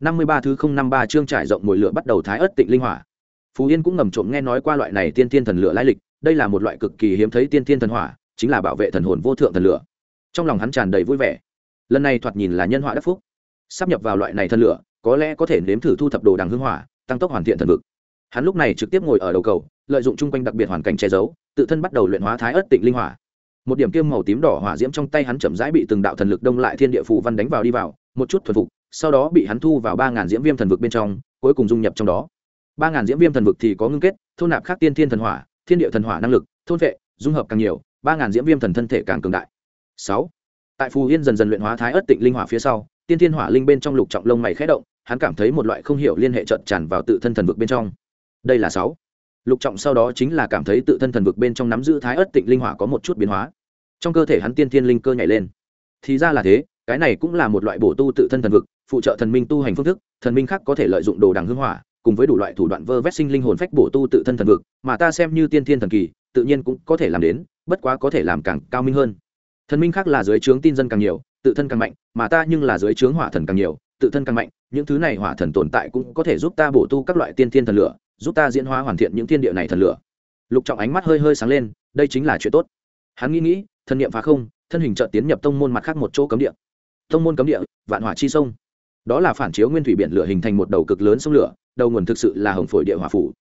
năm mươi ba thứ không năm ba chương trải rộng mồi lửa bắt đầu thái ớt tịnh linh hỏa. Phú yên cũng ngầm trộm nghe nói qua loại này tiên thiên thần lửa lai lịch, đây là một loại cực kỳ hiếm thấy tiên thiên thần hỏa, chính là bảo vệ thần hồn vô thượng thần lửa. Trong lòng hắn tràn đầy vui vẻ. Lần này thoạt nhìn là nhân họa đắc phúc. Sắp nhập vào loại này thần lửa, có lẽ có thể nếm thử thu thập đồ đằng hương hỏa, tăng tốc hoàn thiện thần vực. Hắn lúc này trực tiếp ngồi ở đầu cầu, lợi dụng chung quanh đặc biệt hoàn cảnh che giấu, tự thân bắt đầu luyện hóa thái ớt tịnh linh hỏa. Một điểm kiêm màu tím đỏ hỏa diễm trong tay hắn chậm rãi bị từng đạo thần lực đông lại thiên địa phù văn đánh vào đi vào, một chút thuần phục sau đó bị hắn thu vào ba ngàn diễm viêm thần vực bên trong, cuối cùng dung nhập trong đó. Ba ngàn diễm viêm thần vực thì có ngưng kết, thôn nạp khác tiên thiên thần hỏa, thiên địa thần hỏa năng lực, thôn vệ, dung hợp càng nhiều, ba ngàn diễm viêm thần thân thể càng cường đại. Sáu. Tại phù yên dần dần luyện hóa thái ớt tịnh linh hỏa phía sau, tiên thiên hỏa linh bên trong lục trọng lông mày khẽ động, hắn cảm thấy một loại không hiểu liên hệ trợn tràn vào tự thân thần vực bên trong. Đây là sáu. Lục trọng sau đó chính là cảm thấy tự thân thần vực bên trong nắm giữ thái ớt tịnh linh hỏa có một chút biến hóa. Trong cơ thể hắn tiên thiên linh cơ nhảy lên. Thì ra là thế, cái này cũng là một loại bổ tu tự thân thần vực phụ trợ thần minh tu hành phương thức, thần minh khác có thể lợi dụng đồ đằng hưng hỏa, cùng với đủ loại thủ đoạn vơ vét sinh linh hồn phách bổ tu tự thân thần vực, mà ta xem như tiên thiên thần kỳ, tự nhiên cũng có thể làm đến, bất quá có thể làm càng cao minh hơn. Thần minh khác là dưới trướng tin dân càng nhiều, tự thân càng mạnh, mà ta nhưng là dưới trướng hỏa thần càng nhiều, tự thân càng mạnh, những thứ này hỏa thần tồn tại cũng có thể giúp ta bổ tu các loại tiên thiên thần lửa, giúp ta diễn hóa hoàn thiện những thiên địa này thần lửa. Lục trọng ánh mắt hơi hơi sáng lên, đây chính là chuyện tốt. Hắn nghĩ nghĩ thân niệm phá không, thân hình trợ tiến nhập tông môn mặt khác một chỗ cấm địa. Tông môn cấm địa, vạn hỏa chi sông đó là phản chiếu nguyên thủy biển lửa hình thành một đầu cực lớn sông lửa, đầu nguồn thực sự là hồng phổi địa hỏa phủ.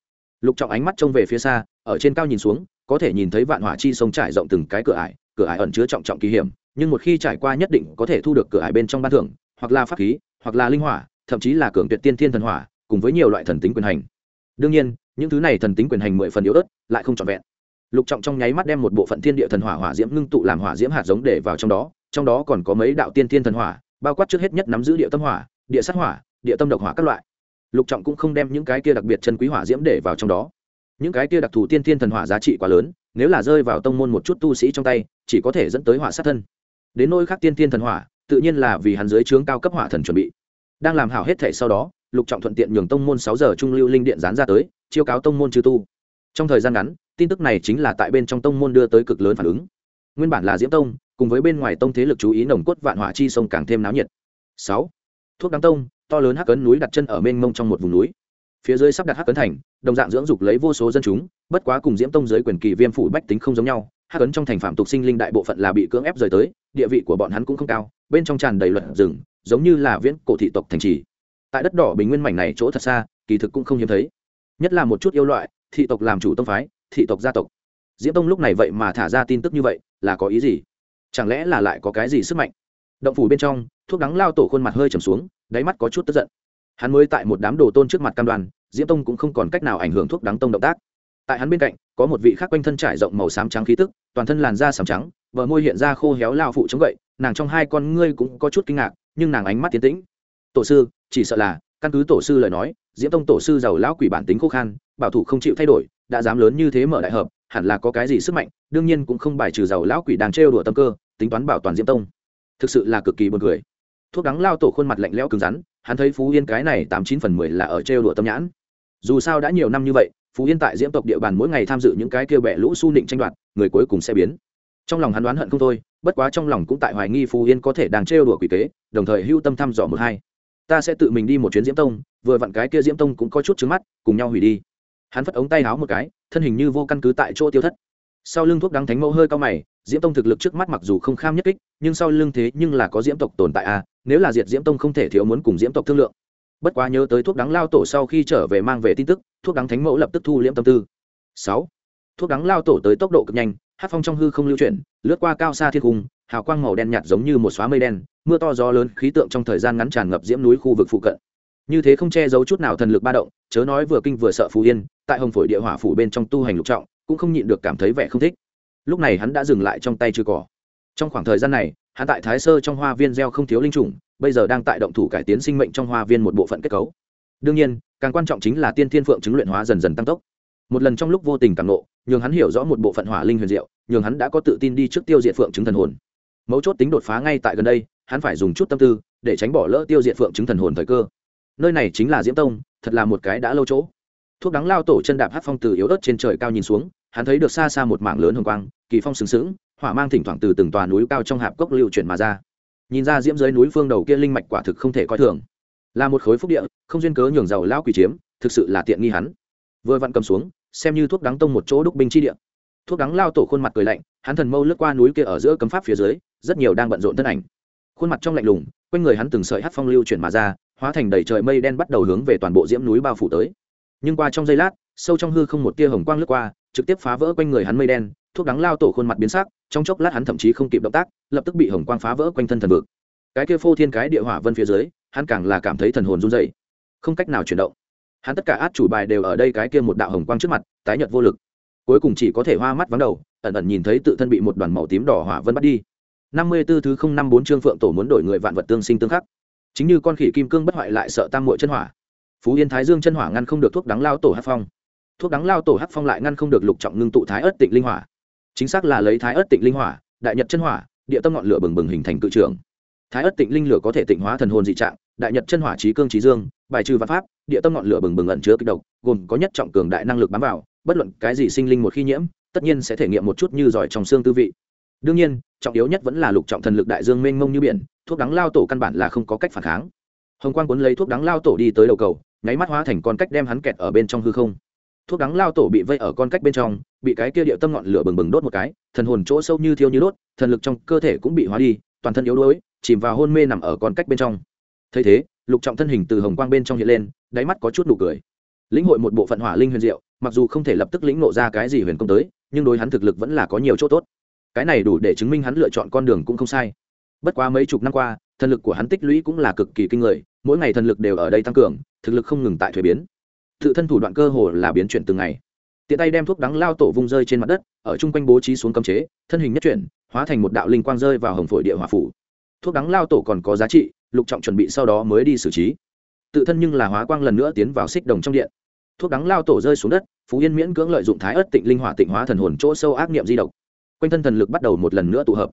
Lục trọng ánh mắt trông về phía xa, ở trên cao nhìn xuống, có thể nhìn thấy vạn hỏa chi sông trải rộng từng cái cửa ải cửa ải ẩn chứa trọng trọng kỳ hiểm, nhưng một khi trải qua nhất định có thể thu được cửa ải bên trong ban thưởng, hoặc là pháp khí, hoặc là linh hỏa, thậm chí là cường tuyệt tiên thiên thần hỏa, cùng với nhiều loại thần tính quyền hành. Đương nhiên, những thứ này thần tính quyền hành mười phần yếu ớt, lại không trọn vẹn. Lục trọng trong nháy mắt đem một bộ phận thiên địa thần hỏa hỏa diễm ngưng tụ làm hỏa diễm hạt giống để vào trong đó trong đó còn có mấy đạo tiên thiên thần hỏa, bao quát trước hết nhất nắm giữ địa tâm hỏa địa sát hỏa, địa tâm độc hỏa các loại. Lục trọng cũng không đem những cái kia đặc biệt chân quý hỏa diễm để vào trong đó. Những cái kia đặc thù tiên thiên thần hỏa giá trị quá lớn, nếu là rơi vào tông môn một chút tu sĩ trong tay, chỉ có thể dẫn tới hỏa sát thân. Đến nôi khác tiên thiên thần hỏa, tự nhiên là vì hắn dưới trướng cao cấp hỏa thần chuẩn bị. Đang làm hảo hết thể sau đó, lục trọng thuận tiện nhường tông môn sáu giờ trung lưu linh điện dán ra tới, chiêu cáo tông môn chư tu. Trong thời gian ngắn, tin tức này chính là tại bên trong tông môn đưa tới cực lớn phản ứng. Nguyên bản là diễm tông, cùng với bên ngoài tông thế lực chú ý nồng cốt vạn hỏa chi sông càng thêm náo nhiệt. Sáu thuốc đắng tông, to lớn hắc cấn núi đặt chân ở mênh mông trong một vùng núi. Phía dưới sắp đặt hắc cấn thành, đồng dạng dưỡng dục lấy vô số dân chúng, bất quá cùng diễm tông dưới quyền kỳ viêm phủ bách tính không giống nhau, hắc cấn trong thành phạm tục sinh linh đại bộ phận là bị cưỡng ép rời tới, địa vị của bọn hắn cũng không cao, bên trong tràn đầy luận rừng, giống như là viễn cổ thị tộc thành trì. Tại đất đỏ bình nguyên mảnh này chỗ thật xa, kỳ thực cũng không hiếm thấy. Nhất là một chút yêu loại, thị tộc làm chủ tông phái, thị tộc gia tộc. Diễm tông lúc này vậy mà thả ra tin tức như vậy, là có ý gì? Chẳng lẽ là lại có cái gì sức mạnh? Động phủ bên trong thuốc đắng lao tổ khuôn mặt hơi trầm xuống đáy mắt có chút tức giận. Hắn mới tại một đám đồ tôn trước mặt cam đoàn, diễm tông cũng không còn cách nào ảnh hưởng thuốc đắng tông động tác. Tại hắn bên cạnh có một vị khác quanh thân trải rộng màu xám trắng khí tức toàn thân làn da sàm trắng vợ môi hiện ra khô héo lao phụ chống gậy nàng trong hai con ngươi cũng có chút kinh ngạc nhưng nàng ánh mắt tiến tĩnh. Tổ sư chỉ sợ là căn cứ tổ sư lời nói diễm tông tổ sư giàu lão quỷ bản tính khô khan bảo thủ không chịu thay đổi đã dám lớn như thế mở đại hợp hẳn là có cái gì sức mạnh đương nhiên cũng không bài trừ giàu lão quỷ đang trêu đùa tâm cơ tính toán bảo toàn diễm tông. Thực sự là cực kỳ buồn cười thuốc đắng lao tổ khuôn mặt lạnh lẽo cứng rắn, hắn thấy phú yên cái này tám chín phần mười là ở trêu đùa tâm nhãn. Dù sao đã nhiều năm như vậy, phú yên tại diễm tộc địa bàn mỗi ngày tham dự những cái kêu bẹ lũ su nịnh tranh đoạt, người cuối cùng sẽ biến. Trong lòng hắn đoán hận không thôi, bất quá trong lòng cũng tại hoài nghi phú yên có thể đang trêu đùa quỷ kế, đồng thời hưu tâm thăm dò một hai. Ta sẽ tự mình đi một chuyến diễm tông, vừa vặn cái kia diễm tông cũng có chút trứng mắt, cùng nhau hủy đi. Hắn phất ống tay háo một cái, thân hình như vô căn cứ tại chỗ tiêu thất. Sau lưng thuốc đắng thánh mẫu hơi cao mày, diễm tông thực lực trước mắt mặc dù không kham nhất kích, nhưng sau lưng thế nhưng là có diễm tộc tồn tại à nếu là diệt diễm tông không thể thiếu muốn cùng diễm tộc thương lượng. Bất quá nhớ tới thuốc đắng lao tổ sau khi trở về mang về tin tức, thuốc đắng thánh mẫu lập tức thu liễm tâm tư. Sáu, thuốc đắng lao tổ tới tốc độ cực nhanh, hát phong trong hư không lưu chuyển, lướt qua cao xa thiên cung, hào quang màu đen nhạt giống như một xóa mây đen, mưa to gió lớn, khí tượng trong thời gian ngắn tràn ngập diễm núi khu vực phụ cận. Như thế không che giấu chút nào thần lực ba động, chớ nói vừa kinh vừa sợ phú yên, tại hồng phổi địa hỏa phủ bên trong tu hành lục trọng, cũng không nhịn được cảm thấy vẻ không thích. Lúc này hắn đã dừng lại trong tay chưa cỏ. Trong khoảng thời gian này hắn tại thái sơ trong hoa viên gieo không thiếu linh trùng, bây giờ đang tại động thủ cải tiến sinh mệnh trong hoa viên một bộ phận kết cấu. Đương nhiên, càng quan trọng chính là tiên thiên phượng chứng luyện hóa dần dần tăng tốc. Một lần trong lúc vô tình càng nộ nhường hắn hiểu rõ một bộ phận hỏa linh huyền diệu, nhường hắn đã có tự tin đi trước tiêu diệt phượng chứng thần hồn. Mấu chốt tính đột phá ngay tại gần đây, hắn phải dùng chút tâm tư để tránh bỏ lỡ tiêu diệt phượng chứng thần hồn thời cơ. Nơi này chính là diễm tông, thật là một cái đã lâu chỗ. Thuốc đắng lao tổ chân đạp hát phong từ yếu ớt trên trời cao nhìn xuống, hắn thấy được xa xa một mảng lớn hồng quang, kỳ phong sừng sững hỏa mang thỉnh thoảng từ từng tòa núi cao trong hạp cốc lưu chuyển mà ra. Nhìn ra diễm dưới núi phương đầu kia linh mạch quả thực không thể coi thường. Là một khối phúc địa, không duyên cớ nhường giàu lao quỷ chiếm, thực sự là tiện nghi hắn. Vừa vặn cầm xuống, xem như thuốc đắng tông một chỗ đúc binh chi địa. Thuốc đắng lao tổ khuôn mặt cười lạnh, hắn thần mâu lướt qua núi kia ở giữa cấm pháp phía dưới, rất nhiều đang bận rộn thân ảnh. Khuôn mặt trong lạnh lùng, quanh người hắn từng sợi hát phong lưu chuyển mà ra, hóa thành đầy trời mây đen bắt đầu hướng về toàn bộ diễm núi bao phủ tới. Nhưng qua trong giây lát, sâu trong hư không một tia hồng quang lướt qua, trực tiếp phá vỡ quanh người hắn mây đen, thuốc đắng lao tổ khuôn mặt biến sắc trong chốc lát hắn thậm chí không kịp động tác, lập tức bị hồng quang phá vỡ quanh thân thần vực. Cái kia phô thiên cái địa hỏa vân phía dưới, hắn càng là cảm thấy thần hồn run dày không cách nào chuyển động. Hắn tất cả át chủ bài đều ở đây cái kia một đạo hồng quang trước mặt, tái nhợt vô lực. Cuối cùng chỉ có thể hoa mắt vắng đầu, ẩn ẩn nhìn thấy tự thân bị một đoàn màu tím đỏ hỏa vân bắt đi. Năm mươi b ố thứ không năm bốn chương phượng tổ muốn đổi người vạn vật tương sinh tương khắc. Chính như con khỉ kim cương bất hoại lại sợ tam mội chân hỏa. Phú yên thái dương chân hỏa ngăn không được thuốc đắng lao tổ hát phong. Thuốc đắng lao tổ hát phong lại ngăn không được lục trọng ngưng tụ thái ớt tịnh linh hỏa chính xác là lấy thái ớt tịnh linh hỏa, đại nhật chân hỏa, địa tâm ngọn lửa bừng bừng hình thành cự trường. Thái ớt tịnh linh lửa có thể tịnh hóa thần hồn dị trạng, đại nhật chân hỏa trí cương trí dương, bài trừ văn pháp, địa tâm ngọn lửa bừng bừng ẩn chứa kích độc, gồm có nhất trọng cường đại năng lực bám vào, bất luận cái gì sinh linh một khi nhiễm, tất nhiên sẽ thể nghiệm một chút như giỏi trong xương tư vị. Đương nhiên, trọng yếu nhất vẫn là lục trọng thần lực đại dương mênh mông như biển, thuốc đắng lao tổ căn bản là không có cách phản kháng. Hồng quang cuốn lấy thuốc đắng lao tổ đi tới đầu cầu, nháy mắt hóa thành con cách đem hắn kẹt ở bên trong hư không thuốc đắng lao tổ bị vây ở con cách bên trong, bị cái kia địa tâm ngọn lửa bừng bừng đốt một cái, thần hồn chỗ sâu như thiêu như đốt, thần lực trong cơ thể cũng bị hóa đi, toàn thân yếu đuối, chìm vào hôn mê nằm ở con cách bên trong. Thấy thế, lục trọng thân hình từ hồng quang bên trong hiện lên, đáy mắt có chút nụ cười. Lĩnh hội một bộ phận hỏa linh huyền diệu, mặc dù không thể lập tức lĩnh nộ ra cái gì huyền công tới, nhưng đối hắn thực lực vẫn là có nhiều chỗ tốt. Cái này đủ để chứng minh hắn lựa chọn con đường cũng không sai. Bất quá mấy chục năm qua, thần lực của hắn tích lũy cũng là cực kỳ kinh người, mỗi ngày thần lực đều ở đây tăng cường, thực lực không ngừng tại thuế biến tự thân thủ đoạn cơ hồ là biến chuyển từng ngày. Tiện tay đem thuốc đắng lao tổ vung rơi trên mặt đất, ở chung quanh bố trí xuống cấm chế, thân hình nhất chuyển, hóa thành một đạo linh quang rơi vào hồng phổi địa hỏa phủ. Thuốc đắng lao tổ còn có giá trị, lục trọng chuẩn bị sau đó mới đi xử trí. Tự thân nhưng là hóa quang lần nữa tiến vào xích đồng trong điện. Thuốc đắng lao tổ rơi xuống đất, phú yên miễn cưỡng lợi dụng thái ớt tịnh linh hỏa tịnh hóa thần hồn chỗ sâu ác nghiệm di độc quanh thân thần lực bắt đầu một lần nữa tụ hợp.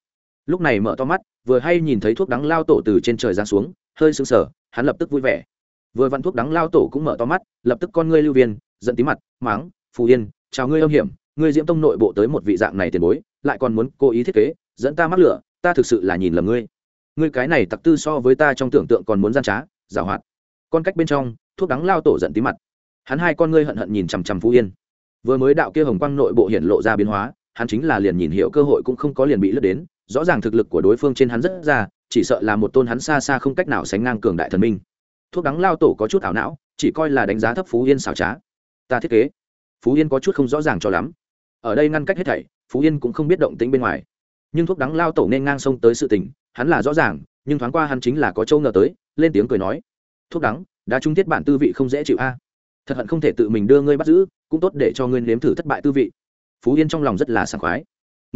Lúc này mở to mắt, vừa hay nhìn thấy thuốc đắng lao tổ từ trên trời giáng xuống, hơi sững sờ, hắn lập tức vui vẻ vừa vặn thuốc đắng lao tổ cũng mở to mắt, lập tức con ngươi lưu viên, giận tí mặt máng phù yên, chào ngươi âm hiểm, ngươi diễm tông nội bộ tới một vị dạng này tiền bối, lại còn muốn cố ý thiết kế, dẫn ta mắc lửa, ta thực sự là nhìn lầm ngươi. Ngươi cái này tặc tư so với ta trong tưởng tượng còn muốn gian trá, giảo hoạt. Con cách bên trong, thuốc đắng lao tổ giận tí mặt. Hắn hai con ngươi hận hận nhìn chằm chằm phú yên. Vừa mới đạo kia hồng quang nội bộ hiện lộ ra biến hóa, hắn chính là liền nhìn hiệu cơ hội cũng không có liền bị lướt đến, rõ ràng thực lực của đối phương trên hắn rất ra, chỉ sợ là một tôn hắn xa xa không cách nào sánh ngang cường đại thần minh thuốc đắng lao tổ có chút ảo não, chỉ coi là đánh giá thấp phú yên xảo trá. Ta thiết kế. Phú yên có chút không rõ ràng cho lắm. Ở đây ngăn cách hết thảy, phú yên cũng không biết động tĩnh bên ngoài. Nhưng thuốc đắng lao tổ nên ngang sông tới sự tình, hắn là rõ ràng, nhưng thoáng qua hắn chính là có châu ngờ tới, lên tiếng cười nói. Thuốc đắng, đã trung tiết bản tư vị không dễ chịu a. Thật hận không thể tự mình đưa ngươi bắt giữ, cũng tốt để cho ngươi nếm thử thất bại tư vị. Phú yên trong lòng rất là sảng khoái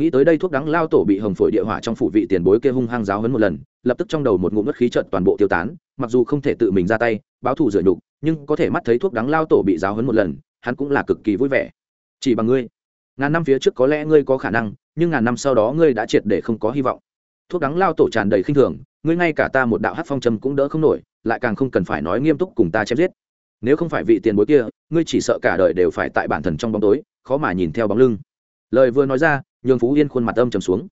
nghĩ tới đây thuốc đắng lao tổ bị hồng phổi địa hỏa trong phủ vị tiền bối kia hung hăng giáo hấn một lần, lập tức trong đầu một ngụm mất khí trận toàn bộ tiêu tán, mặc dù không thể tự mình ra tay, báo thù rửa nhục, nhưng có thể mắt thấy thuốc đắng lao tổ bị giáo hấn một lần, hắn cũng là cực kỳ vui vẻ. Chỉ bằng ngươi. Ngàn năm phía trước có lẽ ngươi có khả năng, nhưng ngàn năm sau đó ngươi đã triệt để không có hy vọng. Thuốc đắng lao tổ tràn đầy khinh thường, ngươi ngay cả ta một đạo hát phong trầm cũng đỡ không nổi, lại càng không cần phải nói nghiêm túc cùng ta chém giết. Nếu không phải vị tiền bối kia, ngươi chỉ sợ cả đời đều phải tại bản thần trong bóng tối, khó mà nhìn theo bóng lưng. Lời vừa nói ra nhường phú yên khuôn mặt âm trầm xuống.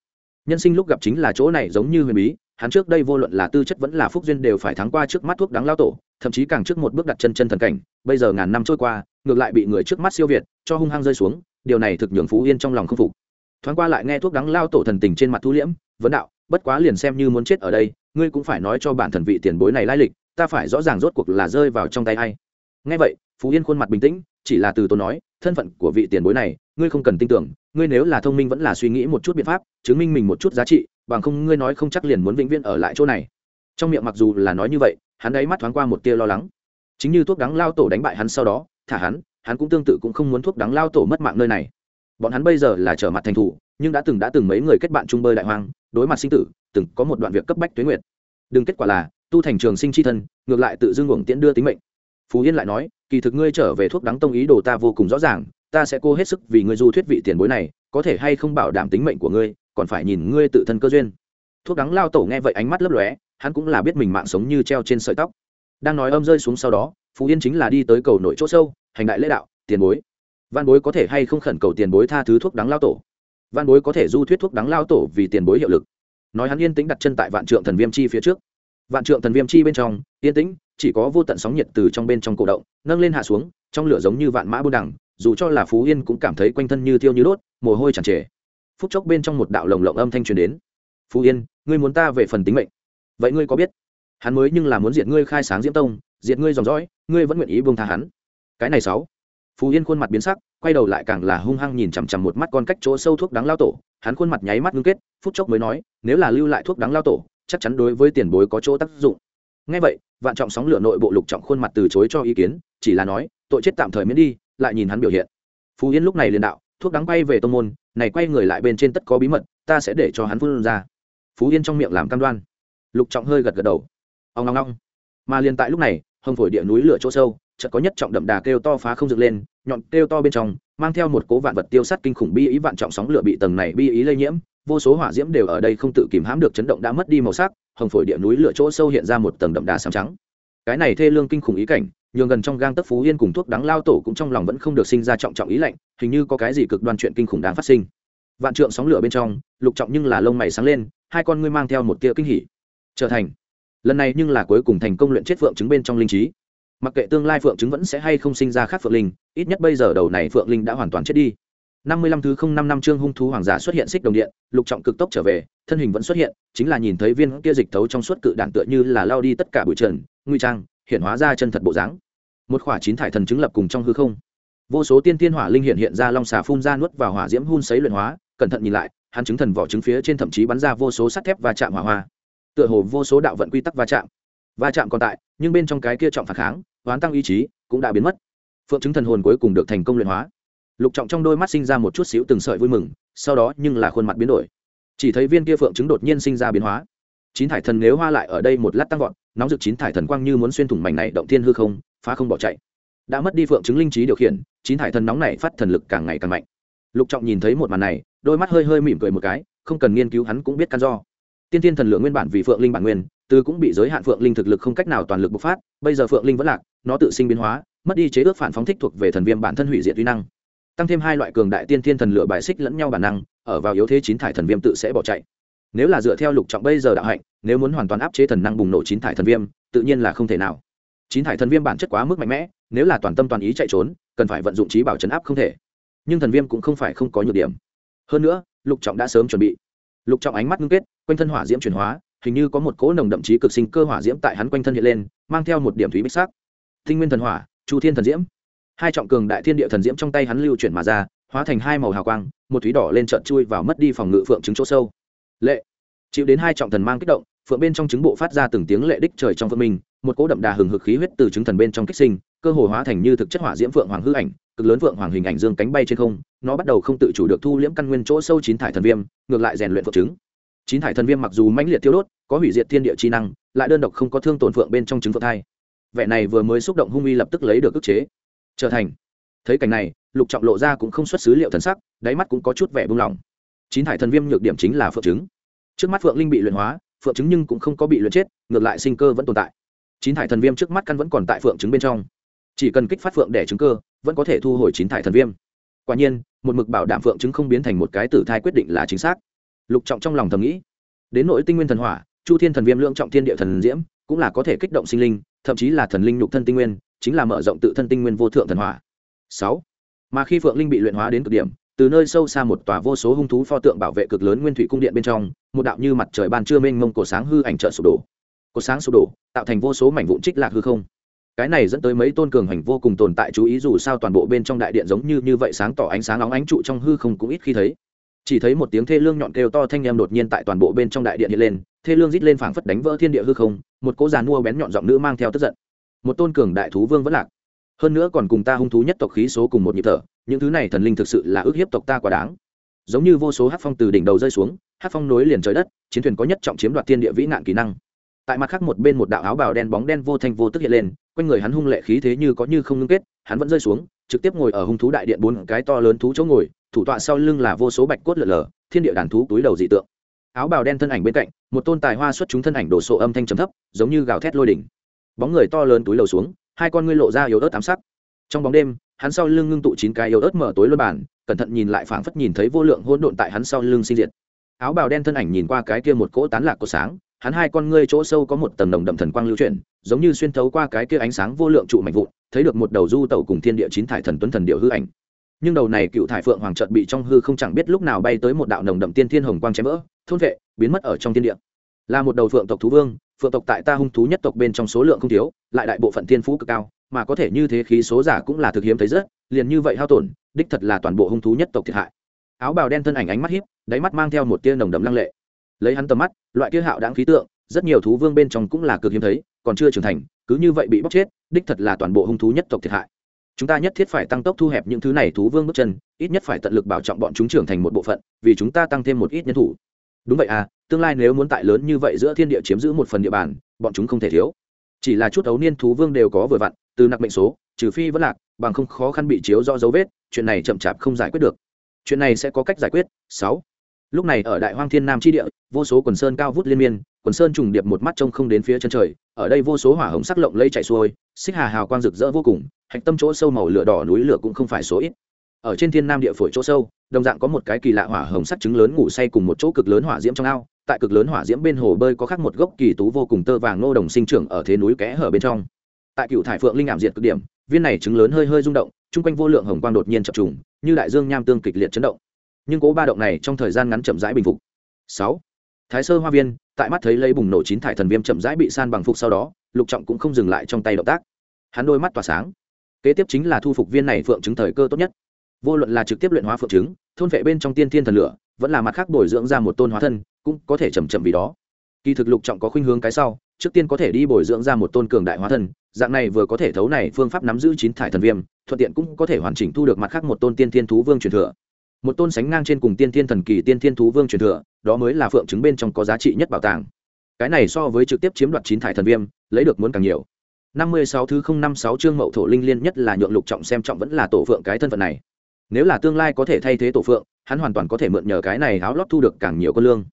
Nhân sinh lúc gặp chính là chỗ này giống như huyền bí, hắn trước đây vô luận là tư chất vẫn là phúc duyên đều phải thắng qua trước mắt thuốc đắng lao tổ, thậm chí càng trước một bước đặt chân chân thần cảnh, bây giờ ngàn năm trôi qua, ngược lại bị người trước mắt siêu việt, cho hung hăng rơi xuống, điều này thực nhường phú yên trong lòng không phục. Thoáng qua lại nghe thuốc đắng lao tổ thần tình trên mặt thu liễm, vấn đạo, bất quá liền xem như muốn chết ở đây, ngươi cũng phải nói cho bản thần vị tiền bối này lai lịch, ta phải rõ ràng rốt cuộc là rơi vào trong tay a nghe vậy, phú yên khuôn mặt bình tĩnh, chỉ là từ tôi nói, thân phận của vị tiền bối này, ngươi không cần tin tưởng ngươi nếu là thông minh vẫn là suy nghĩ một chút biện pháp, chứng minh mình một chút giá trị, bằng không ngươi nói không chắc liền muốn vĩnh viễn ở lại chỗ này. Trong miệng mặc dù là nói như vậy, hắn ấy mắt thoáng qua một tia lo lắng. Chính như thuốc đắng lao tổ đánh bại hắn sau đó, thả hắn hắn cũng tương tự cũng không muốn thuốc đắng lao tổ mất mạng nơi này. Bọn hắn bây giờ là trở mặt thành thủ, nhưng đã từng đã từng mấy người kết bạn chung bơi đại hoang, đối mặt sinh tử, từng có một đoạn việc cấp bách tuyến nguyệt. Đừng kết quả là, tu thành trường sinh c h i thân, ngược lại tự dưng uổng tiễn đưa tính mệnh. Phú yên lại nói, kỳ thực ngươi trở về thuốc đắng tông ý đồ ta vô cùng rõ ràng ta sẽ cố hết sức vì ngươi du thuyết vị tiền bối này, có thể hay không bảo đảm tính mệnh của ngươi, còn phải nhìn ngươi tự thân cơ duyên. Thuốc đắng lao tổ nghe vậy ánh mắt lấp lóe, hắn cũng là biết mình mạng sống như treo trên sợi tóc. Đang nói âm rơi xuống sau đó, phú yên chính là đi tới cầu nội chỗ sâu, hành đại lễ đạo, tiền bối, văn bối có thể hay không khẩn cầu tiền bối tha thứ thuốc đắng lao tổ? Văn bối có thể du thuyết thuốc đắng lao tổ vì tiền bối hiệu lực. Nói hắn yên tĩnh đặt chân tại vạn trượng thần viêm chi phía trước. Vạn trượng thần viêm chi bên trong, yên tĩnh, chỉ có vô tận sóng nhiệt từ trong bên trong cổ động, nâng lên hạ xuống, trong lửa giống như vạn mã buôn đẳng dù cho là phú yên cũng cảm thấy quanh thân như thiêu như đốt, mồ hôi chẳng trề. Phút chốc bên trong một đạo lồng lộng âm thanh truyền đến. Phú yên, ngươi muốn ta về phần tính mệnh. Vậy ngươi có biết, hắn mới nhưng là muốn diệt ngươi khai sáng diễm tông, diệt ngươi dòng dõi, ngươi vẫn nguyện ý buông tha hắn? Cái này sáu. Phú yên khuôn mặt biến sắc, quay đầu lại càng là hung hăng nhìn chằm chằm một mắt con cách chỗ sâu thuốc đắng lao tổ. Hắn khuôn mặt nháy mắt ngưng kết, phút chốc mới nói, nếu là lưu lại thuốc đắng lao tổ, chắc chắn đối với tiền bối có chỗ tác dụng. Ngay vậy, vạn trọng sóng lửa nội bộ lục trọng khuôn mặt từ chối cho ý kiến, chỉ là nói, tội chết tạm thời miễn đi lại nhìn hắn biểu hiện. Phú yên lúc này liền đạo, thuốc đắng quay về tông môn, này quay người lại bên trên tất có bí mật, ta sẽ để cho hắn phun ra. Phú yên trong miệng làm cam đoan. Lục trọng hơi gật gật đầu. Ông ngong ngong mà liền tại lúc này, hồng phổi địa núi lửa chỗ sâu, chợt có nhất trọng đậm đà kêu to phá không dựng lên, nhọn kêu to bên trong, mang theo một cố vạn vật tiêu sắt kinh khủng bi ý vạn trọng sóng lửa bị tầng này bi ý lây nhiễm, vô số hỏa diễm đều ở đây không tự kìm hãm được chấn động đã mất đi màu sắc, hồng phổi địa núi lửa chỗ sâu hiện ra một tầng đậm đà sáng trắng. Cái này thê lương kinh khủng ý cảnh nhường gần trong gang tấc phú yên cùng thuốc đắng lao tổ cũng trong lòng vẫn không được sinh ra trọng trọng ý lạnh, hình như có cái gì cực đoan chuyện kinh khủng đáng phát sinh. Vạn trượng sóng lửa bên trong, lục trọng nhưng là lông mày sáng lên, hai con ngươi mang theo một tia kinh hỉ. Trở thành. Lần này nhưng là cuối cùng thành công luyện chết phượng chứng bên trong linh trí. Mặc kệ tương lai phượng chứng vẫn sẽ hay không sinh ra khác phượng linh, ít nhất bây giờ đầu này phượng linh đã hoàn toàn chết đi. Năm mươi lăm thứ không năm năm chương hung thú hoàng giả xuất hiện xích đồng điện, lục trọng cực tốc trở về, thân hình vẫn xuất hiện, chính là nhìn thấy viên kia dịch thấu trong suốt cự đạn tựa như là lao đi tất cả bụi trần, nguy trang, hiện hóa ra chân thật bộ dáng một khỏa chín thải thần chứng lập cùng trong hư không. Vô số tiên tiên hỏa linh hiện hiện ra long xà phun ra nuốt vào hỏa diễm hun sấy luyện hóa, cẩn thận nhìn lại, hắn chứng thần vỏ trứng phía trên thậm chí bắn ra vô số sắt thép và chạm hỏa hoa. Tựa hồ vô số đạo vận quy tắc va chạm. Va chạm còn tại, nhưng bên trong cái kia trọng phản kháng, hoán tăng ý chí cũng đã biến mất. Phượng chứng thần hồn cuối cùng được thành công luyện hóa. Lục trọng trong đôi mắt sinh ra một chút xíu từng sợi vui mừng, sau đó nhưng là khuôn mặt biến đổi. Chỉ thấy viên kia phượng chứng đột nhiên sinh ra biến hóa. Chín thải thần nếu hoa lại ở đây một lát tăng vọt, nóng rực chín thải thần quang như muốn xuyên thủng mảnh này động thiên hư không phá không bỏ chạy. Đã mất đi phượng chứng linh trí điều khiển, chín thải thần nóng này phát thần lực càng ngày càng mạnh. Lục trọng nhìn thấy một màn này, đôi mắt hơi hơi mỉm cười một cái, không cần nghiên cứu hắn cũng biết căn do. Tiên tiên thần lượng nguyên bản vì phượng linh bản nguyên, từ cũng bị giới hạn phượng linh thực lực không cách nào toàn lực bộc phát, bây giờ phượng linh vẫn lạc, nó tự sinh biến hóa, mất đi chế ước phản phóng thích thuộc về thần viêm bản thân hủy diệt uy năng. Tăng thêm hai loại cường đại tiên thiên thần lửa bài xích lẫn nhau bản năng, ở vào yếu thế chín thải thần viêm tự sẽ bỏ chạy. Nếu là dựa theo lục trọng bây giờ đạo hạnh, nếu muốn hoàn toàn áp chế thần năng bùng nổ chín thải thần viêm, tự nhiên là không thể nào chín thải thần viêm bản chất quá mức mạnh mẽ, nếu là toàn tâm toàn ý chạy trốn, cần phải vận dụng trí bảo chấn áp không thể. Nhưng thần viêm cũng không phải không có nhược điểm. Hơn nữa, lục trọng đã sớm chuẩn bị. Lục trọng ánh mắt ngưng kết, quanh thân hỏa diễm chuyển hóa, hình như có một cỗ nồng đậm chí cực sinh cơ hỏa diễm tại hắn quanh thân hiện lên, mang theo một điểm thúy bích sắc. Tinh nguyên thần hỏa, chu thiên thần diễm. Hai trọng cường đại thiên địa thần diễm trong tay hắn lưu chuyển mà ra, hóa thành hai màu hào quang, một thúy đỏ lên trận chui vào mất đi phòng ngự phượng trứng chỗ sâu. Lệ. Chịu đến hai trọng thần mang kích động, phượng bên trong trứng bộ phát ra từng tiếng lệ đích trời trong phượng minh một cỗ đậm đà hừng hực khí huyết từ chứng thần bên trong kích sinh, cơ hồ hóa thành như thực chất hỏa diễm phượng hoàng hư ảnh, cực lớn phượng hoàng hình ảnh dương cánh bay trên không, nó bắt đầu không tự chủ được thu liễm căn nguyên chỗ sâu chín thải thần viêm, ngược lại rèn luyện phượng trứng chín thải thần viêm mặc dù mãnh liệt tiêu đốt, có hủy diệt thiên địa chi năng, lại đơn độc không có thương tổn phượng bên trong trứng phượng thai. Vẻ này vừa mới xúc động hung uy lập tức lấy được ức chế. Trở thành. Thấy cảnh này, lục trọng lộ ra cũng không xuất xứ liệu thần sắc, đáy mắt cũng có chút vẻ buông lỏng. Chín thải thần viêm nhược điểm chính là phượng trứng trước mắt phượng linh bị luyện hóa, phượng trứng nhưng cũng không có bị luyện chết, ngược lại sinh cơ vẫn tồn tại chín thải thần viêm trước mắt căn vẫn còn tại phượng trứng bên trong. Chỉ cần kích phát phượng để trứng cơ, vẫn có thể thu hồi chín thải thần viêm. Quả nhiên, một mực bảo đảm phượng trứng không biến thành một cái tử thai quyết định là chính xác. Lục trọng trong lòng thầm nghĩ, đến nỗi tinh nguyên thần hỏa, chu thiên thần viêm lượng trọng thiên địa thần diễm, cũng là có thể kích động sinh linh, thậm chí là thần linh nhục thân tinh nguyên, chính là mở rộng tự thân tinh nguyên vô thượng thần hỏa. Sáu, mà khi phượng linh bị luyện hóa đến cực điểm, từ nơi sâu xa một tòa vô số hung thú pho tượng bảo vệ cực lớn nguyên thủy cung điện bên trong, một đạo như mặt trời ban trưa mênh mông cổ sáng hư ảnh trợ sụp đổ cột sáng sụp đổ, tạo thành vô số mảnh vụn trích lạc hư không. Cái này dẫn tới mấy tôn cường hành vô cùng tồn tại chú ý dù sao toàn bộ bên trong đại điện giống như như vậy sáng tỏ ánh sáng óng ánh trụ trong hư không cũng ít khi thấy. Chỉ thấy một tiếng thê lương nhọn kêu to thanh em đột nhiên tại toàn bộ bên trong đại điện hiện lên, thê lương rít lên phảng phất đánh vỡ thiên địa hư không, một cỗ giàn mua bén nhọn giọng nữ mang theo tức giận. Một tôn cường đại thú vương vẫn lạc. Hơn nữa còn cùng ta hung thú nhất tộc khí số cùng một nhịp thở, những thứ này thần linh thực sự là ước hiếp tộc ta quá đáng. Giống như vô số hát phong từ đỉnh đầu rơi xuống, hát phong nối liền trời đất, chiến thuyền có nhất trọng chiếm đoạt thiên địa vĩ nạn kỹ năng tại mặt khác một bên một đạo áo bào đen bóng đen vô thanh vô tức hiện lên quanh người hắn hung lệ khí thế như có như không ngưng kết hắn vẫn rơi xuống trực tiếp ngồi ở hung thú đại điện bốn cái to lớn thú chỗ ngồi thủ tọa sau lưng là vô số bạch cốt lở lờ, thiên địa đàn thú túi đầu dị tượng. Áo bào đen thân ảnh bên cạnh một tôn tài hoa xuất chúng thân ảnh đổ sộ âm thanh trầm thấp giống như gào thét lôi đỉnh. Bóng người to lớn túi đầu xuống hai con ngươi lộ ra yếu ớt ám sắc. Trong bóng đêm hắn sau lưng ngưng tụ chín cái yếu ớt mở tối luân bản cẩn thận nhìn lại phảng phất nhìn thấy vô lượng hỗn độn tại hắn sau lưng sinh diệt. Áo bào đen thân ảnh nhìn qua cái kia một cỗ tán lạc của sáng hắn hai con ngươi chỗ sâu có một tầng đồng đậm thần quang lưu chuyển, giống như xuyên thấu qua cái kia ánh sáng vô lượng trụ mạnh vụn, thấy được một đầu du tẩu cùng thiên địa chín thải thần tuấn thần điệu hư ảnh. Nhưng đầu này cựu thải phượng hoàng trợt bị trong hư không chẳng biết lúc nào bay tới một đạo nồng đậm tiên thiên hồng quang chém vỡ, thôn vệ, biến mất ở trong thiên địa. Là một đầu phượng tộc thú vương, phượng tộc tại ta hung thú nhất tộc bên trong số lượng không thiếu, lại đại bộ phận thiên phú cực cao, mà có thể như thế khí số giả cũng là thực hiếm thấy rất, liền như vậy hao tổn, đích thật là toàn bộ hung thú nhất tộc thiệt hại. Áo bào đen thân ảnh ánh mắt hiếp, đáy mắt mang theo một tia nồng đậm lăng lệ lấy hắn tầm mắt, loại kia hạo đáng khí tượng, rất nhiều thú vương bên trong cũng là cực hiếm thấy, còn chưa trưởng thành, cứ như vậy bị bóc chết, đích thật là toàn bộ hung thú nhất tộc thiệt hại. Chúng ta nhất thiết phải tăng tốc thu hẹp những thứ này thú vương bước chân, ít nhất phải tận lực bảo trọng bọn chúng trưởng thành một bộ phận, vì chúng ta tăng thêm một ít nhân thủ. Đúng vậy à tương lai nếu muốn tại lớn như vậy giữa thiên địa chiếm giữ một phần địa bàn, bọn chúng không thể thiếu. Chỉ là chút ấu niên thú vương đều có vừa vặn, từ nặc mệnh số, trừ phi vẫn lạc, bằng không khó khăn bị chiếu do dấu vết, chuyện này chậm chạp không giải quyết được. Chuyện này sẽ có cách giải quyết. Sáu lúc này ở đại hoang thiên nam tri địa, vô số quần sơn cao vút liên miên, quần sơn trùng điệp một mắt trông không đến phía chân trời, ở đây vô số hỏa hồng sắc lộng lây chạy xuôi, xích hà hào quang rực rỡ vô cùng, hạch tâm chỗ sâu màu lửa đỏ núi lửa cũng không phải số ít. Ở trên thiên nam địa phổi chỗ sâu, đồng dạng có một cái kỳ lạ hỏa hồng sắc trứng lớn ngủ say cùng một chỗ cực lớn hỏa diễm trong ao, tại cực lớn hỏa diễm bên hồ bơi có khắc một gốc kỳ tú vô cùng tơ vàng nô đồng sinh trưởng ở thế núi kẽ hở bên trong. Tại cựu thải phượng linh ảm diệt cực điểm, viên này trứng lớn hơi hơi rung động, chung quanh vô lượng hồng quang đột nhiên chập trùng, như đại dương nham tương kịch liệt chấn động nhưng cố ba động này trong thời gian ngắn chậm rãi bình phục. Sáu, thái sơ hoa viên, tại mắt thấy lấy bùng nổ chín thải thần viêm chậm rãi bị san bằng phục sau đó, lục trọng cũng không dừng lại trong tay động tác. Hắn đôi mắt tỏa sáng. Kế tiếp chính là thu phục viên này phượng chứng thời cơ tốt nhất. Vô luận là trực tiếp luyện hóa phượng chứng thôn vệ bên trong tiên thiên thần lửa, vẫn là mặt khác bồi dưỡng ra một tôn hóa thân, cũng có thể chầm chậm vì đó. Kỳ thực lục trọng có khuynh hướng cái sau, trước tiên có thể đi bồi dưỡng ra một tôn cường đại hóa thân, dạng này vừa có thể thấu này phương pháp nắm giữ chín thải thần viêm, thuận tiện cũng có thể hoàn chỉnh thu được mặt khác một tôn tiên thiên thú vương truyền thừa một tôn sánh ngang trên cùng tiên thiên thần kỳ tiên thiên thú vương truyền thừa, đó mới là phượng chứng bên trong có giá trị nhất bảo tàng. Cái này so với trực tiếp chiếm đoạt chín thải thần viêm, lấy được muốn càng nhiều. Năm mươi sáu thứ không năm sáu chương mậu thổ linh liên nhất là nhượng lục trọng xem trọng vẫn là tổ phượng cái thân phận này. Nếu là tương lai có thể thay thế tổ phượng, hắn hoàn toàn có thể mượn nhờ cái này áo lót thu được càng nhiều con lương.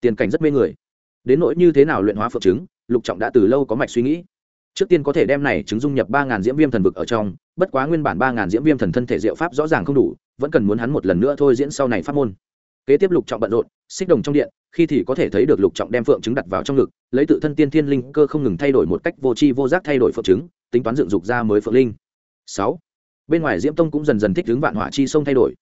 Tiền cảnh rất mê người. Đến nỗi như thế nào luyện hóa phượng chứng, lục trọng đã từ lâu có mạch suy nghĩ. Trước tiên có thể đem này chứng dung nhập ba ngàn diễm viêm thần vực ở trong, bất quá nguyên bản ba ngàn diễm viêm thần thân thể diệu pháp rõ ràng không đủ vẫn cần muốn hắn một lần nữa thôi diễn sau này pháp môn. Kế tiếp lục trọng bận rộn, xích đồng trong điện, khi thì có thể thấy được lục trọng đem phượng chứng đặt vào trong ngực, lấy tự thân tiên thiên linh cơ không ngừng thay đổi một cách vô tri vô giác thay đổi phượng chứng, tính toán dựng dục ra mới phượng linh. Sáu, bên ngoài diễm tông cũng dần dần thích ứng vạn hỏa chi sông thay đổi.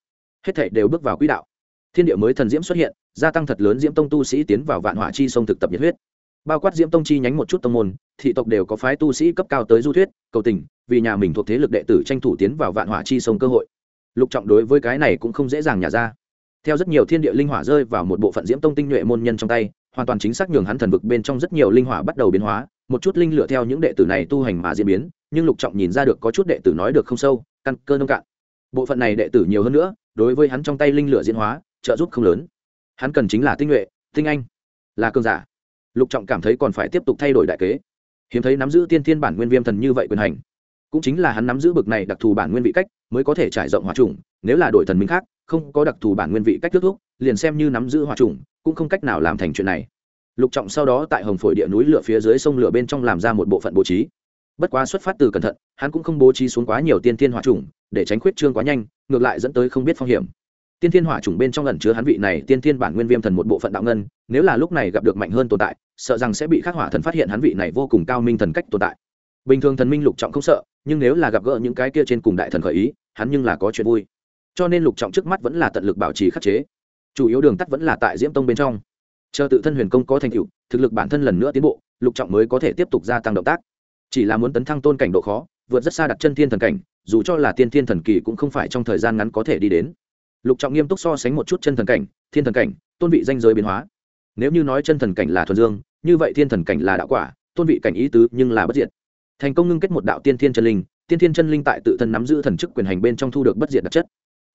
Hết thảy đều bước vào quỹ đạo. Thiên địa mới thần diễm xuất hiện, gia tăng thật lớn diễm tông tu sĩ tiến vào vạn hỏa chi sông thực tập nhiệt huyết. Bao quát diễm tông chi nhánh một chút tông môn, thị tộc đều có phái tu sĩ cấp cao tới du thuyết, cầu tình, vì nhà mình thuộc thế lực đệ tử tranh thủ tiến vào vạn hỏa chi sông cơ hội lục trọng đối với cái này cũng không dễ dàng nhả ra. Theo rất nhiều thiên địa linh hỏa rơi vào một bộ phận diễm tông tinh nhuệ môn nhân trong tay, hoàn toàn chính xác nhường hắn thần vực bên trong rất nhiều linh hỏa bắt đầu biến hóa, một chút linh lửa theo những đệ tử này tu hành mà diễn biến, nhưng lục trọng nhìn ra được có chút đệ tử nói được không sâu, căn cơ nông cạn. Bộ phận này đệ tử nhiều hơn nữa, đối với hắn trong tay linh lửa diễn hóa, trợ giúp không lớn. Hắn cần chính là tinh nhuệ, tinh anh, là cơn giả. Lục trọng cảm thấy còn phải tiếp tục thay đổi đại kế. Hiếm thấy nắm giữ tiên thiên bản nguyên viêm thần như vậy quyền hành cũng chính là hắn nắm giữ bực này đặc thù bản nguyên vị cách mới có thể trải rộng hòa trùng nếu là đổi thần minh khác không có đặc thù bản nguyên vị cách kết thuốc, liền xem như nắm giữ hòa trùng cũng không cách nào làm thành chuyện này. Lục trọng sau đó tại hồng phổi địa núi lửa phía dưới sông lửa bên trong làm ra một bộ phận bố trí. Bất quá xuất phát từ cẩn thận hắn cũng không bố trí xuống quá nhiều tiên thiên hỏa trùng để tránh khuyết trương quá nhanh ngược lại dẫn tới không biết phong hiểm. Tiên thiên hỏa trùng bên trong lần chứa hắn vị này tiên thiên bản nguyên viêm thần một bộ phận đạo ngân nếu là lúc này gặp được mạnh hơn tồn tại sợ rằng sẽ bị khắc hỏa thần phát hiện hắn vị này vô cùng cao minh thần cách tồn tại. Bình thường thần minh lục trọng không sợ nhưng nếu là gặp gỡ những cái kia trên cùng đại thần khởi ý, hắn nhưng là có chuyện vui. Cho nên lục trọng trước mắt vẫn là tận lực bảo trì khắc chế. Chủ yếu đường tắt vẫn là tại diễm tông bên trong. Chờ tự thân huyền công có thành tựu, thực lực bản thân lần nữa tiến bộ, lục trọng mới có thể tiếp tục gia tăng động tác. Chỉ là muốn tấn thăng tôn cảnh độ khó, vượt rất xa đặt chân thiên thần cảnh, dù cho là tiên thiên thần kỳ cũng không phải trong thời gian ngắn có thể đi đến. Lục trọng nghiêm túc so sánh một chút chân thần cảnh, thiên thần cảnh, tôn vị danh giới biến hóa. Nếu như nói chân thần cảnh là thuần dương, như vậy thiên thần cảnh là đạo quả, tôn vị cảnh ý tứ nhưng là bất diệt thành công ngưng kết một đạo tiên thiên chân linh, tiên thiên chân linh tại tự thân nắm giữ thần chức quyền hành bên trong thu được bất diệt đặc chất.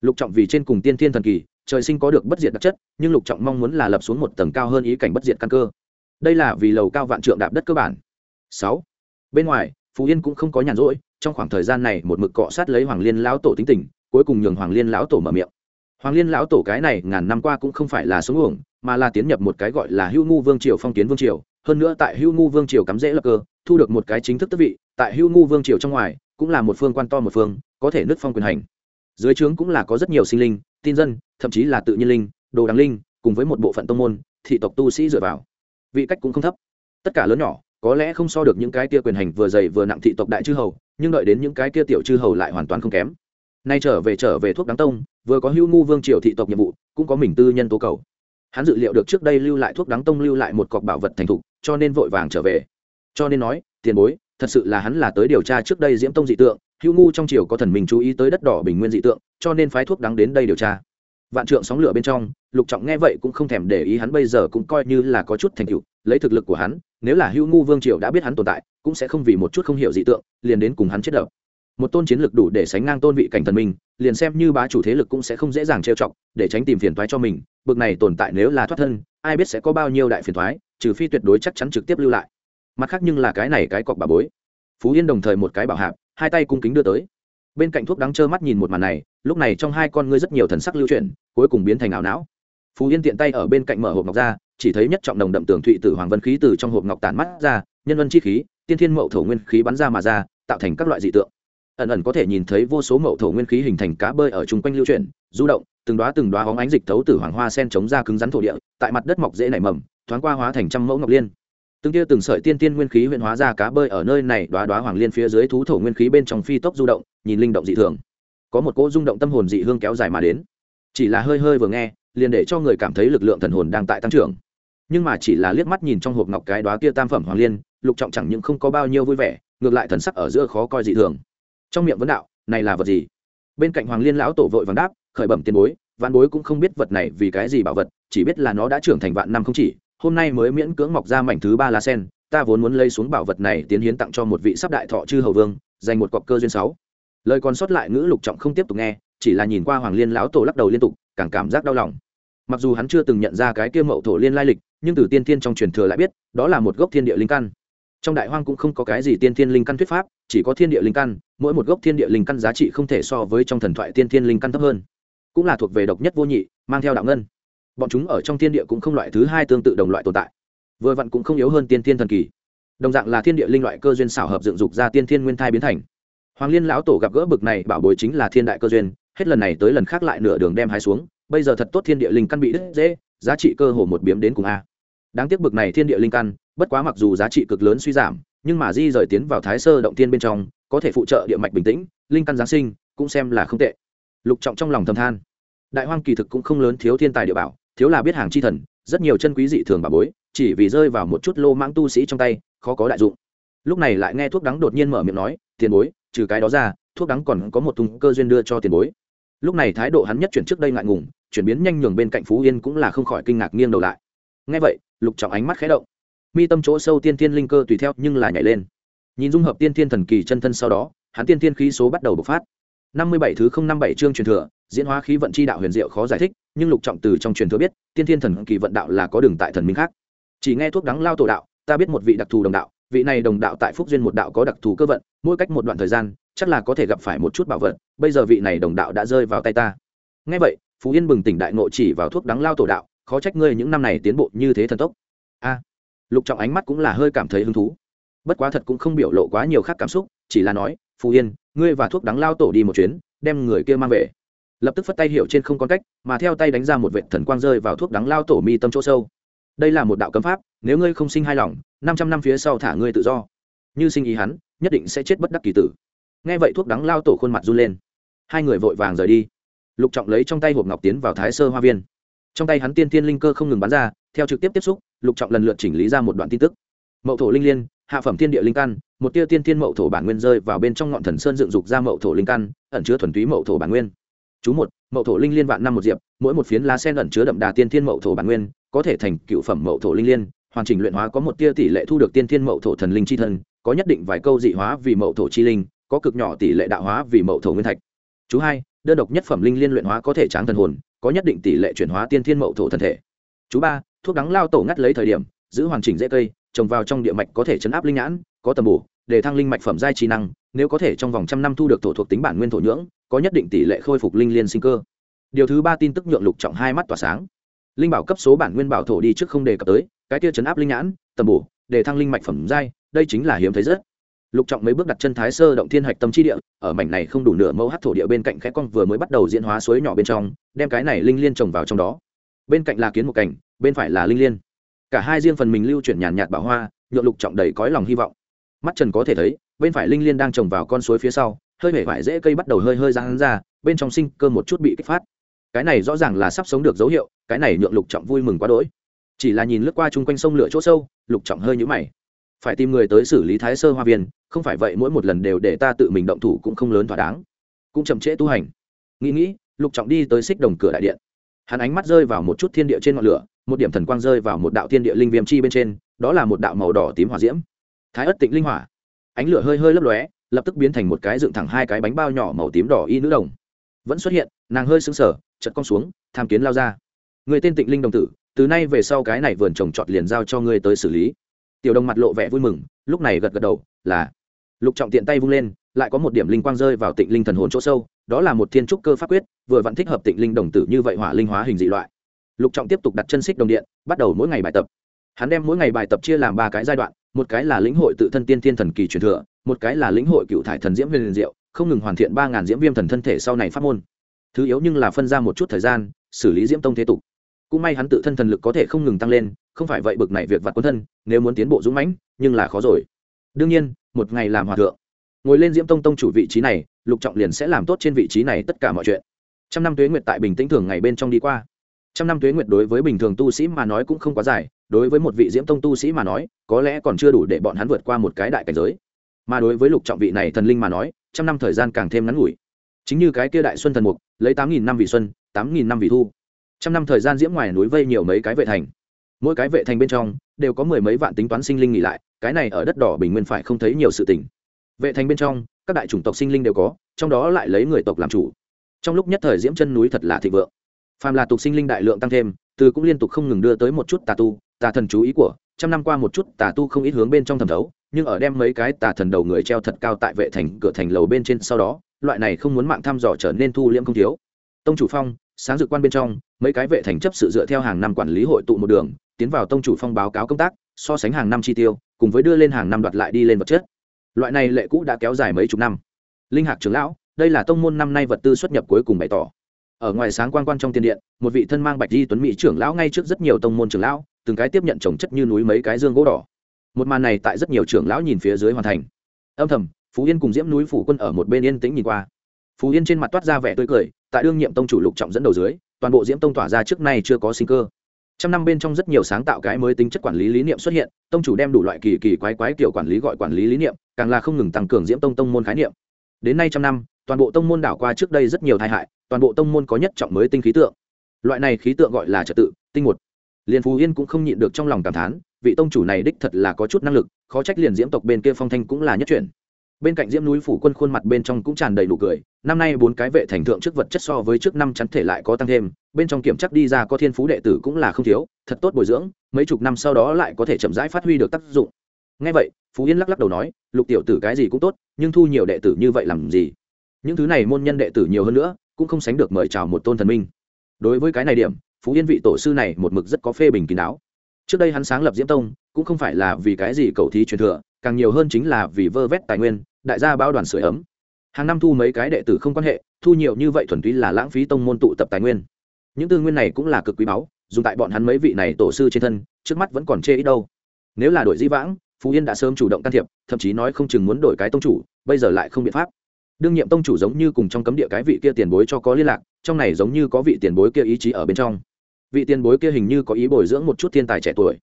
Lục trọng vì trên cùng tiên thiên thần kỳ, trời sinh có được bất diệt đặc chất, nhưng lục trọng mong muốn là lập xuống một tầng cao hơn ý cảnh bất diệt căn cơ. Đây là vì lầu cao vạn trượng đạp đất cơ bản. Sáu. Bên ngoài phú yên cũng không có nhàn rỗi, trong khoảng thời gian này một mực cọ sát lấy hoàng liên lão tổ tính tình, cuối cùng nhường hoàng liên lão tổ mở miệng. Hoàng liên lão tổ cái này ngàn năm qua cũng không phải là sống uổng, mà là tiến nhập một cái gọi là hưu ngu vương triều phong kiến vương triều, hơn nữa tại hưu ngu vương triều cắm rễ lập cơ thu được một cái chính thức tước vị, tại hưu ngu vương triều trong ngoài, cũng là một phương quan to một phương, có thể nứt phong quyền hành. Dưới trướng cũng là có rất nhiều sinh linh, tin dân, thậm chí là tự nhiên linh, đồ đằng linh, cùng với một bộ phận tông môn, thị tộc tu sĩ dựa vào. Vị cách cũng không thấp. Tất cả lớn nhỏ, có lẽ không so được những cái kia quyền hành vừa dày vừa nặng thị tộc đại chư hầu, nhưng đợi đến những cái kia tiểu chư hầu lại hoàn toàn không kém. Nay trở về trở về thuốc đáng tông, vừa có hưu ngu vương triều thị tộc nhiệm vụ, cũng có mình tư nhân tố cầu. Hắn dự liệu được trước đây lưu lại thuốc đáng tông lưu lại một cọc bảo vật thành thục, cho nên vội vàng trở về cho nên nói, tiền bối, thật sự là hắn là tới điều tra trước đây diễm tông dị tượng, hữu ngu trong triều có thần mình chú ý tới đất đỏ bình nguyên dị tượng, cho nên phái thuốc đắng đến đây điều tra. Vạn trượng sóng lửa bên trong, lục trọng nghe vậy cũng không thèm để ý hắn bây giờ cũng coi như là có chút thành tựu, lấy thực lực của hắn, nếu là hữu ngu vương triều đã biết hắn tồn tại, cũng sẽ không vì một chút không hiểu dị tượng, liền đến cùng hắn chết đập. Một tôn chiến lực đủ để sánh ngang tôn vị cảnh thần minh liền xem như bá chủ thế lực cũng sẽ không dễ dàng trêu chọc, để tránh tìm phiền thoái cho mình, bực này tồn tại nếu là thoát thân, ai biết sẽ có bao nhiêu đại phiền thoái trừ phi tuyệt đối chắc chắn trực tiếp lưu lại mặt khác nhưng là cái này cái cọc bà bối. Phú yên đồng thời một cái bảo hạp, hai tay cung kính đưa tới. Bên cạnh thuốc đắng trơ mắt nhìn một màn này, lúc này trong hai con ngươi rất nhiều thần sắc lưu chuyển, cuối cùng biến thành ảo não. Phú yên tiện tay ở bên cạnh mở hộp ngọc ra, chỉ thấy nhất trọng đồng đậm tường thụy tử hoàng vân khí từ trong hộp ngọc tản mắt ra, nhân vân chi khí, tiên thiên mậu thổ nguyên khí bắn ra mà ra, tạo thành các loại dị tượng. Ẩn ẩn có thể nhìn thấy vô số mậu thổ nguyên khí hình thành cá bơi ở chung quanh lưu chuyển, du động, từng đoá từng đoá hóng ánh dịch thấu tử hoàng hoa sen chống ra cứng rắn thổ địa, tại mặt đất mọc dễ nảy mầm, thoáng qua hóa thành trăm mẫu ngọc liên từng tia từng sợi tiên tiên nguyên khí huyện hóa ra cá bơi ở nơi này đoá đoá hoàng liên phía dưới thú thổ nguyên khí bên trong phi tốc du động, nhìn linh động dị thường. Có một cỗ rung động tâm hồn dị hương kéo dài mà đến. Chỉ là hơi hơi vừa nghe, liền để cho người cảm thấy lực lượng thần hồn đang tại tăng trưởng. Nhưng mà chỉ là liếc mắt nhìn trong hộp ngọc cái đoá kia tam phẩm hoàng liên, lục trọng chẳng những không có bao nhiêu vui vẻ, ngược lại thần sắc ở giữa khó coi dị thường. Trong miệng vấn đạo, này là vật gì? Bên cạnh hoàng liên lão tổ vội vàng đáp, khởi bẩm tiền bối văn bối cũng không biết vật này vì cái gì bảo vật, chỉ biết là nó đã trưởng thành vạn năm không chỉ hôm nay mới miễn cưỡng mọc ra mảnh thứ ba lá sen, ta vốn muốn lấy xuống bảo vật này tiến hiến tặng cho một vị sắp đại thọ chư hầu vương, dành một cọc cơ duyên sáu. Lời còn sót lại ngữ lục trọng không tiếp tục nghe, chỉ là nhìn qua hoàng liên lão tổ lắc đầu liên tục, càng cảm giác đau lòng. Mặc dù hắn chưa từng nhận ra cái kia mậu thổ liên lai lịch, nhưng từ tiên thiên trong truyền thừa lại biết, đó là một gốc thiên địa linh căn. Trong đại hoang cũng không có cái gì tiên thiên linh căn thuyết pháp, chỉ có thiên địa linh căn, mỗi một gốc thiên địa linh căn giá trị không thể so với trong thần thoại tiên thiên linh căn thấp hơn. Cũng là thuộc về độc nhất vô nhị, mang theo đạo ngân bọn chúng ở trong thiên địa cũng không loại thứ hai tương tự đồng loại tồn tại. Vừa vặn cũng không yếu hơn tiên thiên thần kỳ. Đồng dạng là thiên địa linh loại cơ duyên xảo hợp dựng dục ra tiên thiên nguyên thai biến thành. Hoàng liên lão tổ gặp gỡ bực này bảo bối chính là thiên đại cơ duyên, hết lần này tới lần khác lại nửa đường đem hai xuống, bây giờ thật tốt thiên địa linh căn bị đứt dễ, giá trị cơ hồ một biếm đến cùng a. Đáng tiếc bực này thiên địa linh căn, bất quá mặc dù giá trị cực lớn suy giảm, nhưng mà di rời tiến vào thái sơ động tiên bên trong, có thể phụ trợ địa mạch bình tĩnh, linh căn giáng sinh, cũng xem là không tệ. Lục trọng trong lòng thầm than. Đại hoang kỳ thực cũng không lớn thiếu thiên tài địa bảo thiếu là biết hàng chi thần, rất nhiều chân quý dị thường bà bối, chỉ vì rơi vào một chút lô mãng tu sĩ trong tay, khó có đại dụng. Lúc này lại nghe thuốc đắng đột nhiên mở miệng nói, tiền bối, trừ cái đó ra, thuốc đắng còn có một tung cơ duyên đưa cho tiền bối. Lúc này thái độ hắn nhất chuyển trước đây ngại ngùng, chuyển biến nhanh nhường bên cạnh phú yên cũng là không khỏi kinh ngạc nghiêng đầu lại. Nghe vậy, lục trọng ánh mắt khé động. Mi tâm chỗ sâu tiên thiên linh cơ tùy theo nhưng là nhảy lên. Nhìn dung hợp tiên thiên thần kỳ chân thân sau đó, hắn tiên thiên khí số bắt đầu bộc phát. Năm mươi bảy thứ không năm bảy chương truyền thừa, diễn hóa khí vận chi đạo huyền diệu khó giải thích nhưng lục trọng từ trong truyền thừa biết, tiên thiên thần kỳ vận đạo là có đường tại thần minh khác. Chỉ nghe thuốc đắng lao tổ đạo, ta biết một vị đặc thù đồng đạo, vị này đồng đạo tại phúc duyên một đạo có đặc thù cơ vận, mỗi cách một đoạn thời gian, chắc là có thể gặp phải một chút bảo vật, bây giờ vị này đồng đạo đã rơi vào tay ta. Nghe vậy, phú yên bừng tỉnh đại ngộ chỉ vào thuốc đắng lao tổ đạo, khó trách ngươi những năm này tiến bộ như thế thần tốc. A, lục trọng ánh mắt cũng là hơi cảm thấy hứng thú. Bất quá thật cũng không biểu lộ quá nhiều khác cảm xúc, chỉ là nói, phú yên, ngươi và thuốc đắng lao tổ đi một chuyến, đem người kia mang về lập tức phất tay hiệu trên không con cách, mà theo tay đánh ra một vệ thần quang rơi vào thuốc đắng lao tổ mi tâm chỗ sâu. Đây là một đạo cấm pháp, nếu ngươi không sinh hai lòng, năm trăm năm phía sau thả ngươi tự do. Như sinh ý hắn, nhất định sẽ chết bất đắc kỳ tử. Nghe vậy thuốc đắng lao tổ khuôn mặt run lên. Hai người vội vàng rời đi. Lục trọng lấy trong tay hộp ngọc tiến vào thái sơ hoa viên. Trong tay hắn tiên tiên linh cơ không ngừng bắn ra, theo trực tiếp tiếp xúc, lục trọng lần lượt chỉnh lý ra một đoạn tin tức. Mậu thổ linh liên, hạ phẩm thiên địa linh căn, một tia tiên tiên mậu thổ bản nguyên rơi vào bên trong ngọn thần sơn dựng dục ra mậu thổ linh căn, ẩn chứa thuần túy mậu thổ bản nguyên chú một, mậu thổ linh liên vạn năm một diệp, mỗi một phiến lá sen ẩn chứa đậm đà tiên thiên mậu thổ bản nguyên, có thể thành cựu phẩm mậu thổ linh liên, hoàn chỉnh luyện hóa có một tia tỷ lệ thu được tiên thiên mậu thổ thần linh chi thân, có nhất định vài câu dị hóa vì mậu thổ chi linh, có cực nhỏ tỷ lệ đạo hóa vì mậu thổ nguyên thạch. Chú hai, đơn độc nhất phẩm linh liên luyện hóa có thể tráng thần hồn, có nhất định tỷ lệ chuyển hóa tiên thiên mậu thổ thân thể. Chú ba, thuốc đắng lao tổ ngắt lấy thời điểm, giữ hoàn chỉnh dễ cây, trồng vào trong địa mạch có thể chấn áp linh nhãn, có tầm bổ, để thăng linh mạch phẩm giai trí năng nếu có thể trong vòng trăm năm thu được thổ thuộc tính bản nguyên thổ nhưỡng, có nhất định tỷ lệ khôi phục linh liên sinh cơ. Điều thứ ba tin tức nhượng lục trọng hai mắt tỏa sáng. Linh bảo cấp số bản nguyên bảo thổ đi trước không đề cập tới, cái tia chấn áp linh nhãn, tầm bổ, để thăng linh mạch phẩm giai, đây chính là hiếm thấy rất. Lục trọng mấy bước đặt chân thái sơ động thiên hạch tâm chi địa, ở mảnh này không đủ nửa mẫu hát thổ địa bên cạnh khẽ con vừa mới bắt đầu diễn hóa suối nhỏ bên trong, đem cái này linh liên trồng vào trong đó. Bên cạnh là kiến một cảnh, bên phải là linh liên. Cả hai riêng phần mình lưu chuyển nhàn nhạt bảo hoa, nhượng lục trọng đầy cõi lòng hy vọng. Mắt trần có thể thấy bên phải linh liên đang trồng vào con suối phía sau, hơi hể vải dễ cây bắt đầu hơi hơi răng ra, bên trong sinh cơ một chút bị kích phát. Cái này rõ ràng là sắp sống được dấu hiệu, cái này nhượng lục trọng vui mừng quá đỗi. Chỉ là nhìn lướt qua chung quanh sông lửa chỗ sâu, lục trọng hơi nhũ mày. Phải tìm người tới xử lý thái sơ hoa viên, không phải vậy mỗi một lần đều để ta tự mình động thủ cũng không lớn thỏa đáng. Cũng chậm trễ tu hành. Nghĩ nghĩ, lục trọng đi tới xích đồng cửa đại điện. Hắn ánh mắt rơi vào một chút thiên địa trên ngọn lửa, một điểm thần quang rơi vào một đạo thiên địa linh viêm chi bên trên, đó là một đạo màu đỏ tím hỏa diễm. Thái ất tịnh linh hỏa ánh lửa hơi hơi lấp lóe, lập tức biến thành một cái dựng thẳng hai cái bánh bao nhỏ màu tím đỏ y nữ đồng. Vẫn xuất hiện, nàng hơi sững sờ chật cong xuống, tham kiến lao ra. Người tên tịnh linh đồng tử, từ nay về sau cái này vườn trồng trọt liền giao cho ngươi tới xử lý. Tiểu đồng mặt lộ vẻ vui mừng, lúc này gật gật đầu, là. Lục trọng tiện tay vung lên, lại có một điểm linh quang rơi vào tịnh linh thần hồn chỗ sâu, đó là một thiên trúc cơ pháp quyết, vừa vẫn thích hợp tịnh linh đồng tử như vậy hỏa linh hóa hình dị loại. Lục trọng tiếp tục đặt chân xích đồng điện, bắt đầu mỗi ngày bài tập. Hắn đem mỗi ngày bài tập chia làm ba cái giai đoạn một cái là lĩnh hội tự thân tiên thiên thần kỳ truyền thừa, một cái là lĩnh hội cựu thải thần diễm huyền diệu, không ngừng hoàn thiện ba ngàn diễm viêm thần thân thể sau này phát môn. Thứ yếu nhưng là phân ra một chút thời gian, xử lý diễm tông thế tục. Cũng may hắn tự thân thần lực có thể không ngừng tăng lên, không phải vậy bực này việc vặt quân thân, nếu muốn tiến bộ dũng mãnh, nhưng là khó rồi. Đương nhiên, một ngày làm hòa thượng, ngồi lên diễm tông tông chủ vị trí này, lục trọng liền sẽ làm tốt trên vị trí này tất cả mọi chuyện. Trăm năm tuế nguyệt tại bình tĩnh thường ngày bên trong đi qua. Trăm năm tuế nguyệt đối với bình thường tu sĩ mà nói cũng không quá dài đối với một vị diễm tông tu sĩ mà nói, có lẽ còn chưa đủ để bọn hắn vượt qua một cái đại cảnh giới. Mà đối với lục trọng vị này thần linh mà nói, trăm năm thời gian càng thêm ngắn ngủi. Chính như cái kia đại xuân thần mục, lấy tám nghìn năm vì xuân, tám nghìn năm vì thu. Trăm năm thời gian diễm ngoài núi vây nhiều mấy cái vệ thành. Mỗi cái vệ thành bên trong, đều có mười mấy vạn tính toán sinh linh nghỉ lại, cái này ở đất đỏ bình nguyên phải không thấy nhiều sự tình. Vệ thành bên trong, các đại chủng tộc sinh linh đều có, trong đó lại lấy người tộc làm chủ. Trong lúc nhất thời diễm chân núi thật là thịnh vượng. Phàm là tục sinh linh đại lượng tăng thêm, từ cũng liên tục không ngừng đưa tới một chút tà tu tà thần chú ý của, trăm năm qua một chút tà tu không ít hướng bên trong thẩm thấu, nhưng ở đem mấy cái tà thần đầu người treo thật cao tại vệ thành, cửa thành lầu bên trên sau đó, loại này không muốn mạng thăm dò trở nên thu liễm không thiếu. Tông chủ phong, sáng dự quan bên trong, mấy cái vệ thành chấp sự dựa theo hàng năm quản lý hội tụ một đường, tiến vào tông chủ phong báo cáo công tác, so sánh hàng năm chi tiêu, cùng với đưa lên hàng năm đoạt lại đi lên vật chất. Loại này lệ cũ đã kéo dài mấy chục năm. Linh hạc trưởng lão, đây là tông môn năm nay vật tư xuất nhập cuối cùng bày tỏ ở ngoài sáng quan quan trong tiền điện, một vị thân mang bạch di tuấn mỹ trưởng lão ngay trước rất nhiều tông môn trưởng lão, từng cái tiếp nhận trồng chất như núi mấy cái dương gỗ đỏ. Một màn này tại rất nhiều trưởng lão nhìn phía dưới hoàn thành. Âm thầm, phú yên cùng diễm núi phủ quân ở một bên yên tĩnh nhìn qua. Phú yên trên mặt toát ra vẻ tươi cười, tại đương nhiệm tông chủ lục trọng dẫn đầu dưới, toàn bộ diễm tông tỏa ra trước nay chưa có sinh cơ. Trăm năm bên trong rất nhiều sáng tạo cái mới tính chất quản lý lý niệm xuất hiện, tông chủ đem đủ loại kỳ kỳ quái quái kiểu quản lý gọi quản lý lý niệm, càng là không ngừng tăng cường diễm tông tông môn khái niệm. Đến nay trăm năm toàn bộ tông môn đảo qua trước đây rất nhiều tai hại, toàn bộ tông môn có nhất trọng mới tinh khí tượng. Loại này khí tượng gọi là trật tự, tinh một. Liền phú yên cũng không nhịn được trong lòng cảm thán, vị tông chủ này đích thật là có chút năng lực, khó trách liền diễm tộc bên kia phong thanh cũng là nhất chuyển. Bên cạnh diễm núi phủ quân khuôn mặt bên trong cũng tràn đầy nụ cười, năm nay bốn cái vệ thành thượng trước vật chất so với trước năm chắn thể lại có tăng thêm, bên trong kiểm chắc đi ra có thiên phú đệ tử cũng là không thiếu, thật tốt bồi dưỡng, mấy chục năm sau đó lại có thể chậm rãi phát huy được tác dụng. Ngay vậy, phú yên lắc lắc đầu nói, lục tiểu tử cái gì cũng tốt, nhưng thu nhiều đệ tử như vậy làm gì? Những thứ này môn nhân đệ tử nhiều hơn nữa, cũng không sánh được mời chào một tôn thần minh. Đối với cái này điểm, phú yên vị tổ sư này một mực rất có phê bình kín đáo. Trước đây hắn sáng lập diễm tông, cũng không phải là vì cái gì cầu thí truyền thừa, càng nhiều hơn chính là vì vơ vét tài nguyên, đại gia bao đoàn sửa ấm. Hàng năm thu mấy cái đệ tử không quan hệ, thu nhiều như vậy thuần túy là lãng phí tông môn tụ tập tài nguyên. Những tư nguyên này cũng là cực quý báu, dùng tại bọn hắn mấy vị này tổ sư trên thân, trước mắt vẫn còn chê ít đâu. Nếu là đổi di vãng, phú yên đã sớm chủ động can thiệp, thậm chí nói không chừng muốn đổi cái tông chủ, bây giờ lại không biện pháp đương nhiệm tông chủ giống như cùng trong cấm địa cái vị kia tiền bối cho có liên lạc, trong này giống như có vị tiền bối kia ý chí ở bên trong. Vị tiền bối kia hình như có ý bồi dưỡng một chút thiên tài trẻ tuổi.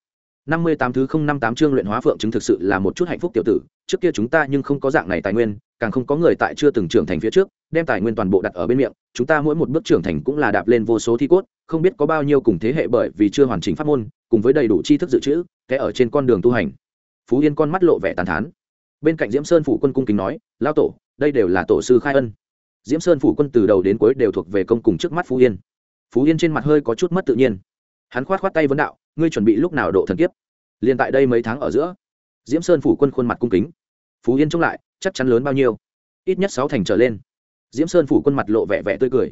Năm mươi tám thứ không năm tám chương luyện hóa phượng chứng thực sự là một chút hạnh phúc tiểu tử, trước kia chúng ta nhưng không có dạng này tài nguyên, càng không có người tại chưa từng trưởng thành phía trước, đem tài nguyên toàn bộ đặt ở bên miệng, chúng ta mỗi một bước trưởng thành cũng là đạp lên vô số thi cốt, không biết có bao nhiêu cùng thế hệ bởi vì chưa hoàn chỉnh pháp môn, cùng với đầy đủ tri thức dự trữ, kẻ ở trên con đường tu hành. Phú yên con mắt lộ vẻ tàn thán. Bên cạnh diễm sơn phủ quân cung kính nói lao tổ đây đều là tổ sư khai ân. Diễm sơn phủ quân từ đầu đến cuối đều thuộc về công cùng trước mắt phú yên. Phú yên trên mặt hơi có chút mất tự nhiên. Hắn khoát khoát tay vấn đạo, ngươi chuẩn bị lúc nào độ thần kiếp? Liền tại đây mấy tháng ở giữa. Diễm sơn phủ quân khuôn mặt cung kính. Phú yên trông lại, chắc chắn lớn bao nhiêu? Ít nhất sáu thành trở lên. Diễm sơn phủ quân mặt lộ vẻ vẻ tươi cười.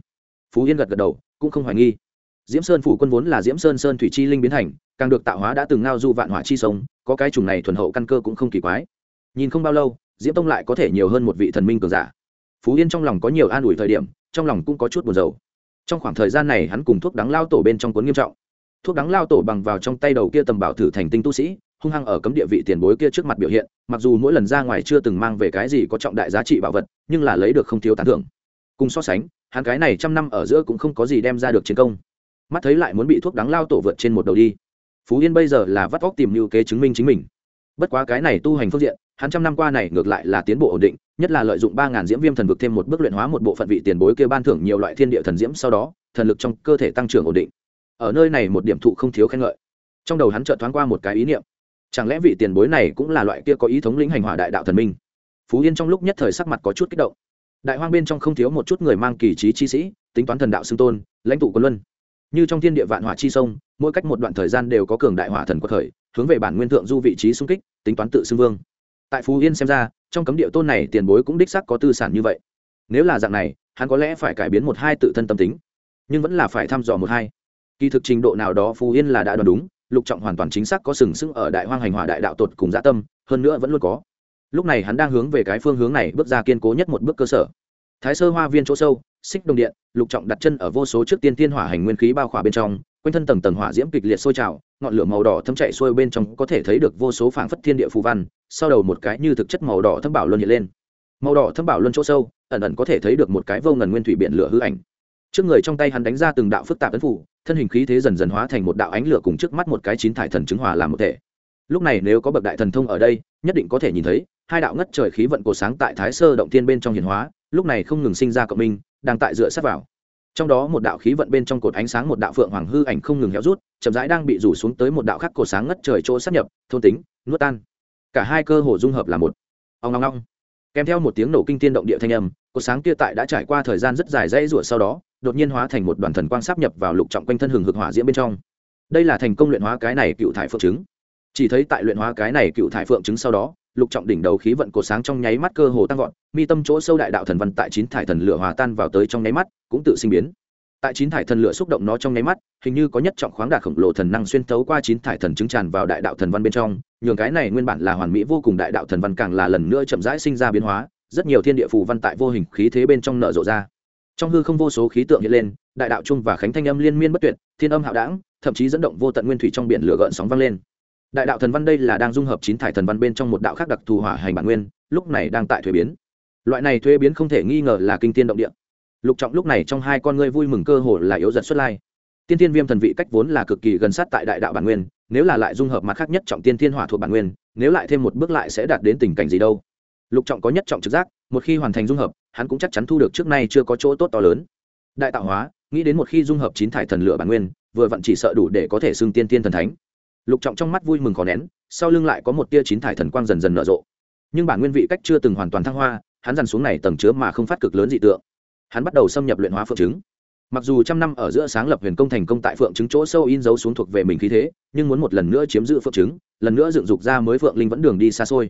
Phú yên gật gật đầu, cũng không hoài nghi. Diễm sơn phủ quân vốn là diễm sơn sơn thủy chi linh biến thành, càng được tạo hóa đã từng ngao du vạn hỏa chi sống có cái chủng này thuần hậu căn cơ cũng không kỳ quái. Nhìn không bao lâu diễm tông lại có thể nhiều hơn một vị thần minh cường giả. Phú yên trong lòng có nhiều an ủi thời điểm, trong lòng cũng có chút buồn rầu. Trong khoảng thời gian này, hắn cùng thuốc đắng lao tổ bên trong cuốn nghiêm trọng. Thuốc đắng lao tổ bằng vào trong tay đầu kia tầm bảo thử thành tinh tu sĩ, hung hăng ở cấm địa vị tiền bối kia trước mặt biểu hiện, mặc dù mỗi lần ra ngoài chưa từng mang về cái gì có trọng đại giá trị bảo vật, nhưng là lấy được không thiếu tán thưởng. Cùng so sánh, hắn cái này trăm năm ở giữa cũng không có gì đem ra được chiến công. Mắt thấy lại muốn bị thuốc đắng lao tổ vượt trên một đầu đi. Phú yên bây giờ là vắt vóc tìm mưu kế chứng minh chính mình. Bất quá cái này tu hành phương diện hắn trăm năm qua này ngược lại là tiến bộ ổn định, nhất là lợi dụng ba ngàn diễm viêm thần vực thêm một bước luyện hóa một bộ phận vị tiền bối kia ban thưởng nhiều loại thiên địa thần diễm sau đó, thần lực trong cơ thể tăng trưởng ổn định. Ở nơi này một điểm thụ không thiếu khen ngợi. Trong đầu hắn chợt thoáng qua một cái ý niệm. Chẳng lẽ vị tiền bối này cũng là loại kia có ý thống lĩnh hành hỏa đại đạo thần minh? Phú yên trong lúc nhất thời sắc mặt có chút kích động. Đại hoang bên trong không thiếu một chút người mang kỳ trí chi sĩ, tính toán thần đạo xưng tôn, lãnh tụ quân luân. Như trong thiên địa vạn hỏa chi sông, mỗi cách một đoạn thời gian đều có cường đại hỏa thần của thời hướng về bản nguyên thượng du vị trí xung kích, tính toán tự xưng vương tại phú yên xem ra, trong cấm địa tôn này tiền bối cũng đích sắc có tư sản như vậy. Nếu là dạng này, hắn có lẽ phải cải biến một hai tự thân tâm tính, nhưng vẫn là phải thăm dò một hai. Kỳ thực trình độ nào đó phú yên là đã đoán đúng, lục trọng hoàn toàn chính xác có sừng sững ở đại hoang hành hỏa đại đạo tột cùng dã tâm, hơn nữa vẫn luôn có. Lúc này hắn đang hướng về cái phương hướng này bước ra kiên cố nhất một bước cơ sở. Thái sơ hoa viên chỗ sâu, xích đồng điện, lục trọng đặt chân ở vô số trước tiên tiên hỏa hành nguyên khí bao khỏa bên trong, quanh thân tầng tầng hỏa diễm kịch liệt sôi trào ngọn lửa màu đỏ thâm chạy xuôi bên trong có thể thấy được vô số phảng phất thiên địa phù văn, sau đầu một cái như thực chất màu đỏ thâm bảo luân hiện lên. Màu đỏ thâm bảo luân chỗ sâu, ẩn ẩn có thể thấy được một cái vô ngần nguyên thủy biển lửa hư ảnh. Trước người trong tay hắn đánh ra từng đạo phức tạp ấn phủ, thân hình khí thế dần dần hóa thành một đạo ánh lửa cùng trước mắt một cái chín thải thần chứng hòa làm một thể. Lúc này nếu có bậc đại thần thông ở đây, nhất định có thể nhìn thấy, hai đạo ngất trời khí vận cổ sáng tại thái sơ động thiên bên trong hiền hóa, lúc này không ngừng sinh ra cộng minh, đang tại dựa sát vào trong đó một đạo khí vận bên trong cột ánh sáng một đạo phượng hoàng hư ảnh không ngừng héo rút, chậm rãi đang bị rủ xuống tới một đạo khác cột sáng ngất trời chỗ sát nhập, thôn tính, nuốt tan. Cả hai cơ hồ dung hợp là một. Ông long long kèm theo một tiếng nổ kinh thiên động địa thanh âm, cột sáng kia tại đã trải qua thời gian rất dài dãy rủa sau đó, đột nhiên hóa thành một đoàn thần quang sắp nhập vào lục trọng quanh thân hừng hực hỏa diễm bên trong. Đây là thành công luyện hóa cái này cựu thải phượng trứng chỉ thấy tại luyện hóa cái này cựu thải phượng trứng sau đó lục trọng đỉnh đầu khí vận cổ sáng trong nháy mắt cơ hồ tăng vọt, mi tâm chỗ sâu đại đạo thần văn tại chín thải thần lửa hòa tan vào tới trong nháy mắt, cũng tự sinh biến. Tại chín thải thần lửa xúc động nó trong nháy mắt, hình như có nhất trọng khoáng đạt khổng lồ thần năng xuyên thấu qua chín thải thần trứng tràn vào đại đạo thần văn bên trong, nhường cái này nguyên bản là hoàn mỹ vô cùng đại đạo thần văn càng là lần nữa chậm rãi sinh ra biến hóa, rất nhiều thiên địa phù văn tại vô hình khí thế bên trong nở rộ ra. Trong hư không vô số khí tượng hiện lên, đại đạo trung và khánh thanh âm liên miên bất tuyệt, thiên âm hạo đảng, thậm chí dẫn động vô tận nguyên thủy trong biển lửa gợn sóng vang lên đại đạo thần văn đây là đang dung hợp chín thải thần văn bên trong một đạo khác đặc thù hỏa hành bản nguyên, lúc này đang tại thuế biến. Loại này thuế biến không thể nghi ngờ là kinh tiên động địa. Lục trọng lúc này trong hai con ngươi vui mừng cơ hồ là yếu giật xuất lai. Tiên tiên viêm thần vị cách vốn là cực kỳ gần sát tại đại đạo bản nguyên, nếu là lại dung hợp mặt khác nhất trọng tiên thiên hỏa thuộc bản nguyên, nếu lại thêm một bước lại sẽ đạt đến tình cảnh gì đâu? Lục trọng có nhất trọng trực giác, một khi hoàn thành dung hợp, hắn cũng chắc chắn thu được trước nay chưa có chỗ tốt to lớn. Đại tạo hóa, nghĩ đến một khi dung hợp chín thải thần lửa bản nguyên, vừa vặn chỉ sợ đủ để có thể xưng tiên tiên thần thánh lục trọng trong mắt vui mừng khó nén, sau lưng lại có một tia chín thải thần quang dần dần nở rộ. Nhưng bản nguyên vị cách chưa từng hoàn toàn thăng hoa, hắn dằn xuống này tầng chứa mà không phát cực lớn dị tượng. Hắn bắt đầu xâm nhập luyện hóa phượng chứng. Mặc dù trăm năm ở giữa sáng lập huyền công thành công tại phượng chứng chỗ sâu in dấu xuống thuộc về mình khí thế, nhưng muốn một lần nữa chiếm giữ phượng chứng, lần nữa dựng dục ra mới phượng linh vẫn đường đi xa xôi.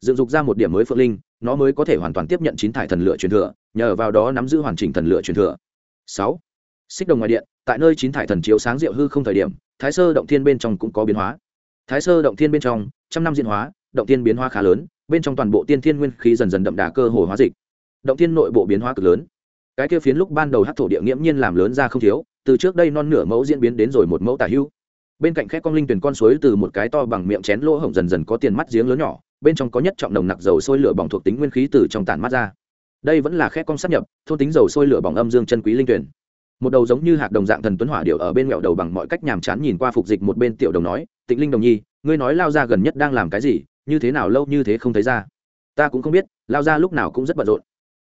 Dựng dục ra một điểm mới phượng linh, nó mới có thể hoàn toàn tiếp nhận chín thải thần lửa truyền thừa, nhờ vào đó nắm giữ hoàn chỉnh thần lửa truyền thừa. Sáu. Xích đồng ngoài điện, tại nơi chín thải thần chiếu sáng diệu hư không thời điểm thái sơ động thiên bên trong cũng có biến hóa. Thái sơ động thiên bên trong, trăm năm diễn hóa, động thiên biến hóa khá lớn, bên trong toàn bộ tiên thiên nguyên khí dần dần đậm đà cơ hồ hóa dịch. Động thiên nội bộ biến hóa cực lớn. Cái kia phiến lúc ban đầu hát thổ địa nghiễm nhiên làm lớn ra không thiếu, từ trước đây non nửa mẫu diễn biến đến rồi một mẫu tả hưu. Bên cạnh khét con linh tuyển con suối từ một cái to bằng miệng chén lỗ hổng dần dần có tiền mắt giếng lớn nhỏ, bên trong có nhất trọng đồng nặc dầu sôi lửa bỏng thuộc tính nguyên khí từ trong tản mắt ra. Đây vẫn là khét con sắp nhập, thôn tính dầu sôi lửa bỏng âm dương chân quý linh tuyển một đầu giống như hạt đồng dạng thần tuấn hỏa điệu ở bên mẹo đầu bằng mọi cách nhàm chán nhìn qua phục dịch một bên tiểu đồng nói, tịnh linh đồng nhi, ngươi nói lao ra gần nhất đang làm cái gì, như thế nào lâu như thế không thấy ra? Ta cũng không biết, lao ra lúc nào cũng rất bận rộn.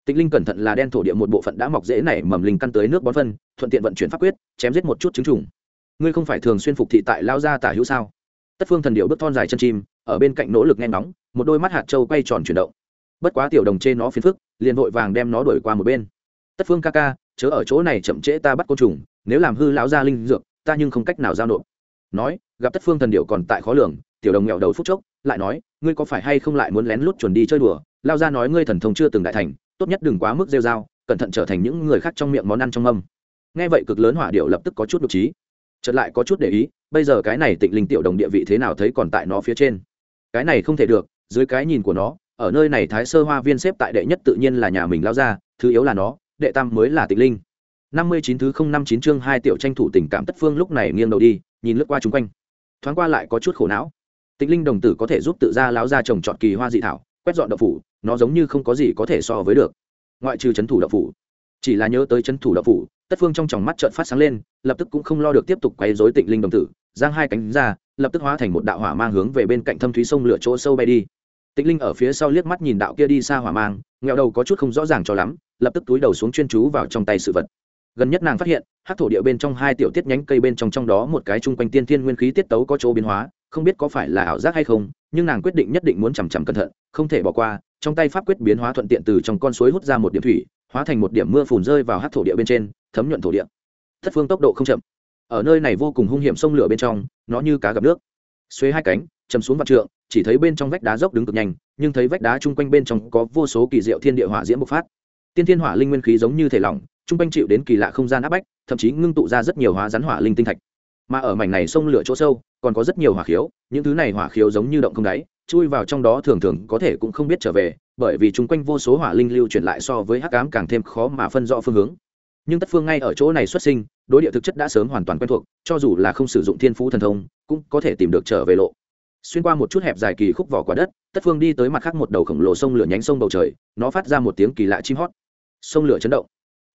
Tịnh linh cẩn thận là đen thổ địa một bộ phận đã mọc dễ nảy mầm linh căn tới nước bón phân, thuận tiện vận chuyển pháp quyết, chém giết một chút chứng trùng. Ngươi không phải thường xuyên phục thị tại lao ra tả hữu sao? Tất phương thần điệu bước thon dài chân chim, ở bên cạnh nỗ lực nghe nóng một đôi mắt hạt trâu quay tròn chuyển động. Bất quá tiểu đồng trên nó phiền phức, liền vội vàng đem nó đuổi qua một bên. Tất phương ca ca chớ ở chỗ này chậm trễ ta bắt côn trùng, nếu làm hư lão gia linh dược, ta nhưng không cách nào giao nộp. Nói, gặp tất phương thần điệu còn tại khó lường, tiểu đồng nghèo đầu phút chốc, lại nói, ngươi có phải hay không lại muốn lén lút chuẩn đi chơi đùa? Lao ra nói ngươi thần thông chưa từng đại thành, tốt nhất đừng quá mức rêu dao cẩn thận trở thành những người khác trong miệng món ăn trong mâm. Nghe vậy cực lớn hỏa điệu lập tức có chút đục trí. Chợt lại có chút để ý, bây giờ cái này tịnh linh tiểu đồng địa vị thế nào thấy còn tại nó phía trên. Cái này không thể được, dưới cái nhìn của nó, ở nơi này thái sơ hoa viên xếp tại đệ nhất tự nhiên là nhà mình lao ra thứ yếu là nó đệ tam mới là tịnh linh. Năm mươi chín thứ không năm chín chương hai tiểu tranh thủ tình cảm tất phương lúc này nghiêng đầu đi, nhìn lướt qua chung quanh. Thoáng qua lại có chút khổ não. Tịnh linh đồng tử có thể giúp tự ra láo ra trồng trọt kỳ hoa dị thảo, quét dọn đậu phủ, nó giống như không có gì có thể so với được. Ngoại trừ c h ấ n thủ đậu phủ. Chỉ là nhớ tới c h ấ n thủ đậu phủ, tất phương trong tròng mắt trợn phát sáng lên, lập tức cũng không lo được tiếp tục quấy dối tịnh linh đồng tử, giang hai cánh ra, lập tức hóa thành một đạo hỏa mang hướng về bên cạnh thâm thúy sông lửa chỗ sâu bay đi. Tịnh linh ở phía sau liếc mắt nhìn đạo kia đi xa hỏa mang nghèo đầu có chút không rõ ràng cho lắm lập tức túi đầu xuống chuyên chú vào trong tay sự vật. Gần nhất nàng phát hiện hát thổ địa bên trong hai tiểu tiết nhánh cây bên trong trong đó một cái chung quanh tiên thiên nguyên khí tiết tấu có chỗ biến hóa, không biết có phải là ảo giác hay không, nhưng nàng quyết định nhất định muốn chằm chằm cẩn thận, không thể bỏ qua, trong tay pháp quyết biến hóa thuận tiện từ trong con suối hút ra một điểm thủy, hóa thành một điểm mưa phùn rơi vào hát thổ địa bên trên, thấm nhuận thổ địa. Thất phương tốc độ không chậm. Ở nơi này vô cùng hung hiểm sông lửa bên trong, nó như cá gặp nước. Xuế hai cánh, chầm xuống vạn trượng, chỉ thấy bên trong vách đá dốc đứng cực nhanh, nhưng thấy vách đá chung quanh bên trong có vô số kỳ diệu thiên địa hỏa diễm bộc phát tiên thiên hỏa linh nguyên khí giống như thể lỏng chung quanh chịu đến kỳ lạ không gian áp bách, thậm chí ngưng tụ ra rất nhiều hóa rắn hỏa linh tinh thạch. Mà ở mảnh này sông lửa chỗ sâu, còn có rất nhiều hỏa khiếu, những thứ này hỏa khiếu giống như động không đáy, chui vào trong đó thường thường có thể cũng không biết trở về, bởi vì chung quanh vô số hỏa linh lưu chuyển lại so với hắc ám càng thêm khó mà phân rõ phương hướng. Nhưng tất phương ngay ở chỗ này xuất sinh, đối địa thực chất đã sớm hoàn toàn quen thuộc, cho dù là không sử dụng thiên phú thần thông, cũng có thể tìm được trở về lộ. Xuyên qua một chút hẹp dài kỳ khúc vỏ quả đất, tất phương đi tới mặt khác một đầu khổng lồ sông lửa nhánh sông bầu trời, nó phát ra một tiếng kỳ lạ chim hót sông lửa chấn động.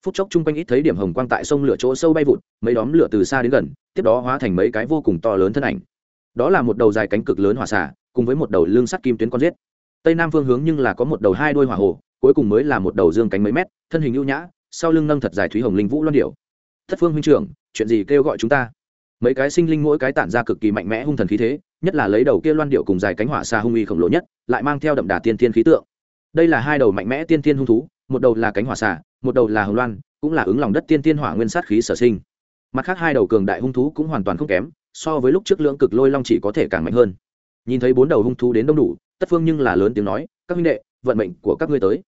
Phút chốc chung quanh ít thấy điểm hồng quang tại sông lửa chỗ sâu bay vụt, mấy đóm lửa từ xa đến gần, tiếp đó hóa thành mấy cái vô cùng to lớn thân ảnh. Đó là một đầu dài cánh cực lớn hỏa xả cùng với một đầu lương sắt kim tuyến con giết. Tây nam phương hướng nhưng là có một đầu hai đôi hỏa hồ, cuối cùng mới là một đầu dương cánh mấy mét, thân hình ưu nhã, sau lưng nâng thật dài thúy hồng linh vũ loan điệu thất phương huynh trưởng, chuyện gì kêu gọi chúng ta? Mấy cái sinh linh mỗi cái tản ra cực kỳ mạnh mẽ hung thần khí thế, nhất là lấy đầu kia loan điệu cùng dài cánh hỏa xa hung uy khổng lồ nhất, lại mang theo đậm đà tiên thiên khí tượng. Đây là hai đầu mạnh mẽ tiên thiên hung thú một đầu là cánh hỏa xà một đầu là hồng loan, cũng là ứng lòng đất tiên tiên hỏa nguyên sát khí sở sinh. Mặt khác hai đầu cường đại hung thú cũng hoàn toàn không kém, so với lúc trước lưỡng cực lôi long chỉ có thể càng mạnh hơn. Nhìn thấy bốn đầu hung thú đến đông đủ, tất phương nhưng là lớn tiếng nói, các huynh đệ, vận mệnh của các ngươi tới.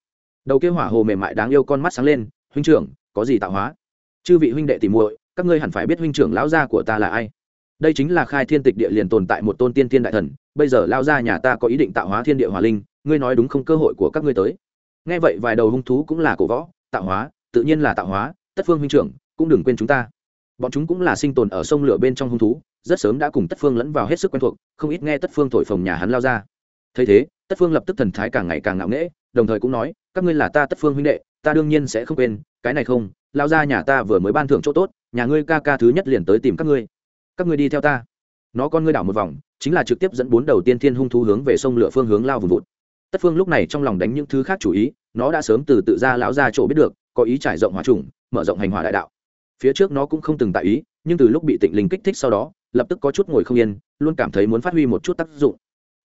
Đầu kia hỏa hồ mềm mại đáng yêu con mắt sáng lên, huynh trưởng, có gì tạo hóa? Chư vị huynh đệ tìm muội, các ngươi hẳn phải biết huynh trưởng lão gia của ta là ai. Đây chính là khai thiên tịch địa liền tồn tại một tôn tiên thiên đại thần, bây giờ lao gia nhà ta có ý định tạo hóa thiên địa hỏa linh, ngươi nói đúng không cơ hội của các ngươi tới nghe vậy vài đầu hung thú cũng là cổ võ, tạo hóa, tự nhiên là tạo hóa, tất phương huynh trưởng, cũng đừng quên chúng ta. Bọn chúng cũng là sinh tồn ở sông lửa bên trong hung thú, rất sớm đã cùng tất phương lẫn vào hết sức quen thuộc, không ít nghe tất phương thổi phồng nhà hắn lao ra. Thấy thế, tất phương lập tức thần thái càng ngày càng ngạo nghễ, đồng thời cũng nói, các ngươi là ta tất phương huynh đệ, ta đương nhiên sẽ không quên, cái này không, lao ra nhà ta vừa mới ban thưởng chỗ tốt, nhà ngươi ca ca thứ nhất liền tới tìm các ngươi. Các ngươi đi theo ta. Nó con ngươi đảo một vòng, chính là trực tiếp dẫn bốn đầu tiên thiên hung thú hướng về sông lửa phương hướng lao vùng vụt tất phương lúc này trong lòng đánh những thứ khác chủ ý, nó đã sớm từ tự ra lão ra chỗ biết được, có ý trải rộng hòa trùng, mở rộng hành hòa đại đạo. Phía trước nó cũng không từng tại ý, nhưng từ lúc bị tịnh linh kích thích sau đó, lập tức có chút ngồi không yên, luôn cảm thấy muốn phát huy một chút tác dụng.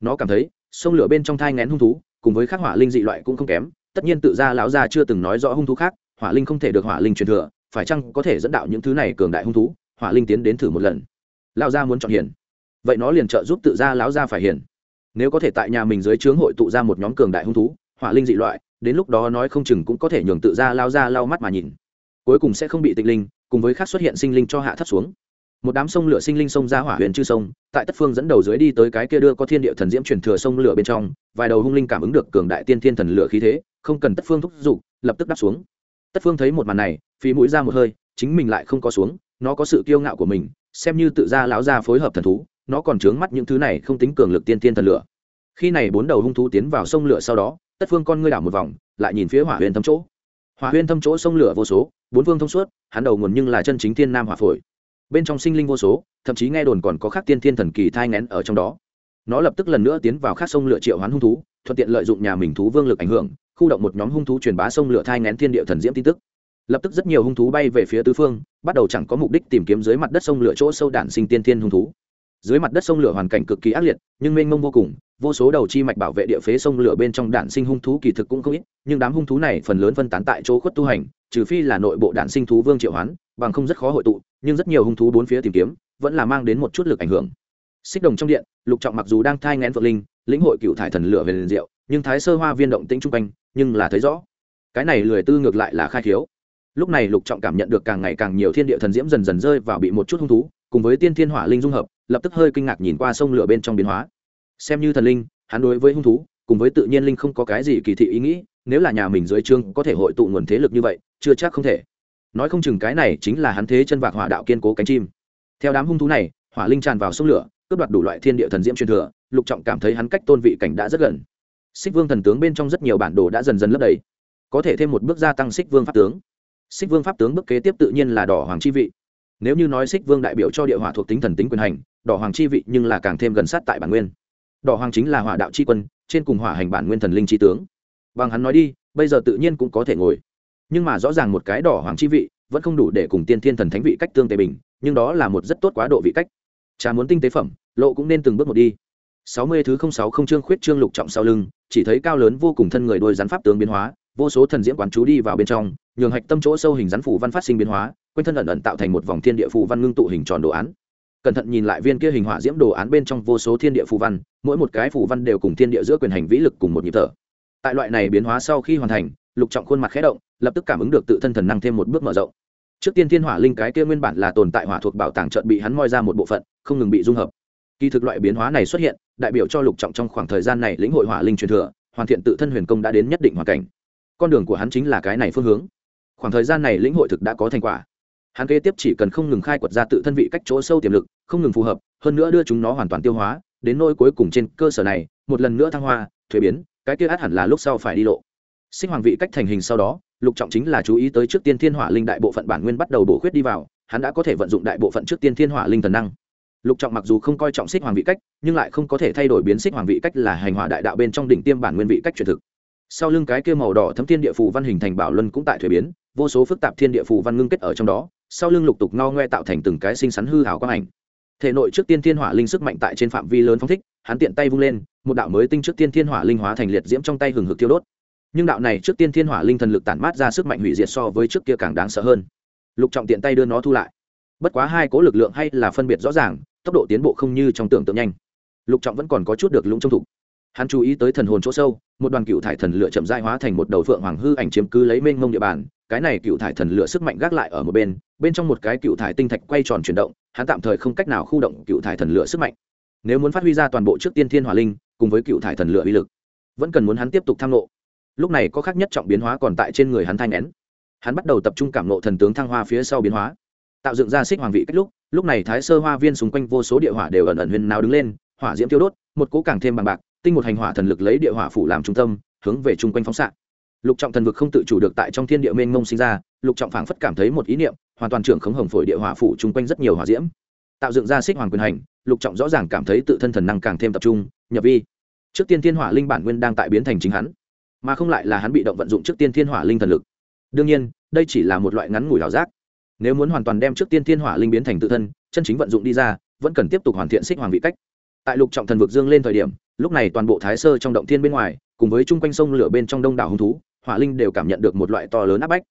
Nó cảm thấy, sông lửa bên trong thai ngén hung thú, cùng với khắc hỏa linh dị loại cũng không kém, tất nhiên tự ra lão gia chưa từng nói rõ hung thú khác, hỏa linh không thể được hỏa linh truyền thừa, phải chăng có thể dẫn đạo những thứ này cường đại hung thú, hỏa linh tiến đến thử một lần. Lão gia muốn chọn hiền vậy nó liền trợ giúp tự ra lão gia phải hiền nếu có thể tại nhà mình dưới trướng hội tụ ra một nhóm cường đại hung thú, hỏa linh dị loại, đến lúc đó nói không chừng cũng có thể nhường tự ra lao ra lao mắt mà nhìn. Cuối cùng sẽ không bị tịnh linh, cùng với khác xuất hiện sinh linh cho hạ thấp xuống. Một đám sông lửa sinh linh sông ra hỏa huyền chư sông, tại tất phương dẫn đầu dưới đi tới cái kia đưa có thiên địa thần diễm truyền thừa sông lửa bên trong, vài đầu hung linh cảm ứng được cường đại tiên thiên thần lửa khí thế, không cần tất phương thúc giục, lập tức đáp xuống. Tất phương thấy một màn này, phí mũi ra một hơi, chính mình lại không có xuống, nó có sự kiêu ngạo của mình, xem như tự ra lão ra phối hợp thần thú nó còn trướng mắt những thứ này không tính cường lực tiên tiên thần lửa. Khi này bốn đầu hung thú tiến vào sông lửa sau đó, tất phương con ngươi đảo một vòng, lại nhìn phía hỏa huyền thâm chỗ. Hỏa huyền thâm chỗ sông lửa vô số, bốn phương thông suốt, hắn đầu nguồn nhưng là chân chính thiên nam hỏa phổi. Bên trong sinh linh vô số, thậm chí nghe đồn còn có khác tiên thiên thần kỳ thai ngén ở trong đó. Nó lập tức lần nữa tiến vào khác sông lửa triệu hoán hung thú, thuận tiện lợi dụng nhà mình thú vương lực ảnh hưởng, khu động một nhóm hung thú truyền bá sông lửa thai ngén thiên địa thần diễm tin tức. Lập tức rất nhiều hung thú bay về phía tứ phương, bắt đầu chẳng có mục đích tìm kiếm dưới mặt đất sông lửa chỗ sâu đản sinh tiên thiên hung thú dưới mặt đất sông lửa hoàn cảnh cực kỳ ác liệt, nhưng mênh mông vô cùng, vô số đầu chi mạch bảo vệ địa phế sông lửa bên trong đạn sinh hung thú kỳ thực cũng không ít, nhưng đám hung thú này phần lớn phân tán tại chỗ khuất tu hành, trừ phi là nội bộ đạn sinh thú vương triệu hoán, bằng không rất khó hội tụ, nhưng rất nhiều hung thú bốn phía tìm kiếm, vẫn là mang đến một chút lực ảnh hưởng. Xích đồng trong điện, lục trọng mặc dù đang thai ngén phượng linh, lĩnh hội cựu thải thần lửa về liền diệu, nhưng thái sơ hoa viên động tĩnh trung quanh, nhưng là thấy rõ. Cái này lười tư ngược lại là khai thiếu lúc này lục trọng cảm nhận được càng ngày càng nhiều thiên địa thần diễm dần dần rơi vào bị một chút hung thú cùng với tiên thiên hỏa linh dung hợp, lập tức hơi kinh ngạc nhìn qua sông lửa bên trong biến hóa. Xem như thần linh, hắn đối với hung thú, cùng với tự nhiên linh không có cái gì kỳ thị ý nghĩ, nếu là nhà mình dưới trương có thể hội tụ nguồn thế lực như vậy, chưa chắc không thể. Nói không chừng cái này chính là hắn thế chân vạc hỏa đạo kiên cố cánh chim. Theo đám hung thú này, hỏa linh tràn vào sông lửa, cướp đoạt đủ loại thiên địa thần diễm truyền thừa, lục trọng cảm thấy hắn cách tôn vị cảnh đã rất gần. Xích vương thần tướng bên trong rất nhiều bản đồ đã dần dần lấp đầy. Có thể thêm một bước gia tăng xích vương pháp tướng. Xích vương pháp tướng bước kế tiếp tự nhiên là đỏ hoàng chi vị nếu như nói xích vương đại biểu cho địa hỏa thuộc tính thần tính quyền hành, đỏ hoàng chi vị nhưng là càng thêm gần sát tại bản nguyên. Đỏ hoàng chính là hỏa đạo chi quân, trên cùng hỏa hành bản nguyên thần linh chi tướng. Bằng hắn nói đi, bây giờ tự nhiên cũng có thể ngồi. Nhưng mà rõ ràng một cái đỏ hoàng chi vị, vẫn không đủ để cùng tiên thiên thần thánh vị cách tương tề bình, nhưng đó là một rất tốt quá độ vị cách. Chả muốn tinh tế phẩm, lộ cũng nên từng bước một đi. Sáu mươi thứ không sáu không trương khuyết trương lục trọng sau lưng, chỉ thấy cao lớn vô cùng thân người đôi rắn pháp tướng biến hóa, vô số thần diễm quán chú đi vào bên trong, nhường hạch tâm chỗ sâu hình rắn phủ văn phát sinh biến hóa quanh thân ẩn ẩn tạo thành một vòng thiên địa phù văn ngưng tụ hình tròn đồ án. Cẩn thận nhìn lại viên kia hình hỏa diễm đồ án bên trong vô số thiên địa phù văn, mỗi một cái phù văn đều cùng thiên địa giữa quyền hành vĩ lực cùng một nhịp thở. Tại loại này biến hóa sau khi hoàn thành, lục trọng khuôn mặt khẽ động, lập tức cảm ứng được tự thân thần năng thêm một bước mở rộng. Trước tiên thiên hỏa linh cái kia nguyên bản là tồn tại hỏa thuộc bảo tàng trận bị hắn moi ra một bộ phận, không ngừng bị dung hợp. Kỳ thực loại biến hóa này xuất hiện, đại biểu cho lục trọng trong khoảng thời gian này lĩnh hội hỏa linh truyền thừa, hoàn thiện tự thân huyền công đã đến nhất định hoàn cảnh. Con đường của hắn chính là cái này phương hướng. Khoảng thời gian này lĩnh hội thực đã có thành quả hắn kế tiếp chỉ cần không ngừng khai quật ra tự thân vị cách chỗ sâu tiềm lực, không ngừng phù hợp, hơn nữa đưa chúng nó hoàn toàn tiêu hóa, đến nỗi cuối cùng trên cơ sở này, một lần nữa thăng hoa, thuế biến, cái kia át hẳn là lúc sau phải đi lộ. Sinh hoàng vị cách thành hình sau đó, lục trọng chính là chú ý tới trước tiên thiên hỏa linh đại bộ phận bản nguyên bắt đầu bổ khuyết đi vào, hắn đã có thể vận dụng đại bộ phận trước tiên thiên hỏa linh thần năng. Lục trọng mặc dù không coi trọng xích hoàng vị cách, nhưng lại không có thể thay đổi biến xích hoàng vị cách là hành hỏa đại đạo bên trong đỉnh tiêm bản nguyên vị cách truyền thực. Sau lưng cái kia màu đỏ thấm thiên địa phù văn hình thành bảo luân cũng tại thuế biến, vô số phức tạp thiên địa phù văn ngưng kết ở trong đó sau lưng lục tục no ngoe tạo thành từng cái xinh xắn hư hào quang ảnh. Thể nội trước tiên thiên hỏa linh sức mạnh tại trên phạm vi lớn phong thích, hắn tiện tay vung lên, một đạo mới tinh trước tiên thiên hỏa linh hóa thành liệt diễm trong tay hừng hực tiêu đốt. Nhưng đạo này trước tiên thiên hỏa linh thần lực tản mát ra sức mạnh hủy diệt so với trước kia càng đáng sợ hơn. Lục trọng tiện tay đưa nó thu lại. Bất quá hai cố lực lượng hay là phân biệt rõ ràng, tốc độ tiến bộ không như trong tưởng tượng nhanh. Lục trọng vẫn còn có chút được lũng trong thục. Hắn chú ý tới thần hồn chỗ sâu, một đoàn cựu thải thần lửa chậm dai hóa thành một đầu phượng hoàng hư ảnh chiếm cứ lấy mênh mông địa bàn cái này cựu thải thần lửa sức mạnh gác lại ở một bên bên trong một cái cựu thải tinh thạch quay tròn chuyển động, hắn tạm thời không cách nào khu động cựu thải thần lửa sức mạnh. Nếu muốn phát huy ra toàn bộ trước tiên thiên hỏa linh, cùng với cựu thải thần lửa uy lực, vẫn cần muốn hắn tiếp tục tham lộ lúc này có khác nhất trọng biến hóa còn tại trên người hắn thanh nén. Hắn bắt đầu tập trung cảm nộ thần tướng thăng hoa phía sau biến hóa. Tạo dựng ra xích hoàng vị cách lúc lúc này thái sơ hoa viên xung quanh vô số địa hỏa đều ẩn ẩn huyền nào đứng lên, hỏa diễm tiêu đốt, một cỗ càng thêm bằng bạc, tinh một hành hỏa thần lực lấy địa hỏa phủ làm trung tâm, hướng về chung quanh phóng xạ lục trọng thần vực không tự chủ được tại trong thiên địa mênh mông sinh ra, lục trọng phảng phất cảm thấy một ý niệm, hoàn toàn trưởng khống hồng phổi địa hỏa phủ chung quanh rất nhiều hỏa diễm. Tạo dựng ra xích hoàng quyền hành, lục trọng rõ ràng cảm thấy tự thân thần năng càng thêm tập trung, nhập vi. Trước tiên thiên hỏa linh bản nguyên đang tại biến thành chính hắn, mà không lại là hắn bị động vận dụng trước tiên thiên hỏa linh thần lực. Đương nhiên, đây chỉ là một loại ngắn ngủi ảo giác. Nếu muốn hoàn toàn đem trước tiên thiên hỏa linh biến thành tự thân, chân chính vận dụng đi ra, vẫn cần tiếp tục hoàn thiện xích hoàng vị cách. Tại lục trọng thần vực dương lên thời điểm, lúc này toàn bộ thái sơ trong động thiên bên ngoài, cùng với chung quanh sông lửa bên trong đông đảo hung thú hỏa linh đều cảm nhận được một loại to lớn áp bách.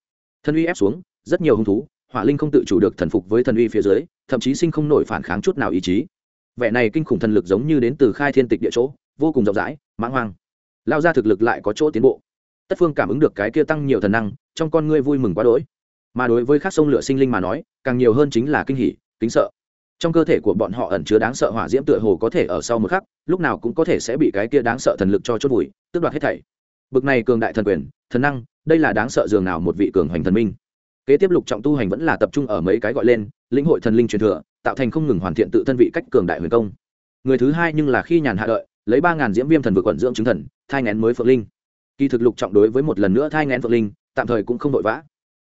Thần uy ép xuống, rất nhiều hung thú, hỏa linh không tự chủ được thần phục với thần uy phía dưới, thậm chí sinh không nổi phản kháng chút nào ý chí. Vẻ này kinh khủng thần lực giống như đến từ khai thiên tịch địa chỗ, vô cùng rộng rãi, mãng hoang. Lao ra thực lực lại có chỗ tiến bộ. Tất phương cảm ứng được cái kia tăng nhiều thần năng, trong con ngươi vui mừng quá đỗi. Mà đối với các sông lửa sinh linh mà nói, càng nhiều hơn chính là kinh hỉ, kính sợ. Trong cơ thể của bọn họ ẩn chứa đáng sợ hỏa diễm tựa hồ có thể ở sau một khắc, lúc nào cũng có thể sẽ bị cái kia đáng sợ thần lực cho chốt vùi, tước đoạt hết thảy bực này cường đại thần quyền, thần năng, đây là đáng sợ dường nào một vị cường hoành thần minh. Kế tiếp lục trọng tu hành vẫn là tập trung ở mấy cái gọi lên, lĩnh hội thần linh truyền thừa, tạo thành không ngừng hoàn thiện tự thân vị cách cường đại huyền công. Người thứ hai nhưng là khi nhàn hạ đợi, lấy ba ngàn diễm viêm thần vực quẩn dưỡng chứng thần, thai ngén mới phượng linh. Kỳ thực lục trọng đối với một lần nữa thai ngén phượng linh, tạm thời cũng không vội vã.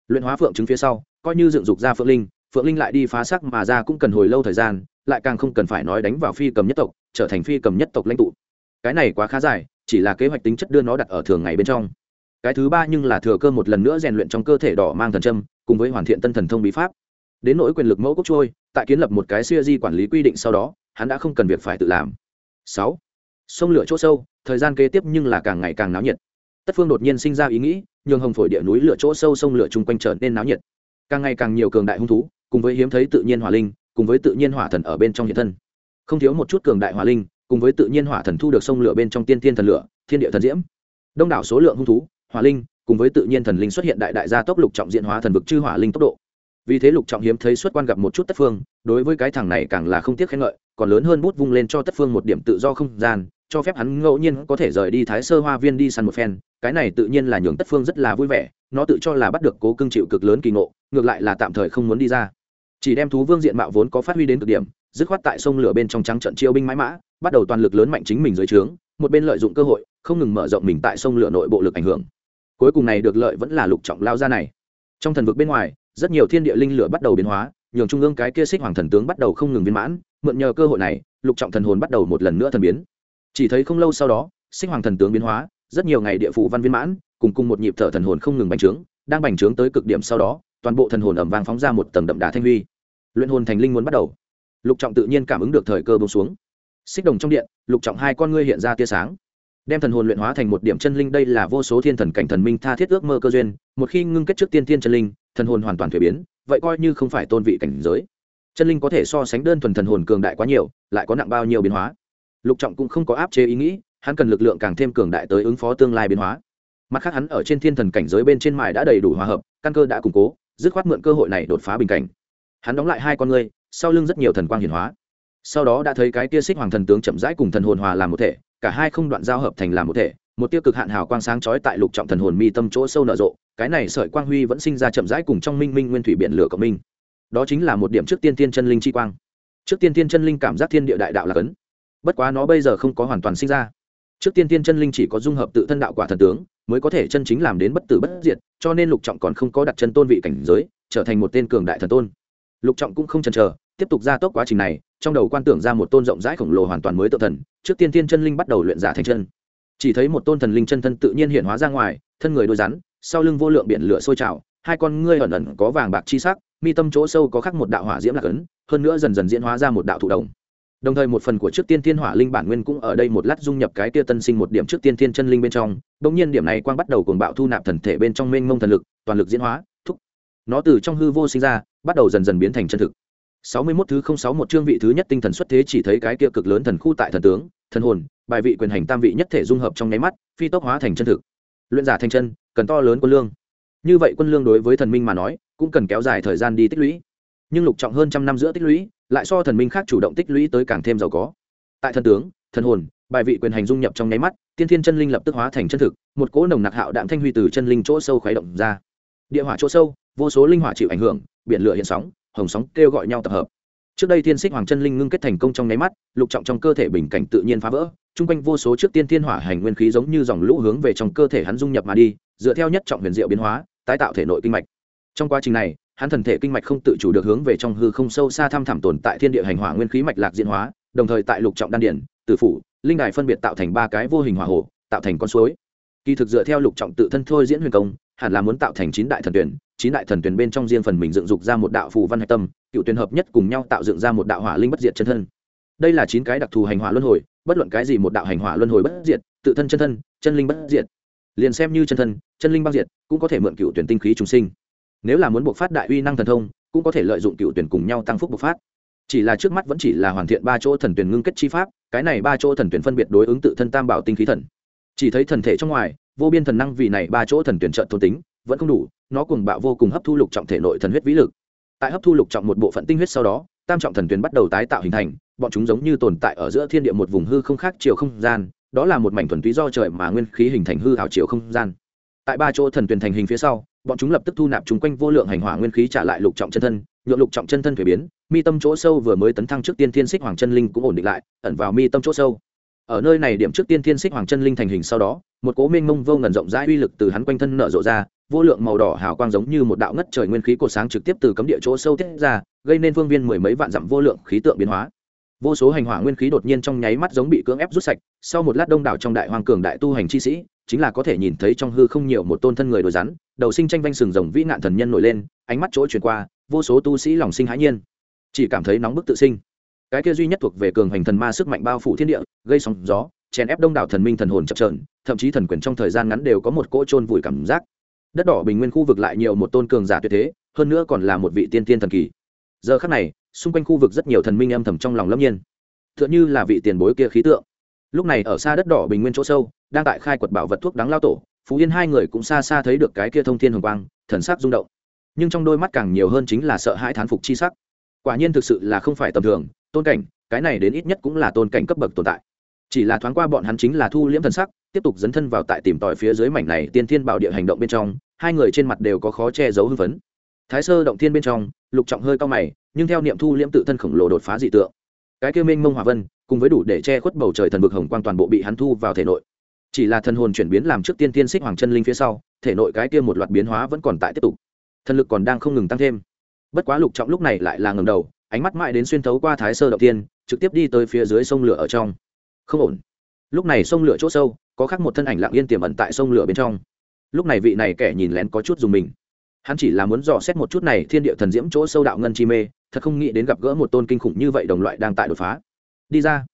Luyện hóa phượng chứng phía sau, coi như dựng dục ra phượng linh phượng linh lại đi phá sắc mà ra cũng cần hồi lâu thời gian, lại càng không cần phải nói đánh vào phi cầm nhất tộc, trở thành phi cầm nhất tộc lãnh tụ. Cái này quá khá dài chỉ là kế hoạch tính chất đưa nó đặt ở thường ngày bên trong. Cái thứ ba nhưng là thừa cơ một lần nữa rèn luyện trong cơ thể đỏ mang thần trâm cùng với hoàn thiện tân thần thông bí pháp. Đến nỗi quyền lực mẫu cốc trôi, tại kiến lập một cái siêu di quản lý quy định sau đó, hắn đã không cần việc phải tự làm. Sáu. Sông lửa chỗ sâu, thời gian kế tiếp nhưng là càng ngày càng náo nhiệt. Tất phương đột nhiên sinh ra ý nghĩ, nhường hồng phổi địa núi lửa chỗ sâu sông lửa chung quanh trở nên náo nhiệt. Càng ngày càng nhiều cường đại hung thú, cùng với hiếm thấy tự nhiên hỏa linh, cùng với tự nhiên hỏa thần ở bên trong hiện thân. Không thiếu một chút cường đại hỏa linh cùng với tự nhiên hỏa thần thu được sông lửa bên trong tiên tiên thần lửa, thiên địa thần diễm. Đông đảo số lượng hung thú, hỏa linh, cùng với tự nhiên thần linh xuất hiện đại đại gia tốc lục trọng diện hóa thần vực chư hỏa linh tốc độ. Vì thế lục trọng hiếm thấy xuất quan gặp một chút tất phương, đối với cái thằng này càng là không tiếc khen ngợi, còn lớn hơn bút vung lên cho tất phương một điểm tự do không gian, cho phép hắn ngẫu nhiên có thể rời đi thái sơ hoa viên đi săn một phen, cái này tự nhiên là nhường tất phương rất là vui vẻ, nó tự cho là bắt được cố cưng chịu cực lớn kỳ ngộ, ngược lại là tạm thời không muốn đi ra. Chỉ đem thú vương diện mạo vốn có phát huy đến cực điểm dứt khoát tại sông lửa bên trong trắng trận chiêu binh mãi mã, bắt đầu toàn lực lớn mạnh chính mình dưới trướng, một bên lợi dụng cơ hội, không ngừng mở rộng mình tại sông lửa nội bộ lực ảnh hưởng. Cuối cùng này được lợi vẫn là lục trọng lao ra này. Trong thần vực bên ngoài, rất nhiều thiên địa linh lửa bắt đầu biến hóa, nhường trung ương cái kia xích hoàng thần tướng bắt đầu không ngừng viên mãn, mượn nhờ cơ hội này, lục trọng thần hồn bắt đầu một lần nữa thần biến. Chỉ thấy không lâu sau đó, xích hoàng thần tướng biến hóa, rất nhiều ngày địa phủ văn viên mãn, cùng cùng một nhịp thở thần hồn không ngừng bành trướng, đang bành trướng tới cực điểm sau đó, toàn bộ thần hồn ẩm vang phóng ra một tầng đậm đà thanh huy. Luyện hồn thành linh muốn bắt đầu lục trọng tự nhiên cảm ứng được thời cơ bông xuống. Xích đồng trong điện, lục trọng hai con ngươi hiện ra tia sáng. Đem thần hồn luyện hóa thành một điểm chân linh, đây là vô số thiên thần cảnh thần minh tha thiết ước mơ cơ duyên. Một khi ngưng kết trước tiên thiên chân linh, thần hồn hoàn toàn thuế biến, vậy coi như không phải tôn vị cảnh giới. Chân linh có thể so sánh đơn thuần thần hồn cường đại quá nhiều, lại có nặng bao nhiêu biến hóa. Lục trọng cũng không có áp chế ý nghĩ, hắn cần lực lượng càng thêm cường đại tới ứng phó tương lai biến hóa. Mặt khác hắn ở trên thiên thần cảnh giới bên trên mài đã đầy đủ hòa hợp, căn cơ đã củng cố, dứt khoát mượn cơ hội này đột phá bình cảnh. Hắn đóng lại hai con ngươi sau lưng rất nhiều thần quang hiển hóa. Sau đó đã thấy cái tia xích hoàng thần tướng chậm rãi cùng thần hồn hòa làm một thể, cả hai không đoạn giao hợp thành làm một thể, một tiêu cực hạn hào quang sáng chói tại lục trọng thần hồn mi tâm chỗ sâu nở rộ, cái này sợi quang huy vẫn sinh ra chậm rãi cùng trong minh minh nguyên thủy biển lửa cộng minh. Đó chính là một điểm trước tiên tiên chân linh chi quang. Trước tiên tiên chân linh cảm giác thiên địa đại đạo là cấn. Bất quá nó bây giờ không có hoàn toàn sinh ra. Trước tiên tiên chân linh chỉ có dung hợp tự thân đạo quả thần tướng, mới có thể chân chính làm đến bất tử bất diệt, cho nên lục trọng còn không có đặt chân tôn vị cảnh giới, trở thành một tên cường đại thần tôn lục trọng cũng không chần chờ, tiếp tục gia tốc quá trình này, trong đầu quan tưởng ra một tôn rộng rãi khổng lồ hoàn toàn mới tự thần, trước tiên tiên chân linh bắt đầu luyện giả thành chân. Chỉ thấy một tôn thần linh chân thân tự nhiên hiện hóa ra ngoài, thân người đôi rắn, sau lưng vô lượng biển lửa sôi trào, hai con ngươi ẩn ẩn có vàng bạc chi sắc, mi tâm chỗ sâu có khắc một đạo hỏa diễm lạc ấn, hơn nữa dần dần diễn hóa ra một đạo thụ đồng đồng thời một phần của trước tiên thiên hỏa linh bản nguyên cũng ở đây một lát dung nhập cái tia tân sinh một điểm trước tiên thiên chân linh bên trong bỗng nhiên điểm này quang bắt đầu cùng bạo thu nạp thần thể bên trong mênh mông thần lực, toàn lực diễn hóa nó từ trong hư vô sinh ra, bắt đầu dần dần biến thành chân thực. Sáu mươi 61 thứ không sáu một chương vị thứ nhất tinh thần xuất thế chỉ thấy cái kia cực lớn thần khu tại thần tướng, thần hồn, bài vị quyền hành tam vị nhất thể dung hợp trong nháy mắt, phi tốc hóa thành chân thực. Luyện giả thành chân, cần to lớn quân lương. Như vậy quân lương đối với thần minh mà nói, cũng cần kéo dài thời gian đi tích lũy. Nhưng lục trọng hơn trăm năm giữa tích lũy, lại so thần minh khác chủ động tích lũy tới càng thêm giàu có. Tại thần tướng, thần hồn, bài vị quyền hành dung nhập trong nháy mắt, tiên thiên chân linh lập tức hóa thành chân thực, một cỗ nồng nặc hạo đạm thanh huy từ chân linh chỗ sâu khuấy động ra. Địa hỏa chỗ sâu vô số linh hỏa chịu ảnh hưởng, biển lửa hiện sóng, hồng sóng kêu gọi nhau tập hợp. Trước đây thiên xích hoàng chân linh ngưng kết thành công trong nháy mắt, lục trọng trong cơ thể bình cảnh tự nhiên phá vỡ, chung quanh vô số trước tiên thiên hỏa hành nguyên khí giống như dòng lũ hướng về trong cơ thể hắn dung nhập mà đi, dựa theo nhất trọng huyền diệu biến hóa, tái tạo thể nội kinh mạch. Trong quá trình này, hắn thần thể kinh mạch không tự chủ được hướng về trong hư không sâu xa thăm thẳm tồn tại thiên địa hành hỏa nguyên khí mạch lạc diễn hóa, đồng thời tại lục trọng đan điển, tử phủ, linh đài phân biệt tạo thành ba cái vô hình hỏa hồ, tạo thành con suối. Kỳ thực dựa theo lục trọng tự thân thôi diễn huyền công hẳn là muốn tạo thành chín đại thần tuyển, chín đại thần tuyển bên trong riêng phần mình dựng dục ra một đạo phù văn hạch tâm, cựu tuyển hợp nhất cùng nhau tạo dựng ra một đạo hỏa linh bất diệt chân thân. Đây là chín cái đặc thù hành hỏa luân hồi, bất luận cái gì một đạo hành hỏa luân hồi bất diệt, tự thân chân thân, chân linh bất diệt. Liền xem như chân thân, chân linh băng diệt, cũng có thể mượn cựu tuyển tinh khí trùng sinh. Nếu là muốn buộc phát đại uy năng thần thông, cũng có thể lợi dụng cựu tuyển cùng nhau tăng phúc bộc phát. Chỉ là trước mắt vẫn chỉ là hoàn thiện ba chỗ thần tuyển ngưng kết chi pháp, cái này ba chỗ thần tuyển phân biệt đối ứng tự thân tam bảo tinh khí thần. Chỉ thấy thần thể trong ngoài vô biên thần năng vì này ba chỗ thần tuyển trợ thôn tính, vẫn không đủ, nó cùng bạo vô cùng hấp thu lục trọng thể nội thần huyết vĩ lực. Tại hấp thu lục trọng một bộ phận tinh huyết sau đó, tam trọng thần tuyển bắt đầu tái tạo hình thành, bọn chúng giống như tồn tại ở giữa thiên địa một vùng hư không khác chiều không gian, đó là một mảnh thuần túy do trời mà nguyên khí hình thành hư hào chiều không gian. Tại ba chỗ thần tuyển thành hình phía sau, bọn chúng lập tức thu nạp chúng quanh vô lượng hành hỏa nguyên khí trả lại lục trọng chân thân, nhượng lục trọng chân thân thuế biến, mi tâm chỗ sâu vừa mới tấn thăng trước tiên thiên xích hoàng chân linh cũng ổn định lại, ẩn vào mi tâm chỗ sâu. Ở nơi này điểm trước tiên thiên xích hoàng chân linh thành hình sau đó một cố mênh mông vô ngần rộng rãi uy lực từ hắn quanh thân nở rộ ra, vô lượng màu đỏ hào quang giống như một đạo ngất trời nguyên khí cột sáng trực tiếp từ cấm địa chỗ sâu tiết ra, gây nên phương viên mười mấy vạn dặm vô lượng khí tượng biến hóa. Vô số hành hỏa nguyên khí đột nhiên trong nháy mắt giống bị cưỡng ép rút sạch, sau một lát đông đảo trong đại hoàng cường đại tu hành chi sĩ, chính là có thể nhìn thấy trong hư không nhiều một tôn thân người đồi rắn, đầu sinh tranh vanh sừng rồng vĩ nạn thần nhân nổi lên, ánh mắt chỗ chuyển qua, vô số tu sĩ lòng sinh hãi nhiên, chỉ cảm thấy nóng bức tự sinh. Cái kia duy nhất thuộc về cường hành thần ma sức mạnh bao phủ thiên địa, gây sóng gió, chèn ép đông đảo thần minh thần hồn chập trờn thậm chí thần quyền trong thời gian ngắn đều có một cỗ trôn vùi cảm giác. Đất đỏ bình nguyên khu vực lại nhiều một tôn cường giả tuyệt thế, hơn nữa còn là một vị tiên tiên thần kỳ. Giờ khắc này, xung quanh khu vực rất nhiều thần minh âm thầm trong lòng lâm nhiên. T h ư ợ n h ư là vị tiền bối kia khí tượng. Lúc này ở xa đất đỏ bình nguyên chỗ sâu, đang tại khai quật bảo vật thuốc đáng lao tổ, phú yên hai người cũng xa xa thấy được cái kia thông thiên hồng quang, thần sắc rung động. Nhưng trong đôi mắt càng nhiều hơn chính là sợ hãi thán phục chi sắc. Quả nhiên thực sự là không phải tầm thường, tôn cảnh, cái này đến ít nhất cũng là tôn cảnh cấp bậc tồn tại. Chỉ là thoáng qua bọn hắn chính là thu liễm thần sắc tiếp tục dấn thân vào tại tìm tòi phía dưới mảnh này tiên thiên bảo địa hành động bên trong, hai người trên mặt đều có khó che giấu hưng phấn. Thái sơ động thiên bên trong, lục trọng hơi cao mày, nhưng theo niệm thu liễm tự thân khổng lồ đột phá dị tượng. Cái kia minh mông hỏa vân, cùng với đủ để che khuất bầu trời thần vực hồng quang toàn bộ bị hắn thu vào thể nội. Chỉ là thần hồn chuyển biến làm trước tiên tiên xích hoàng chân linh phía sau, thể nội cái kia một loạt biến hóa vẫn còn tại tiếp tục. Thần lực còn đang không ngừng tăng thêm. Bất quá lục trọng lúc này lại là ngầm đầu, ánh mắt mãi đến xuyên thấu qua thái sơ động tiên trực tiếp đi tới phía dưới sông lửa ở trong. Không ổn. Lúc này sông lửa chỗ sâu có khác một thân ảnh lặng yên tiềm ẩn tại sông lửa bên trong. Lúc này vị này kẻ nhìn lén có chút dùng mình. Hắn chỉ là muốn dò xét một chút này thiên địa thần diễm chỗ sâu đạo ngân chi mê, thật không nghĩ đến gặp gỡ một tôn kinh khủng như vậy đồng loại đang tại đột phá. Đi ra.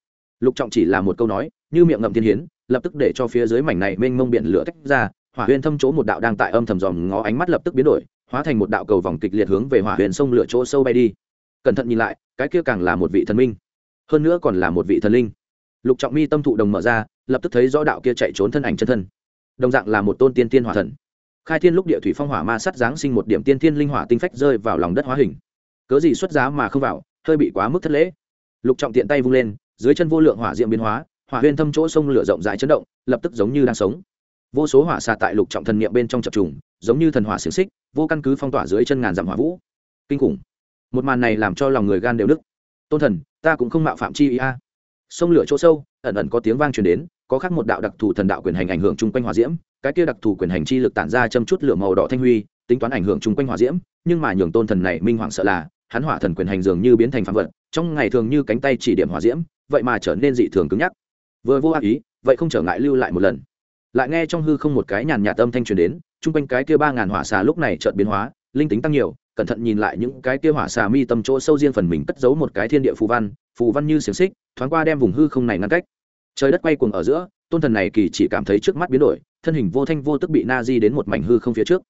Lục trọng chỉ là một câu nói, như miệng ngậm thiên hiến, lập tức để cho phía dưới mảnh này mênh mông biển lửa tách ra, hỏa huyền thâm chỗ một đạo đang tại âm thầm dòm ngó ánh mắt lập tức biến đổi, hóa thành một đạo cầu vòng kịch liệt hướng về hỏa huyền sông lửa chỗ sâu bay đi. Cẩn thận nhìn lại, cái kia càng là một vị thần minh, hơn nữa còn là một vị thần linh. Lục trọng mi tâm thụ đồng mở ra lập tức thấy rõ đạo kia chạy trốn thân ảnh chân thân. Đồng dạng là một tôn tiên tiên hỏa thần. Khai thiên lúc địa thủy phong hỏa ma sắt giáng sinh một điểm tiên tiên linh hỏa tinh phách rơi vào lòng đất hóa hình. Cớ gì xuất giá mà không vào, hơi bị quá mức thất lễ. Lục trọng tiện tay vung lên, dưới chân vô lượng hỏa diệm biến hóa, hỏa huyên thâm chỗ sông lửa rộng rãi chấn động, lập tức giống như đang sống. Vô số hỏa xà tại lục trọng thần niệm bên trong chập trùng, giống như thần hỏa xiềng xích, vô căn cứ phong tỏa dưới chân ngàn dặm hỏa vũ. Kinh khủng. Một màn này làm cho lòng người gan đều đức tôn thần, ta cũng không mạo phạm chi ý a sông lửa chỗ sâu, ẩn ẩn có tiếng vang truyền đến, có khác một đạo đặc thù thần đạo quyền hành ảnh hưởng chung quanh hỏa diễm, cái kia đặc thù quyền hành chi lực tản ra châm chút lửa màu đỏ thanh huy, tính toán ảnh hưởng chung quanh hỏa diễm, nhưng mà nhường tôn thần này minh hoàng sợ là, hắn hỏa thần quyền hành dường như biến thành phạm vật, trong ngày thường như cánh tay chỉ điểm hỏa diễm, vậy mà trở nên dị thường cứng nhắc. Vừa vô ác ý, vậy không trở ngại lưu lại một lần. Lại nghe trong hư không một cái nhàn nhạt âm thanh truyền đến, chung quanh cái kia ba ngàn hỏa xà lúc này chợt biến hóa, linh tính tăng nhiều cẩn thận nhìn lại những cái kia hỏa xà mi tầm chỗ sâu riêng phần mình cất giấu một cái thiên địa phù văn phù văn như xiềng xích, thoáng qua đem vùng hư không này ngăn cách. Trời đất quay cuồng ở giữa, tôn thần này kỳ chỉ cảm thấy trước mắt biến đổi, thân hình vô thanh vô tức bị na di đến một mảnh hư không phía trước.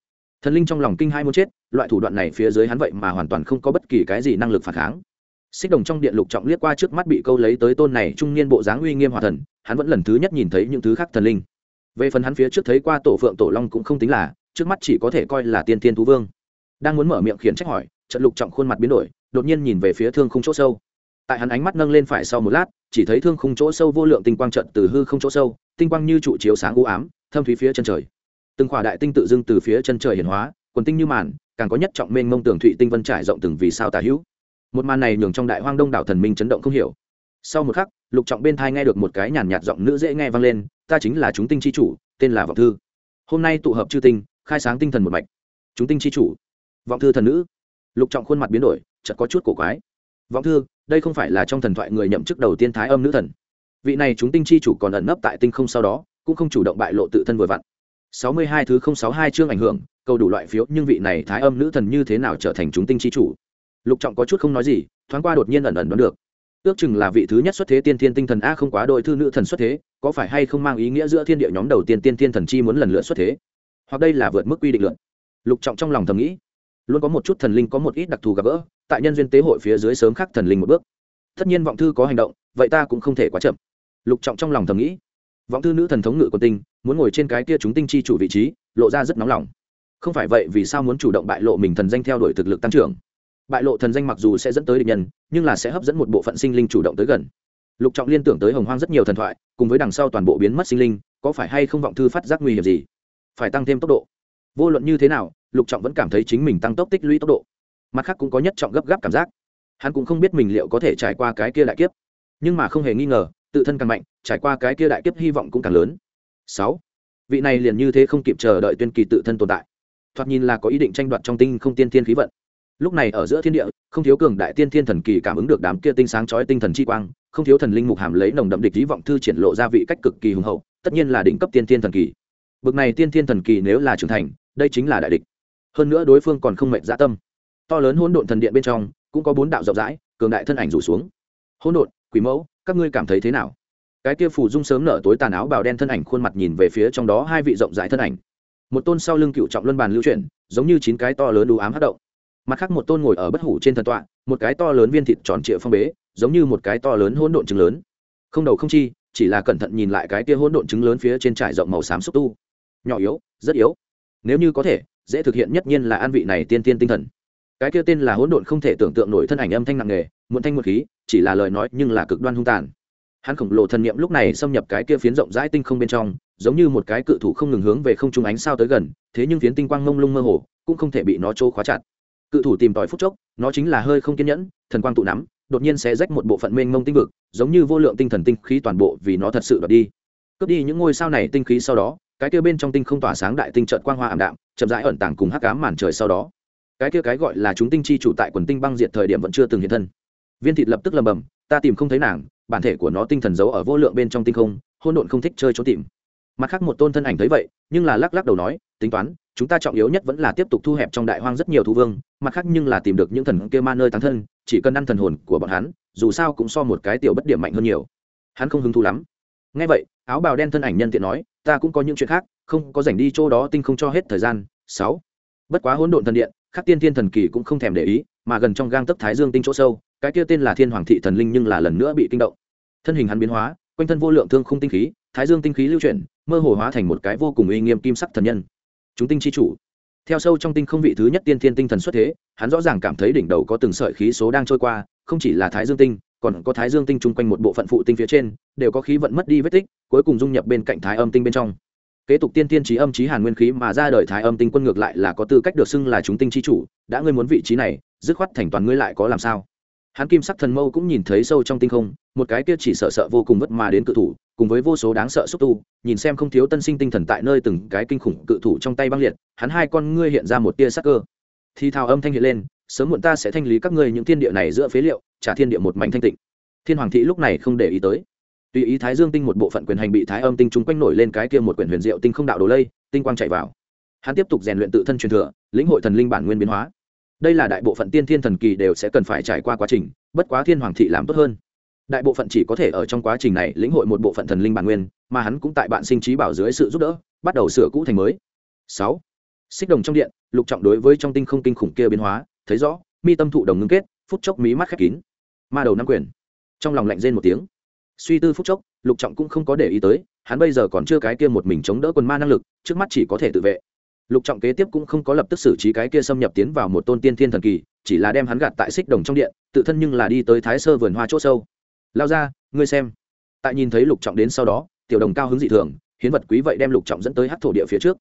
Thần linh trong lòng kinh hai muốn chết, loại thủ đoạn này phía dưới hắn vậy mà hoàn toàn không có bất kỳ cái gì năng lực phản kháng. Xích đồng trong điện lục trọng liếc qua trước mắt bị câu lấy tới tôn này trung niên bộ dáng uy nghiêm hòa thần, hắn vẫn lần thứ nhất nhìn thấy những thứ khác thần linh. Về phần hắn phía trước thấy qua tổ phượng tổ long cũng không tính là, trước mắt chỉ có thể coi là tiên tiên thú vương đang muốn mở miệng khiến trách hỏi trận lục trọng khuôn mặt biến đổi, đột nhiên nhìn về phía thương khung chỗ sâu. Tại hắn ánh mắt nâng lên phải sau một lát, chỉ thấy thương khung chỗ sâu vô lượng tinh quang trận từ hư không chỗ sâu, tinh quang như trụ chiếu sáng u ám, thâm thúy phía chân trời. Từng khỏa đại tinh tự dưng từ phía chân trời hiển hóa, quần tinh như màn, càng có nhất trọng mênh mông tường thụy tinh vân trải rộng từng vì sao tà hữu. Một màn này nhường trong đại hoang đông đảo thần minh chấn động không hiểu. Sau một khắc, lục trọng bên thai nghe được một cái nhàn nhạt giọng nữ dễ nghe vang lên, ta chính là chúng tinh chi chủ, tên là vọng thư. Hôm nay tụ hợp chư tinh, khai sáng tinh thần một mạch. Chúng tinh chi chủ vọng thư thần nữ. Lục trọng khuôn mặt biến đổi, chợt có chút cổ quái. Vọng thư, đây không phải là trong thần thoại người nhậm chức đầu tiên thái âm nữ thần. Vị này chúng tinh chi chủ còn ẩn nấp tại tinh không sau đó, cũng không chủ động bại lộ tự thân vừa vặn. Sáu mươi hai thứ không sáu hai chương ảnh hưởng, câu đủ loại phiếu, nhưng vị này thái âm nữ thần như thế nào trở thành chúng tinh chi chủ? Lục trọng có chút không nói gì, thoáng qua đột nhiên ẩn ẩn đoán được. Ước chừng là vị thứ nhất xuất thế tiên thiên tinh thần a không quá đội thư nữ thần xuất thế, có phải hay không mang ý nghĩa giữa thiên địa nhóm đầu tiên tiên thiên thần chi muốn lần lượt xuất thế? Hoặc đây là vượt mức quy định lượt lục trọng trong lòng thầm nghĩ luôn có một chút thần linh có một ít đặc thù gặp gỡ, tại nhân duyên tế hội phía dưới sớm khác thần linh một bước. Tất nhiên vọng thư có hành động, vậy ta cũng không thể quá chậm. Lục trọng trong lòng thầm nghĩ. Vọng thư nữ thần thống ngự quân tinh, muốn ngồi trên cái kia chúng tinh chi chủ vị trí, lộ ra rất nóng lòng. Không phải vậy vì sao muốn chủ động bại lộ mình thần danh theo đuổi thực lực tăng trưởng? Bại lộ thần danh mặc dù sẽ dẫn tới địch nhân, nhưng là sẽ hấp dẫn một bộ phận sinh linh chủ động tới gần. Lục trọng liên tưởng tới hồng hoang rất nhiều thần thoại, cùng với đằng sau toàn bộ biến mất sinh linh, có phải hay không vọng thư phát giác nguy hiểm gì? Phải tăng thêm tốc độ vô luận như thế nào, lục trọng vẫn cảm thấy chính mình tăng tốc tích lũy tốc độ. Mặt khác cũng có nhất trọng gấp gáp cảm giác. Hắn cũng không biết mình liệu có thể trải qua cái kia đại kiếp. Nhưng mà không hề nghi ngờ, tự thân càng mạnh, trải qua cái kia đại kiếp hy vọng cũng càng lớn. Sáu. Vị này liền như thế không kịp chờ đợi tuyên kỳ tự thân tồn tại. Thoạt nhìn là có ý định tranh đoạt trong tinh không tiên thiên khí vận. Lúc này ở giữa thiên địa, không thiếu cường đại tiên thiên thần kỳ cảm ứng được đám kia tinh sáng chói tinh thần chi quang, không thiếu thần linh mục hàm lấy nồng đậm địch lý vọng thư triển lộ ra vị cách cực kỳ hùng hậu, tất nhiên là đỉnh cấp tiên thiên thần kỳ. Bậc này tiên thiên thần kỳ nếu là trưởng thành đây chính là đại địch. Hơn nữa đối phương còn không mệnh dã tâm. To lớn hỗn độn thần điện bên trong, cũng có bốn đạo rộng rãi, cường đại thân ảnh rủ xuống. Hỗn độn, quỷ mẫu, các ngươi cảm thấy thế nào? Cái kia phù dung sớm nở tối tàn áo bào đen thân ảnh khuôn mặt nhìn về phía trong đó hai vị rộng rãi thân ảnh. Một tôn sau lưng cựu trọng luân bàn lưu chuyển, giống như chín cái to lớn đủ ám hất động. Mặt khác một tôn ngồi ở bất hủ trên thần tọa, một cái to lớn viên thịt tròn trịa phong bế, giống như một cái to lớn hỗn độn trứng lớn. Không đầu không chi, chỉ là cẩn thận nhìn lại cái kia hỗn độn trứng lớn phía trên trải rộng màu xám xúc tu. Nhỏ yếu, rất yếu nếu như có thể, dễ thực hiện nhất nhiên là an vị này tiên tiên tinh thần. Cái kia tên là hỗn độn không thể tưởng tượng nổi thân ảnh âm thanh nặng nề, muộn thanh một khí, chỉ là lời nói nhưng là cực đoan hung tàn. Hắn khổng lồ thần niệm lúc này xâm nhập cái kia phiến rộng rãi tinh không bên trong, giống như một cái cự thủ không ngừng hướng về không trung ánh sao tới gần, thế nhưng phiến tinh quang mông lung mơ hồ, cũng không thể bị nó trô khóa chặt. Cự thủ tìm tòi phút chốc, nó chính là hơi không kiên nhẫn, thần quang tụ nắm, đột nhiên sẽ rách một bộ phận mênh mông tinh vực, giống như vô lượng tinh thần tinh khí toàn bộ vì nó thật sự đoạt đi. Cướp đi những ngôi sao này tinh khí sau đó cái kia bên trong tinh không tỏa sáng đại tinh trợn quang hoa ảm đạm, chậm rãi ẩn tàng cùng hắc ám màn trời sau đó. Cái kia cái gọi là chúng tinh chi chủ tại quần tinh băng diệt thời điểm vẫn chưa từng hiện thân. Viên thịt lập tức lầm bầm, ta tìm không thấy nàng, bản thể của nó tinh thần giấu ở vô lượng bên trong tinh không hôn độn không thích chơi trốn tìm. Mặt khác một tôn thân ảnh thấy vậy, nhưng là lắc lắc đầu nói, tính toán, chúng ta trọng yếu nhất vẫn là tiếp tục thu hẹp trong đại hoang rất nhiều thú vương, mặt khác nhưng là tìm được những thần kia ma nơi tán thân, chỉ cần ăn thần hồn của bọn hắn, dù sao cũng so một cái tiểu bất điểm mạnh hơn nhiều. Hắn không hứng thú lắm. Ngay vậy, áo bào đen thân ảnh nhân tiện nói ta cũng có những chuyện khác, không có dành đi chỗ đó tinh không cho hết thời gian. Sáu. Bất quá hỗn độn thần điện, khắc tiên thiên thần kỳ cũng không thèm để ý, mà gần trong gang tấp thái dương tinh chỗ sâu, cái kia tên là thiên hoàng thị thần linh nhưng là lần nữa bị kinh động. Thân hình hắn biến hóa, quanh thân vô lượng thương khung tinh khí, thái dương tinh khí lưu chuyển, mơ hồ hóa thành một cái vô cùng uy nghiêm kim sắc thần nhân. Chúng tinh chi chủ. Theo sâu trong tinh không vị thứ nhất tiên thiên tinh thần xuất thế, hắn rõ ràng cảm thấy đỉnh đầu có từng sợi khí số đang trôi qua, không chỉ là thái dương tinh còn có thái dương tinh chung quanh một bộ phận phụ tinh phía trên, đều có khí vận mất đi vết tích, cuối cùng dung nhập bên cạnh thái âm tinh bên trong. Kế tục tiên tiên trí âm trí hàn nguyên khí mà ra đời thái âm tinh quân ngược lại là có tư cách được xưng là chúng tinh chi chủ, đã ngươi muốn vị trí này, dứt khoát thành toàn ngươi lại có làm sao? Hắn kim sắc thần mâu cũng nhìn thấy sâu trong tinh không, một cái kia chỉ sợ sợ vô cùng vất mà đến cự thủ, cùng với vô số đáng sợ xúc tu, nhìn xem không thiếu tân sinh tinh thần tại nơi từng cái kinh khủng cự thủ trong tay băng liệt, hắn hai con ngươi hiện ra một tia sắc cơ. Thì thào âm thanh hiện lên sớm muộn ta sẽ thanh lý các ngươi những thiên địa này giữa phế liệu, trả thiên địa một mảnh thanh tịnh. Thiên hoàng thị lúc này không để ý tới. Tùy ý thái dương tinh một bộ phận quyền hành bị thái âm tinh chúng quanh nổi lên cái kia một quyển huyền diệu tinh không đạo đồ lây, tinh quang chạy vào. Hắn tiếp tục rèn luyện tự thân truyền thừa, lĩnh hội thần linh bản nguyên biến hóa. Đây là đại bộ phận tiên thiên thần kỳ đều sẽ cần phải trải qua quá trình, bất quá thiên hoàng thị làm tốt hơn. Đại bộ phận chỉ có thể ở trong quá trình này lĩnh hội một bộ phận thần linh bản nguyên, mà hắn cũng tại bạn sinh trí bảo dưới sự giúp đỡ, bắt đầu sửa cũ thành mới. Sáu. Xích đồng trong điện, lục trọng đối với trong tinh không kinh khủng kia biến hóa thấy rõ, mi tâm thụ đồng ngưng kết, phút chốc mí mắt khép kín. Ma đầu nắm quyền. Trong lòng lạnh rên một tiếng. Suy tư phút chốc, lục trọng cũng không có để ý tới, hắn bây giờ còn chưa cái kia một mình chống đỡ quần ma năng lực, trước mắt chỉ có thể tự vệ. Lục trọng kế tiếp cũng không có lập tức xử trí cái kia xâm nhập tiến vào một tôn tiên thiên thần kỳ, chỉ là đem hắn gạt tại xích đồng trong điện, tự thân nhưng là đi tới thái sơ vườn hoa c h ỗ sâu. Lao ra, ngươi xem. Tại nhìn thấy lục trọng đến sau đó, tiểu đồng cao hứng dị thường, hiến vật quý vậy đem lục trọng dẫn tới hát thổ địa phía trước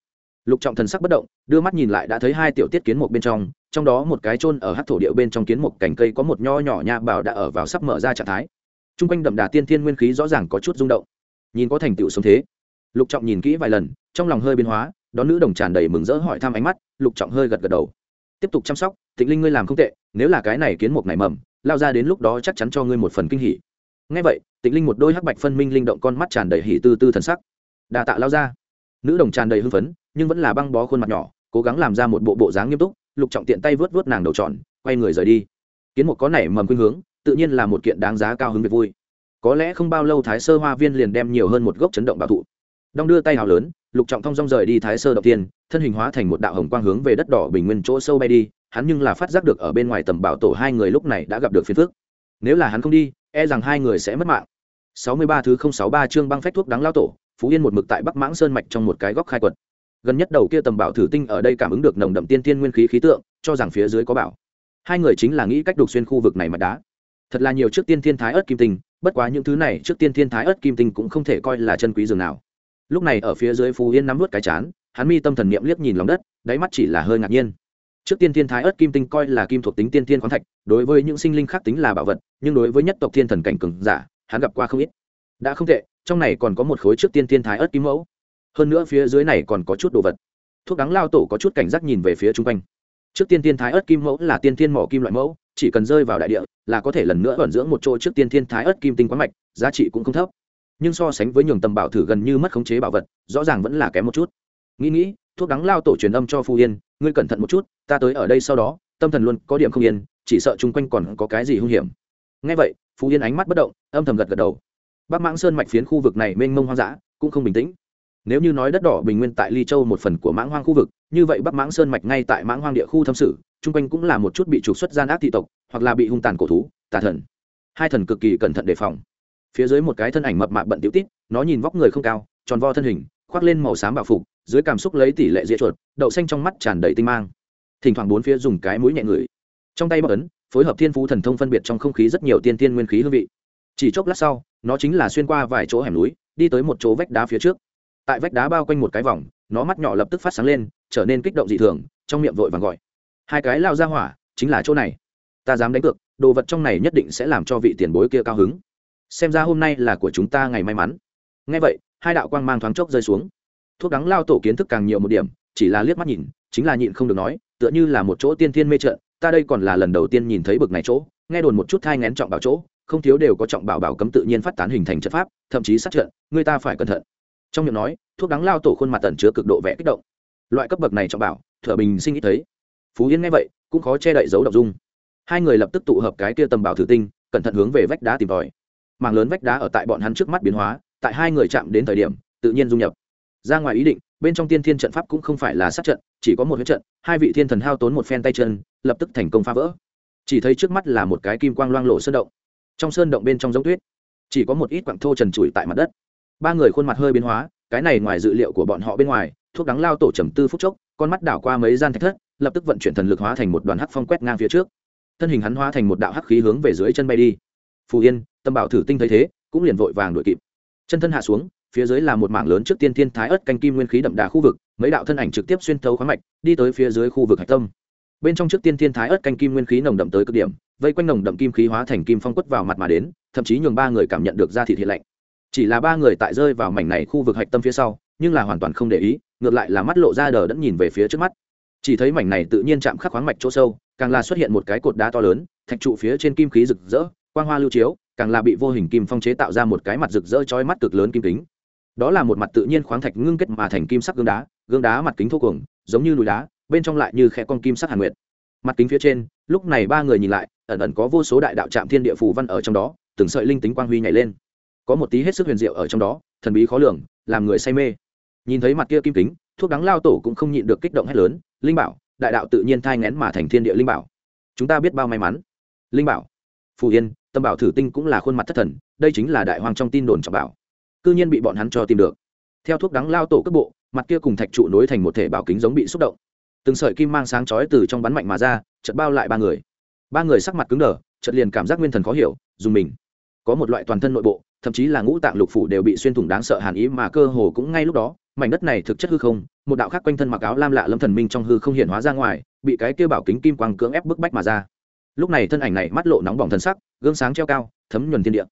lục trọng thần sắc bất động, đưa mắt nhìn lại đã thấy hai tiểu tiết kiến mục bên trong trong đó một cái chôn ở hát thổ địa bên trong kiến mục cành cây có một nho nhỏ nha bảo đã ở vào sắp mở ra trạng thái. T r u n g quanh đậm đà tiên thiên nguyên khí rõ ràng có chút rung động. Nhìn có thành tựu sống thế. Lục trọng nhìn kỹ vài lần, trong lòng hơi biến hóa đón nữ đồng tràn đầy mừng rỡ hỏi thăm ánh mắt, lục trọng hơi gật gật đầu. Tiếp tục chăm sóc tịnh linh ngươi làm không tệ, nếu là cái này kiến mục này mầm, lao ra đến lúc đó chắc chắn cho ngươi một phần kinh hỉ. Ngay vậy tịnh linh một đôi hắc bạch phân minh linh động con mắt tràn đầy hỉ tư tư thần sắc. Đà tạ lao ra nữ đồng tràn đầy hưng phấn, nhưng vẫn là băng bó khuôn mặt nhỏ, cố gắng làm ra một bộ bộ dáng nghiêm túc, lục trọng tiện tay vớt vớt nàng đầu tròn, quay người rời đi. Kiến một có nảy mầm khuynh hướng, tự nhiên là một kiện đáng giá cao hứng việc vui. Có lẽ không bao lâu thái sơ hoa viên liền đem nhiều hơn một gốc chấn động bảo thụ. Đong đưa tay hào lớn, lục trọng thong dong rời đi thái sơ đầu tiên, thân hình hóa thành một đạo hồng quang hướng về đất đỏ bình nguyên chỗ sâu bay đi, hắn nhưng là phát giác được ở bên ngoài tầm bảo tổ hai người lúc này đã gặp được phiền phức. Nếu là hắn không đi e rằng hai người sẽ mất mạng. 63 thứ 063 chương băng phách thuốc đáng lao tổ phú yên một mực tại bắc mãng sơn mạch trong một cái góc khai quật. Gần nhất đầu kia tầm bảo thử tinh ở đây cảm ứng được nồng đậm tiên tiên nguyên khí khí tượng, cho rằng phía dưới có bảo. Hai người chính là nghĩ cách đục xuyên khu vực này mạch đá. Thật là nhiều trước tiên thiên thái ớt kim tinh, bất quá những thứ này trước tiên thiên thái ớt kim tinh cũng không thể coi là chân quý dường nào. Lúc này ở phía dưới phú yên nắm vút cái chán, hắn mi tâm thần niệm liếc nhìn lòng đất, đáy mắt chỉ là hơi ngạc nhiên. Trước tiên thiên thái ớt kim tinh coi là kim thuộc tính tiên thiên khoáng thạch, đối với những sinh linh khác tính là bảo vật, nhưng đối với nhất tộc thiên thần cảnh cường giả, hắn gặp qua không ít đã không tệ, trong này còn có một khối trước tiên thiên thái ớt kim mẫu. Hơn nữa phía dưới này còn có chút đồ vật. Thuốc đắng lao tổ có chút cảnh giác nhìn về phía chung quanh. Trước tiên thiên thái ớt kim mẫu là tiên thiên mỏ kim loại mẫu, chỉ cần rơi vào đại địa là có thể lần nữa ẩn dưỡng một chỗ trước tiên thiên thái ớt kim tinh quá mạch, giá trị cũng không thấp. Nhưng so sánh với nhường tầm bảo thử gần như mất khống chế bảo vật, rõ ràng vẫn là kém một chút. Nghĩ nghĩ, thuốc đắng lao tổ truyền âm cho phu yên, ngươi cẩn thận một chút, ta tới ở đây sau đó, tâm thần luôn có điểm không yên, chỉ sợ chung quanh còn có cái gì hung hiểm. Ngay vậy, Phu yên ánh mắt bất động, âm thầm gật gật đầu bắc mãng sơn mạch phiến khu vực này mênh mông hoang dã, cũng không bình tĩnh. Nếu như nói đất đỏ bình nguyên tại ly châu một phần của mãng hoang khu vực, như vậy bắc mãng sơn mạch ngay tại mãng hoang địa khu thâm sử chung quanh cũng là một chút bị trục xuất gian ác thị tộc, hoặc là bị hung tàn cổ thú, tà thần. Hai thần cực kỳ cẩn thận đề phòng. Phía dưới một cái thân ảnh mập mạp bận tiểu tít, nó nhìn vóc người không cao, tròn vo thân hình, khoác lên màu xám bảo phục, dưới cảm xúc lấy tỷ lệ dĩa chuột, đậu xanh trong mắt tràn đầy tinh mang. Thỉnh thoảng bốn phía dùng cái mũi nhẹ ngửi trong tay bọc ấn, phối hợp thiên phú thần thông phân biệt trong không khí rất nhiều tiên tiên nguyên khí hương vị. Chỉ chốc lát sau nó chính là xuyên qua vài chỗ hẻm núi, đi tới một chỗ vách đá phía trước. Tại vách đá bao quanh một cái vòng, nó mắt nhỏ lập tức phát sáng lên, trở nên kích động dị thường, trong miệng vội vàng gọi. Hai cái lao ra hỏa, chính là chỗ này. Ta dám đánh cược, đồ vật trong này nhất định sẽ làm cho vị tiền bối kia cao hứng. Xem ra hôm nay là của chúng ta ngày may mắn. Ngay vậy, hai đạo quang mang thoáng chốc rơi xuống. Thuốc đắng lao tổ kiến thức càng nhiều một điểm, chỉ là liếc mắt nhìn, chính là nhịn không được nói, tựa như là một chỗ tiên thiên mê trận, ta đây còn là lần đầu tiên nhìn thấy bực này chỗ, nghe đồn một chút thai ngén trọng bảo chỗ không thiếu đều có trọng bảo bảo cấm tự nhiên phát tán hình thành trận pháp, thậm chí sát trận, người ta phải cẩn thận. Trong miệng nói, thuốc đắng lao tổ khuôn mặt tẩn chứa cực độ vẽ kích động. Loại cấp bậc này trọng bảo thừa bình sinh ít thấy. Phú yên nghe vậy, cũng khó che đậy dấu đ dung. Hai người lập tức tụ hợp cái kia tầm bảo thử tinh, cẩn thận hướng về vách đá tìm tòi. Mảng lớn vách đá ở tại bọn hắn trước mắt biến hóa, tại hai người chạm đến thời điểm, tự nhiên dung nhập. Ra ngoài ý định, bên trong tiên thiên trận pháp cũng không phải là sát trận, chỉ có một huyết trận, hai vị thiên thần hao tốn một phen tay chân, lập tức thành công phá vỡ. Chỉ thấy trước mắt là một cái kim quang loang lộ sơn động trong sơn động bên trong giống tuyết, chỉ có một ít quặng thô trần trụi tại mặt đất. Ba người khuôn mặt hơi biến hóa, cái này ngoài dự liệu của bọn họ bên ngoài, thuốc đắng lao tổ trầm tư phút chốc, con mắt đảo qua mấy gian thạch thất, lập tức vận chuyển thần lực hóa thành một đoàn hắc phong quét ngang phía trước. Thân hình hắn hóa thành một đạo hắc khí hướng về dưới chân bay đi. Phù yên, tâm bảo thử tinh thấy thế, cũng liền vội vàng đuổi kịp. Chân thân hạ xuống, phía dưới là một mảng lớn trước tiên thiên thái ớt canh kim nguyên khí đậm đà khu vực, mấy đạo thân ảnh trực tiếp xuyên thấu khoáng mạch, đi tới phía dưới khu vực hạch tâm bên trong trước tiên thiên thái ớt canh kim nguyên khí nồng đậm tới cực điểm, vây quanh nồng đậm kim khí hóa thành kim phong quất vào mặt mà đến, thậm chí nhường ba người cảm nhận được da thịt hiện lạnh. Chỉ là ba người tại rơi vào mảnh này khu vực hạch tâm phía sau, nhưng là hoàn toàn không để ý, ngược lại là mắt lộ ra đờ đẫn nhìn về phía trước mắt. Chỉ thấy mảnh này tự nhiên chạm khắc khoáng mạch chỗ sâu, càng là xuất hiện một cái cột đá to lớn, thạch trụ phía trên kim khí rực rỡ, quang hoa lưu chiếu, càng là bị vô hình kim phong chế tạo ra một cái mặt rực rỡ chói mắt cực lớn kim kính. Đó là một mặt tự nhiên khoáng thạch ngưng kết mà thành kim sắc gương đá gương đá mặt kính thô cuồng, giống như núi đá bên trong lại như khe con kim sắc hàn nguyệt. Mặt kính phía trên, lúc này ba người nhìn lại, ẩn ẩn có vô số đại đạo trạm thiên địa phù văn ở trong đó, từng sợi linh tính quang huy nhảy lên. Có một tí hết sức huyền diệu ở trong đó, thần bí khó lường, làm người say mê. Nhìn thấy mặt kia kim kính, thuốc đắng lao tổ cũng không nhịn được kích động hết lớn, linh bảo, đại đạo tự nhiên thai ngén mà thành thiên địa linh bảo. Chúng ta biết bao may mắn. Linh bảo? Phù yên, tâm bảo thử tinh cũng là khuôn mặt thất thần, đây chính là đại hoàng trong tin đồn trọng bảo. Cư nhiên bị bọn hắn cho tìm được. Theo thuốc đắng lao tổ cấp bộ, mặt kia cùng thạch trụ nối thành một thể bảo kính giống bị xúc động từng sợi kim mang sáng chói từ trong bắn mạnh mà ra, chợt bao lại ba người. Ba người sắc mặt cứng đờ, chợt liền cảm giác nguyên thần khó hiểu, dùng mình. Có một loại toàn thân nội bộ, thậm chí là ngũ tạng lục phủ đều bị xuyên thủng đáng sợ hàn ý mà cơ hồ cũng ngay lúc đó, mảnh đất này thực chất hư không, một đạo khác quanh thân mặc áo lam lạ lâm thần minh trong hư không hiện hóa ra ngoài, bị cái kia bảo kính kim quang cưỡng ép bức bách mà ra. Lúc này thân ảnh này mắt lộ nóng bỏng thân sắc, gương sáng treo cao, thấm nhuần thiên địa.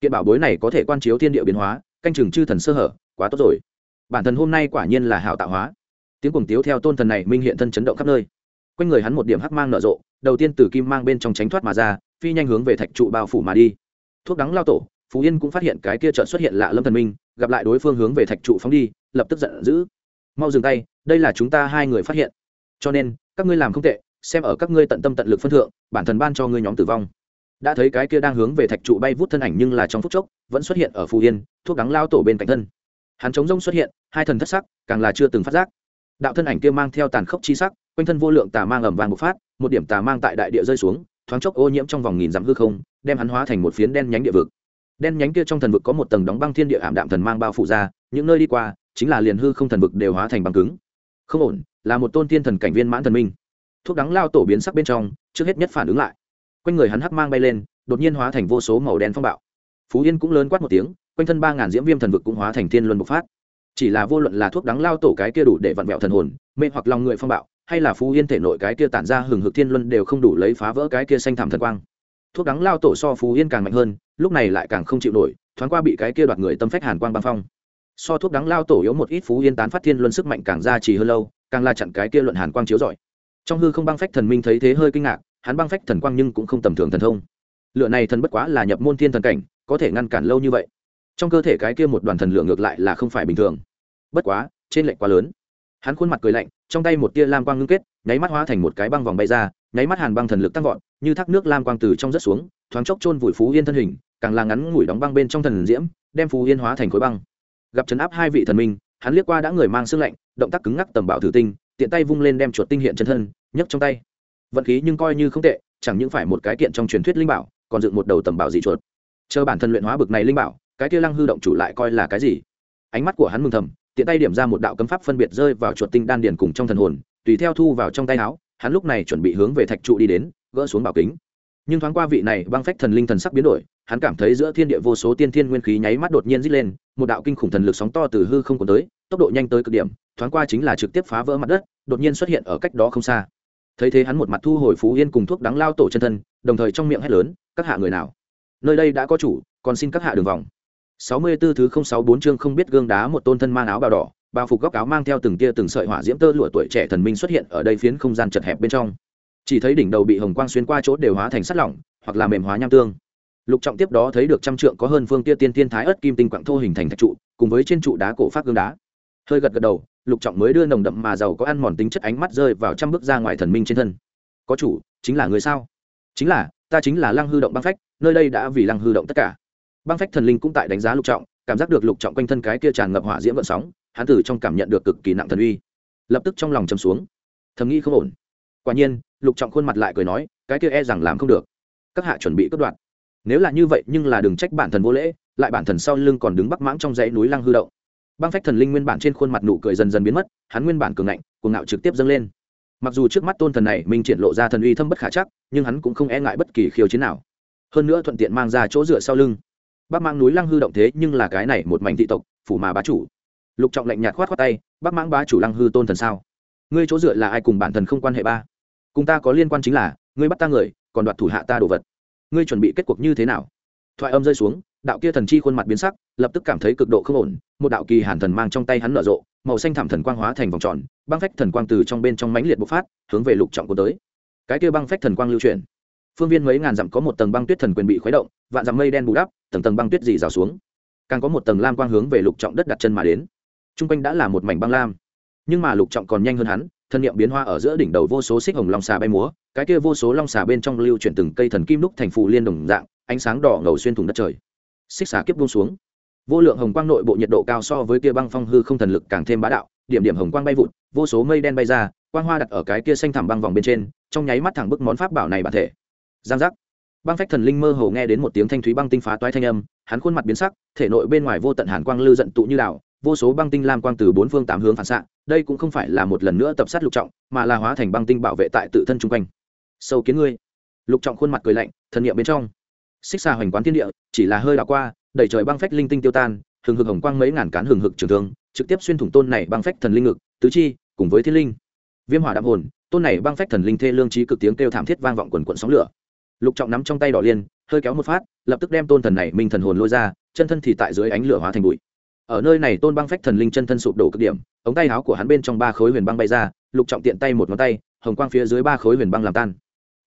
Kiện bảo bối này có thể quan chiếu thiên địa biến hóa, canh chừng chư thần sơ hở, quá tốt rồi. Bản thân hôm nay quả nhiên là hảo tạo hóa tiếng cuồng tiếu theo tôn thần này minh hiện thân chấn động khắp nơi. Quanh người hắn một điểm hắc mang nở rộ, đầu tiên từ kim mang bên trong tránh thoát mà ra, phi nhanh hướng về thạch trụ bao phủ mà đi. Thuốc đắng lao tổ, phú yên cũng phát hiện cái kia trợn xuất hiện lạ lâm thần minh, gặp lại đối phương hướng về thạch trụ phóng đi, lập tức giận dữ. Mau dừng tay, đây là chúng ta hai người phát hiện. Cho nên, các ngươi làm không tệ, xem ở các ngươi tận tâm tận lực phân thượng, bản thân ban cho ngươi nhóm tử vong. Đã thấy cái kia đang hướng về thạch trụ bay vút thân ảnh nhưng là trong phút chốc, vẫn xuất hiện ở phù yên, thuốc đắng lao tổ bên cạnh thân. Hắn chống rông xuất hiện, hai thần thất sắc, càng là chưa từng phát giác đạo thân ảnh kia mang theo tàn khốc chi sắc, quanh thân vô lượng tà mang ẩm vàng một phát, một điểm tà mang tại đại địa rơi xuống, thoáng chốc ô nhiễm trong vòng nghìn dặm hư không, đem hắn hóa thành một phiến đen nhánh địa vực. Đen nhánh kia trong thần vực có một tầng đóng băng thiên địa ảm đạm thần mang bao phủ ra, những nơi đi qua, chính là liền hư không thần vực đều hóa thành băng cứng. Không ổn, là một tôn tiên thần cảnh viên mãn thần minh. Thuốc đắng lao tổ biến sắc bên trong, trước hết nhất phản ứng lại. Quanh người hắn hắc mang bay lên, đột nhiên hóa thành vô số màu đen phong bạo. Phú yên cũng lớn quát một tiếng, quanh thân ba ngàn diễm viêm thần vực cũng hóa thành thiên luân bộc phát chỉ là vô luận là thuốc đắng lao tổ cái kia đủ để vặn vẹo thần hồn, mê hoặc lòng người phong bạo, hay là phú yên thể nội cái kia tản ra hừng hực thiên luân đều không đủ lấy phá vỡ cái kia xanh thảm thần quang. Thuốc đắng lao tổ so phú yên càng mạnh hơn, lúc này lại càng không chịu nổi, thoáng qua bị cái kia đoạt người tâm phách hàn quang băng phong. So thuốc đắng lao tổ yếu một ít phú yên tán phát thiên luân sức mạnh càng ra trì hơn lâu, càng la chặn cái kia luận hàn quang chiếu giỏi trong hư không băng phách thần minh thấy thế hơi kinh ngạc, hắn băng phách thần quang nhưng cũng không tầm thường thần thông. Lựa này thần bất quá là nhập môn thiên thần cảnh, có thể ngăn cản lâu như vậy. Trong cơ thể cái kia một đoàn thần lượng ngược lại là không phải bình thường bất quá, trên lệnh quá lớn. Hắn khuôn mặt cười lạnh, trong tay một tia lam quang ngưng kết, nháy mắt hóa thành một cái băng vòng bay ra, nháy mắt hàn băng thần lực tăng vọt, như thác nước lam quang từ trong rất xuống, thoáng chốc chôn vùi phú yên thân hình, càng là ngắn ngủi đóng băng bên trong thần diễm, đem phú yên hóa thành khối băng. Gặp chấn áp hai vị thần minh, hắn liếc qua đã người mang sức lạnh, động tác cứng ngắc tầm bảo thử tinh, tiện tay vung lên đem chuột tinh hiện chân thân, nhấc trong tay. Vận khí nhưng coi như không tệ, chẳng những phải một cái kiện trong truyền thuyết linh bảo, còn dựng một đầu tầm bảo dị chuột. Chờ bản thân luyện hóa bực này linh bảo, cái kia lăng hư động chủ lại coi là cái gì? Ánh mắt của hắn mừng thầm tiện tay điểm ra một đạo cấm pháp phân biệt rơi vào chuột tinh đan điền cùng trong thần hồn, tùy theo thu vào trong tay áo, hắn lúc này chuẩn bị hướng về thạch trụ đi đến, gỡ xuống bảo kính. Nhưng thoáng qua vị này băng phách thần linh thần sắc biến đổi, hắn cảm thấy giữa thiên địa vô số tiên thiên nguyên khí nháy mắt đột nhiên dít lên, một đạo kinh khủng thần lực sóng to từ hư không còn tới, tốc độ nhanh tới cực điểm, thoáng qua chính là trực tiếp phá vỡ mặt đất, đột nhiên xuất hiện ở cách đó không xa. Thấy thế hắn một mặt thu hồi phú yên cùng thuốc đắng lao tổ chân thân, đồng thời trong miệng hét lớn, các hạ người nào? Nơi đây đã có chủ, còn xin các hạ đường vòng sáu mươi 64 thứ không sáu bốn chương không biết gương đá một tôn thân mang áo bào đỏ, bao phục góc áo mang theo từng tia từng sợi hỏa diễm tơ lụa tuổi trẻ thần minh xuất hiện ở đây phiến không gian chật hẹp bên trong. Chỉ thấy đỉnh đầu bị hồng quang xuyên qua chỗ đều hóa thành sắt lỏng, hoặc là mềm hóa nham tương. Lục trọng tiếp đó thấy được trăm trượng có hơn phương tia tiên tiên thái ớt kim tinh quặng thô hình thành thạch trụ, cùng với trên trụ đá cổ phát gương đá. Hơi gật gật đầu, lục trọng mới đưa nồng đậm mà giàu có ăn mòn tính chất ánh mắt rơi vào trăm bước ra ngoài thần minh trên thân. Có chủ, chính là người sao? Chính là, ta chính là lăng hư động băng phách, nơi đây đã vì lăng hư động tất cả băng phách thần linh cũng tại đánh giá lục trọng, cảm giác được lục trọng quanh thân cái kia tràn ngập hỏa diễm vận sóng, hắn tử trong cảm nhận được cực kỳ nặng thần uy. Lập tức trong lòng chầm xuống. Thầm nghĩ không ổn. Quả nhiên, lục trọng khuôn mặt lại cười nói, cái kia e rằng làm không được. Các hạ chuẩn bị cất đoạn. Nếu là như vậy, nhưng là đừng trách bản thần vô lễ, lại bản thần sau lưng còn đứng bắc mãng trong dãy núi lăng hư động. Băng phách thần linh nguyên bản trên khuôn mặt nụ cười dần dần biến mất, hắn nguyên bản cường ngạnh, cuồng ngạo trực tiếp dâng lên. Mặc dù trước mắt tôn thần này mình triển lộ ra thần uy thâm bất khả chắc, nhưng hắn cũng không e ngại bất kỳ khiêu chiến nào. Hơn nữa thuận tiện mang ra chỗ dựa sau lưng bắc mang núi lăng hư động thế nhưng là cái này một mảnh thị tộc, phủ mà bá chủ. Lục trọng lạnh nhạt khoát khoát tay, bắc mãng bá chủ lăng hư tôn thần sao? Ngươi chỗ dựa là ai cùng bản thần không quan hệ ba? Cùng ta có liên quan chính là, ngươi bắt ta người, còn đoạt thủ hạ ta đồ vật. Ngươi chuẩn bị kết cuộc như thế nào? Thoại âm rơi xuống, đạo kia thần chi khuôn mặt biến sắc, lập tức cảm thấy cực độ không ổn, một đạo kỳ hàn thần mang trong tay hắn nở rộ, màu xanh thảm thần quang hóa thành vòng tròn, băng phách thần quang từ trong bên trong mãnh liệt bộc phát, hướng về lục trọng của tới. Cái kia băng phách thần quang lưu chuyển. Phương viên mấy ngàn dặm có một tầng băng tuyết thần quyền bị khuấy động vạn dặm mây đen bù đắp, tầng tầng băng tuyết dì rào xuống. Càng có một tầng lam quang hướng về lục trọng đất đặt chân mà đến. T r u n g quanh đã là một mảnh băng lam. Nhưng mà lục trọng còn nhanh hơn hắn, thân nhiệm biến hoa ở giữa đỉnh đầu vô số xích hồng long xà bay múa, cái kia vô số long xà bên trong lưu chuyển từng cây thần kim đúc thành phụ liên đồng dạng, ánh sáng đỏ ngầu xuyên thủng đất trời. Xích xà kiếp buông xuống. Vô lượng hồng quang nội bộ nhiệt độ cao so với kia băng phong hư không thần lực càng thêm bá đạo, điểm điểm hồng quang bay vụt, vô số mây đen bay ra, quang hoa đặt ở cái kia xanh thảm băng vòng bên trên, trong nháy mắt thẳng bức món pháp bảo này bản thể. Giang giác băng phách thần linh mơ hồ nghe đến một tiếng thanh thúy băng tinh phá toái thanh âm, hắn khuôn mặt biến sắc, thể nội bên ngoài vô tận hàn quang lư giận tụ như đảo, vô số băng tinh lam quang từ bốn phương tám hướng phản xạ, đây cũng không phải là một lần nữa tập sát lục trọng, mà là hóa thành băng tinh bảo vệ tại tự thân chung quanh. Sâu kiến ngươi. Lục trọng khuôn mặt cười lạnh, thần niệm bên trong. Xích xa hoành quán thiên địa, chỉ là hơi đảo qua, đẩy trời băng phách linh tinh tiêu tan, hừng hực hồng quang mấy ngàn cán hừng hực trường thương, trực tiếp xuyên thủng tôn này băng phách thần linh ngực, tứ chi, cùng với thiên linh. Viêm hỏa đạm hồn, tôn này băng phách thần linh thê lương trí cực tiếng kêu thảm thiết vang vọng quần quận sóng lửa lục trọng nắm trong tay đỏ liên, hơi kéo một phát, lập tức đem tôn thần này minh thần hồn lôi ra, chân thân thì tại dưới ánh lửa hóa thành bụi. Ở nơi này tôn băng phách thần linh chân thân sụp đổ cực điểm, ống tay áo của hắn bên trong ba khối huyền băng bay ra, lục trọng tiện tay một ngón tay, hồng quang phía dưới ba khối huyền băng làm tan.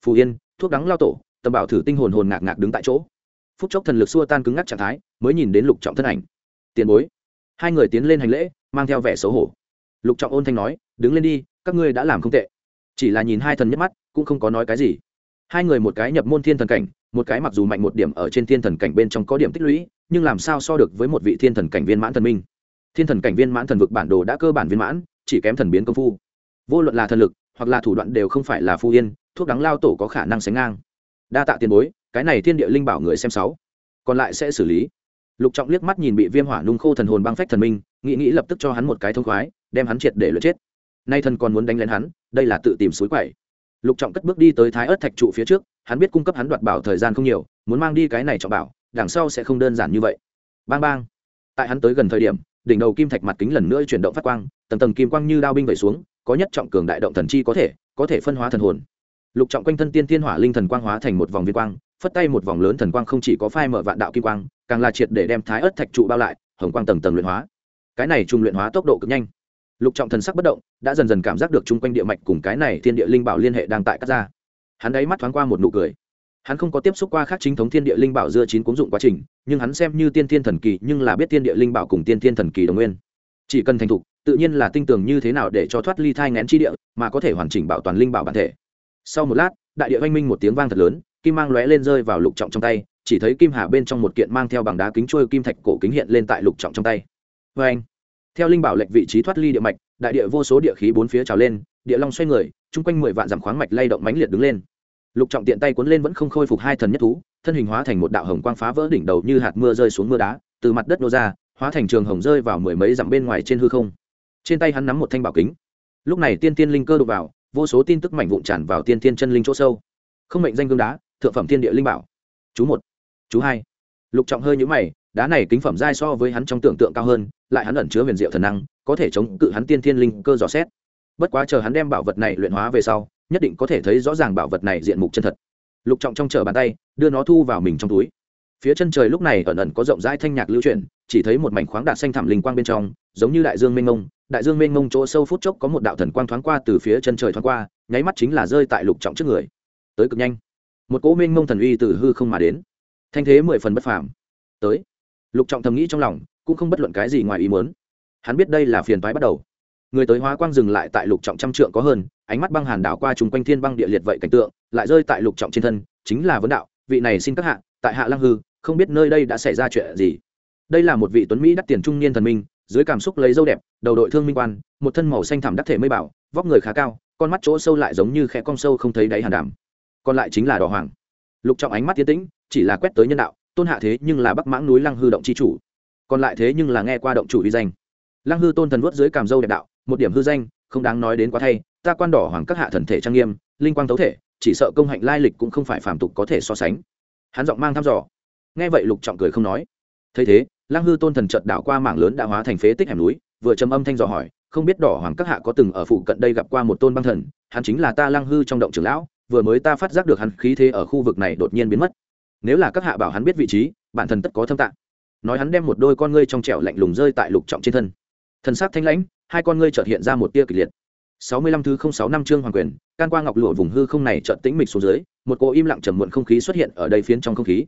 Phù yên, thuốc đắng lao tổ, tầm bảo thử tinh hồn hồn ngạc ngạc đứng tại chỗ. Phút chốc thần lực xua tan cứng ngắc trạng thái, mới nhìn đến lục trọng thân ảnh. Tiền bối. Hai người tiến lên hành lễ, mang theo vẻ xấu hổ. Lục trọng ôn thanh nói, đứng lên đi, các ngươi đã làm không tệ. Chỉ là nhìn hai thần nhấc mắt, cũng không có nói cái gì hai người một cái nhập môn thiên thần cảnh, một cái mặc dù mạnh một điểm ở trên thiên thần cảnh bên trong có điểm tích lũy, nhưng làm sao so được với một vị thiên thần cảnh viên mãn thần minh? Thiên thần cảnh viên mãn thần vực bản đồ đã cơ bản viên mãn, chỉ kém thần biến công phu. Vô luận là thần lực, hoặc là thủ đoạn đều không phải là phu yên, thuốc đắng lao tổ có khả năng sánh ngang. Đa tạ tiền bối, cái này thiên địa linh bảo người xem sáu. Còn lại sẽ xử lý. Lục trọng liếc mắt nhìn bị viêm hỏa nung khô thần hồn băng phách thần minh, nghĩ nghĩ lập tức cho hắn một cái thông khoái, đem hắn triệt để lượt chết. Nay thần còn muốn đánh lén hắn, đây là tự tìm suối quậy lục trọng cất bước đi tới thái ớt thạch trụ phía trước, hắn biết cung cấp hắn đoạt bảo thời gian không nhiều, muốn mang đi cái này trọng bảo, đằng sau sẽ không đơn giản như vậy. Bang bang. Tại hắn tới gần thời điểm, đỉnh đầu kim thạch mặt kính lần nữa chuyển động phát quang, tầng tầng kim quang như đao binh vẩy xuống, có nhất trọng cường đại động thần chi có thể có thể phân hóa thần hồn. Lục trọng quanh thân tiên thiên hỏa linh thần quang hóa thành một vòng viên quang, phất tay một vòng lớn thần quang không chỉ có phai mở vạn đạo kim quang, càng là triệt để đem thái ớt thạch trụ bao lại, hồng quang tầng tầng luyện hóa. Cái này trung luyện hóa tốc độ cực nhanh lục trọng thần sắc bất động, đã dần dần cảm giác được chung quanh địa mạch cùng cái này thiên địa linh bảo liên hệ đang tại cắt ra. Hắn ấy mắt thoáng qua một nụ cười. Hắn không có tiếp xúc qua khác chính thống thiên địa linh bảo dưa chín cuốn dụng quá trình, nhưng hắn xem như tiên thiên thần kỳ, nhưng là biết thiên địa linh bảo cùng tiên thiên thần kỳ đồng nguyên. Chỉ cần thành thục, tự nhiên là tinh tường như thế nào để cho thoát ly thai ngén chi địa, mà có thể hoàn chỉnh bảo toàn linh bảo bản thể. Sau một lát, đại địa oanh minh một tiếng vang thật lớn, kim mang lóe lên rơi vào lục trọng trong tay, chỉ thấy kim hà bên trong một kiện mang theo bằng đá kính trôi kim thạch cổ kính hiện lên tại lục trọng trong tay. Vê anh theo linh bảo lệch vị trí thoát ly địa mạch, đại địa vô số địa khí bốn phía trào lên, địa long xoay người, chung quanh mười vạn dặm khoáng mạch lay động mãnh liệt đứng lên. Lục trọng tiện tay cuốn lên vẫn không khôi phục hai thần nhất thú, thân hình hóa thành một đạo hồng quang phá vỡ đỉnh đầu như hạt mưa rơi xuống mưa đá, từ mặt đất nô ra, hóa thành trường hồng rơi vào mười mấy dặm bên ngoài trên hư không. Trên tay hắn nắm một thanh bảo kính. Lúc này tiên tiên linh cơ đục vào, vô số tin tức mảnh vụn tràn vào tiên tiên chân linh chỗ sâu. Không mệnh danh gương đá, thượng phẩm tiên địa linh bảo. Chú một, chú hai. Lục trọng hơi nhũ mày đá này kính phẩm dai so với hắn trong tưởng tượng cao hơn, lại hắn ẩn chứa huyền diệu thần năng, có thể chống cự hắn tiên thiên linh cơ dò xét. Bất quá chờ hắn đem bảo vật này luyện hóa về sau, nhất định có thể thấy rõ ràng bảo vật này diện mục chân thật. Lục trọng trong chở bàn tay, đưa nó thu vào mình trong túi. Phía chân trời lúc này ẩn ẩn có rộng rãi thanh nhạc lưu chuyển, chỉ thấy một mảnh khoáng đạt xanh thẳm linh quang bên trong, giống như đại dương mênh mông. Đại dương mênh mông chỗ sâu phút chốc có một đạo thần quang thoáng qua từ phía chân trời thoáng qua, nháy mắt chính là rơi tại lục trọng trước người. Tới cực nhanh. Một cỗ mênh mông thần uy từ hư không mà đến. Thanh thế mười phần bất phàm. Tới lục trọng thầm nghĩ trong lòng, cũng không bất luận cái gì ngoài ý muốn. Hắn biết đây là phiền toái bắt đầu. Người tới hóa quang dừng lại tại lục trọng trăm trượng có hơn, ánh mắt băng hàn đảo qua chung quanh thiên băng địa liệt vậy cảnh tượng, lại rơi tại lục trọng trên thân, chính là vấn đạo, vị này xin các hạ, tại hạ lăng hư, không biết nơi đây đã xảy ra chuyện gì. Đây là một vị tuấn mỹ đắt tiền trung niên thần minh, dưới cảm xúc lấy dâu đẹp, đầu đội thương minh quan, một thân màu xanh thẳm đắc thể mây bảo, vóc người khá cao, con mắt chỗ sâu lại giống như khe cong sâu không thấy đáy hàn đàm. Còn lại chính là đỏ hoàng. Lục trọng ánh mắt tiến tĩnh, chỉ là quét tới nhân đạo tôn hạ thế nhưng là bắc mãng núi lăng hư động c h i chủ, còn lại thế nhưng là nghe qua động chủ uy danh. Lăng hư tôn thần vuốt dưới cảm dâu đẹp đạo, một điểm hư danh, không đáng nói đến quá thay, ta quan đỏ hoàng các hạ thần thể trang nghiêm, linh quang tấu thể, chỉ sợ công hạnh lai lịch cũng không phải phàm tục có thể so sánh. Hắn giọng mang thăm dò. Nghe vậy lục trọng cười không nói. Thấy thế, lăng hư tôn thần trợt đảo qua mảng lớn đã hóa thành phế tích hẻm núi, vừa trầm âm thanh dò hỏi, không biết đỏ hoàng các hạ có từng ở phụ cận đây gặp qua một tôn băng thần, hắn chính là ta lăng hư trong động trưởng lão, vừa mới ta phát giác được hắn khí thế ở khu vực này đột nhiên biến mất nếu là các hạ bảo hắn biết vị trí, bản thân tất có thâm tạng. Nói hắn đem một đôi con ngươi trong trẻo lạnh lùng rơi tại lục trọng trên thân. Thần sắc thanh lãnh, hai con ngươi chợt hiện ra một tia kịch liệt. Sáu mươi lăm thứ không sáu năm chương hoàng quyền, can qua ngọc lụa vùng hư không này chợt tĩnh mịch xuống dưới, một cỗ im lặng trầm muộn không khí xuất hiện ở đây phiến trong không khí.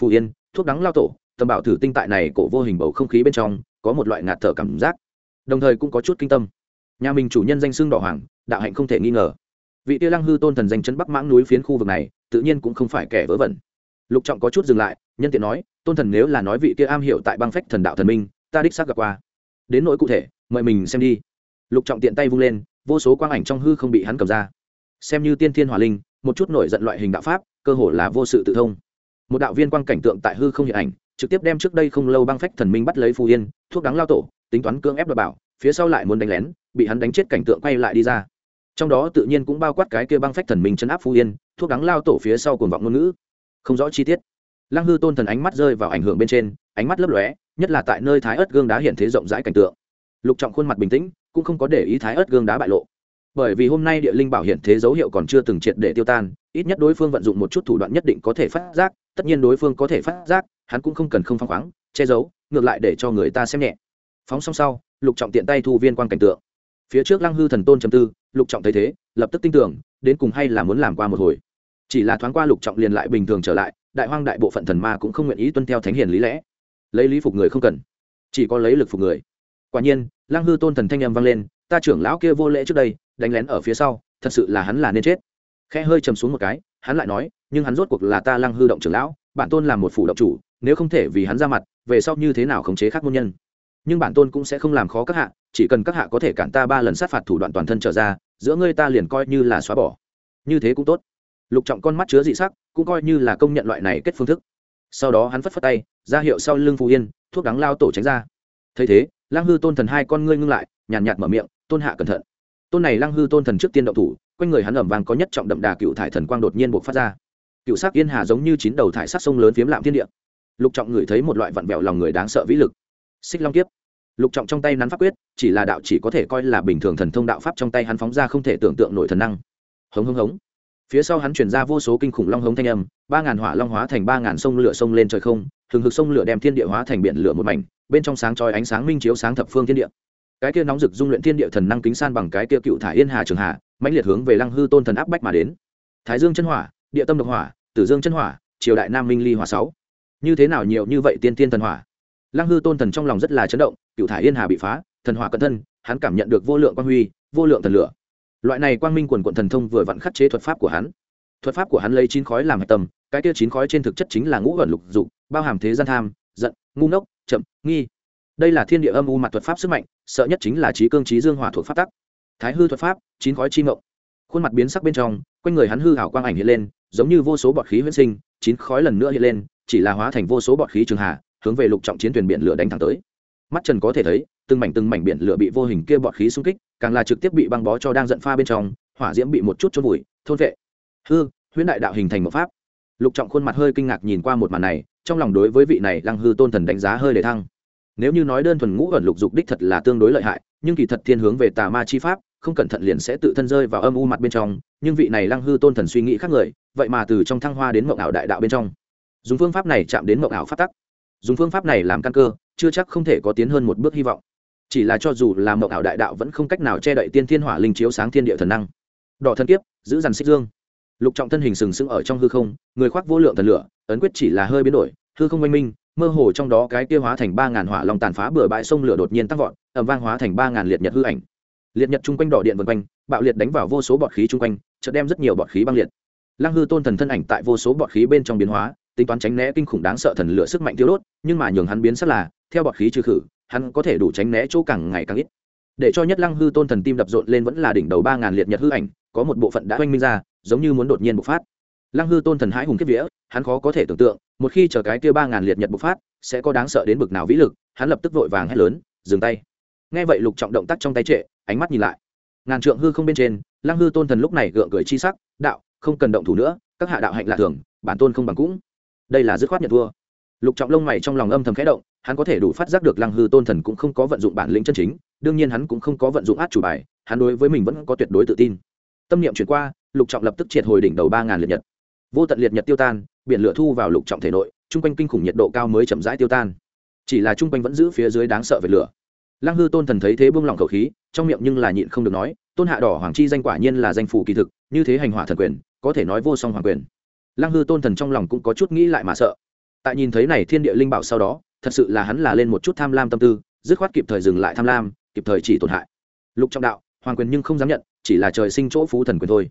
Phù yên, thuốc đắng lao tổ, tầm bảo thử tinh tại này cổ vô hình bầu không khí bên trong, có một loại ngạt thở cảm giác. Đồng thời cũng có chút kinh tâm. Nhà mình chủ nhân danh xương đỏ hoàng, đạo hạnh không thể nghi ngờ. Vị tia lăng hư tôn thần danh chấn bắc mãng núi phiến khu vực này, tự nhiên cũng không phải kẻ vớ vẩn lục trọng có chút dừng lại, nhân tiện nói, tôn thần nếu là nói vị kia am hiểu tại băng phách thần đạo thần minh, ta đích xác gặp qua. Đến nỗi cụ thể, mời mình xem đi. Lục trọng tiện tay vung lên, vô số quang ảnh trong hư không bị hắn cầm ra. Xem như tiên thiên hỏa linh, một chút nổi giận loại hình đạo pháp, cơ hồ là vô sự tự thông. Một đạo viên quang cảnh tượng tại hư không hiện ảnh, trực tiếp đem trước đây không lâu băng phách thần minh bắt lấy phù yên, thuốc đắng lao tổ, tính toán cưỡng ép đ bảo, phía sau lại muốn đánh lén, bị hắn đánh chết cảnh tượng quay lại đi ra. Trong đó tự nhiên cũng bao quát cái kia băng phách thần minh chấn áp phù yên, thuốc đắng lao tổ phía sau cuồng vọng ngôn ngữ không rõ chi tiết. Lăng hư tôn thần ánh mắt rơi vào ảnh hưởng bên trên, ánh mắt lấp lóe, nhất là tại nơi thái ớt gương đá hiện thế rộng rãi cảnh tượng. Lục trọng khuôn mặt bình tĩnh, cũng không có để ý thái ớt gương đá bại lộ. Bởi vì hôm nay địa linh bảo hiện thế dấu hiệu còn chưa từng triệt để tiêu tan, ít nhất đối phương vận dụng một chút thủ đoạn nhất định có thể phát giác, tất nhiên đối phương có thể phát giác, hắn cũng không cần không phăng khoáng, che giấu, ngược lại để cho người ta xem nhẹ. Phóng xong sau, lục trọng tiện tay thu viên quan cảnh tượng. Phía trước lăng hư thần tôn chấm tư, lục trọng thấy thế, lập tức tin tưởng, đến cùng hay là muốn làm qua một hồi chỉ là thoáng qua lục trọng liền lại bình thường trở lại, đại hoang đại bộ phận thần ma cũng không nguyện ý tuân theo thánh hiền lý lẽ. Lấy lý phục người không cần, chỉ có lấy lực phục người. Quả nhiên, lăng hư tôn thần thanh em vang lên, ta trưởng lão kia vô lễ trước đây, đánh lén ở phía sau, thật sự là hắn là nên chết. Khe hơi chầm xuống một cái, hắn lại nói, nhưng hắn rốt cuộc là ta lăng hư động trưởng lão, bản tôn là một phủ động chủ, nếu không thể vì hắn ra mặt, về sau như thế nào khống chế khác môn nhân? Nhưng bản tôn cũng sẽ không làm khó các hạ, chỉ cần các hạ có thể cản ta ba lần sát phạt thủ đoạn toàn thân trở ra, giữa ngươi ta liền coi như là xóa bỏ. Như thế cũng tốt lục trọng con mắt chứa dị sắc, cũng coi như là công nhận loại này kết phương thức. Sau đó hắn phất phất tay, ra hiệu sau lưng phù yên, thuốc đắng lao tổ tránh ra. Thấy thế lang hư tôn thần hai con ngươi ngưng lại, nhàn nhạt mở miệng, tôn hạ cẩn thận. Tôn này lang hư tôn thần trước tiên động thủ, quanh người hắn ẩm vàng có nhất trọng đậm đà cựu thải thần quang đột nhiên buộc phát ra. Cựu sắc yên hà giống như chín đầu thải sắc sông lớn phiếm lạm thiên địa. Lục trọng ngửi thấy một loại vặn vẹo lòng người đáng sợ vĩ lực. Xích long kiếp. Lục trọng trong tay nắn pháp quyết, chỉ là đạo chỉ có thể coi là bình thường thần thông đạo pháp trong tay hắn phóng ra không thể tưởng tượng nổi thần năng. Hống hống hống phía sau hắn chuyển ra vô số kinh khủng long hống thanh âm, ba ngàn hỏa long hóa thành ba ngàn sông lửa sông lên trời không thường hực sông lửa đem thiên địa hóa thành biển lửa một mảnh, bên trong sáng trói ánh sáng minh chiếu sáng thập phương thiên địa. Cái kia nóng rực dung luyện thiên địa thần năng kính san bằng cái kia cựu thả yên hà trường hà mãnh liệt hướng về lăng hư tôn thần áp bách mà đến. Thái dương chân hỏa, địa tâm độc hỏa, tử dương chân hỏa, triều đại nam minh ly hỏa sáu. Như thế nào nhiều như vậy tiên tiên thần hỏa? Lăng hư tôn thần trong lòng rất là chấn động, cựu thả yên hà bị phá, thần hỏa cận thân, hắn cảm nhận được vô lượng quan huy, vô lượng thần lửa loại này quang minh quần quận thần thông vừa vặn khắc chế thuật pháp của hắn. Thuật pháp của hắn lấy chín khói làm hạch tâm, cái kia chín khói trên thực chất chính là ngũ vẩn lục dục, bao hàm thế gian tham, giận, ngu ngốc, chậm, nghi. Đây là thiên địa âm u mặt thuật pháp sức mạnh, sợ nhất chính là trí cương trí dương hỏa thuộc pháp tắc. Thái hư thuật pháp, chín khói chi mộng khuôn mặt biến sắc bên trong, quanh người hắn hư hảo quang ảnh hiện lên, giống như vô số bọt khí huyễn sinh, chín khói lần nữa hiện lên, chỉ là hóa thành vô số bọt khí trường hạ, hướng về lục trọng chiến thuyền biển lửa đánh thẳng tới. Mắt trần có thể thấy từng mảnh từng mảnh biển lửa bị vô hình kia bọt khí xung kích, càng là trực tiếp bị băng bó cho đang giận pha bên trong, hỏa diễm bị một chút chôn vùi, thôn vệ. Hư, huyễn đại đạo hình thành một pháp. Lục trọng khuôn mặt hơi kinh ngạc nhìn qua một màn này, trong lòng đối với vị này lăng hư tôn thần đánh giá hơi để thăng. Nếu như nói đơn thuần ngũ ẩn lục dục đích thật là tương đối lợi hại, nhưng kỳ thật thiên hướng về tà ma chi pháp, không cẩn thận liền sẽ tự thân rơi vào âm u mặt bên trong, nhưng vị này lăng hư tôn thần suy nghĩ khác người, vậy mà từ trong thăng hoa đến mộng ảo đại đạo bên trong. Dùng phương pháp này chạm đến mộng ảo phát tắc. Dùng phương pháp này làm căn cơ, chưa chắc không thể có tiến hơn một bước hy vọng chỉ là cho dù là mộng ảo đại đạo vẫn không cách nào che đậy tiên thiên hỏa linh chiếu sáng thiên địa thần năng. Đỏ thần kiếp, giữ dằn xích dương. Lục trọng thân hình sừng sững ở trong hư không, người khoác vô lượng thần lửa, ấn quyết chỉ là hơi biến đổi, hư không oanh minh, mơ hồ trong đó cái kia hóa thành ba ngàn hỏa long tàn phá bừa bãi sông lửa đột nhiên tăng vọt ẩm vang hóa thành ba ngàn liệt nhật hư ảnh. Liệt nhật chung quanh đỏ điện vân quanh, bạo liệt đánh vào vô số bọt khí chung quanh, chợt đem rất nhiều bọt khí băng liệt. Lăng hư tôn thần thân ảnh tại vô số bọt khí bên trong biến hóa, tính toán tránh né kinh khủng đáng sợ thần lửa sức mạnh tiêu đốt, nhưng mà nhường hắn biến sắc là, theo bọt khí trừ khử hắn có thể đủ tránh né chỗ càng ngày càng ít. Để cho nhất lăng hư tôn thần tim đập rộn lên vẫn là đỉnh đầu ba ngàn liệt nhật hư ảnh, có một bộ phận đã oanh minh ra, giống như muốn đột nhiên bộc phát. Lăng hư tôn thần hãi hùng kiếp vía, hắn khó có thể tưởng tượng, một khi chờ cái kia ba ngàn liệt nhật bộc phát, sẽ có đáng sợ đến bực nào vĩ lực, hắn lập tức vội vàng hét lớn, dừng tay. Nghe vậy lục trọng động tác trong tay trệ, ánh mắt nhìn lại. Ngàn trượng hư không bên trên, lăng hư tôn thần lúc này gượng cười chi sắc, đạo, không cần động thủ nữa, các hạ đạo hạnh lạ thường, bản tôn không bằng cũng. Đây là dứt khoát nhận thua. Lục trọng lông mày trong lòng âm thầm khẽ động hắn có thể đủ phát giác được lăng hư tôn thần cũng không có vận dụng bản lĩnh chân chính, đương nhiên hắn cũng không có vận dụng át chủ bài, hắn đối với mình vẫn có tuyệt đối tự tin. Tâm niệm chuyển qua, lục trọng lập tức triệt hồi đỉnh đầu ba ngàn liệt nhật. Vô tận liệt nhật tiêu tan, biển lửa thu vào lục trọng thể nội, chung quanh kinh khủng nhiệt độ cao mới chậm rãi tiêu tan. Chỉ là chung quanh vẫn giữ phía dưới đáng sợ về lửa. Lăng hư tôn thần thấy thế buông lỏng khẩu khí, trong miệng nhưng là nhịn không được nói, tôn hạ đỏ hoàng chi danh quả nhiên là danh phủ kỳ thực, như thế hành hỏa thần quyền, có thể nói vô song hoàng quyền. Lăng hư tôn thần trong lòng cũng có chút nghĩ lại mà sợ. Tại nhìn thấy này thiên địa linh bảo sau đó thật sự là hắn là lên một chút tham lam tâm tư, dứt khoát kịp thời dừng lại tham lam, kịp thời chỉ tổn hại. Lục trọng đạo, hoàng quyền nhưng không dám nhận, chỉ là trời sinh chỗ phú thần quyền thôi.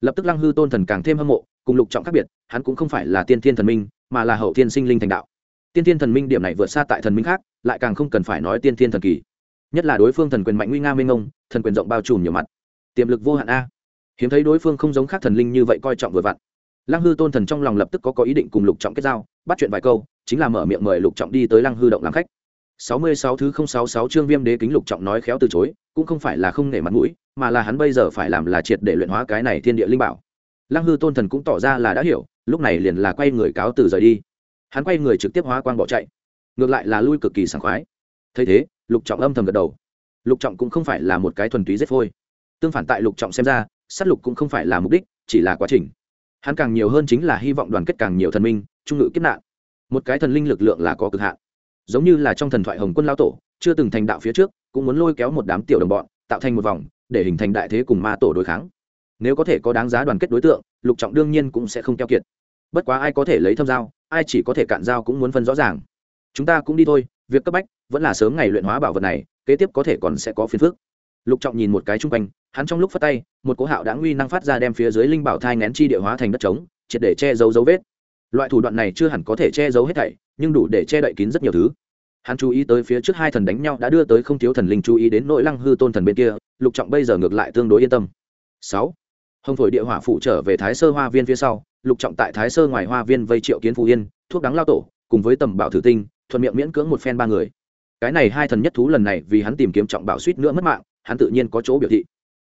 Lập tức lăng hư tôn thần càng thêm hâm mộ, cùng lục trọng khác biệt, hắn cũng không phải là tiên thiên thần minh, mà là hậu thiên sinh linh thành đạo. Tiên thiên thần minh điểm này vượt xa tại thần minh khác, lại càng không cần phải nói tiên thiên thần kỳ. Nhất là đối phương thần quyền mạnh nguy nga minh ngông thần quyền rộng bao trùm nhiều mặt. Tiềm lực vô hạn a. Hiếm thấy đối phương không giống khác thần linh như vậy coi trọng vừa vặn. Lăng hư tôn thần trong lòng lập tức có có ý định cùng lục trọng kết giao, bắt chuyện vài câu chính là mở miệng mời lục trọng đi tới lăng hư động làm khách. sáu mươi sáu thứ không sáu sáu chương viêm đế kính lục trọng nói khéo từ chối, cũng không phải là không nể mặt mũi, mà là hắn bây giờ phải làm là triệt để luyện hóa cái này thiên địa linh bảo. Lăng hư tôn thần cũng tỏ ra là đã hiểu, lúc này liền là quay người cáo từ rời đi. Hắn quay người trực tiếp hóa quang bỏ chạy. Ngược lại là lui cực kỳ sảng khoái. Thấy thế, lục trọng âm thầm gật đầu. Lục trọng cũng không phải là một cái thuần túy giết phôi. Tương phản tại lục trọng xem ra, sát lục cũng không phải là mục đích, chỉ là quá trình. Hắn càng nhiều hơn chính là hy vọng đoàn kết càng nhiều thần minh, trung ngự kiếp nạn một cái thần linh lực lượng là có cực hạn. Giống như là trong thần thoại hồng quân lao tổ, chưa từng thành đạo phía trước, cũng muốn lôi kéo một đám tiểu đồng bọn, tạo thành một vòng, để hình thành đại thế cùng ma tổ đối kháng. Nếu có thể có đáng giá đoàn kết đối tượng, lục trọng đương nhiên cũng sẽ không keo kiệt. Bất quá ai có thể lấy thâm giao, ai chỉ có thể cạn giao cũng muốn phân rõ ràng. Chúng ta cũng đi thôi, việc cấp bách vẫn là sớm ngày luyện hóa bảo vật này, kế tiếp có thể còn sẽ có phiền phức. Lục trọng nhìn một cái chung quanh, hắn trong lúc phát tay, một cố hạo đã nguy năng phát ra đem phía dưới linh bảo thai ngén chi địa hóa thành đất trống, triệt để che giấu dấu vết loại thủ đoạn này chưa hẳn có thể che giấu hết thảy, nhưng đủ để che đậy kín rất nhiều thứ. Hắn chú ý tới phía trước hai thần đánh nhau đã đưa tới không thiếu thần linh chú ý đến nội lăng hư tôn thần bên kia, lục trọng bây giờ ngược lại tương đối yên tâm. Sáu. Hồng phổi địa hỏa phụ trở về thái sơ hoa viên phía sau, lục trọng tại thái sơ ngoài hoa viên vây triệu kiến phù yên, thuốc đắng lao tổ, cùng với tầm bảo thử tinh, thuận miệng miễn cưỡng một phen ba người. Cái này hai thần nhất thú lần này vì hắn tìm kiếm trọng bảo suýt nữa mất mạng, hắn tự nhiên có chỗ biểu thị.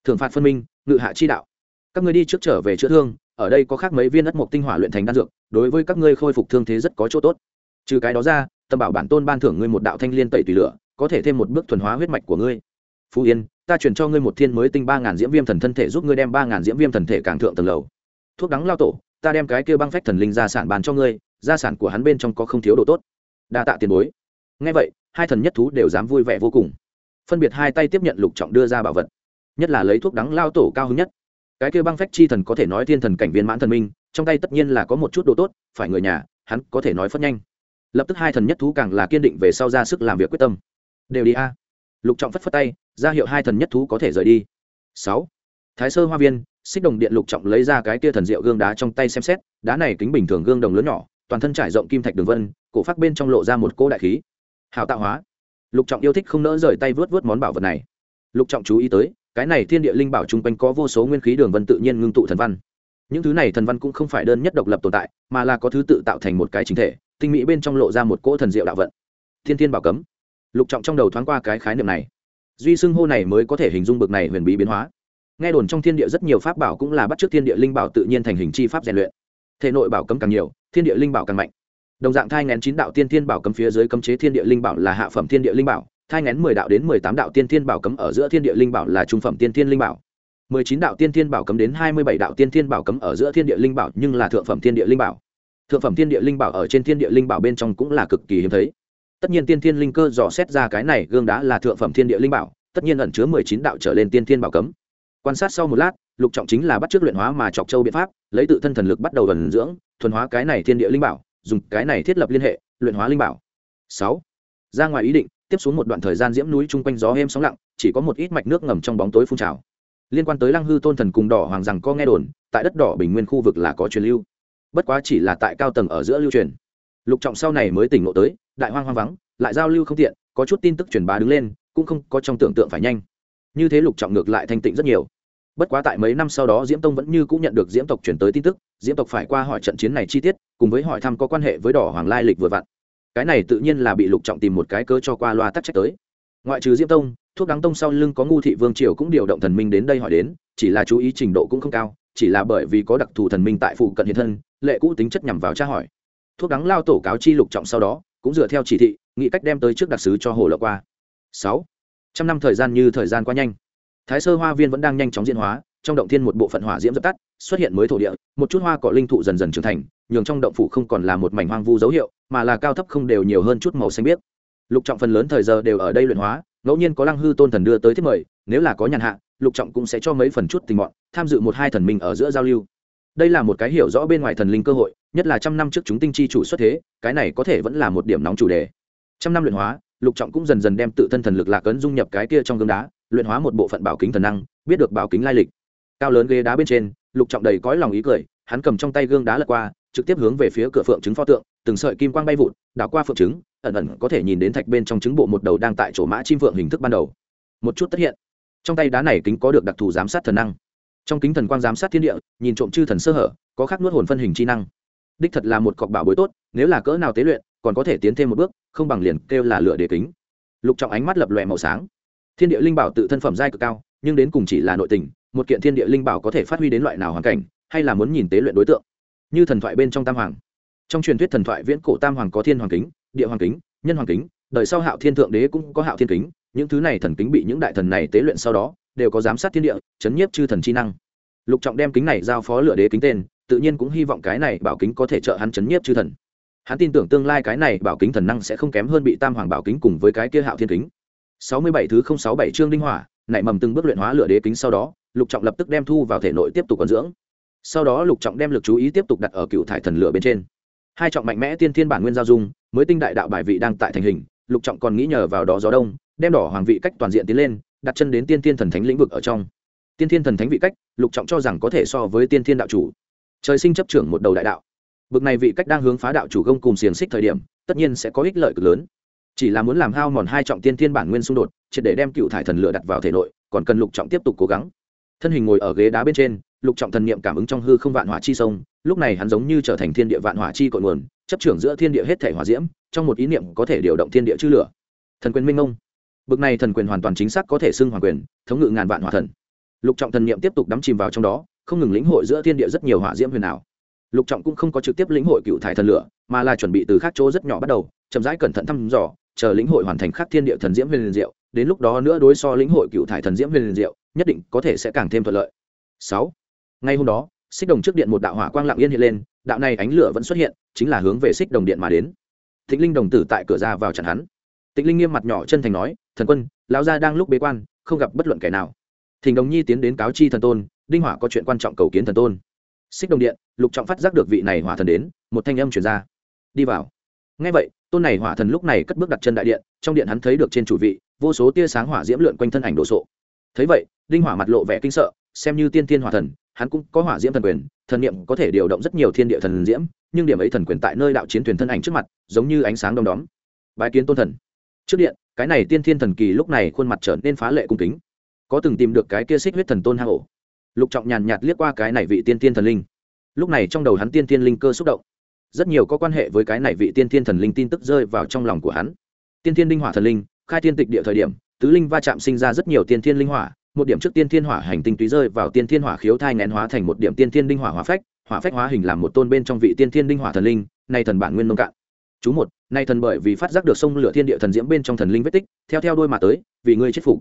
Thường phạt phân minh, ngự hạ chi đạo. Các ngươi đi trước trở về chữa thương, ở đây có khác mấy viên đất mộc tinh hỏa luyện thành đan dược đối với các ngươi khôi phục thương thế rất có chỗ tốt. Trừ cái đó ra, tâm bảo bản tôn ban thưởng ngươi một đạo thanh liên tẩy tùy lửa, có thể thêm một bước thuần hóa huyết mạch của ngươi. Phú yên, ta chuyển cho ngươi một thiên mới tinh ba ngàn diễm viêm thần thân thể giúp ngươi đem ba ngàn diễm viêm thần thể càng thượng tầng lầu. Thuốc đắng lao tổ, ta đem cái kia băng phách thần linh gia sản bàn cho ngươi, gia sản của hắn bên trong có không thiếu đồ tốt. Đa tạ tiền bối. Ngay vậy, hai thần nhất thú đều dám vui vẻ vô cùng. Phân biệt hai tay tiếp nhận lục trọng đưa ra bảo vật. Nhất là lấy thuốc đắng lao tổ cao hứng nhất. Cái kia băng phách chi thần có thể nói thiên thần cảnh viên mãn thần minh trong tay tất nhiên là có một chút đồ tốt, phải người nhà, hắn có thể nói phất nhanh. Lập tức hai thần nhất thú càng là kiên định về sau ra sức làm việc quyết tâm. Đều đi a. Lục trọng phất phất tay, ra hiệu hai thần nhất thú có thể rời đi. Sáu. Thái sơ hoa viên, xích đồng điện lục trọng lấy ra cái kia thần diệu gương đá trong tay xem xét, đá này kính bình thường gương đồng lớn nhỏ, toàn thân trải rộng kim thạch đường vân, cổ phát bên trong lộ ra một cỗ đại khí. Hào tạo hóa. Lục trọng yêu thích không nỡ rời tay vớt vớt món bảo vật này. Lục trọng chú ý tới, cái này thiên địa linh bảo chung quanh có vô số nguyên khí đường vân tự nhiên ngưng tụ thần văn những thứ này thần văn cũng không phải đơn nhất độc lập tồn tại, mà là có thứ tự tạo thành một cái chính thể, tinh mỹ bên trong lộ ra một cỗ thần diệu đạo vận. Thiên thiên bảo cấm. Lục trọng trong đầu thoáng qua cái khái niệm này. Duy xưng hô này mới có thể hình dung bực này huyền bí biến hóa. Nghe đồn trong thiên địa rất nhiều pháp bảo cũng là bắt chước thiên địa linh bảo tự nhiên thành hình chi pháp rèn luyện. Thể nội bảo cấm càng nhiều, thiên địa linh bảo càng mạnh. Đồng dạng thai ngén chín đạo tiên thiên bảo cấm phía dưới cấm chế thiên địa linh bảo là hạ phẩm thiên địa linh bảo, thai ngén mười đạo đến mười tám đạo tiên thiên bảo cấm ở giữa thiên địa linh bảo là trung phẩm tiên thiên linh bảo mười chín đạo tiên thiên bảo cấm đến hai mươi bảy đạo tiên thiên bảo cấm ở giữa thiên địa linh bảo, nhưng là thượng phẩm thiên địa linh bảo. Thượng phẩm thiên địa linh bảo ở trên thiên địa linh bảo bên trong cũng là cực kỳ hiếm thấy. Tất nhiên tiên thiên linh cơ dò xét ra cái này gương đá là thượng phẩm thiên địa linh bảo, tất nhiên ẩn chứa mười chín đạo trở lên tiên thiên bảo cấm. Quan sát sau một lát, lục trọng chính là bắt trước luyện hóa mà chọc châu biện pháp, lấy tự thân thần lực bắt đầu thuần dưỡng, thuần hóa cái này thiên địa linh bảo, dùng cái này thiết lập liên hệ, luyện hóa linh bảo. Sáu, ra ngoài ý định, tiếp xuống một đoạn thời gian diễm núi chung quanh gió êm sóng lặng, chỉ có một ít mạch nước ngầm trong bóng tối phun trào liên quan tới lăng hư tôn thần cùng đỏ hoàng rằng có nghe đồn, tại đất đỏ bình nguyên khu vực là có truyền lưu. Bất quá chỉ là tại cao tầng ở giữa lưu truyền. Lục trọng sau này mới tỉnh ngộ tới, đại hoang hoang vắng, lại giao lưu không tiện, có chút tin tức truyền bá đứng lên, cũng không có trong tưởng tượng phải nhanh. Như thế lục trọng ngược lại thanh tịnh rất nhiều. Bất quá tại mấy năm sau đó diễm tông vẫn như cũng nhận được diễm tộc chuyển tới tin tức, diễm tộc phải qua hỏi trận chiến này chi tiết, cùng với hỏi thăm có quan hệ với đỏ hoàng lai lịch vừa vặn. Cái này tự nhiên là bị lục trọng tìm một cái cớ cho qua loa tắc trách tới. Ngoại trừ diễm tông thuốc đắng tông sau lưng có ngu thị vương triều cũng điều động thần minh đến đây hỏi đến, chỉ là chú ý trình độ cũng không cao, chỉ là bởi vì có đặc thù thần minh tại phụ cận hiện thân, lệ cũ tính chất nhằm vào tra hỏi. Thuốc đắng lao tổ cáo chi lục trọng sau đó, cũng dựa theo chỉ thị, nghĩ cách đem tới trước đặc sứ cho hồ lộ qua. Sáu, trăm năm thời gian như thời gian quá nhanh. Thái sơ hoa viên vẫn đang nhanh chóng diễn hóa, trong động thiên một bộ phận hỏa diễm dập tắt, xuất hiện mới thổ địa, một chút hoa cỏ linh thụ dần dần trưởng thành, nhường trong động phủ không còn là một mảnh hoang vu dấu hiệu, mà là cao thấp không đều nhiều hơn chút màu xanh biếc. Lục trọng phần lớn thời giờ đều ở đây luyện hóa ngẫu nhiên có lăng hư tôn thần đưa tới thiết mời, nếu là có nhàn hạ, lục trọng cũng sẽ cho mấy phần chút tình bọn tham dự một hai thần minh ở giữa giao lưu. Đây là một cái hiểu rõ bên ngoài thần linh cơ hội, nhất là trăm năm trước chúng tinh chi chủ xuất thế, cái này có thể vẫn là một điểm nóng chủ đề. Trăm năm luyện hóa, lục trọng cũng dần dần đem tự thân thần lực lạc ấn dung nhập cái kia trong gương đá, luyện hóa một bộ phận bảo kính thần năng, biết được bảo kính lai lịch. Cao lớn ghế đá bên trên, lục trọng đầy cõi lòng ý cười, hắn cầm trong tay gương đá lật qua trực tiếp hướng về phía cửa phượng trứng pho tượng, từng sợi kim quang bay vụt, đảo qua phượng trứng, ẩn ẩn có thể nhìn đến thạch bên trong trứng bộ một đầu đang tại chỗ mã chim phượng hình thức ban đầu. Một chút tất hiện. Trong tay đá này kính có được đặc thù giám sát thần năng. Trong kính thần quang giám sát thiên địa, nhìn trộm chư thần sơ hở, có khác nuốt hồn phân hình chi năng. Đích thật là một cọc bảo bối tốt, nếu là cỡ nào tế luyện, còn có thể tiến thêm một bước, không bằng liền kêu là lửa đề kính. Lục trọng ánh mắt lập lòe màu sáng. Thiên địa linh bảo tự thân phẩm giai cực cao, nhưng đến cùng chỉ là nội tình, một kiện thiên địa linh bảo có thể phát huy đến loại nào hoàn cảnh, hay là muốn nhìn tế luyện đối tượng như thần thoại bên trong tam hoàng. Trong truyền thuyết thần thoại viễn cổ tam hoàng có thiên hoàng kính, địa hoàng kính, nhân hoàng kính, đời sau hạo thiên thượng đế cũng có hạo thiên kính, những thứ này thần kính bị những đại thần này tế luyện sau đó, đều có giám sát thiên địa, chấn nhiếp chư thần chi năng. Lục trọng đem kính này giao phó lựa đế kính tên, tự nhiên cũng hy vọng cái này bảo kính có thể trợ hắn chấn nhiếp chư thần. Hắn tin tưởng tương lai cái này bảo kính thần năng sẽ không kém hơn bị tam hoàng bảo kính cùng với cái kia hạo thiên kính. Sáu mươi bảy thứ không sáu bảy chương đinh hỏa, nảy mầm từng bước luyện hóa lửa đế kính sau đó, lục trọng lập tức đem thu vào thể nội tiếp tục còn dưỡng sau đó lục trọng đem lực chú ý tiếp tục đặt ở cựu thải thần lửa bên trên. Hai trọng mạnh mẽ tiên thiên bản nguyên giao dung, mới tinh đại đạo bài vị đang tại thành hình, lục trọng còn nghĩ nhờ vào đó gió đông, đem đỏ hoàng vị cách toàn diện tiến lên, đặt chân đến tiên thiên thần thánh lĩnh vực ở trong. Tiên thiên thần thánh vị cách, lục trọng cho rằng có thể so với tiên thiên đạo chủ. Trời sinh chấp trưởng một đầu đại đạo. Bực này vị cách đang hướng phá đạo chủ gông cùng xiềng xích thời điểm, tất nhiên sẽ có ích lợi cực lớn. Chỉ là muốn làm hao mòn hai trọng tiên thiên bản nguyên xung đột, triệt để đem cựu thải thần lửa đặt vào thể nội, còn cần lục trọng tiếp tục cố gắng. Thân hình ngồi ở ghế đá bên trên lục trọng thần niệm cảm ứng trong hư không vạn hỏa chi sông, lúc này hắn giống như trở thành thiên địa vạn hỏa chi cội nguồn, chấp trưởng giữa thiên địa hết thể hỏa diễm, trong một ý niệm có thể điều động thiên địa chư lửa. Thần quyền minh ông. Bực này thần quyền hoàn toàn chính xác có thể xưng hoàng quyền, thống ngự ngàn vạn hỏa thần. Lục trọng thần niệm tiếp tục đắm chìm vào trong đó, không ngừng lĩnh hội giữa thiên địa rất nhiều hỏa diễm huyền ảo. Lục trọng cũng không có trực tiếp lĩnh hội cựu thải thần lửa, mà là chuẩn bị từ khác chỗ rất nhỏ bắt đầu, chậm rãi cẩn thận thăm dò, chờ lĩnh hội hoàn thành khắc thiên địa thần diễm huyền diệu, đến lúc đó nữa đối so lĩnh hội cựu thải thần diễm huyền diệu, nhất định có thể sẽ càng thêm thuận lợi. Sáu ngay hôm đó, xích đồng trước điện một đạo hỏa quang lặng yên hiện lên, đạo này ánh lửa vẫn xuất hiện, chính là hướng về xích đồng điện mà đến. Thịnh linh đồng tử tại cửa ra vào chặn hắn. Tịnh linh nghiêm mặt nhỏ chân thành nói, thần quân, lão gia đang lúc bế quan, không gặp bất luận kẻ nào. Thỉnh đồng nhi tiến đến cáo chi thần tôn, đinh hỏa có chuyện quan trọng cầu kiến thần tôn. Xích đồng điện, lục trọng phát giác được vị này hỏa thần đến, một thanh âm truyền ra. Đi vào. Ngay vậy, tôn này hỏa thần lúc này cất bước đặt chân đại điện, trong điện hắn thấy được trên chủ vị, vô số tia sáng hỏa diễm lượn quanh thân ảnh đồ sộ. Thấy vậy, đinh hỏa mặt lộ vẻ kinh sợ, xem như tiên thiên hỏa thần hắn cũng có hỏa diễm thần quyền, thần niệm có thể điều động rất nhiều thiên địa thần diễm, nhưng điểm ấy thần quyền tại nơi đạo chiến thuyền thân ảnh trước mặt, giống như ánh sáng đom đóm. Bái kiến tôn thần. Trước điện, cái này tiên thiên thần kỳ lúc này khuôn mặt trở nên phá lệ cung kính. Có từng tìm được cái kia xích huyết thần tôn hang ổ. Lục trọng nhàn nhạt liếc qua cái này vị tiên thiên thần linh. Lúc này trong đầu hắn tiên thiên linh cơ xúc động. Rất nhiều có quan hệ với cái này vị tiên thiên thần linh tin tức rơi vào trong lòng của hắn. Tiên thiên linh hỏa thần linh, khai thiên tịch địa thời điểm, tứ linh va chạm sinh ra rất nhiều tiên thiên linh hỏa một điểm trước tiên thiên hỏa hành tinh túy rơi vào tiên thiên hỏa khiếu thai nén hóa thành một điểm tiên thiên đinh hỏa hóa phách, hỏa phách hóa hình làm một tôn bên trong vị tiên thiên đinh hỏa thần linh, nay thần bản nguyên nông cạn. Chú một, nay thần bởi vì phát giác được sông lửa thiên địa thần diễm bên trong thần linh vết tích, theo theo đôi mà tới, vì ngươi chết phục.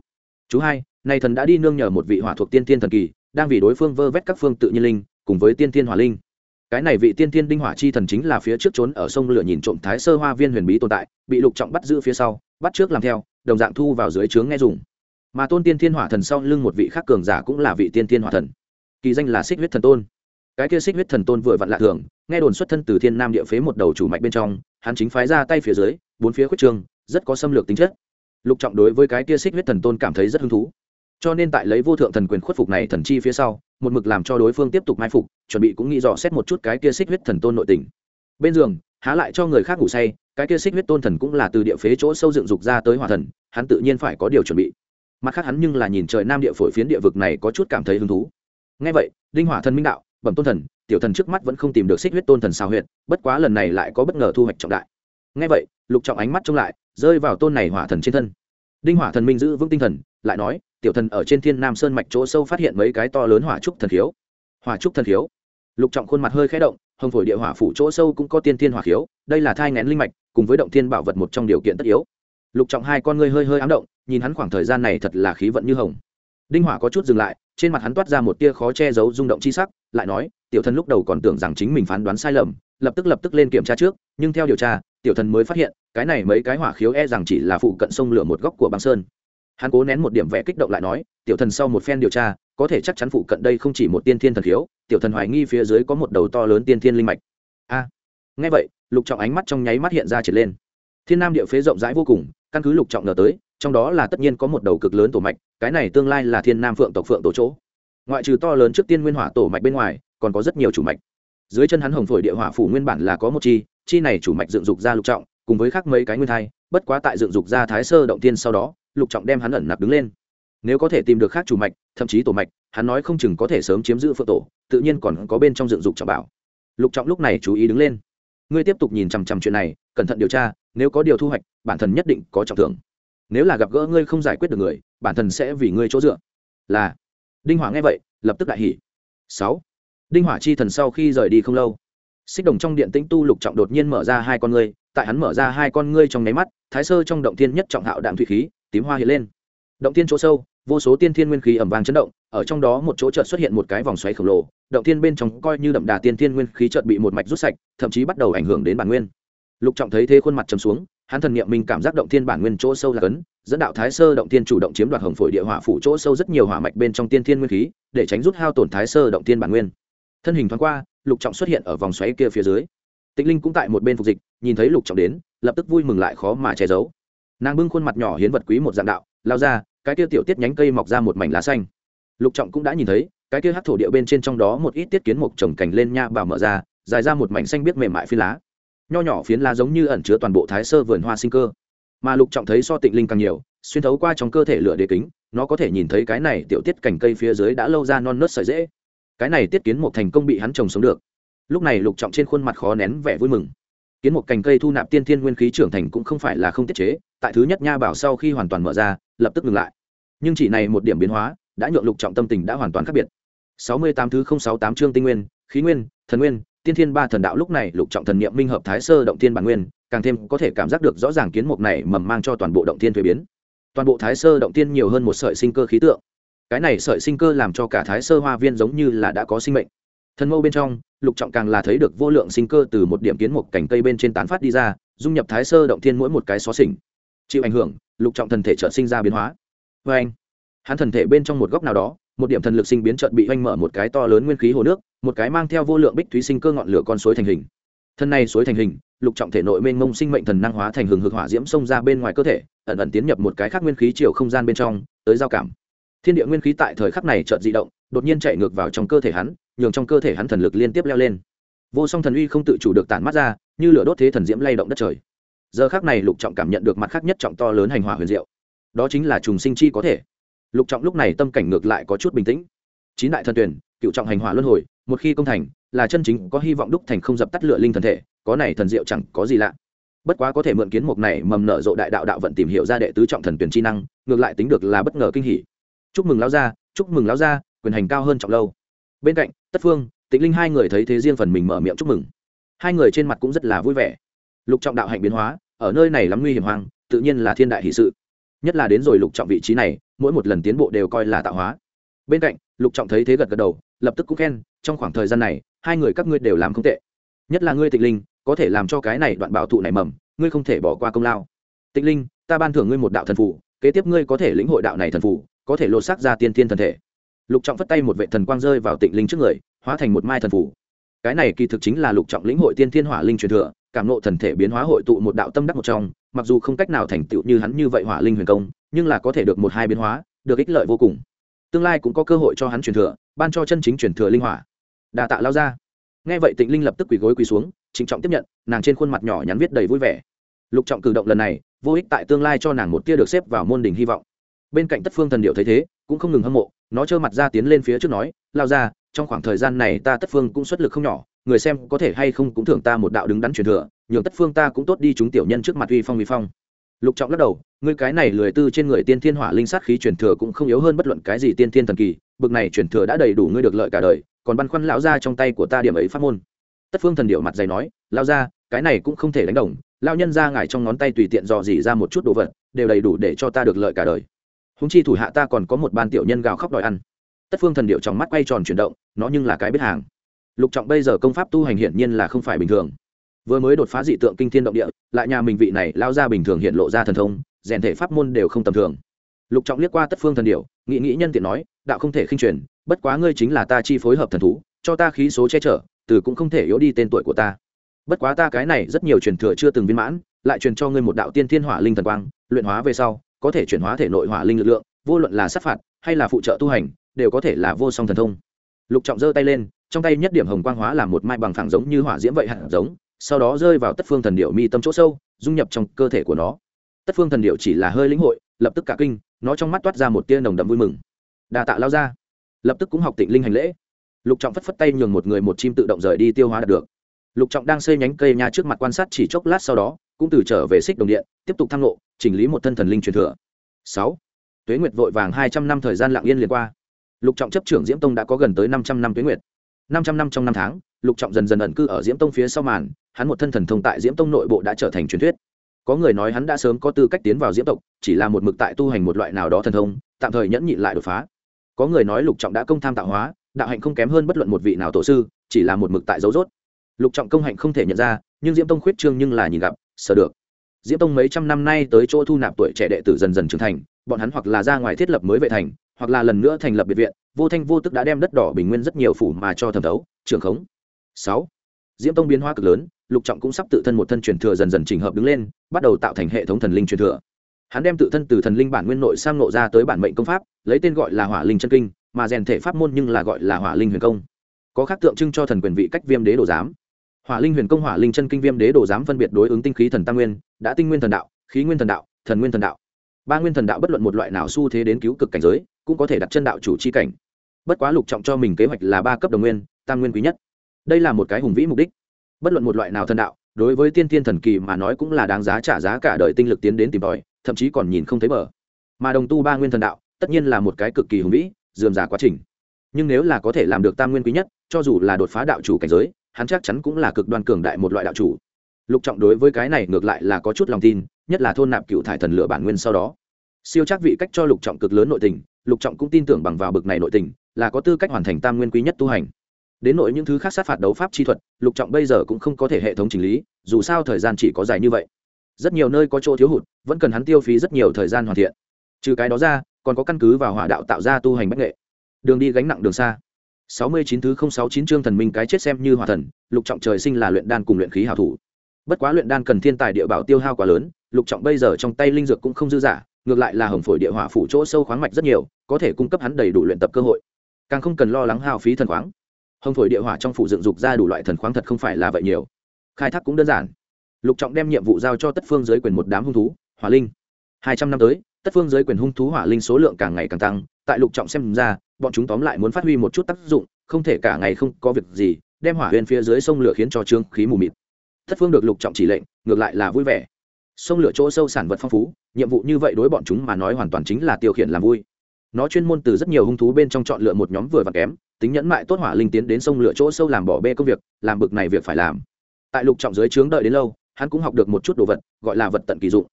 Chú hai, nay thần đã đi nương nhờ một vị hỏa thuộc tiên thiên thần kỳ, đang vì đối phương vơ vét các phương tự nhiên linh, cùng với tiên thiên hỏa linh. Cái này vị tiên thiên đinh hỏa chi thần chính là phía trước trốn ở sông lửa nhìn trộm thái sơ hoa viên huyền bí tồn tại, bị lục trọng bắt giữ phía sau, bắt trước làm theo, đồng dạng thu vào dưới trướng nghe dùng mà tôn tiên thiên hỏa thần sau lưng một vị khác cường giả cũng là vị tiên thiên hỏa thần. Kỳ danh là xích huyết thần tôn. Cái kia xích huyết thần tôn vừa vặn lạ thường, nghe đồn xuất thân từ thiên nam địa phế một đầu chủ mạch bên trong, hắn chính phái ra tay phía dưới, bốn phía khuyết trường rất có xâm lược tính chất. Lục trọng đối với cái kia xích huyết thần tôn cảm thấy rất hứng thú. Cho nên tại lấy vô thượng thần quyền khuất phục này thần chi phía sau, một mực làm cho đối phương tiếp tục mai phục, chuẩn bị cũng nghĩ dò xét một chút cái kia xích huyết thần tôn nội tình. Bên giường, há lại cho người khác ngủ say, cái kia xích huyết tôn thần cũng là từ địa phế chỗ sâu dựng dục ra tới hỏa thần, hắn tự nhiên phải có điều chuẩn bị mặt khác hắn nhưng là nhìn trời nam địa phổi phiến địa vực này có chút cảm thấy hứng thú. Ngay vậy, đinh hỏa thần minh đạo, bẩm tôn thần, tiểu thần trước mắt vẫn không tìm được xích huyết tôn thần sao huyệt, bất quá lần này lại có bất ngờ thu hoạch trọng đại. Ngay vậy, lục trọng ánh mắt trông lại, rơi vào tôn này hỏa thần trên thân. Đinh hỏa thần minh giữ vững tinh thần, lại nói, tiểu thần ở trên thiên nam sơn mạch chỗ sâu phát hiện mấy cái to lớn hỏa trúc thần khiếu. Hỏa trúc thần khiếu? Lục trọng khuôn mặt hơi khẽ động, hồng phổi địa hỏa phủ chỗ sâu cũng có tiên thiên hỏa khiếu, đây là thai ngén linh mạch, cùng với động thiên bảo vật một trong điều kiện tất yếu. Lục trọng hai con ngươi hơi hơi ám động nhìn hắn khoảng thời gian này thật là khí vận như hồng. Đinh hỏa có chút dừng lại trên mặt hắn toát ra một tia khó che giấu rung động chi sắc lại nói tiểu thần lúc đầu còn tưởng rằng chính mình phán đoán sai lầm lập tức lập tức lên kiểm tra trước nhưng theo điều tra tiểu thần mới phát hiện cái này mấy cái hỏa khiếu e rằng chỉ là phụ cận sông lửa một góc của băng sơn. Hắn cố nén một điểm vẽ kích động lại nói tiểu thần sau một phen điều tra có thể chắc chắn phụ cận đây không chỉ một tiên thiên thần khiếu tiểu thần hoài nghi phía dưới có một đầu to lớn tiên thiên linh mạch. A. À, nghe vậy lục trọng ánh mắt trong nháy mắt hiện ra triển lên. Thiên nam địa phế rộng rãi vô cùng căn cứ lục trọng ngờ tới trong đó là tất nhiên có một đầu cực lớn tổ mạch, cái này tương lai là thiên nam phượng tộc phượng tổ chỗ. Ngoại trừ to lớn trước tiên nguyên hỏa tổ mạch bên ngoài, còn có rất nhiều chủ mạch. Dưới chân hắn hồng phổi địa hỏa phủ nguyên bản là có một chi chi này chủ mạch dựng dục ra lục trọng, cùng với khác mấy cái nguyên thai, bất quá tại dựng dục ra thái sơ động tiên sau đó, lục trọng đem hắn ẩn nặc đứng lên. Nếu có thể tìm được khác chủ mạch, thậm chí tổ mạch, hắn nói không chừng có thể sớm chiếm giữ phượng tổ, tự nhiên còn có bên trong dựng dục trọng bảo. Lục trọng lúc này chú ý đứng lên. Ngươi tiếp tục nhìn chằm chằm chuyện này, cẩn thận điều tra, nếu có điều thu hoạch, bản thân nhất định có trọng thưởng nếu là gặp gỡ ngươi không giải quyết được người, bản thân sẽ vì ngươi chỗ dựa. Là. Đinh hỏa nghe vậy, lập tức đại hỉ. Sáu. Đinh hỏa chi thần sau khi rời đi không lâu, xích đồng trong điện tĩnh tu lục trọng đột nhiên mở ra hai con ngươi, tại hắn mở ra hai con ngươi trong nháy mắt, thái sơ trong động thiên nhất trọng hạo đạm thủy khí, tím hoa hiện lên. Động thiên chỗ sâu, vô số tiên thiên nguyên khí ẩm vàng chấn động, ở trong đó một chỗ chợt xuất hiện một cái vòng xoáy khổng lồ, động thiên bên trong coi như đậm đà tiên thiên nguyên khí chợt bị một mạch rút sạch, thậm chí bắt đầu ảnh hưởng đến bản nguyên. Lục trọng thấy thế khuôn mặt trầm xuống hắn thần niệm mình cảm giác động thiên bản nguyên chỗ sâu là cấn, dẫn đạo thái sơ động thiên chủ động chiếm đoạt hồng phổi địa hỏa phủ chỗ sâu rất nhiều hỏa mạch bên trong tiên thiên nguyên khí, để tránh rút hao tổn thái sơ động thiên bản nguyên. Thân hình thoáng qua, lục trọng xuất hiện ở vòng xoáy kia phía dưới. Tịnh linh cũng tại một bên phục dịch, nhìn thấy lục trọng đến, lập tức vui mừng lại khó mà che giấu. Nàng bưng khuôn mặt nhỏ hiến vật quý một dạng đạo, lao ra, cái kia tiểu tiết nhánh cây mọc ra một mảnh lá xanh. Lục trọng cũng đã nhìn thấy, cái kia hát thổ địa bên trên trong đó một ít tiết kiến mục trồng cành lên nha bảo mở ra, dài ra một mảnh xanh biếc mềm mại phi lá nho nhỏ phiến lá giống như ẩn chứa toàn bộ thái sơ vườn hoa sinh cơ. Mà lục trọng thấy so tịnh linh càng nhiều, xuyên thấu qua trong cơ thể lửa đế kính, nó có thể nhìn thấy cái này tiểu tiết cành cây phía dưới đã lâu ra non nớt sợi dễ cái này tiết kiến một thành công bị hắn trồng sống được. Lúc này lục trọng trên khuôn mặt khó nén vẻ vui mừng. Kiến một cành cây thu nạp tiên thiên nguyên khí trưởng thành cũng không phải là không tiết chế, tại thứ nhất nha bảo sau khi hoàn toàn mở ra, lập tức ngừng lại. Nhưng chỉ này một điểm biến hóa, đã nhượng lục trọng tâm tình đã hoàn toàn khác biệt. Sáu mươi tám thứ không sáu tám chương tinh nguyên, khí nguyên, thần nguyên tiên thiên ba thần đạo lúc này lục trọng thần niệm minh hợp thái sơ động thiên bản nguyên, càng thêm có thể cảm giác được rõ ràng kiến mục này mầm mang cho toàn bộ động thiên thuế biến. Toàn bộ thái sơ động thiên nhiều hơn một sợi sinh cơ khí tượng. Cái này sợi sinh cơ làm cho cả thái sơ hoa viên giống như là đã có sinh mệnh. Thần mâu bên trong, lục trọng càng là thấy được vô lượng sinh cơ từ một điểm kiến mục cảnh cây bên trên tán phát đi ra, dung nhập thái sơ động thiên mỗi một cái xó xỉnh. Chịu ảnh hưởng, lục trọng thần thể chợt sinh ra biến hóa. Vê anh hắn thần thể bên trong một góc nào đó, một điểm thần lực sinh biến chợt bị oanh mở một cái to lớn nguyên khí hồ nước một cái mang theo vô lượng bích thúy sinh cơ ngọn lửa con suối thành hình. Thân này suối thành hình, lục trọng thể nội mênh mông sinh mệnh thần năng hóa thành hừng hực hỏa diễm xông ra bên ngoài cơ thể, ẩn ẩn tiến nhập một cái khác nguyên khí chiều không gian bên trong, tới giao cảm. Thiên địa nguyên khí tại thời khắc này chợt di động, đột nhiên chạy ngược vào trong cơ thể hắn, nhường trong cơ thể hắn thần lực liên tiếp leo lên. Vô song thần uy không tự chủ được tản mắt ra, như lửa đốt thế thần diễm lay động đất trời. Giờ khác này lục trọng cảm nhận được mặt khác nhất trọng to lớn hành hỏa huyền diệu. Đó chính là trùng sinh chi có thể. Lục trọng lúc này tâm cảnh ngược lại có chút bình tĩnh. Chín đại thần tuyển, cựu trọng hành hỏa luân hồi một khi công thành, là chân chính có hy vọng đúc thành không dập tắt lửa linh thần thể, có này thần diệu chẳng có gì lạ. Bất quá có thể mượn kiến mục này mầm nở rộ đại đạo đạo vận tìm hiểu ra đệ tứ trọng thần tuyển chi năng, ngược lại tính được là bất ngờ kinh hỉ. Chúc mừng lão gia, chúc mừng lão gia, quyền hành cao hơn trọng lâu. Bên cạnh, tất phương, tịnh linh hai người thấy thế riêng phần mình mở miệng chúc mừng. Hai người trên mặt cũng rất là vui vẻ. Lục trọng đạo hạnh biến hóa, ở nơi này lắm nguy hiểm hoang, tự nhiên là thiên đại hỷ sự. Nhất là đến rồi lục trọng vị trí này, mỗi một lần tiến bộ đều coi là tạo hóa. Bên cạnh, lục trọng thấy thế gật gật đầu lập tức cũng khen, trong khoảng thời gian này, hai người các ngươi đều làm không tệ. Nhất là ngươi tịnh linh, có thể làm cho cái này đoạn bảo thụ này mầm, ngươi không thể bỏ qua công lao. Tịnh linh, ta ban thưởng ngươi một đạo thần phủ kế tiếp ngươi có thể lĩnh hội đạo này thần phủ có thể lột xác ra tiên thiên thần thể. Lục trọng phất tay một vệ thần quang rơi vào tịnh linh trước người, hóa thành một mai thần phủ cái này kỳ thực chính là lục trọng lĩnh hội tiên thiên hỏa linh truyền thừa, cảm nộ thần thể biến hóa hội tụ một đạo tâm đắc một trong, mặc dù không cách nào thành tựu như hắn như vậy hỏa linh huyền công, nhưng là có thể được một hai biến hóa, được ích lợi vô cùng tương lai cũng có cơ hội cho hắn truyền thừa, ban cho chân chính truyền thừa linh hỏa. Đà tạ lao ra nghe vậy tịnh linh lập tức quỳ gối quỳ xuống, trịnh trọng tiếp nhận, nàng trên khuôn mặt nhỏ nhắn viết đầy vui vẻ. Lục trọng cử động lần này, vô ích tại tương lai cho nàng một tia được xếp vào môn đình hy vọng. Bên cạnh tất phương thần điệu thấy thế, cũng không ngừng hâm mộ, nó trơ mặt ra tiến lên phía trước nói, lao ra trong khoảng thời gian này ta tất phương cũng xuất lực không nhỏ, người xem có thể hay không cũng thưởng ta một đạo đứng đắn truyền thừa, nhường tất phương ta cũng tốt đi chúng tiểu nhân trước mặt uy phong uy phong lục trọng lắc đầu, ngươi cái này lười tư trên người tiên thiên hỏa linh sát khí truyền thừa cũng không yếu hơn bất luận cái gì tiên thiên thần kỳ, bực này truyền thừa đã đầy đủ ngươi được lợi cả đời, còn băn khoăn lão ra trong tay của ta điểm ấy phát môn. Tất phương thần điệu mặt dày nói lao ra cái này cũng không thể đánh đồng lao nhân ra ngài trong ngón tay tùy tiện dò dỉ ra một chút đồ vật, đều đầy đủ để cho ta được lợi cả đời. Húng chi thủ hạ ta còn có một ban tiểu nhân gào khóc đòi ăn. Tất phương thần điệu trong mắt quay tròn chuyển động, nó nhưng là cái biết hàng. Lục trọng bây giờ công pháp tu hành hiển nhiên là không phải bình thường vừa mới đột phá dị tượng kinh thiên động địa, lại nhà mình vị này lao ra bình thường hiện lộ ra thần thông, rèn thể pháp môn đều không tầm thường. Lục trọng liếc qua tất phương thần điệu nghĩ nghĩ nhân tiện nói, đạo không thể khinh truyền, bất quá ngươi chính là ta chi phối hợp thần thú, cho ta khí số che chở, từ cũng không thể yếu đi tên tuổi của ta. Bất quá ta cái này rất nhiều truyền thừa chưa từng viên mãn, lại truyền cho ngươi một đạo tiên thiên hỏa linh thần quang, luyện hóa về sau, có thể chuyển hóa thể nội hỏa linh lực lượng, vô luận là sát phạt hay là phụ trợ tu hành, đều có thể là vô song thần thông. Lục trọng giơ tay lên, trong tay nhất điểm hồng quang hóa làm một mai bằng phẳng giống như hỏa diễm vậy hạt giống sau đó rơi vào tất phương thần điệu mi tâm chỗ sâu, dung nhập trong cơ thể của nó. Tất phương thần điệu chỉ là hơi lĩnh hội, lập tức cả kinh, nó trong mắt toát ra một tia nồng đậm vui mừng. Đà tạ lao ra lập tức cũng học tịnh linh hành lễ. Lục trọng phất phất tay nhường một người một chim tự động rời đi tiêu hóa đạt được. Lục trọng đang xây nhánh cây nha trước mặt quan sát chỉ chốc lát sau đó, cũng từ trở về xích đồng điện, tiếp tục thăng lộ, chỉnh lý một thân thần linh truyền thừa. Sáu. Tuế nguyệt vội vàng hai trăm năm thời gian lặng yên liền qua. Lục trọng chấp trưởng diễm tông đã có gần tới năm trăm năm tuế nguyệt. Năm trăm năm trong năm tháng lục trọng dần dần ẩn cư ở diễm tông phía sau màn, hắn một thân thần thông tại diễm tông nội bộ đã trở thành truyền thuyết. Có người nói hắn đã sớm có tư cách tiến vào diễm tộc, chỉ là một mực tại tu hành một loại nào đó thần thông, tạm thời nhẫn nhịn lại đột phá. Có người nói lục trọng đã công tham tạo hóa, đạo hạnh không kém hơn bất luận một vị nào tổ sư, chỉ là một mực tại dấu rốt. Lục trọng công hạnh không thể nhận ra, nhưng diễm tông khuyết trương nhưng là nhìn gặp, sợ được. Diễm tông mấy trăm năm nay tới chỗ thu nạp tuổi trẻ đệ tử dần dần trưởng thành, bọn hắn hoặc là ra ngoài thiết lập mới vệ thành, hoặc là lần nữa thành lập biệt viện, vô thanh vô tức đã đem đất đỏ bình nguyên rất nhiều phủ mà cho thẩm thấu, trưởng khống sáu. Diễm tông biến hóa cực lớn, lục trọng cũng sắp tự thân một thân truyền thừa dần dần chỉnh hợp đứng lên, bắt đầu tạo thành hệ thống thần linh truyền thừa. Hắn đem tự thân từ thần linh bản nguyên nội sang nộ ra tới bản mệnh công pháp, lấy tên gọi là hỏa linh chân kinh, mà rèn thể pháp môn nhưng là gọi là hỏa linh huyền công. Có khác tượng trưng cho thần quyền vị cách viêm đế đồ giám. Hỏa linh huyền công, hỏa linh chân kinh viêm đế đồ giám phân biệt đối ứng tinh khí thần tam nguyên, đã tinh nguyên thần đạo, khí nguyên thần đạo, thần nguyên thần đạo. Ba nguyên thần đạo bất luận một loại nào xu thế đến cứu cực cảnh giới, cũng có thể đặt chân đạo chủ c h i cảnh. Bất quá lục trọng cho mình kế hoạch là ba cấp đồng nguyên, tam nguyên quý nhất đây là một cái hùng vĩ mục đích. Bất luận một loại nào thần đạo, đối với tiên tiên thần kỳ mà nói cũng là đáng giá trả giá cả đời tinh lực tiến đến tìm tòi, thậm chí còn nhìn không thấy bờ. Mà đồng tu ba nguyên thần đạo, tất nhiên là một cái cực kỳ hùng vĩ, dườm giả quá trình. Nhưng nếu là có thể làm được tam nguyên quý nhất, cho dù là đột phá đạo chủ cảnh giới, hắn chắc chắn cũng là cực đoan cường đại một loại đạo chủ. Lục trọng đối với cái này ngược lại là có chút lòng tin, nhất là thôn nạp cựu thải thần lửa bản nguyên sau đó. Siêu chắc vị cách cho lục trọng cực lớn nội tình, lục trọng cũng tin tưởng bằng vào bực này nội tình, là có tư cách hoàn thành tam nguyên quý nhất tu hành đến nội những thứ khác sát phạt đấu pháp chi thuật, lục trọng bây giờ cũng không có thể hệ thống chỉnh lý, dù sao thời gian chỉ có dài như vậy. Rất nhiều nơi có chỗ thiếu hụt, vẫn cần hắn tiêu phí rất nhiều thời gian hoàn thiện. Trừ cái đó ra, còn có căn cứ vào hỏa đạo tạo ra tu hành bách nghệ. Đường đi gánh nặng đường xa. Sáu mươi chín thứ không sáu chín chương thần minh cái chết xem như hỏa thần, lục trọng trời sinh là luyện đan cùng luyện khí hảo thủ. Bất quá luyện đan cần thiên tài địa bảo tiêu hao quá lớn, lục trọng bây giờ trong tay linh dược cũng không dư giả, ngược lại là hồng phổi địa hỏa phủ chỗ sâu khoáng mạch rất nhiều, có thể cung cấp hắn đầy đủ luyện tập cơ hội. Càng không cần lo lắng hao phí thần khoáng hồng phổi địa hỏa trong phủ dựng dục ra đủ loại thần khoáng thật không phải là vậy nhiều. Khai thác cũng đơn giản. Lục trọng đem nhiệm vụ giao cho tất phương giới quyền một đám hung thú, hỏa linh. Hai trăm năm tới, tất phương giới quyền hung thú hỏa linh số lượng càng ngày càng tăng, tại lục trọng xem ra, bọn chúng tóm lại muốn phát huy một chút tác dụng, không thể cả ngày không có việc gì, đem hỏa huyền phía dưới sông lửa khiến cho trương khí mù mịt. Tất phương được lục trọng chỉ lệnh, ngược lại là vui vẻ. Sông lửa chỗ sâu sản vật phong phú, nhiệm vụ như vậy đối bọn chúng mà nói hoàn toàn chính là tiêu khiển làm vui nó chuyên môn từ rất nhiều hung thú bên trong chọn lựa một nhóm vừa và kém, tính nhẫn mại tốt hỏa linh tiến đến sông lửa chỗ sâu làm bỏ bê công việc, làm bực này việc phải làm. Tại lục trọng dưới trướng đợi đến lâu, hắn cũng học được một chút đồ vật, gọi là vật tận kỳ dụng.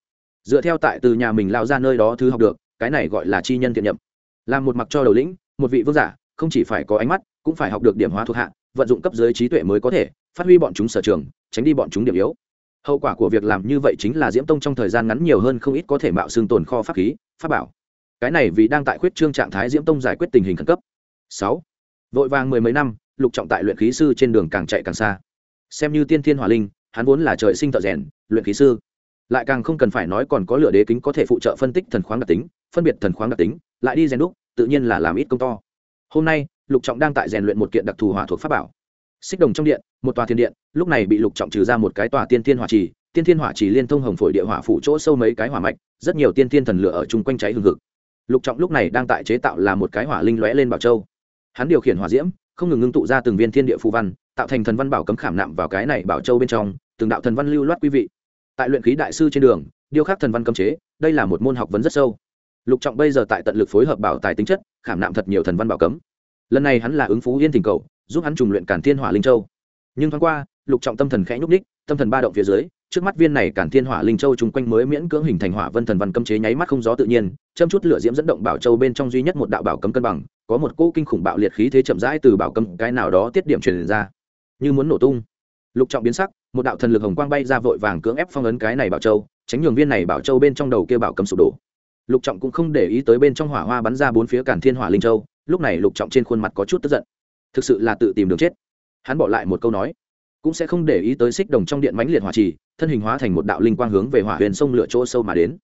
Dựa theo tại từ nhà mình lao ra nơi đó thứ học được, cái này gọi là chi nhân thiện nhậm làm một mặc cho đầu lĩnh, một vị vương giả, không chỉ phải có ánh mắt, cũng phải học được điểm hóa thuộc hạ, vận dụng cấp dưới trí tuệ mới có thể, phát huy bọn chúng sở trường, tránh đi bọn chúng điểm yếu. Hậu quả của việc làm như vậy chính là diễm tông trong thời gian ngắn nhiều hơn không ít có thể mạo xương tồn kho pháp khí, pháp bảo cái này vì đang tại khuyết trương trạng thái diễm tông giải quyết tình hình khẩn cấp. Sáu. Vội vàng mười mấy năm, lục trọng tại luyện khí sư trên đường càng chạy càng xa. Xem như tiên thiên hỏa linh, hắn vốn là trời sinh thợ rèn, luyện khí sư. Lại càng không cần phải nói còn có lửa đế kính có thể phụ trợ phân tích thần khoáng đặc tính, phân biệt thần khoáng đặc tính, lại đi rèn đúc, tự nhiên là làm ít công to. Hôm nay, lục trọng đang tại rèn luyện một kiện đặc thù hỏa thuộc pháp bảo. Xích đồng trong điện, một tòa thiên điện, lúc này bị lục trọng trừ ra một cái tòa tiên thiên hỏa trì. Tiên thiên hỏa trì liên thông hồng phổi địa hỏa phủ chỗ sâu mấy cái hỏa mạch, rất nhiều tiên thiên thần lửa ở chung quanh cháy hừng hực lục trọng lúc này đang tại chế tạo là một cái hỏa linh lóe lên bảo châu. Hắn điều khiển hỏa diễm, không ngừng ngưng tụ ra từng viên thiên địa phù văn, tạo thành thần văn bảo cấm khảm nạm vào cái này bảo châu bên trong, từng đạo thần văn lưu loát quý vị. Tại luyện khí đại sư trên đường, điêu khắc thần văn cấm chế, đây là một môn học vấn rất sâu. Lục trọng bây giờ tại tận lực phối hợp bảo tài tính chất, khảm nạm thật nhiều thần văn bảo cấm. Lần này hắn là ứng phú yên tình cầu, giúp hắn trùng luyện cản thiên hỏa linh châu. Nhưng thoáng qua, lục trọng tâm thần khẽ nhúc ních tâm thần ba động phía dưới trước mắt viên này cản thiên hỏa linh châu chung quanh mới miễn cưỡng hình thành hỏa vân thần văn cấm chế nháy mắt không gió tự nhiên, châm chút lửa diễm dẫn động bảo châu bên trong duy nhất một đạo bảo cấm cân bằng, có một cỗ kinh khủng bạo liệt khí thế chậm rãi từ bảo cấm cái nào đó tiết điểm truyền ra. Như muốn nổ tung. Lục trọng biến sắc, một đạo thần lực hồng quang bay ra vội vàng cưỡng ép phong ấn cái này bảo châu, tránh nhường viên này bảo châu bên trong đầu kia bảo cấm sụp đổ. Lục trọng cũng không để ý tới bên trong hỏa hoa bắn ra bốn phía cản thiên hỏa linh châu, lúc này lục trọng trên khuôn mặt có chút tức giận. Thực sự là tự tìm đường chết. Hắn bỏ lại một câu nói cũng sẽ không để ý tới xích đồng trong điện mãnh liệt hỏa trì, thân hình hóa thành một đạo linh quang hướng về hỏa huyền sông lửa chỗ sâu mà đến.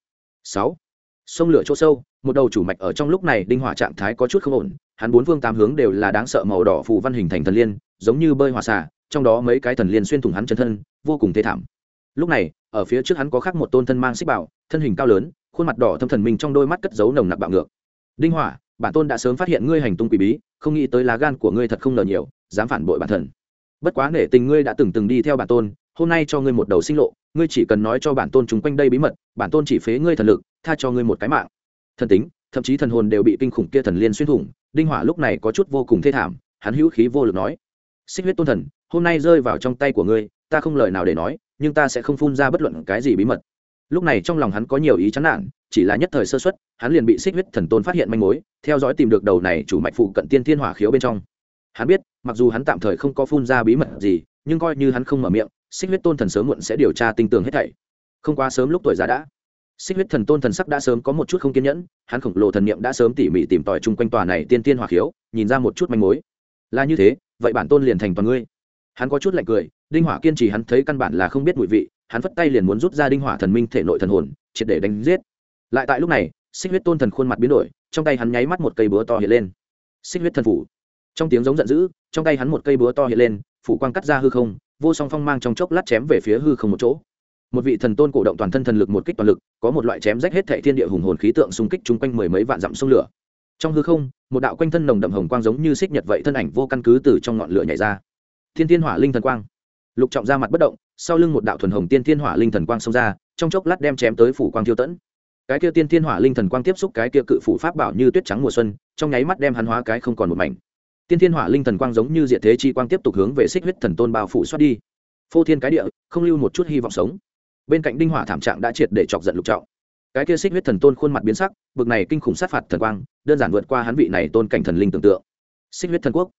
Sáu. Sông lửa chỗ sâu, một đầu chủ mạch ở trong lúc này đinh hỏa trạng thái có chút không ổn, hắn bốn phương tám hướng đều là đáng sợ màu đỏ phù văn hình thành thần liên, giống như bơi hỏa xà, trong đó mấy cái thần liên xuyên thủng hắn chân thân, vô cùng thê thảm. Lúc này, ở phía trước hắn có khác một tôn thân mang xích bảo, thân hình cao lớn, khuôn mặt đỏ thâm thần mình trong đôi mắt cất giấu nồng nặc bạo ngược. Đinh hỏa, bản tôn đã sớm phát hiện ngươi hành tung quỷ bí, không nghĩ tới lá gan của ngươi thật không ngờ nhiều, dám phản bội bản thân bất quá nể tình ngươi đã từng từng đi theo bản tôn, hôm nay cho ngươi một đầu sinh lộ, ngươi chỉ cần nói cho bản tôn chúng quanh đây bí mật, bản tôn chỉ phế ngươi thần lực, tha cho ngươi một cái mạng. Thần tính, thậm chí thần hồn đều bị kinh khủng kia thần liên xuyên thủng, đinh hỏa lúc này có chút vô cùng thê thảm, hắn hữu khí vô lực nói, xích huyết tôn thần, hôm nay rơi vào trong tay của ngươi, ta không lời nào để nói, nhưng ta sẽ không phun ra bất luận cái gì bí mật. Lúc này trong lòng hắn có nhiều ý chán nản, chỉ là nhất thời sơ xuất hắn liền bị xích huyết thần tôn phát hiện manh mối, theo dõi tìm được đầu này chủ mạch phụ cận tiên thiên hỏa khiếu bên trong hắn biết, mặc dù hắn tạm thời không có phun ra bí mật gì, nhưng coi như hắn không mở miệng, xích huyết tôn thần sớm muộn sẽ điều tra tinh tường hết thảy. Không quá sớm lúc tuổi già đã. Xích huyết thần tôn thần sắc đã sớm có một chút không kiên nhẫn, hắn khổng lồ thần niệm đã sớm tỉ mỉ tìm tòi chung quanh tòa này tiên tiên hỏa khiếu, nhìn ra một chút manh mối. Là như thế, vậy bản tôn liền thành toàn ngươi. Hắn có chút lạnh cười, đinh hỏa kiên trì hắn thấy căn bản là không biết mùi vị, hắn vất tay liền muốn rút ra đinh hỏa thần minh thể nội thần hồn, triệt để đánh giết. Lại tại lúc này, xích huyết tôn thần khuôn mặt biến đổi, trong tay hắn nháy mắt một cây búa to hiện lên. Xích huyết thần phủ trong tiếng giống giận dữ, trong tay hắn một cây búa to hiện lên, phủ quang cắt ra hư không, vô song phong mang trong chốc lát chém về phía hư không một chỗ. Một vị thần tôn cổ động toàn thân thần lực một kích toàn lực, có một loại chém rách hết thệ thiên địa hùng hồn khí tượng xung kích chung quanh mười mấy vạn dặm sông lửa. Trong hư không, một đạo quanh thân nồng đậm hồng quang giống như xích nhật vậy thân ảnh vô căn cứ từ trong ngọn lửa nhảy ra. Thiên thiên hỏa linh thần quang. Lục trọng ra mặt bất động, sau lưng một đạo thuần hồng tiên thiên hỏa linh thần quang xông ra, trong chốc lát đem chém tới phủ quang thiêu tẫn. Cái kia tiên thiên hỏa linh thần quang tiếp xúc cái kia cự phủ pháp bảo như tuyết trắng mùa xuân, trong nháy mắt đem hắn hóa cái không còn một mảnh tiên thiên hỏa linh thần quang giống như diện thế chi quang tiếp tục hướng về xích huyết thần tôn bao phủ xoát đi. Phô thiên cái địa, không lưu một chút hy vọng sống. Bên cạnh đinh hỏa thảm trạng đã triệt để chọc giận lục trọng. Cái kia xích huyết thần tôn khuôn mặt biến sắc, bực này kinh khủng sát phạt thần quang, đơn giản vượt qua hắn vị này tôn cảnh thần linh tưởng tượng. Xích huyết thần quốc.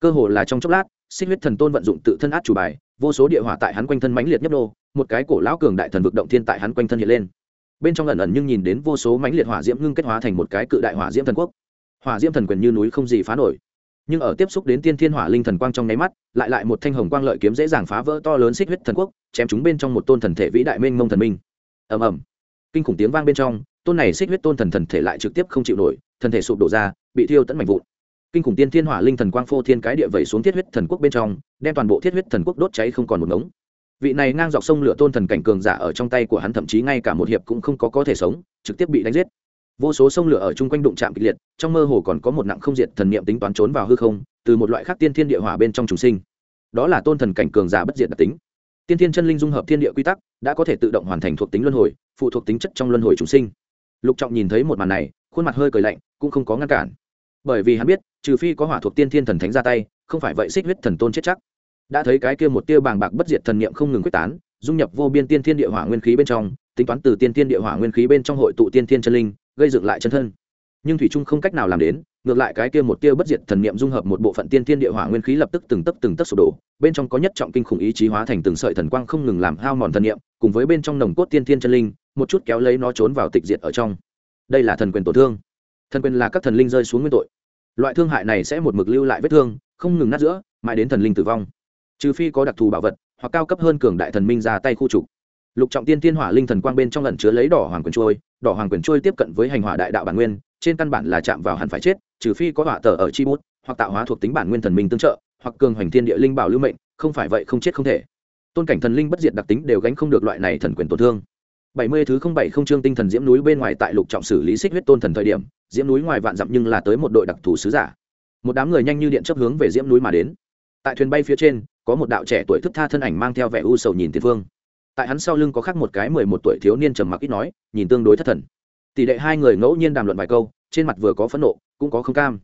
Cơ hồ là trong chốc lát, xích huyết thần tôn vận dụng tự thân át chủ bài, vô số địa hỏa tại hắn quanh thân mãnh liệt nhấp đô một cái cổ lão cường đại thần vực động thiên tại hắn quanh thân hiện lên. Bên trong ẩn ẩn nhưng nhìn đến vô số mãnh liệt hỏa diễm ngưng kết hóa thành một cái cự đại hỏa diễm thần quốc. Hỏa diễm thần quyền như núi không gì phá nổi nhưng ở tiếp xúc đến tiên thiên hỏa linh thần quang trong nháy mắt, lại lại một thanh hồng quang lợi kiếm dễ dàng phá vỡ to lớn xích huyết thần quốc, chém chúng bên trong một tôn thần thể vĩ đại mênh mông thần minh. Ầm ầm. Kinh khủng tiếng vang bên trong, tôn này xích huyết tôn thần thần thể lại trực tiếp không chịu nổi, thần thể sụp đổ ra, bị thiêu tận mạnh vụn. Kinh khủng tiên thiên hỏa linh thần quang phô thiên cái địa vẩy xuống thiết huyết thần quốc bên trong, đem toàn bộ thiết huyết thần quốc đốt cháy không còn một ngống. Vị này ngang dọc sông lửa tôn thần cảnh cường giả ở trong tay của hắn thậm chí ngay cả một hiệp cũng không có có thể sống, trực tiếp bị đánh giết vô số sông lửa ở chung quanh đụng chạm kịch liệt, trong mơ hồ còn có một nặng không diệt thần niệm tính toán trốn vào hư không, từ một loại khác tiên thiên địa hỏa bên trong trùng sinh. Đó là tôn thần cảnh cường giả bất diệt đặc tính. Tiên thiên chân linh dung hợp thiên địa quy tắc, đã có thể tự động hoàn thành thuộc tính luân hồi, phụ thuộc tính chất trong luân hồi trùng sinh. Lục trọng nhìn thấy một màn này, khuôn mặt hơi cười lạnh, cũng không có ngăn cản. Bởi vì hắn biết, trừ phi có hỏa thuộc tiên thiên thần thánh ra tay, không phải vậy xích huyết thần tôn chết chắc. Đã thấy cái kia một tia bàng bạc bất diệt thần niệm không ngừng quyết tán, dung nhập vô biên tiên thiên địa hỏa nguyên khí bên trong, tính toán từ tiên thiên địa hỏa nguyên khí bên trong hội tụ tiên thiên chân linh gây dựng lại chân thân. Nhưng thủy trung không cách nào làm đến, ngược lại cái kia một tia bất diệt thần niệm dung hợp một bộ phận tiên thiên địa hỏa nguyên khí lập tức từng tấc từng tấc sụp đổ, bên trong có nhất trọng kinh khủng ý chí hóa thành từng sợi thần quang không ngừng làm hao mòn thần niệm, cùng với bên trong nồng cốt tiên thiên chân linh, một chút kéo lấy nó trốn vào tịch diệt ở trong. Đây là thần quyền tổn thương. Thần quyền là các thần linh rơi xuống nguyên tội. Loại thương hại này sẽ một mực lưu lại vết thương, không ngừng nát giữa, mãi đến thần linh tử vong. Trừ phi có đặc thù bảo vật, hoặc cao cấp hơn cường đại thần minh ra tay khu trục lục trọng tiên thiên hỏa linh thần quang bên trong lần chứa lấy đỏ hoàng quyền trôi, đỏ hoàng quyền trôi tiếp cận với hành hỏa đại đạo bản nguyên, trên căn bản là chạm vào hẳn phải chết, trừ phi có hỏa tờ ở chi bút, hoặc tạo hóa thuộc tính bản nguyên thần minh tương trợ, hoặc cường hoành thiên địa linh bảo lưu mệnh, không phải vậy không chết không thể. Tôn cảnh thần linh bất diệt đặc tính đều gánh không được loại này thần quyền tổn thương. Bảy mươi thứ không bảy không trương tinh thần diễm núi bên ngoài tại lục trọng xử lý xích huyết tôn thần thời điểm, diễm núi ngoài vạn dặm nhưng là tới một đội đặc thù sứ giả. Một đám người nhanh như điện chấp hướng về diễm núi mà đến. Tại thuyền bay phía trên, có một đạo trẻ tuổi thức tha thân ảnh mang theo vẻ u sầu nhìn tiền phương tại hắn sau lưng có khác một cái mười một tuổi thiếu niên trầm mặc ít nói, nhìn tương đối thất thần. Tỷ lệ hai người ngẫu nhiên đàm luận vài câu, trên mặt vừa có phẫn nộ, cũng có không cam.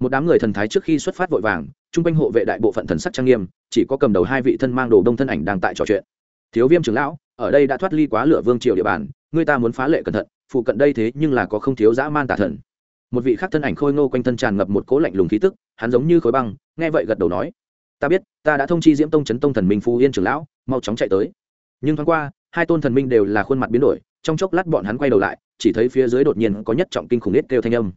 Một đám người thần thái trước khi xuất phát vội vàng chung quanh hộ vệ đại bộ phận thần sắc trang nghiêm, chỉ có cầm đầu hai vị thân mang đồ đông thân ảnh đang tại trò chuyện. Thiếu viêm trưởng lão, ở đây đã thoát ly quá lửa vương triều địa bàn, người ta muốn phá lệ cẩn thận, phụ cận đây thế nhưng là có không thiếu dã man tà thần. Một vị khác thân ảnh khôi ngô quanh thân tràn ngập một cố lạnh lùng khí tức, hắn giống như khối băng, nghe vậy gật đầu nói, ta biết, ta đã thông chi diễm tông chấn tông thần minh phú yên trưởng lão, mau chóng chạy tới nhưng thoáng qua, hai tôn thần minh đều là khuôn mặt biến đổi, trong chốc lát bọn hắn quay đầu lại, chỉ thấy phía dưới đột nhiên có nhất trọng kinh khủng nết kêu thanh âm.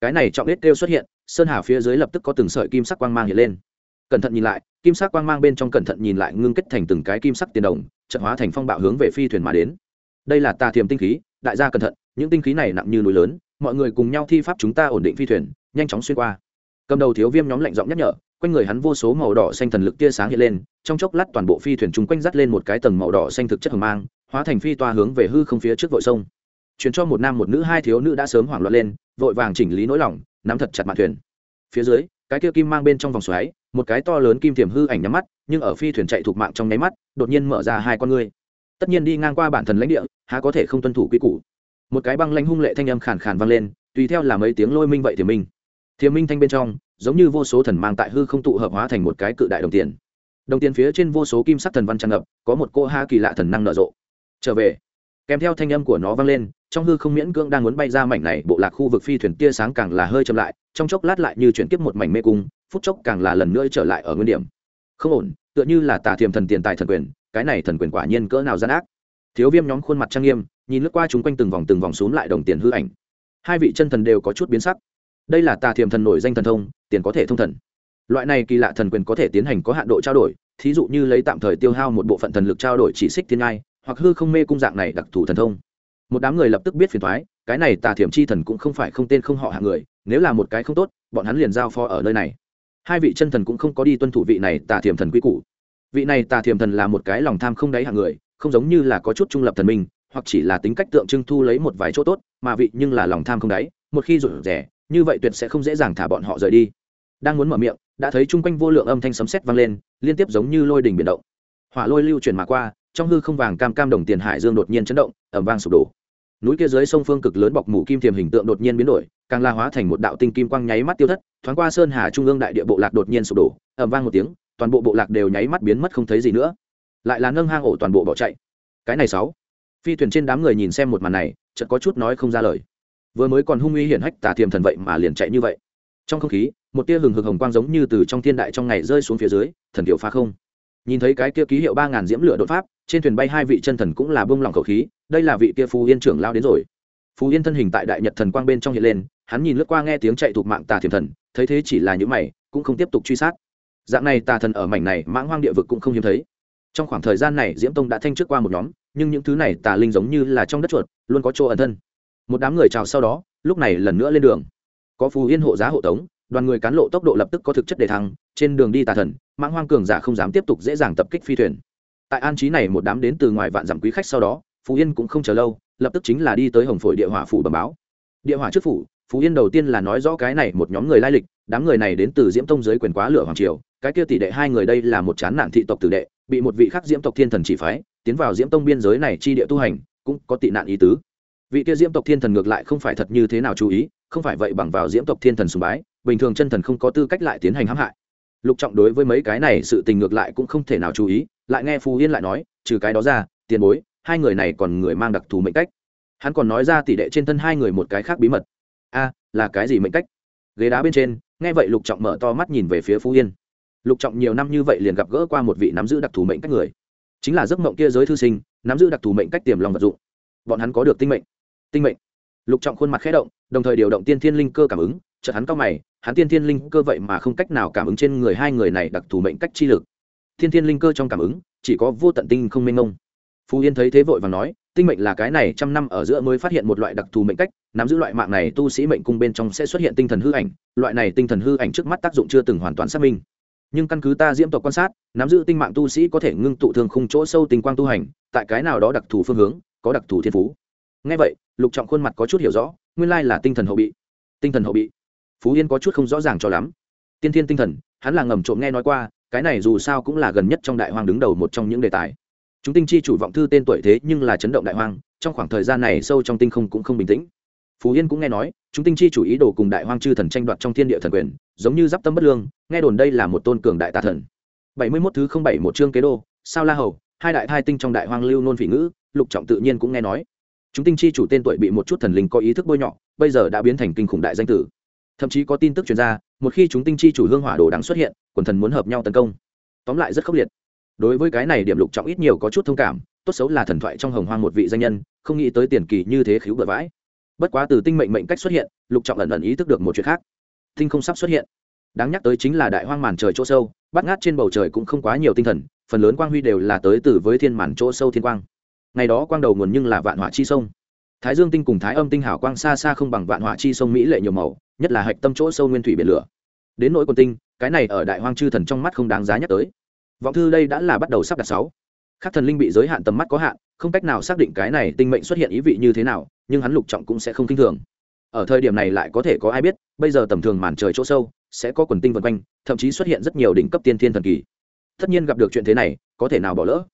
Cái này trọng nết kêu xuất hiện, sơn hà phía dưới lập tức có từng sợi kim sắc quang mang hiện lên. Cẩn thận nhìn lại, kim sắc quang mang bên trong cẩn thận nhìn lại ngưng kết thành từng cái kim sắc tiền đồng, trận hóa thành phong bạo hướng về phi thuyền mà đến. Đây là tà thiềm tinh khí, đại gia cẩn thận, những tinh khí này nặng như núi lớn, mọi người cùng nhau thi pháp chúng ta ổn định phi thuyền, nhanh chóng xuyên qua. Cầm đầu thiếu viêm nhóm lạnh giọng nhắc nhở quanh người hắn vô số màu đỏ xanh thần lực tia sáng hiện lên, trong chốc lát toàn bộ phi thuyền chung quanh dắt lên một cái tầng màu đỏ xanh thực chất hầm mang, hóa thành phi toa hướng về hư không phía trước vội sông. Chuyển cho một nam một nữ hai thiếu nữ đã sớm hoảng loạn lên, vội vàng chỉnh lý nỗi lòng, nắm thật chặt mặt thuyền. Phía dưới, cái kia kim mang bên trong vòng xoáy, một cái to lớn kim tiềm hư ảnh nhắm mắt, nhưng ở phi thuyền chạy thuộc mạng trong nháy mắt, đột nhiên mở ra hai con ngươi. Tất nhiên đi ngang qua bản thần lãnh địa, há có thể không tuân thủ quy củ. Một cái băng lãnh hung lệ thanh âm khàn khàn vang lên, tùy theo là mấy tiếng lôi minh vậy thì minh. Thiềm minh thanh bên trong giống như vô số thần mang tại hư không tụ hợp hóa thành một cái cự đại đồng tiền. Đồng tiền phía trên vô số kim sắc thần văn tràn ngập, có một cô ha kỳ lạ thần năng nở rộ. Trở về. Kèm theo thanh âm của nó vang lên, trong hư không miễn cưỡng đang muốn bay ra mảnh này, bộ lạc khu vực phi thuyền tia sáng càng là hơi chậm lại, trong chốc lát lại như chuyển tiếp một mảnh mê cung, phút chốc càng là lần nữa trở lại ở nguyên điểm. Không ổn, tựa như là tà thiềm thần tiền tài thần quyền, cái này thần quyền quả nhiên cỡ nào gian ác. Thiếu viêm nhóm khuôn mặt trang nghiêm, nhìn lướt qua chúng quanh từng vòng từng vòng xuống lại đồng tiền hư ảnh. Hai vị chân thần đều có chút biến sắc. Đây là tà thiềm thần nổi danh thần thông tiền có thể thông thần. Loại này kỳ lạ thần quyền có thể tiến hành có hạn độ trao đổi, thí dụ như lấy tạm thời tiêu hao một bộ phận thần lực trao đổi chỉ xích thiên ngai, hoặc hư không mê cung dạng này đặc thù thần thông. Một đám người lập tức biết phiền thoái cái này tà thiểm chi thần cũng không phải không tên không họ hạng người, nếu là một cái không tốt, bọn hắn liền giao phó ở nơi này. Hai vị chân thần cũng không có đi tuân thủ vị này tà thiểm thần quy củ. Vị này tà thiểm thần là một cái lòng tham không đáy hạng người, không giống như là có chút trung lập thần minh, hoặc chỉ là tính cách tượng trưng thu lấy một vài chỗ tốt, mà vị nhưng là lòng tham không đáy, một khi rủi rẻ như vậy tuyệt sẽ không dễ dàng thả bọn họ rời đi đang muốn mở miệng, đã thấy chung quanh vô lượng âm thanh sấm sét vang lên, liên tiếp giống như lôi đình biển động. Hỏa lôi lưu chuyển mà qua, trong hư không vàng cam cam đồng tiền hải dương đột nhiên chấn động ẩm vang sụp đổ. Núi kia dưới sông phương cực lớn bọc mủ kim thiềm hình tượng đột nhiên biến đổi, càng la hóa thành một đạo tinh kim quang nháy mắt tiêu thất, thoáng qua sơn hà trung ương đại địa bộ lạc đột nhiên sụp đổ ẩm vang một tiếng, toàn bộ bộ lạc đều nháy mắt biến mất không thấy gì nữa. Lại là nâng hang ổ toàn bộ bỏ chạy. Cái này sáu. Phi thuyền trên đám người nhìn xem một màn này, chợt có chút nói không ra lời. Vừa mới còn hung uy hiển hách tà thiềm thần vậy mà liền chạy như vậy trong không khí, một tia hừng hực hồng quang giống như từ trong thiên đại trong ngày rơi xuống phía dưới, thần tiểu phá không. Nhìn thấy cái kia ký hiệu ba ngàn diễm lửa đột pháp, trên thuyền bay hai vị chân thần cũng là bông lỏng khẩu khí, đây là vị kia phú yên trưởng lao đến rồi. Phú yên thân hình tại đại nhật thần quang bên trong hiện lên, hắn nhìn lướt qua nghe tiếng chạy thuộc mạng tà thiềm thần, thấy thế chỉ là những mày, cũng không tiếp tục truy sát. Dạng này tà thần ở mảnh này mãng hoang địa vực cũng không hiếm thấy. Trong khoảng thời gian này, diễm tông đã thanh trước qua một nhóm, nhưng những thứ này tà linh giống như là trong đất chuột, luôn có chỗ ẩn thân. Một đám người chào sau đó, lúc này lần nữa lên đường có phù yên hộ giá hộ tống, đoàn người cán lộ tốc độ lập tức có thực chất đề thăng, trên đường đi tà thần, mãng hoang cường giả không dám tiếp tục dễ dàng tập kích phi thuyền. Tại an trí này một đám đến từ ngoài vạn dặm quý khách sau đó phú yên cũng không chờ lâu, lập tức chính là đi tới hồng phổi địa hỏa phủ bẩm báo. Địa hỏa trước phủ phú yên đầu tiên là nói rõ cái này một nhóm người lai lịch, đám người này đến từ diễm tông giới quyền quá lửa hoàng triều, cái kia tỷ đệ hai người đây là một chán nạn thị tộc tử đệ, bị một vị khắc diễm tộc thiên thần chỉ phái, tiến vào diễm tông biên giới này chi địa tu hành, cũng có tị nạn ý tứ. Vị kia diễm tộc thiên thần ngược lại không phải thật như thế nào chú ý không phải vậy bằng vào diễm tộc thiên thần sùng bái, bình thường chân thần không có tư cách lại tiến hành hãm hại. Lục trọng đối với mấy cái này sự tình ngược lại cũng không thể nào chú ý, lại nghe phù yên lại nói, trừ cái đó ra, tiền bối, hai người này còn người mang đặc thù mệnh cách. Hắn còn nói ra tỷ đệ trên thân hai người một cái khác bí mật. A, là cái gì mệnh cách? Ghế đá bên trên, nghe vậy lục trọng mở to mắt nhìn về phía phú yên. Lục trọng nhiều năm như vậy liền gặp gỡ qua một vị nắm giữ đặc thù mệnh cách người. Chính là giấc mộng kia giới thư sinh, nắm giữ đặc thù mệnh cách tiềm lòng vật dụng. Bọn hắn có được tinh mệnh. Tinh mệnh. Lục trọng khuôn mặt khẽ động đồng thời điều động tiên thiên linh cơ cảm ứng, chợt hắn cao mày, hắn tiên thiên linh cơ vậy mà không cách nào cảm ứng trên người hai người này đặc thù mệnh cách chi lực. Tiên thiên linh cơ trong cảm ứng, chỉ có vô tận tinh không mênh mông. Phú yên thấy thế vội và nói, tinh mệnh là cái này trăm năm ở giữa mới phát hiện một loại đặc thù mệnh cách, nắm giữ loại mạng này tu sĩ mệnh cung bên trong sẽ xuất hiện tinh thần hư ảnh, loại này tinh thần hư ảnh trước mắt tác dụng chưa từng hoàn toàn xác minh. Nhưng căn cứ ta diễm tộc quan sát, nắm giữ tinh mạng tu sĩ có thể ngưng tụ thường khung chỗ sâu tinh quang tu hành, tại cái nào đó đặc thù phương hướng, có đặc thù thiên phú. Ngay vậy, lục trọng khuôn mặt có chút hiểu rõ nguyên lai là tinh thần hậu bị. Tinh thần hậu bị. Phú yên có chút không rõ ràng cho lắm. Tiên thiên tinh thần, hắn là ngầm trộm nghe nói qua, cái này dù sao cũng là gần nhất trong đại hoàng đứng đầu một trong những đề tài. Chúng tinh chi chủ vọng thư tên tuổi thế nhưng là chấn động đại hoang, trong khoảng thời gian này sâu trong tinh không cũng không bình tĩnh. Phú yên cũng nghe nói, chúng tinh chi chủ ý đồ cùng đại hoang chư thần tranh đoạt trong thiên địa thần quyền, giống như giáp tâm bất lương, nghe đồn đây là một tôn cường đại tà thần. Bảy mươi mốt thứ không bảy một chương kế đô, sao la hầu, hai đại thai tinh trong đại hoang lưu nôn phỉ ngữ, lục trọng tự nhiên cũng nghe nói chúng tinh chi chủ tên tuổi bị một chút thần linh có ý thức bôi nhọ, bây giờ đã biến thành kinh khủng đại danh tử. Thậm chí có tin tức truyền ra, một khi chúng tinh chi chủ hương hỏa đồ đáng xuất hiện, quần thần muốn hợp nhau tấn công. Tóm lại rất khốc liệt. Đối với cái này điểm lục trọng ít nhiều có chút thông cảm, tốt xấu là thần thoại trong hồng hoang một vị danh nhân, không nghĩ tới tiền kỳ như thế khiếu bừa vãi bất quá từ tinh mệnh mệnh cách xuất hiện, lục trọng ẩn ẩn ý thức được một chuyện khác. Tinh không sắp xuất hiện. Đáng nhắc tới chính là đại hoang màn trời chỗ sâu bắt ngát trên bầu trời cũng không quá nhiều tinh thần, phần lớn quang huy đều là tới từ với thiên màn chỗ sâu thiên quang ngày đó quang đầu nguồn nhưng là vạn hỏa chi sông. Thái dương tinh cùng thái âm tinh hảo quang xa xa không bằng vạn hỏa chi sông mỹ lệ nhiều màu, nhất là hạch tâm chỗ sâu nguyên thủy biển lửa. Đến nỗi quần tinh, cái này ở đại hoang chư thần trong mắt không đáng giá nhắc tới. Vọng thư đây đã là bắt đầu sắp đặt sáu. Các thần linh bị giới hạn tầm mắt có hạn, không cách nào xác định cái này tinh mệnh xuất hiện ý vị như thế nào, nhưng hắn lục trọng cũng sẽ không kinh thường. Ở thời điểm này lại có thể có ai biết, bây giờ tầm thường màn trời chỗ sâu, sẽ có quần tinh vân quanh, thậm chí xuất hiện rất nhiều đỉnh cấp tiên thiên thần kỳ. Tất nhiên gặp được chuyện thế này, có thể nào bỏ lỡ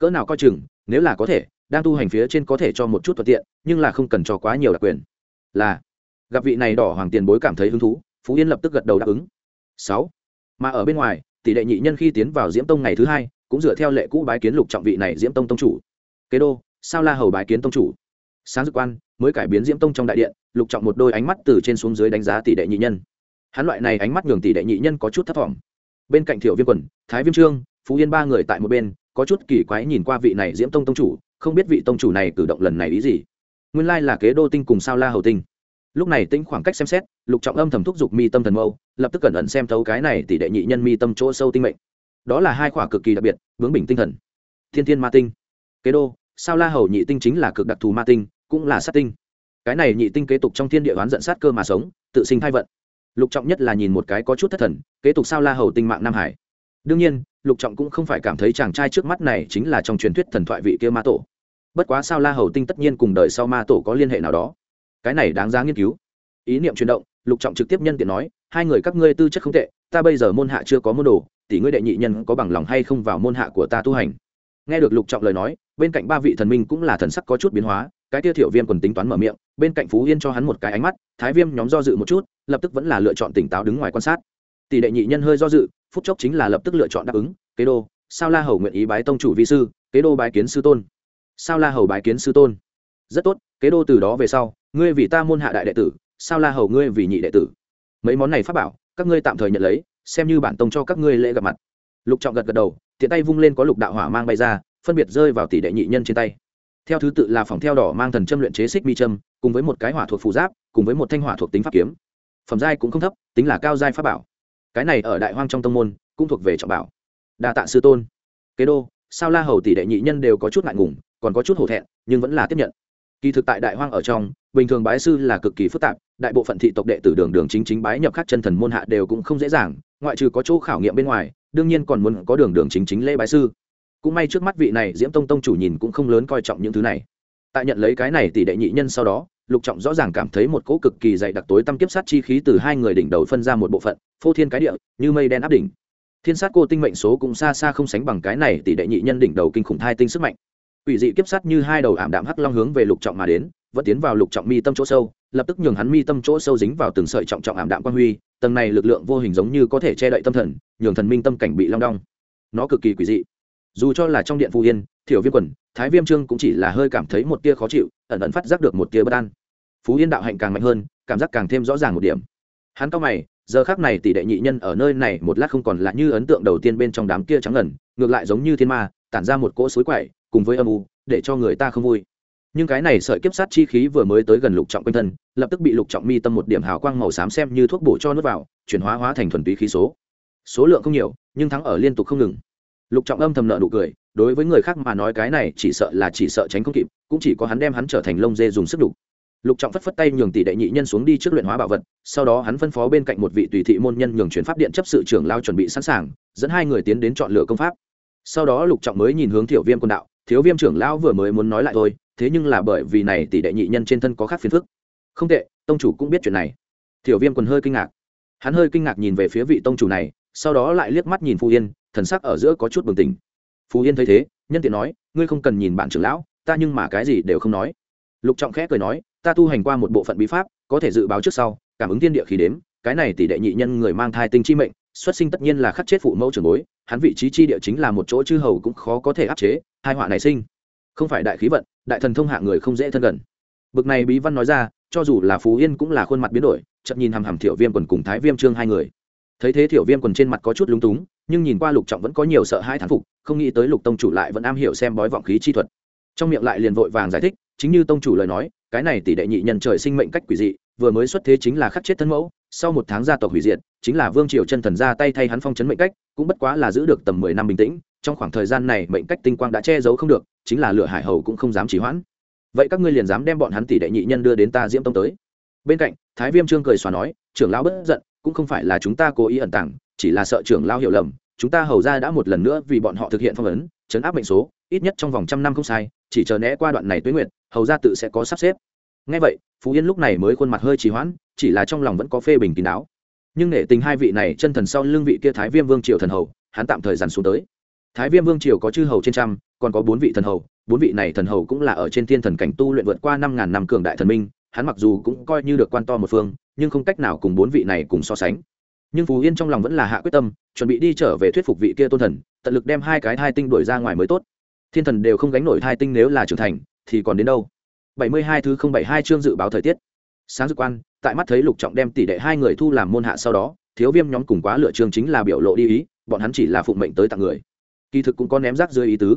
cỡ nào coi chừng, nếu là có thể, đang tu hành phía trên có thể cho một chút thuận tiện, nhưng là không cần cho quá nhiều đặc quyền. Là, gặp vị này đỏ hoàng tiền bối cảm thấy hứng thú, phú yên lập tức gật đầu đáp ứng. Sáu, mà ở bên ngoài, tỷ đệ nhị nhân khi tiến vào diễm tông ngày thứ hai, cũng dựa theo lệ cũ bái kiến lục trọng vị này diễm tông tông chủ. Kế đô, sao la hầu bái kiến tông chủ? Sáng dự quan, mới cải biến diễm tông trong đại điện, lục trọng một đôi ánh mắt từ trên xuống dưới đánh giá tỷ đệ nhị nhân. Hắn loại này ánh mắt nhường tỷ đệ nhị nhân có chút thất vọng bên cạnh thiểu viêm quần, thái viêm trương, phú yên ba người tại một bên có chút kỳ quái nhìn qua vị này diễm tông tông chủ, không biết vị tông chủ này cử động lần này ý gì. Nguyên lai là kế đô tinh cùng sao la hầu tinh. Lúc này tinh khoảng cách xem xét, lục trọng âm thầm thúc giục mi tâm thần mâu, lập tức cẩn ẩn xem thấu cái này tỷ đệ nhị nhân mi tâm chỗ sâu tinh mệnh. Đó là hai khỏa cực kỳ đặc biệt, vướng bình tinh thần. Thiên thiên ma tinh. Kế đô, sao la hầu nhị tinh chính là cực đặc thù ma tinh, cũng là sát tinh. Cái này nhị tinh kế tục trong thiên địa oán giận sát cơ mà sống, tự sinh thai vận. Lục trọng nhất là nhìn một cái có chút thất thần, kế tục sao la hầu tinh mạng nam hải đương nhiên, lục trọng cũng không phải cảm thấy chàng trai trước mắt này chính là trong truyền thuyết thần thoại vị kia ma tổ. Bất quá sao la hầu tinh tất nhiên cùng đời sau ma tổ có liên hệ nào đó. Cái này đáng giá nghiên cứu. Ý niệm chuyển động, lục trọng trực tiếp nhân tiện nói, hai người các ngươi tư chất không tệ, ta bây giờ môn hạ chưa có môn đồ, tỷ ngươi đệ nhị nhân có bằng lòng hay không vào môn hạ của ta tu hành? Nghe được lục trọng lời nói, bên cạnh ba vị thần minh cũng là thần sắc có chút biến hóa, cái tiêu thiểu viêm còn tính toán mở miệng, bên cạnh phú yên cho hắn một cái ánh mắt, thái viêm nhóm do dự một chút, lập tức vẫn là lựa chọn tỉnh táo đứng ngoài quan sát tỷ đệ nhị nhân hơi do dự, phút chốc chính là lập tức lựa chọn đáp ứng, kế đô, sao la hầu nguyện ý bái tông chủ vi sư, kế đô bái kiến sư tôn. Sao la hầu bái kiến sư tôn. Rất tốt, kế đô từ đó về sau, ngươi vì ta môn hạ đại đệ tử, sao la hầu ngươi vì nhị đệ tử. Mấy món này pháp bảo, các ngươi tạm thời nhận lấy, xem như bản tông cho các ngươi lễ gặp mặt. Lục trọng gật gật đầu, tiện tay vung lên có lục đạo hỏa mang bay ra, phân biệt rơi vào tỷ đệ nhị nhân trên tay. Theo thứ tự là phòng theo đỏ mang thần châm luyện chế xích mi châm, cùng với một cái hỏa thuộc phù giáp, cùng với một thanh hỏa thuộc tính pháp kiếm. Phẩm giai cũng không thấp, tính là cao giai pháp bảo cái này ở đại hoang trong tông môn, cũng thuộc về trọng bảo. Đa tạ sư tôn. Kế đô, sao la hầu tỷ đệ nhị nhân đều có chút ngại ngùng, còn có chút hổ thẹn, nhưng vẫn là tiếp nhận. Kỳ thực tại đại hoang ở trong, bình thường bái sư là cực kỳ phức tạp, đại bộ phận thị tộc đệ tử đường đường chính chính bái nhập các chân thần môn hạ đều cũng không dễ dàng, ngoại trừ có chỗ khảo nghiệm bên ngoài, đương nhiên còn muốn có đường đường chính chính lễ bái sư. Cũng may trước mắt vị này diễm tông tông chủ nhìn cũng không lớn coi trọng những thứ này. Tại nhận lấy cái này tỷ đệ nhị nhân sau đó lục trọng rõ ràng cảm thấy một cỗ cực kỳ dày đặc tối tâm kiếp sát chi khí từ hai người đỉnh đầu phân ra một bộ phận, phô thiên cái địa, như mây đen áp đỉnh. Thiên sát cô tinh mệnh số cũng xa xa không sánh bằng cái này, tỷ đệ nhị nhân đỉnh đầu kinh khủng thai tinh sức mạnh. Ủy dị kiếp sát như hai đầu ảm đạm hắc long hướng về lục trọng mà đến, vẫn tiến vào lục trọng mi tâm chỗ sâu, lập tức nhường hắn mi tâm chỗ sâu dính vào từng sợi trọng trọng ảm đạm quan huy, tầng này lực lượng vô hình giống như có thể che đậy tâm thần, nhường thần minh tâm cảnh bị long đong. Nó cực kỳ quỷ dị. Dù cho là trong điện phù yên, thiểu viêm quần, thái viêm trương cũng chỉ là hơi cảm thấy một tia khó chịu, ẩn ẩn phát giác được một tia bất an phú yên đạo hạnh càng mạnh hơn, cảm giác càng thêm rõ ràng một điểm. Hắn cao mày, giờ khác này tỷ đệ nhị nhân ở nơi này một lát không còn là như ấn tượng đầu tiên bên trong đám kia trắng ngần, ngược lại giống như thiên ma, tản ra một cỗ suối quậy, cùng với âm u, để cho người ta không vui. Nhưng cái này sợi kiếp sát chi khí vừa mới tới gần lục trọng quanh thân, lập tức bị lục trọng mi tâm một điểm hào quang màu xám xem như thuốc bổ cho nước vào, chuyển hóa hóa thành thuần túy khí số. Số lượng không nhiều, nhưng thắng ở liên tục không ngừng. Lục trọng âm thầm nợ nụ cười, đối với người khác mà nói cái này chỉ sợ là chỉ sợ tránh không kịp, cũng chỉ có hắn đem hắn trở thành lông dê dùng sức đục lục trọng phất phất tay nhường tỷ đệ nhị nhân xuống đi trước luyện hóa bảo vật, sau đó hắn phân phó bên cạnh một vị tùy thị môn nhân nhường chuyển pháp điện chấp sự trưởng lao chuẩn bị sẵn sàng, dẫn hai người tiến đến chọn lựa công pháp. Sau đó lục trọng mới nhìn hướng thiểu viêm quân đạo, thiếu viêm trưởng lão vừa mới muốn nói lại thôi, thế nhưng là bởi vì này tỷ đệ nhị nhân trên thân có khác phiền phức. Không tệ, tông chủ cũng biết chuyện này. Thiểu viêm quần hơi kinh ngạc. Hắn hơi kinh ngạc nhìn về phía vị tông chủ này, sau đó lại liếc mắt nhìn phú yên, thần sắc ở giữa có chút bừng tỉnh. Phú yên thấy thế, nhân tiện nói, ngươi không cần nhìn bản trưởng lão, ta nhưng mà cái gì đều không nói. Lục trọng khẽ cười nói ta tu hành qua một bộ phận bí pháp, có thể dự báo trước sau, cảm ứng thiên địa khí đếm, cái này tỷ đệ nhị nhân người mang thai tinh chi mệnh, xuất sinh tất nhiên là khắc chết phụ mẫu trưởng bối, hắn vị trí chi địa chính là một chỗ chư hầu cũng khó có thể áp chế, hai họa này sinh. Không phải đại khí vận, đại thần thông hạ người không dễ thân gần. Bực này bí văn nói ra, cho dù là phú yên cũng là khuôn mặt biến đổi chậm nhìn hằm hằm thiểu viêm quần cùng thái viêm trương hai người. Thấy thế thiểu viêm quần trên mặt có chút lúng túng, nhưng nhìn qua lục trọng vẫn có nhiều sợ hai thán phục, không nghĩ tới lục tông chủ lại vẫn am hiểu xem bói vọng khí chi thuật. Trong miệng lại liền vội vàng giải thích, chính như tông chủ lời nói cái này tỷ đệ nhị nhân trời sinh mệnh cách quỷ dị, vừa mới xuất thế chính là khắc chết thân mẫu, sau một tháng gia tộc hủy diệt, chính là vương triều chân thần ra tay thay hắn phong chấn mệnh cách, cũng bất quá là giữ được tầm mười năm bình tĩnh, trong khoảng thời gian này mệnh cách tinh quang đã che giấu không được, chính là lửa hải hầu cũng không dám chỉ hoãn. Vậy các ngươi liền dám đem bọn hắn tỷ đệ nhị nhân đưa đến ta diễm tông tới. Bên cạnh, thái viêm trương cười xòa nói, trưởng lão bất giận, cũng không phải là chúng ta cố ý ẩn tàng, chỉ là sợ trưởng lão hiểu lầm chúng ta hầu ra đã một lần nữa vì bọn họ thực hiện phong ấn, chấn áp mệnh số, ít nhất trong vòng trăm năm không sai, chỉ chờ né qua đoạn này tuế nguyện hầu ra tự sẽ có sắp xếp. Ngay vậy, phú yên lúc này mới khuôn mặt hơi trì hoãn, chỉ là trong lòng vẫn có phê bình kín đáo. Nhưng nể tình hai vị này chân thần sau lưng vị kia thái viêm vương triều thần hầu, hắn tạm thời dàn xuống tới. Thái viêm vương triều có chư hầu trên trăm, còn có bốn vị thần hầu, bốn vị này thần hầu cũng là ở trên thiên thần cảnh tu luyện vượt qua năm ngàn năm cường đại thần minh, hắn mặc dù cũng coi như được quan to một phương, nhưng không cách nào cùng bốn vị này cùng so sánh nhưng phú yên trong lòng vẫn là hạ quyết tâm, chuẩn bị đi trở về thuyết phục vị kia tôn thần, tận lực đem hai cái hai tinh đuổi ra ngoài mới tốt. Thiên thần đều không gánh nổi hai tinh nếu là trưởng thành, thì còn đến đâu? Bảy mươi hai thứ không bảy hai chương dự báo thời tiết. Sáng dự quan, tại mắt thấy lục trọng đem tỷ đệ hai người thu làm môn hạ sau đó, thiếu viêm nhóm cùng quá lựa chương chính là biểu lộ đi ý, bọn hắn chỉ là phụng mệnh tới tặng người. Kỳ thực cũng có ném rác dưới ý tứ.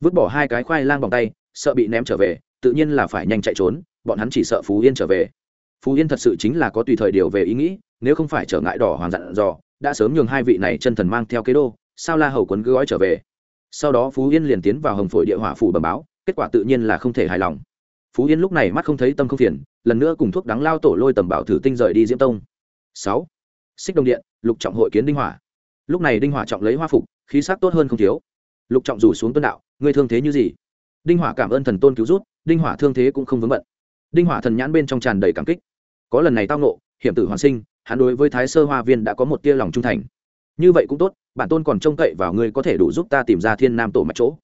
Vứt bỏ hai cái khoai lang bằng tay, sợ bị ném trở về, tự nhiên là phải nhanh chạy trốn, bọn hắn chỉ sợ phú yên trở về. Phú yên thật sự chính là có tùy thời điều về ý nghĩ nếu không phải trở ngại đỏ hoàng dặn dò, đã sớm nhường hai vị này chân thần mang theo kế đô, sao la hầu quấn gói trở về? Sau đó phú yên liền tiến vào hồng phổi địa hỏa phủ bầm báo, kết quả tự nhiên là không thể hài lòng. Phú yên lúc này mắt không thấy tâm không phiền, lần nữa cùng thuốc đắng lao tổ lôi tầm bảo thử tinh rời đi diễm tông. Sáu. Xích đồng điện, lục trọng hội kiến đinh hỏa. Lúc này đinh hỏa trọng lấy hoa phục, khí sắc tốt hơn không thiếu. Lục trọng rủ xuống tuân đạo, ngươi thương thế như gì? Đinh hỏa cảm ơn thần tôn cứu rút đinh hỏa thương thế cũng không vướng bận. Đinh hỏa thần nhãn bên trong tràn đầy cảm kích. Có lần này tao nộ hiểm tử hoàn sinh hắn đối với thái sơ hoa viên đã có một tia lòng trung thành. Như vậy cũng tốt, bản tôn còn trông cậy vào ngươi có thể đủ giúp ta tìm ra thiên nam tổ mạch chỗ.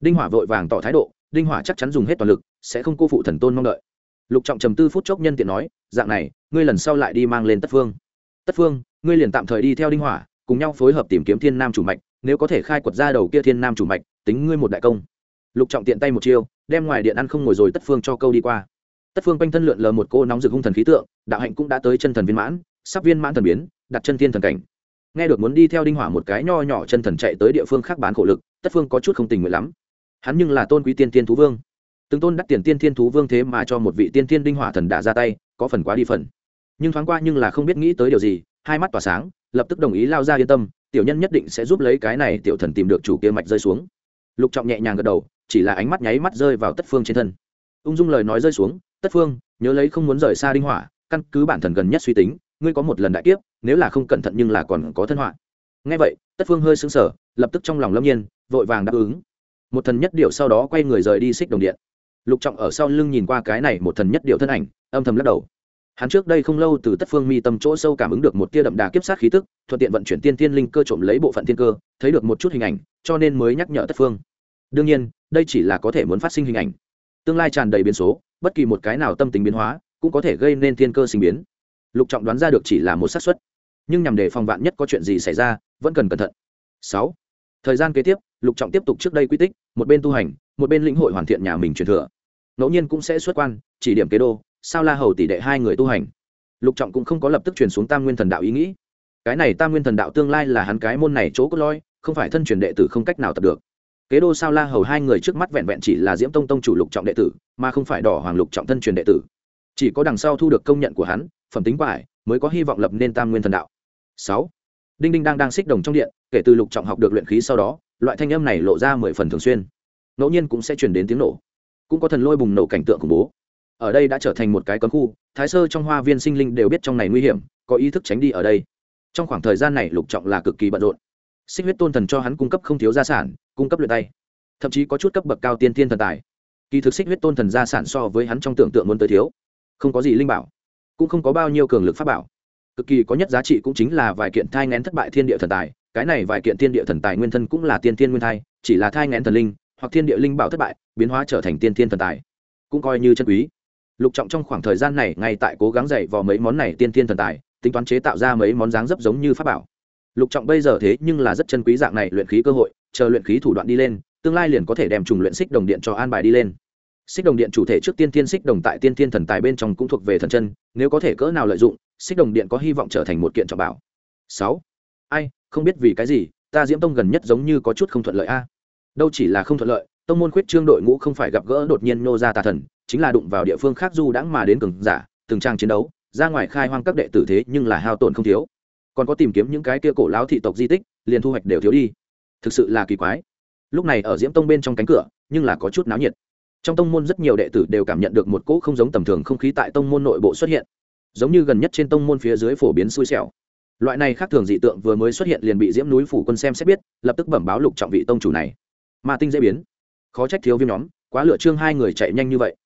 Đinh hỏa vội vàng tỏ thái độ, đinh hỏa chắc chắn dùng hết toàn lực, sẽ không cô phụ thần tôn mong đợi. Lục trọng trầm tư phút chốc nhân tiện nói, dạng này, ngươi lần sau lại đi mang lên tất phương. Tất phương, ngươi liền tạm thời đi theo đinh hỏa, cùng nhau phối hợp tìm kiếm thiên nam chủ mạch, nếu có thể khai quật ra đầu kia thiên nam chủ mạch, tính ngươi một đại công. Lục trọng tiện tay một chiêu, đem ngoài điện ăn không ngồi rồi tất phương cho câu đi qua. Tất phương quanh thân lượn lờ một cô nóng rực hung thần khí tượng, đạo hạnh cũng đã tới chân thần viên mãn sắp viên mãn thần biến, đặt chân thiên thần cảnh. Nghe được muốn đi theo đinh hỏa một cái nho nhỏ chân thần chạy tới địa phương khác bán khổ lực, tất phương có chút không tình nguyện lắm. Hắn nhưng là tôn quý tiên tiên thú vương. Từng tôn đắc tiền tiên thiên thú vương thế mà cho một vị tiên tiên đinh hỏa thần đã ra tay, có phần quá đi phần. Nhưng thoáng qua nhưng là không biết nghĩ tới điều gì, hai mắt tỏa sáng, lập tức đồng ý lao ra yên tâm, tiểu nhân nhất định sẽ giúp lấy cái này tiểu thần tìm được chủ kia mạch rơi xuống. Lục trọng nhẹ nhàng gật đầu, chỉ là ánh mắt nháy mắt rơi vào tất phương trên thân. Ung dung lời nói rơi xuống, tất phương, nhớ lấy không muốn rời xa đinh hỏa, căn cứ bản thần gần nhất suy tính ngươi có một lần đại kiếp, nếu là không cẩn thận nhưng là còn có thân họa. Ngay vậy, tất phương hơi sững sờ, lập tức trong lòng lâm nhiên, vội vàng đáp ứng. Một thần nhất điệu sau đó quay người rời đi xích đồng điện. Lục trọng ở sau lưng nhìn qua cái này một thần nhất điệu thân ảnh, âm thầm lắc đầu. Hắn trước đây không lâu từ tất phương mi tâm chỗ sâu cảm ứng được một tia đậm đà kiếp sát khí tức, thuận tiện vận chuyển tiên tiên linh cơ trộm lấy bộ phận thiên cơ, thấy được một chút hình ảnh, cho nên mới nhắc nhở tất phương. Đương nhiên, đây chỉ là có thể muốn phát sinh hình ảnh. Tương lai tràn đầy biến số, bất kỳ một cái nào tâm tính biến hóa, cũng có thể gây nên thiên cơ sinh biến lục trọng đoán ra được chỉ là một xác suất. Nhưng nhằm để phòng vạn nhất có chuyện gì xảy ra, vẫn cần cẩn thận. Sáu. Thời gian kế tiếp, lục trọng tiếp tục trước đây quy tích, một bên tu hành, một bên lĩnh hội hoàn thiện nhà mình truyền thừa. Ngẫu nhiên cũng sẽ xuất quan, chỉ điểm kế đô, sao la hầu tỷ đệ hai người tu hành. Lục trọng cũng không có lập tức truyền xuống tam nguyên thần đạo ý nghĩ. Cái này tam nguyên thần đạo tương lai là hắn cái môn này chỗ cốt lõi, không phải thân truyền đệ tử không cách nào tập được. Kế đô sao la hầu hai người trước mắt vẹn vẹn chỉ là diễm tông tông chủ lục trọng đệ tử, mà không phải đỏ hoàng lục trọng thân truyền đệ tử. Chỉ có đằng sau thu được công nhận của hắn phẩm tính quải mới có hy vọng lập nên tam nguyên thần đạo. Sáu, đinh đinh đang đang xích đồng trong điện, kể từ lục trọng học được luyện khí sau đó, loại thanh âm này lộ ra mười phần thường xuyên. Ngẫu nhiên cũng sẽ chuyển đến tiếng nổ. Cũng có thần lôi bùng nổ cảnh tượng khủng bố. Ở đây đã trở thành một cái cấm khu, thái sơ trong hoa viên sinh linh đều biết trong này nguy hiểm, có ý thức tránh đi ở đây. Trong khoảng thời gian này, lục trọng là cực kỳ bận rộn. Xích huyết tôn thần cho hắn cung cấp không thiếu gia sản, cung cấp luyện tay. Thậm chí có chút cấp bậc cao tiên tiên thần tài. Kỳ thực xích huyết tôn thần gia sản so với hắn trong tưởng tượng muốn tới thiếu. Không có gì linh bảo cũng không có bao nhiêu cường lực pháp bảo. Cực kỳ có nhất giá trị cũng chính là vài kiện thai ngén thất bại thiên địa thần tài, cái này vài kiện thiên địa thần tài nguyên thân cũng là tiên thiên nguyên thai, chỉ là thai ngén thần linh, hoặc thiên địa linh bảo thất bại, biến hóa trở thành tiên thiên thần tài, cũng coi như chân quý. Lục trọng trong khoảng thời gian này ngay tại cố gắng dạy vào mấy món này tiên thiên thần tài, tính toán chế tạo ra mấy món dáng dấp giống như pháp bảo. Lục trọng bây giờ thế nhưng là rất chân quý dạng này luyện khí cơ hội, chờ luyện khí thủ đoạn đi lên, tương lai liền có thể đem trùng luyện xích đồng điện cho an bài đi lên xích đồng điện chủ thể trước tiên tiên xích đồng tại tiên tiên thần tài bên trong cũng thuộc về thần chân, nếu có thể cỡ nào lợi dụng, xích đồng điện có hy vọng trở thành một kiện trọng bảo. Sáu. Ai, không biết vì cái gì, ta diễm tông gần nhất giống như có chút không thuận lợi a. Đâu chỉ là không thuận lợi, tông môn khuyết trương đội ngũ không phải gặp gỡ đột nhiên nô ra tà thần, chính là đụng vào địa phương khác du đãng mà đến cường giả, từng trang chiến đấu, ra ngoài khai hoang các đệ tử thế nhưng là hao tổn không thiếu. Còn có tìm kiếm những cái kia cổ lão thị tộc di tích, liền thu hoạch đều thiếu đi. Thực sự là kỳ quái. Lúc này ở diễm tông bên trong cánh cửa, nhưng là có chút náo nhiệt trong tông môn rất nhiều đệ tử đều cảm nhận được một cỗ không giống tầm thường không khí tại tông môn nội bộ xuất hiện, giống như gần nhất trên tông môn phía dưới phổ biến xui xẻo. Loại này khác thường dị tượng vừa mới xuất hiện liền bị diễm núi phủ quân xem xét biết, lập tức bẩm báo lục trọng vị tông chủ này. Ma tinh dễ biến. Khó trách thiếu viêm nhóm, quá lựa trương hai người chạy nhanh như vậy.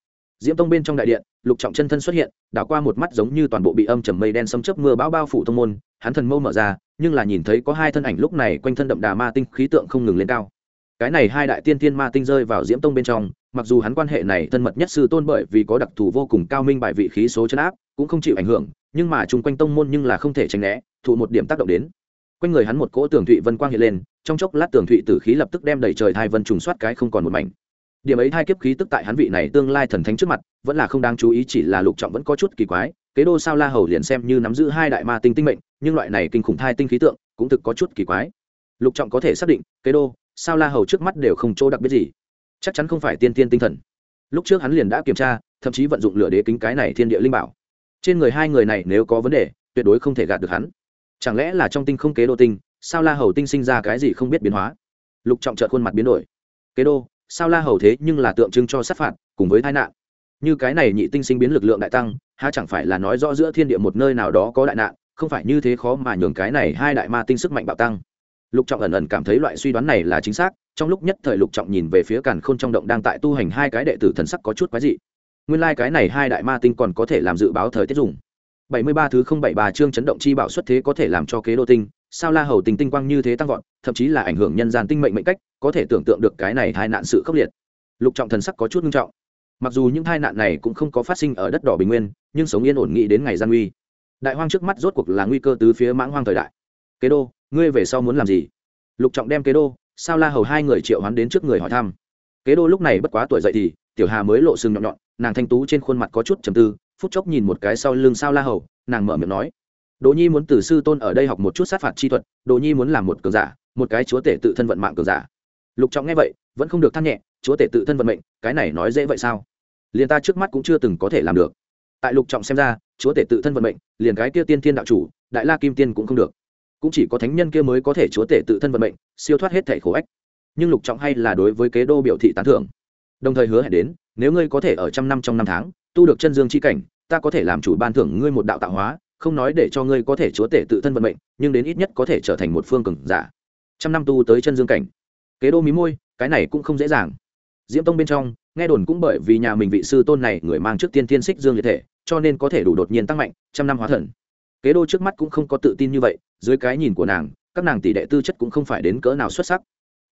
Diễm tông bên trong đại điện, lục trọng chân thân xuất hiện, đảo qua một mắt giống như toàn bộ bị âm trầm mây đen xâm chấp mưa bão bao phủ tông môn, hắn thần mâu mở ra, nhưng là nhìn thấy có hai thân ảnh lúc này quanh thân đậm đà ma tinh khí tượng không ngừng lên cao. Cái này hai đại tiên tiên ma tinh rơi vào diễm tông bên trong mặc dù hắn quan hệ này thân mật nhất sư tôn bởi vì có đặc thù vô cùng cao minh bài vị khí số chấn áp, cũng không chịu ảnh hưởng, nhưng mà chung quanh tông môn nhưng là không thể tránh né, thụ một điểm tác động đến. Quanh người hắn một cỗ tường thụy vân quang hiện lên, trong chốc lát tường thụy tử khí lập tức đem đầy trời thai vân trùng soát cái không còn một mảnh. Điểm ấy thai kiếp khí tức tại hắn vị này tương lai thần thánh trước mặt, vẫn là không đáng chú ý, chỉ là lục trọng vẫn có chút kỳ quái, kế đô sao la hầu liền xem như nắm giữ hai đại ma tinh tinh mệnh, nhưng loại này kinh khủng thai tinh khí tượng cũng thực có chút kỳ quái. Lục trọng có thể xác định, kế đô, sao la hầu trước mắt đều không chỗ đặc biệt gì chắc chắn không phải tiên tiên tinh thần. Lúc trước hắn liền đã kiểm tra, thậm chí vận dụng lửa đế kính cái này thiên địa linh bảo. Trên người hai người này nếu có vấn đề, tuyệt đối không thể gạt được hắn. Chẳng lẽ là trong tinh không kế đô tinh, sao la hầu tinh sinh ra cái gì không biết biến hóa? Lục trọng trợt khuôn mặt biến đổi. Kế đô, sao la hầu thế nhưng là tượng trưng cho sát phạt, cùng với tai nạn. Như cái này nhị tinh sinh biến lực lượng đại tăng ha chẳng phải là nói rõ giữa thiên địa một nơi nào đó có đại nạn, không phải như thế khó mà nhường cái này hai đại ma tinh sức mạnh bạo tăng lục trọng ẩn ẩn cảm thấy loại suy đoán này là chính xác, trong lúc nhất thời lục trọng nhìn về phía càn khôn trong động đang tại tu hành hai cái đệ tử thần sắc có chút quái dị. Nguyên lai cái này hai đại ma tinh còn có thể làm dự báo thời tiết dùng. Bảy mươi ba thứ không bảy ba chương chấn động chi bạo xuất thế có thể làm cho kế đô tinh, sao la hầu tình tinh quang như thế tăng vọt, thậm chí là ảnh hưởng nhân gian tinh mệnh mệnh cách, có thể tưởng tượng được cái này tai nạn sự khốc liệt. Lục trọng thần sắc có chút nghiêm trọng. Mặc dù những tai nạn này cũng không có phát sinh ở đất đỏ bình nguyên, nhưng sống yên ổn nghĩ đến ngày gian nguy. Đại hoang trước mắt rốt cuộc là nguy cơ từ phía mãng hoang thời đại. Kế đô ngươi về sau muốn làm gì? Lục trọng đem kế đô, sao la hầu hai người triệu hoán đến trước người hỏi thăm. Kế đô lúc này bất quá tuổi dậy thì, tiểu hà mới lộ sừng nhọn nhọn, nàng thanh tú trên khuôn mặt có chút trầm tư, phút chốc nhìn một cái sau lưng sao la hầu, nàng mở miệng nói, đỗ nhi muốn từ sư tôn ở đây học một chút sát phạt chi thuật, đỗ nhi muốn làm một cường giả, một cái chúa tể tự thân vận mạng cường giả. Lục trọng nghe vậy, vẫn không được than nhẹ, chúa tể tự thân vận mệnh, cái này nói dễ vậy sao? Liền ta trước mắt cũng chưa từng có thể làm được. Tại lục trọng xem ra, chúa tể tự thân vận mệnh, liền cái kia tiên thiên đạo chủ, đại la kim tiên cũng không được cũng chỉ có thánh nhân kia mới có thể chúa tể tự thân vận mệnh, siêu thoát hết thể khổ ách. Nhưng lục trọng hay là đối với kế đô biểu thị tán thưởng. Đồng thời hứa hẹn đến, nếu ngươi có thể ở trăm năm trong năm tháng, tu được chân dương chi cảnh, ta có thể làm chủ ban thưởng ngươi một đạo tạo hóa, không nói để cho ngươi có thể chúa tể tự thân vận mệnh, nhưng đến ít nhất có thể trở thành một phương cường giả. Trăm năm tu tới chân dương cảnh. Kế đô mí môi, cái này cũng không dễ dàng. Diễm tông bên trong, nghe đồn cũng bởi vì nhà mình vị sư tôn này người mang trước tiên tiên xích dương liệt thể, cho nên có thể đủ đột nhiên tăng mạnh, trăm năm hóa thần kế đô trước mắt cũng không có tự tin như vậy, dưới cái nhìn của nàng, các nàng tỷ đệ tư chất cũng không phải đến cỡ nào xuất sắc.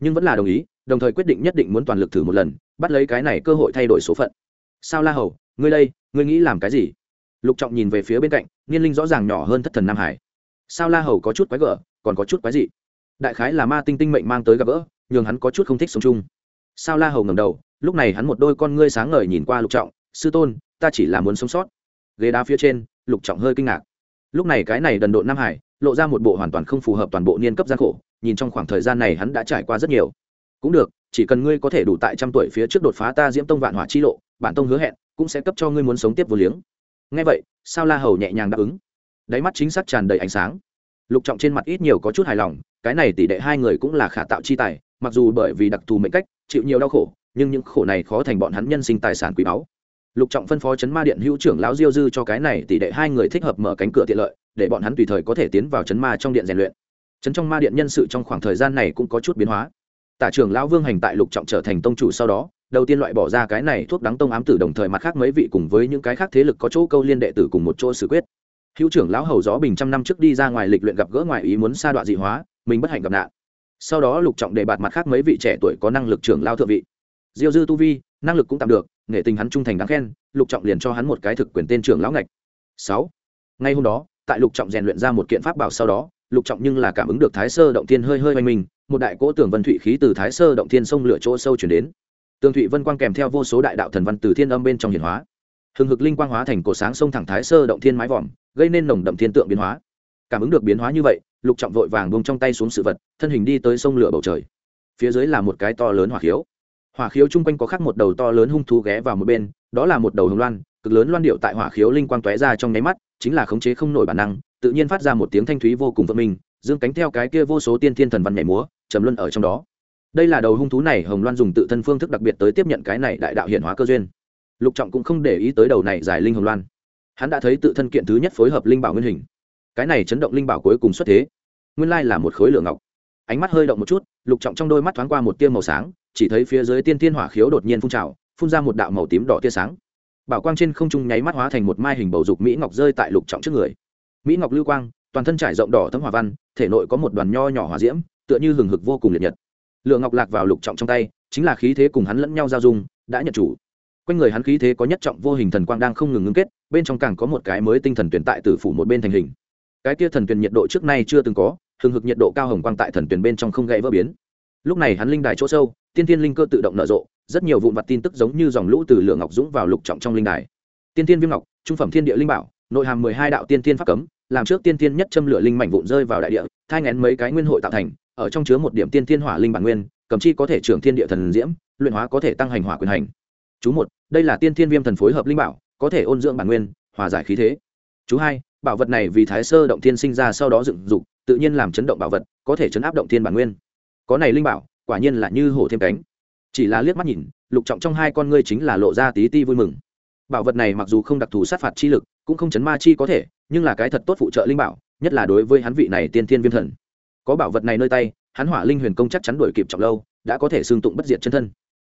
Nhưng vẫn là đồng ý, đồng thời quyết định nhất định muốn toàn lực thử một lần, bắt lấy cái này cơ hội thay đổi số phận. Sao la hầu, ngươi đây, ngươi nghĩ làm cái gì? Lục trọng nhìn về phía bên cạnh, niên linh rõ ràng nhỏ hơn thất thần nam hải. Sao la hầu có chút quái gở, còn có chút quái dị? Đại khái là ma tinh tinh mệnh mang tới gặp gỡ, nhường hắn có chút không thích sống chung. Sao la hầu ngầm đầu, lúc này hắn một đôi con ngươi sáng ngời nhìn qua lục trọng, sư tôn, ta chỉ là muốn sống sót. Ghế đá phía trên, lục trọng hơi kinh ngạc lúc này cái này đần độn nam hải, lộ ra một bộ hoàn toàn không phù hợp toàn bộ niên cấp gian khổ, nhìn trong khoảng thời gian này hắn đã trải qua rất nhiều. Cũng được, chỉ cần ngươi có thể đủ tại trăm tuổi phía trước đột phá ta diễm tông vạn hỏa chi lộ, bản tông hứa hẹn, cũng sẽ cấp cho ngươi muốn sống tiếp vô liếng. Ngay vậy, sao la hầu nhẹ nhàng đáp ứng. Đáy mắt chính xác tràn đầy ánh sáng. Lục trọng trên mặt ít nhiều có chút hài lòng, cái này tỷ đệ hai người cũng là khả tạo chi tài, mặc dù bởi vì đặc thù mệnh cách, chịu nhiều đau khổ, nhưng những khổ này khó thành bọn hắn nhân sinh tài sản quý báu lục trọng phân phó chấn ma điện hữu trưởng lão diêu dư cho cái này tỷ đệ hai người thích hợp mở cánh cửa tiện lợi, để bọn hắn tùy thời có thể tiến vào chấn ma trong điện rèn luyện. Chấn trong ma điện nhân sự trong khoảng thời gian này cũng có chút biến hóa. Tả trưởng lão vương hành tại lục trọng trở thành tông chủ sau đó, đầu tiên loại bỏ ra cái này thuốc đắng tông ám tử đồng thời mặt khác mấy vị cùng với những cái khác thế lực có chỗ câu liên đệ tử cùng một chỗ xử quyết. Hữu trưởng lão hầu gió bình trăm năm trước đi ra ngoài lịch luyện gặp gỡ ngoài ý muốn sa đoạn dị hóa, mình bất hạnh gặp nạn. Sau đó lục trọng đề bạt mặt khác mấy vị trẻ tuổi có năng lực trưởng lao thượng vị. Diêu dư tu vi, năng lực cũng tạm được nghệ tình hắn trung thành đáng khen, lục trọng liền cho hắn một cái thực quyền tên trưởng lão ngạch. Sáu. Ngay hôm đó, tại lục trọng rèn luyện ra một kiện pháp bảo sau đó, lục trọng nhưng là cảm ứng được thái sơ động thiên hơi hơi oanh mình, một đại cỗ tường vân thụy khí từ thái sơ động thiên sông lửa chỗ sâu chuyển đến. Tường thụy vân quang kèm theo vô số đại đạo thần văn từ thiên âm bên trong hiển hóa. Hừng hực linh quang hóa thành cổ sáng sông thẳng thái sơ động thiên mái vòm, gây nên nồng đậm thiên tượng biến hóa. Cảm ứng được biến hóa như vậy, lục trọng vội vàng bông trong tay xuống sự vật, thân hình đi tới sông lửa bầu trời. Phía dưới là một cái to lớn hỏa khiếu hỏa khiếu chung quanh có khắc một đầu to lớn hung thú ghé vào một bên, đó là một đầu hồng loan, cực lớn loan điệu tại hỏa khiếu linh quang tóe ra trong nháy mắt, chính là khống chế không nổi bản năng, tự nhiên phát ra một tiếng thanh thúy vô cùng vận mình dương cánh theo cái kia vô số tiên thiên thần văn nhảy múa, trầm luân ở trong đó. Đây là đầu hung thú này hồng loan dùng tự thân phương thức đặc biệt tới tiếp nhận cái này đại đạo hiển hóa cơ duyên. Lục trọng cũng không để ý tới đầu này giải linh hồng loan. Hắn đã thấy tự thân kiện thứ nhất phối hợp linh bảo nguyên hình. Cái này chấn động linh bảo cuối cùng xuất thế. Nguyên lai là một khối lửa ngọc. Ánh mắt hơi động một chút, lục trọng trong đôi mắt thoáng qua một tia màu sáng chỉ thấy phía dưới tiên thiên hỏa khiếu đột nhiên phun trào, phun ra một đạo màu tím đỏ tia sáng. Bảo quang trên không trung nháy mắt hóa thành một mai hình bầu dục mỹ ngọc rơi tại lục trọng trước người. Mỹ ngọc lưu quang, toàn thân trải rộng đỏ thấm hỏa văn, thể nội có một đoàn nho nhỏ hỏa diễm, tựa như hừng hực vô cùng liệt nhật. Lượng ngọc lạc vào lục trọng trong tay, chính là khí thế cùng hắn lẫn nhau giao dung, đã nhận chủ. Quanh người hắn khí thế có nhất trọng vô hình thần quang đang không ngừng ngưng kết, bên trong càng có một cái mới tinh thần tuyển tại tử phủ một bên thành hình. Cái kia thần tuyển nhiệt độ trước nay chưa từng có, hừng hực nhiệt độ cao hồng quang tại thần tuyển bên trong không gãy vỡ biến. Lúc này hắn linh đài chỗ sâu tiên tiên linh cơ tự động nở rộ, rất nhiều vụn vặt tin tức giống như dòng lũ từ lượng ngọc dũng vào lục trọng trong linh đài. Tiên tiên viêm ngọc, trung phẩm thiên địa linh bảo, nội hàm mười hai đạo tiên tiên pháp cấm, làm trước tiên tiên nhất châm lửa linh mảnh vụn rơi vào đại địa, thai ngén mấy cái nguyên hội tạo thành, ở trong chứa một điểm tiên tiên hỏa linh bản nguyên, cầm chi có thể trưởng thiên địa thần diễm, luyện hóa có thể tăng hành hỏa quyền hành. Chú một, đây là tiên thiên viêm thần phối hợp linh bảo, có thể ôn dưỡng bản nguyên, hòa giải khí thế. Chú hai, bảo vật này vì thái sơ động thiên sinh ra sau đó dựng dục, tự nhiên làm chấn động bảo vật, có thể chấn áp động thiên bản nguyên. Có này linh bảo quả nhiên là như hổ thêm cánh. Chỉ là liếc mắt nhìn, lục trọng trong hai con ngươi chính là lộ ra tí ti vui mừng. Bảo vật này mặc dù không đặc thù sát phạt chi lực, cũng không chấn ma chi có thể, nhưng là cái thật tốt phụ trợ linh bảo, nhất là đối với hắn vị này tiên thiên viêm thần. Có bảo vật này nơi tay, hắn hỏa linh huyền công chắc chắn đuổi kịp trọng lâu, đã có thể xương tụng bất diệt chân thân.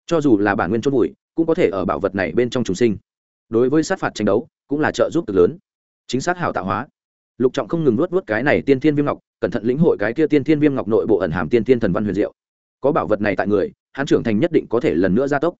Cho dù là bản nguyên chôn bụi cũng có thể ở bảo vật này bên trong trùng sinh. Đối với sát phạt tranh đấu, cũng là trợ giúp cực lớn. Chính xác hảo tạo hóa. Lục trọng không ngừng nuốt nuốt cái này tiên thiên viêm ngọc, cẩn thận lĩnh hội cái kia tiên thiên viêm ngọc nội bộ ẩn hàm tiên thiên thần văn huyền diệu có bảo vật này tại người, hắn trưởng thành nhất định có thể lần nữa gia tốc.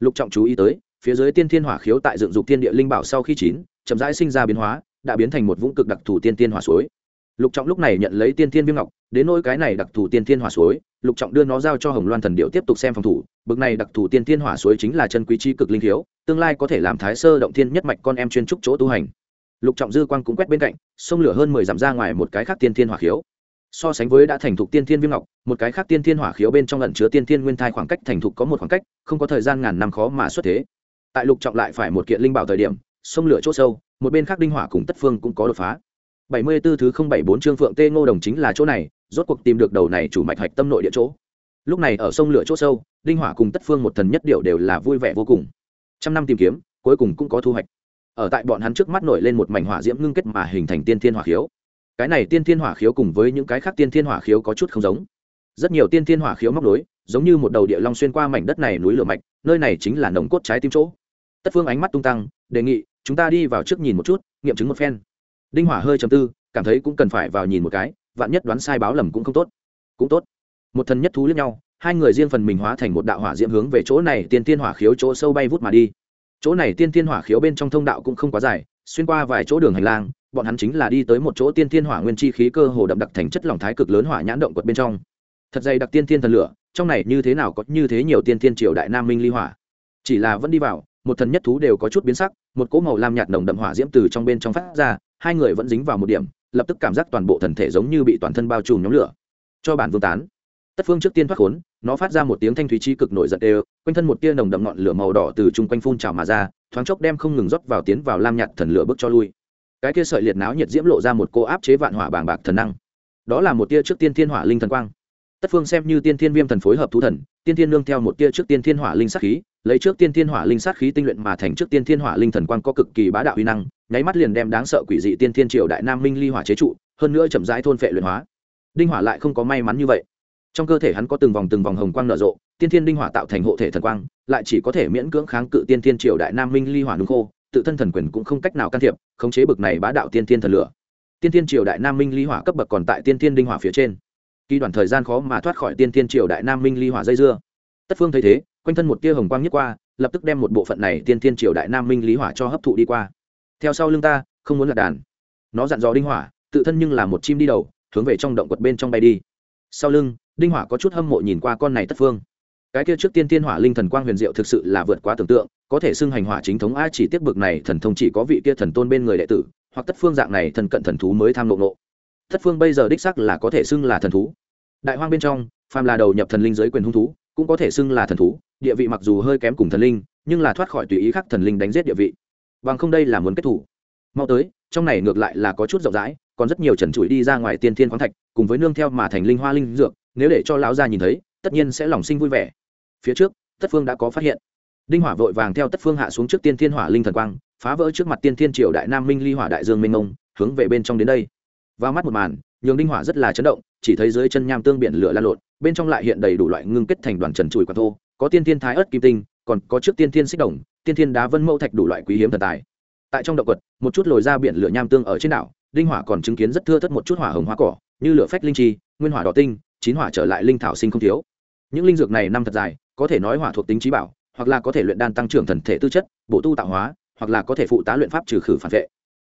Lục trọng chú ý tới, phía dưới tiên thiên hỏa khiếu tại dựng dục tiên địa linh bảo sau khi chín, chậm rãi sinh ra biến hóa, đã biến thành một vũng cực đặc thù tiên tiên hỏa suối. Lục trọng lúc này nhận lấy tiên thiên viêm ngọc, đến nỗi cái này đặc thù tiên thiên hỏa suối, lục trọng đưa nó giao cho hồng loan thần điệu tiếp tục xem phòng thủ, bực này đặc thù tiên thiên hỏa suối chính là chân quý chi cực linh thiếu tương lai có thể làm thái sơ động thiên nhất mạch con em chuyên trúc chỗ tu hành. Lục trọng dư quang cũng quét bên cạnh sông lửa hơn mười dặm ra ngoài một cái khác tiên thiên hỏa khiếu so sánh với đã thành thục tiên thiên viêm ngọc, một cái khác tiên thiên hỏa khiếu bên trong lần chứa tiên thiên nguyên thai khoảng cách thành thục có một khoảng cách, không có thời gian ngàn năm khó mà xuất thế. Tại lục trọng lại phải một kiện linh bảo thời điểm, sông lửa chỗ sâu, một bên khác đinh hỏa cùng tất phương cũng có đột phá. Bảy mươi 74 thứ không bảy bốn trương phượng tê ngô đồng chính là chỗ này, rốt cuộc tìm được đầu này chủ mạch hạch tâm nội địa chỗ. Lúc này ở sông lửa chỗ sâu, đinh hỏa cùng tất phương một thần nhất điệu đều là vui vẻ vô cùng. Trăm năm tìm kiếm, cuối cùng cũng có thu hoạch. Ở tại bọn hắn trước mắt nổi lên một mảnh hỏa diễm ngưng kết mà hình thành tiên thiên hỏa khiếu cái này tiên thiên hỏa khiếu cùng với những cái khác tiên thiên hỏa khiếu có chút không giống. Rất nhiều tiên thiên hỏa khiếu móc nối, giống như một đầu địa long xuyên qua mảnh đất này núi lửa mạch, nơi này chính là nồng cốt trái tim chỗ. Tất phương ánh mắt tung tăng, đề nghị, chúng ta đi vào trước nhìn một chút, nghiệm chứng một phen. Đinh hỏa hơi chầm tư, cảm thấy cũng cần phải vào nhìn một cái, vạn nhất đoán sai báo lầm cũng không tốt. Cũng tốt. Một thần nhất thú lẫn nhau, hai người riêng phần mình hóa thành một đạo hỏa diễm hướng về chỗ này tiên tiên hỏa khiếu chỗ sâu bay vút mà đi. Chỗ này tiên tiên hỏa khiếu bên trong thông đạo cũng không quá dài, xuyên qua vài chỗ đường hành lang bọn hắn chính là đi tới một chỗ tiên thiên hỏa nguyên chi khí cơ hồ đậm đặc thành chất lỏng thái cực lớn hỏa nhãn động quật bên trong. Thật dày đặc tiên thiên thần lửa, trong này như thế nào có như thế nhiều tiên thiên triều đại nam minh ly hỏa? Chỉ là vẫn đi vào, một thần nhất thú đều có chút biến sắc, một cỗ màu lam nhạt nồng đậm hỏa diễm từ trong bên trong phát ra, hai người vẫn dính vào một điểm, lập tức cảm giác toàn bộ thần thể giống như bị toàn thân bao trùm nhóm lửa. Cho bản vương tán. Tất phương trước tiên thoát khốn, nó phát ra một tiếng thanh thúy chi cực nổi giận đều, quanh thân một tia nồng đậm ngọn lửa màu đỏ từ chung quanh phun trào mà ra, thoáng chốc đem không ngừng rót vào tiến vào lam nhạt thần lửa bước cho lui cái kia sợi liệt náo nhiệt diễm lộ ra một cô áp chế vạn hỏa bàng bạc thần năng. Đó là một tia trước tiên thiên hỏa linh thần quang. Tất phương xem như tiên thiên viêm thần phối hợp thú thần, tiên thiên nương theo một tia trước tiên thiên hỏa linh sát khí, lấy trước tiên thiên hỏa linh sát khí tinh luyện mà thành trước tiên thiên hỏa linh thần quang có cực kỳ bá đạo uy năng, nháy mắt liền đem đáng sợ quỷ dị tiên thiên triều đại nam minh ly hỏa chế trụ, hơn nữa chậm rãi thôn phệ luyện hóa. Đinh hỏa lại không có may mắn như vậy. Trong cơ thể hắn có từng vòng từng vòng hồng quang nở rộ, tiên thiên đinh hỏa tạo thành hộ thể thần quang, lại chỉ có thể miễn cưỡng kháng cự tiên thiên triều đại nam minh ly hỏa đúng khô tự thân thần quyền cũng không cách nào can thiệp, khống chế bực này bá đạo tiên thiên thần lửa. Tiên thiên triều đại nam minh ly hỏa cấp bậc còn tại tiên thiên đinh hỏa phía trên. Kỳ đoạn thời gian khó mà thoát khỏi tiên thiên triều đại nam minh ly hỏa dây dưa. Tất phương thấy thế, quanh thân một tia hồng quang nhất qua, lập tức đem một bộ phận này tiên thiên triều đại nam minh lý hỏa cho hấp thụ đi qua. Theo sau lưng ta, không muốn lật đàn. Nó dặn dò đinh hỏa, tự thân nhưng là một chim đi đầu, hướng về trong động quật bên trong bay đi. Sau lưng, đinh hỏa có chút hâm mộ nhìn qua con này tất phương. Cái kia trước tiên thiên hỏa linh thần quang huyền diệu thực sự là vượt quá tưởng tượng có thể xưng hành hỏa chính thống a chỉ tiếp bực này thần thông chỉ có vị kia thần tôn bên người đệ tử, hoặc tất phương dạng này thần cận thần thú mới tham lộ nộ tất phương bây giờ đích sắc là có thể xưng là thần thú. Đại hoang bên trong, phàm là đầu nhập thần linh giới quyền hung thú, cũng có thể xưng là thần thú, địa vị mặc dù hơi kém cùng thần linh, nhưng là thoát khỏi tùy ý khác thần linh đánh giết địa vị. Bằng không đây là muốn kết thủ. Mau tới, trong này ngược lại là có chút rộng rãi, còn rất nhiều trần trụi đi ra ngoài tiên thiên khoáng thạch, cùng với nương theo mà thành linh hoa linh dược, nếu để cho lão gia nhìn thấy, tất nhiên sẽ lòng sinh vui vẻ. Phía trước, tất phương đã có phát hiện đinh hỏa vội vàng theo tất phương hạ xuống trước tiên thiên hỏa linh thần quang, phá vỡ trước mặt tiên thiên triều đại nam minh ly hỏa đại dương minh ông hướng về bên trong đến đây. Vào mắt một màn, nhường đinh hỏa rất là chấn động, chỉ thấy dưới chân nham tương biển lửa lan lộn, bên trong lại hiện đầy đủ loại ngưng kết thành đoàn trần trụi quạt thô, có tiên thiên thái ớt kim tinh, còn có trước tiên thiên xích đồng, tiên thiên đá vân mẫu thạch đủ loại quý hiếm thần tài. Tại trong động quật, một chút lồi ra biển lửa nham tương ở trên đảo, đinh hỏa còn chứng kiến rất thưa thất một chút hỏa hồng hoa cỏ, như lửa phách linh chi, nguyên hỏa đỏ tinh, chín hỏa trở lại linh thảo sinh không thiếu. Những linh dược này năm thật dài, có thể nói hỏa thuộc tính trí bảo hoặc là có thể luyện đan tăng trưởng thần thể tư chất, bổ tu tạo hóa, hoặc là có thể phụ tá luyện pháp trừ khử phản vệ.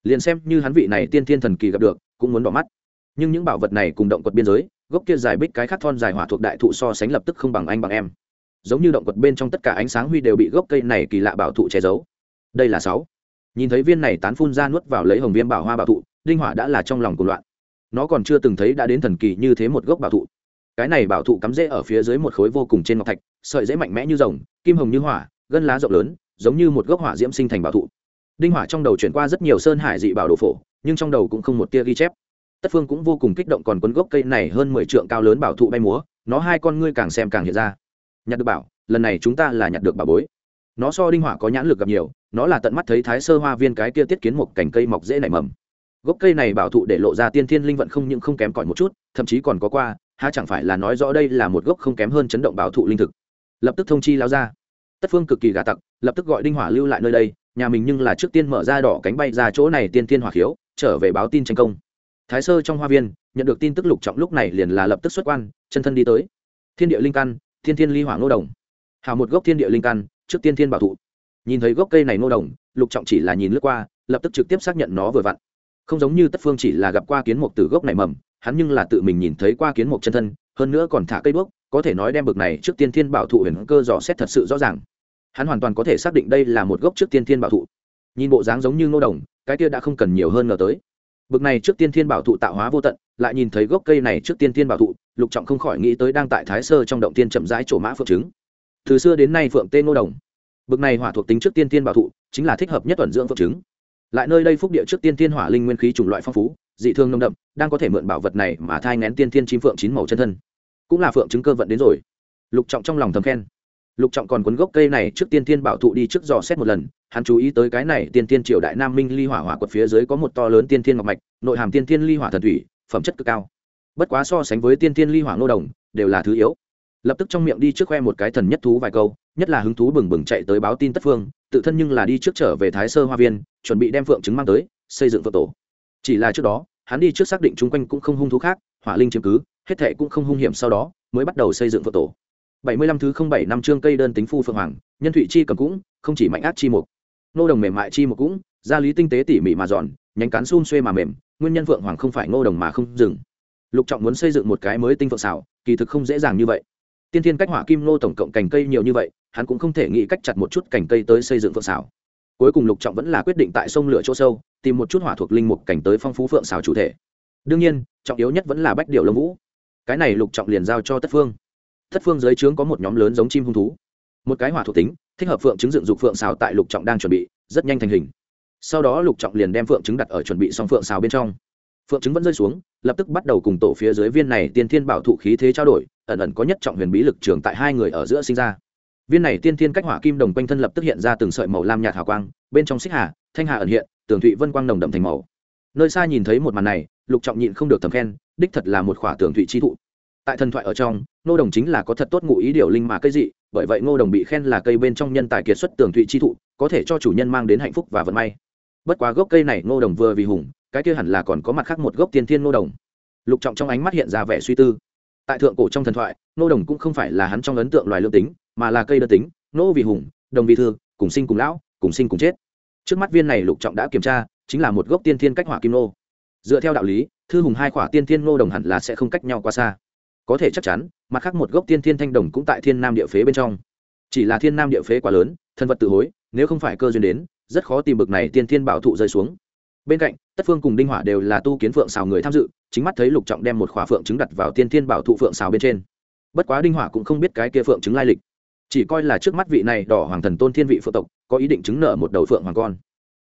Liền xem như hắn vị này tiên thiên thần kỳ gặp được, cũng muốn bỏ mắt. Nhưng những bảo vật này cùng động quật biên giới, gốc kia dài bích cái khát thon dài hỏa thuộc đại thụ so sánh lập tức không bằng anh bằng em. Giống như động quật bên trong tất cả ánh sáng huy đều bị gốc cây này kỳ lạ bảo thụ che giấu. Đây là sáu. Nhìn thấy viên này tán phun ra nuốt vào lấy hồng viêm bảo hoa bảo thụ, đinh hỏa đã là trong lòng cuộc loạn. Nó còn chưa từng thấy đã đến thần kỳ như thế một gốc bảo thụ cái này bảo thụ cắm rễ ở phía dưới một khối vô cùng trên ngọc thạch, sợi dễ mạnh mẽ như rồng, kim hồng như hỏa, gân lá rộng lớn, giống như một gốc hỏa diễm sinh thành bảo thụ. Đinh hỏa trong đầu chuyển qua rất nhiều sơn hải dị bảo đồ phổ, nhưng trong đầu cũng không một tia ghi chép. Tất phương cũng vô cùng kích động còn quấn gốc cây này hơn mười trượng cao lớn bảo thụ bay múa, nó hai con ngươi càng xem càng hiện ra. Nhặt được bảo, lần này chúng ta là nhặt được bảo bối. Nó so đinh hỏa có nhãn lực gặp nhiều, nó là tận mắt thấy thái sơ hoa viên cái kia tiết kiến một cành cây mọc dễ nảy mầm. Gốc cây này bảo thụ để lộ ra tiên thiên linh vận không những không kém cỏi một chút, thậm chí còn có qua há chẳng phải là nói rõ đây là một gốc không kém hơn chấn động bảo thụ linh thực. Lập tức thông chi lao ra. Tất phương cực kỳ gà tặc, lập tức gọi đinh hỏa lưu lại nơi đây, nhà mình nhưng là trước tiên mở ra đỏ cánh bay ra chỗ này tiên thiên hỏa khiếu, trở về báo tin tranh công. Thái sơ trong hoa viên, nhận được tin tức lục trọng lúc này liền là lập tức xuất quan, chân thân đi tới. Thiên địa linh căn, thiên thiên ly hỏa ngô đồng. Hào một gốc thiên địa linh căn, trước tiên thiên bảo thụ. Nhìn thấy gốc cây này ngô đồng, lục trọng chỉ là nhìn lướt qua, lập tức trực tiếp xác nhận nó vừa vặn. Không giống như tất phương chỉ là gặp qua kiến mục từ gốc này mầm hắn nhưng là tự mình nhìn thấy qua kiến mục chân thân hơn nữa còn thả cây bước, có thể nói đem bực này trước tiên thiên bảo thụ huyền cơ dò xét thật sự rõ ràng. Hắn hoàn toàn có thể xác định đây là một gốc trước tiên thiên bảo thụ. Nhìn bộ dáng giống như ngô đồng cái kia đã không cần nhiều hơn ngờ tới. Bực này trước tiên thiên bảo thụ tạo hóa vô tận lại nhìn thấy gốc cây này trước tiên thiên bảo thụ lục trọng không khỏi nghĩ tới đang tại thái sơ trong động tiên chậm rãi trổ mã phượng trứng từ xưa đến nay phượng tên ngô đồng. Bực này hỏa thuộc tính trước tiên thiên bảo thụ chính là thích hợp nhất tuần dưỡng phượng trứng lại nơi đây phúc địa trước tiên thiên hỏa linh nguyên khí chủng loại phong phú, dị thương nông đậm, đang có thể mượn bảo vật này mà thai ngén tiên thiên chim phượng chín màu chân thân. Cũng là phượng chứng cơ vận đến rồi. Lục trọng trong lòng thầm khen. Lục trọng còn cuốn gốc cây này trước tiên thiên bảo thụ đi trước dò xét một lần, hắn chú ý tới cái này tiên thiên triều đại nam minh ly hỏa hỏa quật phía dưới có một to lớn tiên thiên ngọc mạch, nội hàm tiên thiên ly hỏa thần thủy, phẩm chất cực cao. Bất quá so sánh với tiên thiên ly hỏa ngô đồng, đều là thứ yếu. Lập tức trong miệng đi trước khoe một cái thần nhất thú vài câu, nhất là hứng thú bừng bừng chạy tới báo tin tất phương tự thân nhưng là đi trước trở về thái sơ hoa viên, chuẩn bị đem phượng trứng mang tới, xây dựng phượng tổ. Chỉ là trước đó, hắn đi trước xác định chung quanh cũng không hung thú khác, hỏa linh chiếm cứ, hết thệ cũng không hung hiểm sau đó, mới bắt đầu xây dựng phượng tổ. Bảy mươi lăm thứ không bảy năm chương cây đơn tính phu phượng hoàng, nhân thụy chi cầm cũng, không chỉ mạnh ác chi mục. Nô đồng mềm mại chi mục cũng, gia lý tinh tế tỉ mỉ mà giòn nhánh cán xun xuê mà mềm, nguyên nhân phượng hoàng không phải ngô đồng mà không dừng. Lục trọng muốn xây dựng một cái mới tinh phượng xảo, kỳ thực không dễ dàng như vậy. Tiên thiên cách hỏa kim nô tổng cộng cành cây nhiều như vậy hắn cũng không thể nghĩ cách chặt một chút cành cây tới xây dựng phượng xào cuối cùng lục trọng vẫn là quyết định tại sông lửa chỗ sâu, tìm một chút hỏa thuộc linh mục cảnh tới phong phú phượng xào chủ thể. Đương nhiên, trọng yếu nhất vẫn là bách điệu lông vũ. Cái này lục trọng liền giao cho tất phương. Tất phương dưới trướng có một nhóm lớn giống chim hung thú. Một cái hỏa thuộc tính, thích hợp phượng chứng dựng dục phượng xào tại lục trọng đang chuẩn bị, rất nhanh thành hình. Sau đó lục trọng liền đem phượng chứng đặt ở chuẩn bị xong phượng xào bên trong. Phượng chứng vẫn rơi xuống, lập tức bắt đầu cùng tổ phía dưới viên này tiên thiên bảo thụ khí thế trao đổi, ẩn ẩn có nhất trọng huyền bí lực trường tại hai người ở giữa sinh ra viên này tiên thiên cách hỏa kim đồng quanh thân lập tức hiện ra từng sợi màu lam nhạt hào quang, bên trong xích hà, thanh hà ẩn hiện, tường thụy vân quang nồng đậm thành màu. Nơi xa nhìn thấy một màn này, lục trọng nhịn không được thầm khen, đích thật là một khỏa tường thụy chi thụ. Tại thần thoại ở trong, ngô đồng chính là có thật tốt ngụ ý điều linh mà cây dị, bởi vậy ngô đồng bị khen là cây bên trong nhân tài kiệt xuất tường thụy chi thụ, có thể cho chủ nhân mang đến hạnh phúc và vận may. Bất quá gốc cây này ngô đồng vừa vì hùng, cái kia hẳn là còn có mặt khác một gốc tiên thiên ngô đồng. Lục trọng trong ánh mắt hiện ra vẻ suy tư. Tại thượng cổ trong thần thoại, ngô đồng cũng không phải là hắn trong ấn tượng loài lương tính mà là cây đơn tính nỗ vì hùng, đồng vì thương cùng sinh cùng lão, cùng sinh cùng chết. Trước mắt viên này lục trọng đã kiểm tra, chính là một gốc tiên thiên cách hỏa kim nô. Dựa theo đạo lý, thư hùng hai khỏa tiên thiên nô đồng hẳn là sẽ không cách nhau quá xa. Có thể chắc chắn, mặt khác một gốc tiên thiên thanh đồng cũng tại thiên nam địa phế bên trong. Chỉ là thiên nam địa phế quá lớn, thân vật tự hối, nếu không phải cơ duyên đến, rất khó tìm bực này tiên thiên bảo thụ rơi xuống. Bên cạnh, tất phương cùng đinh hỏa đều là tu kiến phượng xào người tham dự, chính mắt thấy lục trọng đem một khỏa phượng trứng đặt vào tiên thiên bảo thụ phượng xào bên trên. Bất quá đinh hỏa cũng không biết cái kia phượng trứng lai lịch chỉ coi là trước mắt vị này đỏ hoàng thần tôn thiên vị phượng tộc, có ý định chứng nợ một đầu phượng hoàng con.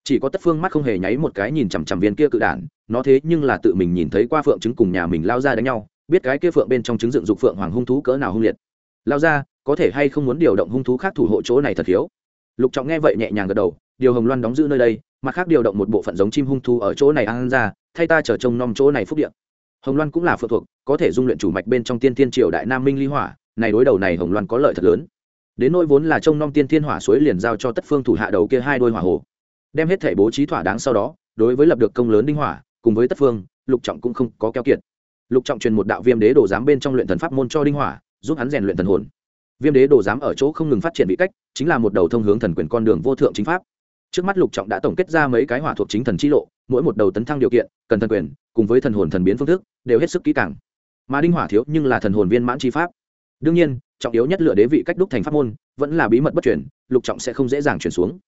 Chỉ có tất phương mắt không hề nháy một cái nhìn chằm chằm viên kia cự đản, nó thế nhưng là tự mình nhìn thấy qua phượng trứng cùng nhà mình lao ra đánh nhau, biết cái kia phượng bên trong trứng dựng dục phượng hoàng hung thú cỡ nào hung liệt. Lao ra, có thể hay không muốn điều động hung thú khác thủ hộ chỗ này thật hiếu? Lục trọng nghe vậy nhẹ nhàng gật đầu, điều hồng loan đóng giữ nơi đây, mặt khác điều động một bộ phận giống chim hung thú ở chỗ này ăn ra, thay ta chờ trông nom chỗ này phúc điện hồng loan cũng là phượng thuộc, có thể dung luyện chủ mạch bên trong tiên tiên triều đại nam minh ly hỏa, này đối đầu này hồng loan có lợi thật lớn đến nỗi vốn là trông nom tiên thiên hỏa suối liền giao cho tất phương thủ hạ đầu kia hai đôi hỏa hồ, đem hết thể bố trí thỏa đáng sau đó, đối với lập được công lớn đinh hỏa, cùng với tất phương, lục trọng cũng không có keo kiệt. Lục trọng truyền một đạo viêm đế đồ giám bên trong luyện thần pháp môn cho đinh hỏa, giúp hắn rèn luyện thần hồn. Viêm đế đồ giám ở chỗ không ngừng phát triển bị cách, chính là một đầu thông hướng thần quyền con đường vô thượng chính pháp. Trước mắt lục trọng đã tổng kết ra mấy cái hỏa thuộc chính thần chi lộ, mỗi một đầu tấn thăng điều kiện, cần thần quyền, cùng với thần hồn thần biến phương thức, đều hết sức kỹ càng. Mà đinh hỏa thiếu nhưng là thần hồn viên mãn chi pháp. Đương nhiên trọng yếu nhất lựa đế vị cách đúc thành pháp môn, vẫn là bí mật bất chuyển lục trọng sẽ không dễ dàng chuyển xuống.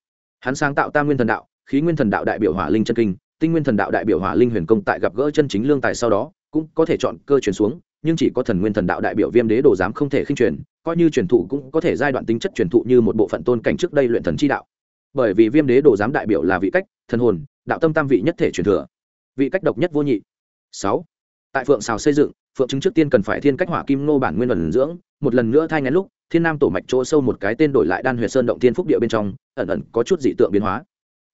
Hắn sáng tạo tam nguyên thần đạo, khí nguyên thần đạo đại biểu hỏa linh chân kinh, tinh nguyên thần đạo đại biểu hỏa linh huyền công tại gặp gỡ chân chính lương tài sau đó, cũng có thể chọn cơ chuyển xuống, nhưng chỉ có thần nguyên thần đạo đại biểu viêm đế đồ giám không thể khinh truyền coi như truyền thụ cũng có thể giai đoạn tính chất truyền thụ như một bộ phận tôn cảnh trước đây luyện thần chi đạo. Bởi vì viêm đế đồ giám đại biểu là vị cách, thần hồn, đạo tâm tam vị nhất thể truyền thừa. Vị cách độc nhất vô nhị. Sáu. Tại phượng xào xây dựng phượng chứng trước tiên cần phải thiên cách hỏa kim nô bản nguyên ẩn dưỡng, một lần nữa thay ngén lúc, thiên nam tổ mạch chỗ sâu một cái tên đổi lại đan huyệt sơn động thiên phúc địa bên trong, ẩn ẩn có chút dị tượng biến hóa.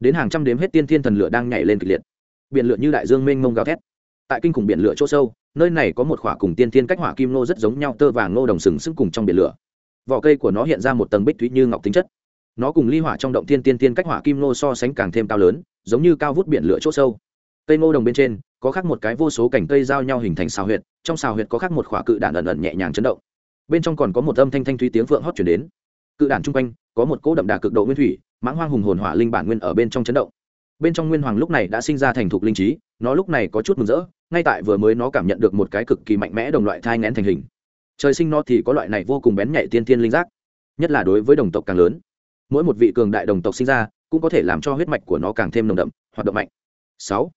Đến hàng trăm đếm hết tiên thiên thần lửa đang nhảy lên kịch liệt. Biển lửa như đại dương mênh mông gào thét. Tại kinh khủng biển lửa chỗ sâu, nơi này có một khỏa cùng tiên thiên cách hỏa kim nô rất giống nhau, tơ vàng nô đồng sừng sững cùng trong biển lửa. Vỏ cây của nó hiện ra một tầng bích thúy như ngọc tính chất. Nó cùng ly hỏa trong động thiên tiên tiên cách hỏa kim nô so sánh càng thêm cao lớn, giống như cao vút biển lửa chỗ sâu cây ngô đồng bên trên, có khác một cái vô số cảnh cây giao nhau hình thành xào huyệt, trong xào huyệt có khác một khỏa cự đạn ẩn ẩn nhẹ nhàng chấn động. Bên trong còn có một âm thanh thanh thúy tiếng phượng hót chuyển đến. Cự đạn chung quanh, có một cỗ đậm đà cực độ nguyên thủy, mãng hoang hùng hồn hỏa linh bản nguyên ở bên trong chấn động. Bên trong nguyên hoàng lúc này đã sinh ra thành thục linh trí, nó lúc này có chút mừng rỡ, ngay tại vừa mới nó cảm nhận được một cái cực kỳ mạnh mẽ đồng loại thai ngén thành hình. Trời sinh nó thì có loại này vô cùng bén nhạy tiên tiên linh giác, nhất là đối với đồng tộc càng lớn. Mỗi một vị cường đại đồng tộc sinh ra, cũng có thể làm cho huyết mạch của nó càng thêm nồng đậm, hoạt động mạnh. Sáu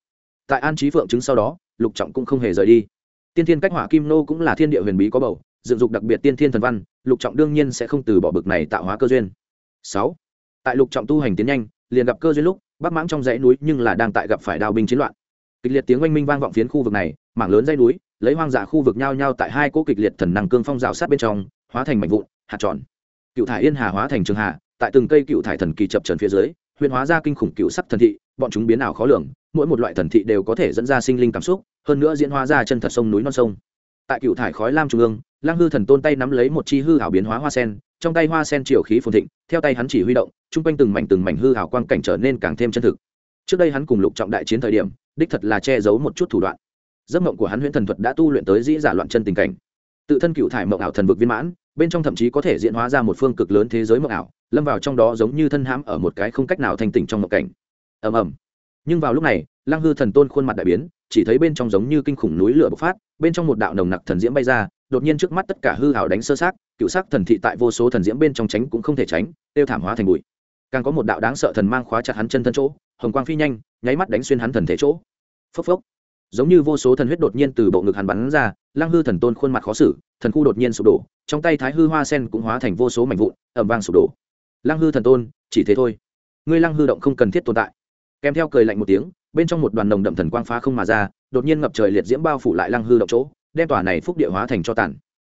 tại an trí phượng chứng sau đó, lục trọng cũng không hề rời đi. Tiên thiên cách hỏa kim nô cũng là thiên địa huyền bí có bầu, dựng dục đặc biệt tiên thiên thần văn, lục trọng đương nhiên sẽ không từ bỏ bực này tạo hóa cơ duyên. Sáu, tại lục trọng tu hành tiến nhanh, liền gặp cơ duyên lúc, bắc mãng trong dãy núi nhưng là đang tại gặp phải đào binh chiến loạn. Kịch liệt tiếng oanh minh vang vọng phiến khu vực này, mảng lớn dãy núi, lấy hoang dã khu vực nhau nhau tại hai cỗ kịch liệt thần năng cương phong rào sát bên trong, hóa thành mảnh vụn, hạt tròn. Cựu thải yên hà hóa thành trường hạ, tại từng cây cựu thải thần kỳ chập trần phía dưới, huyền hóa ra kinh khủng cựu sắc thần thị, bọn chúng biến ảo khó lường mỗi một loại thần thị đều có thể dẫn ra sinh linh cảm xúc, hơn nữa diễn hóa ra chân thật sông núi non sông. Tại cựu thải khói lam trung ương lang hư thần tôn tay nắm lấy một chi hư hảo biến hóa hoa sen, trong tay hoa sen triều khí phồn thịnh, theo tay hắn chỉ huy động, chung quanh từng mảnh từng mảnh hư hảo quang cảnh trở nên càng thêm chân thực. Trước đây hắn cùng lục trọng đại chiến thời điểm, đích thật là che giấu một chút thủ đoạn. Giấc mộng của hắn huyễn thần thuật đã tu luyện tới dĩ giả loạn chân tình cảnh. Tự thân cựu thải mộng ảo thần vực viên mãn, bên trong thậm chí có thể diễn hóa ra một phương cực lớn thế giới mộng ảo, lâm vào trong đó giống như thân hãm ở một cái không cách nào thành tỉnh trong mộng cảnh. Ầm ầm nhưng vào lúc này, lăng hư thần tôn khuôn mặt đại biến, chỉ thấy bên trong giống như kinh khủng núi lửa bộc phát, bên trong một đạo nồng nặc thần diễm bay ra, đột nhiên trước mắt tất cả hư hảo đánh sơ sát cựu sắc thần thị tại vô số thần diễm bên trong tránh cũng không thể tránh, tiêu thảm hóa thành bụi. Càng có một đạo đáng sợ thần mang khóa chặt hắn chân thân chỗ, hồng quang phi nhanh, nháy mắt đánh xuyên hắn thần thể chỗ. Phốc phốc. Giống như vô số thần huyết đột nhiên từ bộ ngực hắn bắn ra, lăng hư thần tôn khuôn mặt khó xử, thần khu đột nhiên sụp đổ, trong tay thái hư hoa sen cũng hóa thành vô số mảnh vụn ẩm vang sụp đổ. Lăng hư thần tôn, chỉ thế thôi. Ngươi lăng hư động không cần thiết tồn tại kèm theo cười lạnh một tiếng, bên trong một đoàn nồng đậm thần quang phá không mà ra, đột nhiên ngập trời liệt diễm bao phủ lại lăng hư động chỗ, đem tòa này phúc địa hóa thành cho tàn.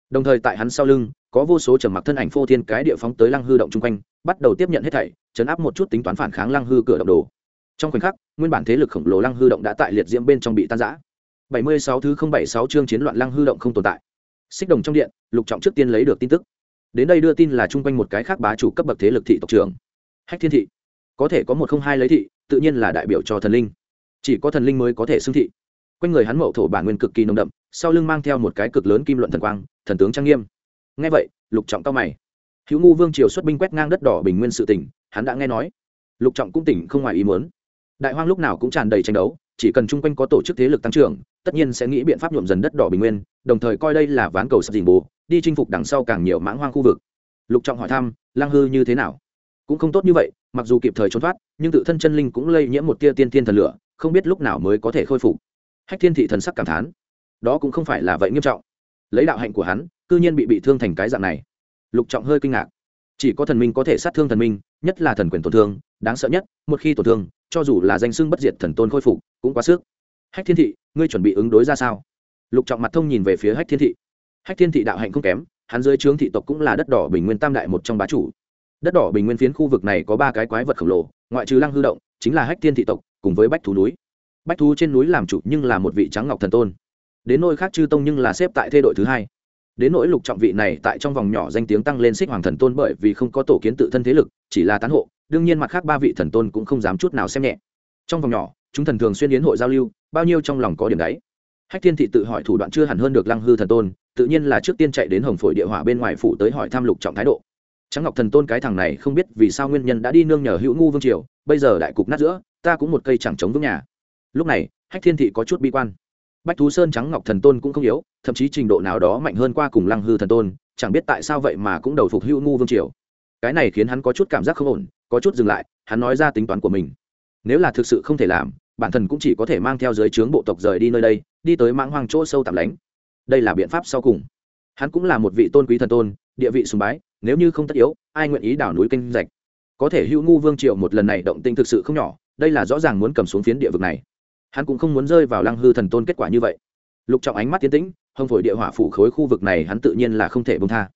Đồng thời tại hắn sau lưng, có vô số trầm mặc thân ảnh phô thiên cái địa phóng tới lăng hư động chung quanh, bắt đầu tiếp nhận hết thảy, chấn áp một chút tính toán phản kháng lăng hư cửa động đồ. Trong khoảnh khắc, nguyên bản thế lực khổng lồ lăng hư động đã tại liệt diễm bên trong bị tan giã bảy mươi sáu thứ không bảy sáu chương chiến loạn lăng hư động không tồn tại. Xích đồng trong điện, lục trọng trước tiên lấy được tin tức. Đến đây đưa tin là chung quanh một cái khác bá chủ cấp bậc thế lực thị tộc trưởng. Hách thiên thị. Có thể có một không hai lấy thị tự nhiên là đại biểu cho thần linh. Chỉ có thần linh mới có thể xưng thị. Quanh người hắn mậu thổ bản nguyên cực kỳ nồng đậm, sau lưng mang theo một cái cực lớn kim luận thần quang, thần tướng trang nghiêm. Ngay vậy, lục trọng cao mày. Hữu ngu vương triều xuất binh quét ngang đất đỏ bình nguyên sự tỉnh hắn đã nghe nói. Lục trọng cũng tỉnh không ngoài ý muốn. Đại hoang lúc nào cũng tràn đầy tranh đấu, chỉ cần chung quanh có tổ chức thế lực tăng trưởng, tất nhiên sẽ nghĩ biện pháp nhuộm dần đất đỏ bình nguyên, đồng thời coi đây là ván cầu sập dình bồ đi chinh phục đằng sau càng nhiều mãng hoang khu vực. Lục trọng hỏi thăm, lang hư như thế nào? Cũng không tốt như vậy mặc dù kịp thời trốn thoát, nhưng tự thân chân linh cũng lây nhiễm một tia tiên thiên thần lửa, không biết lúc nào mới có thể khôi phục. Hách thiên thị thần sắc cảm thán. Đó cũng không phải là vậy nghiêm trọng. Lấy đạo hạnh của hắn, cư nhiên bị bị thương thành cái dạng này. Lục trọng hơi kinh ngạc. Chỉ có thần minh có thể sát thương thần minh, nhất là thần quyền tổn thương, đáng sợ nhất, một khi tổn thương, cho dù là danh xưng bất diệt thần tôn khôi phục, cũng quá sức. Hách thiên thị, ngươi chuẩn bị ứng đối ra sao? Lục trọng mặt thông nhìn về phía hách thiên thị. Hách thiên thị đạo hạnh không kém, hắn dưới trướng thị tộc cũng là đất đỏ bình nguyên tam đại một trong bá chủ đất đỏ bình nguyên phiến khu vực này có ba cái quái vật khổng lồ, ngoại trừ lăng hư động, chính là hách thiên thị tộc, cùng với bách thú núi. Bách thú trên núi làm chủ nhưng là một vị trắng ngọc thần tôn. Đến nỗi khác chư tông nhưng là xếp tại thê đội thứ hai. Đến nỗi lục trọng vị này tại trong vòng nhỏ danh tiếng tăng lên xích hoàng thần tôn bởi vì không có tổ kiến tự thân thế lực, chỉ là tán hộ, đương nhiên mặt khác ba vị thần tôn cũng không dám chút nào xem nhẹ. Trong vòng nhỏ, chúng thần thường xuyên yến hội giao lưu, bao nhiêu trong lòng có điểm đáy. hách thiên thị tự hỏi thủ đoạn chưa hẳn hơn được lăng hư thần tôn, tự nhiên là trước tiên chạy đến hồng phổi địa hỏa bên ngoài phủ tới hỏi thăm lục trọng thái độ trắng ngọc thần tôn cái thằng này không biết vì sao nguyên nhân đã đi nương nhờ hữu ngu vương triều, bây giờ đại cục nát giữa, ta cũng một cây chẳng chống vững nhà. Lúc này, hách thiên thị có chút bi quan. Bách thú sơn trắng ngọc thần tôn cũng không yếu, thậm chí trình độ nào đó mạnh hơn qua cùng lăng hư thần tôn, chẳng biết tại sao vậy mà cũng đầu phục hữu ngu vương triều. Cái này khiến hắn có chút cảm giác không ổn, có chút dừng lại, hắn nói ra tính toán của mình. Nếu là thực sự không thể làm, bản thân cũng chỉ có thể mang theo giới trướng bộ tộc rời đi nơi đây, đi tới mãng hoang chỗ sâu tạm lánh. Đây là biện pháp sau cùng. Hắn cũng là một vị tôn quý thần tôn, địa vị sùng bái nếu như không tất yếu, ai nguyện ý đảo núi kinh rạch? Có thể hữu ngu vương triệu một lần này động tinh thực sự không nhỏ, đây là rõ ràng muốn cầm xuống phiến địa vực này. Hắn cũng không muốn rơi vào lăng hư thần tôn kết quả như vậy. Lục trọng ánh mắt tiến tĩnh hồng phổi địa hỏa phủ khối khu vực này hắn tự nhiên là không thể bông tha.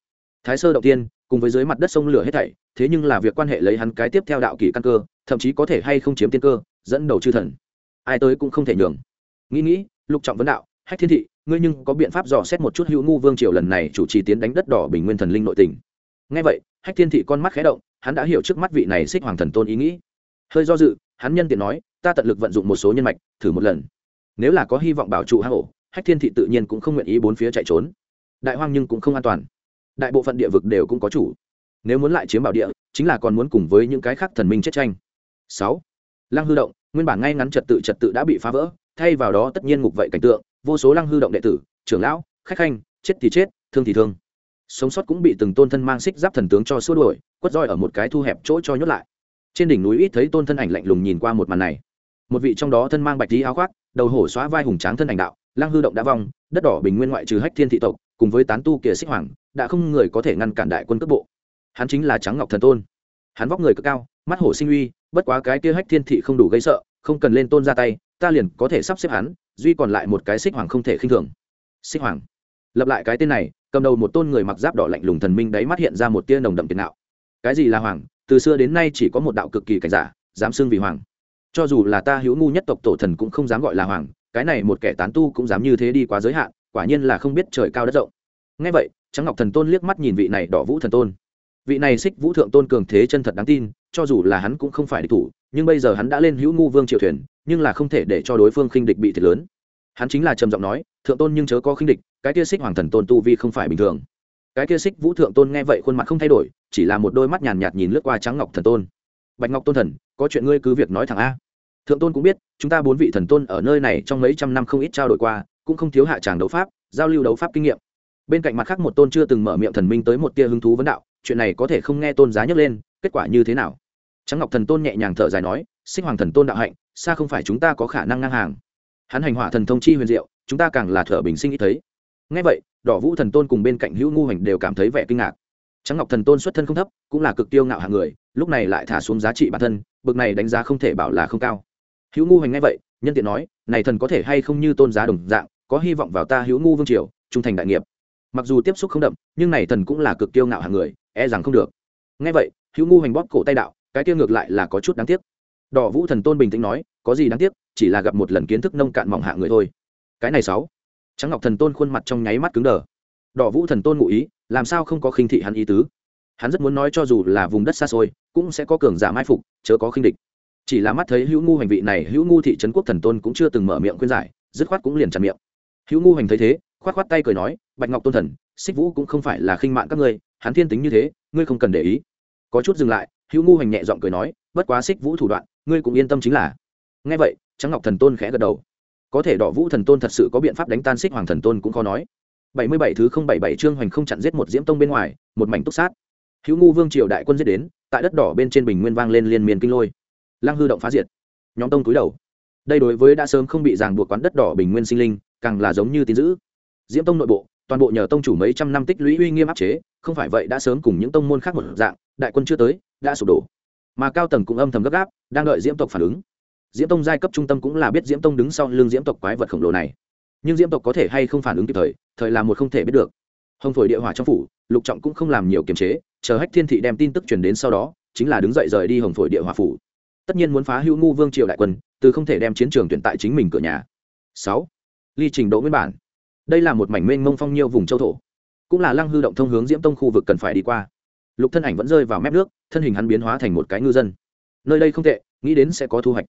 Thái sơ động tiên, cùng với dưới mặt đất sông lửa hết thảy, thế nhưng là việc quan hệ lấy hắn cái tiếp theo đạo kỷ căn cơ, thậm chí có thể hay không chiếm tiên cơ, dẫn đầu chư thần. Ai tới cũng không thể nhường. Nghĩ nghĩ, lục trọng vấn đạo, hách thiên thị, ngươi nhưng có biện pháp dò xét một chút hữu ngu vương triều lần này chủ trì tiến đánh đất đỏ bình nguyên thần linh nội tình ngay vậy, hách thiên thị con mắt khé động, hắn đã hiểu trước mắt vị này xích hoàng thần tôn ý nghĩ. Hơi do dự, hắn nhân tiện nói, ta tận lực vận dụng một số nhân mạch, thử một lần. Nếu là có hy vọng bảo trụ hang ổ, hách thiên thị tự nhiên cũng không nguyện ý bốn phía chạy trốn. Đại hoang nhưng cũng không an toàn. Đại bộ phận địa vực đều cũng có chủ. Nếu muốn lại chiếm bảo địa, chính là còn muốn cùng với những cái khác thần minh chết tranh. Sáu. Lăng hư động, nguyên bản ngay ngắn trật tự trật tự đã bị phá vỡ, thay vào đó tất nhiên ngục vậy cảnh tượng, vô số lăng hư động đệ tử, trưởng lão, khách khanh, chết thì chết, thương thì thương sống sót cũng bị từng tôn thân mang xích giáp thần tướng cho xua đuổi, quất roi ở một cái thu hẹp chỗ cho nhốt lại. Trên đỉnh núi ít thấy tôn thân ảnh lạnh lùng nhìn qua một màn này. Một vị trong đó thân mang bạch tí áo khoác, đầu hổ xóa vai hùng tráng thân ảnh đạo lang hư động đã vong, đất đỏ bình nguyên ngoại trừ hách thiên thị tộc, cùng với tán tu kia xích hoàng, đã không người có thể ngăn cản đại quân cướp bộ. Hắn chính là trắng ngọc thần tôn. Hắn vóc người cực cao, mắt hổ sinh uy, bất quá cái kia hách thiên thị không đủ gây sợ, không cần lên tôn ra tay, ta liền có thể sắp xếp hắn, duy còn lại một cái xích hoàng không thể khinh thường. Xích hoàng. Lập lại cái tên này cầm đầu một tôn người mặc giáp đỏ lạnh lùng thần minh đáy mắt hiện ra một tia nồng đậm tiền nạo. Cái gì là hoàng? Từ xưa đến nay chỉ có một đạo cực kỳ cảnh giả, dám xưng vì hoàng. Cho dù là ta hữu ngu nhất tộc tổ thần cũng không dám gọi là hoàng, cái này một kẻ tán tu cũng dám như thế đi quá giới hạn, quả nhiên là không biết trời cao đất rộng. Ngay vậy, trắng ngọc thần tôn liếc mắt nhìn vị này đỏ vũ thần tôn. Vị này xích vũ thượng tôn cường thế chân thật đáng tin, cho dù là hắn cũng không phải địch thủ, nhưng bây giờ hắn đã lên hữu ngu vương triều thuyền, nhưng là không thể để cho đối phương khinh địch bị thiệt lớn. Hắn chính là trầm giọng nói, thượng tôn nhưng chớ có khinh địch cái kia xích hoàng thần tôn tu vi không phải bình thường. Cái kia xích vũ thượng tôn nghe vậy khuôn mặt không thay đổi, chỉ là một đôi mắt nhàn nhạt nhìn lướt qua trắng ngọc thần tôn. Bạch ngọc tôn thần, có chuyện ngươi cứ việc nói thẳng a. Thượng tôn cũng biết, chúng ta bốn vị thần tôn ở nơi này trong mấy trăm năm không ít trao đổi qua, cũng không thiếu hạ tràng đấu pháp, giao lưu đấu pháp kinh nghiệm. Bên cạnh mặt khác một tôn chưa từng mở miệng thần minh tới một tia hứng thú vấn đạo, chuyện này có thể không nghe tôn giá nhấc lên, kết quả như thế nào? Trắng ngọc thần tôn nhẹ nhàng thở dài nói sinh hoàng thần tôn đạo hạnh, xa không phải chúng ta có khả năng ngang hàng. Hắn hành hỏa thần thông chi huyền diệu, chúng ta càng là thở bình sinh ít thấy ngay vậy, đỏ vũ thần tôn cùng bên cạnh hữu ngu hành đều cảm thấy vẻ kinh ngạc. Trắng ngọc thần tôn xuất thân không thấp, cũng là cực tiêu ngạo hạng người, lúc này lại thả xuống giá trị bản thân, bực này đánh giá không thể bảo là không cao. Hữu ngu hành ngay vậy, nhân tiện nói, này thần có thể hay không như tôn giá đồng dạng, có hy vọng vào ta hữu ngu vương triều, trung thành đại nghiệp? Mặc dù tiếp xúc không đậm, nhưng này thần cũng là cực tiêu ngạo hạng người e rằng không được. Ngay vậy, hữu ngu hành bóp cổ tay đạo, cái tiêu ngược lại là có chút đáng tiếc. Đỏ vũ thần tôn bình tĩnh nói, có gì đáng tiếc, chỉ là gặp một lần kiến thức nông cạn mỏng hạ người thôi. Cái này sáu trắng ngọc thần tôn khuôn mặt trong nháy mắt cứng đờ. Đỏ vũ thần tôn ngụ ý, làm sao không có khinh thị hắn ý tứ? Hắn rất muốn nói cho dù là vùng đất xa xôi, cũng sẽ có cường giả mai phục, chớ có khinh địch. Chỉ là mắt thấy hữu ngu hành vị này, hữu ngu thị trấn quốc thần tôn cũng chưa từng mở miệng khuyên giải, dứt khoát cũng liền chặt miệng. Hữu ngu hành thấy thế, khoát khoát tay cười nói, bạch ngọc tôn thần, xích vũ cũng không phải là khinh mạn các ngươi, hắn thiên tính như thế, ngươi không cần để ý. Có chút dừng lại, hữu ngu hành nhẹ giọng cười nói, bất quá xích vũ thủ đoạn, ngươi cũng yên tâm chính là. Nghe vậy, trắng ngọc thần tôn khẽ gật đầu có thể đỏ vũ thần tôn thật sự có biện pháp đánh tan xích hoàng thần tôn cũng khó nói. Bảy mươi bảy thứ không bảy bảy chương hoành không chặn giết một diễm tông bên ngoài, một mảnh túc sát. Hữu ngu vương triều đại quân giết đến, tại đất đỏ bên trên bình nguyên vang lên liên miên kinh lôi. Lăng hư động phá diệt. Nhóm tông túi đầu. Đây đối với đã sớm không bị ràng buộc quán đất đỏ bình nguyên sinh linh, càng là giống như tín dữ. Diễm tông nội bộ, toàn bộ nhờ tông chủ mấy trăm năm tích lũy uy nghiêm áp chế, không phải vậy đã sớm cùng những tông môn khác một dạng, đại quân chưa tới, đã sụp đổ. Mà cao tầng cũng âm thầm gấp gáp, đang đợi diễm tộc phản ứng diễm tông giai cấp trung tâm cũng là biết diễm tông đứng sau lưng diễm tộc quái vật khổng lồ này. Nhưng diễm tộc có thể hay không phản ứng kịp thời thời là một không thể biết được. Hồng phổi địa hỏa trong phủ, lục trọng cũng không làm nhiều kiềm chế, chờ hách thiên thị đem tin tức truyền đến sau đó, chính là đứng dậy rời đi hồng phổi địa hỏa phủ. Tất nhiên muốn phá hữu ngu vương triều đại quân, từ không thể đem chiến trường tuyển tại chính mình cửa nhà. Sáu, ly trình độ nguyên bản. Đây là một mảnh mênh mông phong nhiêu vùng châu thổ. Cũng là lăng hư động thông hướng diễm tông khu vực cần phải đi qua. Lục thân ảnh vẫn rơi vào mép nước, thân hình hắn biến hóa thành một cái ngư dân. Nơi đây không tệ, nghĩ đến sẽ có thu hoạch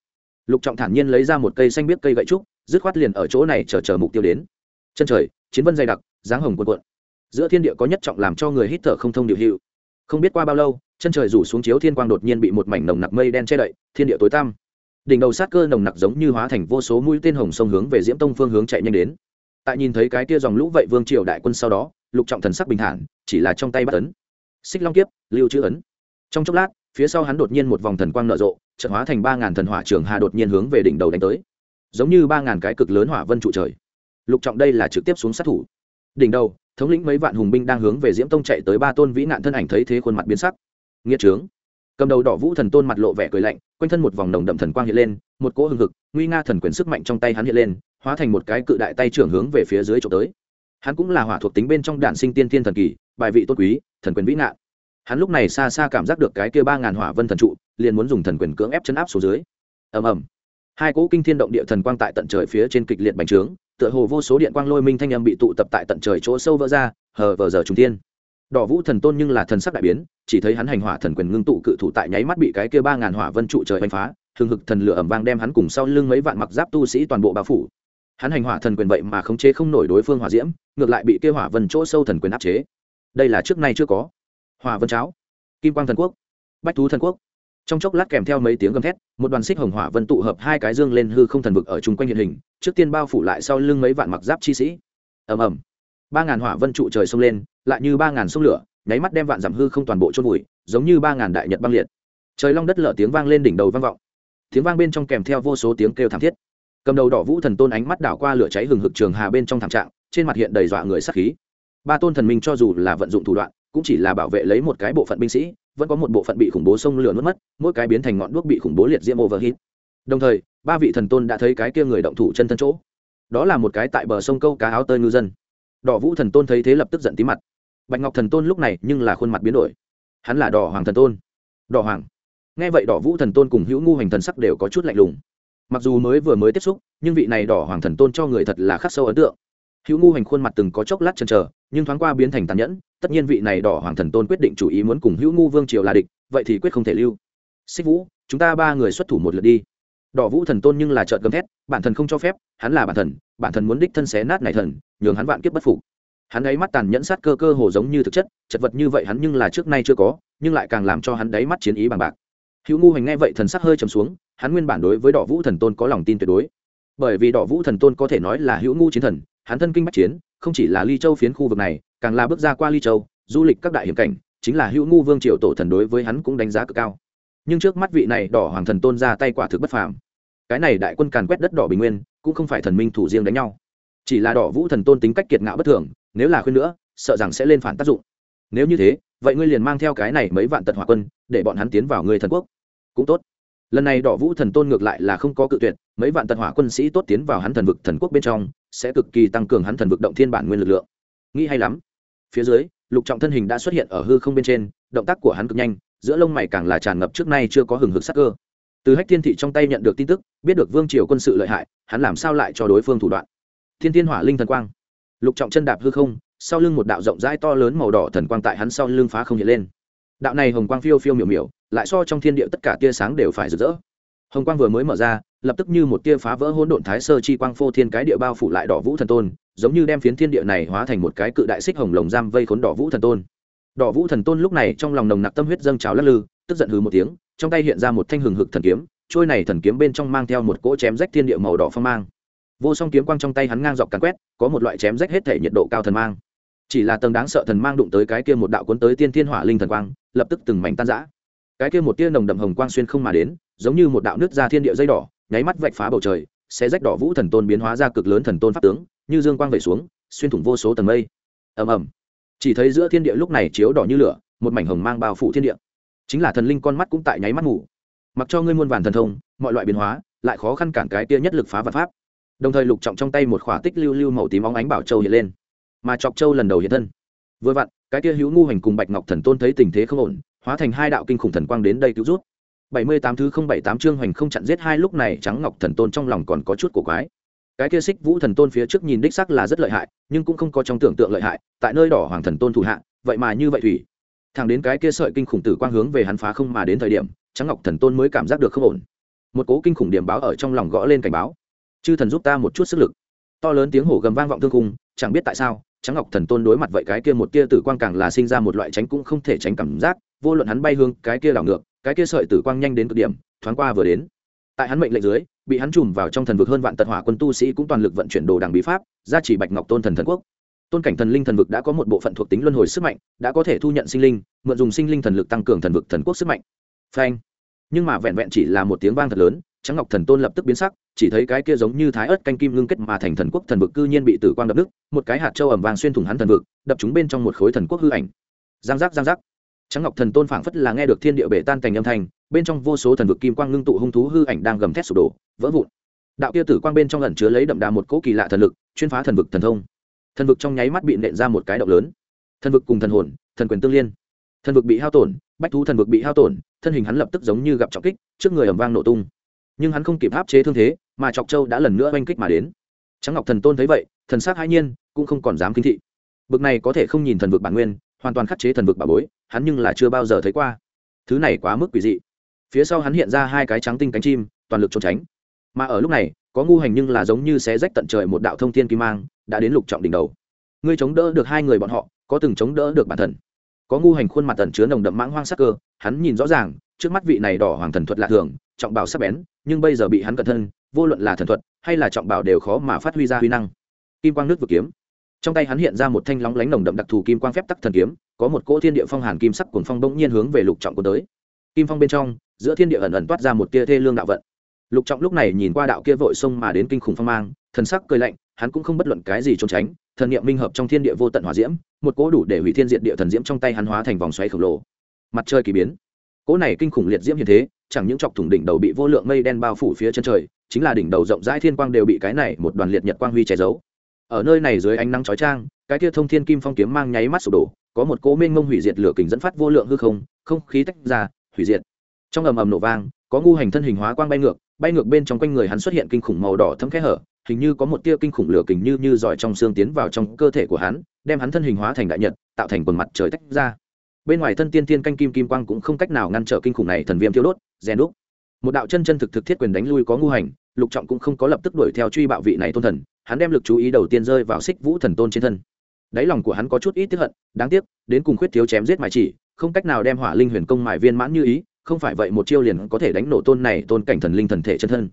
lục trọng thản nhiên lấy ra một cây xanh biết cây gậy trúc, dứt khoát liền ở chỗ này chờ chờ mục tiêu đến. Chân trời, chiến vân dày đặc, dáng hồng quần cuộn. Giữa thiên địa có nhất trọng làm cho người hít thở không thông điều hiệu không biết qua bao lâu, chân trời rủ xuống chiếu thiên quang đột nhiên bị một mảnh nồng nặc mây đen che đậy, thiên địa tối tăm. Đỉnh đầu sát cơ nồng nặc giống như hóa thành vô số mũi tên hồng sông hướng về diễm tông phương hướng chạy nhanh đến. Tại nhìn thấy cái tia dòng lũ vậy vương triều đại quân sau đó, lục trọng thần sắc bình thản, chỉ là trong tay bắt ấn. Xích long kiếp, lưu chữ ấn. Trong chốc lát, phía sau hắn đột nhiên một vòng thần quang nở rộ chợt hóa thành ba ngàn thần hỏa trường hà đột nhiên hướng về đỉnh đầu đánh tới. Giống như ba ngàn cái cực lớn hỏa vân trụ trời. Lục trọng đây là trực tiếp xuống sát thủ. Đỉnh đầu, thống lĩnh mấy vạn hùng binh đang hướng về diễm tông chạy tới ba tôn vĩ nạn thân ảnh thấy thế khuôn mặt biến sắc. Nghĩa trướng. Cầm đầu đỏ vũ thần tôn mặt lộ vẻ cười lạnh, quanh thân một vòng nồng đậm thần quang hiện lên, một cỗ hừng hực, nguy nga thần quyền sức mạnh trong tay hắn hiện lên, hóa thành một cái cự đại tay trưởng hướng về phía dưới chỗ tới. Hắn cũng là hỏa thuộc tính bên trong đạn sinh tiên thiên thần kỳ, bài vị tôn quý, thần quyền vĩ nạn hắn lúc này xa xa cảm giác được cái kia ba ngàn hỏa vân thần trụ, liền muốn dùng thần quyền cưỡng ép chấn áp xuống dưới. Ầm ầm. Hai cỗ kinh thiên động địa thần quang tại tận trời phía trên kịch liệt bành trướng, tựa hồ vô số điện quang lôi minh thanh âm bị tụ tập tại tận trời chỗ sâu vỡ ra, hờ vờ giờ trùng tiên đỏ vũ thần tôn nhưng là thần sắc đại biến, chỉ thấy hắn hành hỏa thần quyền ngưng tụ cự thủ tại nháy mắt bị cái kia ba ngàn hỏa vân trụ trời bành phá thường hực thần lửa ẩm vang đem hắn cùng sau lưng mấy vạn mặc giáp tu sĩ toàn bộ bao phủ. Hắn hành hỏa thần quyền vậy mà khống chế không nổi đối phương hỏa diễm, ngược lại bị kia hỏa vân chỗ sâu thần quyền áp chế. Đây là trước nay chưa có. Hòa vân cháo, kim quang thần quốc, bách thú thần quốc. Trong chốc lát kèm theo mấy tiếng gầm thét, một đoàn xích hồng hỏa vân tụ hợp hai cái dương lên hư không thần vực ở chung quanh hiện hình, trước tiên bao phủ lại sau lưng mấy vạn mặc giáp chi sĩ. Ầm ầm. Ba ngàn hỏa vân trụ trời xông lên, lại như ba ngàn sông lửa, nháy mắt đem vạn giảm hư không toàn bộ chôn vùi, giống như ba ngàn đại nhật băng liệt. Trời long đất lở tiếng vang lên đỉnh đầu vang vọng. Tiếng vang bên trong kèm theo vô số tiếng kêu thảm thiết. Cầm đầu đỏ vũ thần tôn ánh mắt đảo qua lửa cháy hừng hực trường hà bên trong thảm trạng, trên mặt hiện đầy dọa người sắc khí. Ba tôn thần minh cho dù là vận dụng thủ đoạn cũng chỉ là bảo vệ lấy một cái bộ phận binh sĩ, vẫn có một bộ phận bị khủng bố sông lửa nuốt mất, mỗi cái biến thành ngọn đuốc bị khủng bố liệt diễm overheat. Đồng thời, ba vị thần tôn đã thấy cái kia người động thủ chân thân chỗ. Đó là một cái tại bờ sông câu cá áo tơi ngư dân. Đỏ vũ thần tôn thấy thế lập tức giận tí mặt. Bạch ngọc thần tôn lúc này nhưng là khuôn mặt biến đổi. Hắn là đỏ hoàng thần tôn. Đỏ hoàng. Nghe vậy đỏ vũ thần tôn cùng hữu ngu hành thần sắc đều có chút lạnh lùng. Mặc dù mới vừa mới tiếp xúc, nhưng vị này đỏ hoàng thần tôn cho người thật là khắc sâu ấn tượng. Hữu ngu hành khuôn mặt từng có chốc lát chần chờ, nhưng thoáng qua biến thành tàn nhẫn tất nhiên vị này đỏ hoàng thần tôn quyết định chủ ý muốn cùng hữu ngu vương triều là địch, vậy thì quyết không thể lưu. Xích vũ, chúng ta ba người xuất thủ một lượt đi. Đỏ vũ thần tôn nhưng là trợn gầm thét, bản thần không cho phép, hắn là bản thần bản thần muốn đích thân xé nát này thần, nhường hắn vạn kiếp bất phục. Hắn ấy mắt tàn nhẫn sát cơ cơ hồ giống như thực chất, chật vật như vậy hắn nhưng là trước nay chưa có, nhưng lại càng làm cho hắn đáy mắt chiến ý bằng bạc. Hữu ngu hành nghe vậy thần sắc hơi trầm xuống, hắn nguyên bản đối với đỏ vũ thần tôn có lòng tin tuyệt đối. Bởi vì đỏ vũ thần tôn có thể nói là hữu ngu chiến thần, hắn thân kinh bách chiến, không chỉ là ly châu phiến khu vực này càng là bước ra qua ly châu, du lịch các đại hiểm cảnh, chính là hữu ngu vương triều tổ thần đối với hắn cũng đánh giá cực cao. Nhưng trước mắt vị này đỏ hoàng thần tôn ra tay quả thực bất phàm. Cái này đại quân càn quét đất đỏ bình nguyên, cũng không phải thần minh thủ riêng đánh nhau. Chỉ là đỏ vũ thần tôn tính cách kiệt ngạo bất thường, nếu là khuyên nữa, sợ rằng sẽ lên phản tác dụng. Nếu như thế, vậy ngươi liền mang theo cái này mấy vạn tật hỏa quân, để bọn hắn tiến vào người thần quốc. Cũng tốt. Lần này đỏ vũ thần tôn ngược lại là không có cự tuyệt, mấy vạn tật hỏa quân sĩ tốt tiến vào hắn thần vực thần quốc bên trong, sẽ cực kỳ tăng cường hắn thần vực động thiên bản nguyên lực lượng. Nghĩ hay lắm phía dưới, lục trọng thân hình đã xuất hiện ở hư không bên trên, động tác của hắn cực nhanh, giữa lông mày càng là tràn ngập trước nay chưa có hừng hực sắc cơ. Từ hách thiên thị trong tay nhận được tin tức, biết được vương triều quân sự lợi hại, hắn làm sao lại cho đối phương thủ đoạn? Thiên thiên hỏa linh thần quang. Lục trọng chân đạp hư không, sau lưng một đạo rộng rãi to lớn màu đỏ thần quang tại hắn sau lưng phá không hiện lên. Đạo này hồng quang phiêu phiêu miểu miểu, lại so trong thiên địa tất cả tia sáng đều phải rực rỡ. Hồng quang vừa mới mở ra, lập tức như một tia phá vỡ hỗn độn thái sơ chi quang phô thiên cái địa bao phủ lại đỏ vũ thần tôn giống như đem phiến thiên địa này hóa thành một cái cự đại xích hồng lồng giam vây khốn đỏ vũ thần tôn. Đỏ vũ thần tôn lúc này trong lòng nồng nặc tâm huyết dâng trào lắc lư, tức giận hừ một tiếng, trong tay hiện ra một thanh hừng hực thần kiếm, trôi này thần kiếm bên trong mang theo một cỗ chém rách thiên địa màu đỏ phong mang. Vô song kiếm quang trong tay hắn ngang dọc càn quét, có một loại chém rách hết thể nhiệt độ cao thần mang. Chỉ là tầng đáng sợ thần mang đụng tới cái kia một đạo cuốn tới tiên thiên hỏa linh thần quang, lập tức từng mảnh tan rã. Cái kia một tia nồng đậm hồng quang xuyên không mà đến, giống như một đạo nước ra thiên địa dây đỏ, nháy mắt vạch phá bầu trời sẽ rách đỏ vũ thần tôn biến hóa ra cực lớn thần tôn pháp tướng như dương quang vẩy xuống, xuyên thủng vô số tầng mây. Ầm ầm. Chỉ thấy giữa thiên địa lúc này chiếu đỏ như lửa, một mảnh hồng mang bao phủ thiên địa. Chính là thần linh con mắt cũng tại nháy mắt ngủ. Mặc cho ngươi muôn vàn thần thông, mọi loại biến hóa, lại khó khăn cản cái tia nhất lực phá vật pháp. Đồng thời lục trọng trong tay một khỏa tích lưu lưu màu tím óng ánh bảo châu hiện lên. Mà chọc châu lần đầu hiện thân. Vừa vặn, cái tia hữu ngu hành cùng bạch ngọc thần tôn thấy tình thế không ổn, hóa thành hai đạo kinh khủng thần quang đến đây cứu rút. Bảy mươi tám thứ không bảy tám chương hoành không chặn giết hai lúc này, trắng ngọc thần tôn trong lòng còn có chút cổ quái cái kia xích vũ thần tôn phía trước nhìn đích sắc là rất lợi hại, nhưng cũng không có trong tưởng tượng lợi hại, tại nơi đỏ hoàng thần tôn thủ hạ, vậy mà như vậy thủy. Thẳng đến cái kia sợi kinh khủng tử quang hướng về hắn phá không mà đến thời điểm, trắng ngọc thần tôn mới cảm giác được không ổn. Một cố kinh khủng điểm báo ở trong lòng gõ lên cảnh báo. Chư thần giúp ta một chút sức lực. To lớn tiếng hổ gầm vang vọng thương cung chẳng biết tại sao, trắng ngọc thần tôn đối mặt vậy cái kia một tia tử quang càng là sinh ra một loại tránh cũng không thể tránh cảm giác, vô luận hắn bay hương cái kia đảo ngược, cái kia sợi tử quang nhanh đến cực điểm, thoáng qua vừa đến. Tại hắn mệnh lệnh dưới bị hắn trùm vào trong thần vực hơn vạn tật hỏa quân tu sĩ cũng toàn lực vận chuyển đồ đằng bí pháp ra chỉ bạch ngọc tôn thần thần quốc. Tôn cảnh thần linh thần vực đã có một bộ phận thuộc tính luân hồi sức mạnh, đã có thể thu nhận sinh linh, mượn dùng sinh linh thần lực tăng cường thần vực thần quốc sức mạnh. Phanh. Nhưng mà vẹn vẹn chỉ là một tiếng vang thật lớn, trắng ngọc thần tôn lập tức biến sắc, chỉ thấy cái kia giống như thái ớt canh kim ngưng kết mà thành thần quốc thần vực cư nhiên bị tử quang đập nứt, một cái hạt châu ẩm vàng xuyên thủng hắn thần vực, đập chúng bên trong một khối thần quốc hư ảnh. Giang giác giang giác. Trắng ngọc thần tôn phảng phất là nghe được thiên địa bể tan thành âm thanh, bên trong vô số thần vực kim quang ngưng tụ hung thú hư ảnh đang gầm thét sụp đổ vỡ vụn. Đạo kia tử quang bên trong ẩn chứa lấy đậm đà một cỗ kỳ lạ thần lực, chuyên phá thần vực thần thông. Thần vực trong nháy mắt bị nện ra một cái động lớn. Thần vực cùng thần hồn, thần quyền tương liên. Thần vực bị hao tổn, bách thú thần vực bị hao tổn, thân hình hắn lập tức giống như gặp trọng kích, trước người ẩm vang nổ tung. Nhưng hắn không kịp áp chế thương thế, mà trọc châu đã lần nữa oanh kích mà đến. Trắng ngọc thần tôn thấy vậy, thần s á c hai nhiên, cũng không còn dám kinh thị. Bực này có thể không nhìn thần vực bản nguyên, hoàn toàn khắc chế thần vực bà bối, hắn nhưng là chưa bao giờ thấy qua. Thứ này quá mức quỷ dị. Phía sau hắn hiện ra hai cái trắng tinh cánh chim, toàn lực trốn tránh mà ở lúc này, có ngu hành nhưng là giống như xé rách tận trời một đạo thông thiên kim mang, đã đến lục trọng đỉnh đầu. Ngươi chống đỡ được hai người bọn họ, có từng chống đỡ được bản thần có ngu hành khuôn mặt tẩn chứa nồng đậm mãng hoang sắc cơ, hắn nhìn rõ ràng, trước mắt vị này đỏ hoàng thần thuật lạ thường, trọng bảo sắp bén, nhưng bây giờ bị hắn cẩn thân, vô luận là thần thuật, hay là trọng bảo đều khó mà phát huy ra huy năng. Kim quang nước vừa kiếm. Trong tay hắn hiện ra một thanh lóng lánh nồng đậm đặc thù kim quang phép tắc thần kiếm, có một cỗ thiên địa phong hàn kim sắc cuồng phong bỗng nhiên hướng về lục trọng của tới. Kim phong bên trong, giữa thiên địa ẩn ẩn toát ra một tia thê lương đạo vận lục trọng lúc này nhìn qua đạo kia vội xông mà đến kinh khủng phong mang, thần sắc cười lạnh, hắn cũng không bất luận cái gì trốn tránh, thần niệm minh hợp trong thiên địa vô tận hỏa diễm, một cỗ đủ để hủy thiên diệt địa thần diễm trong tay hắn hóa thành vòng xoáy khổng lồ. Mặt trời kỳ biến. Cỗ này kinh khủng liệt diễm như thế, chẳng những chọc thủng đỉnh đầu bị vô lượng mây đen bao phủ phía chân trời, chính là đỉnh đầu rộng rãi thiên quang đều bị cái này một đoàn liệt nhật quang huy che giấu. Ở nơi này dưới ánh nắng chói chang, cái kia thông thiên kim phong kiếm mang nháy mắt sụp đổ, có một cỗ mênh mông hủy diệt lửa kình dẫn phát vô lượng hư không không khí tách ra, hủy diệt. Trong ầm ầm nổ vang, có ngu hành thân hình hóa quang bay ngược bay ngược bên trong quanh người hắn xuất hiện kinh khủng màu đỏ thấm khẽ hở, hình như có một tia kinh khủng lửa kình như như giỏi trong xương tiến vào trong cơ thể của hắn, đem hắn thân hình hóa thành đại nhật, tạo thành quần mặt trời tách ra. Bên ngoài thân tiên tiên canh kim kim quang cũng không cách nào ngăn trở kinh khủng này thần viêm thiêu đốt, rèn đúc. Một đạo chân chân thực thực thiết quyền đánh lui có ngu hành, lục trọng cũng không có lập tức đuổi theo truy bạo vị này tôn thần, hắn đem lực chú ý đầu tiên rơi vào xích vũ thần tôn trên thân. Đáy lòng của hắn có chút ít tiếp hận, đáng tiếc, đến cùng khuyết thiếu chém giết mài chỉ, không cách nào đem hỏa linh huyền công mài viên mãn như ý không phải vậy một chiêu liền có thể đánh nổ tôn này tôn cảnh thần linh thần thể chân thân.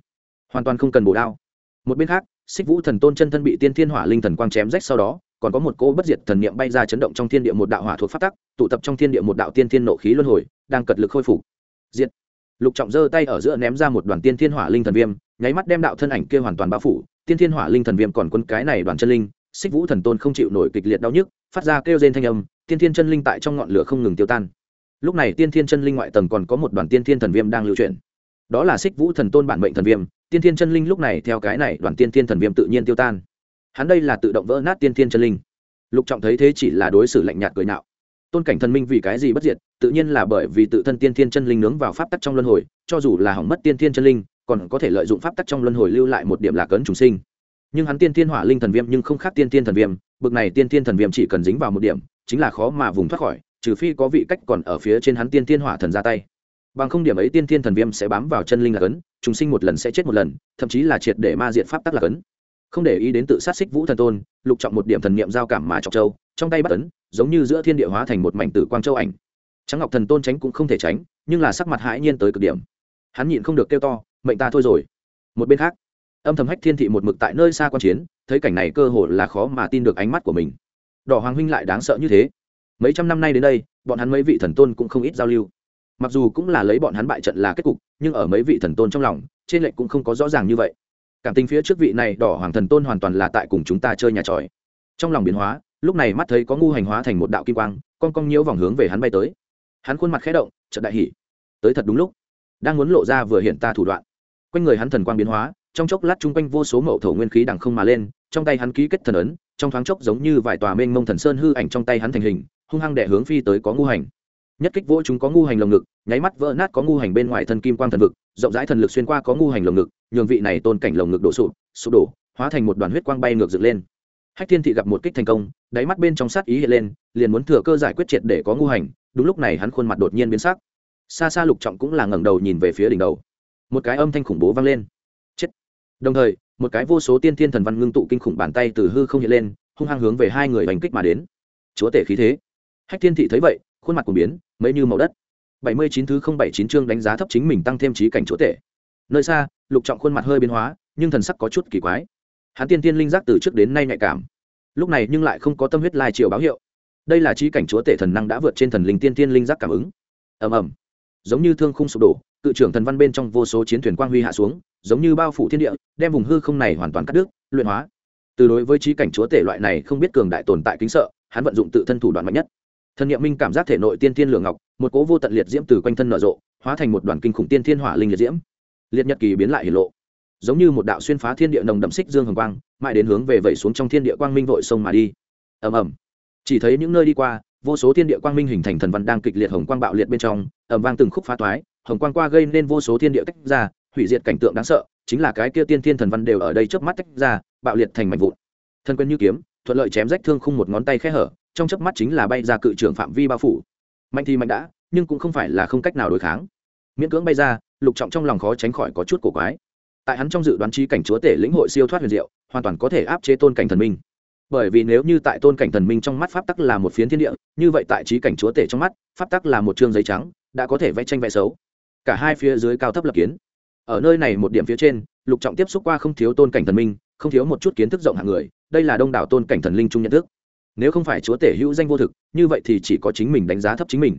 Hoàn toàn không cần bổ đao. Một bên khác, xích vũ thần tôn chân thân bị tiên thiên hỏa linh thần quang chém rách sau đó, còn có một cỗ bất diệt thần niệm bay ra chấn động trong thiên địa một đạo hỏa thuộc phát tắc, tụ tập trong thiên địa một đạo tiên thiên nộ khí luân hồi, đang cật lực khôi phục. Diệt. Lục trọng giơ tay ở giữa ném ra một đoàn tiên thiên hỏa linh thần viêm, nháy mắt đem đạo thân ảnh kia hoàn toàn bao phủ, tiên thiên hỏa linh thần viêm còn quân cái này đoàn chân linh, xích vũ thần tôn không chịu nổi kịch liệt đau nhức, phát ra kêu rên thanh âm, tiên thiên chân linh tại trong ngọn lửa không ngừng tiêu tan lúc này tiên thiên chân linh ngoại tầng còn có một đoàn tiên thiên thần viêm đang lưu truyền đó là xích vũ thần tôn bản mệnh thần viêm. Tiên thiên chân linh lúc này theo cái này đoàn tiên thiên thần viêm tự nhiên tiêu tan. Hắn đây là tự động vỡ nát tiên thiên chân linh. Lục trọng thấy thế chỉ là đối xử lạnh nhạt cười nạo. Tôn cảnh thần minh vì cái gì bất diệt, tự nhiên là bởi vì tự thân tiên thiên chân linh nướng vào pháp tắc trong luân hồi, cho dù là hỏng mất tiên thiên chân linh, còn có thể lợi dụng pháp tắc trong luân hồi lưu lại một điểm lạc ấn trùng sinh. Nhưng hắn tiên thiên hỏa linh thần viêm nhưng không khác tiên thiên thần viêm, bực này tiên thiên thần viêm chỉ cần dính vào một điểm, chính là khó mà vùng thoát khỏi trừ phi có vị cách còn ở phía trên hắn tiên thiên hỏa thần ra tay. Bằng không điểm ấy tiên thiên thần viêm sẽ bám vào chân linh lạc ấn trùng sinh một lần sẽ chết một lần, thậm chí là triệt để ma diện pháp tắc lạc ấn không để ý đến tự sát xích vũ thần tôn, lục trọng một điểm thần niệm giao cảm mà trọc châu, trong tay bắt ấn, giống như giữa thiên địa hóa thành một mảnh tử quang châu ảnh. Trắng ngọc thần tôn tránh cũng không thể tránh, nhưng là sắc mặt hãi nhiên tới cực điểm. Hắn nhịn không được kêu to, mệnh ta thôi rồi. Một bên khác, âm thầm hách thiên thị một mực tại nơi xa quan chiến, thấy cảnh này cơ hồ là khó mà tin được ánh mắt của mình. Đỏ hoàng huynh lại đáng sợ như thế mấy trăm năm nay đến đây, bọn hắn mấy vị thần tôn cũng không ít giao lưu. Mặc dù cũng là lấy bọn hắn bại trận là kết cục, nhưng ở mấy vị thần tôn trong lòng, trên lệnh cũng không có rõ ràng như vậy. Cảm tình phía trước vị này đỏ hoàng thần tôn hoàn toàn là tại cùng chúng ta chơi nhà tròi. Trong lòng biến hóa, lúc này mắt thấy có ngu hành hóa thành một đạo kim quang, con cong nhiễu vòng hướng về hắn bay tới. Hắn khuôn mặt khẽ động trận đại hỉ. Tới thật đúng lúc, đang muốn lộ ra vừa hiện ta thủ đoạn. Quanh người hắn thần quang biến hóa, trong chốc lát chung quanh vô số mậu thổ nguyên khí đằng không mà lên, trong tay hắn ký kết thần ấn, trong thoáng chốc giống như vài tòa mênh mông thần sơn hư ảnh trong tay hắn thành hình hung hăng đẻ hướng phi tới có ngu hành. Nhất kích vỗ chúng có ngu hành lồng ngực, nháy mắt vỡ nát có ngu hành bên ngoài thân kim quang thần vực, rộng rãi thần lực xuyên qua có ngu hành lồng ngực, nhường vị này tôn cảnh lồng ngực đổ sụp sụp đổ, hóa thành một đoàn huyết quang bay ngược dựng lên. Hách thiên thị gặp một kích thành công, đáy mắt bên trong sát ý hiện lên, liền muốn thừa cơ giải quyết triệt để có ngu hành, đúng lúc này hắn khuôn mặt đột nhiên biến sắc. Xa xa lục trọng cũng là ngẩng đầu nhìn về phía đỉnh đầu. Một cái âm thanh khủng bố vang lên. Chết. Đồng thời, một cái vô số tiên thiên thần văn ngưng tụ kinh khủng bàn tay từ hư không hiện lên, hung hăng hướng về hai người hành kích mà đến. Chúa tể khí thế hách thiên thị thấy vậy, khuôn mặt của biến, mấy như màu đất. Bảy mươi chín thứ không bảy chín chương đánh giá thấp chính mình tăng thêm trí cảnh chúa tể. Nơi xa, lục trọng khuôn mặt hơi biến hóa, nhưng thần sắc có chút kỳ quái. Hắn tiên tiên linh giác từ trước đến nay nhạy cảm. Lúc này nhưng lại không có tâm huyết lai triều báo hiệu. Đây là trí cảnh chúa tể thần năng đã vượt trên thần linh tiên tiên linh giác cảm ứng. Ầm ầm. Giống như thương khung sụp đổ, cự trưởng thần văn bên trong vô số chiến thuyền quang huy hạ xuống, giống như bao phủ thiên địa, đem vùng hư không này hoàn toàn cắt đứt, luyện hóa. Từ đối với trí cảnh chúa tể loại này không biết cường đại tồn tại kính sợ, hắn vận dụng tự thân thủ đoạn mạnh nhất thần n minh cảm giác thể nội tiên thiên lửa ngọc, một cố vô tận liệt diễm từ quanh thân nở rộ, hóa thành một đoàn kinh khủng tiên thiên hỏa linh liệt diễm. Liệt nhật kỳ biến lại hiển lộ, giống như một đạo xuyên phá thiên địa nồng đậm xích dương hồng quang, mãi đến hướng về vẩy xuống trong thiên địa quang minh vội sông mà đi. Ầm ầm. Chỉ thấy những nơi đi qua, vô số thiên địa quang minh hình thành thần văn đang kịch liệt hồng quang bạo liệt bên trong, ầm vang từng khúc phá toái, hồng quang qua gây nên vô số thiên địa tách ra, hủy diệt cảnh tượng đáng sợ, chính là cái kia tiên thiên thần văn đều ở đây trước mắt tách ra, bạo liệt thành mảnh vụn. Thân quân như kiếm, thuận lợi chém rách thương khung một ngón tay khe hở trong chớp mắt chính là bay ra cự trưởng phạm vi bao phủ. Mạnh thì mạnh đã, nhưng cũng không phải là không cách nào đối kháng. Miễn cưỡng bay ra, lục trọng trong lòng khó tránh khỏi có chút cổ quái. Tại hắn trong dự đoán trí cảnh chúa tể lĩnh hội siêu thoát huyền diệu, hoàn toàn có thể áp chế tôn cảnh thần minh. Bởi vì nếu như tại tôn cảnh thần minh trong mắt pháp tắc là một phiến thiên địa, như vậy tại trí cảnh chúa tể trong mắt, pháp tắc là một chương giấy trắng, đã có thể vẽ tranh vẽ xấu. Cả hai phía dưới cao thấp lập kiến. Ở nơi này một điểm phía trên, lục trọng tiếp xúc qua không thiếu tôn cảnh thần minh, không thiếu một chút kiến thức rộng hạng người, đây là đông đảo tôn cảnh thần linh chung nhận thức nếu không phải chúa tể hữu danh vô thực, như vậy thì chỉ có chính mình đánh giá thấp chính mình.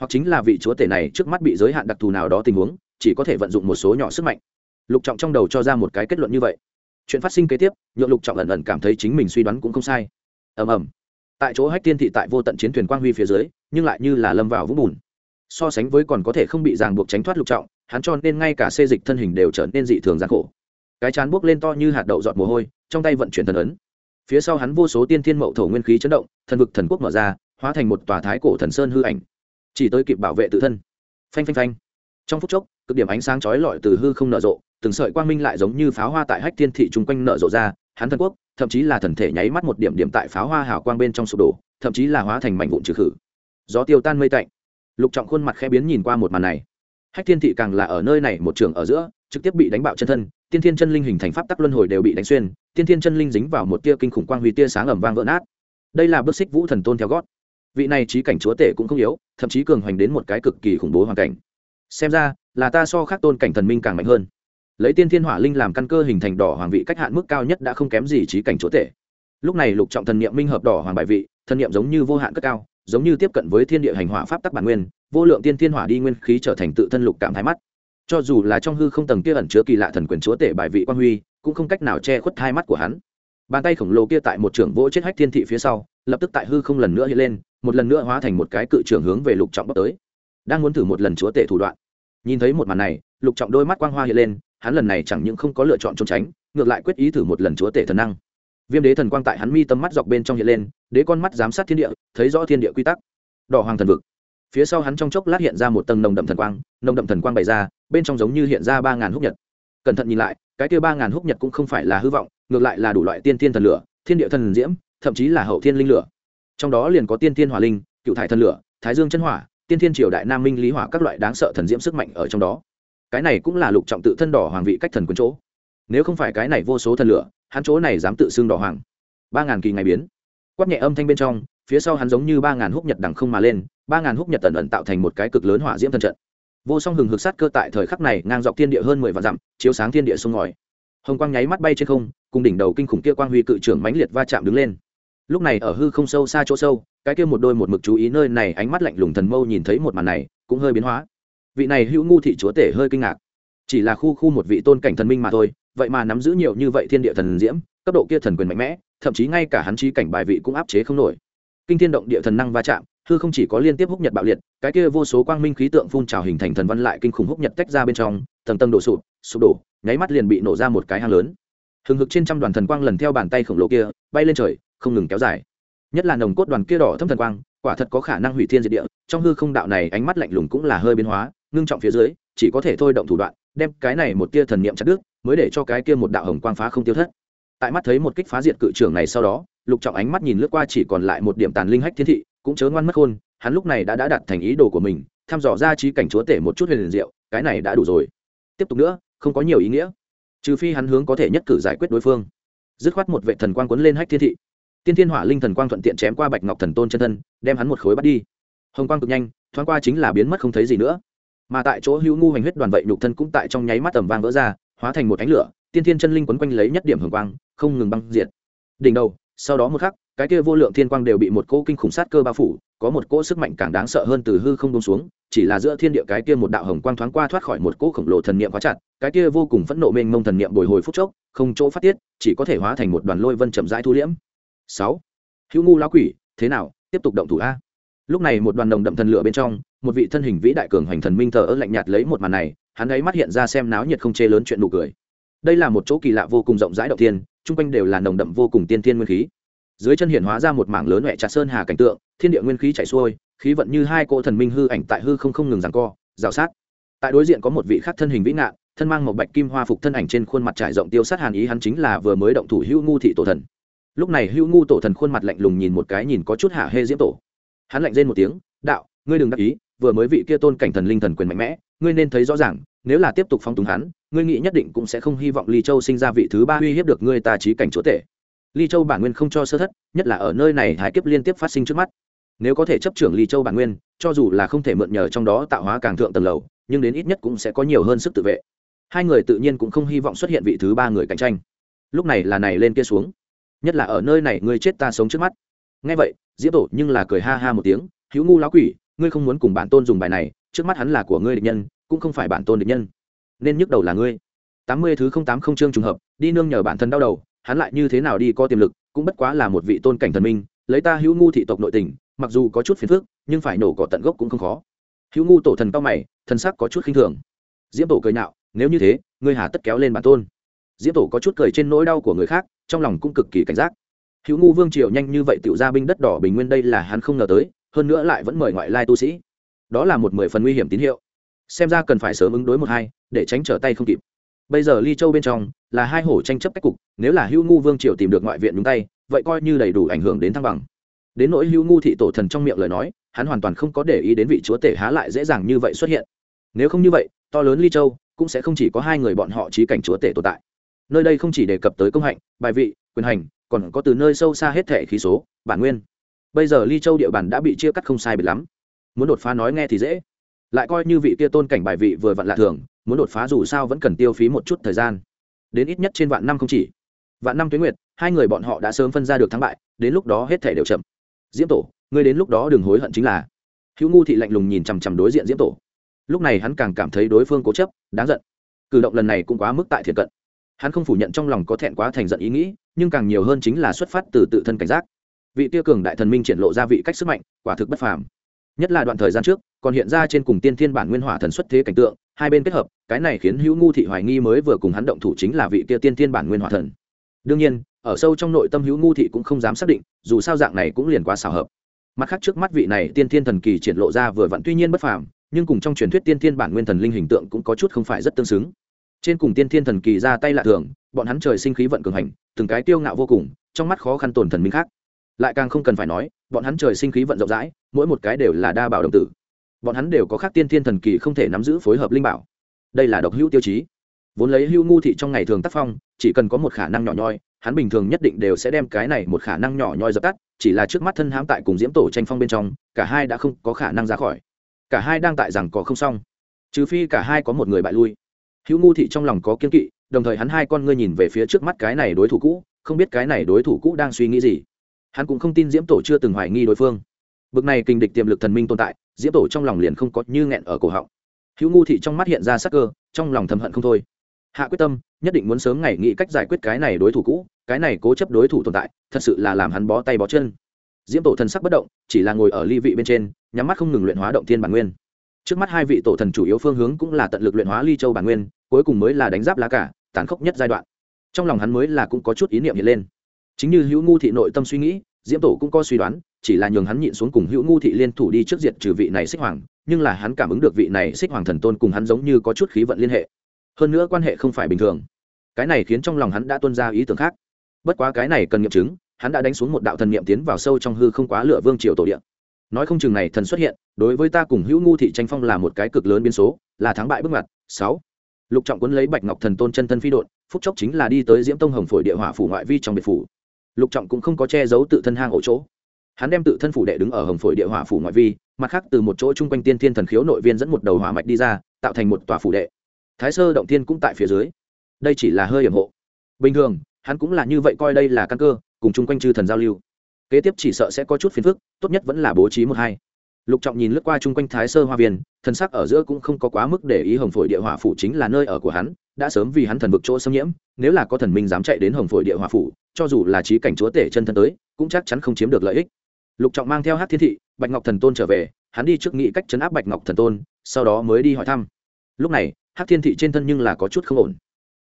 Hoặc chính là vị chúa tể này trước mắt bị giới hạn đặc thù nào đó tình huống, chỉ có thể vận dụng một số nhỏ sức mạnh. Lục trọng trong đầu cho ra một cái kết luận như vậy. Chuyện phát sinh kế tiếp, nhượng lục trọng ẩn ẩn cảm thấy chính mình suy đoán cũng không sai. Ầm ầm. Tại chỗ hách tiên thị tại vô tận chiến thuyền quang huy phía dưới, nhưng lại như là lâm vào vũng bùn. So sánh với còn có thể không bị ràng buộc tránh thoát lục trọng, hắn cho nên ngay cả xê dịch thân hình đều trở nên dị thường gian khổ. Cái chán buốc lên to như hạt đậu giọt mồ hôi, trong tay vận chuyển thần ấn phía sau hắn vô số tiên thiên mậu thổ nguyên khí chấn động, thần vực thần quốc mở ra, hóa thành một tòa thái cổ thần sơn hư ảnh. Chỉ tới kịp bảo vệ tự thân. Phanh phanh phanh. Trong phút chốc, cực điểm ánh sáng chói lọi từ hư không nở rộ, từng sợi quang minh lại giống như pháo hoa tại hách thiên thị chung quanh nở rộ ra, hắn thần quốc, thậm chí là thần thể nháy mắt một điểm điểm tại pháo hoa hào quang bên trong sụp đổ, thậm chí là hóa thành mảnh vụn trừ khử. Gió tiêu tan mây tạnh. Lục trọng khuôn mặt khẽ biến nhìn qua một màn này. Hách thiên thị càng là ở nơi này một trường ở giữa, trực tiếp bị đánh bạo chân thân tiên thiên chân linh hình thành pháp tắc luân hồi đều bị đánh xuyên, tiên thiên chân linh dính vào một tia kinh khủng quang huy tia sáng ẩm vang vỡ nát. Đây là bức xích vũ thần tôn theo gót. Vị này trí cảnh chúa tể cũng không yếu, thậm chí cường hoành đến một cái cực kỳ khủng bố hoàn cảnh. Xem ra, là ta so khác tôn cảnh thần minh càng mạnh hơn. Lấy tiên thiên hỏa linh làm căn cơ hình thành đỏ hoàng vị cách hạn mức cao nhất đã không kém gì trí cảnh chúa tể. Lúc này lục trọng thần niệm minh hợp đỏ hoàng bài vị, thần niệm giống như vô hạn cất cao, giống như tiếp cận với thiên địa hành hỏa pháp tắc bản nguyên, vô lượng tiên thiên hỏa đi nguyên khí trở thành tự thân lục cảm thái mắt cho dù là trong hư không tầng kia ẩn chứa kỳ lạ thần quyền chúa tể bài vị quan huy, cũng không cách nào che khuất hai mắt của hắn. Bàn tay khổng lồ kia tại một trưởng vỗ chết hách thiên thị phía sau, lập tức tại hư không lần nữa hiện lên, một lần nữa hóa thành một cái cự trưởng hướng về lục trọng bóc tới. Đang muốn thử một lần chúa tể thủ đoạn, nhìn thấy một màn này, lục trọng đôi mắt quang hoa hiện lên, hắn lần này chẳng những không có lựa chọn trốn tránh, ngược lại quyết ý thử một lần chúa tể thần năng. Viêm đế thần quang tại hắn mi tâm mắt dọc bên trong hiện lên, đế con mắt giám sát thiên địa, thấy rõ thiên địa quy tắc. Đỏ hoàng thần vực phía sau hắn trong chốc lát hiện ra một tầng nồng đậm thần quang, nồng đậm thần quang bày ra, bên trong giống như hiện ra ba ngàn húc nhật. Cẩn thận nhìn lại, cái kia ba ngàn húc nhật cũng không phải là hư vọng, ngược lại là đủ loại tiên thiên thần lửa, thiên địa thần diễm, thậm chí là hậu thiên linh lửa. Trong đó liền có tiên thiên hỏa linh, cựu thải thần lửa, thái dương chân hỏa, tiên thiên triều đại nam minh lý hỏa các loại đáng sợ thần diễm sức mạnh ở trong đó. Cái này cũng là lục trọng tự thân đỏ hoàng vị cách thần quân chỗ. Nếu không phải cái này vô số thần lửa, hắn chỗ này dám tự xưng đỏ hoàng. Ba ngàn kỳ ngày biến. Quát nhẹ âm thanh bên trong, phía sau hắn giống như ba ngàn húc nhật đằng không mà lên ba ngàn húc nhật tần ẩn tạo thành một cái cực lớn hỏa diễm thần trận. Vô song hừng hực sát cơ tại thời khắc này ngang dọc thiên địa hơn mười vạn dặm, chiếu sáng thiên địa sông ngòi. Hồng quang nháy mắt bay trên không, cùng đỉnh đầu kinh khủng kia quang huy cự trưởng mãnh liệt va chạm đứng lên. Lúc này ở hư không sâu xa chỗ sâu, cái kia một đôi một mực chú ý nơi này ánh mắt lạnh lùng thần mâu nhìn thấy một màn này, cũng hơi biến hóa. Vị này hữu ngu thị chúa tể hơi kinh ngạc. Chỉ là khu khu một vị tôn cảnh thần minh mà thôi, vậy mà nắm giữ nhiều như vậy thiên địa thần diễm, cấp độ kia thần quyền mạnh mẽ, thậm chí ngay cả hắn trí cảnh bài vị cũng áp chế không nổi. Kinh thiên động địa thần năng va chạm hư không chỉ có liên tiếp húc nhật bạo liệt, cái kia vô số quang minh khí tượng phun trào hình thành thần văn lại kinh khủng húc nhật tách ra bên trong, tầng tầng đổ sụp sụp đổ, nháy mắt liền bị nổ ra một cái hang lớn. Hừng hực trên trăm đoàn thần quang lần theo bàn tay khổng lồ kia, bay lên trời, không ngừng kéo dài. Nhất là nồng cốt đoàn kia đỏ thâm thần quang, quả thật có khả năng hủy thiên diệt địa, trong hư không đạo này ánh mắt lạnh lùng cũng là hơi biến hóa, ngưng trọng phía dưới, chỉ có thể thôi động thủ đoạn, đem cái này một tia thần niệm chặt đứt, mới để cho cái kia một đạo hồng quang phá không tiêu thất. Tại mắt thấy một kích phá diệt cự trưởng này sau đó, lục trọng ánh mắt nhìn lướt qua chỉ còn lại một điểm tàn linh hách thiên thị cũng chớ ngoan mất khôn, hắn lúc này đã đã đặt thành ý đồ của mình, thăm dò ra trí cảnh chúa tể một chút huyền diệu, cái này đã đủ rồi. Tiếp tục nữa, không có nhiều ý nghĩa. Trừ phi hắn hướng có thể nhất cử giải quyết đối phương. Dứt khoát một vệ thần quang quấn lên hách thiên thị. Tiên thiên hỏa linh thần quang thuận tiện chém qua bạch ngọc thần tôn chân thân, đem hắn một khối bắt đi. Hồng quang cực nhanh, thoáng qua chính là biến mất không thấy gì nữa. Mà tại chỗ hữu ngu hành huyết đoàn vậy nhục thân cũng tại trong nháy mắt tầm vang vỡ ra, hóa thành một ánh lửa, tiên thiên chân linh quấn quanh lấy nhất điểm hồng quang, không ngừng băng diệt. Đỉnh đầu, sau đó một khắc cái kia vô lượng thiên quang đều bị một cỗ kinh khủng sát cơ bao phủ, có một cỗ sức mạnh càng đáng sợ hơn từ hư không đông xuống, chỉ là giữa thiên địa cái kia một đạo hồng quang thoáng qua thoát khỏi một cỗ khổng lồ thần niệm quá chặt, cái kia vô cùng phẫn nộ mênh mông thần niệm bồi hồi phút chốc, không chỗ phát tiết, chỉ có thể hóa thành một đoàn lôi vân chậm rãi thu liễm. Sáu, hữu ngu lão quỷ, thế nào, tiếp tục động thủ a? Lúc này một đoàn đồng đậm thần lửa bên trong, một vị thân hình vĩ đại cường hoành thần minh thờ ơ lạnh nhạt lấy một màn này, hắn ấy mắt hiện ra xem náo nhiệt không chê lớn chuyện nụ cười. Đây là một chỗ kỳ lạ vô cùng rộng rãi động thiên, chung quanh đều là nồng đậm vô cùng tiên thiên nguyên khí dưới chân hiện hóa ra một mảng lớn huệ trà sơn hà cảnh tượng, thiên địa nguyên khí chảy xuôi, khí vận như hai cỗ thần minh hư ảnh tại hư không không ngừng giằng co, rào sát. Tại đối diện có một vị khác thân hình vĩ ngạn, thân mang một bạch kim hoa phục thân ảnh trên khuôn mặt trải rộng tiêu sát hàn ý hắn chính là vừa mới động thủ hữu ngu thị tổ thần. Lúc này hữu ngu tổ thần khuôn mặt lạnh lùng nhìn một cái nhìn có chút hạ hê diễm tổ. Hắn lạnh rên một tiếng, đạo, ngươi đừng đắc ý, vừa mới vị kia tôn cảnh thần linh thần quyền mạnh mẽ, ngươi nên thấy rõ ràng, nếu là tiếp tục phong túng hắn, ngươi nghĩ nhất định cũng sẽ không hy vọng ly châu sinh ra vị thứ ba uy hiếp được ngươi ta trí cảnh chúa tể ly châu bản nguyên không cho sơ thất, nhất là ở nơi này hải kiếp liên tiếp phát sinh trước mắt. Nếu có thể chấp trưởng ly châu bản nguyên, cho dù là không thể mượn nhờ trong đó tạo hóa càng thượng tầng lầu, nhưng đến ít nhất cũng sẽ có nhiều hơn sức tự vệ. Hai người tự nhiên cũng không hy vọng xuất hiện vị thứ ba người cạnh tranh. Lúc này là này lên kia xuống. Nhất là ở nơi này ngươi chết ta sống trước mắt. Ngay vậy, diễm tổ nhưng là cười ha ha một tiếng, hữu ngu lão quỷ, ngươi không muốn cùng bản tôn dùng bài này, trước mắt hắn là của ngươi địch nhân, cũng không phải bản tôn địch nhân. Nên nhức đầu là ngươi. Tám mươi thứ không tám không chương trùng hợp, đi nương nhờ bản thân đau đầu hắn lại như thế nào đi có tiềm lực, cũng bất quá là một vị tôn cảnh thần minh, lấy ta hữu ngu thị tộc nội tình, mặc dù có chút phiền phức, nhưng phải nổ cỏ tận gốc cũng không khó. Hữu ngu tổ thần cao mày, thần sắc có chút khinh thường. Diễm tổ cười nhạo, nếu như thế, ngươi hà tất kéo lên bản tôn. Diễm tổ có chút cười trên nỗi đau của người khác, trong lòng cũng cực kỳ cảnh giác. Hữu ngu vương triều nhanh như vậy tiểu ra binh đất đỏ bình nguyên đây là hắn không ngờ tới, hơn nữa lại vẫn mời ngoại lai tu sĩ. Đó là một mười phần nguy hiểm tín hiệu. Xem ra cần phải sớm ứng đối một hai, để tránh trở tay không kịp bây giờ ly châu bên trong là hai hổ tranh chấp cách cục, nếu là hữu ngu vương triều tìm được ngoại viện nhúng tay, vậy coi như đầy đủ ảnh hưởng đến thăng bằng. Đến nỗi hữu ngu thị tổ thần trong miệng lời nói, hắn hoàn toàn không có để ý đến vị chúa tể há lại dễ dàng như vậy xuất hiện. Nếu không như vậy, to lớn ly châu cũng sẽ không chỉ có hai người bọn họ trí cảnh chúa tể tồn tại. Nơi đây không chỉ đề cập tới công hạnh, bài vị, quyền hành, còn có từ nơi sâu xa hết thể khí số, bản nguyên. Bây giờ ly châu địa bàn đã bị chia cắt không sai biệt lắm. Muốn đột phá nói nghe thì dễ. Lại coi như vị kia tôn cảnh bài vị vừa vặn lạ thường muốn đột phá dù sao vẫn cần tiêu phí một chút thời gian. Đến ít nhất trên vạn năm không chỉ. Vạn năm tuyến nguyệt, hai người bọn họ đã sớm phân ra được thắng bại, đến lúc đó hết thể đều chậm. Diễm tổ, ngươi đến lúc đó đừng hối hận chính là. Hữu ngu thị lạnh lùng nhìn chằm chằm đối diện diễm tổ. Lúc này hắn càng cảm thấy đối phương cố chấp, đáng giận. Cử động lần này cũng quá mức tại thiệt cận. Hắn không phủ nhận trong lòng có thẹn quá thành giận ý nghĩ, nhưng càng nhiều hơn chính là xuất phát từ tự thân cảnh giác. Vị tiêu cường đại thần minh triển lộ ra vị cách sức mạnh, quả thực bất phàm. Nhất là đoạn thời gian trước, còn hiện ra trên cùng tiên thiên bản nguyên hỏa thần xuất thế cảnh tượng hai bên kết hợp, cái này khiến hữu ngu thị hoài nghi mới vừa cùng hắn động thủ chính là vị kia tiên thiên bản nguyên hỏa thần. Đương nhiên, ở sâu trong nội tâm hữu ngu thị cũng không dám xác định, dù sao dạng này cũng liền quá xảo hợp. Mặt khác trước mắt vị này tiên thiên thần kỳ triển lộ ra vừa vặn tuy nhiên bất phàm, nhưng cùng trong truyền thuyết tiên thiên bản nguyên thần linh hình tượng cũng có chút không phải rất tương xứng. Trên cùng tiên thiên thần kỳ ra tay lạ thường, bọn hắn trời sinh khí vận cường hành, từng cái tiêu ngạo vô cùng, trong mắt khó khăn tổn thần minh khác. Lại càng không cần phải nói, bọn hắn trời sinh khí vận rộng rãi, mỗi một cái đều là đa bảo đồng tử bọn hắn đều có khác tiên thiên thần kỳ không thể nắm giữ phối hợp linh bảo. Đây là độc hữu tiêu chí. Vốn lấy hưu ngu thị trong ngày thường tác phong, chỉ cần có một khả năng nhỏ nhoi, hắn bình thường nhất định đều sẽ đem cái này một khả năng nhỏ nhoi dập tắt, chỉ là trước mắt thân hãm tại cùng diễm tổ tranh phong bên trong, cả hai đã không có khả năng ra khỏi. Cả hai đang tại rằng có không xong. Trừ phi cả hai có một người bại lui. Hữu ngu thị trong lòng có kiên kỵ, đồng thời hắn hai con ngươi nhìn về phía trước mắt cái này đối thủ cũ, không biết cái này đối thủ cũ đang suy nghĩ gì. Hắn cũng không tin diễm tổ chưa từng hoài nghi đối phương. Bực này kinh địch tiềm lực thần minh tồn tại diễm tổ trong lòng liền không có như nghẹn ở cổ họng. Hữu ngu thị trong mắt hiện ra sắc cơ, trong lòng thầm hận không thôi. Hạ quyết tâm, nhất định muốn sớm ngày nghĩ cách giải quyết cái này đối thủ cũ, cái này cố chấp đối thủ tồn tại, thật sự là làm hắn bó tay bó chân. Diễm tổ thần sắc bất động, chỉ là ngồi ở ly vị bên trên, nhắm mắt không ngừng luyện hóa động thiên bản nguyên. Trước mắt hai vị tổ thần chủ yếu phương hướng cũng là tận lực luyện hóa ly châu bản nguyên, cuối cùng mới là đánh giáp lá cả, tàn khốc nhất giai đoạn. Trong lòng hắn mới là cũng có chút ý niệm hiện lên. Chính như hữu ngu thị nội tâm suy nghĩ diễm tổ cũng có suy đoán, chỉ là nhường hắn nhịn xuống cùng hữu ngu thị liên thủ đi trước diện trừ vị này xích hoàng, nhưng là hắn cảm ứng được vị này xích hoàng thần tôn cùng hắn giống như có chút khí vận liên hệ. Hơn nữa quan hệ không phải bình thường. Cái này khiến trong lòng hắn đã tuân ra ý tưởng khác. Bất quá cái này cần nghiệm chứng, hắn đã đánh xuống một đạo thần nghiệm tiến vào sâu trong hư không quá lửa vương triều tổ điện nói không chừng này thần xuất hiện, đối với ta cùng hữu ngu thị tranh phong là một cái cực lớn biến số, là thắng bại bước ngoặt. Sáu. Lục trọng quân lấy bạch ngọc thần tôn chân thân phi đột phúc chốc chính là đi tới diễm tông hồng phổi địa hỏa phủ ngoại vi trong biệt phủ lục trọng cũng không có che giấu tự thân hang ổ chỗ. Hắn đem tự thân phủ đệ đứng ở hồng phổi địa hỏa phủ ngoại vi, mặt khác từ một chỗ chung quanh tiên thiên thần khiếu nội viên dẫn một đầu hỏa mạch đi ra, tạo thành một tòa phủ đệ. Thái sơ động tiên cũng tại phía dưới. Đây chỉ là hơi hiểm hộ. Bình thường, hắn cũng là như vậy coi đây là căn cơ, cùng chung quanh chư thần giao lưu. Kế tiếp chỉ sợ sẽ có chút phiền phức, tốt nhất vẫn là bố trí một hai lục trọng nhìn lướt qua chung quanh thái sơ hoa viên, thần sắc ở giữa cũng không có quá mức để ý hồng phổi địa hỏa phủ chính là nơi ở của hắn, đã sớm vì hắn thần vực chỗ xâm nhiễm, nếu là có thần minh dám chạy đến hồng phổi địa hỏa phủ, cho dù là trí cảnh chúa tể chân thân tới, cũng chắc chắn không chiếm được lợi ích. Lục trọng mang theo hát thiên thị, bạch ngọc thần tôn trở về, hắn đi trước nghị cách chấn áp bạch ngọc thần tôn, sau đó mới đi hỏi thăm. Lúc này hát thiên thị trên thân nhưng là có chút không ổn.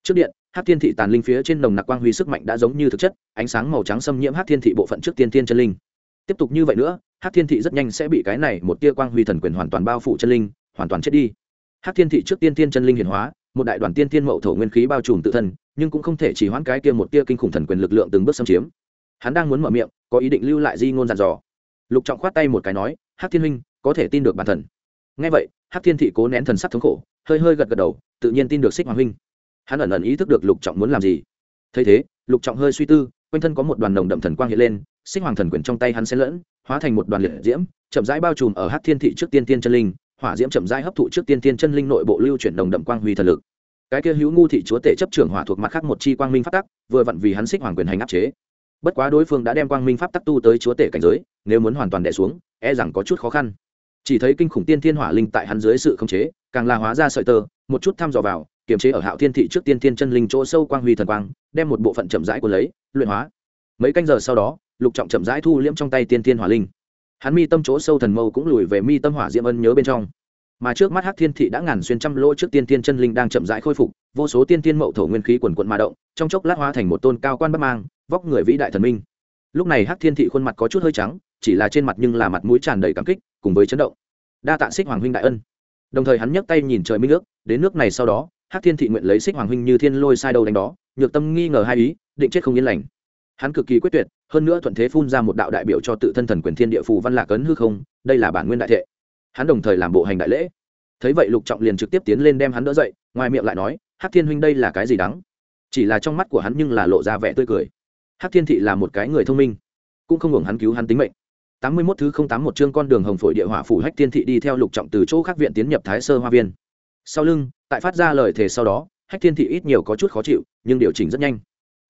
Trước điện hát thiên thị tàn linh phía trên nồng nặc quang huy sức mạnh đã giống như thực chất, ánh sáng màu trắng xâm nhiễm hát thiên thị bộ phận trước tiên thiên chân linh. Tiếp tục như vậy nữa hát thiên thị rất nhanh sẽ bị cái này một tia quang huy thần quyền hoàn toàn bao phủ chân linh, hoàn toàn chết đi. Hát thiên thị trước tiên tiên chân linh hiển hóa, một đại đoàn tiên thiên mậu thổ nguyên khí bao trùm tự thân, nhưng cũng không thể chỉ hoãn cái kia một tia kinh khủng thần quyền lực lượng từng bước xâm chiếm. Hắn đang muốn mở miệng, có ý định lưu lại di ngôn dàn dò. Lục trọng khoát tay một cái nói hát thiên huynh, có thể tin được bản thần ngay vậy hát thiên thị cố nén thần sắc thống khổ, hơi hơi gật gật đầu, tự nhiên tin được xích hoàng huynh. Hắn ẩn ẩn ý thức được lục trọng muốn làm gì. Thấy thế, lục trọng hơi suy tư, quanh thân có một đoàn nồng đậm thần quang hiện lên, xích hoàng thần quyền trong tay hắn xen lẫn hóa thành một đoàn liệt diễm, chậm rãi bao trùm ở hát thiên thị trước tiên tiên chân linh, hỏa diễm chậm rãi hấp thụ trước tiên tiên chân linh nội bộ lưu chuyển đồng đậm quang huy thần lực. Cái kia hữu ngu thị chúa tể chấp trưởng hỏa thuộc mặt khác một chi quang minh pháp tắc, vừa vặn vì hắn xích hoàng quyền hành áp chế. Bất quá đối phương đã đem quang minh pháp tắc tu tới chúa tể cảnh giới, nếu muốn hoàn toàn đẻ xuống e rằng có chút khó khăn. Chỉ thấy kinh khủng tiên thiên hỏa linh tại hắn dưới sự khống chế, càng là hóa ra sợi tơ, một chút thăm dò vào, kiềm chế ở hạo thiên thị trước tiên thiên chân linh chỗ sâu quang huy thần quang, đem một bộ phận chậm rãi của lấy, luyện hóa. Mấy canh giờ sau đó lục trọng chậm rãi thu liễm trong tay tiên thiên hỏa linh. Hắn mi tâm chỗ sâu thần mâu cũng lùi về mi tâm hỏa diễm ân nhớ bên trong. Mà trước mắt hắc thiên thị đã ngàn xuyên trăm lỗ trước tiên thiên chân linh đang chậm rãi khôi phục, vô số tiên thiên mậu thổ nguyên khí quần quận mà động, trong chốc lát hóa thành một tôn cao quan bắc mang, vóc người vĩ đại thần minh. Lúc này hắc thiên thị khuôn mặt có chút hơi trắng, chỉ là trên mặt nhưng là mặt mũi tràn đầy cảm kích, cùng với chấn động. Đa tạ xích hoàng huynh đại ân. Đồng thời hắn nhấc tay nhìn trời minh ước, đến nước này sau đó, hắc thiên thị nguyện lấy xích hoàng huynh như thiên lôi sai đầu đánh đó, nhược tâm nghi ngờ hai ý, định chết không yên lành. Hắn cực kỳ quyết tuyệt hơn nữa thuận thế phun ra một đạo đại biểu cho tự thân thần quyền thiên địa phù văn lạc ấn hư không, đây là bản nguyên đại thệ. Hắn đồng thời làm bộ hành đại lễ. Thấy vậy lục trọng liền trực tiếp tiến lên đem hắn đỡ dậy, ngoài miệng lại nói, hắc thiên huynh đây là cái gì đắng? Chỉ là trong mắt của hắn nhưng là lộ ra vẻ tươi cười. Hắc thiên thị là một cái người thông minh, cũng không hưởng hắn cứu hắn tính mệnh. Tám mươi mốt thứ không tám một chương con đường hồng phổi địa hỏa phủ hách thiên thị đi theo lục trọng từ chỗ khác viện tiến nhập thái sơ hoa viên. Sau lưng, tại phát ra lời thề sau đó, hách thiên thị ít nhiều có chút khó chịu, nhưng điều chỉnh rất nhanh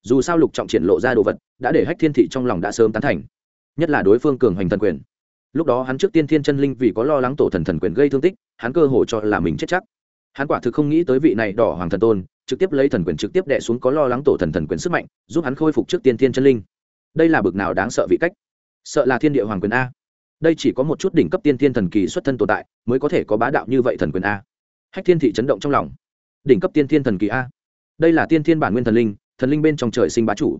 dù sao lục trọng triển lộ ra đồ vật, đã để hách thiên thị trong lòng đã sớm tán thành. Nhất là đối phương cường hoành thần quyền. Lúc đó hắn trước tiên thiên chân linh vì có lo lắng tổ thần thần quyền gây thương tích, hắn cơ hồ cho là mình chết chắc. Hắn quả thực không nghĩ tới vị này đỏ hoàng thần tôn, trực tiếp lấy thần quyền trực tiếp đệ xuống có lo lắng tổ thần thần quyền sức mạnh, giúp hắn khôi phục trước tiên thiên chân linh. Đây là bực nào đáng sợ vị cách. Sợ là thiên địa hoàng quyền a. Đây chỉ có một chút đỉnh cấp tiên thiên thần kỳ xuất thân tồn tại, mới có thể có bá đạo như vậy thần quyền a. Hách thiên thị chấn động trong lòng. Đỉnh cấp tiên thiên thần kỳ a. Đây là tiên thiên bản nguyên thần linh thần linh bên trong trời sinh bá chủ.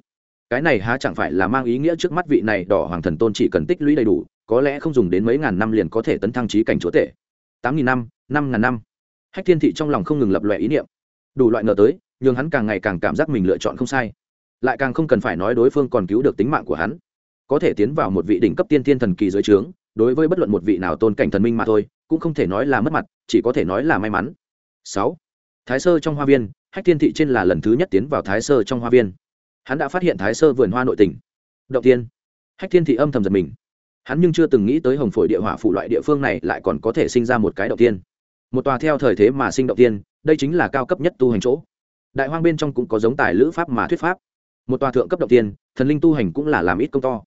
Cái này há chẳng phải là mang ý nghĩa trước mắt vị này đỏ hoàng thần tôn chỉ cần tích lũy đầy đủ, có lẽ không dùng đến mấy ngàn năm liền có thể tấn thăng trí cảnh chúa tể. Tám nghìn năm năm ngàn năm. Hách thiên thị trong lòng không ngừng lập loại ý niệm. Đủ loại ngờ tới nhưng hắn càng ngày càng cảm giác mình lựa chọn không sai. Lại càng không cần phải nói đối phương còn cứu được tính mạng của hắn. Có thể tiến vào một vị đỉnh cấp tiên thiên thần kỳ dưới trướng, đối với bất luận một vị nào tôn cảnh thần minh mà thôi, cũng không thể nói là mất mặt, chỉ có thể nói là may mắn. Sáu. Thái sơ trong hoa viên hách thiên thị trên là lần thứ nhất tiến vào thái sơ trong hoa viên. Hắn đã phát hiện thái sơ vườn hoa nội tỉnh động tiên. Hách thiên thị âm thầm giật mình. Hắn nhưng chưa từng nghĩ tới hồng phổi địa hỏa phủ loại địa phương này lại còn có thể sinh ra một cái động tiên. Một tòa theo thời thế mà sinh động tiên, đây chính là cao cấp nhất tu hành chỗ. Đại hoang bên trong cũng có giống tài lữ pháp mà thuyết pháp. Một tòa thượng cấp động tiên, thần linh tu hành cũng là làm ít công to.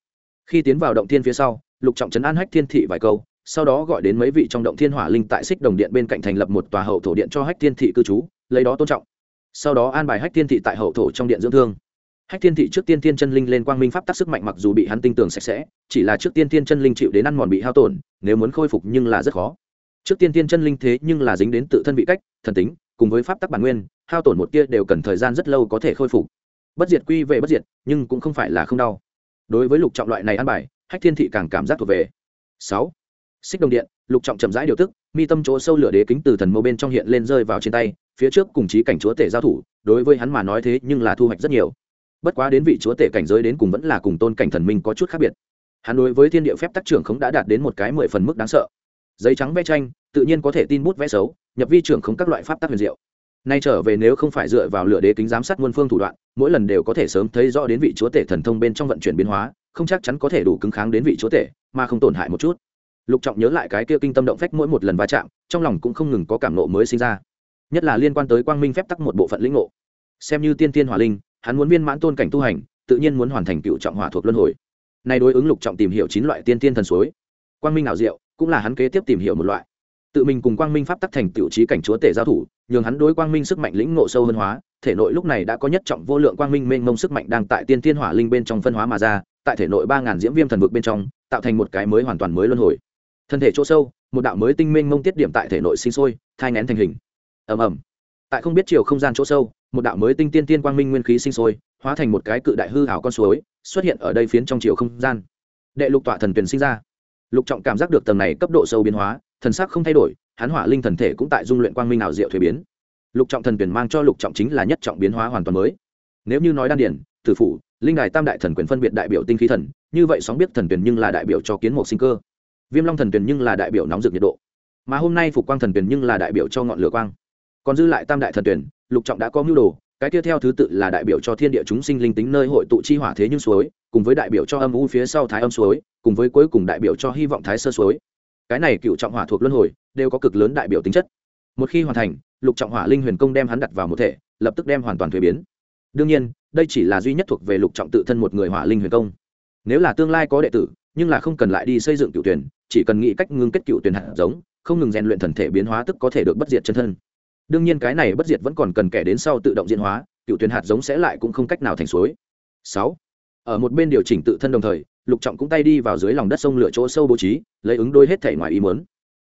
Khi tiến vào động tiên phía sau, lục trọng trấn an hách thiên thị vài câu, sau đó gọi đến mấy vị trong động thiên hỏa linh tại xích đồng điện bên cạnh thành lập một tòa hậu thổ điện cho hách thiên thị cư trú, lấy đó tôn trọng sau đó an bài hách thiên thị tại hậu thổ trong điện dưỡng thương. Hách thiên thị trước tiên thiên chân linh lên quang minh pháp tác sức mạnh mặc dù bị hắn tinh tường sạch sẽ, chỉ là trước tiên thiên chân linh chịu đến ăn mòn bị hao tổn, nếu muốn khôi phục nhưng là rất khó. Trước tiên thiên chân linh thế nhưng là dính đến tự thân vị cách, thần tính, cùng với pháp tắc bản nguyên, hao tổn một kia đều cần thời gian rất lâu có thể khôi phục. Bất diệt quy về bất diệt, nhưng cũng không phải là không đau. Đối với lục trọng loại này ăn bài, hách thiên thị càng cảm giác thuộc về. Sáu. Xích đồng điện, lục trọng chậm rãi điều tức, mi tâm chỗ sâu lửa đế kính từ thần mâu bên trong hiện lên rơi vào trên tay phía trước cùng chí cảnh chúa tể giao thủ, đối với hắn mà nói thế nhưng là thu hoạch rất nhiều. Bất quá đến vị chúa tể cảnh giới đến cùng vẫn là cùng tôn cảnh thần minh có chút khác biệt. Hắn đối với thiên địa phép tác trưởng không đã đạt đến một cái mười phần mức đáng sợ. Giấy trắng vẽ tranh, tự nhiên có thể tin bút vẽ xấu, nhập vi trưởng không các loại pháp tác huyền diệu. Nay trở về nếu không phải dựa vào lửa đế kính giám sát muôn phương thủ đoạn, mỗi lần đều có thể sớm thấy rõ đến vị chúa tể thần thông bên trong vận chuyển biến hóa, không chắc chắn có thể đủ cứng kháng đến vị chúa tể, mà không tổn hại một chút. Lục trọng nhớ lại cái kia kinh tâm động phách mỗi một lần va chạm, trong lòng cũng không ngừng có cảm nộ mới sinh ra nhất là liên quan tới quang minh phép tắc một bộ phận lĩnh ngộ. Xem như tiên tiên hỏa linh, hắn muốn viên mãn tôn cảnh tu hành, tự nhiên muốn hoàn thành cựu trọng hỏa thuộc luân hồi. Nay đối ứng lục trọng tìm hiểu chín loại tiên tiên thần suối. Quang minh ảo diệu, cũng là hắn kế tiếp tìm hiểu một loại. Tự mình cùng quang minh pháp tắc thành tiểu trí cảnh chúa tể giao thủ, nhường hắn đối quang minh sức mạnh lĩnh ngộ sâu hơn hóa, thể nội lúc này đã có nhất trọng vô lượng quang minh mênh mông sức mạnh đang tại tiên tiên hỏa linh bên trong phân hóa mà ra, tại thể nội ba ngàn diễm viêm thần vực bên trong, tạo thành một cái mới hoàn toàn mới luân hồi. Thân thể chỗ sâu, một đạo mới tinh mênh mông tiết điểm tại thể nội sinh sôi, thai ngén thành hình ầm ầm. Tại không biết chiều không gian chỗ sâu, một đạo mới tinh tiên tiên quang minh nguyên khí sinh sôi, hóa thành một cái cự đại hư hảo con suối, xuất hiện ở đây phiến trong chiều không gian. Đệ lục tọa thần tuyển sinh ra. Lục trọng cảm giác được tầng này cấp độ sâu biến hóa, thần sắc không thay đổi, hắn hỏa linh thần thể cũng tại dung luyện quang minh ảo diệu thuế biến. Lục trọng thần tuyển mang cho lục trọng chính là nhất trọng biến hóa hoàn toàn mới. Nếu như nói đan điển, tử phủ, linh đài tam đại thần quyền phân biệt đại biểu tinh khí thần, như vậy sóng biết thần tuyển nhưng là đại biểu cho kiến mục sinh cơ. Viêm long thần tuyển nhưng là đại biểu nóng rực nhiệt độ. Mà hôm nay phục quang thần tuyển nhưng là đại biểu cho ngọn lửa quang còn dư lại tam đại thần tuyển, lục trọng đã có mưu đồ, cái tiếp theo thứ tự là đại biểu cho thiên địa chúng sinh linh tính nơi hội tụ chi hỏa thế nhưng suối, cùng với đại biểu cho âm u phía sau thái âm suối, cùng với cuối cùng đại biểu cho hy vọng thái sơ suối. Cái này cựu trọng hỏa thuộc luân hồi, đều có cực lớn đại biểu tính chất. Một khi hoàn thành, lục trọng hỏa linh huyền công đem hắn đặt vào một thể, lập tức đem hoàn toàn thuế biến. Đương nhiên, đây chỉ là duy nhất thuộc về lục trọng tự thân một người hỏa linh huyền công. Nếu là tương lai có đệ tử, nhưng là không cần lại đi xây dựng cựu tuyển, chỉ cần nghĩ cách ngưng kết cựu tuyển hạt giống, không ngừng rèn luyện thần thể biến hóa tức có thể được bất diệt chân thân đương nhiên cái này bất diệt vẫn còn cần kẻ đến sau tự động diễn hóa, cựu tuyến hạt giống sẽ lại cũng không cách nào thành suối. Sáu, ở một bên điều chỉnh tự thân đồng thời, lục trọng cũng tay đi vào dưới lòng đất sông lửa chỗ sâu bố trí, lấy ứng đôi hết thể ngoài ý muốn.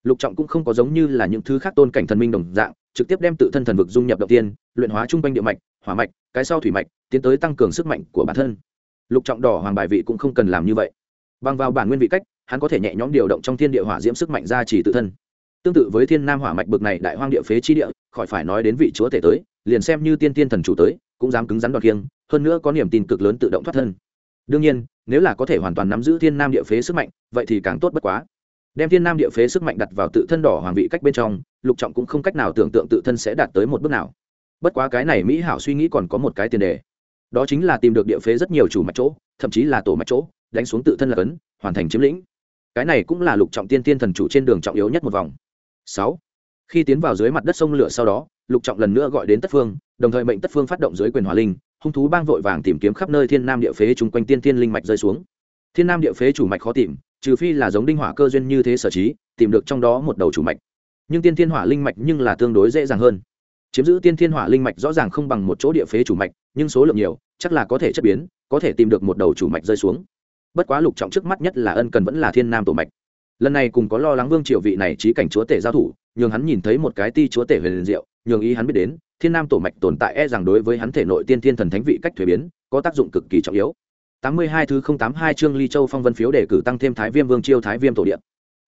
Lục trọng cũng không có giống như là những thứ khác tôn cảnh thần minh đồng dạng, trực tiếp đem tự thân thần vực dung nhập đầu tiên, luyện hóa trung quanh địa mạch, hỏa mạch, cái sau thủy mạch, tiến tới tăng cường sức mạnh của bản thân. Lục trọng đỏ hoàng bài vị cũng không cần làm như vậy. Bằng vào bản nguyên vị cách, hắn có thể nhẹ nhõm điều động trong thiên địa hỏa diễm sức mạnh ra chỉ tự thân. Tương tự với thiên nam hỏa mạch bực này đại hoang địa phế chi địa khỏi phải nói đến vị chúa tể tới, liền xem như tiên tiên thần chủ tới, cũng dám cứng rắn đoạt kiêng hơn nữa có niềm tin cực lớn tự động thoát thân. Đương nhiên, nếu là có thể hoàn toàn nắm giữ thiên nam địa phế sức mạnh, vậy thì càng tốt bất quá. Đem thiên nam địa phế sức mạnh đặt vào tự thân đỏ hoàng vị cách bên trong, lục trọng cũng không cách nào tưởng tượng tự thân sẽ đạt tới một bước nào. Bất quá cái này mỹ hảo suy nghĩ còn có một cái tiền đề. Đó chính là tìm được địa phế rất nhiều chủ mạch chỗ, thậm chí là tổ mạch chỗ, đánh xuống tự thân là cấn, hoàn thành chiếm lĩnh. Cái này cũng là lục trọng tiên tiên thần chủ trên đường trọng yếu nhất một vòng. Sáu khi tiến vào dưới mặt đất sông lửa sau đó, lục trọng lần nữa gọi đến tất phương, đồng thời mệnh tất phương phát động dưới quyền hỏa linh, hung thú bang vội vàng tìm kiếm khắp nơi thiên nam địa phế chung quanh tiên thiên linh mạch rơi xuống. Thiên nam địa phế chủ mạch khó tìm, trừ phi là giống đinh hỏa cơ duyên như thế sở trí, tìm được trong đó một đầu chủ mạch. Nhưng tiên thiên hỏa linh mạch nhưng là tương đối dễ dàng hơn. Chiếm giữ tiên thiên hỏa linh mạch rõ ràng không bằng một chỗ địa phế chủ mạch, nhưng số lượng nhiều, chắc là có thể chất biến, có thể tìm được một đầu chủ mạch rơi xuống. Bất quá lục trọng trước mắt nhất là ân cần vẫn là thiên nam tổ mạch. Lần này cùng có lo lắng vương triều vị này trí cảnh chúa tể giao thủ nhường hắn nhìn thấy một cái ti chúa tể huyền diệu, nhường ý hắn biết đến, thiên nam tổ mạch tồn tại e rằng đối với hắn thể nội tiên thiên thần thánh vị cách thuế biến, có tác dụng cực kỳ trọng yếu. Tám mươi hai thứ không tám hai chương ly châu phong vân phiếu đề cử tăng thêm thái viêm vương chiêu thái viêm tổ địa.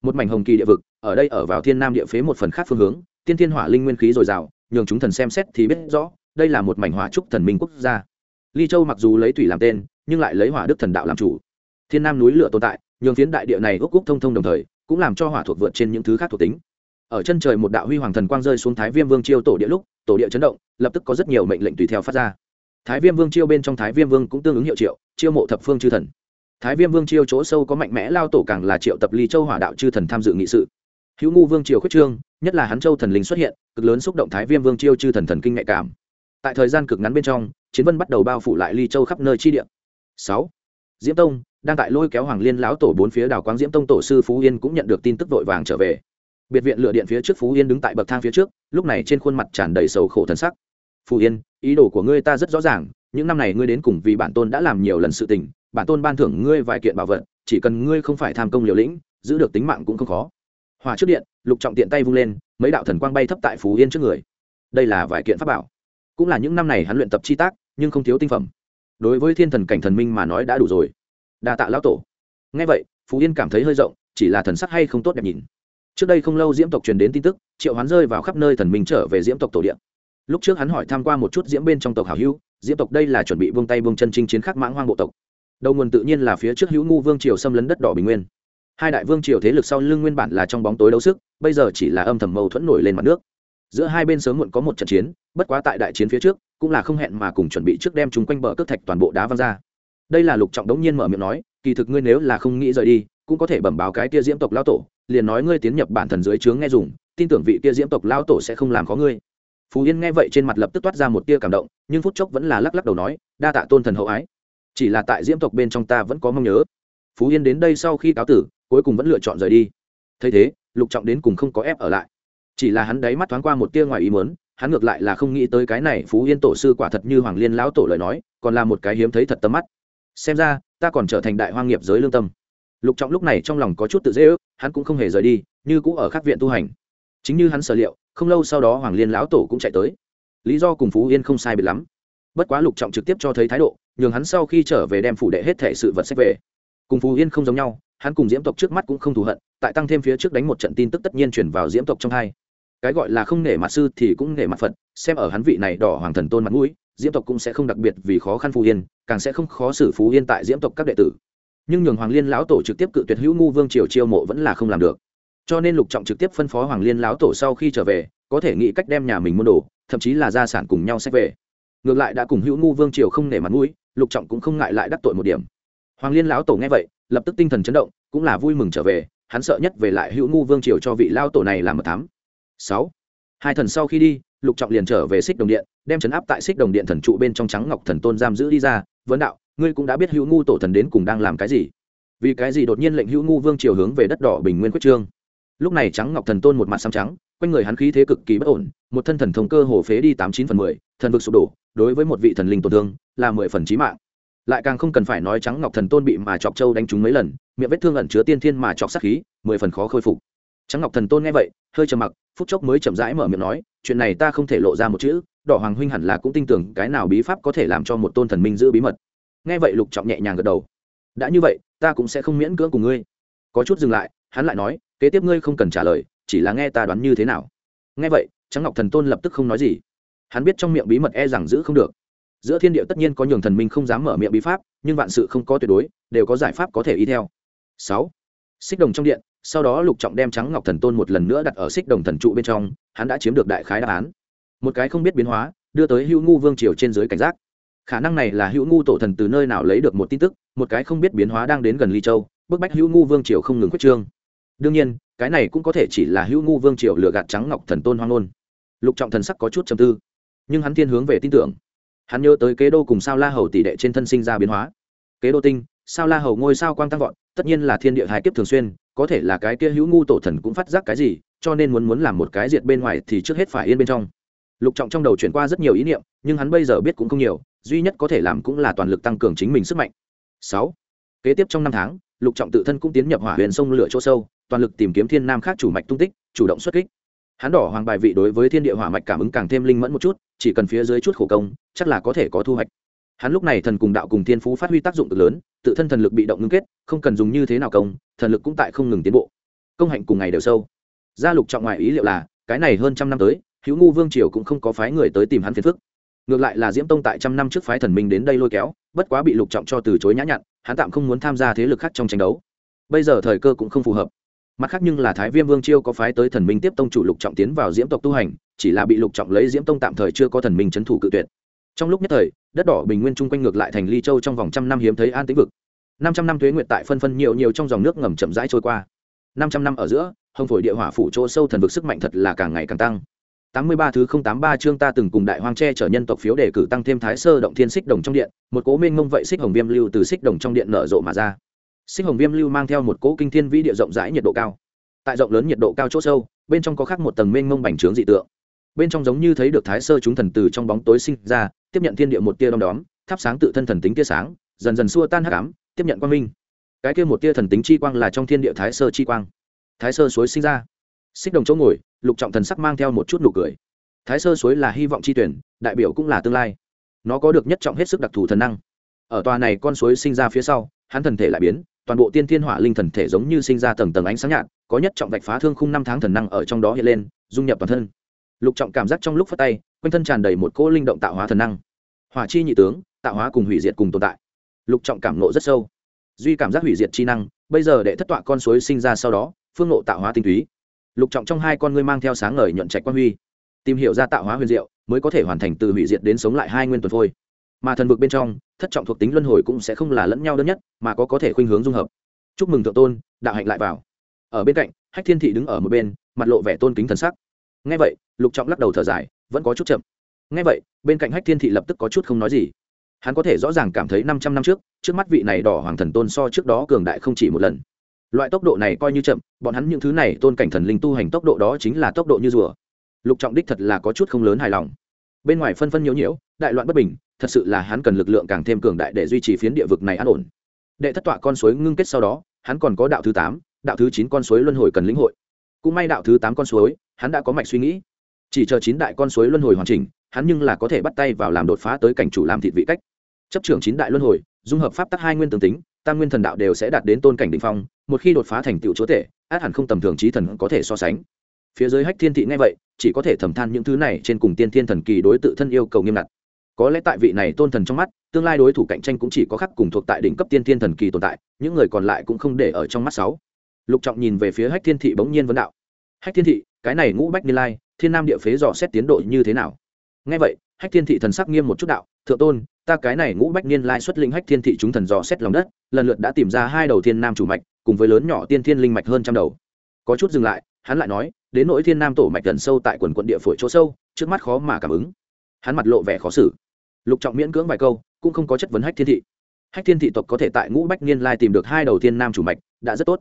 một mảnh hồng kỳ địa vực, ở đây ở vào thiên nam địa phế một phần khác phương hướng, tiên thiên hỏa linh nguyên khí dồi dào, nhường chúng thần xem xét thì biết rõ, đây là một mảnh hỏa trúc thần minh quốc gia. Ly châu mặc dù lấy thủy làm tên, nhưng lại lấy hỏa đức thần đạo làm chủ. Thiên nam núi lửa tồn tại, nhường phiến đại địa này ước cúc thông thông đồng thời, cũng làm cho hỏa thuộc vượt trên những thứ khác thuộc tính ở chân trời một đạo huy hoàng thần quang rơi xuống thái viêm vương chiêu tổ địa lúc, tổ địa chấn động, lập tức có rất nhiều mệnh lệnh tùy theo phát ra. Thái viêm vương chiêu bên trong thái viêm vương cũng tương ứng hiệu triệu, chiêu mộ thập phương chư thần. Thái viêm vương chiêu chỗ sâu có mạnh mẽ lao tổ càng là triệu tập ly châu hỏa đạo chư thần tham dự nghị sự. Hữu ngu vương triều khuyết trương, nhất là hắn châu thần linh xuất hiện, cực lớn xúc động thái viêm vương chiêu chư thần thần kinh nhạy cảm. Tại thời gian cực ngắn bên trong, chiến vân bắt đầu bao phủ lại ly châu khắp nơi chi địa. Sáu, diễm tông, đang tại lôi kéo hoàng liên lão tổ bốn phía đào quang diễm tông tổ sư phú yên cũng nhận được tin tức vội vàng trở về biệt viện lựa điện phía trước phú yên đứng tại bậc thang phía trước, lúc này trên khuôn mặt tràn đầy sầu khổ thần sắc. Phú yên, ý đồ của ngươi ta rất rõ ràng, những năm này ngươi đến cùng vì bản tôn đã làm nhiều lần sự tình, bản tôn ban thưởng ngươi vài kiện bảo vật, chỉ cần ngươi không phải tham công liều lĩnh, giữ được tính mạng cũng không khó. Hòa trước điện, lục trọng tiện tay vung lên, mấy đạo thần quang bay thấp tại phú yên trước người. Đây là vài kiện pháp bảo. Cũng là những năm này hắn luyện tập chi tác, nhưng không thiếu tinh phẩm. Đối với thiên thần cảnh thần minh mà nói đã đủ rồi. Đa tạ lão tổ. Ngay vậy, phú yên cảm thấy hơi rộng, chỉ là thần sắc hay không tốt đẹp nhìn trước đây không lâu diễm tộc truyền đến tin tức, triệu hoán rơi vào khắp nơi thần minh trở về diễm tộc tổ điện lúc trước hắn hỏi tham q u a một chút diễm bên trong tộc hảo hữu, diễm tộc đây là chuẩn bị buông tay buông chân chinh chiến khắc mãng hoang bộ tộc. Đầu nguồn tự nhiên là phía trước hữu ngu vương triều xâm lấn đất đỏ bình nguyên. Hai đại vương triều thế lực sau lưng nguyên bản là trong bóng tối đấu sức, bây giờ chỉ là âm thầm mâu thuẫn nổi lên mặt nước. Giữa hai bên sớm muộn có một trận chiến, bất quá tại đại chiến phía trước, cũng là không hẹn mà cùng chuẩn bị trước đem chúng quanh bờ cướp thạch toàn bộ đá văng ra. Đây là lục trọng đống nhiên mở miệng nói, kỳ thực ngươi nếu là không nghĩ rời đi, cũng có thể bẩm báo cái tia diễm tộc lao tổ liền nói ngươi tiến nhập bản thần dưới trướng nghe dùng, tin tưởng vị kia diễm tộc Lão tổ sẽ không làm có ngươi. Phú yên nghe vậy trên mặt lập tức toát ra một tia cảm động, nhưng phút chốc vẫn là lắc lắc đầu nói, đa tạ tôn thần hậu ái. Chỉ là tại diễm tộc bên trong ta vẫn có mong nhớ. Phú yên đến đây sau khi cáo tử, cuối cùng vẫn lựa chọn rời đi. Thấy thế, lục trọng đến cùng không có ép ở lại. Chỉ là hắn đáy mắt thoáng qua một tia ngoài ý muốn, hắn ngược lại là không nghĩ tới cái này phú yên tổ sư quả thật như hoàng liên lão tổ lời nói, còn là một cái hiếm thấy thật tầm mắt. Xem ra, ta còn trở thành đại hoang nghiệp giới lương tâm lục trọng lúc này trong lòng có chút tự dễ ước, hắn cũng không hề rời đi, như cũng ở các viện tu hành. Chính như hắn sở liệu, không lâu sau đó hoàng liên lão tổ cũng chạy tới. Lý do cùng phú yên không sai biệt lắm. Bất quá lục trọng trực tiếp cho thấy thái độ, nhường hắn sau khi trở về đem phủ đệ hết thể sự vật sách về. Cùng phú yên không giống nhau, hắn cùng diễm tộc trước mắt cũng không thù hận, tại tăng thêm phía trước đánh một trận tin tức tất nhiên chuyển vào diễm tộc trong hai. Cái gọi là không nể mặt sư thì cũng nể mặt phật, xem ở hắn vị này đỏ hoàng thần tôn mặt mũi, diễm tộc cũng sẽ không đặc biệt vì khó khăn Phú yên, càng sẽ không khó xử phú yên tại diễm tộc các đệ tử nhưng nhường hoàng liên lão tổ trực tiếp cự tuyệt hữu ngu vương triều chiêu mộ vẫn là không làm được. Cho nên lục trọng trực tiếp phân phó hoàng liên lão tổ sau khi trở về, có thể nghĩ cách đem nhà mình mua đồ, thậm chí là gia sản cùng nhau sách về. Ngược lại đã cùng hữu ngu vương triều không nể mặt mũi, lục trọng cũng không ngại lại đắc tội một điểm. Hoàng liên lão tổ nghe vậy, lập tức tinh thần chấn động, cũng là vui mừng trở về, hắn sợ nhất về lại hữu ngu vương triều cho vị lao tổ này làm mật thám. Sáu. Hai thần sau khi đi lục trọng liền trở về xích đồng điện, đem chấn áp tại xích đồng điện thần trụ bên trong trắng ngọc thần tôn giam giữ đi ra. Vấn đạo, ngươi cũng đã biết hữu ngu tổ thần đến cùng đang làm cái gì? Vì cái gì đột nhiên lệnh hữu ngu vương triều hướng về đất đỏ bình nguyên quyết trương? Lúc này trắng ngọc thần tôn một mặt xăm trắng, quanh người hắn khí thế cực kỳ bất ổn, một thân thần thông cơ hồ phế đi tám chín phần mười, thần vực sụp đổ, đối với một vị thần linh tổn thương là mười phần trí mạng. Lại càng không cần phải nói trắng ngọc thần tôn bị mà chọc châu đánh trúng mấy lần, miệng vết thương ẩn chứa tiên thiên mà chọc sát khí, mười phần khó khôi phục trắng ngọc thần tôn nghe vậy, hơi trầm mặc, phút chốc mới chậm rãi mở miệng nói, chuyện này ta không thể lộ ra một chữ, đỏ hoàng huynh hẳn là cũng tin tưởng cái nào bí pháp có thể làm cho một tôn thần minh giữ bí mật. Nghe vậy lục trọng nhẹ nhàng gật đầu. Đã như vậy, ta cũng sẽ không miễn cưỡng cùng ngươi. Có chút dừng lại, hắn lại nói, kế tiếp ngươi không cần trả lời, chỉ là nghe ta đoán như thế nào. Nghe vậy, trắng ngọc thần tôn lập tức không nói gì. Hắn biết trong miệng bí mật e rằng giữ không được. Giữa thiên địa tất nhiên có nhường thần minh không dám mở miệng bí pháp, nhưng vạn sự không có tuyệt đối, đều có giải pháp có thể y theo. Sáu. Xích đồng trong điện sau đó lục trọng đem trắng ngọc thần tôn một lần nữa đặt ở xích đồng thần trụ bên trong, hắn đã chiếm được đại khái đáp án. Một cái không biết biến hóa, đưa tới hữu ngu vương triều trên dưới cảnh giác. Khả năng này là hữu ngu tổ thần từ nơi nào lấy được một tin tức, một cái không biết biến hóa đang đến gần ly châu, bức bách hữu ngu vương triều không ngừng quyết trương. Đương nhiên, cái này cũng có thể chỉ là hữu ngu vương triều lừa gạt trắng ngọc thần tôn hoang ngôn. Lục trọng thần sắc có chút chầm tư, nhưng hắn thiên hướng về tin tưởng. Hắn nhớ tới kế đô cùng sao la hầu tỷ đệ trên thân sinh ra biến hóa. Kế đô tinh, sao la hầu ngôi sao quang tăng vọt, tất nhiên là thiên địa hài kiếp thường xuyên có thể là cái kia hữu ngu tổ thần cũng phát giác cái gì, cho nên muốn muốn làm một cái diệt bên ngoài thì trước hết phải yên bên trong. Lục trọng trong đầu chuyển qua rất nhiều ý niệm, nhưng hắn bây giờ biết cũng không nhiều, duy nhất có thể làm cũng là toàn lực tăng cường chính mình sức mạnh. Sáu. Kế tiếp trong năm tháng, lục trọng tự thân cũng tiến nhập hỏa huyền sông lửa chỗ sâu, toàn lực tìm kiếm thiên nam khác chủ mạch tung tích, chủ động xuất kích. Hắn đỏ hoàng bài vị đối với thiên địa hỏa mạch cảm ứng càng thêm linh mẫn một chút, chỉ cần phía dưới chút khổ công, chắc là có thể có thu hoạch hắn lúc này thần cùng đạo cùng thiên phú phát huy tác dụng cực lớn, tự thân thần lực bị động ngưng kết, không cần dùng như thế nào công, thần lực cũng tại không ngừng tiến bộ. Công hạnh cùng ngày đều sâu. Gia lục trọng ngoại ý liệu là, cái này hơn trăm năm tới, hữu ngu vương triều cũng không có phái người tới tìm hắn phiền phức. Ngược lại là diễm tông tại trăm năm trước phái thần minh đến đây lôi kéo, bất quá bị lục trọng cho từ chối nhã nhặn, hắn tạm không muốn tham gia thế lực khác trong tranh đấu. Bây giờ thời cơ cũng không phù hợp. Mặt khác nhưng là thái viêm vương chiêu có phái tới thần minh tiếp tông chủ lục trọng tiến vào diễm tộc tu hành, chỉ là bị lục trọng lấy diễm tông tạm thời chưa có thần minh c thủ cự tuyệt trong lúc nhất thời, đất đỏ bình nguyên chung quanh ngược lại thành ly châu trong vòng trăm năm hiếm thấy an tĩnh vực. Năm trăm năm thuế nguyệt tại phân phân nhiều nhiều trong dòng nước ngầm chậm rãi trôi qua. Năm trăm năm ở giữa, hồng phổi địa hỏa phủ chỗ sâu thần vực sức mạnh thật là càng ngày càng tăng. Tám mươi ba thứ không tám ba chương ta từng cùng đại hoang tre chở nhân tộc phiếu đề cử tăng thêm thái sơ động thiên xích đồng trong điện, một cố minh ngông vậy xích hồng viêm lưu từ xích đồng trong điện nở rộ mà ra. Xích hồng viêm lưu mang theo một cố kinh thiên vĩ địa rộng rãi nhiệt độ cao. Tại rộng lớn nhiệt độ cao chỗ sâu, bên trong có khác một tầng mênh mông bành trướng dị tượng bên trong giống như thấy được thái sơ chúng thần từ trong bóng tối sinh ra, tiếp nhận thiên địa một tia đom đóm, thắp sáng tự thân thần tính tia sáng, dần dần xua tan hắc ám, tiếp nhận quang minh. Cái kia một tia thần tính chi quang là trong thiên địa thái sơ chi quang. Thái sơ suối sinh ra. Xích đồng chỗ ngồi, lục trọng thần sắc mang theo một chút nụ cười. Thái sơ suối là hy vọng chi tuyển, đại biểu cũng là tương lai. Nó có được nhất trọng hết sức đặc thù thần năng. Ở tòa này con suối sinh ra phía sau, hắn thần thể lại biến, toàn bộ tiên thiên hỏa linh thần thể giống như sinh ra tầng tầng ánh sáng nhạt, có nhất trọng vạch phá thương khung năm tháng thần năng ở trong đó hiện lên, dung nhập toàn thân lục trọng cảm giác trong lúc phát tay, quanh thân tràn đầy một cỗ linh động tạo hóa thần năng. Hỏa chi nhị tướng, tạo hóa cùng hủy diệt cùng tồn tại. Lục trọng cảm nộ rất sâu. Duy cảm giác hủy diệt chi năng, bây giờ để thất tọa con suối sinh ra sau đó, phương nộ tạo hóa tinh túy. Lục trọng trong hai con ngươi mang theo sáng ngời nhuận trạch quan huy. Tìm hiểu ra tạo hóa huyền diệu, mới có thể hoàn thành từ hủy diệt đến sống lại hai nguyên tuần phôi mà thần vực bên trong, thất trọng thuộc tính luân hồi cũng sẽ không là lẫn nhau đơn nhất, mà có có thể khuynh hướng dung hợp. Chúc mừng thượng tôn, đạo hạnh lại vào. Ở bên cạnh, hách thiên thị đứng ở một bên, mặt lộ vẻ tôn kính thần sắc. Ngay vậy lục trọng lắc đầu thở dài, vẫn có chút chậm. Ngay vậy, bên cạnh hách thiên thị lập tức có chút không nói gì. Hắn có thể rõ ràng cảm thấy năm trăm năm trước trước mắt vị này đỏ hoàng thần tôn so trước đó cường đại không chỉ một lần. Loại tốc độ này coi như chậm, bọn hắn những thứ này tôn cảnh thần linh tu hành tốc độ đó chính là tốc độ như rùa. Lục trọng đích thật là có chút không lớn hài lòng. Bên ngoài phân phân nhiễu nhiễu, đại loạn bất bình, thật sự là hắn cần lực lượng càng thêm cường đại để duy trì phiến địa vực này an ổn. Đệ thất tọa con suối ngưng kết sau đó, hắn còn có đạo thứ tám, đạo thứ chín con suối luân hồi cần lĩnh hội. Cũng may đạo thứ tám con suối, hắn đã có mạch suy nghĩ chỉ chờ chín đại con suối luân hồi hoàn chỉnh, hắn nhưng là có thể bắt tay vào làm đột phá tới cảnh chủ làm thịt vị cách. Chấp trưởng chín đại luân hồi, dung hợp pháp tắc hai nguyên tương tính, tam nguyên thần đạo đều sẽ đạt đến tôn cảnh đ ỉ n h phong, một khi đột phá thành tựu chúa tể, át hẳn không tầm thường trí thần có thể so sánh. Phía dưới hách thiên thị ngay vậy, chỉ có thể thầm than những thứ này trên cùng tiên thiên thần kỳ đối tự thân yêu cầu nghiêm ngặt. Có lẽ tại vị này tôn thần trong mắt, tương lai đối thủ cạnh tranh cũng chỉ có khắc cùng thuộc tại đỉnh cấp tiên thiên thần kỳ tồn tại, những người còn lại cũng không để ở trong mắt sáu. Lục trọng nhìn về phía hách thiên thị bỗng nhiên vấn đạo. Hách thiên thị, cái này ngũ bách niên lai thiên nam địa phế dò xét tiến độ như thế nào? Ngay vậy, hách thiên thị thần sắc nghiêm một chút đạo, thượng tôn, ta cái này ngũ bách niên lai xuất linh hách thiên thị chúng thần dò xét lòng đất, lần lượt đã tìm ra hai đầu thiên nam chủ mạch, cùng với lớn nhỏ tiên thiên linh mạch hơn trăm đầu. Có chút dừng lại, hắn lại nói, đến nỗi thiên nam tổ mạch gần sâu tại quần quận địa phổi chỗ sâu, trước mắt khó mà cảm ứng. Hắn mặt lộ vẻ khó xử. Lục trọng miễn cưỡng vài câu, cũng không có chất vấn hách thiên thị. Hách thiên thị tộc có thể tại ngũ bách niên lai tìm được hai đầu thiên nam chủ mạch, đã rất tốt.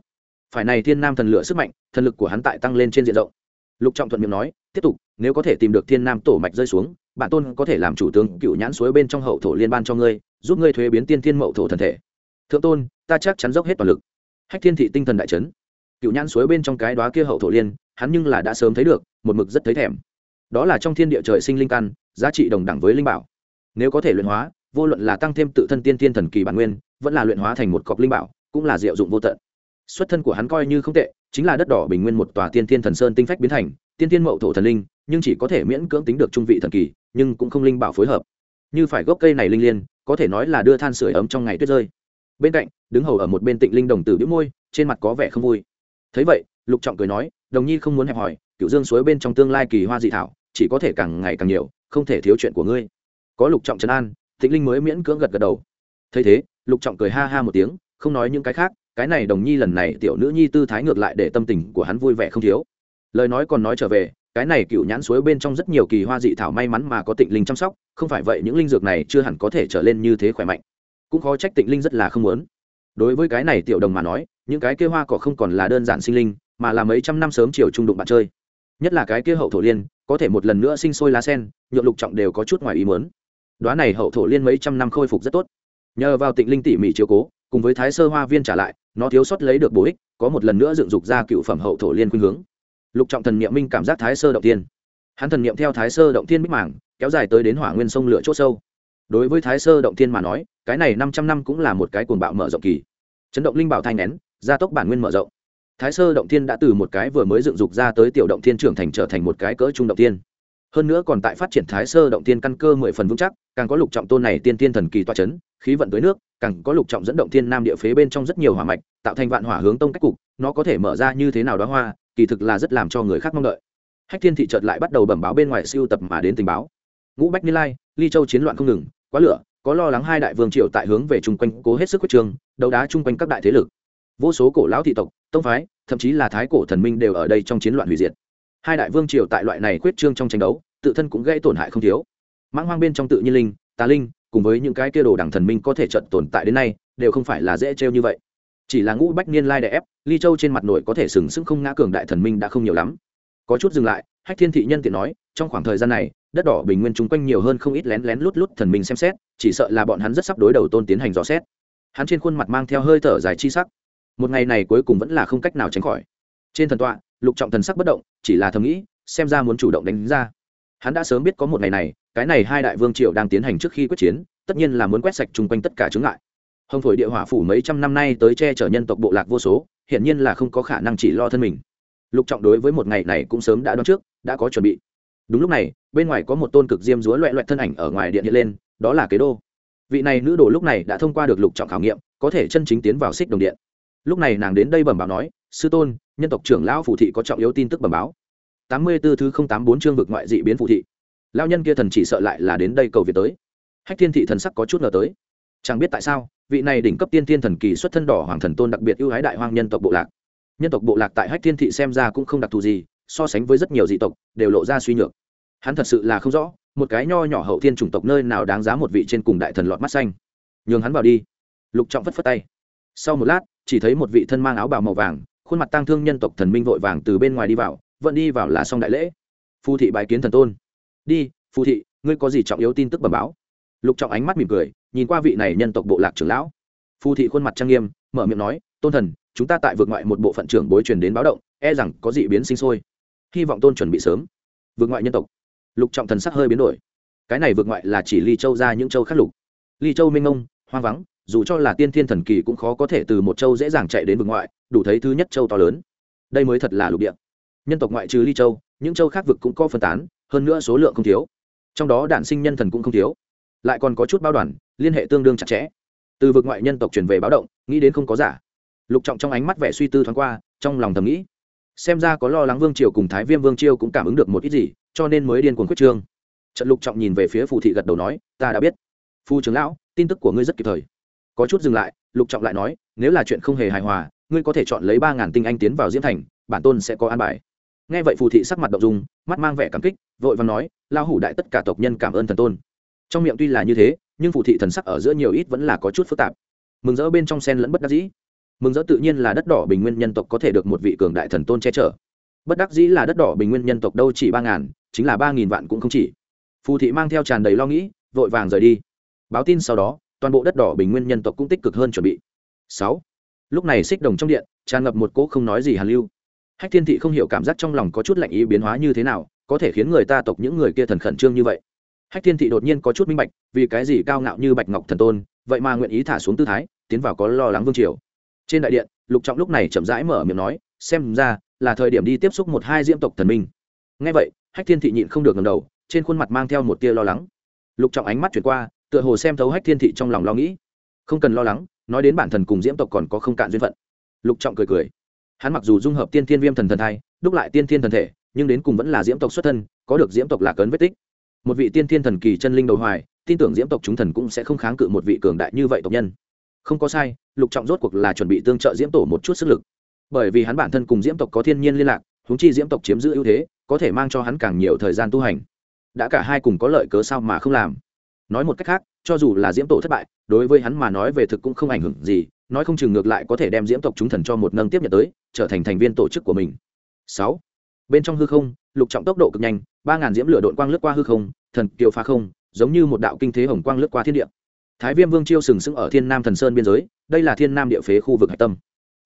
Phải này thiên nam thần lửa sức mạnh, thần lực của hắn tại tăng lên trên diện rộng. Lục trọng thuận miệng nói tiếp tục, nếu có thể tìm được thiên nam tổ mạch rơi xuống, bản tôn có thể làm chủ tướng cựu nhãn suối bên trong hậu thổ liên ban cho ngươi, giúp ngươi thuế biến tiên thiên mậu thổ thần thể. Thượng tôn, ta chắc chắn dốc hết toàn lực. Hách thiên thị tinh thần đại trấn cựu nhãn suối bên trong cái đó kia hậu thổ liên, hắn nhưng là đã sớm thấy được, một mực rất thấy thèm. Đó là trong thiên địa trời sinh linh căn, giá trị đồng đẳng với linh bảo. Nếu có thể luyện hóa, vô luận là tăng thêm tự thân tiên thiên thần kỳ bản nguyên, vẫn là luyện hóa thành một cọc linh bảo, cũng là diệu dụng vô tận xuất thân của hắn coi như không tệ, chính là đất đỏ bình nguyên một tòa tiên thiên thần sơn tinh phách biến thành, tiên thiên mậu thổ thần linh, nhưng chỉ có thể miễn cưỡng tính được trung vị thần kỳ, nhưng cũng không linh bảo phối hợp. Như phải gốc cây này linh liên, có thể nói là đưa than sửa ấm trong ngày tuyết rơi. Bên cạnh, đứng hầu ở một bên tịnh linh đồng tử biếu môi, trên mặt có vẻ không vui. Thấy vậy, lục trọng cười nói, đồng nhi không muốn hẹp hỏi cựu dương suối bên trong tương lai kỳ hoa dị thảo, chỉ có thể càng ngày càng nhiều, không thể thiếu chuyện của ngươi. Có lục trọng trấn an, tịnh linh mới miễn cưỡng gật gật đầu. Thấy thế, lục trọng cười ha ha một tiếng, không nói những cái khác cái này đồng nhi lần này tiểu nữ nhi tư thái ngược lại để tâm tình của hắn vui vẻ không thiếu. Lời nói còn nói trở về, cái này cựu nhãn suối bên trong rất nhiều kỳ hoa dị thảo may mắn mà có tịnh linh chăm sóc, không phải vậy những linh dược này chưa hẳn có thể trở lên như thế khỏe mạnh. Cũng khó trách tịnh linh rất là không muốn. Đối với cái này tiểu đồng mà nói, những cái kia hoa cỏ không còn là đơn giản sinh linh, mà là mấy trăm năm sớm chiều trung đụng bạn chơi. Nhất là cái kia hậu thổ liên, có thể một lần nữa sinh sôi lá sen nhuộm lục trọng đều có chút ngoài ý muốn. Đoán này hậu thổ liên mấy trăm năm khôi phục rất tốt. Nhờ vào tịnh linh tỉ mỉ chiếu cố cùng với thái sơ hoa viên trả lại, nó thiếu sót lấy được bổ ích, có một lần nữa dựng dục ra cựu phẩm hậu thổ liên khuynh hướng. Lục trọng thần niệm minh cảm giác thái sơ động tiên hắn thần niệm theo thái sơ động tiên bích mảng, kéo dài tới đến hỏa nguyên sông lửa c h ố sâu. Đối với thái sơ động tiên mà nói, cái này năm trăm năm cũng là một cái cuồng bạo mở rộng kỳ. Chấn động linh bảo thanh nén, gia tốc bản nguyên mở rộng. Thái sơ động thiên đã từ một cái vừa mới dựng dục ra tới tiểu động thiên trưởng thành trở thành một cái cỡ trung động thiên hơn nữa còn tại phát triển thái sơ động thiên căn cơ mười phần vững chắc, càng có lục trọng tôn này tiên tiên thần kỳ toa c h ấ n khí vận tới nước, càng có lục trọng dẫn động thiên nam địa phế bên trong rất nhiều hỏa mạch, tạo thành vạn hỏa hướng tông cách cục, nó có thể mở ra như thế nào đó hoa, kỳ thực là rất làm cho người khác mong đợi. Hách thiên thị chợt lại bắt đầu bẩm báo bên ngoài siêu tập mà đến tình báo. Ngũ bách ni lai, ly châu chiến loạn không ngừng, quá lửa, có lo lắng hai đại vương triệu tại hướng về chung quanh cố hết sức quyết trường, đấu đá chung quanh các đại thế lực. Vô số cổ lão thị tộc, tông phái, thậm chí là thái cổ thần minh đều ở đây trong chiến loạn hủy diệt hai đại vương triều tại loại này quyết trương trong tranh đấu, tự thân cũng gây tổn hại không thiếu. Mãng hoang bên trong tự nhiên linh, tà linh, cùng với những cái kia đồ đẳng thần minh có thể trận tồn tại đến nay, đều không phải là dễ trêu như vậy. Chỉ là ngũ bách niên lai đè ép, ly châu trên mặt nội có thể sừng sững không ngã cường đại thần minh đã không nhiều lắm. Có chút dừng lại, hách thiên thị nhân tiện nói, trong khoảng thời gian này, đất đỏ bình nguyên chung quanh nhiều hơn không ít lén lén lút lút thần minh xem xét, chỉ sợ là bọn hắn rất sắp đối đầu tôn tiến hành dò xét. Hắn trên khuôn mặt mang theo hơi thở dài chi sắc. Một ngày này cuối cùng vẫn là không cách nào tránh khỏi. Trên thần tọa lục trọng thần sắc bất động, chỉ là thầm nghĩ, xem ra muốn chủ động đánh ra. Hắn đã sớm biết có một ngày này, cái này hai đại vương triều đang tiến hành trước khi quyết chiến, tất nhiên là muốn quét sạch chung quanh tất cả chướng ngại. Hồng thổi địa hỏa phủ mấy trăm năm nay tới che chở nhân tộc bộ lạc vô số, hiển nhiên là không có khả năng chỉ lo thân mình. Lục trọng đối với một ngày này cũng sớm đã đoán trước, đã có chuẩn bị. Đúng lúc này, bên ngoài có một tôn cực diêm dúa loẹ loẹt thân ảnh ở ngoài điện hiện lên, đó là kế đô. Vị này nữ đồ lúc này đã thông qua được lục trọng khảo nghiệm, có thể chân chính tiến vào xích đồng điện. Lúc này nàng đến đây bẩm báo nói, sư tôn nhân tộc trưởng lão phù thị có trọng yếu tin tức bẩm báo. Tám mươi b ố thứ không tám bốn chương vực ngoại dị biến phù thị. Lão nhân kia thần chỉ sợ lại là đến đây cầu việc tới. Hách thiên thị thần sắc có chút ngờ tới. Chẳng biết tại sao, vị này đỉnh cấp tiên thiên thần kỳ xuất thân đỏ hoàng thần tôn đặc biệt ưu ái đại hoang nhân tộc bộ lạc. Nhân tộc bộ lạc tại hách thiên thị xem ra cũng không đặc thù gì, so sánh với rất nhiều dị tộc, đều lộ ra suy nhược. Hắn thật sự là không rõ, một cái nho nhỏ hậu thiên chủng tộc nơi nào đáng giá một vị trên cùng đại thần lọt mắt xanh. Nhường hắn vào đi. Lục trọng phất phất tay. Sau một lát, chỉ thấy một vị thân mang áo bào màu vàng khuôn mặt tang thương nhân tộc thần minh vội vàng từ bên ngoài đi vào, vẫn đi vào là xong đại lễ. Phu thị bái kiến thần tôn. Đi phu thị, ngươi có gì trọng yếu tin tức bẩm báo? Lục trọng ánh mắt mỉm cười, nhìn qua vị này nhân tộc bộ lạc trưởng lão. Phu thị khuôn mặt trang nghiêm, mở miệng nói, tôn thần, chúng ta tại vượt ngoại một bộ phận trưởng bối truyền đến báo động e rằng có dị biến sinh sôi. Hy vọng tôn chuẩn bị sớm. Vượt ngoại nhân tộc. Lục trọng thần sắc hơi biến đổi. Cái này vượt ngoại là chỉ ly châu ra những châu khác lục. Ly châu minh ông hoang vắng dù cho là tiên thiên thần kỳ cũng khó có thể từ một châu dễ dàng chạy đến vực ngoại, đủ thấy thứ nhất châu to lớn. Đây mới thật là lục địa. Nhân tộc ngoại trừ ly châu, những châu khác vực cũng có phân tán, hơn nữa số lượng không thiếu. Trong đó đản sinh nhân thần cũng không thiếu. Lại còn có chút bao đoàn, liên hệ tương đương chặt chẽ. Từ vực ngoại nhân tộc chuyển về báo động, nghĩ đến không có giả. Lục trọng trong ánh mắt vẻ suy tư thoáng qua, trong lòng thầm nghĩ. Xem ra có lo lắng vương triều cùng thái viêm vương triều cũng cảm ứng được một ít gì, cho nên mới điên cuồng quyết trương. Trận lục trọng nhìn về phía phù thị gật đầu nói, ta đã biết. Phu trưởng lão, tin tức của ngươi rất kịp thời có chút dừng lại, lục trọng lại nói, nếu là chuyện không hề hài hòa, ngươi có thể chọn lấy ba ngàn tinh anh tiến vào diễm thành, bản tôn sẽ có an bài. Nghe vậy phù thị sắc mặt động dung, mắt mang vẻ cảm kích, vội và nói lao hủ đại tất cả tộc nhân cảm ơn thần tôn. Trong miệng tuy là như thế, nhưng phù thị thần sắc ở giữa nhiều ít vẫn là có chút phức tạp. Mừng rỡ bên trong sen lẫn bất đắc dĩ. Mừng rỡ tự nhiên là đất đỏ bình nguyên nhân tộc có thể được một vị cường đại thần tôn che chở. Bất đắc dĩ là đất đỏ bình nguyên nhân tộc đâu chỉ ba ngàn, chính là ba nghìn vạn cũng không chỉ. Phù thị mang theo tràn đầy lo nghĩ, vội vàng rời đi. Báo tin sau đó toàn bộ đất đỏ bình nguyên nhân tộc cũng tích cực hơn chuẩn bị. Sáu, lúc này xích đồng trong điện, tràn ngập một cỗ không nói gì hàn lưu. Hách thiên thị không hiểu cảm giác trong lòng có chút lạnh ý biến hóa như thế nào, có thể khiến người ta tộc những người kia thần khẩn trương như vậy. Hách thiên thị đột nhiên có chút minh bạch, vì cái gì cao ngạo như bạch ngọc thần tôn, vậy mà nguyện ý thả xuống tư thái, tiến vào có lo lắng vương triều. Trên đại điện, lục trọng lúc này chậm rãi mở miệng nói, xem ra là thời điểm đi tiếp xúc một hai diễm tộc thần minh. Ngay vậy, hách thiên thị nhịn không được ngầm đầu, trên khuôn mặt mang theo một tia lo lắng. Lục trọng ánh mắt chuyển qua tựa hồ xem thấu hách thiên thị trong lòng lo nghĩ. Không cần lo lắng, nói đến bản thần cùng diễm tộc còn có không cạn duyên phận. Lục trọng cười cười. Hắn mặc dù dung hợp tiên thiên viêm thần thần thai, đúc lại tiên thiên thần thể, nhưng đến cùng vẫn là diễm tộc xuất thân, có được diễm tộc là cấn vết tích. Một vị tiên thiên thần kỳ chân linh đầu hoài, tin tưởng diễm tộc chúng thần cũng sẽ không kháng cự một vị cường đại như vậy tộc nhân. Không có sai, lục trọng rốt cuộc là chuẩn bị tương trợ diễm tổ một chút sức lực. Bởi vì hắn bản thân cùng diễm tộc có thiên nhiên liên lạc húng chi diễm tộc chiếm giữ ưu thế, có thể mang cho hắn càng nhiều thời gian tu hành. Đã cả hai cùng có lợi cớ sao mà không làm? Nói một cách khác, cho dù là diễm tổ thất bại, đối với hắn mà nói về thực cũng không ảnh hưởng gì, nói không chừng ngược lại có thể đem diễm tộc chúng thần cho một nâng tiếp nhận tới, trở thành thành viên tổ chức của mình. Sáu, bên trong hư không, lục trọng tốc độ cực nhanh, ba ngàn diễm lửa đội quang lướt qua hư không, thần kiều phá không, giống như một đạo kinh thế hồng quang lướt qua thiên địa. Thái viêm vương chiêu sừng sững ở thiên nam thần sơn biên giới, đây là thiên nam địa phế khu vực hạch tâm.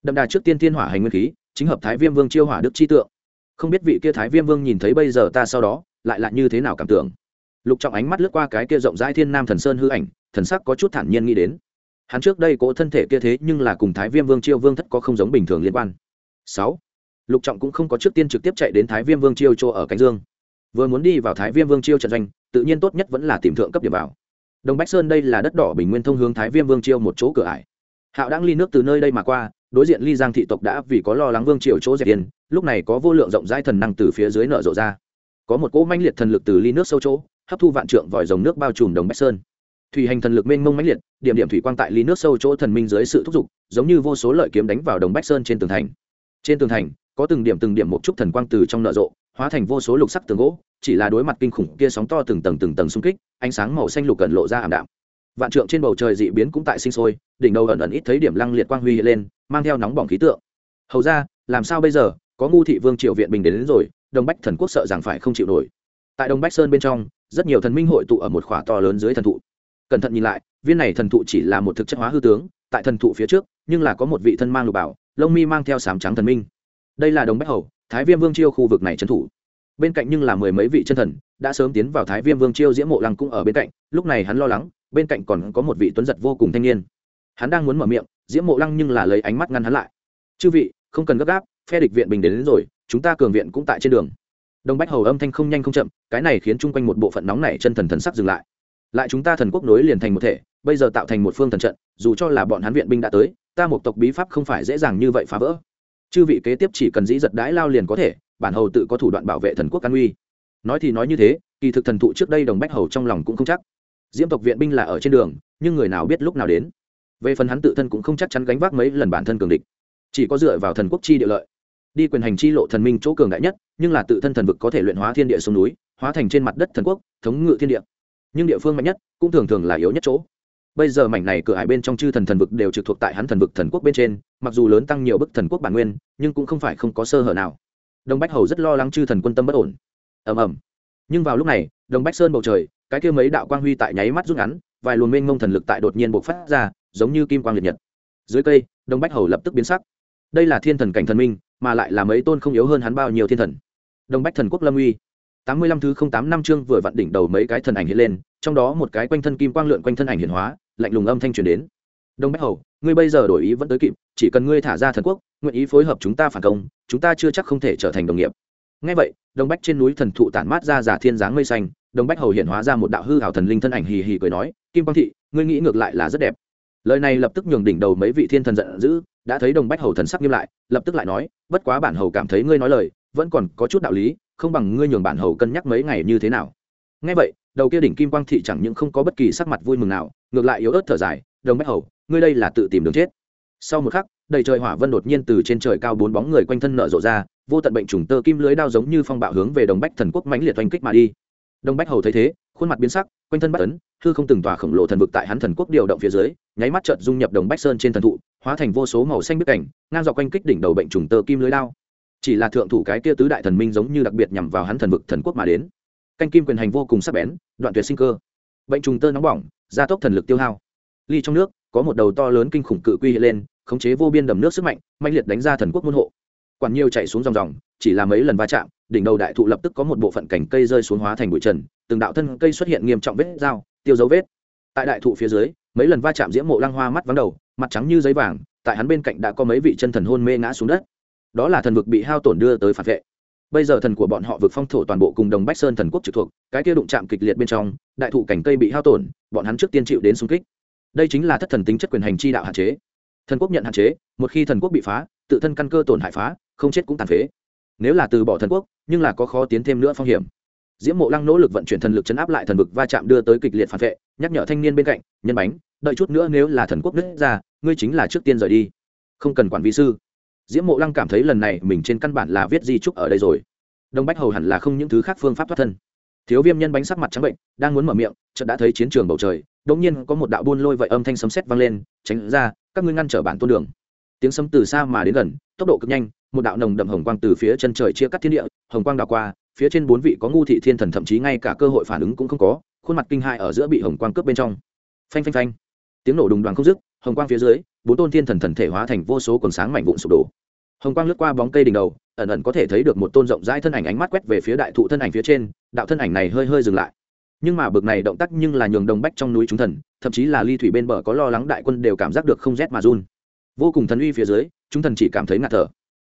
Đậm đà trước tiên thiên hỏa hành nguyên khí, chính hợp thái viêm vương chiêu hỏa đức chi tượng. Không biết vị kia thái viêm vương nhìn thấy bây giờ ta sau đó, lại là như thế nào cảm tưởng? Lục trọng ánh mắt lướt qua cái kia rộng rãi thiên nam thần sơn hư ảnh, thần sắc có chút thản nhiên nghĩ đến. Hắn trước đây cỗ thân thể kia thế nhưng là cùng thái viêm vương chiêu vương thất có không giống bình thường liên quan. Sáu, lục trọng cũng không có trước tiên trực tiếp chạy đến thái viêm vương chiêu chỗ ở cánh dương. Vừa muốn đi vào thái viêm vương chiêu trận doanh, tự nhiên tốt nhất vẫn là tìm thượng cấp điểm vào. Đồng bách sơn đây là đất đỏ bình nguyên thông hướng thái viêm vương chiêu một chỗ cửa ải. Hạo đang ly nước từ nơi đây mà qua, đối diện ly giang thị tộc đã vì có lo lắng vương triều chỗ dẹp tiền lúc này có vô lượng rộng rãi thần năng từ phía dưới nở rộ ra. Có một cỗ manh liệt thần lực từ ly nước sâu chỗ hấp thu vạn trượng vòi rồng nước bao trùm đồng bách sơn. Thủy hành thần lực mênh mông mãnh liệt điểm điểm thủy quang tại ly nước sâu chỗ thần minh dưới sự thúc giục giống như vô số lợi kiếm đánh vào đồng bách sơn trên tường thành. Trên tường thành có từng điểm từng điểm một chút thần quang từ trong nợ rộ hóa thành vô số lục sắc tường gỗ chỉ là đối mặt kinh khủng kia sóng to từng tầng từng tầng xung kích ánh sáng màu xanh lục gần lộ ra ảm đạm. Vạn trượng trên bầu trời dị biến cũng tại sinh sôi đỉnh đầu ẩn ẩn ít thấy điểm lăng liệt quang huy hiện lên mang theo nóng bỏng khí tượng. Hầu ra làm sao bây giờ? Có ngu thị vương triều viện bình đến, đến rồi đồng bách thần quốc sợ rằng phải không chịu nổi. Tại đông bách sơn bên trong rất nhiều thần minh hội tụ ở một khỏa to lớn dưới thần thụ. Cẩn thận nhìn lại viên này thần thụ chỉ là một thực chất hóa hư tướng tại thần thụ phía trước nhưng là có một vị thân mang lục bảo lông mi mang theo sám trắng thần minh. Đây là đồng bách hầu thái viêm vương chiêu khu vực này trấn thủ. Bên cạnh nhưng là mười mấy vị chân thần đã sớm tiến vào thái viêm vương chiêu diễm mộ lăng cũng ở bên cạnh lúc này hắn lo lắng bên cạnh còn có một vị tuấn giật vô cùng thanh niên. Hắn đang muốn mở miệng diễm mộ lăng nhưng là lấy ánh mắt ngăn hắn lại. Chư vị không cần gấp gáp phe địch viện bình đến, đến rồi chúng ta cường viện cũng tại trên đường đông bách hầu âm thanh không nhanh không chậm, cái này khiến chung quanh một bộ phận nóng này chân thần thần sắc dừng lại. Lại chúng ta thần quốc nối liền thành một thể, bây giờ tạo thành một phương thần trận, dù cho là bọn hắn viện binh đã tới, ta một tộc bí pháp không phải dễ dàng như vậy phá vỡ. Chư vị kế tiếp chỉ cần dĩ giật đái lao liền có thể, bản hầu tự có thủ đoạn bảo vệ thần quốc an uy. Nói thì nói như thế, kỳ thực thần thụ trước đây đồng bách hầu trong lòng cũng không chắc. Diễm tộc viện binh là ở trên đường, nhưng người nào biết lúc nào đến. Về phần hắn tự thân cũng không chắc chắn gánh vác mấy lần bản thân cường địch. Chỉ có dựa vào thần quốc chi địa lợi đi quyền hành chi lộ thần minh chỗ cường đại nhất, nhưng là tự thân thần vực có thể luyện hóa thiên địa sông núi, hóa thành trên mặt đất thần quốc, thống ngự thiên địa. Nhưng địa phương mạnh nhất cũng thường thường là yếu nhất chỗ. Bây giờ mảnh này cửa hải bên trong chư thần thần vực đều trực thuộc tại hắn thần vực thần quốc bên trên, mặc dù lớn tăng nhiều bức thần quốc bản nguyên, nhưng cũng không phải không có sơ hở nào. Đông bách hầu rất lo lắng chư thần quân tâm bất ổn. Ầm ầm. Nhưng vào lúc này, đông bách sơn bầu trời, cái kia mấy đạo quang huy tại nháy mắt rút ngắn, vài luồng mênh mông thần lực tại đột nhiên bộc phát ra, giống như kim quang liệt nhật. Dưới cây, đông bách hầu lập tức biến sắc. Đây là thiên thần cảnh thần minh mà lại là mấy tôn không yếu hơn hắn bao nhiêu thiên thần. Đông bách thần quốc lâm uy. Tám mươi lăm thứ không tám năm chương vừa vặn đỉnh đầu mấy cái thần ảnh hiện lên, trong đó một cái quanh thân kim quang lượn quanh thân ảnh hiện hóa, lạnh lùng âm thanh truyền đến. Đông bách hầu, ngươi bây giờ đổi ý vẫn tới kịp, chỉ cần ngươi thả ra thần quốc, nguyện ý phối hợp chúng ta phản công, chúng ta chưa chắc không thể trở thành đồng nghiệp. Ngay vậy, đông bách trên núi thần thụ tản mát ra giả thiên dáng mây xanh, đông bách hầu hiện hóa ra một đạo hư hảo thần linh thân ảnh hì hì cười nói, kim quang thị, ngươi nghĩ ngược lại là rất đẹp lời này lập tức nhường đỉnh đầu mấy vị thiên thần giận dữ, đã thấy đồng bách hầu thần sắc nghiêm lại, lập tức lại nói, bất quá bản hầu cảm thấy ngươi nói lời, vẫn còn có chút đạo lý, không bằng ngươi nhường bản hầu cân nhắc mấy ngày như thế nào. Ngay vậy, đầu kia đỉnh kim quang thị chẳng những không có bất kỳ sắc mặt vui mừng nào, ngược lại yếu ớt thở dài, đồng bách hầu, ngươi đây là tự tìm đường chết. Sau một khắc, đầy trời hỏa vân đột nhiên từ trên trời cao bốn bóng người quanh thân nở rộ ra, vô tận bệnh trùng tơ kim lưới đao giống như phong bạo hướng về đồng bách thần quốc mãnh liệt oanh kích mà đi. Đồng bách hầu thấy thế, khuôn mặt biến sắc, quanh thân bắt ấn, hư không từng tòa khổng lồ thần vực tại hắn thần quốc điều động phía dưới nháy mắt chợt dung nhập đồng bách sơn trên thần thụ, hóa thành vô số màu xanh bức cảnh, ngang dọc quanh kích đỉnh đầu bệnh trùng tơ kim lưới lao chỉ là thượng thủ cái kia tứ đại thần minh giống như đặc biệt nhằm vào hắn thần vực thần quốc mà đến. Canh kim quyền hành vô cùng sắc bén, đoạn tuyệt sinh cơ. Bệnh trùng tơ nóng bỏng, gia tốc thần lực tiêu hao. Ly trong nước, có một đầu to lớn kinh khủng cự quy hiện lên, khống chế vô biên đầm nước sức mạnh mạnh liệt đánh ra thần quốc môn hộ. Quản nhiều chạy xuống dòng dòng, chỉ là mấy lần va chạm, đỉnh đầu đại thụ lập tức có một bộ phận cành cây rơi xuống hóa thành bụi trần, từng đạo thân cây xuất hiện nghiêm trọng vết dao, tiêu dấu vết. Tại đại thụ phía dưới mấy lần va chạm diễm mộ lăng hoa mắt vắng đầu, mặt trắng như giấy vàng, tại hắn bên cạnh đã có mấy vị chân thần hôn mê ngã xuống đất. Đó là thần vực bị hao tổn đưa tới phản vệ. Bây giờ thần của bọn họ vực phong thổ toàn bộ cùng đồng bách sơn thần quốc trực thuộc, cái kia đụng chạm kịch liệt bên trong, đại thụ cảnh cây bị hao tổn, bọn hắn trước tiên chịu đến xung kích. Đây chính là thất thần tính chất quyền hành chi đạo hạn chế. Thần quốc nhận hạn chế, một khi thần quốc bị phá, tự thân căn cơ tổn hại phá, không chết cũng tàn phế. Nếu là từ bỏ thần quốc, nhưng là có khó tiến thêm nữa phong hiểm diễm mộ lăng nỗ lực vận chuyển thần lực chấn áp lại thần vực va chạm đưa tới kịch liệt phản vệ, nhắc nhở thanh niên bên cạnh, nhân bánh, đợi chút nữa nếu là thần quốc nứt ra, ngươi chính là trước tiên rời đi. Không cần quản vi sư. Diễm mộ lăng cảm thấy lần này mình trên căn bản là viết di trúc ở đây rồi. Đông bách hầu hẳn là không những thứ khác phương pháp thoát thân. Thiếu viêm nhân bánh sắc mặt trắng bệnh, đang muốn mở miệng, chợt đã thấy chiến trường bầu trời đống nhiên có một đạo buôn lôi vậy âm thanh sấm sét vang lên, tránh ra, các ngươi ngăn trở bản tôn đường. Tiếng sấm từ xa mà đến gần, tốc độ cực nhanh, một đạo nồng đậm hồng quang từ phía chân trời chia cắt thiên địa, hồng quang đào qua phía trên bốn vị có ngu thị thiên thần thậm chí ngay cả cơ hội phản ứng cũng không có, khuôn mặt kinh hại ở giữa bị hồng quang cướp bên trong. Phanh phanh phanh. Tiếng nổ đùng đoàn không dứt, hồng quang phía dưới, bốn tôn thiên thần thần thể hóa thành vô số quần sáng mảnh vụn sụp đổ. Hồng quang lướt qua bóng cây đỉnh đầu, ẩn ẩn có thể thấy được một tôn rộng rãi thân ảnh ánh mắt quét về phía đại thụ thân ảnh phía trên, đạo thân ảnh này hơi hơi dừng lại. Nhưng mà bực này động tác nhưng là nhường đồng bách trong núi chúng thần, thậm chí là ly thủy bên bờ có lo lắng đại quân đều cảm giác được không rét mà run. Vô cùng thần uy phía dưới, chúng thần chỉ cảm thấy ngạt thở.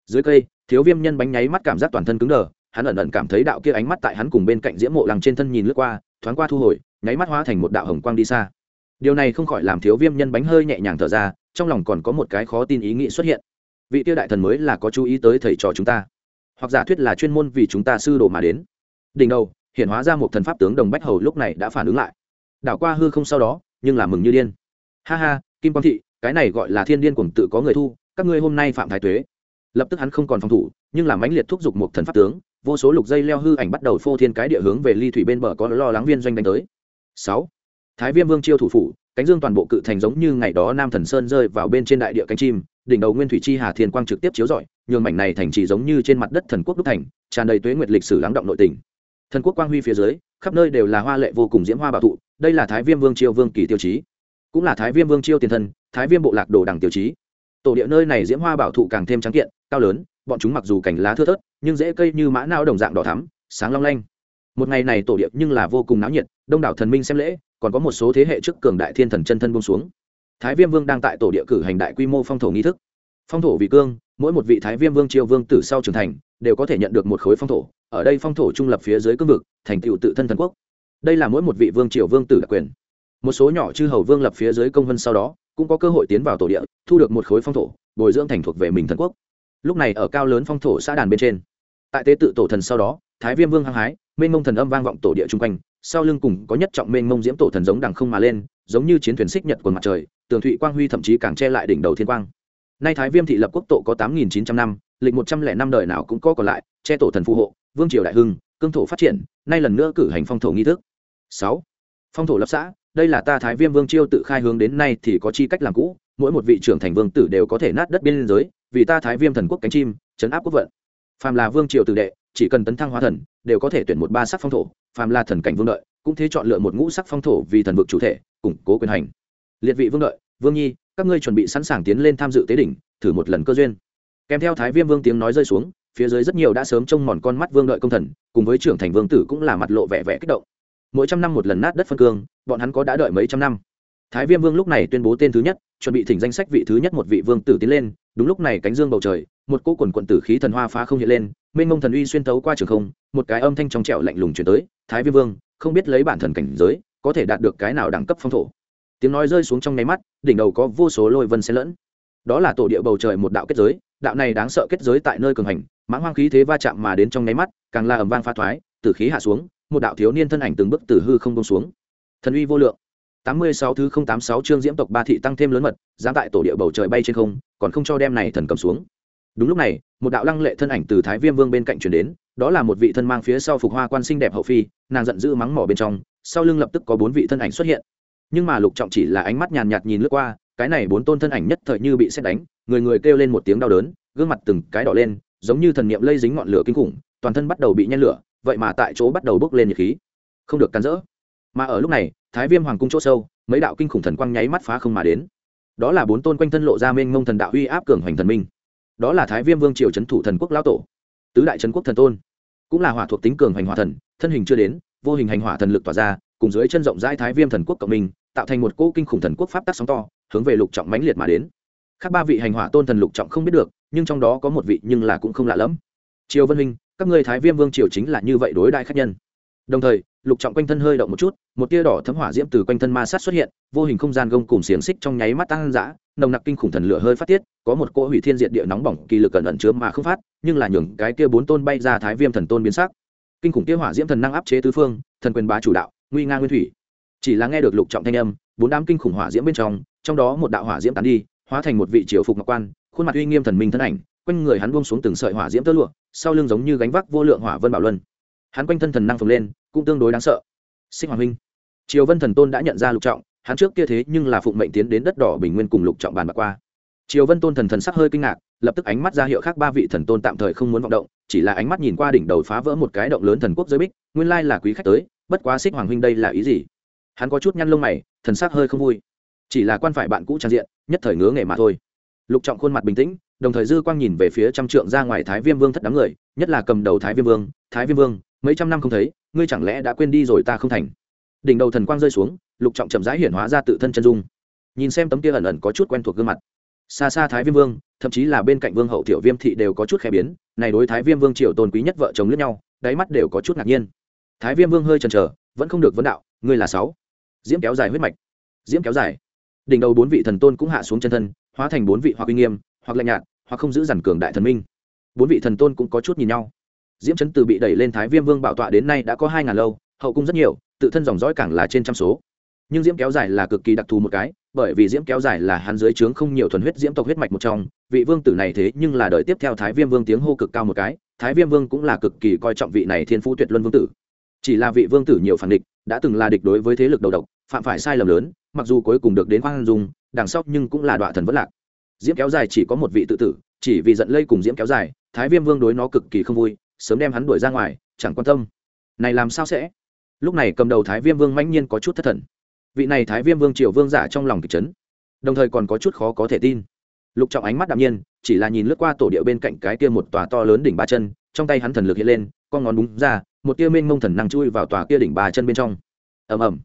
Dưới cây, thiếu viêm nhân bánh nháy mắt cảm giác toàn thân cứng đờ hắn ẩn ẩn cảm thấy đạo kia ánh mắt tại hắn cùng bên cạnh diễm mộ lăng trên thân nhìn lướt qua, thoáng qua thu hồi, nháy mắt hóa thành một đạo hồng quang đi xa. Điều này không khỏi làm thiếu viêm nhân bánh hơi nhẹ nhàng thở ra, trong lòng còn có một cái khó tin ý nghĩ xuất hiện. Vị tiêu đại thần mới là có chú ý tới thầy trò chúng ta. Hoặc giả thuyết là chuyên môn vì chúng ta sư đồ mà đến. Đỉnh đầu, hiện hóa ra một thần pháp tướng đồng bách hầu lúc này đã phản ứng lại. Đảo qua hư không sau đó, nhưng là mừng như điên. Ha ha, kim quang thị, cái này gọi là thiên điên cuồng tự có người thu, các ngươi hôm nay phạm thái tuế. Lập tức hắn không còn phòng thủ, nhưng làm mãnh liệt thúc giục một thần pháp tướng vô số lục dây leo hư ảnh bắt đầu phô thiên cái địa hướng về ly thủy bên bờ có lo lắng viên doanh đánh tới. Sáu, thái viêm vương chiêu thủ phủ, cánh dương toàn bộ cự thành giống như ngày đó nam thần sơn rơi vào bên trên đại địa cánh chim, đỉnh đầu nguyên thủy chi hà thiên quang trực tiếp chiếu rọi, nhường mảnh này thành chỉ giống như trên mặt đất thần quốc đúc thành, tràn đầy tuế nguyệt lịch sử lắng động nội tình. Thần quốc quang huy phía dưới, khắp nơi đều là hoa lệ vô cùng diễm hoa bảo thụ đây là thái viêm vương chiêu vương kỳ tiêu chí. Cũng là thái viêm vương chiêu tiền thân, thái viêm bộ lạc đồ đằng tiêu chí. Tổ địa nơi này diễm hoa bảo thụ càng thêm trắng kiện, cao lớn bọn chúng mặc dù cành lá thưa thớt, nhưng dễ cây như mã nao đồng dạng đỏ thắm, sáng long lanh. Một ngày này tổ địa nhưng là vô cùng náo nhiệt, đông đảo thần minh xem lễ, còn có một số thế hệ trước cường đại thiên thần chân thân bông xuống. Thái viêm vương đang tại tổ địa cử hành đại quy mô phong thổ nghi thức. Phong thổ vị cương, mỗi một vị thái viêm vương triều vương tử sau trưởng thành, đều có thể nhận được một khối phong thổ, ở đây phong thổ trung lập phía dưới cương vực, thành tựu tự thân thần quốc. Đây là mỗi một vị vương triều vương tử đặc quyền. Một số nhỏ chư hầu vương lập phía dưới công vân sau đó, cũng có cơ hội tiến vào tổ địa, thu được một khối phong thổ, bồi dưỡng thành thuộc về mình thần quốc lúc này ở cao lớn phong thổ xã đàn bên trên. Tại tế tự tổ thần sau đó, thái viêm vương hăng hái, mênh mông thần âm vang vọng tổ địa chung quanh, sau lưng cùng có nhất trọng mênh mông diễm tổ thần giống đằng không mà lên, giống như chiến thuyền xích nhật quần mặt trời, tường thụy quang huy thậm chí càng che lại đỉnh đầu thiên quang. Nay thái viêm thị lập quốc tổ có tám nghìn chín trăm năm, lịch một trăm lẻ năm đời nào cũng có còn lại, che tổ thần phù hộ, vương triều đại hưng, cương thổ phát triển, nay lần nữa cử hành phong thổ nghi thức. Sáu, phong thổ lập xã, đây là ta thái viêm vương chiêu tự khai hướng đến nay thì có chi cách làm cũ, mỗi một vị trưởng thành vương tử đều có thể nát đất biên giới vì ta thái viêm thần quốc cánh chim, chấn áp quốc vận. Phàm là vương triều tử đệ, chỉ cần tấn thăng hóa thần, đều có thể tuyển một ba sắc phong thổ. Phàm là thần cảnh vương đợi, cũng thế chọn lựa một ngũ sắc phong thổ vì thần vực chủ thể, củng cố quyền hành. Liệt vị vương đợi, vương nhi, các ngươi chuẩn bị sẵn sàng tiến lên tham dự tế đỉnh, thử một lần cơ duyên. Kèm theo thái viêm vương tiếng nói rơi xuống, phía dưới rất nhiều đã sớm trông mòn con mắt vương đợi công thần, cùng với trưởng thành vương tử cũng là mặt lộ vẻ vẻ kích động. Mỗi trăm năm một lần nát đất phân cương, bọn hắn có đã đợi mấy trăm năm. Thái viêm vương lúc này tuyên bố tên thứ nhất chuẩn bị thỉnh danh sách vị thứ nhất một vị vương tử tiến lên, đúng lúc này cánh dương bầu trời, một cỗ quần quận tử khí thần hoa phá không hiện lên, mênh mông thần uy xuyên tấu qua trường không, một cái âm thanh trong trẻo lạnh lùng chuyển tới, thái viêm vương, không biết lấy bản thần cảnh giới, có thể đạt được cái nào đẳng cấp phong thổ? Tiếng nói rơi xuống trong nháy mắt, đỉnh đầu có vô số lôi vân xen lẫn. Đó là tổ địa bầu trời một đạo kết giới, đạo này đáng sợ kết giới tại nơi cường hành, mãng hoang khí thế va chạm mà đến trong nháy mắt, càng là ầm vang pha thoái, tử khí hạ xuống, một đạo thiếu niên thân ảnh từng bước từ hư không bông xuống. Thần uy vô lượng tám mươi sáu thứ không tám sáu chương diễm tộc ba thị tăng thêm lớn mật, dám tại tổ địa bầu trời bay trên không, còn không cho đem này thần cầm xuống. Đúng lúc này, một đạo lăng lệ thân ảnh từ thái viêm vương bên cạnh truyền đến, đó là một vị thân mang phía sau phục hoa quan xinh đẹp hậu phi, nàng giận dữ mắng mỏ bên trong, sau lưng lập tức có bốn vị thân ảnh xuất hiện. Nhưng mà lục trọng chỉ là ánh mắt nhàn nhạt nhìn lướt qua, cái này bốn tôn thân ảnh nhất thời như bị sét đánh, người người kêu lên một tiếng đau đớn, gương mặt từng cái đỏ lên, giống như thần niệm lây dính ngọn lửa kinh khủng, toàn thân bắt đầu bị nhen lửa, vậy mà tại chỗ bắt đầu bốc lên nhiệt khí. Không được can dỡ mà ở lúc này, thái viêm hoàng cung chỗ sâu, mấy đạo kinh khủng thần quang nháy mắt phá không mà đến. Đó là bốn tôn quanh thân lộ ra mênh ngông thần đạo uy áp cường hoành thần minh. Đó là thái viêm vương triều trấn thủ thần quốc lão tổ, tứ đại trấn quốc thần tôn. Cũng là hỏa thuộc tính cường hoành hỏa thần, thân hình chưa đến, vô hình hành hỏa thần lực tỏa ra, cùng dưới chân rộng rãi thái viêm thần quốc cộng minh, tạo thành một cỗ kinh khủng thần quốc pháp tắc sóng to, hướng về lục trọng mãnh liệt mà đến. Khác ba vị hành hỏa tôn thần lục trọng không biết được, nhưng trong đó có một vị nhưng là cũng không lạ lẫm. Triều vân huynh, các ngươi thái viêm vương triều chính là như vậy đối đại khách nhân đồng thời, lục trọng quanh thân hơi động một chút, một tia đỏ thấm hỏa diễm từ quanh thân ma sát xuất hiện, vô hình không gian gông cùng xiềng xích trong nháy mắt tăng dã, nồng nặc kinh khủng thần lửa hơi phát tiết, có một cỗ hủy thiên diện địa nóng bỏng kỳ lực cẩn ẩn chứa mà không phát, nhưng là nhường cái kia bốn tôn bay ra thái viêm thần tôn biến sắc. Kinh khủng kia hỏa diễm thần năng áp chế tứ phương, thần quyền bá chủ đạo, nguy nga nguyên thủy. Chỉ là nghe được lục trọng thanh âm, bốn đám kinh khủng hỏa diễm bên trong trong đó một đạo hỏa diễm tán đi, hóa thành một vị triều phục ngọc quan, khuôn mặt uy nghiêm thần minh thân ảnh, quanh người hắn buông xuống từng sợi hỏa diễm tơ lụa, sau lưng giống như gánh vác vô lượng hỏa vân bảo luân hắn quanh thân thần năng phồng lên, cũng tương đối đáng sợ. Sinh hoàng huynh triều vân thần tôn đã nhận ra lục trọng, hắn trước kia thế nhưng là phụng mệnh tiến đến đất đỏ bình nguyên cùng lục trọng bàn bạc qua. Triều vân tôn thần thần sắc hơi kinh ngạc, lập tức ánh mắt ra hiệu khác ba vị thần tôn tạm thời không muốn vọng động, chỉ là ánh mắt nhìn qua đỉnh đầu phá vỡ một cái động lớn thần quốc giới bích, nguyên lai là quý khách tới, bất quá xích hoàng huynh đây là ý gì? Hắn có chút nhăn lông mày, thần sắc hơi không vui. Chỉ là quan phải bạn cũ trang diện, nhất thời ngứa nghề mà thôi. Lục trọng khuôn mặt bình tĩnh, đồng thời dư quang nhìn về phía trăm trượng ra ngoài thái viêm vương thất đám người, nhất là cầm đầu thái viêm vương, thái viêm vương mấy trăm năm không thấy, ngươi chẳng lẽ đã quên đi rồi ta không thành? Đỉnh đầu thần quang rơi xuống, lục trọng chậm rãi hiển hóa ra tự thân chân dung. Nhìn xem tấm kia ẩn ẩn có chút quen thuộc gương mặt. Xa xa thái viêm vương, thậm chí là bên cạnh vương hậu tiểu viêm thị đều có chút khẽ biến, này đối thái viêm vương triều tôn quý nhất vợ chồng lẫn nhau, đáy mắt đều có chút ngạc nhiên. Thái viêm vương hơi chần chờ, vẫn không được vấn đạo, ngươi là sáu. Diễm kéo dài huyết mạch. Diễm kéo dài. Đỉnh đầu bốn vị thần tôn cũng hạ xuống chân thân, hóa thành bốn vị hoặc uy nghiêm, hoặc lạnh nhạt, hoặc không giữ dằn cường đại thần minh. Bốn vị thần tôn cũng có chút nhìn nhau diễm Trấn từ bị đẩy lên thái viêm vương bảo tọa đến nay đã có hai ngàn lâu, hậu cung rất nhiều, tự thân dòng dõi càng là trên trăm số. Nhưng diễm kéo dài là cực kỳ đặc thù một cái, bởi vì diễm kéo dài là hắn dưới trướng không nhiều thuần huyết diễm tộc huyết mạch một trong, vị vương tử này thế nhưng là đời tiếp theo thái viêm vương tiếng hô cực cao một cái, thái viêm vương cũng là cực kỳ coi trọng vị này thiên phú tuyệt luân vương tử. Chỉ là vị vương tử nhiều phản địch, đã từng là địch đối với thế lực đầu độc, phạm phải sai lầm lớn, mặc dù cuối cùng được đến khoan dung, đằng sau nhưng cũng là đọa thần vất lạc. Diễm kéo dài chỉ có một vị tự tử, chỉ vì giận lây cùng diễm kéo dài, thái viêm vương đối nó cực kỳ không vui sớm đem hắn đuổi ra ngoài, chẳng quan tâm. Này làm sao sẽ? Lúc này cầm đầu thái viêm vương mãnh nhiên có chút thất thần. Vị này thái viêm vương triều vương giả trong lòng kịch chấn, đồng thời còn có chút khó có thể tin. Lục trọng ánh mắt đạm nhiên, chỉ là nhìn lướt qua tổ địa bên cạnh cái kia một tòa to lớn đỉnh ba chân, trong tay hắn thần lực hiện lên, con ngón búng ra, một tia mênh mông thần năng chui vào tòa kia đỉnh ba chân bên trong. Ầm ầm.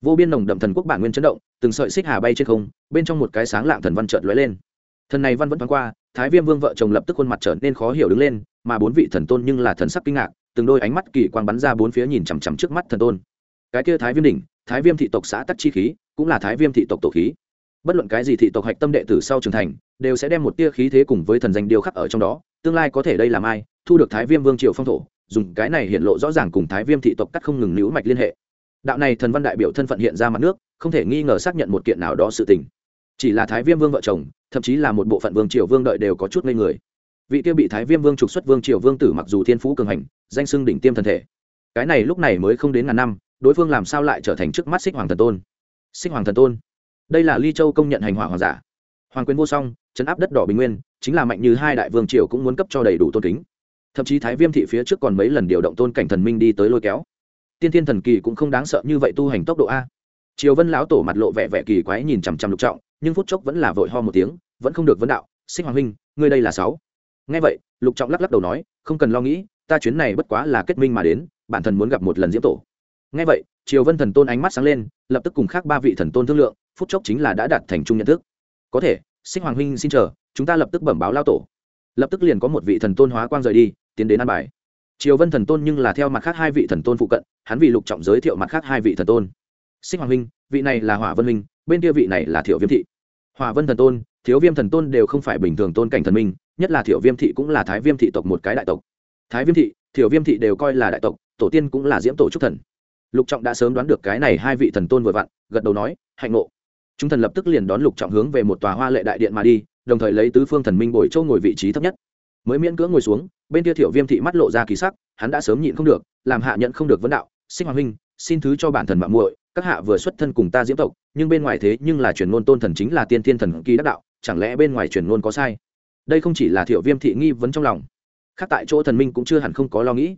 Vô biên nồng đậm thần quốc bản nguyên chấn động, từng sợi xích hà bay trên không, bên trong một cái sáng lạng thần văn trợn lóe lên. Thần này văn vẫn thoáng qua, thái viêm vương vợ chồng lập tức khuôn mặt trở nên khó hiểu đứng lên mà bốn vị thần tôn nhưng là thần sắc kinh ngạc, từng đôi ánh mắt kỳ quang bắn ra bốn phía nhìn chằm chằm trước mắt thần tôn. Cái kia thái viêm đỉnh, thái viêm thị tộc xã tắc chi khí, cũng là thái viêm thị tộc tổ khí. Bất luận cái gì thị tộc hạch tâm đệ tử sau trưởng thành, đều sẽ đem một tia khí thế cùng với thần danh điêu khắc ở trong đó, tương lai có thể đây làm ai, thu được thái viêm vương triều phong thổ, dùng cái này hiện lộ rõ ràng cùng thái viêm thị tộc cắt không ngừng níu mạch liên hệ. Đạo này thần văn đại biểu thân phận hiện ra mặt nước, không thể nghi ngờ xác nhận một kiện nào đó sự tình. Chỉ là thái viêm vương vợ chồng, thậm chí là một bộ phận vương triều vương đợi đều có chút ngây người vị kia bị thái viêm vương trục xuất vương triều vương tử mặc dù thiên phú cường hành, danh xưng đỉnh tiêm thân thể. Cái này lúc này mới không đến ngàn năm, đối phương làm sao lại trở thành trước mắt xích hoàng thần tôn? Xích hoàng thần tôn? Đây là ly châu công nhận hành hỏa hoàng giả. Hoàng quyền vô song, chấn áp đất đỏ bình nguyên, chính là mạnh như hai đại vương triều cũng muốn cấp cho đầy đủ tôn kính. Thậm chí thái viêm thị phía trước còn mấy lần điều động tôn cảnh thần minh đi tới lôi kéo. Tiên thiên thần kỳ cũng không đáng sợ như vậy tu hành tốc độ a. Triều vân lão tổ mặt lộ vẻ vẻ kỳ quái nhìn chằm chằm lục trọng, nhưng phút chốc vẫn là vội ho một tiếng, vẫn không được vấn đạo, xích hoàng huynh, ngươi đây là sáu nghe vậy, lục trọng lắc lắc đầu nói, không cần lo nghĩ, ta chuyến này bất quá là kết minh mà đến, bản thân muốn gặp một lần diễm tổ. Nghe vậy, triều vân thần tôn ánh mắt sáng lên, lập tức cùng khác ba vị thần tôn thương lượng, phút chốc chính là đã đạt thành chung nhận thức. Có thể sinh hoàng huynh xin chờ, chúng ta lập tức bẩm báo lao tổ. Lập tức liền có một vị thần tôn hóa quang rời đi, tiến đến an bài. Triều vân thần tôn nhưng là theo mặt khác hai vị thần tôn phụ cận, hắn vì lục trọng giới thiệu mặt khác hai vị thần tôn. Sinh hoàng huynh, vị này là hỏa vân huynh, bên kia vị này là thiệu viêm thị. Hỏa vân thần tôn thiếu viêm thần tôn đều không phải bình thường tôn cảnh thần minh, nhất là thiểu viêm thị cũng là thái viêm thị tộc một cái đại tộc. Thái viêm thị, thiểu viêm thị đều coi là đại tộc, tổ tiên cũng là diễm tổ trúc thần. Lục trọng đã sớm đoán được cái này hai vị thần tôn vừa vặn, gật đầu nói, hạnh ngộ. Chúng thần lập tức liền đón lục trọng hướng về một tòa hoa lệ đại điện mà đi, đồng thời lấy tứ phương thần minh bồi châu ngồi vị trí thấp nhất. Mới miễn cưỡng ngồi xuống, bên kia thiểu viêm thị mắt lộ ra kỳ sắc, hắn đã sớm nhịn không được, làm hạ nhận không được vấn đạo, sinh hoàng huynh, xin thứ cho bản thần mạng muội, các hạ vừa xuất thân cùng ta diễm tộc, nhưng bên ngoài thế nhưng là truyền ngôn tôn thần chính là tiên thiên thần kỳ đắc đạo chẳng lẽ bên ngoài truyền ngôn có sai? Đây không chỉ là thiểu viêm thị nghi vấn trong lòng, khác tại chỗ thần minh cũng chưa hẳn không có lo nghĩ.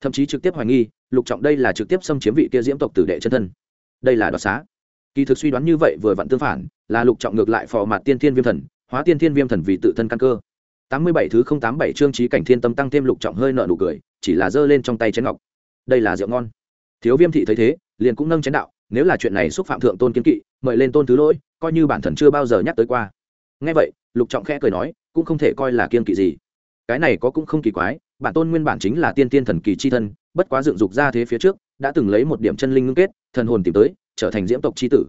Thậm chí trực tiếp hoài nghi, lục trọng đây là trực tiếp xâm chiếm vị kia diễm tộc tử đệ chân thân. Đây là đoạt xá. Kỳ thực suy đoán như vậy vừa vặn tương phản, là lục trọng ngược lại phò mặt tiên thiên viêm thần, hóa tiên thiên viêm thần vì tự thân căn cơ. Tám mươi bảy thứ không tám bảy chương trí cảnh thiên tâm tăng thêm lục trọng hơi nợ nụ cười, chỉ là giơ lên trong tay chén ngọc. Đây là rượu ngon. Thiếu viêm thị thấy thế, liền cũng nâng chén đạo, nếu là chuyện này xúc phạm thượng tôn kiến kỵ, mời lên tôn thứ lỗi, coi như bản thần chưa bao giờ nhắc tới qua ngay vậy, lục trọng khẽ cười nói, cũng không thể coi là kiên kỵ gì. Cái này có cũng không kỳ quái, bản tôn nguyên bản chính là tiên tiên thần kỳ c h i thân, bất quá dựng dục ra thế phía trước, đã từng lấy một điểm chân linh ngưng kết, thần hồn tìm tới, trở thành diễm tộc c h i tử.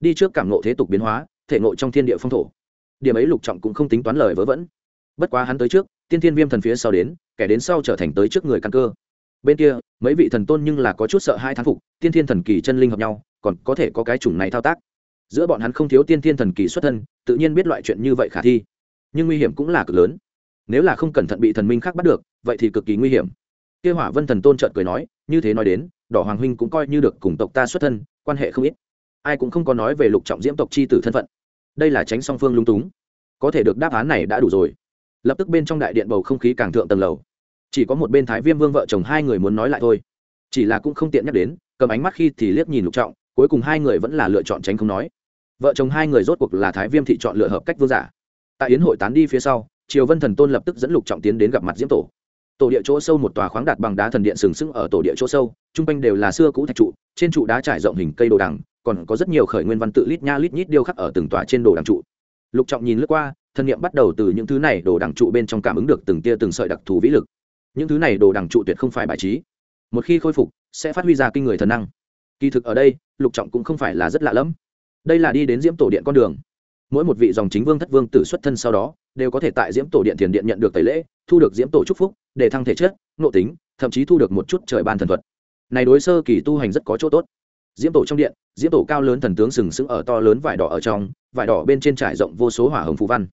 Đi trước cảm nộ thế tục biến hóa, thể nộ trong thiên địa phong thổ. Điểm ấy lục trọng cũng không tính toán lời vớ vẩn. Bất quá hắn tới trước, tiên thiên viêm thần phía sau đến, kẻ đến sau trở thành tới trước người căn cơ. Bên kia, mấy vị thần tôn nhưng là có chút sợ hai thán phục, tiên thiên thần kỳ chân linh hợp nhau, còn có thể có cái chủng này thao tác giữa bọn hắn không thiếu tiên thiên thần kỳ xuất thân, tự nhiên biết loại chuyện như vậy khả thi. Nhưng nguy hiểm cũng là cực lớn. Nếu là không cẩn thận bị thần minh khác bắt được, vậy thì cực kỳ nguy hiểm. Kia hỏa vân thần tôn trợt cười nói, như thế nói đến, đỏ hoàng huynh cũng coi như được cùng tộc ta xuất thân, quan hệ không ít. Ai cũng không có nói về lục trọng diễm tộc c h i tử thân phận. Đây là tránh song phương lung túng. Có thể được đáp án này đã đủ rồi. Lập tức bên trong đại điện bầu không khí càng thượng tầng lầu. Chỉ có một bên thái viêm vương vợ chồng hai người muốn nói lại thôi. Chỉ là cũng không tiện nhắc đến, cầm ánh mắt khi thì liếc nhìn lục trọng, cuối cùng hai người vẫn là lựa chọn tránh không nói vợ chồng hai người rốt cuộc là thái viêm thị chọn lựa hợp cách vương giả. Tại yến hội tán đi phía sau, triều vân thần tôn lập tức dẫn lục trọng tiến đến gặp mặt diễm tổ. Tổ địa chỗ sâu một tòa khoáng đạt bằng đá thần điện sừng sững ở tổ địa chỗ sâu t r u n g quanh đều là xưa cũ thạch trụ, trên trụ đá trải rộng hình cây đồ đằng, còn có rất nhiều khởi nguyên văn tự lít nha lít nhít điêu khắc ở từng tòa trên đồ đằng trụ. Lục trọng nhìn lướt qua thân nhiệm bắt đầu từ những thứ này đồ đằng trụ bên trong cảm ứng được từng tia từng sợi đặc thù vĩ lực. Những thứ này đồ đằng trụ tuyệt không phải bài trí. Một khi khôi phục, sẽ phát huy ra kinh người thần năng. Kỳ thực ở đây, lục trọng cũng không phải là rất lạ lẫm đây là đi đến diễm tổ điện con đường. Mỗi một vị dòng chính vương thất vương tử xuất thân sau đó, đều có thể tại diễm tổ điện thiền điện nhận được tẩy lễ, thu được diễm tổ chúc phúc, để thăng thể chất, nội tính, thậm chí thu được một chút trời ban thần thuật. Này đối sơ kỳ tu hành rất có chỗ tốt. Diễm tổ trong điện, diễm tổ cao lớn thần tướng sừng sững ở to lớn vải đỏ ở trong, vải đỏ bên trên trải rộng vô số hỏa hồng phú văn.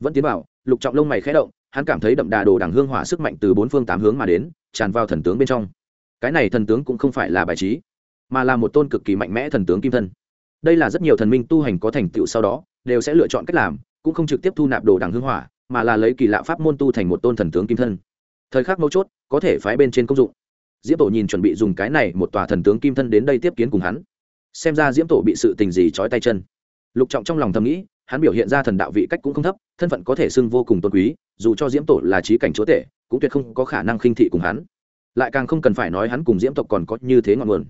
Vẫn tiến vào, lục trọng lông mày khẽ động, hắn cảm thấy đậm đà đồ đằng hương hỏa sức mạnh từ bốn phương tám hướng mà đến, tràn vào thần tướng bên trong. Cái này thần tướng cũng không phải là bài trí, mà là một tôn cực kỳ mạnh mẽ thần tướng kim thân đây là rất nhiều thần minh tu hành có thành tựu sau đó, đều sẽ lựa chọn cách làm, cũng không trực tiếp thu nạp đồ đằng hưng hỏa, mà là lấy kỳ lạ pháp môn tu thành một tôn thần tướng kim thân. Thời khắc mấu chốt, có thể phái bên trên công dụng. Diễm tổ nhìn chuẩn bị dùng cái này một tòa thần tướng kim thân đến đây tiếp kiến cùng hắn. Xem ra diễm tổ bị sự tình gì trói tay chân. Lục trọng trong lòng thầm nghĩ, hắn biểu hiện ra thần đạo vị cách cũng không thấp, thân phận có thể xưng vô cùng tôn quý, dù cho diễm tổ là trí cảnh chúa tể, cũng tuyệt không có khả năng khinh thị cùng hắn. Lại càng không cần phải nói hắn cùng diễm tộc còn có như thế ngọn nguồn.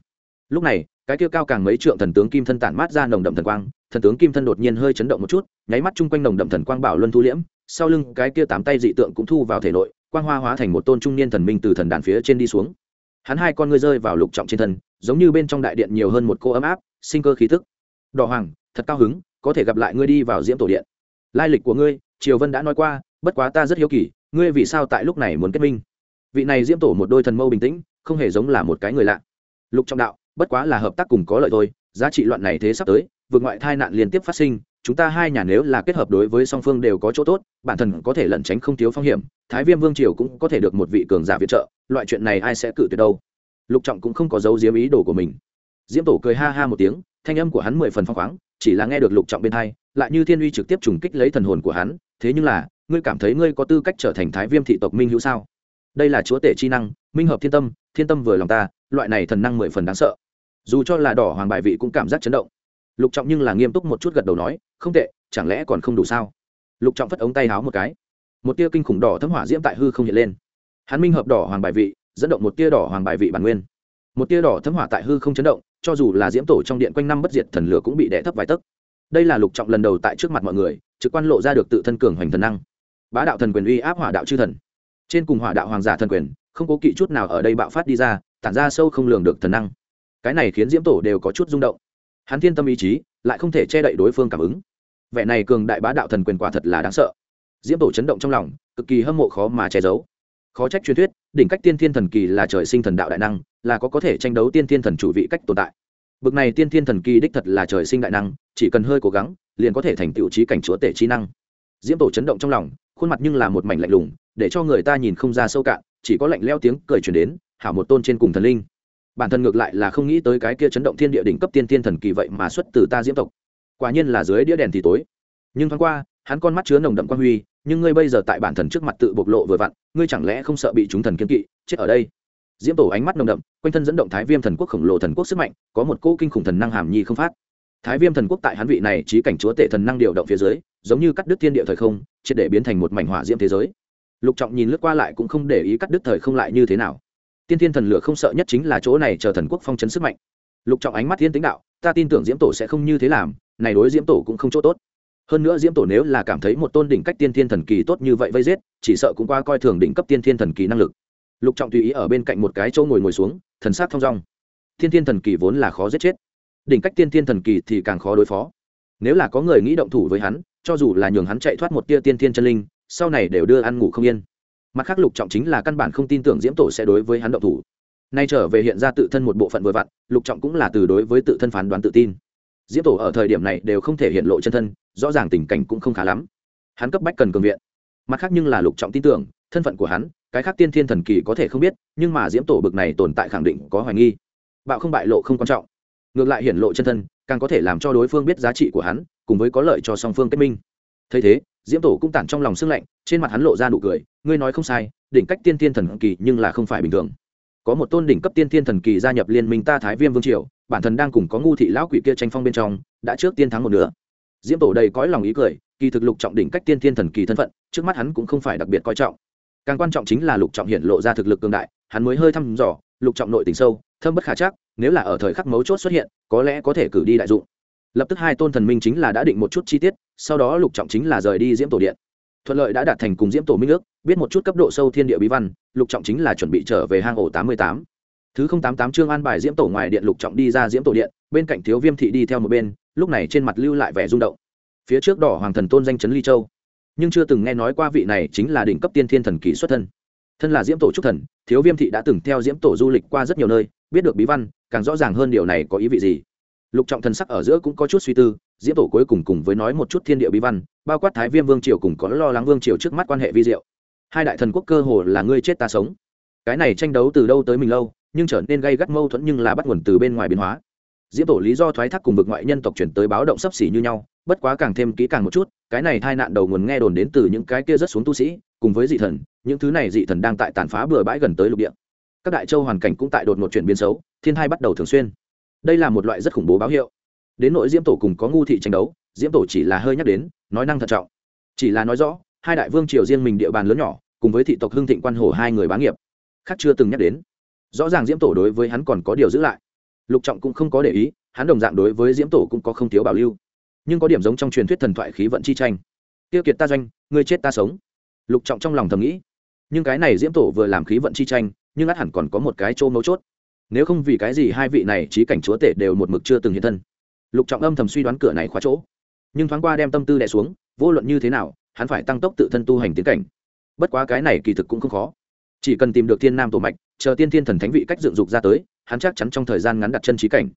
Lúc này cái kia cao càng mấy trượng thần tướng kim thân tản mát ra nồng đậm thần quang, thần tướng kim thân đột nhiên hơi chấn động một chút, nháy mắt chung quanh nồng đậm thần quang bảo luân thu liễm, sau lưng cái kia tám tay dị tượng cũng thu vào thể nội, quang hoa hóa thành một tôn trung niên thần minh từ thần đàn phía trên đi xuống. Hắn hai con ngươi rơi vào lục trọng trên thân, giống như bên trong đại điện nhiều hơn một cô ấm áp, sinh cơ khí thức đỏ hoàng, thật cao hứng, có thể gặp lại ngươi đi vào diễm tổ điện. Lai lịch của ngươi, triều vân đã nói qua, bất quá ta rất hiếu kỳ, ngươi vì sao tại lúc này muốn kết minh? Vị này diễm tổ một đôi thần mâu bình tĩnh, không hề giống là một cái người lạ. Lục trọng đạo bất quá là hợp tác cùng có lợi thôi, giá trị loạn này thế sắp tới, vượt ngoại tai nạn liên tiếp phát sinh, chúng ta hai nhà nếu là kết hợp đối với song phương đều có chỗ tốt, bản thân có thể lẩn tránh không thiếu phong hiểm, thái viêm vương triều cũng có thể được một vị cường giả viện trợ, loại chuyện này ai sẽ cự tuyệt đâu? Lục trọng cũng không có dấu diếm ý đồ của mình. Diễm tổ cười ha ha một tiếng, thanh âm của hắn mười phần phong khoáng, chỉ là nghe được lục trọng bên hai lại như thiên uy trực tiếp trùng kích lấy thần hồn của hắn, thế nhưng là, ngươi cảm thấy ngươi có tư cách trở thành thái viêm thị tộc minh hữu sao? Đây là chúa tể chi năng, minh hợp thiên tâm thiên tâm vừa lòng ta, loại này thần năng mười phần đáng sợ dù cho là đỏ hoàng bài vị cũng cảm giác chấn động. Lục trọng nhưng là nghiêm túc một chút gật đầu nói, không tệ, chẳng lẽ còn không đủ sao? Lục trọng phất ống tay háo một cái. Một tia kinh khủng đỏ thấm hỏa diễm tại hư không hiện lên. Hắn minh hợp đỏ hoàng bài vị, dẫn động một tia đỏ hoàng bài vị bản nguyên. Một tia đỏ thấm hỏa tại hư không chấn động, cho dù là diễm tổ trong điện quanh năm bất diệt thần lửa cũng bị đẻ thấp vài tấc. Đây là lục trọng lần đầu tại trước mặt mọi người, trực quan lộ ra được tự thân cường hoành thần năng. Bá đạo thần quyền uy áp hỏa đạo chư thần. Trên cùng hỏa đạo hoàng giả thần quyền, không cố kỵ chút nào ở đây bạo phát đi ra, tản ra sâu không lường được thần năng cái này khiến diễm tổ đều có chút rung động. Hắn thiên tâm ý chí, lại không thể che đậy đối phương cảm ứng. Vẻ này cường đại bá đạo thần quyền quả thật là đáng sợ. Diễm tổ chấn động trong lòng, cực kỳ hâm mộ khó mà che giấu. Khó trách truyền thuyết, đỉnh cách tiên thiên thần kỳ là trời sinh thần đạo đại năng, là có có thể tranh đấu tiên thiên thần chủ vị cách tồn tại. Bực này tiên thiên thần kỳ đích thật là trời sinh đại năng, chỉ cần hơi cố gắng, liền có thể thành tựu trí cảnh chúa tể trí năng. Diễm tổ chấn động trong lòng, khuôn mặt nhưng là một mảnh lạnh lùng, để cho người ta nhìn không ra sâu cạn, chỉ có lạnh leo tiếng cười truyền đến, hảo một tôn trên cùng thần linh bản thân ngược lại là không nghĩ tới cái kia chấn động thiên địa đỉnh cấp tiên tiên thần kỳ vậy mà xuất từ ta diễm tộc. Quả nhiên là dưới đĩa đèn thì tối. Nhưng thoáng qua, hắn con mắt chứa nồng đậm quan huy, nhưng ngươi bây giờ tại bản thần trước mặt tự bộc lộ vừa vặn, ngươi chẳng lẽ không sợ bị chúng thần kiên kỵ, chết ở đây? Diễm tổ ánh mắt nồng đậm, quanh thân dẫn động thái viêm thần quốc khổng lồ thần quốc sức mạnh, có một cỗ kinh khủng thần năng hàm nhi không phát. Thái viêm thần quốc tại hắn vị này trí cảnh chúa tể thần năng điều động phía dưới, giống như cắt đứt thiên địa thời không, triệt để biến thành một mảnh hỏa diễm thế giới. Lục trọng nhìn lướt qua lại cũng không để ý cắt đứt thời không lại như thế nào tiên thiên thần lửa không sợ nhất chính là chỗ này chờ thần quốc phong chấn sức mạnh. Lục trọng ánh mắt thiên tính đạo, ta tin tưởng diễm tổ sẽ không như thế làm, này đối diễm tổ cũng không chỗ tốt. Hơn nữa diễm tổ nếu là cảm thấy một tôn đỉnh cách tiên thiên thần kỳ tốt như vậy vây giết, chỉ sợ cũng qua coi thường đỉnh cấp tiên thiên thần kỳ năng lực. Lục trọng tùy ý ở bên cạnh một cái chỗ ngồi ngồi xuống, thần sát thong dong. Thiên thiên thần kỳ vốn là khó giết chết. Đỉnh cách tiên thiên thần kỳ thì càng khó đối phó. Nếu là có người nghĩ động thủ với hắn, cho dù là nhường hắn chạy thoát một tia tiên thiên chân linh, sau này đều đưa ăn ngủ không yên mặt khác lục trọng chính là căn bản không tin tưởng diễm tổ sẽ đối với hắn động thủ. Nay trở về hiện ra tự thân một bộ phận vừa vặn, lục trọng cũng là từ đối với tự thân phán đoán tự tin. Diễm tổ ở thời điểm này đều không thể hiện lộ chân thân, rõ ràng tình cảnh cũng không khá lắm. Hắn cấp bách cần cường viện. Mặt khác nhưng là lục trọng tin tưởng, thân phận của hắn, cái khác tiên thiên thần kỳ có thể không biết, nhưng mà diễm tổ bực này tồn tại khẳng định có hoài nghi. Bạo không bại lộ không quan trọng. Ngược lại hiển lộ chân thân, càng có thể làm cho đối phương biết giá trị của hắn, cùng với có lợi cho song phương kết minh. Thấy thế diễm tổ cũng tản trong lòng sưng lạnh, trên mặt hắn lộ ra nụ cười, ngươi nói không sai, đỉnh cách tiên thiên thần kỳ nhưng là không phải bình thường. Có một tôn đỉnh cấp tiên thiên thần kỳ gia nhập liên minh ta thái viêm vương triều, bản thân đang cùng có ngu thị lão quỷ kia tranh phong bên trong, đã trước tiên thắng một nửa. Diễm tổ đầy cõi lòng ý cười, kỳ thực lục trọng đỉnh cách tiên thiên thần kỳ thân phận, trước mắt hắn cũng không phải đặc biệt coi trọng. Càng quan trọng chính là lục trọng hiện lộ ra thực lực cường đại, hắn mới hơi thăm dò, lục trọng nội tình sâu, thâm bất khả chắc, nếu là ở thời khắc mấu chốt xuất hiện, có lẽ có thể cử đi đại dụng. Lập tức hai tôn thần minh chính là đã định một chút chi tiết sau đó lục trọng chính là rời đi diễm tổ điện. Thuận lợi đã đạt thành cùng diễm tổ minh ước, biết một chút cấp độ sâu thiên địa bí văn, lục trọng chính là chuẩn bị trở về hang ổ tám mươi tám. Thứ không tám tám chương an bài diễm tổ ngoài điện lục trọng đi ra diễm tổ điện, bên cạnh thiếu viêm thị đi theo một bên, lúc này trên mặt lưu lại vẻ rung động. Phía trước đỏ hoàng thần tôn danh chấn ly châu. Nhưng chưa từng nghe nói qua vị này chính là đỉnh cấp tiên thiên thần kỳ xuất thân. Thân là diễm tổ trúc thần, thiếu viêm thị đã từng theo diễm tổ du lịch qua rất nhiều nơi, biết được bí văn, càng rõ ràng hơn điều này có ý vị gì lục trọng thần sắc ở giữa cũng có chút suy tư, diễm tổ cuối cùng cùng với nói một chút thiên địa bí văn, bao quát thái viêm vương triều cùng có lo lắng vương triều trước mắt quan hệ vi diệu. Hai đại thần quốc cơ hồ là ngươi chết ta sống. Cái này tranh đấu từ đâu tới mình lâu, nhưng trở nên gây gắt mâu thuẫn nhưng là bắt nguồn từ bên ngoài biến hóa. Diễm tổ lý do thoái thác cùng vực ngoại nhân tộc chuyển tới báo động sấp xỉ như nhau, bất quá càng thêm kỹ càng một chút, cái này tai nạn đầu nguồn nghe đồn đến từ những cái kia rất xuống tu sĩ, cùng với dị thần, những thứ này dị thần đang tại tàn phá bừa bãi gần tới lục địa. Các đại châu hoàn cảnh cũng tại đột ngột chuyển biến xấu, thiên hai bắt đầu thường xuyên đây là một loại rất khủng bố báo hiệu. Đến nội diễm tổ cùng có ngu thị tranh đấu, diễm tổ chỉ là hơi nhắc đến, nói năng thận trọng. Chỉ là nói rõ, hai đại vương triều riêng mình địa bàn lớn nhỏ, cùng với thị tộc hưng thịnh quan hồ hai người bá nghiệp, khác chưa từng nhắc đến. Rõ ràng diễm tổ đối với hắn còn có điều giữ lại. Lục trọng cũng không có để ý, hắn đồng dạng đối với diễm tổ cũng có không thiếu bảo lưu. Nhưng có điểm giống trong truyền thuyết thần thoại khí vận chi tranh. Tiêu kiệt ta doanh người chết ta sống. Lục trọng trong lòng thầm nghĩ. Nhưng cái này diễm tổ vừa làm khí vận chi tranh, nhưng ắt hẳn còn có một cái chỗ mấu chốt nếu không vì cái gì hai vị này trí cảnh chúa tể đều một mực chưa từng hiện thân. Lục trọng âm thầm suy đoán cửa này khóa chỗ. Nhưng thoáng qua đem tâm tư đẻ xuống, vô luận như thế nào, hắn phải tăng tốc tự thân tu hành tiến cảnh. Bất quá cái này kỳ thực cũng không khó. Chỉ cần tìm được thiên nam tổ mạch, chờ tiên thiên thần thánh vị cách dựng dục ra tới, hắn chắc chắn trong thời gian ngắn đặt chân trí cảnh.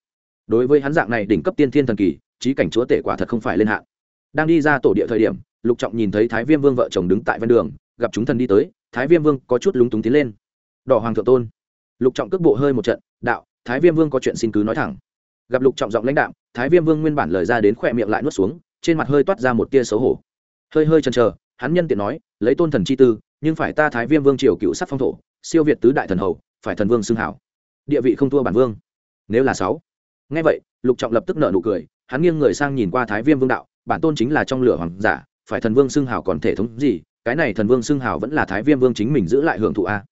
Đối với hắn dạng này đỉnh cấp tiên thiên thần kỳ, trí cảnh chúa tể quả thật không phải lên hạn. Đang đi ra tổ địa thời điểm, lục trọng nhìn thấy thái viêm vương vợ chồng đứng tại ven đường, gặp chúng thần đi tới, thái viêm vương có chút lúng túng tiến lên. Đỏ hoàng thượng tôn lục trọng cước bộ hơi một trận, đạo, thái viêm vương có chuyện xin cứ nói thẳng. Gặp lục trọng giọng lãnh đạo thái viêm vương nguyên bản lời ra đến khỏe miệng lại nuốt xuống, trên mặt hơi toát ra một tia xấu hổ. Hơi hơi chần chờ, hắn nhân tiện nói, lấy tôn thần chi tư, nhưng phải ta thái viêm vương triều cựu sắc phong thổ, siêu việt tứ đại thần hầu, phải thần vương xưng hảo. Địa vị không thua bản vương. Nếu là sáu. Ngay vậy, lục trọng lập tức nợ nụ cười, hắn nghiêng người sang nhìn qua thái viêm vương đạo, bản tôn chính là trong lửa hoàng giả, phải thần vương xưng hảo còn thể thống gì, cái này thần vương xưng hảo vẫn là thái viêm vương chính mình giữ lại hưởng thụ a.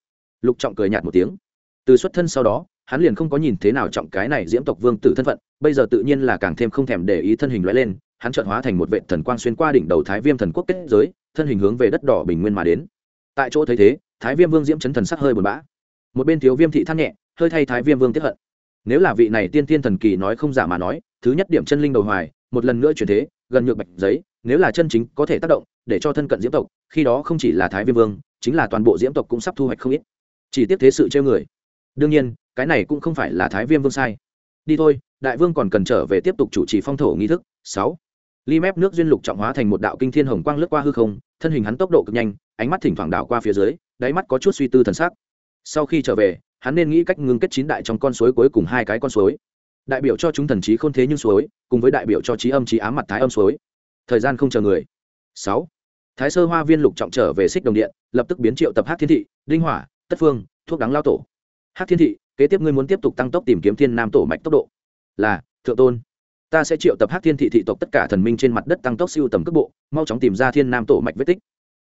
Lục trọng cười nhạt một tiếng từ xuất thân sau đó, hắn liền không có nhìn thế nào trọng cái này diễm tộc vương tử thân phận, bây giờ tự nhiên là càng thêm không thèm để ý thân hình loại lên, hắn trợn hóa thành một vệ thần quang xuyên qua đỉnh đầu thái viêm thần quốc kết giới, thân hình hướng về đất đỏ bình nguyên mà đến. Tại chỗ thấy thế, thái viêm vương diễm chấn thần sắc hơi buồn bã. Một bên thiếu viêm thị than nhẹ, hơi thay thái viêm vương tiếp hận. Nếu là vị này tiên tiên thần kỳ nói không giả mà nói, thứ nhất điểm chân linh đầu hoài, một lần nữa chuyển thế, gần nhược bạch giấy, nếu là chân chính có thể tác động, để cho thân cận diễm tộc, khi đó không chỉ là thái viêm vương, chính là toàn bộ diễm tộc cũng sắp thu hoạch không ít. Chỉ tiếp thế sự treo người đương nhiên, cái này cũng không phải là thái viêm vương sai. Đi thôi, đại vương còn cần trở về tiếp tục chủ trì phong thổ nghi thức. Sáu. Ly mép nước duyên lục trọng hóa thành một đạo kinh thiên hồng quang lướt qua hư không, thân hình hắn tốc độ cực nhanh, ánh mắt thỉnh thoảng đảo qua phía dưới, đáy mắt có chút suy tư thần sắc. Sau khi trở về, hắn nên nghĩ cách ngưng kết chín đại trong con suối cuối cùng hai cái con suối. Đại biểu cho chúng thần trí không thế nhưng suối, cùng với đại biểu cho trí âm trí ám mặt thái âm suối. Thời gian không chờ người. Sáu. Thái sơ hoa viên lục trọng trở về xích đồng điện, lập tức biến triệu tập hát thiên thị, đinh hỏa, tất phương, thuốc đắng lao tổ hát thiên thị, kế tiếp ngươi muốn tiếp tục tăng tốc tìm kiếm thiên nam tổ mạch tốc độ. Là, thượng tôn. Ta sẽ triệu tập hát thiên thị thị tộc tất cả thần minh trên mặt đất tăng tốc siêu tầm cước bộ, mau chóng tìm ra thiên nam tổ mạch vết tích.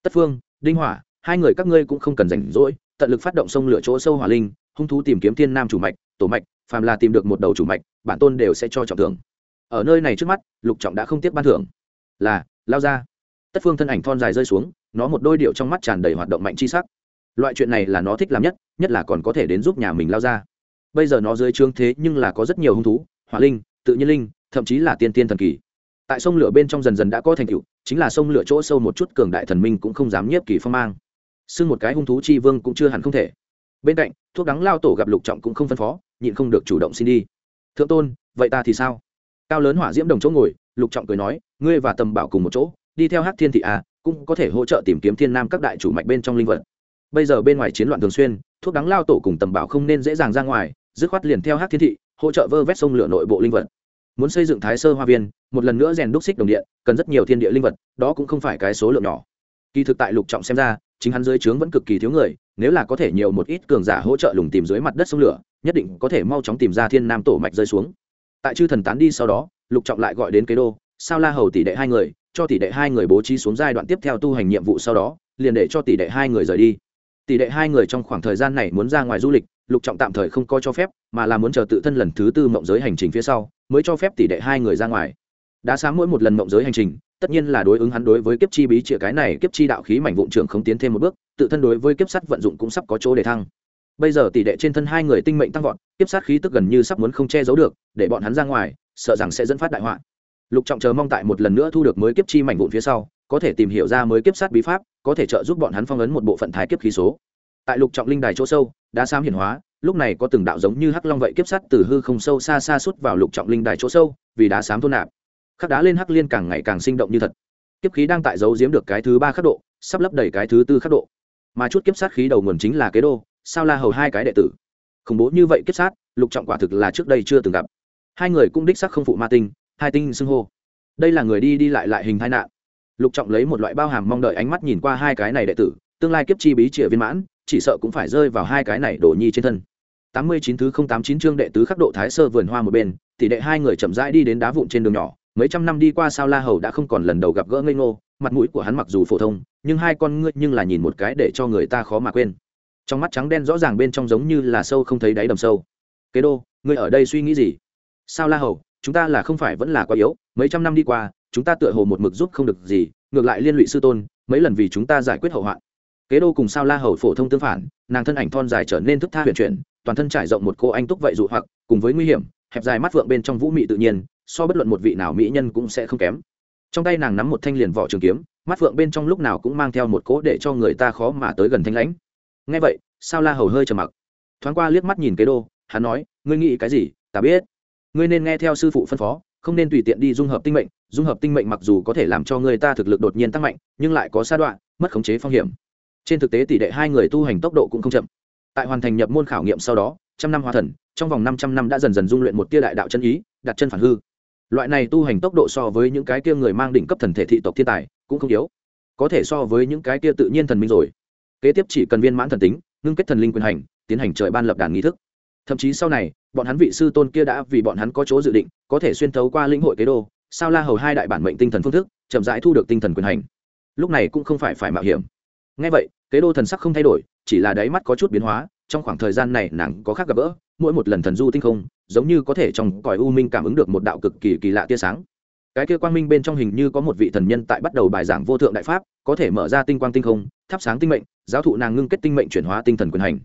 Tất phương, đinh hỏa, hai người các ngươi cũng không cần rảnh rỗi, tận lực phát động sông lửa chỗ sâu hỏa linh, hung thú tìm kiếm thiên nam chủ mạch, tổ mạch, phàm là tìm được một đầu chủ mạch, bản tôn đều sẽ cho trọng thưởng. Ở nơi này trước mắt, lục trọng đã không tiếp ban thưởng. Là, lao ra. Tất phương thân ảnh thon dài rơi xuống, nó một đôi điệu trong mắt tràn đầy hoạt động mạnh chi sắc loại chuyện này là nó thích làm nhất nhất là còn có thể đến giúp nhà mình lao ra. Bây giờ nó dưới trương thế nhưng là có rất nhiều hung thú, hỏa linh, tự nhiên linh, thậm chí là tiên tiên thần kỳ. Tại sông lửa bên trong dần dần đã có thành tựu, chính là sông lửa chỗ sâu một chút cường đại thần minh cũng không dám nhiếp kỳ phong mang. Xưng một cái hung thú chi vương cũng chưa hẳn không thể. Bên cạnh, thuốc đắng lao tổ gặp lục trọng cũng không phân phó, nhịn không được chủ động xin đi. Thượng tôn, vậy ta thì sao? Cao lớn hỏa diễm đồng chỗ ngồi, lục trọng cười nói, ngươi và tầm bảo cùng một chỗ, đi theo hát thiên thị à cũng có thể hỗ trợ tìm kiếm thiên nam các đại chủ mạch bên trong linh vật bây giờ bên ngoài chiến loạn thường xuyên, thuốc đắng lao tổ cùng tầm bảo không nên dễ dàng ra ngoài, dứt khoát liền theo hát thiên thị, hỗ trợ vơ vét sông lửa nội bộ linh vật. Muốn xây dựng thái sơ hoa viên, một lần nữa rèn đúc xích đồng điện, cần rất nhiều thiên địa linh vật, đó cũng không phải cái số lượng nhỏ. Kỳ thực tại lục trọng xem ra, chính hắn dưới trướng vẫn cực kỳ thiếu người, nếu là có thể nhiều một ít cường giả hỗ trợ lùng tìm dưới mặt đất sông lửa, nhất định có thể mau chóng tìm ra thiên nam tổ mạch rơi xuống. Tại chư thần tán đi sau đó, lục trọng lại gọi đến kế đô, sao la hầu tỷ đệ hai người, cho tỷ đệ hai người bố trí xuống giai đoạn tiếp theo tu hành nhiệm vụ sau đó, liền để cho tỷ đệ hai người rời đi tỷ đệ hai người trong khoảng thời gian này muốn ra ngoài du lịch, lục trọng tạm thời không coi cho phép, mà là muốn chờ tự thân lần thứ tư mộng giới hành trình phía sau, mới cho phép tỷ đệ hai người ra ngoài. Đã sáng mỗi một lần mộng giới hành trình, tất nhiên là đối ứng hắn đối với kiếp chi bí trịa cái này, kiếp chi đạo khí mảnh vụn trưởng không tiến thêm một bước, tự thân đối với kiếp sắt vận dụng cũng sắp có chỗ để thăng. Bây giờ tỷ đệ trên thân hai người tinh mệnh tăng vọt, kiếp sát khí tức gần như sắp muốn không che giấu được, để bọn hắn ra ngoài, sợ rằng sẽ dẫn phát đại họa. Lục trọng chờ mong tại một lần nữa thu được mới kiếp chi mảnh vụn phía sau có thể tìm hiểu ra mới kiếp sát bí pháp, có thể trợ giúp bọn hắn phong ấn một bộ phận thái kiếp khí số. Tại lục trọng linh đài chỗ sâu đã sam hiển hóa, lúc này có từng đạo giống như hắc long vậy kiếp sắt từ hư không sâu xa xa suốt vào lục trọng linh đài chỗ sâu, vì đá sám thôn nạp. Khắc đá lên hắc liên càng ngày càng sinh động như thật. Kiếp khí đang tại giấu giếm được cái thứ ba khắc độ, sắp lấp đầy cái thứ tư khắc độ. Mà chút kiếp sát khí đầu nguồn chính là kế đô, sao la hầu hai cái đệ tử. Khủng bố như vậy kiếp sát, lục trọng quả thực là trước đây chưa từng gặp. Hai người cũng đích sắc không phụ ma tinh, hai tinh xưng hô. Đây là người đi đi lại lại hình thái nạn lục trọng lấy một loại bao hàm mong đợi ánh mắt nhìn qua hai cái này đệ tử, tương lai kiếp chi bí trịa viên mãn, chỉ sợ cũng phải rơi vào hai cái này đổ nhi trên thân. Tám mươi chín thứ không tám chín chương đệ tứ khắc độ thái sơ vườn hoa một bên, tỷ đệ hai người chậm rãi đi đến đá vụn trên đường nhỏ, mấy trăm năm đi qua sao la hầu đã không còn lần đầu gặp gỡ ngây ngô, mặt mũi của hắn mặc dù phổ thông, nhưng hai con ngươi nhưng là nhìn một cái để cho người ta khó mà quên. Trong mắt trắng đen rõ ràng bên trong giống như là sâu không thấy đáy đầm sâu. Kế đô, ngươi ở đây suy nghĩ gì? Sao la hầu, chúng ta là không phải vẫn là quá yếu, mấy trăm năm đi qua chúng ta tựa hồ một mực giúp không được gì, ngược lại liên lụy sư tôn, mấy lần vì chúng ta giải quyết hậu hoạn. Kế đô cùng sao la hầu phổ thông tương phản, nàng thân ảnh thon dài trở nên thức tha huyền chuyển, toàn thân trải rộng một cô anh túc vậy dụ hoặc, cùng với nguy hiểm, hẹp dài mắt vượng bên trong vũ mị tự nhiên, so bất luận một vị nào mỹ nhân cũng sẽ không kém. Trong tay nàng nắm một thanh liền vỏ trường kiếm, mắt vượng bên trong lúc nào cũng mang theo một cỗ để cho người ta khó mà tới gần thanh lãnh. Ngay vậy, sao la hầu hơi trầm mặc. Thoáng qua liếc mắt nhìn kế đô, hắn nói, ngươi nghĩ cái gì? Ta biết. Ngươi nên nghe theo sư phụ phân phó, không nên tùy tiện đi dung hợp tinh mệnh dung hợp tinh mệnh mặc dù có thể làm cho người ta thực lực đột nhiên tăng mạnh, nhưng lại có sa đoạn, mất khống chế phong hiểm. Trên thực tế tỷ đệ hai người tu hành tốc độ cũng không chậm. Tại hoàn thành nhập môn khảo nghiệm sau đó, trăm năm hóa thần, trong vòng năm trăm năm đã dần dần dung luyện một tia đại đạo chân ý, đặt chân phản hư. Loại này tu hành tốc độ so với những cái kia người mang đỉnh cấp thần thể thị tộc thiên tài, cũng không yếu. Có thể so với những cái kia tự nhiên thần minh rồi. Kế tiếp chỉ cần viên mãn thần tính, ngưng kết thần linh quyền hành, tiến hành trời ban lập đàn nghi thức. Thậm chí sau này, bọn hắn vị sư tôn kia đã vì bọn hắn có chỗ dự định, có thể xuyên thấu qua lĩnh hội kế đô sao la hầu hai đại bản mệnh tinh thần phương thức, chậm rãi thu được tinh thần quyền hành. Lúc này cũng không phải phải mạo hiểm. Ngay vậy, kế đô thần sắc không thay đổi, chỉ là đáy mắt có chút biến hóa, trong khoảng thời gian này nàng có khác gặp gỡ, mỗi một lần thần du tinh không, giống như có thể trong cõi u minh cảm ứng được một đạo cực kỳ kỳ lạ tia sáng. Cái kia quang minh bên trong hình như có một vị thần nhân tại bắt đầu bài giảng vô thượng đại pháp, có thể mở ra tinh quang tinh không, thắp sáng tinh mệnh, giáo thụ nàng ngưng kết tinh mệnh chuyển hóa tinh thần quyền hành.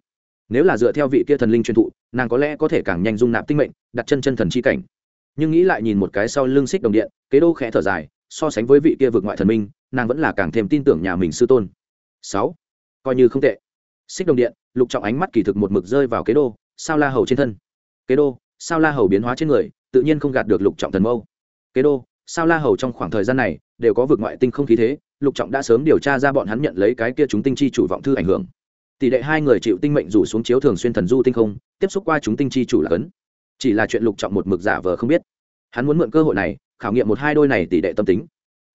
Nếu là dựa theo vị kia thần linh truyền thụ, nàng có lẽ có thể càng nhanh dung nạp tinh mệnh, đặt chân chân thần chi cảnh nhưng nghĩ lại nhìn một cái sau lưng xích đồng điện, kế đô khẽ thở dài, so sánh với vị kia vượt ngoại thần minh, nàng vẫn là càng thêm tin tưởng nhà mình sư tôn. Sáu. Coi như không tệ. Xích đồng điện, lục trọng ánh mắt kỳ thực một mực rơi vào kế đô, sao la hầu trên thân. Kế đô, sao la hầu biến hóa trên người, tự nhiên không gạt được lục trọng thần mâu. Kế đô, sao la hầu trong khoảng thời gian này, đều có vượt ngoại tinh không khí thế, lục trọng đã sớm điều tra ra bọn hắn nhận lấy cái kia chúng tinh chi chủ vọng thư ảnh hưởng. Tỷ lệ hai người chịu tinh mệnh rủ xuống chiếu thường xuyên thần du tinh không, tiếp xúc qua chúng tinh chi chủ là cấn chỉ là chuyện lục trọng một mực giả vờ không biết. Hắn muốn mượn cơ hội này, khảo nghiệm một hai đôi này tỷ đệ tâm tính.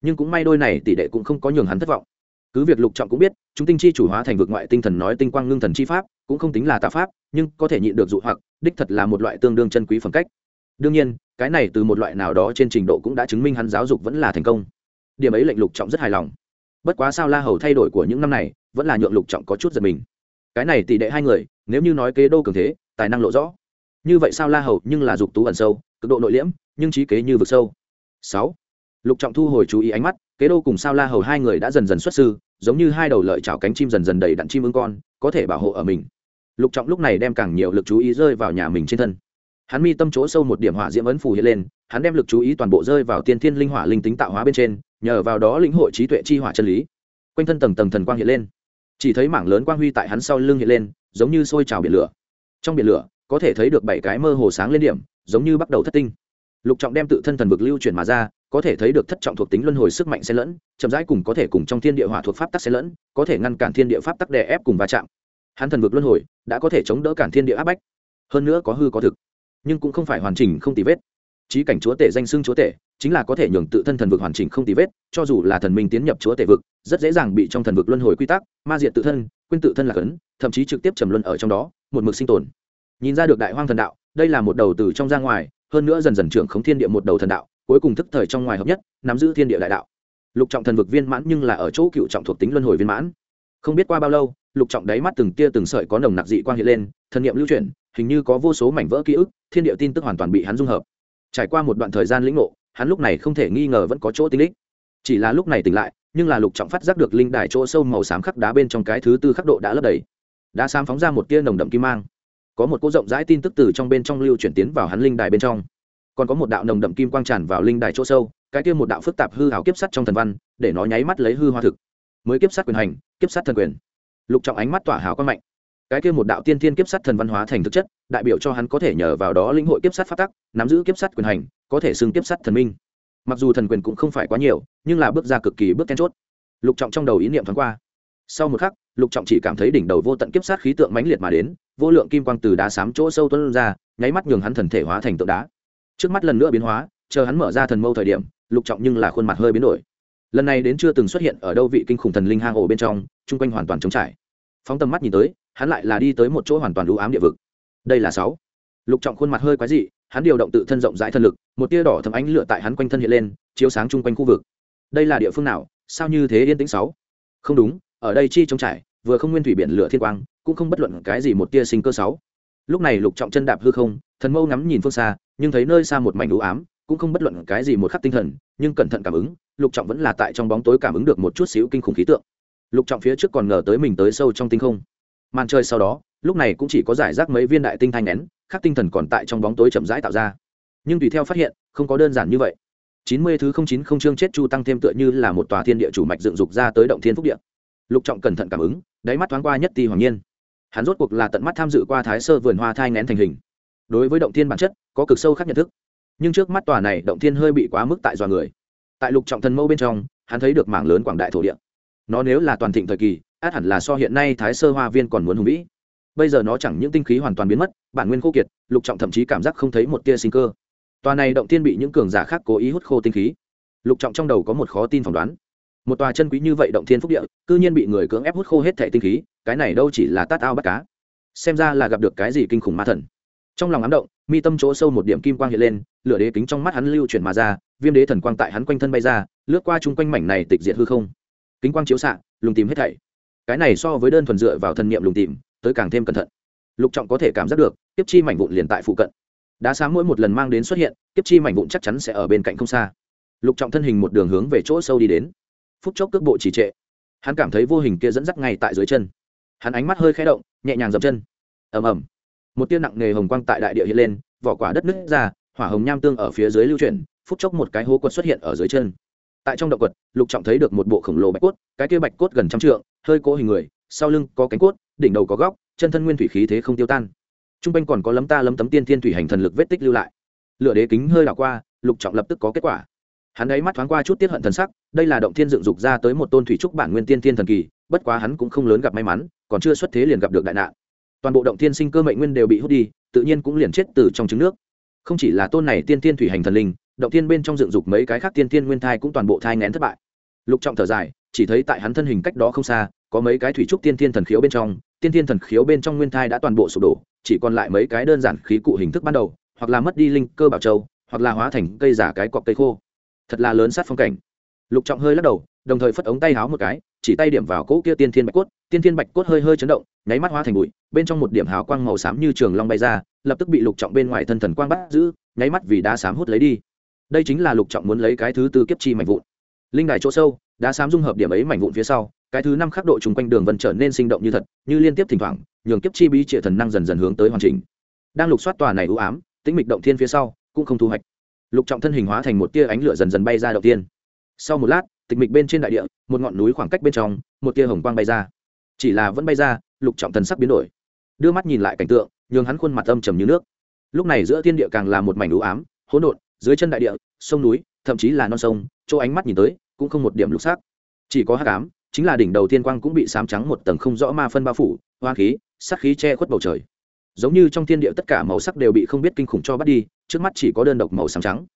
Nhưng cũng may đôi này tỷ đệ cũng không có nhường hắn thất vọng. Cứ việc lục trọng cũng biết, chúng tinh chi chủ hóa thành vực ngoại tinh thần nói tinh quang ngưng thần chi pháp, cũng không tính là tà pháp, nhưng có thể nhịn được dụ hoặc, đích thật là một loại tương đương chân quý phẩm cách. Đương nhiên, cái này từ một loại nào đó trên trình độ cũng đã chứng minh hắn giáo dục vẫn là thành công. Điểm ấy lệnh lục trọng rất hài lòng. Bất quá sao la hầu thay đổi của những năm này, vẫn là nhượng lục trọng có chút giật mình. Cái này tỷ đệ hai người, nếu như nói kế đô cường thế, tài năng lộ rõ như vậy sao la hầu nhưng là dục tú ẩn sâu, cực độ nội liễm, nhưng trí kế như vực sâu. Sáu, lục trọng thu hồi chú ý ánh mắt, kế đô cùng sao la hầu hai người đã dần dần xuất sư, giống như hai đầu lợi chảo cánh chim dần dần đầy đặn chim ưng con, có thể bảo hộ ở mình. Lục trọng lúc này đem càng nhiều lực chú ý rơi vào nhà mình trên thân. Hắn mi tâm chỗ sâu một điểm hỏa diễm ấn phù hiện lên, hắn đem lực chú ý toàn bộ rơi vào tiên thiên linh hỏa linh tính tạo hóa bên trên, nhờ vào đó lĩnh hội trí tuệ chi hỏa chân lý. Quanh thân tầng tầng thần quang hiện lên. Chỉ thấy mảng lớn quang huy tại hắn sau lưng hiện lên, giống như sôi trào biển lửa. Trong biển lửa có thể thấy được bảy cái mơ hồ sáng lên điểm, giống như bắt đầu thất tinh. Lục trọng đem tự thân thần vực lưu chuyển mà ra, có thể thấy được thất trọng thuộc tính luân hồi sức mạnh xen lẫn, chậm rãi cùng có thể cùng trong thiên địa hỏa thuộc pháp tắc xen lẫn, có thể ngăn cản thiên địa pháp tắc đè ép cùng va chạm. Hắn thần vực luân hồi đã có thể chống đỡ cản thiên địa áp bách. Hơn nữa có hư có thực, nhưng cũng không phải hoàn chỉnh không tì vết. Trí cảnh chúa tể danh xưng chúa tể, chính là có thể nhường tự thân thần vực hoàn chỉnh không tì vết, cho dù là thần minh tiến nhập chúa tể vực, rất dễ dàng bị trong thần vực luân hồi quy tắc, ma diệt tự thân, quên tự thân là cấn thậm chí trực tiếp trầm luân ở trong đó, một mực sinh tồn nhìn ra được đại hoang thần đạo, đây là một đầu từ trong ra ngoài, hơn nữa dần dần trưởng khống thiên địa một đầu thần đạo, cuối cùng thức thời trong ngoài hợp nhất, nắm giữ thiên địa đại đạo. Lục trọng thần vực viên mãn nhưng là ở chỗ cựu trọng thuộc tính luân hồi viên mãn. Không biết qua bao lâu, lục trọng đáy mắt từng tia từng sợi có nồng nặc dị quang hiện lên, thần niệm lưu chuyển, hình như có vô số mảnh vỡ ký ức, thiên địa tin tức hoàn toàn bị hắn dung hợp. Trải qua một đoạn thời gian lĩnh ngộ, hắn lúc này không thể nghi ngờ vẫn có chỗ tinh lích chỉ là lúc này tỉnh lại, nhưng là lục trọng phát giác được linh đài chỗ sâu màu xám khắc đá bên trong cái thứ tư khắc độ đã lấp đầy. Đã xám phóng ra một tia nồng đậm kim mang có một cỗ rộng rãi tin tức từ trong bên trong lưu chuyển tiến vào hắn linh đài bên trong. Còn có một đạo nồng đậm kim quang tràn vào linh đài chỗ sâu, cái kia một đạo phức tạp hư hảo kiếp sắt trong thần văn, để nó nháy mắt lấy hư hoa thực. Mới kiếp sắt quyền hành, kiếp sắt thần quyền. Lục trọng ánh mắt tỏa hào quang mạnh. Cái kia một đạo tiên thiên kiếp sắt thần văn hóa thành thực chất, đại biểu cho hắn có thể nhờ vào đó lĩnh hội kiếp sắt phát tắc, nắm giữ kiếp sắt quyền hành, có thể xưng kiếp sắt thần minh. Mặc dù thần quyền cũng không phải quá nhiều, nhưng là bước ra cực kỳ bước then chốt. Lục trọng trong đầu ý niệm thoáng qua. Sau một khắc, lục trọng chỉ cảm thấy đỉnh đầu vô tận kiếp sát khí tượng mãnh liệt mà đến vô lượng kim quang từ đá xám chỗ sâu tuấn ra, nháy mắt nhường hắn thần thể hóa thành tượng đá. Trước mắt lần nữa biến hóa, chờ hắn mở ra thần mâu thời điểm, lục trọng nhưng là khuôn mặt hơi biến đổi. Lần này đến chưa từng xuất hiện ở đâu vị kinh khủng thần linh hang ổ bên trong trung quanh hoàn toàn trống trải. Phóng tầm mắt nhìn tới, hắn lại là đi tới một chỗ hoàn toàn u ám địa vực. Đây là sáu. Lục trọng khuôn mặt hơi quái dị, hắn điều động tự thân rộng rãi thân lực, một tia đỏ thẫm ánh lửa tại hắn quanh thân hiện lên, chiếu sáng chung quanh khu vực. Đây là địa phương nào? Sao như thế yên tĩnh sáu? Không đúng, ở đây chi trống trải vừa không nguyên thủy biển lửa thiên quang, cũng không bất luận cái gì một tia sinh cơ sáu. Lúc này lục trọng chân đạp hư không, thần mâu ngắm nhìn phương xa, nhưng thấy nơi xa một mảnh u ám, cũng không bất luận cái gì một khắc tinh thần, nhưng cẩn thận cảm ứng, lục trọng vẫn là tại trong bóng tối cảm ứng được một chút xíu kinh khủng khí tượng. Lục trọng phía trước còn ngờ tới mình tới sâu trong tinh không. Màn chơi sau đó, lúc này cũng chỉ có giải rác mấy viên đại tinh thanh nén khác tinh thần còn tại trong bóng tối chậm rãi tạo ra. Nhưng tùy theo phát hiện, không có đơn giản như vậy. Chín mươi thứ không chín không chương chết chu tăng thêm tựa như là một tòa thiên địa chủ mạch dựng dục ra tới động thiên phúc địa lục trọng cẩn thận cảm ứng, đáy mắt thoáng qua nhất ti hoàng nhiên. Hắn rốt cuộc là tận mắt tham dự qua thái sơ vườn hoa thai ngén thành hình. Đối với động thiên bản chất, có cực sâu khác nhận thức. Nhưng trước mắt tòa này, động thiên hơi bị quá mức tại dọa người. Tại lục trọng thần mâu bên trong, hắn thấy được mảng lớn quảng đại thổ địa. Nó nếu là toàn thịnh thời kỳ, át hẳn là so hiện nay thái sơ hoa viên còn muốn hùng vĩ. Bây giờ nó chẳng những tinh khí hoàn toàn biến mất, bản nguyên khô kiệt, lục trọng thậm chí cảm giác không thấy một tia sinh cơ. Tòa này động Thiên bị những cường giả khác cố ý hút khô tinh khí. Lục trọng trong đầu có một khó tin phỏng đoán một tòa chân quý như vậy động thiên phúc địa, cư nhiên bị người cưỡng ép hút khô hết thẻ tinh khí, cái này đâu chỉ là tát ao bắt cá. Xem ra là gặp được cái gì kinh khủng ma thần. Trong lòng ám động, mi tâm chỗ sâu một điểm kim quang hiện lên, lửa đế kính trong mắt hắn lưu chuyển mà ra, viêm đế thần quang tại hắn quanh thân bay ra, lướt qua chung quanh mảnh này tịch diệt hư không. Kính quang chiếu xạ, lùng tìm hết thảy. Cái này so với đơn thuần dựa vào thần niệm lùng tìm, tới càng thêm cẩn thận. Lục trọng có thể cảm giác được tiếp chi mảnh vụn liền tại phụ cận. Đá sáng mỗi một lần mang đến xuất hiện tiếp chi mảnh vụn chắc chắn sẽ ở bên cạnh không xa. Lục trọng thân hình một đường hướng về chỗ sâu đi đến phút chốc cước bộ chỉ trệ. Hắn cảm thấy vô hình kia dẫn dắt ngay tại dưới chân. Hắn ánh mắt hơi khé động, nhẹ nhàng dập chân. Ầm ầm. Một tia nặng nề hồng quang tại đại địa hiện lên, vỏ quả đất nứt ra, hỏa hồng nham tương ở phía dưới lưu chuyển, phút chốc một cái hố quật xuất hiện ở dưới chân. Tại trong động quật, lục trọng thấy được một bộ khổng lồ bạch cốt, cái kia bạch cốt gần trăm trượng, hơi cố hình người, sau lưng có cánh cốt, đỉnh đầu có góc, chân thân nguyên thủy khí thế không tiêu tan. T r u n g quanh còn có lấm ta lấm tấm tiên thiên thủy hành thần lực vết tích lưu lại. Lựa đế kính hơi đảo qua, lục trọng lập tức có kết quả hắn ấy mắt thoáng qua chút tiết hận thần sắc, đây là động thiên dựng dục ra tới một tôn thủy trúc bản nguyên tiên thiên thần kỳ, bất quá hắn cũng không lớn gặp may mắn, còn chưa xuất thế liền gặp được đại nạn. Toàn bộ động thiên sinh cơ mệnh nguyên đều bị hút đi, tự nhiên cũng liền chết từ trong trứng nước. Không chỉ là tôn này tiên thiên thủy hành thần linh, động thiên bên trong dựng dục mấy cái khác tiên thiên nguyên thai cũng toàn bộ thai ngén thất bại. Lục trọng thở dài, chỉ thấy tại hắn thân hình cách đó không xa, có mấy cái thủy trúc tiên thiên thần khiếu bên trong, tiên thiên thần khiếu bên trong nguyên thai đã toàn bộ sụp đổ, chỉ còn lại mấy cái đơn giản khí cụ hình thức ban đầu, hoặc là mất đi linh cơ bảo châu, hoặc là hóa thành cây giả cái cọc cây khô thật là lớn sát phong cảnh. Lục trọng hơi lắc đầu, đồng thời phất ống tay háo một cái, chỉ tay điểm vào cỗ kia tiên thiên bạch cốt, tiên thiên bạch cốt hơi hơi chấn động, nháy mắt hóa thành bụi, bên trong một điểm hào quang màu xám như trường long bay ra, lập tức bị lục trọng bên ngoài thân thần quang bắt giữ, nháy mắt vì đá xám hút lấy đi. Đây chính là lục trọng muốn lấy cái thứ tư kiếp chi mảnh vụn. Linh đài chỗ sâu, đá xám dung hợp điểm ấy mảnh vụn phía sau, cái thứ năm khắc độ chung quanh đường vân trở nên sinh động như thật, như liên tiếp thỉnh thoảng, nhường kiếp chi bí trịa thần năng dần dần hướng tới hoàn chỉnh. Đang lục soát tòa này ưu ám, tĩnh mịch động thiên phía sau, cũng không thu hoạch lục trọng thân hình hóa thành một tia ánh lửa dần dần bay ra đầu tiên. Sau một lát, tịch mịch bên trên đại địa, một ngọn núi khoảng cách bên trong, một tia hồng quang bay ra. Chỉ là vẫn bay ra, lục trọng thần sắc biến đổi. Đưa mắt nhìn lại cảnh tượng, nhường hắn khuôn mặt âm trầm như nước. Lúc này giữa thiên địa càng là một mảnh đũ ám, hỗn độn, dưới chân đại địa, sông núi, thậm chí là non sông, chỗ ánh mắt nhìn tới, cũng không một điểm lục sắc. Chỉ có hắc ám, chính là đỉnh đầu thiên quang cũng bị sám trắng một tầng không rõ ma phân bao phủ, hoa khí sắc khí che khuất bầu trời giống như trong thiên địa tất cả màu sắc đều bị không biết kinh khủng cho bắt đi, trước mắt chỉ có đơn độc màu xám trắng.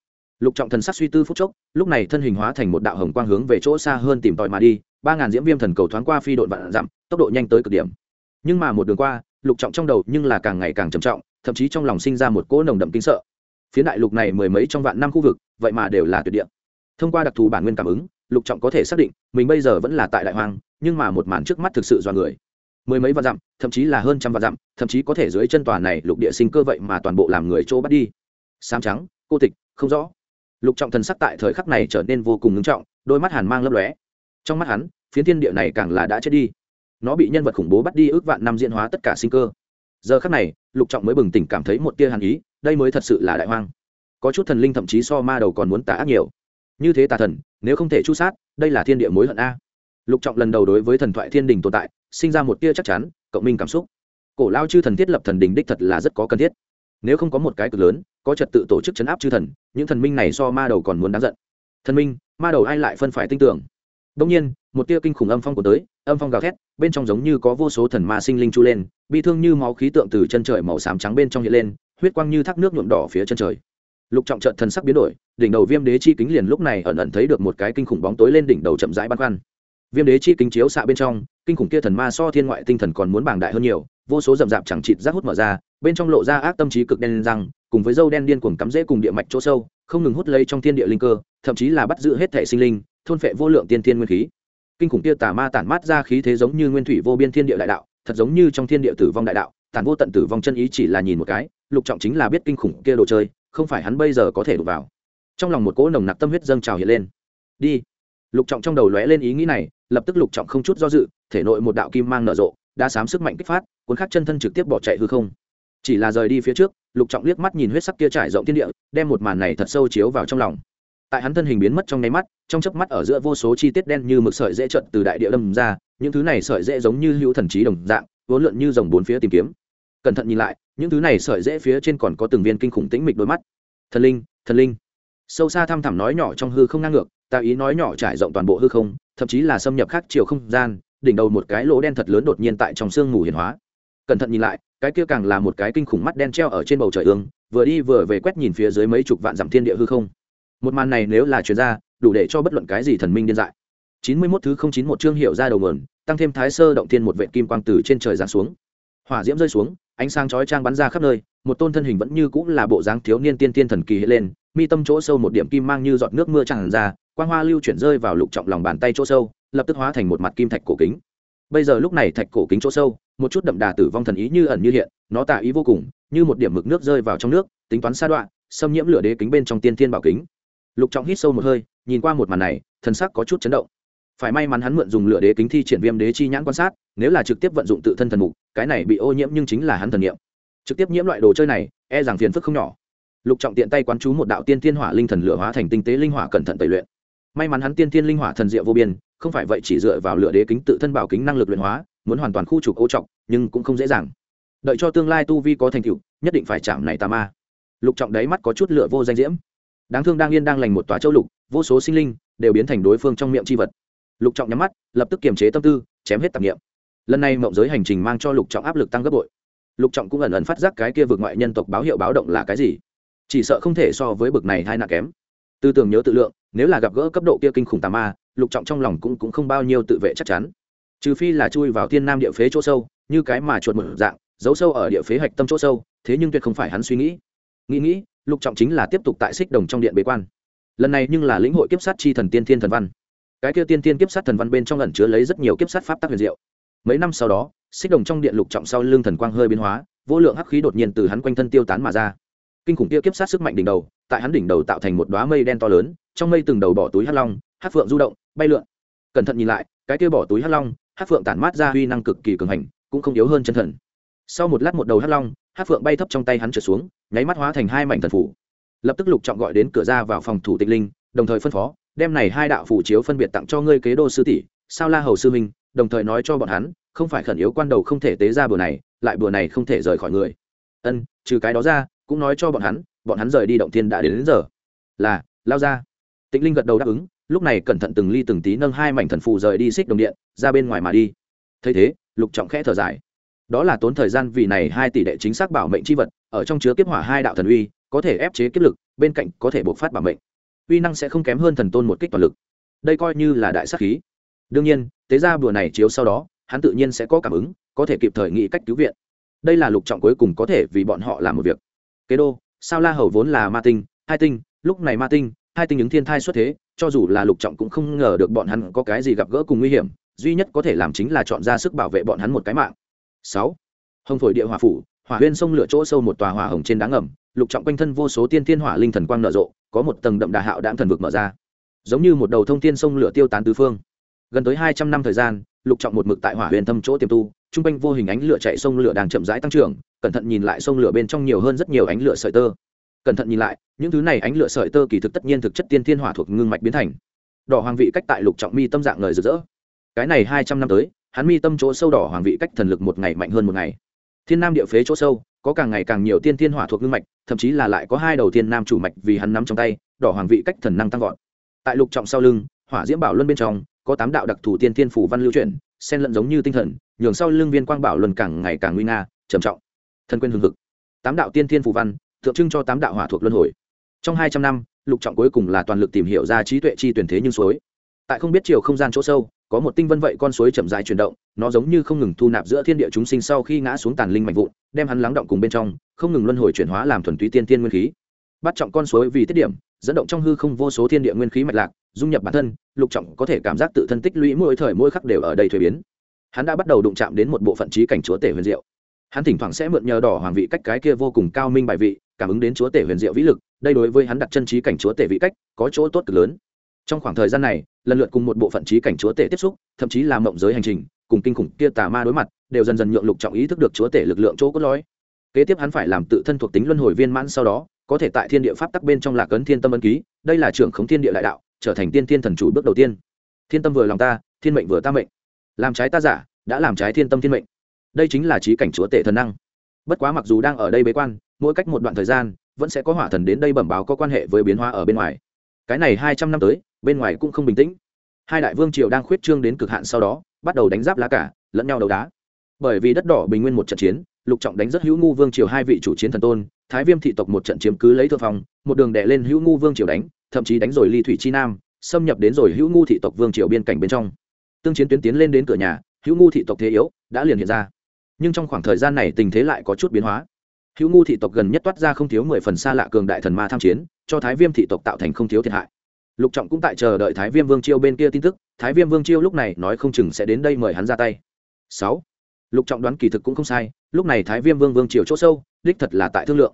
Lục trọng thần sắc suy tư phút chốc, lúc này thân hình hóa thành một đạo hồng quang hướng về chỗ xa hơn tìm tòi mà đi, ba ngàn diễm viêm thần cầu thoáng qua phi đội vạn dặm, tốc độ nhanh tới cực điểm. Nhưng mà một đường qua, lục trọng trong đầu nhưng là càng ngày càng trầm trọng, thậm chí trong lòng sinh ra một cỗ nồng đậm kinh sợ. Phía đại lục này mười mấy trong vạn năm khu vực, vậy mà đều là tuyệt địa. Thông qua đặc thù bản nguyên cảm ứng, lục trọng có thể xác định, mình bây giờ vẫn là tại đại hoang, nhưng mà một màn trước mắt thực sự do người mười mấy vạn dặm, thậm chí là hơn trăm vạn dặm, thậm chí có thể dưới chân tòa này lục địa sinh cơ vậy mà toàn bộ làm người chỗ bắt đi. Sam trắng, cô tịch, không rõ. Lục trọng thần sắc tại thời khắc này trở nên vô cùng ngưng trọng, đôi mắt hàn mang lấp lóe. Trong mắt hắn, phiến thiên địa này càng là đã chết đi. Nó bị nhân vật khủng bố bắt đi ước vạn năm diễn hóa tất cả sinh cơ. Giờ khắc này, lục trọng mới bừng tỉnh cảm thấy một tia hàn ý, đây mới thật sự là đại hoang. Có chút thần linh thậm chí so ma đầu còn muốn tả ác nhiều. Như thế tà thần, nếu không thể chu sát, đây là thiên địa mối hận a lục trọng lần đầu đối với thần thoại thiên đình tồn tại, sinh ra một tia chắc chắn, cộng minh cảm xúc. Cổ lao chư thần thiết lập thần đình đích thật là rất có cần thiết. Nếu không có một cái cực lớn, có trật tự tổ chức chấn áp chư thần, những thần minh này so ma đầu còn muốn đáng giận. Thần minh, ma đầu ai lại phân phải tin tưởng? Đông nhiên, một tia kinh khủng âm phong của tới, âm phong gào thét, bên trong giống như có vô số thần ma sinh linh chu lên, bi thương như máu khí tượng từ chân trời màu xám trắng bên trong hiện lên, huyết quang như thác nước nhuộm đỏ phía chân trời. Lục trọng trận thần sắc biến đổi, đỉnh đầu viêm đế chi kính liền lúc này ẩn ẩn thấy được một cái kinh khủng bóng tối lên đỉnh đầu chậm rãi băn khoăn viêm đế chi kính chiếu xạ bên trong, kinh khủng kia thần ma so thiên ngoại tinh thần còn muốn bảng đại hơn nhiều, vô số rậm rạp chẳng chịt rác hút mở ra, bên trong lộ ra ác tâm trí cực đen răng, cùng với dâu đen điên cuồng cắm rễ cùng địa mạch chỗ sâu, không ngừng hút lấy trong thiên địa linh cơ, thậm chí là bắt giữ hết thể sinh linh, thôn phệ vô lượng tiên thiên nguyên khí. Kinh khủng kia tà ma tản mát ra khí thế giống như nguyên thủy vô biên thiên địa đại đạo, thật giống như trong thiên địa tử vong đại đạo, tản vô tận tử vong chân ý chỉ là nhìn một cái, lục trọng chính là biết kinh khủng kia đồ chơi, không phải hắn bây giờ có thể đụng vào. Trong lòng một cỗ nồng nặc tâm huyết dâng trào hiện lên. Đi. Lục trọng trong đầu lóe lên ý nghĩ này lập tức lục trọng không chút do dự, thể nội một đạo kim mang nở rộ, đã sám sức mạnh kích phát, cuốn khắc chân thân trực tiếp bỏ chạy hư không. Chỉ là rời đi phía trước, lục trọng liếc mắt nhìn huyết sắc kia trải rộng thiên địa, đem một màn này thật sâu chiếu vào trong lòng. Tại hắn thân hình biến mất trong nháy mắt, trong chớp mắt ở giữa vô số chi tiết đen như mực sợi dễ trận từ đại địa lâm ra, những thứ này sợi dễ giống như hữu thần trí đồng dạng, vốn lượn như dòng bốn phía tìm kiếm. Cẩn thận nhìn lại, những thứ này sợi dễ phía trên còn có từng viên kinh khủng tĩnh mịch đôi mắt. Thần linh thần linh. Sâu xa thăm thẳm nói nhỏ trong hư không ngang ngược tạo ý nói nhỏ trải rộng toàn bộ hư không thậm chí là xâm nhập khác chiều không gian, đỉnh đầu một cái lỗ đen thật lớn đột nhiên tại trong sương mù hiển hóa. Cẩn thận nhìn lại, cái kia càng là một cái kinh khủng mắt đen treo ở trên bầu trời ương, vừa đi vừa về quét nhìn phía dưới mấy chục vạn dặm thiên địa hư không. Một màn này nếu là chuyên gia đủ để cho bất luận cái gì thần minh điên dại. Chín mươi mốt thứ không chín một chương hiệu ra đầu mườn tăng thêm thái sơ động thiên một vệ kim quang từ trên trời giáng xuống. Hỏa diễm rơi xuống, ánh sáng chói trang bắn ra khắp nơi, một tôn thân hình vẫn như cũng là bộ dáng thiếu niên tiên tiên thần kỳ hiện lên, mi tâm chỗ sâu một điểm kim mang như giọt nước mưa tràn ra quang hoa lưu chuyển rơi vào lục trọng lòng bàn tay chỗ sâu, lập tức hóa thành một mặt kim thạch cổ kính. Bây giờ lúc này thạch cổ kính chỗ sâu, một chút đậm đà tử vong thần ý như ẩn như hiện, nó tạ ý vô cùng, như một điểm mực nước rơi vào trong nước, tính toán xa đoạn xâm nhiễm lửa đế kính bên trong tiên thiên bảo kính. Lục trọng hít sâu một hơi, nhìn qua một màn này, thần sắc có chút chấn động. Phải may mắn hắn mượn dùng lửa đế kính thi triển viêm đế chi nhãn quan sát, nếu là trực tiếp vận dụng tự thân thần mục, cái này bị ô nhiễm nhưng chính là hắn thần niệm. Trực tiếp nhiễm loại đồ chơi này e rằng phiền phức không nhỏ. Lục trọng tiện tay quán chú một đạo tiên thiên hỏa linh thần lửa hóa thành tinh tế linh hỏa cẩn thận tẩy luyện may mắn hắn tiên thiên linh hỏa thần diệu vô biên, không phải vậy chỉ dựa vào lửa đế kính tự thân bảo kính năng lực luyện hóa, muốn hoàn toàn khu trục ô trọng nhưng cũng không dễ dàng. Đợi cho tương lai tu vi có thành tựu, nhất định phải chạm này tà ma. Lục trọng đáy mắt có chút lửa vô danh diễm. Đáng thương đang yên đang lành một tòa châu lục, vô số sinh linh đều biến thành đối phương trong miệng c h i vật. Lục trọng nhắm mắt, lập tức kiềm chế tâm tư, chém hết tạp nghiệm lần này mộng giới hành trình mang cho lục trọng áp lực tăng gấp bội. Lục trọng cũng ẩn ẩn phát giác cái kia vượt ngoại nhân tộc báo hiệu báo động là cái gì. Chỉ sợ không thể so với bực này hai nạn kém. Tư tưởng nhớ tự lượng nếu là gặp gỡ cấp độ kia kinh khủng tà ma, lục trọng trong lòng cũng cũng không bao nhiêu tự vệ chắc chắn. Trừ phi là chui vào thiên nam địa phế chỗ sâu, như cái mà chuột một dạng, giấu sâu ở địa phế hạch tâm chỗ sâu, thế nhưng tuyệt không phải hắn suy nghĩ. Nghĩ nghĩ, lục trọng chính là tiếp tục tại xích đồng trong điện bế quan. Lần này nhưng là lĩnh hội kiếp sát chi thần tiên thiên thần văn. Cái kia tiên tiên kiếp sát thần văn bên trong ẩn chứa lấy rất nhiều kiếp sát pháp tác huyền diệu. Mấy năm sau đó, xích đồng trong điện lục trọng sau lưng thần quang hơi biến hóa, vô lượng hắc khí đột nhiên từ hắn quanh thân tiêu tán mà ra. Kinh khủng kia kiếp sát sức mạnh đỉnh đầu, tại hắn đỉnh đầu tạo thành một đoá mây đen to lớn trong mây từng đầu bỏ túi hắc long hắc phượng du động bay lượn. Cẩn thận nhìn lại cái kia bỏ túi hắc long hắc phượng tản mát ra uy năng cực kỳ cường hành cũng không yếu hơn chân thần. Sau một lát một đầu hắc long hắc phượng bay thấp trong tay hắn trở xuống nháy mắt hóa thành hai mảnh thần phủ. Lập tức lục trọng gọi đến cửa ra vào phòng thủ tịch linh đồng thời phân phó đem này hai đạo phủ chiếu phân biệt tặng cho ngươi kế đô sư tỷ sao la hầu sư minh đồng thời nói cho bọn hắn không phải khẩn yếu quan đầu không thể tế ra bữa này lại bữa này không thể rời khỏi người. Ân trừ cái đó ra cũng nói cho bọn hắn bọn hắn rời đi động thiên đã đến, đến giờ. Là lao ra tịnh linh gật đầu đáp ứng, lúc này cẩn thận từng ly từng tí nâng hai mảnh thần phù rời đi xích đồng điện, ra bên ngoài mà đi. Thấy thế, lục trọng khẽ thở dài. Đó là tốn thời gian vì này hai tỷ đệ chính xác bảo mệnh c h i vật, ở trong chứa kiếp hỏa hai đạo thần uy, có thể ép chế kiếp lực, bên cạnh có thể bộc phát bảo mệnh. Uy năng sẽ không kém hơn thần tôn một kích toàn lực. Đây coi như là đại sắc khí. Đương nhiên, tế ra bùa này chiếu sau đó, hắn tự nhiên sẽ có cảm ứng, có thể kịp thời nghĩ cách cứu viện. Đây là lục trọng cuối cùng có thể vì bọn họ làm một việc. Kế đô, sao la hầu vốn là ma tinh, hai tinh, lúc này ma tinh hai tinh ứng thiên thai xuất thế, cho dù là lục trọng cũng không ngờ được bọn hắn có cái gì gặp gỡ cùng nguy hiểm, duy nhất có thể làm chính là chọn ra sức bảo vệ bọn hắn một cái mạng. Sáu, hồng phổi địa hỏa phủ, hỏa huyên sông lửa chỗ sâu một tòa hỏa hồng trên đá ngầm, lục trọng quanh thân vô số tiên thiên hỏa linh thần quang nở rộ, có một tầng đậm đà hạo đạm thần vực mở ra. Giống như một đầu thông thiên sông lửa tiêu tán tứ phương. Gần tới hai trăm năm thời gian, lục trọng một mực tại hỏa huyền thâm chỗ tiềm tu trung quanh vô hình ánh lửa chạy sông lửa đang chậm rãi tăng trưởng, cẩn thận nhìn lại sông lửa bên trong nhiều hơn rất nhiều ánh lửa sợi tơ cẩn thận nhìn lại, những thứ này ánh lửa sợi tơ kỳ thực tất nhiên thực chất tiên thiên hỏa thuộc ngưng mạch biến thành. Đỏ hoàng vị cách tại lục trọng mi tâm dạng ngời rực rỡ. Cái này hai trăm năm tới, hắn mi tâm chỗ sâu đỏ hoàng vị cách thần lực một ngày mạnh hơn một ngày. Thiên nam địa phế chỗ sâu, có càng ngày càng nhiều tiên thiên hỏa thuộc ngưng mạch, thậm chí là lại có hai đầu tiên nam chủ mạch vì hắn nắm trong tay, đỏ hoàng vị cách thần năng tăng vọt. Tại lục trọng sau lưng, hỏa diễm bảo luân bên trong, có tám đạo đặc thù tiên thiên phủ văn lưu chuyển, xen lẫn giống như tinh thần, nhường sau lưng viên quang bảo luân càng ngày càng nguy nga, trầm trọng. Thân quên hương thực tám đạo tiên thiên phủ văn tượng trưng cho tám đạo hỏa thuộc luân hồi. Trong hai trăm năm, lục trọng cuối cùng là toàn lực tìm hiểu ra trí tuệ chi tuyển thế nhưng suối. Tại không biết chiều không gian chỗ sâu, có một tinh vân vậy con suối chậm dài chuyển động, nó giống như không ngừng thu nạp giữa thiên địa chúng sinh sau khi ngã xuống tàn linh mạnh vụn, đem hắn lắng động cùng bên trong, không ngừng luân hồi chuyển hóa làm thuần túy tiên tiên nguyên khí. Bắt trọng con suối vì tiết điểm, dẫn động trong hư không vô số thiên địa nguyên khí mạch lạc, dung nhập bản thân, lục trọng có thể cảm giác tự thân tích lũy mỗi thời mỗi khắc đều ở đây thuế biến. Hắn đã bắt đầu đụng chạm đến một bộ phận trí cảnh chúa tể huyền diệu. Hắn thỉnh thoảng sẽ mượn nhờ đỏ hoàng vị cách cái kia vô cùng cao minh bài vị cảm ứng đến chúa tể huyền diệu vĩ lực, đây đối với hắn đặt chân trí cảnh chúa tể vị cách, có chỗ tốt cực lớn. Trong khoảng thời gian này, lần lượt cùng một bộ phận trí cảnh chúa tể tiếp xúc, thậm chí là mộng giới hành trình, cùng kinh khủng kia tà ma đối mặt, đều dần dần nhượng lục trọng ý thức được chúa tể lực lượng chỗ cốt lõi. Kế tiếp hắn phải làm tự thân thuộc tính luân hồi viên mãn sau đó, có thể tại thiên địa pháp tắc bên trong lạc ấn thiên tâm ân ký, đây là trưởng khống thiên địa đại đạo, trở thành tiên thiên thần chủ bước đầu tiên. Thiên tâm vừa lòng ta, thiên mệnh vừa ta mệnh. Làm trái ta giả, đã làm trái thiên tâm thiên mệnh. Đây chính là trí cảnh chúa tể thần năng. Bất quá mặc dù đang ở đây bế quan mỗi cách một đoạn thời gian, vẫn sẽ có hỏa thần đến đây bẩm báo có quan hệ với biến hóa ở bên ngoài. Cái này hai trăm năm tới, bên ngoài cũng không bình tĩnh. Hai đại vương triều đang khuyết trương đến cực hạn sau đó, bắt đầu đánh giáp lá cả, lẫn nhau đấu đá. Bởi vì đất đỏ bình nguyên một trận chiến, lục trọng đánh rất hữu ngu vương triều hai vị chủ chiến thần tôn, thái viêm thị tộc một trận chiếm cứ lấy thượng phong, một đường đè lên hữu ngu vương triều đánh, thậm chí đánh rồi ly thủy chi nam, xâm nhập đến rồi hữu ngu thị tộc vương triều biên cảnh bên trong. Tương chiến tuyến tiến lên đến cửa nhà, hữu ngu thị tộc thế yếu, đã liền hiện ra. Nhưng trong khoảng thời gian này tình thế lại có chút biến hóa hữu ngu thị tộc gần nhất toát ra không thiếu mười phần xa lạ cường đại thần ma tham chiến, cho thái viêm thị tộc tạo thành không thiếu thiệt hại. Lục trọng cũng tại chờ đợi thái viêm vương chiêu bên kia tin tức, thái viêm vương chiêu lúc này nói không chừng sẽ đến đây mời hắn ra tay. Sáu. Lục trọng đoán kỳ thực cũng không sai, lúc này thái viêm vương vương triều chỗ sâu, đích thật là tại thương lượng.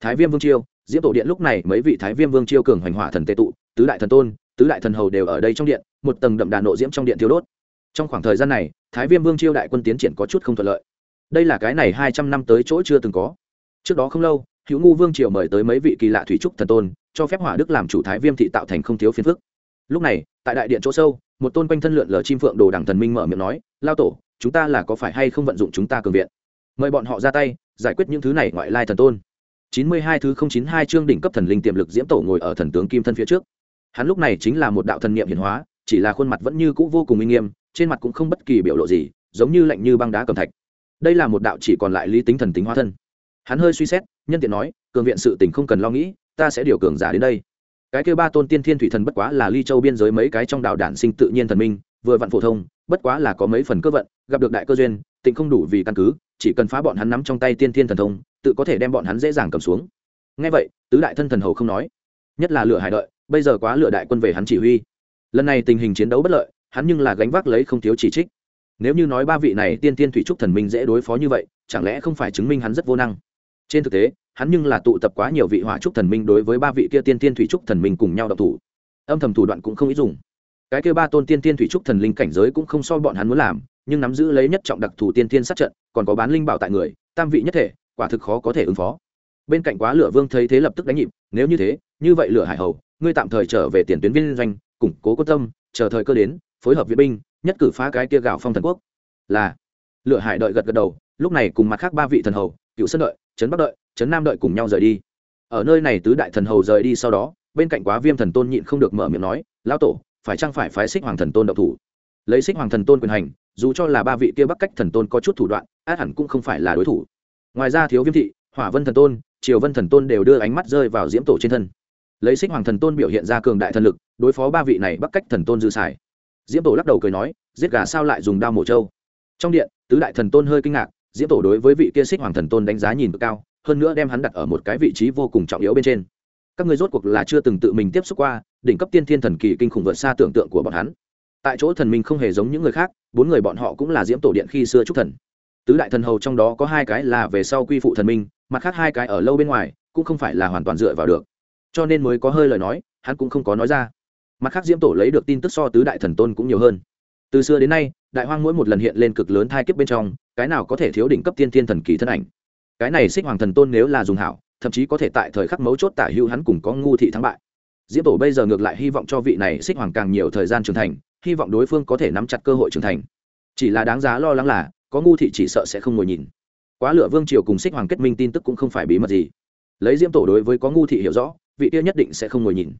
Thái viêm vương chiêu, diễm tổ điện lúc này mấy vị thái viêm vương chiêu cường hoành hỏa thần tệ tụ, tứ đại thần tôn, tứ đại thần hầu đều ở đây trong điện, một tầng đậm đà nộ diễm trong điện thiếu đốt. Trong khoảng thời gian này, thái viêm vương chiêu đại quân tiến triển có chút không thuận lợi. Đây là cái này hai trăm năm tới chỗ chưa từng có trước đó không lâu, hữu ngu vương triều mời tới mấy vị kỳ lạ thủy trúc thần tôn, cho phép hỏa đức làm chủ thái viêm thị tạo thành không thiếu phiền phức. Lúc này, tại đại điện chỗ sâu, một tôn quanh thân lượn lờ chim phượng đồ đẳng thần minh mở miệng nói, lao tổ, chúng ta là có phải hay không vận dụng chúng ta cường viện? Mời bọn họ ra tay, giải quyết những thứ này ngoại lai thần tôn. Chín mươi hai thứ không chín hai chương đỉnh cấp thần linh tiềm lực diễm tổ ngồi ở thần tướng kim thân phía trước. Hắn lúc này chính là một đạo thần niệm hiển hóa, chỉ là khuôn mặt vẫn như cũ vô cùng uy nghiêm, trên mặt cũng không bất kỳ biểu lộ gì, giống như lạnh như băng đá cầm thạch. Đây là một đạo chỉ còn lại lý tính thần tính hóa thân hắn hơi suy xét, nhân tiện nói, cường viện sự tình không cần lo nghĩ, ta sẽ điều cường giả đến đây. Cái kêu ba tôn tiên thiên thủy thần bất quá là ly châu biên giới mấy cái trong đảo đản sinh tự nhiên thần minh, vừa vặn phổ thông, bất quá là có mấy phần cơ vận, gặp được đại cơ duyên, tịnh không đủ vì căn cứ, chỉ cần phá bọn hắn nắm trong tay tiên thiên thần thông, tự có thể đem bọn hắn dễ dàng cầm xuống. Ngay vậy, tứ đại thân thần hầu không nói, nhất là lựa hải đợi, bây giờ quá lựa đại quân về hắn chỉ huy. Lần này tình hình chiến đấu bất lợi, hắn nhưng là gánh vác lấy không thiếu chỉ trích. Nếu như nói ba vị này tiên tiên thủy trúc thần minh dễ đối phó như vậy, chẳng lẽ không phải chứng minh hắn rất vô năng? Trên thực tế, hắn nhưng là tụ tập quá nhiều vị hỏa trúc thần minh đối với ba vị kia tiên tiên thủy trúc thần minh cùng nhau độc thủ. Âm thầm thủ đoạn cũng không ít dùng. Cái kia ba tôn tiên tiên thủy trúc thần linh cảnh giới cũng không so bọn hắn muốn làm, nhưng nắm giữ lấy nhất trọng đặc thù tiên tiên sát trận, còn có bán linh bảo tại người, tam vị nhất thể, quả thực khó có thể ứng phó. Bên cạnh quá lửa vương thấy thế lập tức đánh nhịp, nếu như thế, như vậy lửa hải hầu, ngươi tạm thời trở về tiền tuyến viên doanh, củng cố quyết tâm, chờ thời cơ đến, phối hợp viện binh, nhất cử phá cái kia gạo phong thần quốc. Là, lửa hải đợi gật gật đầu, lúc này cùng mặt khác ba vị thần hầu, cựu sân đợi trấn bắc đợi, trấn nam đợi cùng nhau rời đi. Ở nơi này tứ đại thần hầu rời đi sau đó, bên cạnh quá viêm thần tôn nhịn không được mở miệng nói, lão tổ, phải chăng phải phái xích hoàng thần tôn độc thủ? Lấy xích hoàng thần tôn quyền hành, dù cho là ba vị kia bắc cách thần tôn có chút thủ đoạn, át hẳn cũng không phải là đối thủ. Ngoài ra thiếu viêm thị, hỏa vân thần tôn, triều vân thần tôn đều đưa ánh mắt rơi vào diễm tổ trên thân. Lấy xích hoàng thần tôn biểu hiện ra cường đại thần lực, đối phó ba vị này bắc cách thần tôn dư xài. Diễm tổ lắc đầu cười nói, giết gà sao lại dùng đao mổ trâu? Trong điện, tứ đại thần tôn hơi kinh ngạc diễm tổ đối với vị kia xích hoàng thần tôn đánh giá nhìn cực cao, hơn nữa đem hắn đặt ở một cái vị trí vô cùng trọng yếu bên trên. Các người rốt cuộc là chưa từng tự mình tiếp xúc qua, đỉnh cấp tiên thiên thần kỳ kinh khủng vượt xa tưởng tượng của bọn hắn. Tại chỗ thần minh không hề giống những người khác, bốn người bọn họ cũng là diễm tổ điện khi xưa trúc thần. Tứ đại thần hầu trong đó có hai cái là về sau quy phụ thần minh, mặt khác hai cái ở lâu bên ngoài, cũng không phải là hoàn toàn dựa vào được. Cho nên mới có hơi lời nói, hắn cũng không có nói ra. Mặt khác diễm tổ lấy được tin tức so tứ đại thần tôn cũng nhiều hơn. Từ xưa đến nay, đại hoang mỗi một lần hiện lên cực lớn thai kiếp bên trong cái nào có thể thiếu đỉnh cấp tiên thiên thần kỳ thân ảnh? Cái này xích hoàng thần tôn nếu là dùng hảo, thậm chí có thể tại thời khắc mấu chốt tả hữu hắn cùng có ngu thị thắng bại. Diễm tổ bây giờ ngược lại hy vọng cho vị này xích hoàng càng nhiều thời gian trưởng thành, hy vọng đối phương có thể nắm chặt cơ hội trưởng thành. Chỉ là đáng giá lo lắng là, có ngu thị chỉ sợ sẽ không ngồi nhìn. Quá lửa vương triều cùng xích hoàng kết minh tin tức cũng không phải bí mật gì. Lấy diễm tổ đối với có ngu thị hiểu rõ, vị kia nhất định sẽ không ngồi nhìn.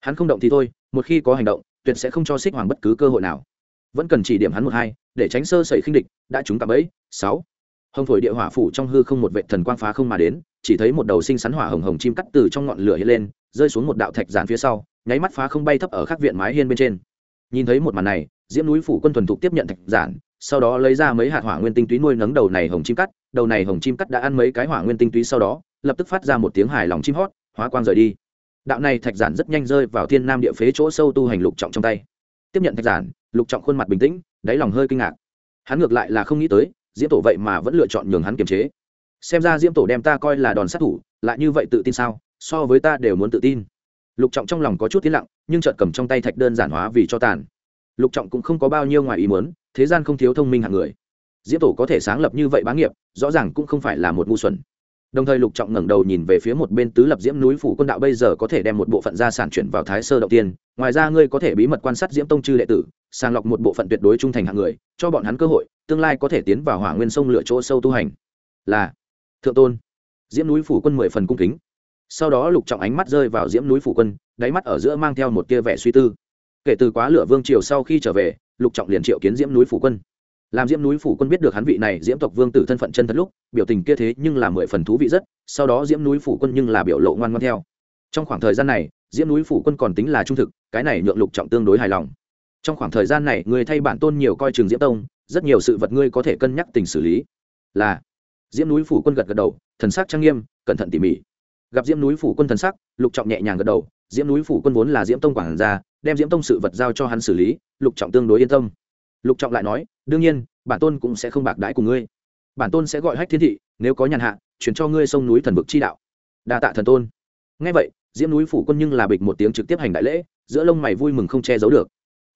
Hắn không động thì thôi, một khi có hành động, tuyệt sẽ không cho xích hoàng bất cứ cơ hội nào. Vẫn cần chỉ điểm hắn một hai, để tránh sơ sẩy khinh địch, đã chúng tạm ấy sáu. Hồng thổi địa hỏa phủ trong hư không một vệ thần quang phá không mà đến, chỉ thấy một đầu sinh sắn hỏa hồng hồng chim cắt từ trong ngọn lửa hiện lên, rơi xuống một đạo thạch giản phía sau, nháy mắt phá không bay thấp ở khắc viện mái hiên bên trên. Nhìn thấy một màn này, diễm núi phủ quân thuần thục tiếp nhận thạch giản, sau đó lấy ra mấy hạt hỏa nguyên tinh túy nuôi nấng đầu này hồng chim cắt, đầu này hồng chim cắt đã ăn mấy cái hỏa nguyên tinh túy sau đó, lập tức phát ra một tiếng hài lòng chim hót, hóa quang rời đi. Đạo này thạch giản rất nhanh rơi vào thiên nam địa phế chỗ sâu tu hành lục trọng trong tay. Tiếp nhận thạch giản, lục trọng khuôn mặt bình tĩnh, đáy lòng hơi kinh ngạc. Hắn ngược lại là không nghĩ tới diễm tổ vậy mà vẫn lựa chọn nhường hắn kiềm chế. Xem ra diễm tổ đem ta coi là đòn sát thủ, lại như vậy tự tin sao? So với ta đều muốn tự tin. Lục trọng trong lòng có chút tiến lặng, nhưng chợt cầm trong tay thạch đơn giản hóa vì cho tàn. Lục trọng cũng không có bao nhiêu ngoài ý muốn, thế gian không thiếu thông minh hạng người. Diễm tổ có thể sáng lập như vậy bá nghiệp, rõ ràng cũng không phải là một ngu xuẩn. Đồng thời lục trọng ngẩng đầu nhìn về phía một bên tứ lập diễm núi phủ quân đạo bây giờ có thể đem một bộ phận gia sản chuyển vào thái sơ đầu tiên. Ngoài ra ngươi có thể bí mật quan sát diễm tông chư đệ tử sàng lọc một bộ phận tuyệt đối trung thành hạng người, cho bọn hắn cơ hội, tương lai có thể tiến vào hỏa nguyên sông lựa chỗ sâu tu hành. Là, thượng tôn. Diễm núi phủ quân mười phần cung kính. Sau đó lục trọng ánh mắt rơi vào diễm núi phủ quân, đáy mắt ở giữa mang theo một tia vẻ suy tư. Kể từ quá lửa vương triều sau khi trở về, lục trọng liền triệu kiến diễm núi phủ quân. Làm diễm núi phủ quân biết được hắn vị này diễm tộc vương tử thân phận chân thật lúc, biểu tình kia thế nhưng là mười phần thú vị rất, sau đó diễm núi phủ quân nhưng là biểu lộ ngoan ngoan theo. Trong khoảng thời gian này, diễm núi phủ quân còn tính là trung thực, cái này nhượng lục trọng tương đối hài lòng trong khoảng thời gian này, người thay bản tôn nhiều coi trường diễm tông, rất nhiều sự vật ngươi có thể cân nhắc tình xử lý. Là, diễm núi phủ quân gật gật đầu, thần sắc trang nghiêm, cẩn thận tỉ mỉ. Gặp diễm núi phủ quân thần sắc, lục trọng nhẹ nhàng gật đầu, diễm núi phủ quân vốn là diễm tông quản gia, đem diễm tông sự vật giao cho hắn xử lý, lục trọng tương đối yên tâm. Lục trọng lại nói, đương nhiên, bản tôn cũng sẽ không bạc đãi cùng ngươi. Bản tôn sẽ gọi hách thiên thị, nếu có nhàn hạ, chuyển cho ngươi sông núi thần vực chi đạo. Đa tạ thần tôn. Ngay vậy, diễm núi phủ quân nhưng là bịch một tiếng trực tiếp hành đại lễ, giữa lông mày vui mừng không che giấu được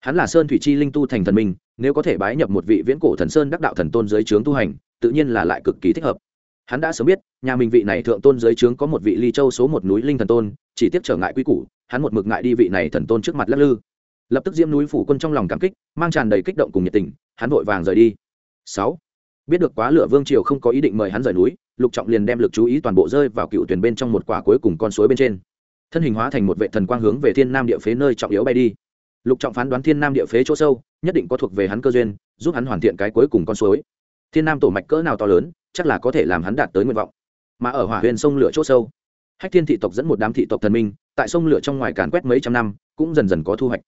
hắn là sơn thủy chi linh tu thành thần minh, nếu có thể bái nhập một vị viễn cổ thần sơn đắc đạo thần tôn dưới trướng tu hành, tự nhiên là lại cực kỳ thích hợp. Hắn đã sớm biết, nhà mình vị này thượng tôn dưới trướng có một vị ly châu số một núi linh thần tôn, chỉ tiếp trở ngại quy củ, hắn một mực ngại đi vị này thần tôn trước mặt lắc lư. Lập tức diêm núi phủ quân trong lòng cảm kích, mang tràn đầy kích động cùng nhiệt tình, hắn vội vàng rời đi. Sáu, biết được quá lửa vương triều không có ý định mời hắn rời núi, lục trọng liền đem lực chú ý toàn bộ rơi vào cựu tuyển bên trong một quả cuối cùng con suối bên trên. Thân hình hóa thành một vệ thần quang hướng về thiên nam địa phế nơi trọng yếu bay đi lục trọng phán đoán thiên nam địa phế chỗ sâu, nhất định có thuộc về hắn cơ duyên, giúp hắn hoàn thiện cái cuối cùng con suối. Thiên nam tổ mạch cỡ nào to lớn, chắc là có thể làm hắn đạt tới nguyện vọng. Mà ở hỏa huyền sông lửa chỗ sâu, hách thiên thị tộc dẫn một đám thị tộc thần minh, tại sông lửa trong ngoài càn quét mấy trăm năm, cũng dần dần có thu hoạch.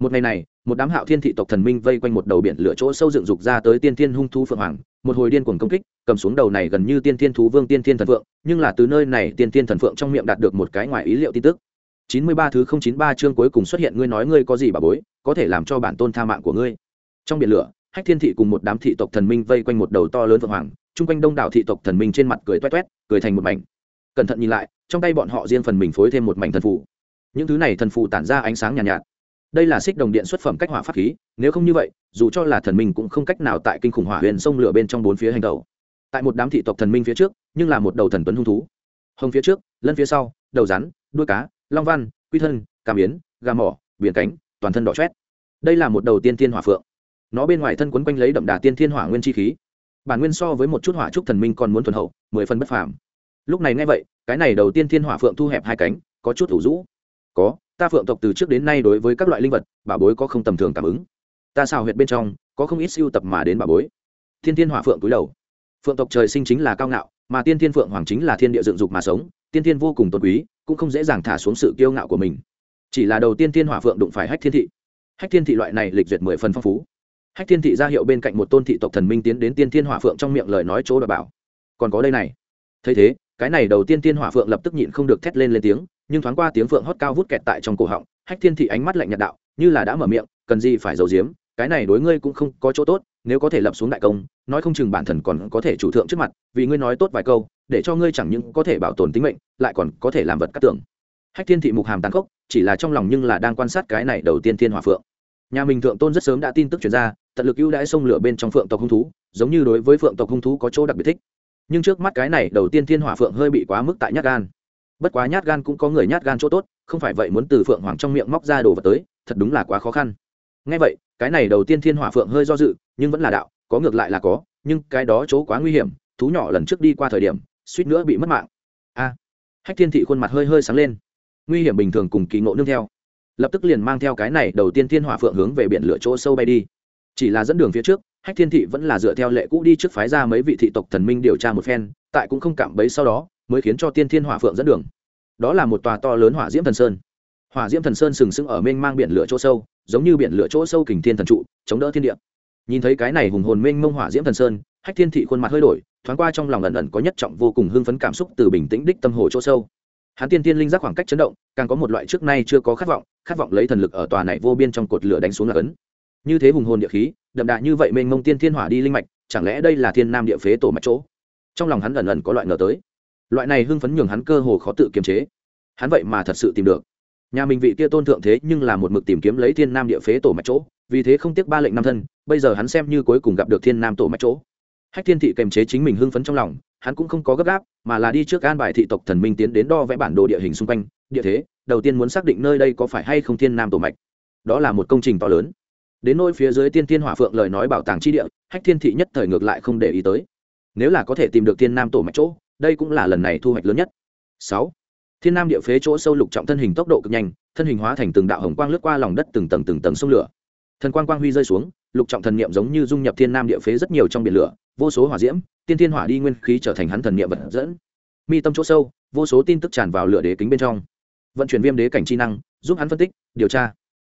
Một ngày này, một đám hạo thiên thị tộc thần minh vây quanh một đầu biển lửa chỗ sâu dựng dục ra tới tiên thiên hung thú phượng hoàng, một hồi điên cuồng công kích, cầm xuống đầu này gần như tiên thiên thú vương tiên thiên thần phượng, nhưng là từ nơi này tiên thiên thần phượng trong miệng đạt được một cái ngoài ý liệu tin tức chín mươi ba thứ không chín ba chương cuối cùng xuất hiện ngươi nói ngươi có gì bà bối có thể làm cho bản tôn tha mạng của ngươi. Trong biển lửa hách thiên thị cùng một đám thị tộc thần minh vây quanh một đầu to lớn phượng hoàng chung quanh đông đảo thị tộc thần minh trên mặt cười toét toét cười thành một mảnh. Cẩn thận nhìn lại trong tay bọn họ riêng phần mình phối thêm một mảnh thần phù. Những thứ này thần phù tản ra ánh sáng nhàn nhạt, nhạt. Đây là xích đồng điện xuất phẩm cách hỏa pháp khí nếu không như vậy dù cho là thần minh cũng không cách nào tại kinh khủng hỏa huyền sông lửa bên trong bốn phía hành tàu tại một đám thị tộc thần minh phía trước nhưng là một đầu thần tuấn hung thú. Hồng phía trước lân phía sau đầu rắn đuôi cá long văn quy thân cảm biến, gà mỏ biển cánh toàn thân đỏ chét đây là một đầu tiên thiên hỏa phượng. Nó bên ngoài thân quấn quanh lấy đậm đà tiên thiên hỏa nguyên chi khí. Bản nguyên so với một chút hỏa trúc thần minh còn muốn thuần hậu mười phần bất phàm. Lúc này nghe vậy cái này đầu tiên thiên hỏa phượng thu hẹp hai cánh có chút ủ rũ. Có ta phượng tộc từ trước đến nay đối với các loại linh vật bảo bối có không tầm thường cảm ứng. Ta xào huyệt bên trong có không ít siêu tập mà đến bảo bối. Thiên thiên hỏa phượng cúi đầu. Phượng tộc trời sinh chính là cao ngạo mà tiên thiên phượng hoàng chính là thiên địa dựng dục mà sống tiên thiên vô cùng tôn quý cũng không dễ dàng thả xuống sự kiêu ngạo của mình. Chỉ là đầu tiên thiên hỏa phượng đụng phải hách thiên thị. Hách thiên thị loại này lịch duyệt mười phần phong phú. Hách thiên thị ra hiệu bên cạnh một tôn thị tộc thần minh tiến đến tiên thiên hỏa phượng trong miệng lời nói chỗ đ bảo. Còn có đây này. Thấy thế, cái này đầu tiên thiên hỏa phượng lập tức nhịn không được thét lên lên tiếng, nhưng thoáng qua tiếng phượng hót cao vút kẹt tại trong cổ họng, hách thiên thị ánh mắt lạnh nhạt đạo, như là đã mở miệng, cần gì phải giấu giếm, cái này đối ngươi cũng không có chỗ tốt, nếu có thể lập xuống đại công, nói không chừng bản thần còn có thể chủ thượng trước mặt, vì ngươi nói tốt vài câu để cho ngươi chẳng những có thể bảo tồn tính mệnh, lại còn có thể làm vật cắt tưởng hách thiên thị mục hàm tàn khốc, chỉ là trong lòng nhưng là đang quan sát cái này đầu tiên thiên hòa phượng. Nhà mình thượng tôn rất sớm đã tin tức chuyển ra, tận lực ưu đãi sông lửa bên trong phượng tộc hung thú, giống như đối với phượng tộc hung thú có chỗ đặc biệt thích. Nhưng trước mắt cái này đầu tiên thiên hỏa phượng hơi bị quá mức tại nhát gan. Bất quá nhát gan cũng có người nhát gan chỗ tốt, không phải vậy muốn từ phượng hoàng trong miệng móc ra đồ vật tới, thật đúng là quá khó khăn. Ngay vậy, cái này đầu tiên thiên hỏa phượng hơi do dự, nhưng vẫn là đạo, có ngược lại là có, nhưng cái đó chỗ quá nguy hiểm, thú nhỏ lần trước đi qua thời điểm suýt nữa bị mất mạng. A. Hách thiên thị khuôn mặt hơi hơi sáng lên. Nguy hiểm bình thường cùng kỳ ngộ nương theo. Lập tức liền mang theo cái này đầu tiên thiên hỏa phượng hướng về biển lửa chỗ sâu bay đi. Chỉ là dẫn đường phía trước, hách thiên thị vẫn là dựa theo lệ cũ đi trước phái ra mấy vị thị tộc thần minh điều tra một phen, tại cũng không cảm bấy sau đó, mới khiến cho tiên thiên hỏa phượng dẫn đường. Đó là một tòa to lớn hỏa diễm thần sơn. Hỏa diễm thần sơn sừng sững ở mênh mang biển lửa chỗ sâu, giống như biển lửa chỗ sâu kình thiên thần trụ, chống đỡ thiên địa. Nhìn thấy cái này hùng hồn mênh mông hỏa diễm thần sơn hách thiên thị khuôn mặt hơi đổi, thoáng qua trong lòng ẩn ẩn có nhất trọng vô cùng hưng phấn cảm xúc từ bình tĩnh đích tâm hồ chỗ sâu. Hắn tiên tiên linh giác khoảng cách chấn động, càng có một loại trước nay chưa có khát vọng khát vọng lấy thần lực ở tòa này vô biên trong cột lửa đánh xuống là ấn. như thế hùng hồn địa khí, đậm đà như vậy mênh mông tiên thiên hỏa đi linh mạch, chẳng lẽ đây là thiên nam địa phế tổ mạch chỗ? Trong lòng hắn ẩn ẩn có loại ngờ tới. Loại này hưng phấn nhường hắn cơ hồ khó tự kiềm chế. Hắn vậy mà thật sự tìm được. Nhà mình vị kia tôn thượng thế nhưng là một mực tìm kiếm lấy thiên nam địa phế tổ mạch chỗ, vì thế không tiếc ba lệnh năm thân, bây giờ hắn xem như cuối cùng gặp được thiên nam tổ mạch chỗ hách thiên thị kềm chế chính mình hưng phấn trong lòng, hắn cũng không có gấp gáp, mà là đi trước an bài thị tộc thần minh tiến đến đo vẽ bản đồ địa hình xung quanh. Địa thế, đầu tiên muốn xác định nơi đây có phải hay không thiên nam tổ mạch. Đó là một công trình to lớn. Đến nôi phía dưới tiên thiên hỏa phượng lời nói bảo tàng chi địa, hách thiên thị nhất thời ngược lại không để ý tới. Nếu là có thể tìm được thiên nam tổ mạch chỗ, đây cũng là lần này thu hoạch lớn nhất. Sáu, thiên nam địa phế chỗ sâu lục trọng thân hình tốc độ cực nhanh, thân hình hóa thành từng đạo hồng quang lướt qua lòng đất từng tầng từng tầng sông lửa. Thần quang quang huy rơi xuống, lục trọng thần niệm giống như dung nhập thiên nam địa phế rất nhiều trong biển lửa vô số hỏa diễm, tiên thiên hỏa đi nguyên khí trở thành hắn thần niệm vật dẫn. Mi tâm chỗ sâu, vô số tin tức tràn vào lửa đế kính bên trong. Vận chuyển viêm đế cảnh chi năng, giúp hắn phân tích, điều tra.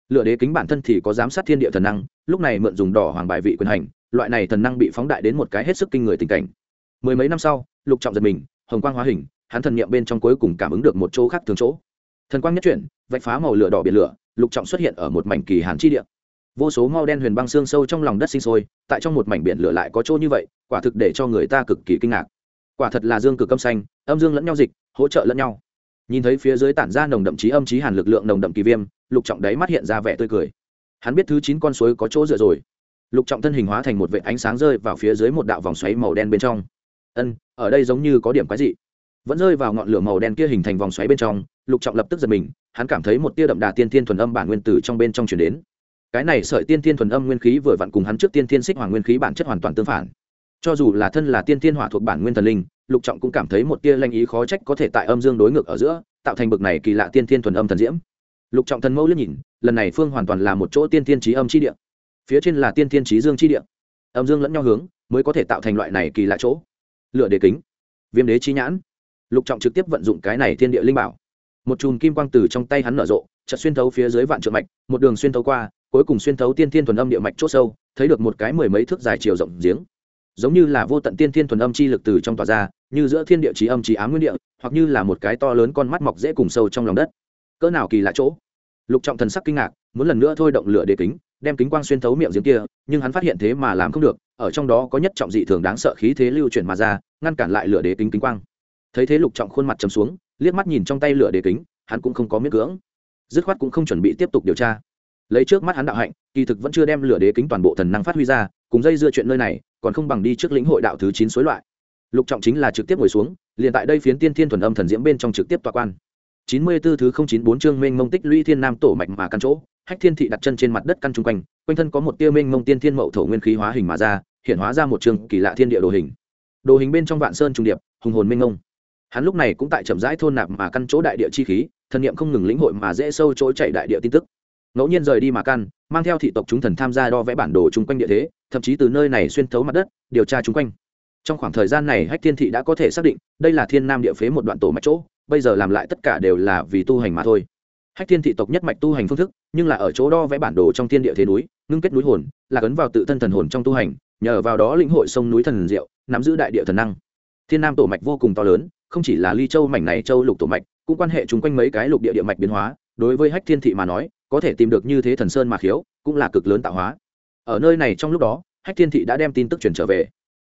Lửa đế kính bản thân thì có giám sát thiên địa thần năng, lúc này mượn dùng đỏ hoàng bài vị quyền hành, loại này thần năng bị phóng đại đến một cái hết sức kinh người tình cảnh. Mười mấy năm sau, lục trọng giật mình, hồng quang hóa hình, hắn thần niệm bên trong cuối cùng cảm ứng được một chỗ khác thường chỗ. Thần quang nhất chuyển, vạch phá màu lửa đỏ biển lửa, lục trọng xuất hiện ở một mảnh kỳ hàn chi địa vô số mau đen huyền băng xương sâu trong lòng đất sinh sôi, tại trong một mảnh biển lửa lại có chỗ như vậy, quả thực để cho người ta cực kỳ kinh ngạc. Quả thật là dương cực âm xanh, âm dương lẫn nhau dịch, hỗ trợ lẫn nhau. Nhìn thấy phía dưới tản ra nồng đậm chí âm chí hàn lực lượng nồng đậm kỳ viêm, lục trọng đấy mắt hiện ra vẻ tươi cười. Hắn biết thứ chín con suối có chỗ dựa rồi. Lục trọng thân hình hóa thành một vệ ánh sáng rơi vào phía dưới một đạo vòng xoáy màu đen bên trong. Ân, ở đây giống như có điểm quái dị. Vẫn rơi vào ngọn lửa màu đen kia hình thành vòng xoáy bên trong, lục trọng lập tức giật mình, hắn cảm thấy một tia đậm đà tiên thiên thuần âm bản nguyên tử trong bên trong chuyển đến cái này sợi tiên thiên thuần âm nguyên khí vừa vặn cùng hắn trước tiên thiên xích hoàng nguyên khí bản chất hoàn toàn tương phản. Cho dù là thân là tiên thiên hỏa thuộc bản nguyên thần linh, lục trọng cũng cảm thấy một tia lanh ý khó trách có thể tại âm dương đối ngược ở giữa, tạo thành bực này kỳ lạ tiên thiên thuần âm thần diễm. Lục trọng thần mẫu liếc nhìn, lần này phương hoàn toàn là một chỗ tiên thiên trí âm chi địa. Phía trên là tiên thiên trí dương chi địa. Âm dương lẫn nhau hướng, mới có thể tạo thành loại này kỳ lạ chỗ. Lựa đế kính, viêm đế chi nhãn. Lục trọng trực tiếp vận dụng cái này thiên địa linh bảo. Một chùm kim quang từ trong tay hắn nở rộ, chợt xuyên thấu phía dưới vạn trượng mạch, một đường xuyên thấu qua cuối cùng xuyên thấu tiên thiên thuần âm địa mạch chỗ sâu, thấy được một cái mười mấy thước dài chiều rộng giếng. Giống như là vô tận tiên thiên thuần âm chi lực từ trong tòa ra, như giữa thiên địa trí âm trí ám nguyên địa, hoặc như là một cái to lớn con mắt mọc dễ cùng sâu trong lòng đất. Cỡ nào kỳ lạ chỗ? Lục trọng thần sắc kinh ngạc, muốn lần nữa thôi động lửa đế kính, đem kính quang xuyên thấu miệng giếng kia, nhưng hắn phát hiện thế mà làm không được, ở trong đó có nhất trọng dị thường đáng sợ khí thế lưu chuyển mà ra, ngăn cản lại lửa đế kính kính quang. Thấy thế lục trọng khuôn mặt chầm xuống, liếc mắt nhìn trong tay lửa đế kính, hắn cũng không có miết cưỡng. Dứt khoát cũng không chuẩn bị tiếp tục điều tra lấy trước mắt hắn đạo hạnh, kỳ thực vẫn chưa đem lửa đế kính toàn bộ thần năng phát huy ra, cùng dây dưa chuyện nơi này, còn không bằng đi trước lĩnh hội đạo thứ chín suối loại. Lục trọng chính là trực tiếp ngồi xuống, liền tại đây phiến tiên thiên thuần âm thần diễm bên trong trực tiếp tọa quan. Chín mươi 94 thứ không chín bốn chương mênh mông tích lũy thiên nam tổ mạch mà căn chỗ, hách thiên thị đặt chân trên mặt đất căn trung quanh quanh thân có một tia mênh mông tiên thiên mậu thổ nguyên khí hóa hình mà ra, hiện hóa ra một trường kỳ lạ thiên địa đồ hình. Đồ hình bên trong vạn sơn trung điệp, hùng hồn mênh mông. Hắn lúc này cũng tại chậm rãi thôn nạp mà căn chỗ đại địa chi khí, thần niệm không ngừng lĩnh hội mà dễ sâu chỗ chạy đại địa tin tức ngẫu nhiên rời đi mà căn, mang theo thị tộc chúng thần tham gia đo vẽ bản đồ chung quanh địa thế, thậm chí từ nơi này xuyên thấu mặt đất, điều tra chung quanh. Trong khoảng thời gian này, hách thiên thị đã có thể xác định, đây là thiên nam địa phế một đoạn tổ mạch chỗ, bây giờ làm lại tất cả đều là vì tu hành mà thôi. Hách thiên thị tộc nhất mạch tu hành phương thức, nhưng là ở chỗ đo vẽ bản đồ trong thiên địa thế núi, ngưng kết núi hồn, là cấn vào tự thân thần hồn trong tu hành, nhờ vào đó lĩnh hội sông núi thần diệu, nắm giữ đại địa thần năng. Thiên nam tổ mạch vô cùng to lớn, không chỉ là ly châu mảnh này châu lục tổ mạch, cũng quan hệ chung quanh mấy cái lục địa địa mạch biến hóa. Đối với hách thiên thị mà nói có thể tìm được như thế thần sơn mà khiếu, cũng là cực lớn tạo hóa. Ở nơi này trong lúc đó, hách thiên thị đã đem tin tức truyền trở về.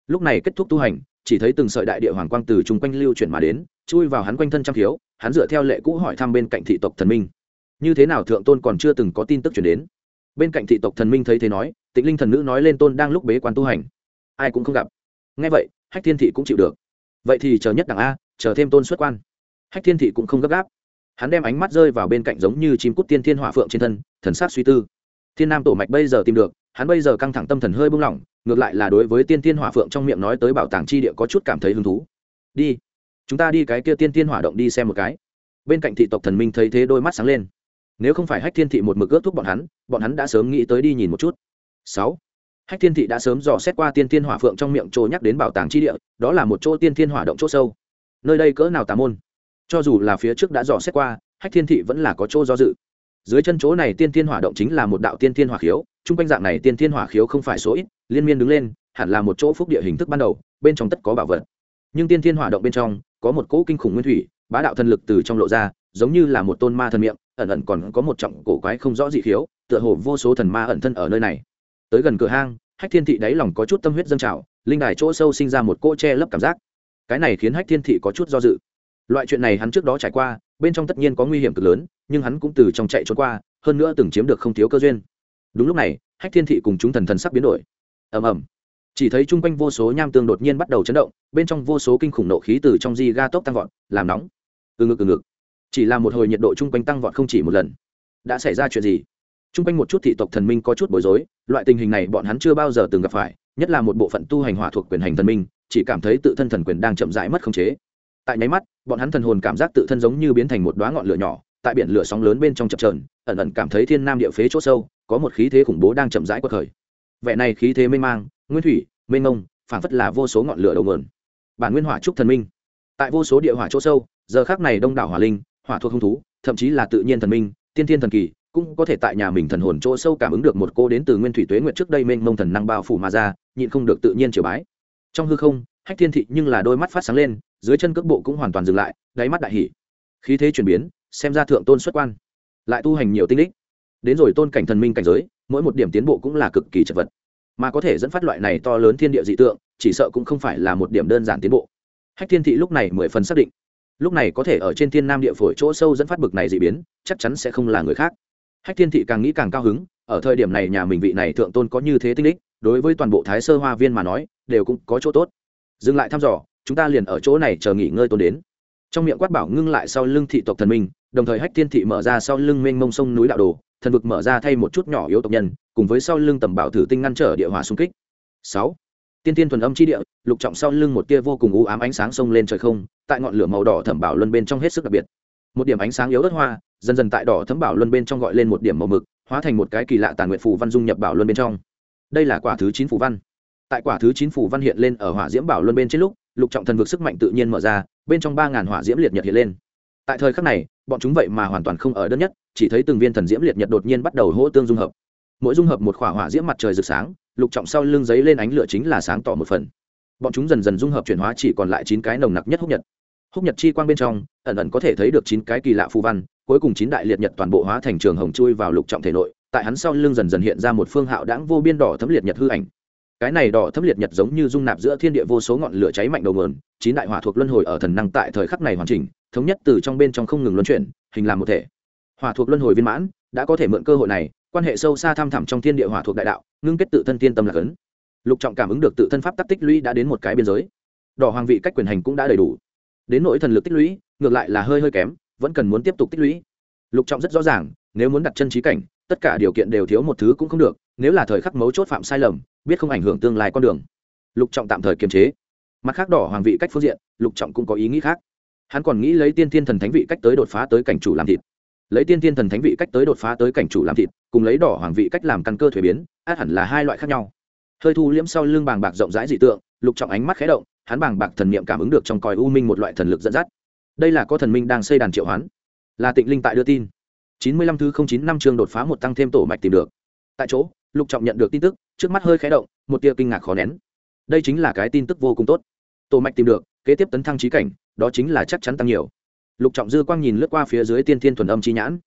Lúc này kết thúc tu hành, chỉ thấy từng sợi đại địa hoàng quang từ chung quanh lưu chuyển mà đến, chui vào hắn quanh thân trăm khiếu, hắn dựa theo lệ cũ hỏi thăm bên cạnh thị tộc thần minh. Như thế nào thượng tôn còn chưa từng có tin tức chuyển đến? Bên cạnh thị tộc thần minh thấy thế nói, tịnh linh thần nữ nói lên tôn đang lúc bế quan tu hành. Ai cũng không gặp. Ngay vậy, hách thiên thị cũng chịu được. Vậy thì chờ nhất đẳng a, chờ thêm tôn xuất quan. Hách thiên thị cũng không gấp gáp hắn đem ánh mắt rơi vào bên cạnh giống như chim cút tiên thiên hỏa phượng trên thân, thần sát suy tư. Thiên nam tổ mạch bây giờ tìm được, hắn bây giờ căng thẳng tâm thần hơi buông lỏng, ngược lại là đối với tiên thiên hỏa phượng trong miệng nói tới bảo tàng chi địa có chút cảm thấy hứng thú. Đi, chúng ta đi cái kia tiên thiên hỏa động đi xem một cái. Bên cạnh thị tộc thần minh thấy thế đôi mắt sáng lên. Nếu không phải hách thiên thị một mực ước thúc bọn hắn bọn hắn đã sớm nghĩ tới đi nhìn một chút. Sáu, hách thiên thị đã sớm dò xét qua tiên thiên hỏa phượng trong miệng chỗ nhắc đến bảo tàng chi địa, đó là một chỗ tiên thiên hỏa động chỗ sâu. Nơi đây cỡ nào tà môn? Cho dù là phía trước đã dò xét qua, hách thiên thị vẫn là có chỗ do dự. Dưới chân chỗ này tiên thiên hỏa động chính là một đạo tiên thiên hỏa khiếu, chung quanh dạng này tiên thiên hỏa khiếu không phải số ít, liên miên đứng lên, hẳn là một chỗ phúc địa hình thức ban đầu, bên trong tất có bảo vật. Nhưng tiên thiên hỏa động bên trong, có một cỗ kinh khủng nguyên thủy, bá đạo thần lực từ trong lộ ra, giống như là một tôn ma thần miệng, ẩn ẩn còn có một trọng cổ quái không rõ dị khiếu, tựa hồ vô số thần ma ẩn thân ở nơi này. Tới gần cửa hang, hách thiên thị đáy lòng có chút tâm huyết dâng trào, linh đài chỗ sâu sinh ra một cỗ che lấp cảm giác. Cái này khiến hách thiên thị có chút do dự loại chuyện này hắn trước đó trải qua, bên trong tất nhiên có nguy hiểm cực lớn, nhưng hắn cũng từ trong chạy trốn qua, hơn nữa từng chiếm được không thiếu cơ duyên. Đúng lúc này, hách thiên thị cùng chúng thần thần sắc biến đổi. Ầm ầm. Chỉ thấy chung quanh vô số nham tương đột nhiên bắt đầu chấn động, bên trong vô số kinh khủng nộ khí từ trong di ga tốc tăng vọt, làm nóng. Từ ngực từ ngực. Chỉ là một hồi nhiệt độ chung quanh tăng vọt không chỉ một lần. Đã xảy ra chuyện gì? Chung quanh một chút thị tộc thần minh có chút bối rối, loại tình hình này bọn hắn chưa bao giờ từng gặp phải, nhất là một bộ phận tu hành hỏa thuộc quyền hành thần minh, chỉ cảm thấy tự thân thần quyền đang chậm rãi mất khống chế tại nháy mắt, bọn hắn thần hồn cảm giác tự thân giống như biến thành một đoá ngọn lửa nhỏ, tại biển lửa sóng lớn bên trong chập trờn ẩn ẩn cảm thấy thiên nam địa phế chỗ sâu, có một khí thế khủng bố đang chậm rãi qua khởi. Vẻ này khí thế mênh mang, nguyên thủy, mênh mông phản phất là vô số ngọn lửa đầu nguồn. Bản nguyên hỏa trúc thần minh. Tại vô số địa hỏa chỗ sâu, giờ khác này đông đảo hỏa linh, hỏa thuộc hung thú, thậm chí là tự nhiên thần minh, tiên thiên thần kỳ, cũng có thể tại nhà mình thần hồn chỗ sâu cảm ứng được một cô đến từ nguyên thủy tuế nguyện trước đây mênh mông thần năng bao phủ mà ra, nhịn không được tự nhiên triều bái. Trong hư không hách thiên thị nhưng là đôi mắt phát sáng lên, dưới chân cước bộ cũng hoàn toàn dừng lại, đáy mắt đại hỷ khí thế chuyển biến, xem ra thượng tôn xuất quan, lại tu hành nhiều tinh đích đến rồi tôn cảnh thần minh cảnh giới, mỗi một điểm tiến bộ cũng là cực kỳ chật vật. Mà có thể dẫn phát loại này to lớn thiên địa dị tượng, chỉ sợ cũng không phải là một điểm đơn giản tiến bộ. Hách thiên thị lúc này mười phần xác định, lúc này có thể ở trên thiên nam địa phổi chỗ sâu dẫn phát bực này dị biến, chắc chắn sẽ không là người khác. Hách thiên thị càng nghĩ càng cao hứng, ở thời điểm này nhà mình vị này thượng tôn có như thế tinh đích đối với toàn bộ thái sơ hoa viên mà nói, đều cũng có chỗ tốt dừng lại thăm dò, chúng ta liền ở chỗ này chờ nghỉ ngơi tôn đến. Trong miệng quát bảo ngưng lại sau lưng thị tộc thần minh, đồng thời hách thiên thị mở ra sau lưng mênh mông sông núi đạo đồ, thần vực mở ra thay một chút nhỏ yếu tộc nhân, cùng với sau lưng tầm bảo thử tinh ngăn trở địa hỏa xung kích. Sáu, tiên tiên thuần âm chi địa, lục trọng sau lưng một tia vô cùng u ám ánh sáng sông lên trời không, tại ngọn lửa màu đỏ thẩm bảo luân bên trong hết sức đặc biệt. Một điểm ánh sáng yếu ớt hoa, dần dần tại đỏ thấm bảo luân bên trong gọi lên một điểm màu mực, hóa thành một cái kỳ lạ tàn nguyện phù văn dung nhập bảo luân bên trong. Đây là quả thứ chín phù văn tại quả thứ chín phủ văn hiện lên ở hỏa diễm bảo luân bên trên lúc, lục trọng thần vực sức mạnh tự nhiên mở ra, bên trong ba ngàn hỏa diễm liệt nhật hiện lên. Tại thời khắc này, bọn chúng vậy mà hoàn toàn không ở đơn nhất, chỉ thấy từng viên thần diễm liệt nhật đột nhiên bắt đầu hỗ tương dung hợp. Mỗi dung hợp một khỏa hỏa diễm mặt trời rực sáng, lục trọng sau lưng giấy lên ánh lửa chính là sáng tỏ một phần. Bọn chúng dần dần dung hợp chuyển hóa chỉ còn lại chín cái nồng nặc nhất húc nhật. Húc nhật chi quang bên trong, ẩn ẩn có thể thấy được chín cái kỳ lạ phù văn, cuối cùng chín đại liệt nhật toàn bộ hóa thành trường hồng chui vào lục trọng thể nội, tại hắn sau lưng dần dần hiện ra một phương hạo đãng vô biên đỏ thấm liệt nhật hư ảnh cái này đỏ thấm liệt nhật giống như dung nạp giữa thiên địa vô số ngọn lửa cháy mạnh đầu nguồn, chín đại hỏa thuộc luân hồi ở thần năng tại thời khắc này hoàn chỉnh, thống nhất từ trong bên trong không ngừng luân chuyển, hình làm một thể. Hỏa thuộc luân hồi viên mãn, đã có thể mượn cơ hội này, quan hệ sâu xa thăm thẳm trong thiên địa hỏa thuộc đại đạo, ngưng kết tự thân tiên tâm lạc ấn. Lục trọng cảm ứng được tự thân pháp tắc tích lũy đã đến một cái biên giới. Đỏ hoàng vị cách quyền hành cũng đã đầy đủ. Đến nỗi thần lực tích lũy, ngược lại là hơi hơi kém, vẫn cần muốn tiếp tục tích lũy. Lục trọng rất rõ ràng, nếu muốn đặt chân trí cảnh, tất cả điều kiện đều thiếu một thứ cũng không được nếu là thời khắc mấu chốt phạm sai lầm, biết không ảnh hưởng tương lai con đường. Lục trọng tạm thời kiềm chế. Mặt khác đỏ hoàng vị cách phương diện, lục trọng cũng có ý nghĩ khác. Hắn còn nghĩ lấy tiên thiên thần thánh vị cách tới đột phá tới cảnh chủ làm thịt. Lấy tiên thiên thần thánh vị cách tới đột phá tới cảnh chủ làm thịt, cùng lấy đỏ hoàng vị cách làm căn cơ thuế biến, át hẳn là hai loại khác nhau. Hơi thu liễm sau lưng bàng bạc rộng rãi dị tượng, lục trọng ánh mắt khé động, hắn bàng bạc thần niệm cảm ứng được trong còi u minh một loại thần lực dẫn dắt. Đây là có thần minh đang xây đàn triệu hoán. Là tịnh linh tại đưa tin. Chín mươi lăm thứ không chín năm chương đột phá một tăng thêm tổ mạch tìm được. Tại chỗ lục trọng nhận được tin tức, trước mắt hơi khé động, một tia kinh ngạc khó nén. Đây chính là cái tin tức vô cùng tốt. Tổ mạch tìm được, kế tiếp tấn thăng trí cảnh, đó chính là chắc chắn tăng nhiều. Lục trọng dư quang nhìn lướt qua phía dưới tiên thiên thuần âm chi nhãn.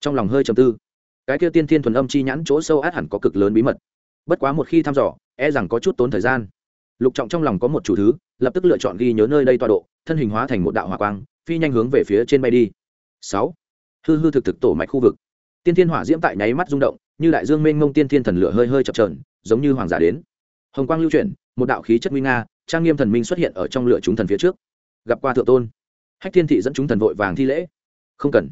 Trong lòng hơi trầm tư. Cái kia tiên thiên thuần âm chi nhãn chỗ sâu át hẳn có cực lớn bí mật. Bất quá một khi thăm dò e rằng có chút tốn thời gian. Lục trọng trong lòng có một chủ thứ, lập tức lựa chọn ghi nhớ nơi đây tọa độ, thân hình hóa thành một đạo hỏa quang, phi nhanh hướng về phía trên bay đi. Sáu. Hư hư thực thực tổ mạch khu vực. Tiên thiên hỏa diễm tại nháy mắt rung động như đại dương mênh mông tiên thiên thần lửa hơi hơi chập trờn giống như hoàng giả đến. Hồng quang lưu chuyển, một đạo khí chất nguy nga, trang nghiêm thần minh xuất hiện ở trong lửa chúng thần phía trước. Gặp qua thượng tôn. Hách thiên thị dẫn chúng thần vội vàng thi lễ. Không cần.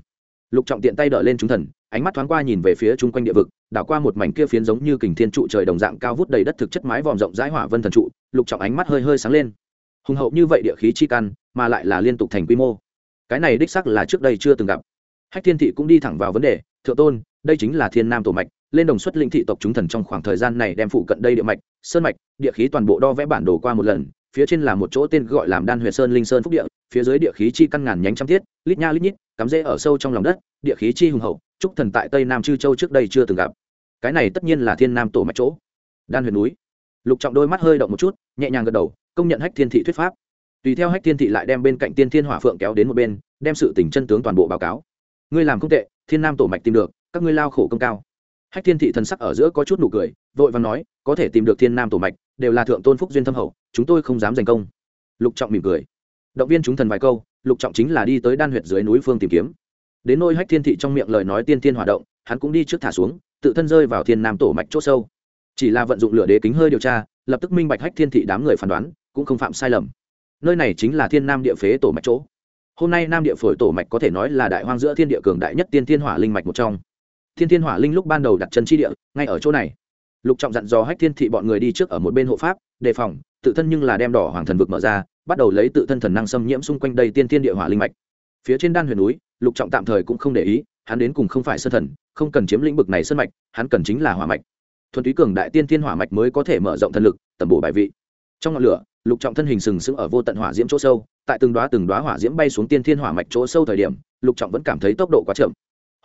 Lục trọng tiện tay đỡ lên chúng thần, ánh mắt thoáng qua nhìn về phía chung quanh địa vực, đảo qua một mảnh kia phiến giống như kình thiên trụ trời đồng dạng cao vút đầy đất thực chất mái vòm rộng rãi hỏa vân thần trụ, lục trọng ánh mắt hơi hơi sáng lên. Hùng hậu như vậy địa khí chi căn, mà lại là liên tục thành quy mô. Cái này đích sắc là trước đây chưa từng gặp. Hách thiên thị cũng đi thẳng vào vấn đề, thượng tôn, đây chính là thiên nam tổ mạch lên đồng xuất linh thị tộc chúng thần trong khoảng thời gian này đem phụ cận đây địa mạch, sơn mạch, địa khí toàn bộ đo vẽ bản đồ qua một lần, phía trên là một chỗ tên gọi làm đan Huyền sơn linh sơn phúc địa, phía dưới địa khí chi căn ngàn nhánh trăm thiết, lít nha lít nhít, cắm rễ ở sâu trong lòng đất, địa khí chi hùng hậu, trúc thần tại tây nam chư châu trước đây chưa từng gặp. Cái này tất nhiên là thiên nam tổ mạch chỗ. Đan Huyền núi. Lục trọng đôi mắt hơi động một chút, nhẹ nhàng gật đầu, công nhận hách thiên thị thuyết pháp. Tùy theo hách thiên thị lại đem bên cạnh tiên thiên hỏa phượng kéo đến một bên, đem sự tình chân tướng toàn bộ báo cáo. Ngươi làm không tệ, thiên nam tổ mạch tìm được, các ngươi lao khổ công cao hách thiên thị thần sắc ở giữa có chút nụ cười, vội và nói, có thể tìm được thiên nam tổ mạch, đều là thượng tôn phúc duyên thâm hậu, chúng tôi không dám giành công. Lục trọng mỉm cười. Động viên chúng thần vài câu, lục trọng chính là đi tới đan huyệt dưới núi phương tìm kiếm. Đến nôi hách thiên thị trong miệng lời nói tiên thiên hoạt động, hắn cũng đi trước thả xuống, tự thân rơi vào thiên nam tổ mạch c h ỗ sâu. Chỉ là vận dụng lửa đế kính hơi điều tra, lập tức minh bạch hách thiên thị đám người phán đoán, cũng không phạm sai lầm. Nơi này chính là thiên nam địa phế tổ mạch chỗ. Hôm nay nam địa phổi tổ mạch có thể nói là đại hoang giữa thiên địa cường đại nhất tiên thiên hỏa linh mạch một trong thiên thiên hỏa linh lúc ban đầu đặt chân chi địa, ngay ở chỗ này. Lục trọng dặn dò hách thiên thị bọn người đi trước ở một bên hộ pháp, đề phòng, tự thân nhưng là đem đỏ hoàng thần vực mở ra, bắt đầu lấy tự thân thần năng xâm nhiễm xung quanh đây tiên thiên địa hỏa linh mạch. Phía trên đan huyền núi, lục trọng tạm thời cũng không để ý, hắn đến cùng không phải sơ thần, không cần chiếm lĩnh vực này sân mạch, hắn cần chính là hỏa mạch. Thuần túy cường đại tiên thiên hỏa mạch mới có thể mở rộng thần lực, tầm bổ bài vị. Trong ngọn lửa, lục trọng thân hình sừng sững ở vô tận hỏa diễm chỗ sâu, tại từng đoá từng đoá hỏa diễm bay xuống tiên thiên hỏa mạch chỗ sâu thời điểm, lục trọng vẫn cảm thấy tốc độ quá chậm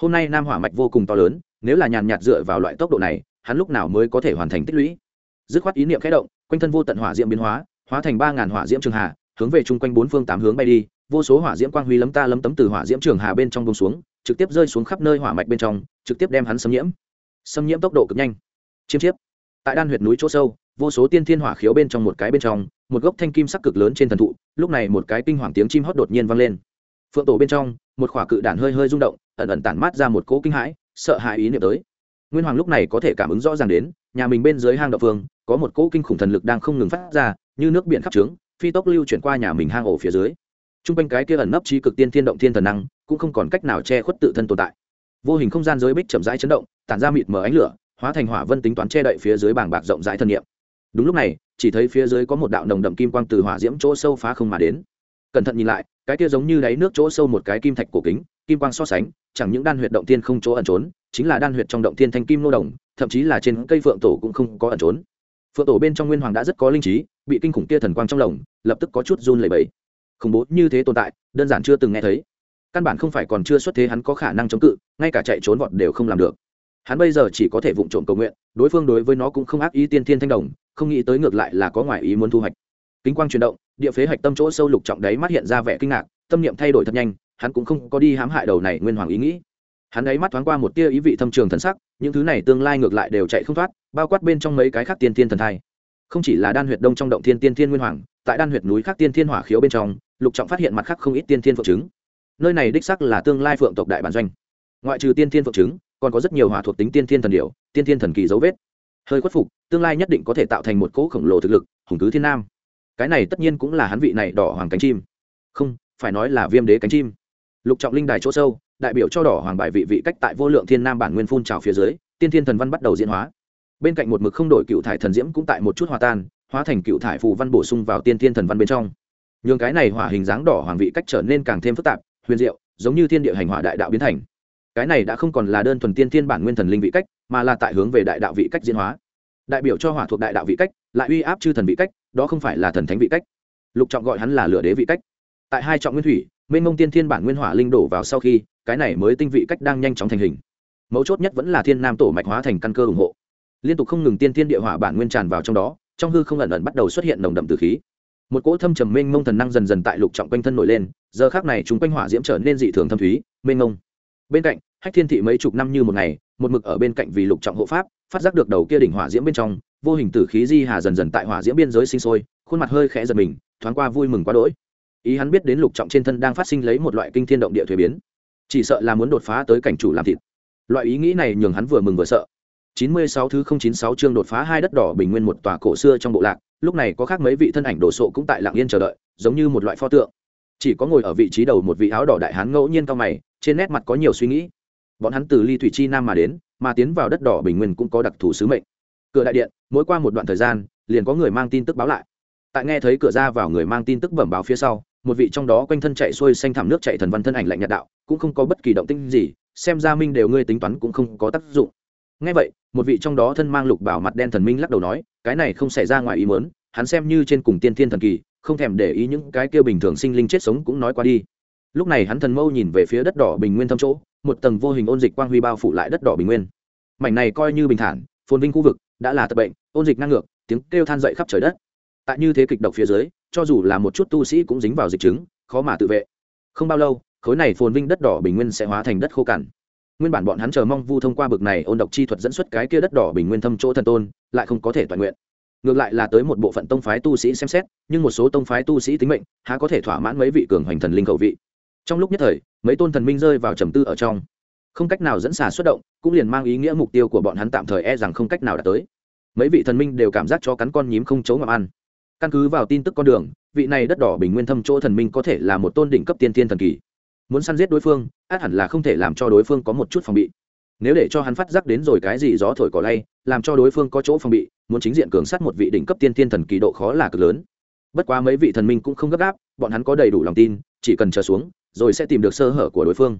hôm nay nam hỏa mạch vô cùng to lớn, nếu là nhàn nhạt dựa vào loại tốc độ này, hắn lúc nào mới có thể hoàn thành tích lũy? Dứt khoát ý niệm khẽ động, quanh thân vô tận hỏa diễm biến hóa hóa thành ba ngàn hỏa diễm trường hà, hướng về chung quanh bốn phương tám hướng bay đi, vô số hỏa diễm quang huy lấm ta lấm tấm từ hỏa diễm trường hà bên trong bông xuống, trực tiếp rơi xuống khắp nơi hỏa mạch bên trong, trực tiếp đem hắn xâm nhiễm. Xâm nhiễm tốc độ cực nhanh. Chiêm chiếp. Tại đan huyệt núi chỗ sâu, vô số tiên thiên hỏa khiếu bên trong một cái bên trong, một gốc thanh kim sắc cực lớn trên thần thụ, lúc này một cái kinh hoàng tiếng chim hót đột nhiên vang lên. Phượng tổ bên trong một khỏa cự đản hơi hơi rung động, ẩn ẩn tản mát ra một cỗ kinh hãi, sợ hãi ý niệm tới. Nguyên hoàng lúc này có thể cảm ứng rõ ràng đến, nhà mình bên dưới hang động phương, có một cỗ kinh khủng thần lực đang không ngừng phát ra, như nước biển khắp trướng, phi tốc lưu chuyển qua nhà mình hang ổ phía dưới. T r u n g quanh cái kia ẩn nấp trí cực tiên thiên động thiên thần năng, cũng không còn cách nào che khuất tự thân tồn tại. Vô hình không gian giới bích chậm rãi chấn động, tản ra mịt mở ánh lửa, hóa thành hỏa vân tính toán che đậy phía dưới bảng bạc rộng rãi thân nhiệm đúng lúc này, chỉ thấy phía dưới có một đạo nồng đậm kim quang từ hỏa diễm chỗ sâu phá không mà đến. Cẩn thận nhìn lại cái kia giống như đáy nước chỗ sâu một cái kim thạch cổ kính, kim quang so sánh, chẳng những đan huyệt động tiên không chỗ ẩn trốn, chính là đan huyệt trong động tiên thanh kim nô đồng, thậm chí là trên cây phượng tổ cũng không có ẩn trốn. Phượng tổ bên trong nguyên hoàng đã rất có linh trí, bị kinh khủng kia thần quang trong lồng, lập tức có chút run lẩy bẩy. Khủng bố như thế tồn tại, đơn giản chưa từng nghe thấy. Căn bản không phải còn chưa xuất thế hắn có khả năng chống cự, ngay cả chạy trốn vọt đều không làm được. Hắn bây giờ chỉ có thể vụng trộm cầu nguyện, đối phương đối với nó cũng không ác ý tiên thiên thanh đồng, không nghĩ tới ngược lại là có ngoại ý muốn thu hoạch kính quang chuyển động, địa phế hạch tâm chỗ sâu lục trọng đấy mắt hiện ra vẻ kinh ngạc, tâm niệm thay đổi thật nhanh, hắn cũng không có đi hãm hại đầu này nguyên hoàng ý nghĩ. Hắn ấy mắt thoáng qua một tia ý vị thâm trường thần sắc, những thứ này tương lai ngược lại đều chạy không thoát, bao quát bên trong mấy cái khác tiên thiên thần thai. Không chỉ là đan huyệt đông trong động thiên tiên thiên nguyên hoàng, tại đan huyệt núi khác tiên thiên hỏa khiếu bên trong, lục trọng phát hiện mặt khác không ít tiên thiên phượng trứng nơi này đích sắc là tương lai phượng tộc đại bản doanh. Ngoại trừ tiên thiên phượng trứng còn có rất nhiều hỏa thuộc tính tiên thiên thần điệu tiên thiên thần kỳ dấu vết. Hơi khuất phục, tương lai nhất định có thể tạo thành một cỗ khổng lồ thực lực, hùng cứ thiên nam cái này tất nhiên cũng là hắn vị này đỏ hoàng cánh chim. Không, phải nói là viêm đế cánh chim. Lục trọng linh đài chỗ sâu, đại biểu cho đỏ hoàng bài vị vị cách tại vô lượng thiên nam bản nguyên phun trào phía dưới, tiên thiên thần văn bắt đầu diễn hóa. Bên cạnh một mực không đổi cựu thải thần diễm cũng tại một chút hòa tan, hóa thành cựu thải phù văn bổ sung vào tiên thiên thần văn bên trong. Nhường cái này hỏa hình dáng đỏ hoàng vị cách trở nên càng thêm phức tạp, huyền diệu, giống như thiên địa hành hỏa đại đạo biến thành. Cái này đã không còn là đơn thuần tiên thiên bản nguyên thần linh vị cách, mà là tại hướng về đại đạo vị cách diễn hóa. Đại biểu cho hỏa thuộc đại đạo vị cách lại uy áp chư thần vị cách, đó không phải là thần thánh vị cách. Lục trọng gọi hắn là lửa đế vị cách. Tại hai trọng nguyên thủy, mênh mông tiên thiên bản nguyên hỏa linh đổ vào sau khi, cái này mới tinh vị cách đang nhanh chóng thành hình. Mấu chốt nhất vẫn là thiên nam tổ mạch hóa thành căn cơ ủng hộ. Liên tục không ngừng tiên thiên địa hỏa bản nguyên tràn vào trong đó, trong hư không ẩn ẩn bắt đầu xuất hiện nồng đậm từ khí. Một cỗ thâm trầm mênh mông thần năng dần dần tại lục trọng quanh thân nổi lên, giờ khác này chúng quanh hỏa diễm trở nên dị thường thâm thúy, mênh mông. Bên cạnh, hách thiên thị mấy chục năm như một ngày, một mực ở bên cạnh vì lục trọng hộ pháp, phát giác được đầu kia đỉnh hỏa diễm bên trong vô hình tử khí di hà dần dần tại hỏa diễm biên giới sinh sôi, khuôn mặt hơi khẽ giật mình, thoáng qua vui mừng quá đỗi. Ý hắn biết đến lục trọng trên thân đang phát sinh lấy một loại kinh thiên động địa thuế biến. Chỉ sợ là muốn đột phá tới cảnh chủ làm thịt. Loại ý nghĩ này nhường hắn vừa mừng vừa sợ. 96 thứ 096 chương đột phá hai đất đỏ bình nguyên một tòa cổ xưa trong bộ lạc, lúc này có khác mấy vị thân ảnh đồ sộ cũng tại lặng yên chờ đợi, giống như một loại pho tượng. Chỉ có ngồi ở vị trí đầu một vị áo đỏ đại hán ngẫu nhiên cao mày, trên nét mặt có nhiều suy nghĩ. Bọn hắn từ ly thủy chi nam mà đến, mà tiến vào đất đỏ bình nguyên cũng có đặc thù sứ mệnh cửa đại điện, mỗi qua một đoạn thời gian, liền có người mang tin tức báo lại. Tại nghe thấy cửa ra vào người mang tin tức bẩm báo phía sau, một vị trong đó quanh thân chạy xuôi xanh thảm nước chạy thần văn thân ảnh lạnh nhạt đạo, cũng không có bất kỳ động tinh gì, xem ra minh đều ngươi tính toán cũng không có tác dụng. Ngay vậy, một vị trong đó thân mang lục bảo mặt đen thần minh lắc đầu nói, cái này không xảy ra ngoài ý mớn hắn xem như trên cùng tiên thiên thần kỳ, không thèm để ý những cái kia bình thường sinh linh chết sống cũng nói qua đi. Lúc này hắn thần mâu nhìn về phía đất đỏ bình nguyên thâm chỗ, một tầng vô hình ôn dịch quang huy bao phủ lại đất đỏ bình nguyên. Mảnh này coi như bình thản, phồn vinh khu vực đã là tập bệnh, ôn dịch ngang ngược, tiếng kêu than dậy khắp trời đất. Tại như thế kịch độc phía dưới, cho dù là một chút tu sĩ cũng dính vào dịch chứng, khó mà tự vệ. Không bao lâu, khối này phồn vinh đất đỏ bình nguyên sẽ hóa thành đất khô cằn. Nguyên bản bọn hắn chờ mong vu thông qua bực này ôn độc chi thuật dẫn xuất cái kia đất đỏ bình nguyên thâm chỗ thần tôn, lại không có thể toàn nguyện. Ngược lại là tới một bộ phận tông phái tu sĩ xem xét, nhưng một số tông phái tu sĩ tính mệnh, há có thể thỏa mãn mấy vị cường hoành thần linh cầu vị. Trong lúc nhất thời, mấy tôn thần minh rơi vào trầm tư ở trong không cách nào dẫn xà xuất động, cũng liền mang ý nghĩa mục tiêu của bọn hắn tạm thời e rằng không cách nào đạt tới. Mấy vị thần minh đều cảm giác cho cắn con nhím không chấu ngậm ăn. Căn cứ vào tin tức con đường, vị này đất đỏ bình nguyên thâm chỗ thần minh có thể là một tôn đỉnh cấp tiên thiên thần kỳ. Muốn săn giết đối phương, át hẳn là không thể làm cho đối phương có một chút phòng bị. Nếu để cho hắn phát giác đến rồi cái gì gió thổi cỏ lay, làm cho đối phương có chỗ phòng bị, muốn chính diện cường sát một vị đỉnh cấp tiên thiên thần kỳ độ khó là cực lớn. Bất quá mấy vị thần minh cũng không gấp gáp, bọn hắn có đầy đủ lòng tin, chỉ cần chờ xuống, rồi sẽ tìm được sơ hở của đối phương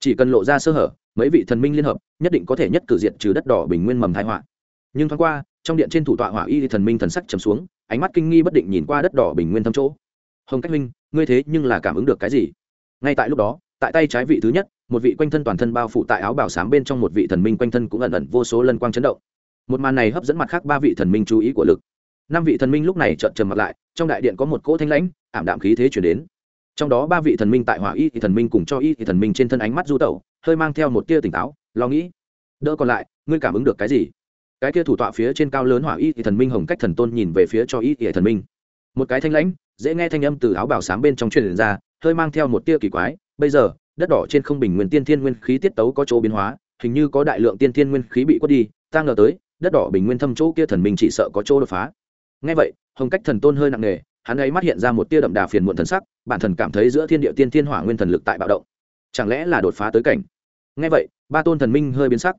chỉ cần lộ ra sơ hở, mấy vị thần minh liên hợp, nhất định có thể nhất cử diện trừ đất đỏ bình nguyên mầm thái họa. Nhưng thoáng qua, trong điện trên thủ tọa hỏa y thần minh thần sắc trầm xuống, ánh mắt kinh nghi bất định nhìn qua đất đỏ bình nguyên thâm chỗ. Hồng cách minh, ngươi thế nhưng là cảm ứng được cái gì? Ngay tại lúc đó, tại tay trái vị thứ nhất, một vị quanh thân toàn thân bao phủ tại áo bảo sám bên trong một vị thần minh quanh thân cũng ẩn ẩn vô số lân quang chấn động. Một màn này hấp dẫn mặt khác ba vị thần minh chú ý của lực. Năm vị thần minh lúc này trợn trầm mặt lại, trong đại điện có một cỗ thanh lãnh, ảm đạm khí thế chuyển đến trong đó ba vị thần minh tại hỏa y thì thần minh cùng cho y thì thần minh trên thân ánh mắt du tẩu, hơi mang theo một tia tỉnh táo, lo nghĩ. Đỡ còn lại, ngươi cảm ứng được cái gì? Cái kia thủ tọa phía trên cao lớn hỏa y thì thần minh hồng cách thần tôn nhìn về phía cho y thì thần minh. Một cái thanh lãnh, dễ nghe thanh âm từ áo bảo sám bên trong truyền ra, hơi mang theo một tia kỳ quái. Bây giờ, đất đỏ trên không bình nguyên tiên thiên nguyên khí tiết tấu có chỗ biến hóa, hình như có đại lượng tiên thiên nguyên khí bị quất đi, ta ngờ tới, đất đỏ bình nguyên thâm chỗ kia thần minh chỉ sợ có chỗ đột phá. Ngay vậy, hồng cách thần tôn hơi nặng nề hắn ấy mắt hiện ra một tia đậm đà phiền muộn thần sắc, bản thần cảm thấy giữa thiên địa tiên thiên hỏa nguyên thần lực tại bạo động. Chẳng lẽ là đột phá tới cảnh? Ngay vậy, ba tôn thần minh hơi biến sắc.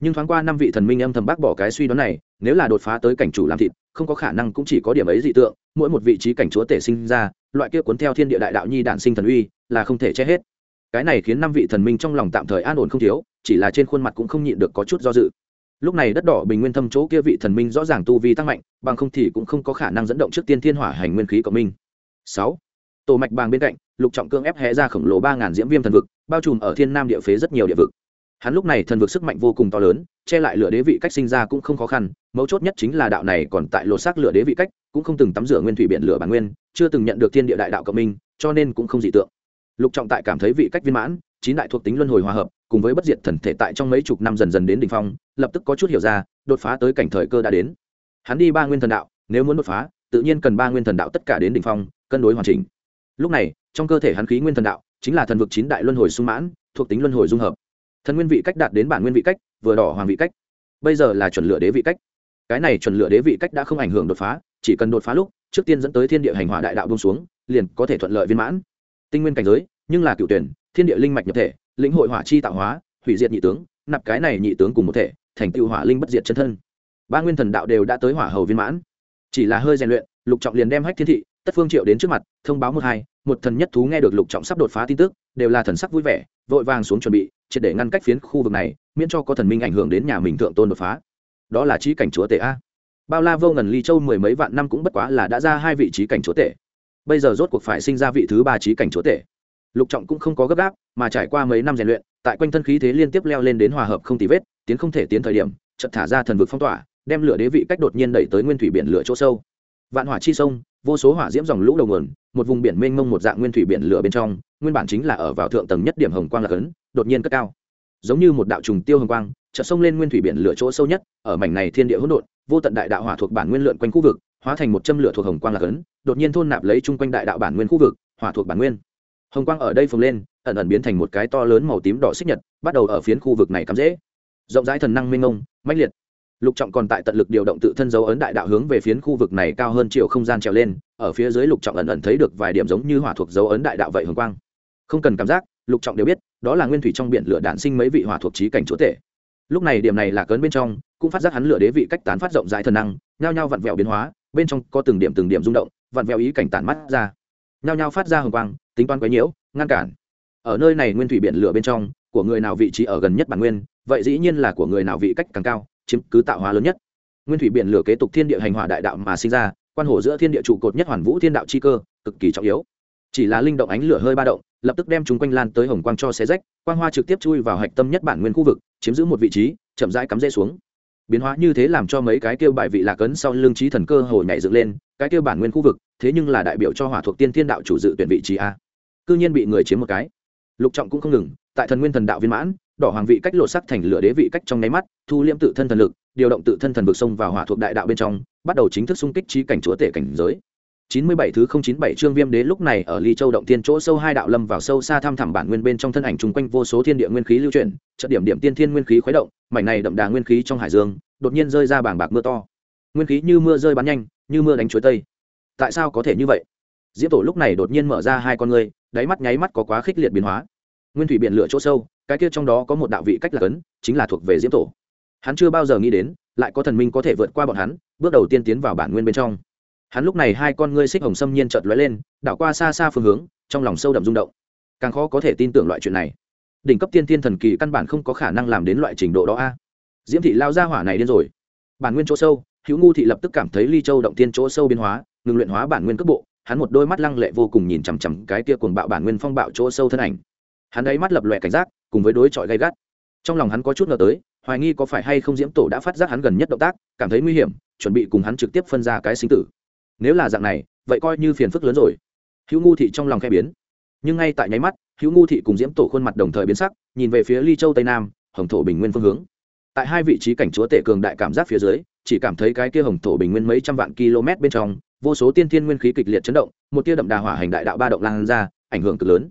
Nhưng thoáng qua năm vị thần minh âm thầm bác bỏ cái suy đoán này, nếu là đột phá tới cảnh chủ làm thịt, không có khả năng cũng chỉ có điểm ấy dị tượng, mỗi một vị trí cảnh chúa tể sinh ra, loại kia cuốn theo thiên địa đại đạo nhi đản sinh thần uy, là không thể che hết. Cái này khiến năm vị thần minh trong lòng tạm thời an ổn không thiếu, chỉ là trên khuôn mặt cũng không nhịn được có chút do dự lúc này đất đỏ bình nguyên thâm chỗ kia vị thần minh rõ ràng tu vi tăng mạnh, bằng không thì cũng không có khả năng dẫn động trước tiên thiên hỏa hành nguyên khí của minh. Sáu, tổ mạch bàng bên cạnh, lục trọng cương ép hé ra khổng lồ ba ngàn diễm viêm thần vực, bao trùm ở thiên nam địa phế rất nhiều địa vực. Hắn lúc này thần vực sức mạnh vô cùng to lớn, che lại lửa đế vị cách sinh ra cũng không khó khăn, mấu chốt nhất chính là đạo này còn tại lột xác lửa đế vị cách, cũng không từng tắm rửa nguyên thủy biển lửa bản nguyên, chưa từng nhận được thiên địa đại đạo cộng minh, cho nên cũng không dị tượng. Lục trọng tại cảm thấy vị cách viên mãn chín đại thuộc tính luân hồi hòa hợp, cùng với bất diệt thần thể tại trong mấy chục năm dần dần đến đ ỉ n h phong, lập tức có chút hiểu ra, đột phá tới cảnh thời cơ đã đến. Hắn đi ba nguyên thần đạo, nếu muốn đột phá, tự nhiên cần ba nguyên thần đạo tất cả đến đ ỉ n h phong, cân đối hoàn chỉnh. Lúc này, trong cơ thể hắn khí nguyên thần đạo, chính là thần vực chín đại luân hồi sung mãn, thuộc tính luân hồi dung hợp. Thần nguyên vị cách đạt đến bản nguyên vị cách, vừa đỏ hoàng vị cách. Bây giờ là chuẩn lựa đế vị cách. Cái này chuẩn lựa đế vị cách đã không ảnh hưởng đột phá, chỉ cần đột phá lúc, trước tiên dẫn tới thiên địa hành hỏa đại đạo bông xuống, liền có thể thuận lợi viên mãn. Tinh nguyên cảnh giới, nhưng là cựu tuyển thiên địa linh mạch nhập thể, lĩnh hội hỏa chi tạo hóa, hủy diệt nhị tướng, nạp cái này nhị tướng cùng một thể, thành tựu hỏa linh bất diệt chân thân. Ba nguyên thần đạo đều đã tới hỏa hầu viên mãn. Chỉ là hơi rèn luyện, lục trọng liền đem hách thiên thị, tất phương triệu đến trước mặt, thông báo một hai, một thần nhất thú nghe được lục trọng sắp đột phá tin tức, đều là thần sắc vui vẻ, vội vàng xuống chuẩn bị, triệt để ngăn cách phiến khu vực này, miễn cho có thần minh ảnh hưởng đến nhà mình thượng tôn đột phá. Đó là trí cảnh chúa tể a. Bao la vô ngần ly châu mười mấy vạn năm cũng bất quá là đã ra hai vị trí cảnh chúa tể. Bây giờ rốt cuộc phải sinh ra vị thứ ba trí cảnh chúa tể lục trọng cũng không có gấp gáp, mà trải qua mấy năm rèn luyện, tại quanh thân khí thế liên tiếp leo lên đến hòa hợp không tì vết, tiến không thể tiến thời điểm, chợt thả ra thần vực phong tỏa, đem lửa đế vị cách đột nhiên đẩy tới nguyên thủy biển lửa chỗ sâu. Vạn hỏa chi sông, vô số hỏa diễm dòng lũ đầu nguồn, một vùng biển mênh mông một dạng nguyên thủy biển lửa bên trong, nguyên bản chính là ở vào thượng tầng nhất điểm hồng quang là ấn, đột nhiên cất cao. Giống như một đạo trùng tiêu hồng quang, chợt sông lên nguyên thủy biển lửa chỗ sâu nhất, ở mảnh này thiên địa hỗn độn, vô tận đại đạo hỏa thuộc bản nguyên lượn quanh khu vực, hóa thành một châm lửa thuộc hồng quang là ấn, đột nhiên thôn nạp lấy chung quanh đại đạo bản nguyên khu vực, hỏa thuộc bản nguyên hồng quang ở đây phồng lên, ẩn ẩn biến thành một cái to lớn màu tím đỏ xích nhật, bắt đầu ở phiến khu vực này cắm dễ rộng rãi thần năng minh ngông mãnh liệt. Lục trọng còn tại tận lực điều động tự thân dấu ấn đại đạo hướng về phiến khu vực này cao hơn chiều không gian trèo lên, ở phía dưới lục trọng ẩn ẩn thấy được vài điểm giống như hỏa thuộc dấu ấn đại đạo vậy hồng quang. Không cần cảm giác, lục trọng đều biết, đó là nguyên thủy trong biển lửa đạn sinh mấy vị hỏa thuộc trí cảnh chúa tể. Lúc này điểm này là cấn bên trong, cũng phát giác hắn lửa đế vị cách tán phát rộng rãi thần năng, nhao nhao vặn vẹo biến hóa, bên trong có từng điểm từng điểm rung động, vặn vẹo ý cảnh tản mắt ra nhao nhao phát ra hồng quang, tính toán quấy nhiễu, ngăn cản. Ở nơi này nguyên thủy biển lửa bên trong, của người nào vị trí ở gần nhất bản nguyên, vậy dĩ nhiên là của người nào vị cách càng cao, chiếm cứ tạo hóa lớn nhất. Nguyên thủy biển lửa kế tục thiên địa hành hỏa đại đạo mà sinh ra, quan hồ giữa thiên địa trụ cột nhất hoàn vũ thiên đạo chi cơ, cực kỳ trọng yếu. Chỉ là linh động ánh lửa hơi ba động, lập tức đem chúng quanh lan tới hồng quang cho xé rách, quang hoa trực tiếp chui vào hạch tâm nhất bản nguyên khu vực, chiếm giữ một vị trí, chậm rãi cắm rễ xuống biến hóa như thế làm cho mấy cái kêu bài vị lạc ấn sau lương trí thần cơ hồ nhảy dựng lên, cái kêu bản nguyên khu vực, thế nhưng là đại biểu cho hỏa thuộc tiên thiên đạo chủ dự tuyển vị trí a. Cư nhiên bị người chiếm một cái. Lục trọng cũng không ngừng, tại thần nguyên thần đạo viên mãn, đỏ hoàng vị cách lộ sắc thành lửa đế vị cách trong nháy mắt, thu liễm tự thân thần lực, điều động tự thân thần vực sông vào hỏa thuộc đại đạo bên trong, bắt đầu chính thức xung kích trí cảnh chúa tể cảnh giới chín mươi bảy thứ không chín bảy chương viêm đế lúc này ở ly châu động tiên chỗ sâu hai đạo lâm vào sâu xa thăm thẳm bản nguyên bên trong thân ảnh trùng quanh vô số thiên địa nguyên khí lưu chuyển trận điểm điểm tiên thiên nguyên khí khuấy động, mảnh này đậm đà nguyên khí trong hải dương, đột nhiên rơi ra bảng bạc mưa to. Nguyên khí như mưa rơi bắn nhanh, như mưa đánh chuối tây. Tại sao có thể như vậy? Diễm tổ lúc này đột nhiên mở ra hai con ngươi, đáy mắt nháy mắt có quá khích liệt biến hóa. Nguyên thủy biển lửa chỗ sâu, cái kia trong đó có một đạo vị cách là cấn, chính là thuộc về diễm tổ. Hắn chưa bao giờ nghĩ đến, lại có thần minh có thể vượt qua bọn hắn, bước đầu tiên tiến vào bản nguyên bên trong hắn lúc này hai con ngươi xích hồng xâm nhiên chợt lóe lên, đảo qua xa xa phương hướng, trong lòng sâu đậm rung động. Càng khó có thể tin tưởng loại chuyện này. Đỉnh cấp tiên thiên thần kỳ căn bản không có khả năng làm đến loại trình độ đó a. Diễm thị lao ra hỏa này điên rồi. Bản nguyên chỗ sâu, hữu ngu thị lập tức cảm thấy ly châu động tiên chỗ sâu biến hóa ngừng luyện hóa bản nguyên cấp bộ, hắn một đôi mắt lăng lệ vô cùng nhìn chằm chằm cái kia cuồng bạo bản nguyên phong bạo chỗ sâu thân ảnh. Hắn ấy mắt lập lòe cảnh giác, cùng với đối chọi gay gắt. Trong lòng hắn có chút ngờ tới, hoài nghi có phải hay không diễm tổ đã phát giác hắn gần nhất động tác, cảm thấy nguy hiểm, chuẩn bị cùng hắn trực tiếp phân ra cái sinh tử nếu là dạng này, vậy coi như phiền phức lớn rồi. Hữu ngu thị trong lòng khe biến. Nhưng ngay tại nháy mắt, hữu ngu thị cùng diễm tổ khuôn mặt đồng thời biến sắc, nhìn về phía ly châu tây nam, hồng thổ bình nguyên phương hướng. Tại hai vị trí cảnh chúa tể cường đại cảm giác phía dưới, chỉ cảm thấy cái kia hồng thổ bình nguyên mấy trăm vạn km bên trong, vô số tiên thiên nguyên khí kịch liệt chấn động, một tia đậm đà hỏa hành đại đạo ba động lan ra, ảnh hưởng cực lớn.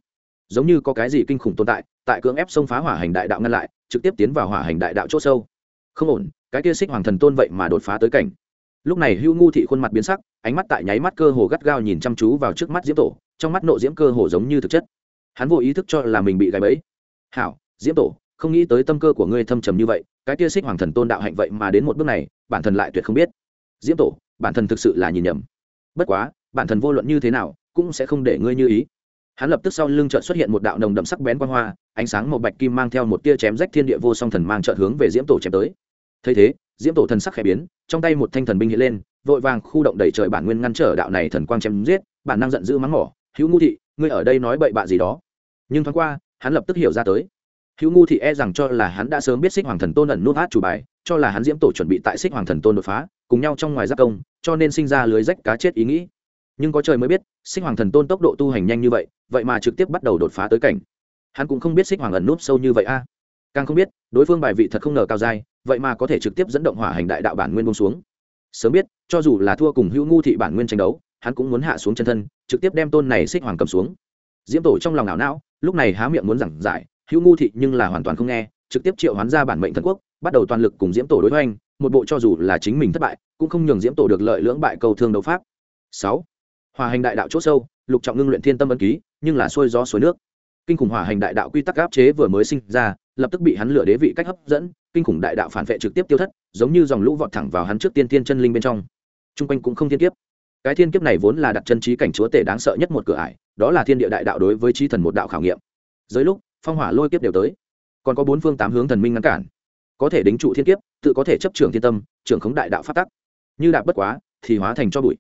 Giống như có cái gì kinh khủng tồn tại tại cưỡng ép xông phá hỏa hành đại đạo ngăn lại, trực tiếp tiến vào hỏa hành đại đạo c h ỗ sâu. Không ổn, cái kia xích hoàng thần tôn vậy mà đột phá tới cảnh lúc này hưu ngu thị khuôn mặt biến sắc, ánh mắt tại nháy mắt cơ hồ gắt gao nhìn chăm chú vào trước mắt diễm tổ, trong mắt nộ diễm cơ hồ giống như thực chất. Hắn vô ý thức cho là mình bị gáy bẫy. Hảo, diễm tổ, không nghĩ tới tâm cơ của ngươi thâm trầm như vậy, cái kia xích hoàng thần tôn đạo hạnh vậy mà đến một bước này, bản thân lại tuyệt không biết. Diễm tổ, bản thân thực sự là nhìn nhầm. Bất quá, bản thân vô luận như thế nào, cũng sẽ không để ngươi như ý. Hắn lập tức sau lưng trợn xuất hiện một đạo nồng đậm sắc bén quang hoa, ánh sáng màu bạch kim mang theo một tia chém rách thiên địa vô song thần mang trợn hướng về diễm tổ chém tới. Thấy thế diễm tổ thần sắc khẽ biến, trong tay một thanh thần binh hiện lên, vội vàng khu động đẩy trời bản nguyên ngăn trở đạo này thần quang chém giết, bản năng giận dữ mắng mỏ, hữu ngu thị, ngươi ở đây nói bậy bạ gì đó? Nhưng thoáng qua, hắn lập tức hiểu ra tới. Hữu ngu thị e rằng cho là hắn đã sớm biết xích hoàng thần tôn ẩn nút hát chủ bài, cho là hắn diễm tổ chuẩn bị tại xích hoàng thần tôn đột phá, cùng nhau trong ngoài giác công, cho nên sinh ra lưới rách cá chết ý nghĩ. Nhưng có trời mới biết, xích hoàng thần tôn tốc độ tu hành nhanh như vậy vậy mà trực tiếp bắt đầu đột phá tới cảnh. Hắn cũng không biết xích hoàng ẩn núp sâu như vậy a. Càng không biết, đối phương bài vị thật không ngờ cao dai vậy mà có thể trực tiếp dẫn động hỏa hành đại đạo bản nguyên bông xuống. Sớm biết, cho dù là thua cùng hữu ngu thị bản nguyên tranh đấu, hắn cũng muốn hạ xuống chân thân, trực tiếp đem tôn này xích hoàng cầm xuống. Diễm tổ trong lòng não não, lúc này há miệng muốn giảng giải, hữu ngu thị nhưng là hoàn toàn không nghe, trực tiếp triệu hoán ra bản mệnh thần quốc, bắt đầu toàn lực cùng diễm tổ đối hoành, một bộ cho dù là chính mình thất bại, cũng không nhường diễm tổ được lợi lưỡng bại cầu thương đấu pháp. Sáu hòa hành đại đạo c h ỗ sâu, lục trọng ngưng luyện thiên tâm ân ký, nhưng là xuôi gió suối nước. Kinh khủng hỏa hành đại đạo quy tắc áp chế vừa mới sinh ra lập tức bị hắn lửa đế vị cách hấp dẫn kinh khủng đại đạo phản vệ trực tiếp tiêu thất giống như dòng lũ vọt thẳng vào hắn trước tiên tiên chân linh bên trong. T r u n g quanh cũng không thiên kiếp. Cái thiên kiếp này vốn là đặt chân trí cảnh chúa tể đáng sợ nhất một cửa ải đó là thiên địa đại đạo đối với trí thần một đạo khảo nghiệm. Dưới lúc phong hỏa lôi kiếp đều tới. Còn có bốn phương tám hướng thần minh ngăn cản. Có thể đính trụ thiên kiếp tự có thể chấp trưởng thiên tâm trưởng khống đại đạo phát tắc. Như đạp bất quá thì hóa thành cho bụi.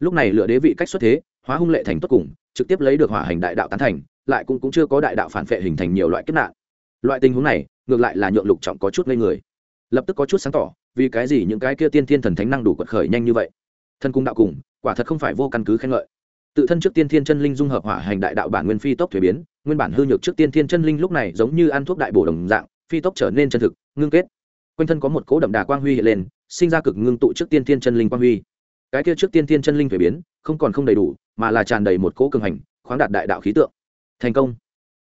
Lúc này lựa đế vị cách xuất thế hóa hung lệ thành tốt cùng trực tiếp lấy được hỏa hành đại đạo tán thành lại cũng, cũng chưa có đại đạo phản vệ hình thành nhiều loại kiếp nạn loại tình huống này, ngược lại là nhượng lục trọng có chút ngây người. Lập tức có chút sáng tỏ, vì cái gì những cái kia tiên thiên thần thánh năng đủ quật khởi nhanh như vậy? Thân cung đạo cùng, quả thật không phải vô căn cứ khen ngợi. Tự thân trước tiên thiên chân linh dung hợp hỏa hành đại đạo bản nguyên phi tốc thuế biến, nguyên bản hư nhược trước tiên thiên chân linh lúc này giống như ăn thuốc đại bổ đồng dạng, phi tốc trở nên chân thực, ngưng kết. Quanh thân có một cỗ đậm đà quang huy hiện lên, sinh ra cực ngưng tụ trước tiên thiên chân linh quang huy. Cái kia trước tiên thiên chân linh thuế biến, không còn không đầy đủ, mà là tràn đầy một cỗ cường hành, khoáng đạt đại đạo khí tượng. Thành công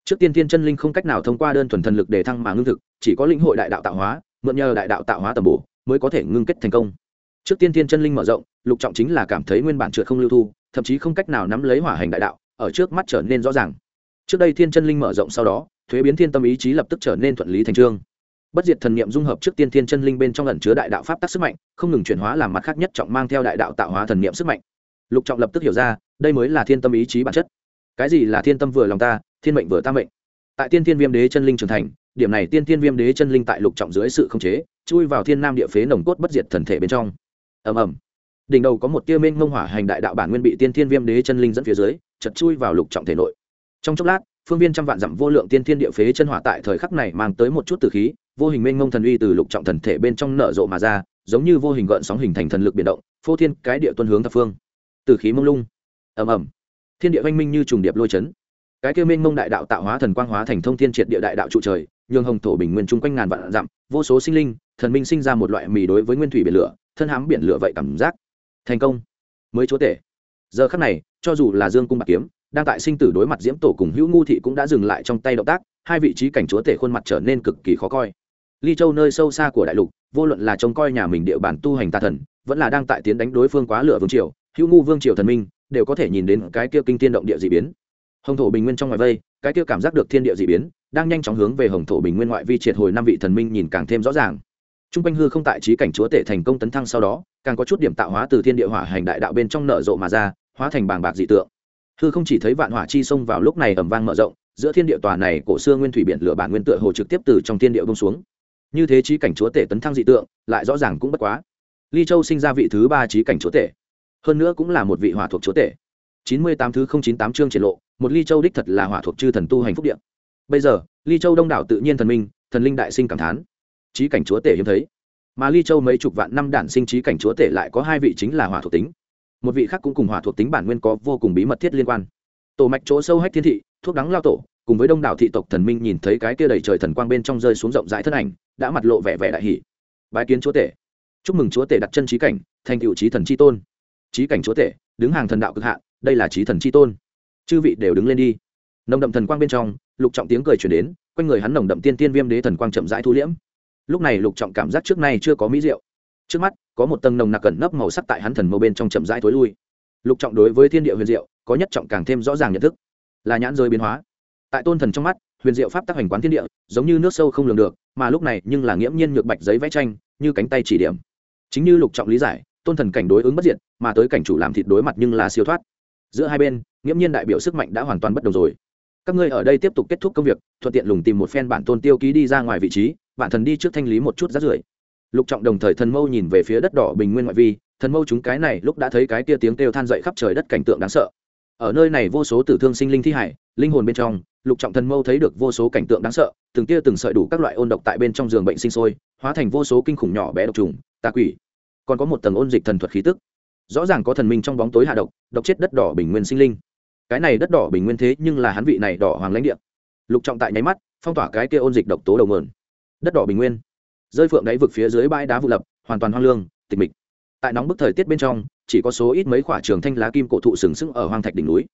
trước tiên thiên chân linh không cách nào thông qua đơn thuần thần lực để thăng mà ngưng thực, chỉ có lĩnh hội đại đạo tạo hóa, mượn nhờ đại đạo tạo hóa tầm bổ mới có thể ngưng kết thành công. Trước tiên thiên chân linh mở rộng, lục trọng chính là cảm thấy nguyên bản trượt không lưu thu, thậm chí không cách nào nắm lấy hỏa hành đại đạo, ở trước mắt trở nên rõ ràng. Trước đây thiên chân linh mở rộng sau đó, thuế biến thiên tâm ý chí lập tức trở nên thuận lý thành trương. Bất diệt thần niệm dung hợp trước tiên thiên chân linh bên trong ẩn chứa đại đạo pháp tắc sức mạnh, không ngừng chuyển hóa làm mặt khác nhất trọng mang theo đại đạo tạo hóa thần niệm sức mạnh. Lục trọng lập tức hiểu ra, đây mới là thiên tâm ý chí bản chất. Cái gì là thiên tâm vừa lòng ta thiên mệnh vừa tam mệnh. Tại tiên thiên viêm đế chân linh trưởng thành, điểm này tiên thiên viêm đế chân linh tại lục trọng dưới sự khống chế, chui vào thiên nam địa phế nồng cốt bất diệt thần thể bên trong. Ầm ầm. Đỉnh đầu có một tia minh ngông hỏa hành đại đạo bản nguyên bị tiên thiên viêm đế chân linh dẫn phía dưới, chật chui vào lục trọng thể nội. Trong chốc lát, phương viên trăm vạn dặm vô lượng tiên thiên địa phế chân hỏa tại thời khắc này mang tới một chút từ khí, vô hình minh ngông thần uy từ lục trọng thần thể bên trong nở rộ mà ra, giống như vô hình gợn sóng hình thành thần lực biển động, phô thiên cái địa tuân hướng thập phương. Từ khí mông lung. Ầm ầm. Thiên địa oanh minh như trùng điệp lôi chấn cái kia minh mông đại đạo tạo hóa thần quang hóa thành thông thiên triệt địa đại đạo trụ trời, nhường hồng thổ bình nguyên chung quanh ngàn vạn dặm, vô số sinh linh, thần minh sinh ra một loại mì đối với nguyên thủy biển lửa, thân hám biển lửa vậy cảm giác. Thành công. Mới chúa tể. Giờ khắc này, cho dù là dương cung bạc kiếm, đang tại sinh tử đối mặt diễm tổ cùng hữu ngu thị cũng đã dừng lại trong tay động tác, hai vị trí cảnh chúa tể khuôn mặt trở nên cực kỳ khó coi. Ly châu nơi sâu xa của đại lục, vô luận là trông coi nhà mình địa bàn tu hành tà thần, vẫn là đang tại tiến đánh đối phương quá lửa vương triều, hữu ngu vương triều thần minh, đều có thể nhìn đến cái kia kinh tiên động địa d ị biến hồng thổ bình nguyên trong ngoài vây, cái kia cảm giác được thiên địa d ị biến, đang nhanh chóng hướng về hồng thổ bình nguyên ngoại vi triệt hồi năm vị thần minh nhìn càng thêm rõ ràng. T r u n g quanh hư không tại trí cảnh chúa tể thành công tấn thăng sau đó, càng có chút điểm tạo hóa từ thiên địa hỏa hành đại đạo bên trong nở rộ mà ra, hóa thành bàng bạc dị tượng. Hư không chỉ thấy vạn hỏa chi sông vào lúc này ẩm vang mở rộng, giữa thiên địa tòa này cổ xưa nguyên thủy biển lửa bản nguyên tựa hồ trực tiếp từ trong thiên địa bông xuống. Như thế trí cảnh chúa tể tấn thăng dị tượng, lại rõ ràng cũng bất quá. Ly châu sinh ra vị thứ ba trí cảnh chúa tể, hơn nữa cũng là một vị hỏa thuộc chúa tể chín mươi tám thứ không chín tám chương triển lộ, một ly châu đích thật là hỏa thuộc chư thần tu hành phúc điện bây giờ, ly châu đông đảo tự nhiên thần minh, thần linh đại sinh cảm thán. Trí cảnh chúa tể hiếm thấy. Mà ly châu mấy chục vạn năm đản sinh trí cảnh chúa tể lại có hai vị chính là hỏa thuộc tính. Một vị khác cũng cùng hỏa thuộc tính bản nguyên có vô cùng bí mật thiết liên quan. Tổ mạch chỗ sâu hách thiên thị, thuốc đắng lao tổ, cùng với đông đảo thị tộc thần minh nhìn thấy cái kia đầy trời thần quang bên trong rơi xuống rộng rãi thân ảnh, đã mặt lộ vẻ vẻ đại hỷ bái kiến chúa tể. Chúc mừng chúa tể đặt chân trí cảnh, thành cựu trí thần chi tôn. Trí cảnh chúa tể đứng hàng thần đạo cực hạn, đây là trí thần c tôn. Chư vị đều đứng lên đi. Nồng đậm thần quang bên trong, lục trọng tiếng cười chuyển đến, quanh người hắn nồng đậm tiên tiên viêm đế thần quang chậm rãi thu liễm. Lúc này lục trọng cảm giác trước nay chưa có mỹ rượu trước mắt, có một tầng nồng nặc cẩn nấp màu sắc tại hắn thần mâu bên trong chậm rãi thối lui. Lục trọng đối với thiên địa huyền diệu, có nhất trọng càng thêm rõ ràng nhận thức. Là nhãn rơi biến hóa. Tại tôn thần trong mắt, huyền diệu pháp tác hành quán thiên địa, giống như nước sâu không lường được, mà lúc này nhưng là nghiễm nhiên nhược bạch giấy vẽ tranh, như cánh tay chỉ điểm. Chính như lục trọng lý giải, tôn thần cảnh đối ứng bất diệt mà tới cảnh chủ làm thịt đối mặt nhưng là siêu thoát. Giữa hai bên, nghiễm nhiên đại biểu sức mạnh đã hoàn toàn bất đồng rồi. Các ngươi ở đây tiếp tục kết thúc công việc, thuận tiện lùng tìm một phen bản tôn tiêu ký đi ra ngoài vị trí, bản thần đi trước thanh lý một chút rác rưởi. Lục trọng đồng thời thần mâu nhìn về phía đất đỏ bình nguyên ngoại vi, thần mâu chúng cái này lúc đã thấy cái kia tiếng kêu than dậy khắp trời đất cảnh tượng đáng sợ. Ở nơi này vô số tử thương sinh linh thi hải, linh hồn bên trong, lục trọng thần mâu thấy được vô số cảnh tượng đáng sợ, từng tia từng sợi đủ các loại ôn độc tại bên trong giường bệnh sinh sôi, hóa thành vô số kinh khủng nhỏ bé độc trùng, tà quỷ. Còn có một tầng ôn dịch thần thuật khí tức rõ ràng có thần minh trong bóng tối hạ độc độc chết đất đỏ bình nguyên sinh linh. Cái này đất đỏ bình nguyên thế nhưng là hắn vị này đỏ hoàng lãnh địa. Lục trọng tại nháy mắt, phong tỏa cái kia ôn dịch độc tố đầu mượn đất đỏ bình nguyên. Rơi phượng đáy vực phía dưới bãi đá vụ lập, hoàn toàn hoang lương, tịch mịch. Tại nóng bức thời tiết bên trong, chỉ có số ít mấy khoả trường thanh lá kim cổ thụ sừng sững ở hoang thạch đỉnh núi.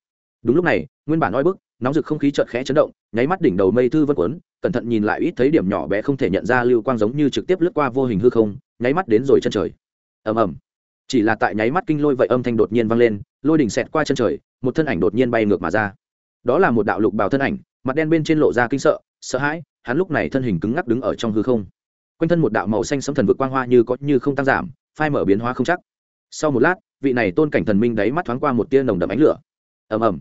Đúng lúc này, nguyên bản oi bức, nóng rực không khí chợt khẽ chấn động, nháy mắt đỉnh đầu mây thư vân quấn, cẩn thận nhìn lại ít thấy điểm nhỏ bé không thể nhận ra lưu quang giống như trực tiếp lướt qua vô hình hư không, nháy mắt đến rồi chân trời. Ầm ầm chỉ là tại nháy mắt kinh lôi vậy âm thanh đột nhiên vang lên, lôi đỉnh xẹt qua chân trời, một thân ảnh đột nhiên bay ngược mà ra. Đó là một đạo lục bào thân ảnh, mặt đen bên trên lộ ra kinh sợ sợ hãi, hắn lúc này thân hình cứng ngắc đứng ở trong hư không. Quanh thân một đạo màu xanh sấm thần vực quang hoa như có như không tăng giảm, phai mở biến hóa không chắc. Sau một lát, vị này tôn cảnh thần minh đáy mắt thoáng qua một tia nồng đậm ánh lửa. Ầm ầm.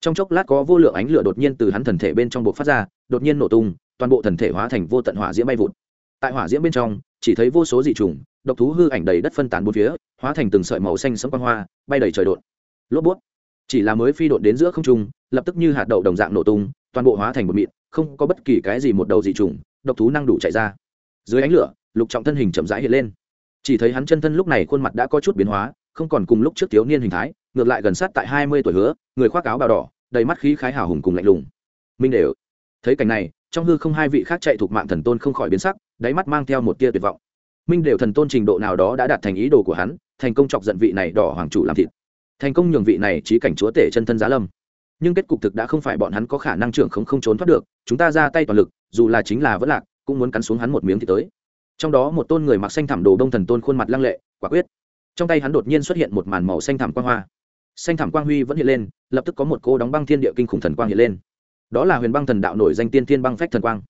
Trong chốc lát có vô lượng ánh lửa đột nhiên từ hắn thần thể bên trong buộc phát ra, đột nhiên nổ tung, toàn bộ thần thể hóa thành vô tận hỏa diễm bay vụt. Tại hỏa diễm bên trong, chỉ thấy vô số dị trùng, độc thú hư ảnh đầy đất phân tán bốn phía hóa thành từng sợi màu xanh sẫm quang hoa, bay đầy trời đột. Lốt bút. Chỉ là mới phi đột đến giữa không trung, lập tức như hạt đậu đồng dạng nổ tung, toàn bộ hóa thành một mịn, không có bất kỳ cái gì một đầu dị trùng độc thú năng đủ chạy ra. Dưới ánh lửa, lục trọng thân hình chậm rãi hiện lên. Chỉ thấy hắn chân thân lúc này khuôn mặt đã có chút biến hóa, không còn cùng lúc trước thiếu niên hình thái, ngược lại gần sát tại hai mươi tuổi hứa, người khoác áo bào đỏ, đầy mắt khí khái hào hùng cùng lạnh lùng. Minh đều. Thấy cảnh này, trong hư không hai vị khác chạy thuộc mạng thần tôn không khỏi biến sắc, đáy mắt mang theo một tia tuyệt vọng. Minh đều thần tôn trình độ nào đó đã đạt thành ý đồ của hắn thành công chọc giận vị này đỏ hoàng chủ làm thịt. Thành công nhường vị này trí cảnh chúa tể chân thân giá lâm. Nhưng kết cục thực đã không phải bọn hắn có khả năng trưởng không không trốn thoát được, chúng ta ra tay toàn lực, dù là chính là vẫn lạc, cũng muốn cắn xuống hắn một miếng thì tới. Trong đó một tôn người mặc xanh thảm đồ đông thần tôn khuôn mặt lăng lệ, quả quyết. Trong tay hắn đột nhiên xuất hiện một màn màu xanh thảm quang hoa. Xanh thảm quang huy vẫn hiện lên, lập tức có một cô đóng băng thiên địa kinh khủng thần quang hiện lên. Đó là huyền băng thần đạo nổi danh tiên thiên băng phách thần quang.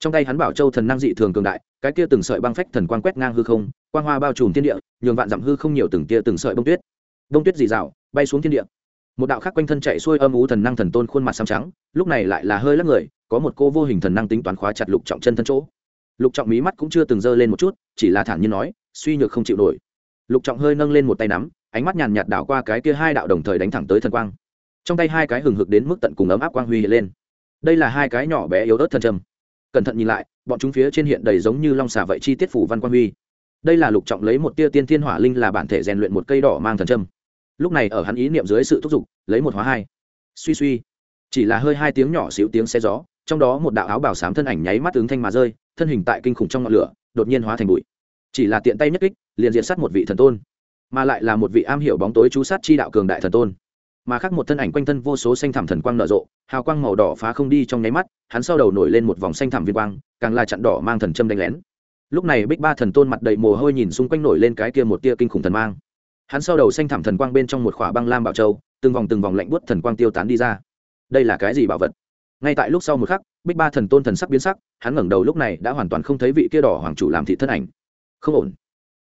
Trong tay hắn bảo châu thần năng dị thường cường đại, cái kia từng sợi băng phách thần quang quét ngang hư không quang hoa bao trùm thiên địa, nhường vạn dặm hư không nhiều từng tia từng sợi bông tuyết. Bông tuyết dị rào bay xuống thiên địa. Một đạo khác quanh thân chạy xuôi âm ú thần năng thần tôn khuôn mặt xám trắng, lúc này lại là hơi lắc người, có một cô vô hình thần năng tính toán khóa chặt lục trọng chân thân chỗ. Lục trọng mí mắt cũng chưa từng dơ lên một chút, chỉ là thản nhiên nói, suy nhược không chịu nổi. Lục trọng hơi nâng lên một tay nắm, ánh mắt nhàn nhạt đảo qua cái kia hai đạo đồng thời đánh thẳng tới thần quang. Trong tay hai cái hừng hực đến mức tận cùng ấm áp quang huy hiện lên. Đây là hai cái nhỏ bé yếu ớt thần trầm. Cẩn thận nhìn lại, bọn chúng phía trên hiện đầy giống như long xà vậy chi tiết phủ văn quang huy đây là lục trọng lấy một tia tiên thiên hỏa linh là bản thể rèn luyện một cây đỏ mang thần châm. lúc này ở hắn ý niệm dưới sự thúc giục, lấy một hóa hai. Suy suy. Chỉ là hơi hai tiếng nhỏ xíu tiếng xe gió, trong đó một đạo áo bảo sám thân ảnh nháy mắt ứng thanh mà rơi, thân hình tại kinh khủng trong ngọn lửa, đột nhiên hóa thành bụi. Chỉ là tiện tay nhất kích, liền diện sát một vị thần tôn, mà lại là một vị am hiểu bóng tối chú sát chi đạo cường đại thần tôn. Mà khác một thân ảnh quanh thân vô số xanh thảm thần quang nở rộ, hào quang màu đỏ phá không đi trong nháy mắt, hắn sau đầu nổi lên một vòng xanh thảm viên quang, càng là chặn đỏ mang thần châm đánh lén lúc này bích ba thần tôn mặt đầy mồ hôi nhìn xung quanh nổi lên cái kia một tia kinh khủng thần mang. Hắn sau đầu xanh thảm thần quang bên trong một khỏa băng lam bảo châu, từng vòng từng vòng lạnh buốt thần quang tiêu tán đi ra. Đây là cái gì bảo vật? Ngay tại lúc sau một khắc, bích ba thần tôn thần sắc biến sắc, hắn ngẩng đầu lúc này đã hoàn toàn không thấy vị kia đỏ hoàng chủ làm thị thân ảnh. Không ổn.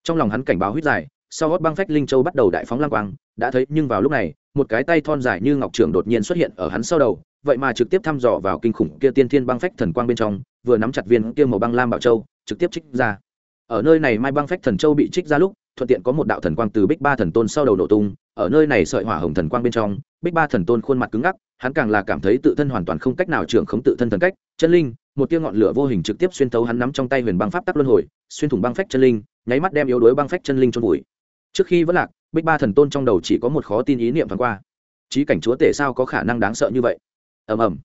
Trong lòng hắn cảnh báo huyết dài, sau gót băng phách linh châu bắt đầu đại phóng lang quang, đã thấy nhưng vào lúc này, một cái tay thon dài như ngọc trường đột nhiên xuất hiện ở hắn sau đầu, vậy mà trực tiếp thăm dò vào kinh khủng kia tiên thiên băng phách thần quang bên trong, vừa nắm chặt viên kia màu băng lam bảo châu trực tiếp trích ra. Ở nơi này mai băng phách thần châu bị trích ra lúc, thuận tiện có một đạo thần quang từ bích ba thần tôn sau đầu nổ tung. Ở nơi này sợi hỏa hồng thần quang bên trong, bích ba thần tôn khuôn mặt cứng ngắc, hắn càng là cảm thấy tự thân hoàn toàn không cách nào trưởng khống tự thân thần cách. Chân linh, một tia ngọn lửa vô hình trực tiếp xuyên thấu hắn nắm trong tay huyền băng pháp tắc luân hồi, xuyên thủng băng phách chân linh, nháy mắt đem yếu đuối băng phách chân linh trôn vùi. Trước khi vẫn lạc, bích ba thần tôn trong đầu chỉ có một khó tin ý niệm thoáng qua. Trí cảnh chúa tể sao có khả năng đáng sợ như vậy? Ầm ầm.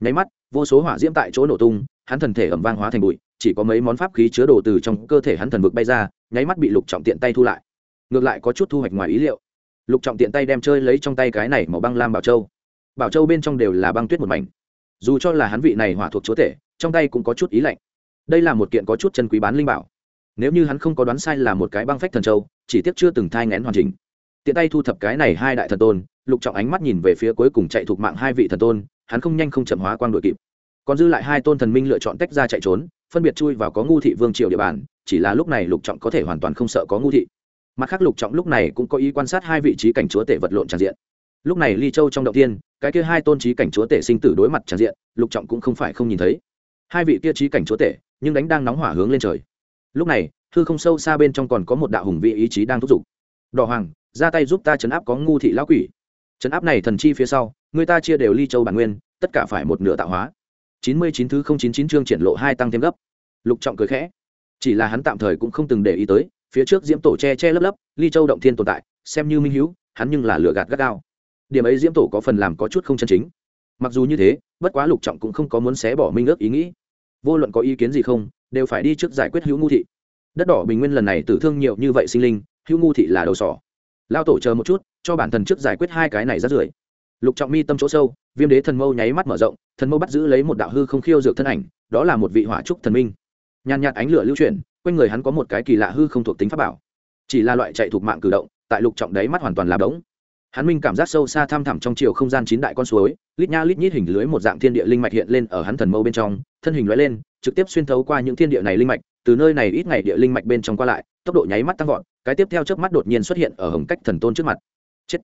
Nháy mắt, vô số hỏa diễm tại chỗ nổ tung, hắn thần thể ẩm vang hóa thành bụi chỉ có mấy món pháp khí chứa đồ từ trong cơ thể hắn thần vực bay ra, nháy mắt bị lục trọng tiện tay thu lại. Ngược lại có chút thu hoạch ngoài ý liệu. Lục trọng tiện tay đem chơi lấy trong tay cái này màu băng lam bảo châu. Bảo châu bên trong đều là băng tuyết một mảnh. Dù cho là hắn vị này hỏa thuộc chúa tể, trong tay cũng có chút ý lạnh. Đây là một kiện có chút chân quý bán linh bảo. Nếu như hắn không có đoán sai là một cái băng phách thần châu, chỉ tiếc chưa từng thai ngén hoàn chỉnh. Tiện tay thu thập cái này hai đại thần tôn, lục trọng ánh mắt nhìn về phía cuối cùng chạy thuộc mạng hai vị thần tôn, hắn không nhanh không chậm hóa quang đội kịp còn dư lại hai tôn thần minh lựa chọn tách ra chạy trốn, phân biệt chui vào có ngu thị vương triều địa bàn, chỉ là lúc này lục trọng có thể hoàn toàn không sợ có ngu thị. Mặt khác lục trọng lúc này cũng có ý quan sát hai vị trí cảnh chúa tể vật lộn tràn diện. Lúc này ly châu trong động tiên cái kia hai tôn trí cảnh chúa tể sinh tử đối mặt tràn diện, lục trọng cũng không phải không nhìn thấy. Hai vị kia trí cảnh chúa tể, nhưng đánh đang nóng hỏa hướng lên trời. Lúc này thư không sâu xa bên trong còn có một đạo hùng vị ý chí đang thúc giục. Đỏ hoàng, ra tay giúp ta chấn áp có ngu thị lão quỷ. Chấn áp này thần chi phía sau, người ta chia đều ly châu bản nguyên, tất cả phải một nửa tạo hóa chín mươi chín thứ không chín chín chương triển lộ hai tăng thêm gấp. Lục trọng cười khẽ. Chỉ là hắn tạm thời cũng không từng để ý tới, phía trước diễm tổ che che lấp lấp, ly châu động thiên tồn tại, xem như minh hữu, hắn nhưng là lửa gạt gắt gao. Điểm ấy diễm tổ có phần làm có chút không chân chính. Mặc dù như thế, bất quá lục trọng cũng không có muốn xé bỏ minh ước ý nghĩ. Vô luận có ý kiến gì không, đều phải đi trước giải quyết hữu ngu thị. Đất đỏ bình nguyên lần này tử thương nhiều như vậy sinh linh, hữu ngu thị là đầu sỏ. Lao tổ chờ một chút, cho bản thân trước giải quyết hai cái này ra rưởi. Lục trọng mi tâm chỗ sâu viêm đế thần mâu nháy mắt mở rộng, thần mâu bắt giữ lấy một đạo hư không khiêu dược thân ảnh, đó là một vị hỏa trúc thần minh. Nhàn nhạt ánh lửa lưu chuyển, quanh người hắn có một cái kỳ lạ hư không thuộc tính pháp bảo. Chỉ là loại chạy thuộc mạng cử động, tại lục trọng đấy mắt hoàn toàn là đống. hắn minh cảm giác sâu xa thăm thẳm trong chiều không gian chín đại con suối, lít nha lít nhít hình lưới một dạng thiên địa linh mạch hiện lên ở hắn thần mâu bên trong, thân hình lóe lên, trực tiếp xuyên thấu qua những thiên địa này linh mạch, từ nơi này ít ngày địa linh mạch bên trong qua lại, tốc độ nháy mắt tăng vọt, cái tiếp theo trước mắt đột nhiên xuất hiện ở hồng cách thần tôn trước mặt. Chết!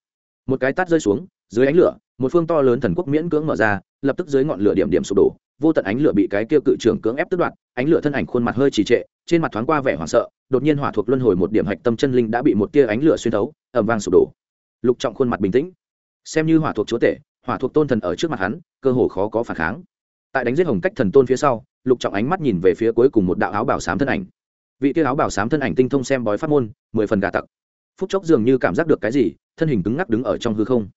Một cái tát rơi xuống dưới ánh lửa, một phương to lớn thần quốc miễn cưỡng mở ra, lập tức dưới ngọn lửa điểm điểm sụp đổ, vô tận ánh lửa bị cái kia cự trưởng cưỡng ép tức đoạt, ánh lửa thân ảnh khuôn mặt hơi trì trệ, trên mặt thoáng qua vẻ hoảng sợ, đột nhiên hỏa thuộc luân hồi một điểm hạch tâm chân linh đã bị một tia ánh lửa xuyên thấu ẩm vang sụp đổ. Lục trọng khuôn mặt bình tĩnh. Xem như hỏa thuộc chúa tể, hỏa thuộc tôn thần ở trước mặt hắn, cơ hồ khó có phản kháng. Tại đánh giết hồng cách thần tôn phía sau, lục trọng ánh mắt nhìn về phía cuối cùng một đạo áo bảo sám thân ảnh. Vị tia áo bảo sám thân ảnh tinh thông xem bói pháp môn, mười phần gà tặc. Phúc chốc dường như cảm giác được cái gì, thân hình cứng ngắc đứng ở trong hư không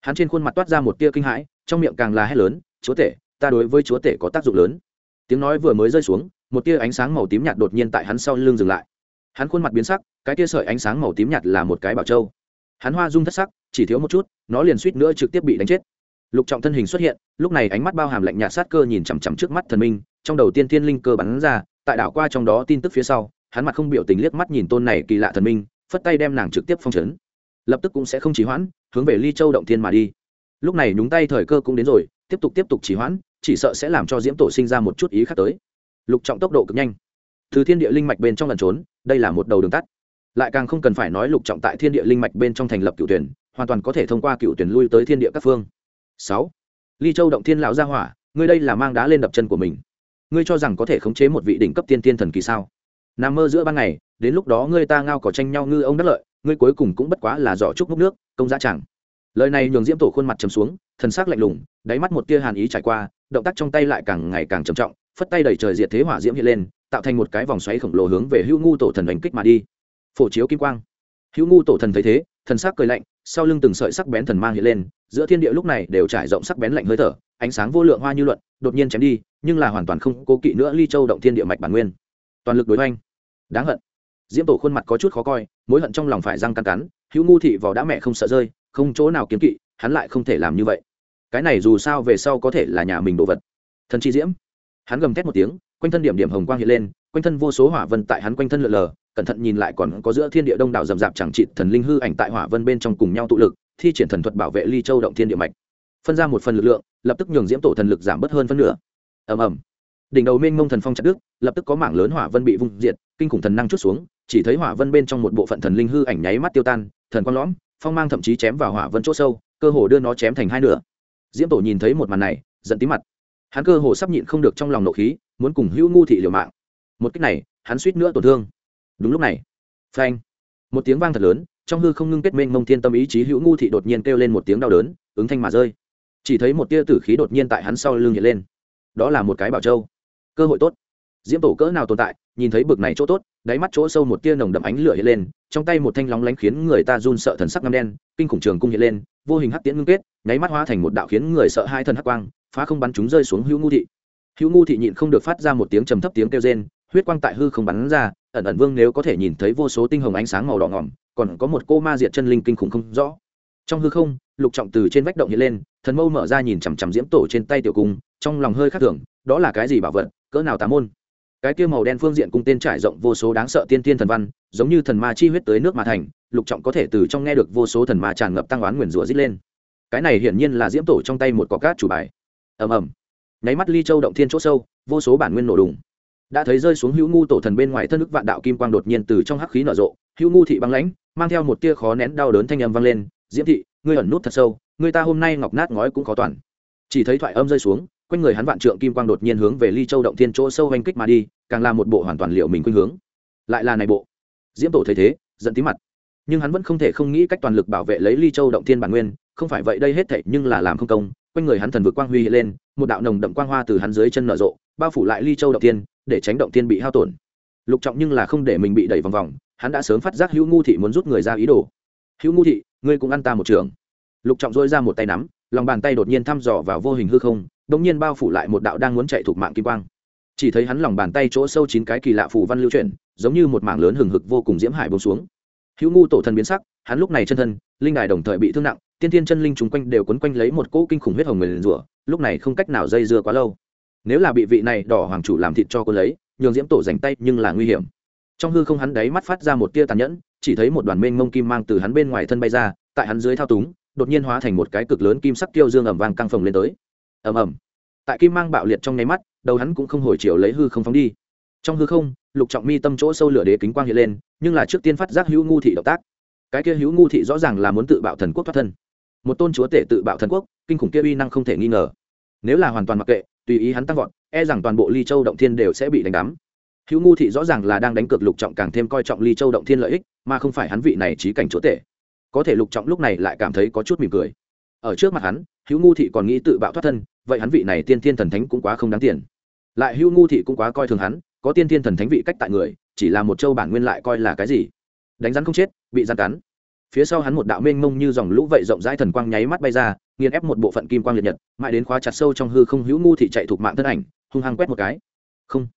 hắn trên khuôn mặt toát ra một tia kinh hãi, trong miệng càng là hét lớn, chúa tể, ta đối với chúa tể có tác dụng lớn. Tiếng nói vừa mới rơi xuống, một tia ánh sáng màu tím nhạt đột nhiên tại hắn sau lưng dừng lại. Hắn khuôn mặt biến sắc, cái tia sợi ánh sáng màu tím nhạt là một cái bảo châu. Hắn hoa dung thất sắc, chỉ thiếu một chút, nó liền suýt nữa trực tiếp bị đánh chết. Lục trọng thân hình xuất hiện, lúc này ánh mắt bao hàm lạnh nhạt sát cơ nhìn chằm chằm trước mắt thần minh, trong đầu tiên thiên linh cơ bắn ra, tại đảo qua trong đó tin tức phía sau, hắn mặt không biểu tình liếc mắt nhìn tôn này kỳ lạ thần minh, phất tay đem nàng trực tiếp phong trấn lập tức cũng sẽ không trì hoãn, hướng về ly châu động thiên mà đi. Lúc này nhúng tay thời cơ cũng đến rồi, tiếp tục tiếp tục trì hoãn, chỉ sợ sẽ làm cho diễm tổ sinh ra một chút ý khác tới. Lục trọng tốc độ cực nhanh. Từ thiên địa linh mạch bên trong lần trốn, đây là một đầu đường tắt. Lại càng không cần phải nói lục trọng tại thiên địa linh mạch bên trong thành lập cựu tuyển, hoàn toàn có thể thông qua cựu tuyển lui tới thiên địa các phương. Sáu. Ly châu động thiên lão gia hỏa, ngươi đây là mang đá lên đập chân của mình. Ngươi cho rằng có thể khống chế một vị đỉnh cấp tiên tiên thần kỳ sao? Nằm mơ giữa ban ngày, đến lúc đó ngươi ta ngao có tranh nhau ngư ông đất lợi ngươi cuối cùng cũng bất quá là giỏ trúc múc nước, công giá chẳng. Lời này nhường diễm tổ khuôn mặt chầm xuống, thần sắc lạnh lùng, đáy mắt một tia hàn ý trải qua, động tác trong tay lại càng ngày càng trầm trọng, phất tay đẩy trời diệt thế hỏa diễm hiện lên, tạo thành một cái vòng xoáy khổng lồ hướng về hữu ngu tổ thần đánh kích mà đi. Phổ chiếu kim quang. Hữu ngu tổ thần thấy thế, thần sắc cười lạnh, sau lưng từng sợi sắc bén thần mang hiện lên, giữa thiên địa lúc này đều trải rộng sắc bén lạnh hơi thở, ánh sáng vô lượng hoa như luận, đột nhiên chém đi, nhưng là hoàn toàn không cố kỵ nữa ly châu động thiên địa mạch bản nguyên. Toàn lực đối oanh đáng hận diễm tổ khuôn mặt có chút khó coi, mối hận trong lòng phải răng cắn cắn, hữu ngu thị vào đã mẹ không sợ rơi, không chỗ nào kiếm kỵ, hắn lại không thể làm như vậy. Cái này dù sao về sau có thể là nhà mình đồ vật. Thần chi diễm, hắn gầm thét một tiếng, quanh thân điểm điểm hồng quang hiện lên, quanh thân vô số hỏa vân tại hắn quanh thân lượn lờ, cẩn thận nhìn lại còn có giữa thiên địa đông đảo rậm rạp chẳng trị thần linh hư ảnh tại hỏa vân bên trong cùng nhau tụ lực, thi triển thần thuật bảo vệ ly châu động thiên địa mạch. Phân ra một phần lực lượng, lập tức nhường diễm tổ thần lực giảm bớt hơn phân nửa. Ầm ầm. Đỉnh đầu mênh mông thần phong chặt đức lập tức có mảng lớn hỏa vân bị vung diệt, kinh khủng thần năng chút xuống chỉ thấy hỏa vân bên trong một bộ phận thần linh hư ảnh nháy mắt tiêu tan, thần quang lõm, phong mang thậm chí chém vào hỏa vân chỗ sâu, cơ hồ đưa nó chém thành hai nửa. Diễm tổ nhìn thấy một màn này, giận tí mặt. Hắn cơ hồ sắp nhịn không được trong lòng nộ khí, muốn cùng hữu ngu thị liều mạng. Một cách này, hắn suýt nữa tổn thương. Đúng lúc này, phanh, một tiếng vang thật lớn, trong hư không ngưng kết mênh mông thiên tâm ý chí hữu ngu thị đột nhiên kêu lên một tiếng đau đớn, ứng thanh mà rơi. Chỉ thấy một tia tử khí đột nhiên tại hắn sau lưng hiện lên. Đó là một cái bảo châu. Cơ hội tốt diễm tổ cỡ nào tồn tại, nhìn thấy bực này chỗ tốt, đáy mắt chỗ sâu một tia nồng đậm ánh lửa hiện lên, trong tay một thanh lóng lánh khiến người ta run sợ thần sắc ngăm đen, kinh khủng trường cung hiện lên, vô hình hắc tiễn ngưng kết, nháy mắt hóa thành một đạo khiến người sợ hai thần hắc quang, phá không bắn chúng rơi xuống hữu ngu thị. Hữu ngu thị nhịn không được phát ra một tiếng trầm thấp tiếng kêu rên, huyết quang tại hư không bắn ra, ẩn ẩn vương nếu có thể nhìn thấy vô số tinh hồng ánh sáng màu đỏ ngỏm, còn có một cô ma diệt chân linh kinh khủng không rõ. Trong hư không, lục trọng từ trên vách động hiện lên, thần mâu mở ra nhìn chằm chằm diễm tổ trên tay tiểu cung, trong lòng hơi khác thường, đó là cái gì bảo vật, cỡ nào tà môn? Cái kia màu đen phương diện cung tên trải rộng vô số đáng sợ tiên tiên thần văn, giống như thần ma chi huyết tới nước mà thành, lục trọng có thể từ trong nghe được vô số thần ma tràn ngập tăng oán nguyền rủa dít lên. Cái này hiển nhiên là diễm tổ trong tay một cỏ cát chủ bài. Ầm ầm. Nháy mắt ly châu động thiên chỗ sâu, vô số bản nguyên nổ đùng. Đã thấy rơi xuống hữu ngu tổ thần bên ngoài thân ức vạn đạo kim quang đột nhiên từ trong hắc khí nở rộ, hữu ngu thị băng lãnh, mang theo một tia khó nén đau đớn thanh âm vang lên, diễm thị, ngươi ẩn nút thật sâu, người ta hôm nay ngọc nát ngói cũng có toàn. Chỉ thấy thoại âm rơi xuống quanh người hắn vạn trượng kim quang đột nhiên hướng về ly châu động thiên chỗ sâu hành kích mà đi, càng là một bộ hoàn toàn liệu mình khuynh hướng. Lại là này bộ. Diễm tổ thấy thế, giận tí mặt. Nhưng hắn vẫn không thể không nghĩ cách toàn lực bảo vệ lấy ly châu động thiên bản nguyên, không phải vậy đây hết thảy nhưng là làm không công, quanh người hắn thần vực quang huy hiện lên, một đạo nồng đậm quang hoa từ hắn dưới chân nở rộ, bao phủ lại ly châu động thiên, để tránh động thiên bị hao tổn. Lục trọng nhưng là không để mình bị đẩy vòng vòng, hắn đã sớm phát giác hữu ngu thị muốn rút người ra ý đồ. Hữu ngu thị, ngươi cũng ăn ta một trường. Lục trọng dôi ra một tay nắm, lòng bàn tay đột nhiên thăm dò vào vô hình hư không đột nhiên bao phủ lại một đạo đang muốn chạy thuộc mạng kim quang. Chỉ thấy hắn lòng bàn tay chỗ sâu chín cái kỳ lạ phủ văn lưu chuyển, giống như một mảng lớn hừng hực vô cùng diễm hải buông xuống. Hữu ngu tổ thần biến sắc, hắn lúc này chân thân, linh đài đồng thời bị thương nặng, tiên tiên chân linh chúng quanh đều quấn quanh lấy một cỗ kinh khủng huyết hồng người rủa, lúc này không cách nào dây dưa quá lâu. Nếu là bị vị này đỏ hoàng chủ làm thịt cho cô lấy, nhường diễm tổ rảnh tay nhưng là nguy hiểm. Trong hư không hắn đáy mắt phát ra một tia tàn nhẫn, chỉ thấy một đoàn mênh mông kim mang từ hắn bên ngoài thân bay ra, tại hắn dưới thao túng, đột nhiên hóa thành một cái cực lớn kim sắc tiêu dương ầm vang căng phồng lên tới ầm ầm. Tại kim mang bạo liệt trong nháy mắt, đầu hắn cũng không hồi chiều lấy hư không phóng đi. Trong hư không, lục trọng mi tâm chỗ sâu lửa đế kính quang hiện lên, nhưng là trước tiên phát giác hữu ngu thị động tác. Cái kia hữu ngu thị rõ ràng là muốn tự bạo thần quốc thoát thân. Một tôn chúa tể tự bạo thần quốc, kinh khủng kia uy năng không thể nghi ngờ. Nếu là hoàn toàn mặc kệ, tùy ý hắn tăng vọt e rằng toàn bộ ly châu động thiên đều sẽ bị đánh đắm. Hữu ngu thị rõ ràng là đang đánh cược lục trọng càng thêm coi trọng ly châu động thiên lợi ích, mà không phải hắn vị này trí cảnh chúa tể. Có thể lục trọng lúc này lại cảm thấy có chút mỉm cười. Ở trước mặt hắn hữu ngu thị còn nghĩ tự bạo thoát thân, vậy hắn vị này tiên thiên thần thánh cũng quá không đáng tiền. Lại hữu ngu thị cũng quá coi thường hắn, có tiên thiên thần thánh vị cách tại người, chỉ là một châu bản nguyên lại coi là cái gì? Đánh rắn không chết, bị rắn cắn. Phía sau hắn một đạo mênh mông như dòng lũ vậy rộng rãi thần quang nháy mắt bay ra, nghiền ép một bộ phận kim quang liệt nhật, mãi đến khóa chặt sâu trong hư không hữu ngu thị chạy thuộc mạng thân ảnh, hung hăng quét một cái. Không.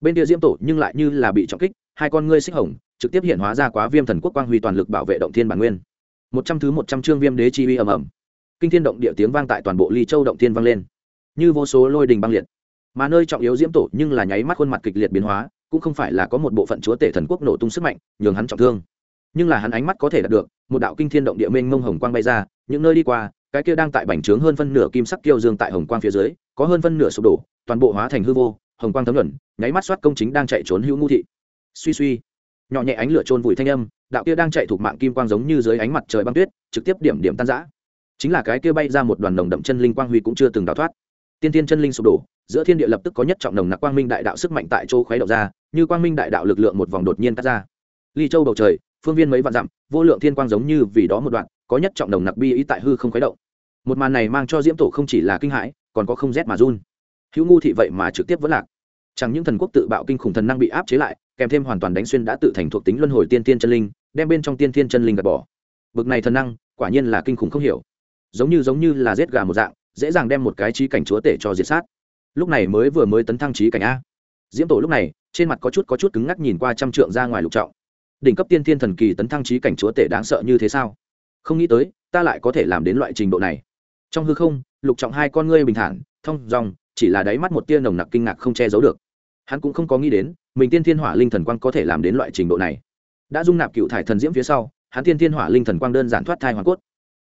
Bên kia diễm tổ nhưng lại như là bị trọng kích, hai con ngươi xích hồng, trực tiếp hiện hóa ra quá viêm thần quốc quang huy toàn lực bảo vệ động thiên bản nguyên. Một trăm thứ một trăm chương viêm đế chi uy ầm ầm kinh thiên động địa tiếng vang tại toàn bộ ly châu động thiên vang lên. Như vô số lôi đình băng liệt. Mà nơi trọng yếu diễm tổ nhưng là nháy mắt khuôn mặt kịch liệt biến hóa, cũng không phải là có một bộ phận chúa tể thần quốc nổ tung sức mạnh, nhường hắn trọng thương. Nhưng là hắn ánh mắt có thể đạt được, một đạo kinh thiên động địa mênh mông hồng quang bay ra, những nơi đi qua, cái kia đang tại bành trướng hơn phân nửa kim sắc kiêu dương tại hồng quang phía dưới, có hơn phân nửa sụp đổ, toàn bộ hóa thành hư vô, hồng quang thấm luận nháy mắt soát công chính đang chạy trốn hữu ngũ thị. Suy suy, nhỏ nhẹ ánh lửa trôn vùi thanh âm, đạo kia đang chạy thuộc mạng kim quang giống như dưới ánh mặt trời băng tuyết, trực tiếp điểm điểm tan rã chính là cái kia bay ra một đoàn nồng đậm chân linh quang huy cũng chưa từng đào thoát. Tiên tiên chân linh sụp đổ, giữa thiên địa lập tức có nhất trọng nồng nặc quang minh đại đạo sức mạnh tại chỗ khuấy động ra, như quang minh đại đạo lực lượng một vòng đột nhiên cắt ra. Ly châu bầu trời, phương viên mấy vạn dặm, vô lượng thiên quang giống như vì đó một đoạn, có nhất trọng nồng nặc bi ý tại hư không khuấy động. Một màn này mang cho diễm tổ không chỉ là kinh hãi, còn có không rét mà run. Hữu ngu thị vậy mà trực tiếp vẫn lạc. Chẳng những thần quốc tự bạo kinh khủng thần năng bị áp chế lại, kèm thêm hoàn toàn đánh xuyên đã tự thành thuộc tính luân hồi tiên tiên chân linh, đem bên trong tiên tiên chân linh gạt bỏ. Bực này thần năng, quả nhiên là kinh khủng không hiểu giống như giống như là giết gà một dạng, dễ dàng đem một cái trí cảnh chúa tể cho diệt sát. Lúc này mới vừa mới tấn thăng trí cảnh a. Diễm tổ lúc này, trên mặt có chút có chút cứng ngắc nhìn qua trăm trượng ra ngoài lục trọng. Đỉnh cấp tiên thiên thần kỳ tấn thăng trí cảnh chúa tể đáng sợ như thế sao? Không nghĩ tới, ta lại có thể làm đến loại trình độ này. Trong hư không, lục trọng hai con ngươi bình thản, thông dòng, chỉ là đáy mắt một tia nồng nặc kinh ngạc không che giấu được. Hắn cũng không có nghĩ đến, mình tiên thiên hỏa linh thần quang có thể làm đến loại trình độ này. Đã dung nạp cựu thải thần diễm phía sau, hắn tiên thiên hỏa linh thần quang đơn giản thoát thai hoàn cốt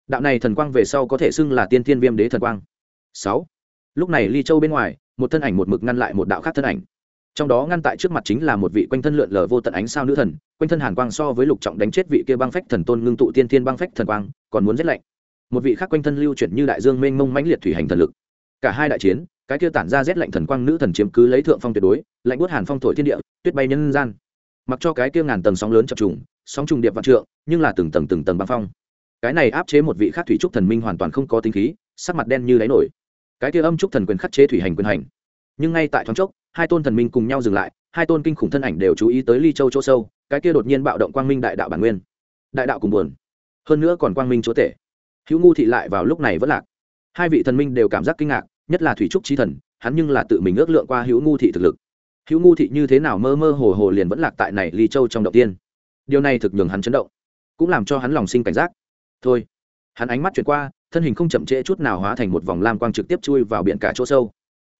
đạo này thần quang về sau có thể xưng là tiên thiên viêm đế thần quang. Sáu. Lúc này ly châu bên ngoài, một thân ảnh một mực ngăn lại một đạo khác thân ảnh. Trong đó ngăn tại trước mặt chính là một vị quanh thân lượn lờ vô tận ánh sao nữ thần, quanh thân hàn quang so với lục trọng đánh chết vị kia băng phách thần tôn ngưng tụ tiên thiên băng phách thần quang, còn muốn giết lạnh. Một vị khác quanh thân lưu chuyển như đại dương mênh mông mãnh liệt thủy hành thần lực. Cả hai đại chiến, cái kia tản ra rét lạnh thần quang nữ thần chiếm cứ lấy thượng phong tuyệt đối, lạnh bút hàn phong thổi thiên địa, tuyết bay nhân gian. Mặc cho cái kia ngàn tầng sóng lớn chập trùng, sóng trùng điệp vạn trượng, nhưng là từng tầng từng tầng băng phong cái này áp chế một vị khác thủy trúc thần minh hoàn toàn không có tính khí, sắc mặt đen như đáy nổi. Cái kia âm trúc thần quyền khắc chế thủy hành quyền hành. Nhưng ngay tại thoáng chốc, hai tôn thần minh cùng nhau dừng lại, hai tôn kinh khủng thân ảnh đều chú ý tới ly châu chỗ sâu, cái kia đột nhiên bạo động quang minh đại đạo bản nguyên. Đại đạo cùng buồn. Hơn nữa còn quang minh chúa tể. Hữu ngu thị lại vào lúc này vẫn lạc. Hai vị thần minh đều cảm giác kinh ngạc, nhất là thủy trúc trí thần, hắn nhưng là tự mình ước lượng qua hữu ngu thị thực lực. Hữu ngu thị như thế nào mơ mơ hồ hồ liền vẫn lạc tại này ly châu trong động tiên. Điều này thực nhường hắn chấn động, cũng làm cho hắn lòng sinh cảnh giác thôi. Hắn ánh mắt chuyển qua, thân hình không chậm trễ chút nào hóa thành một vòng lam quang trực tiếp chui vào biển cả chỗ sâu.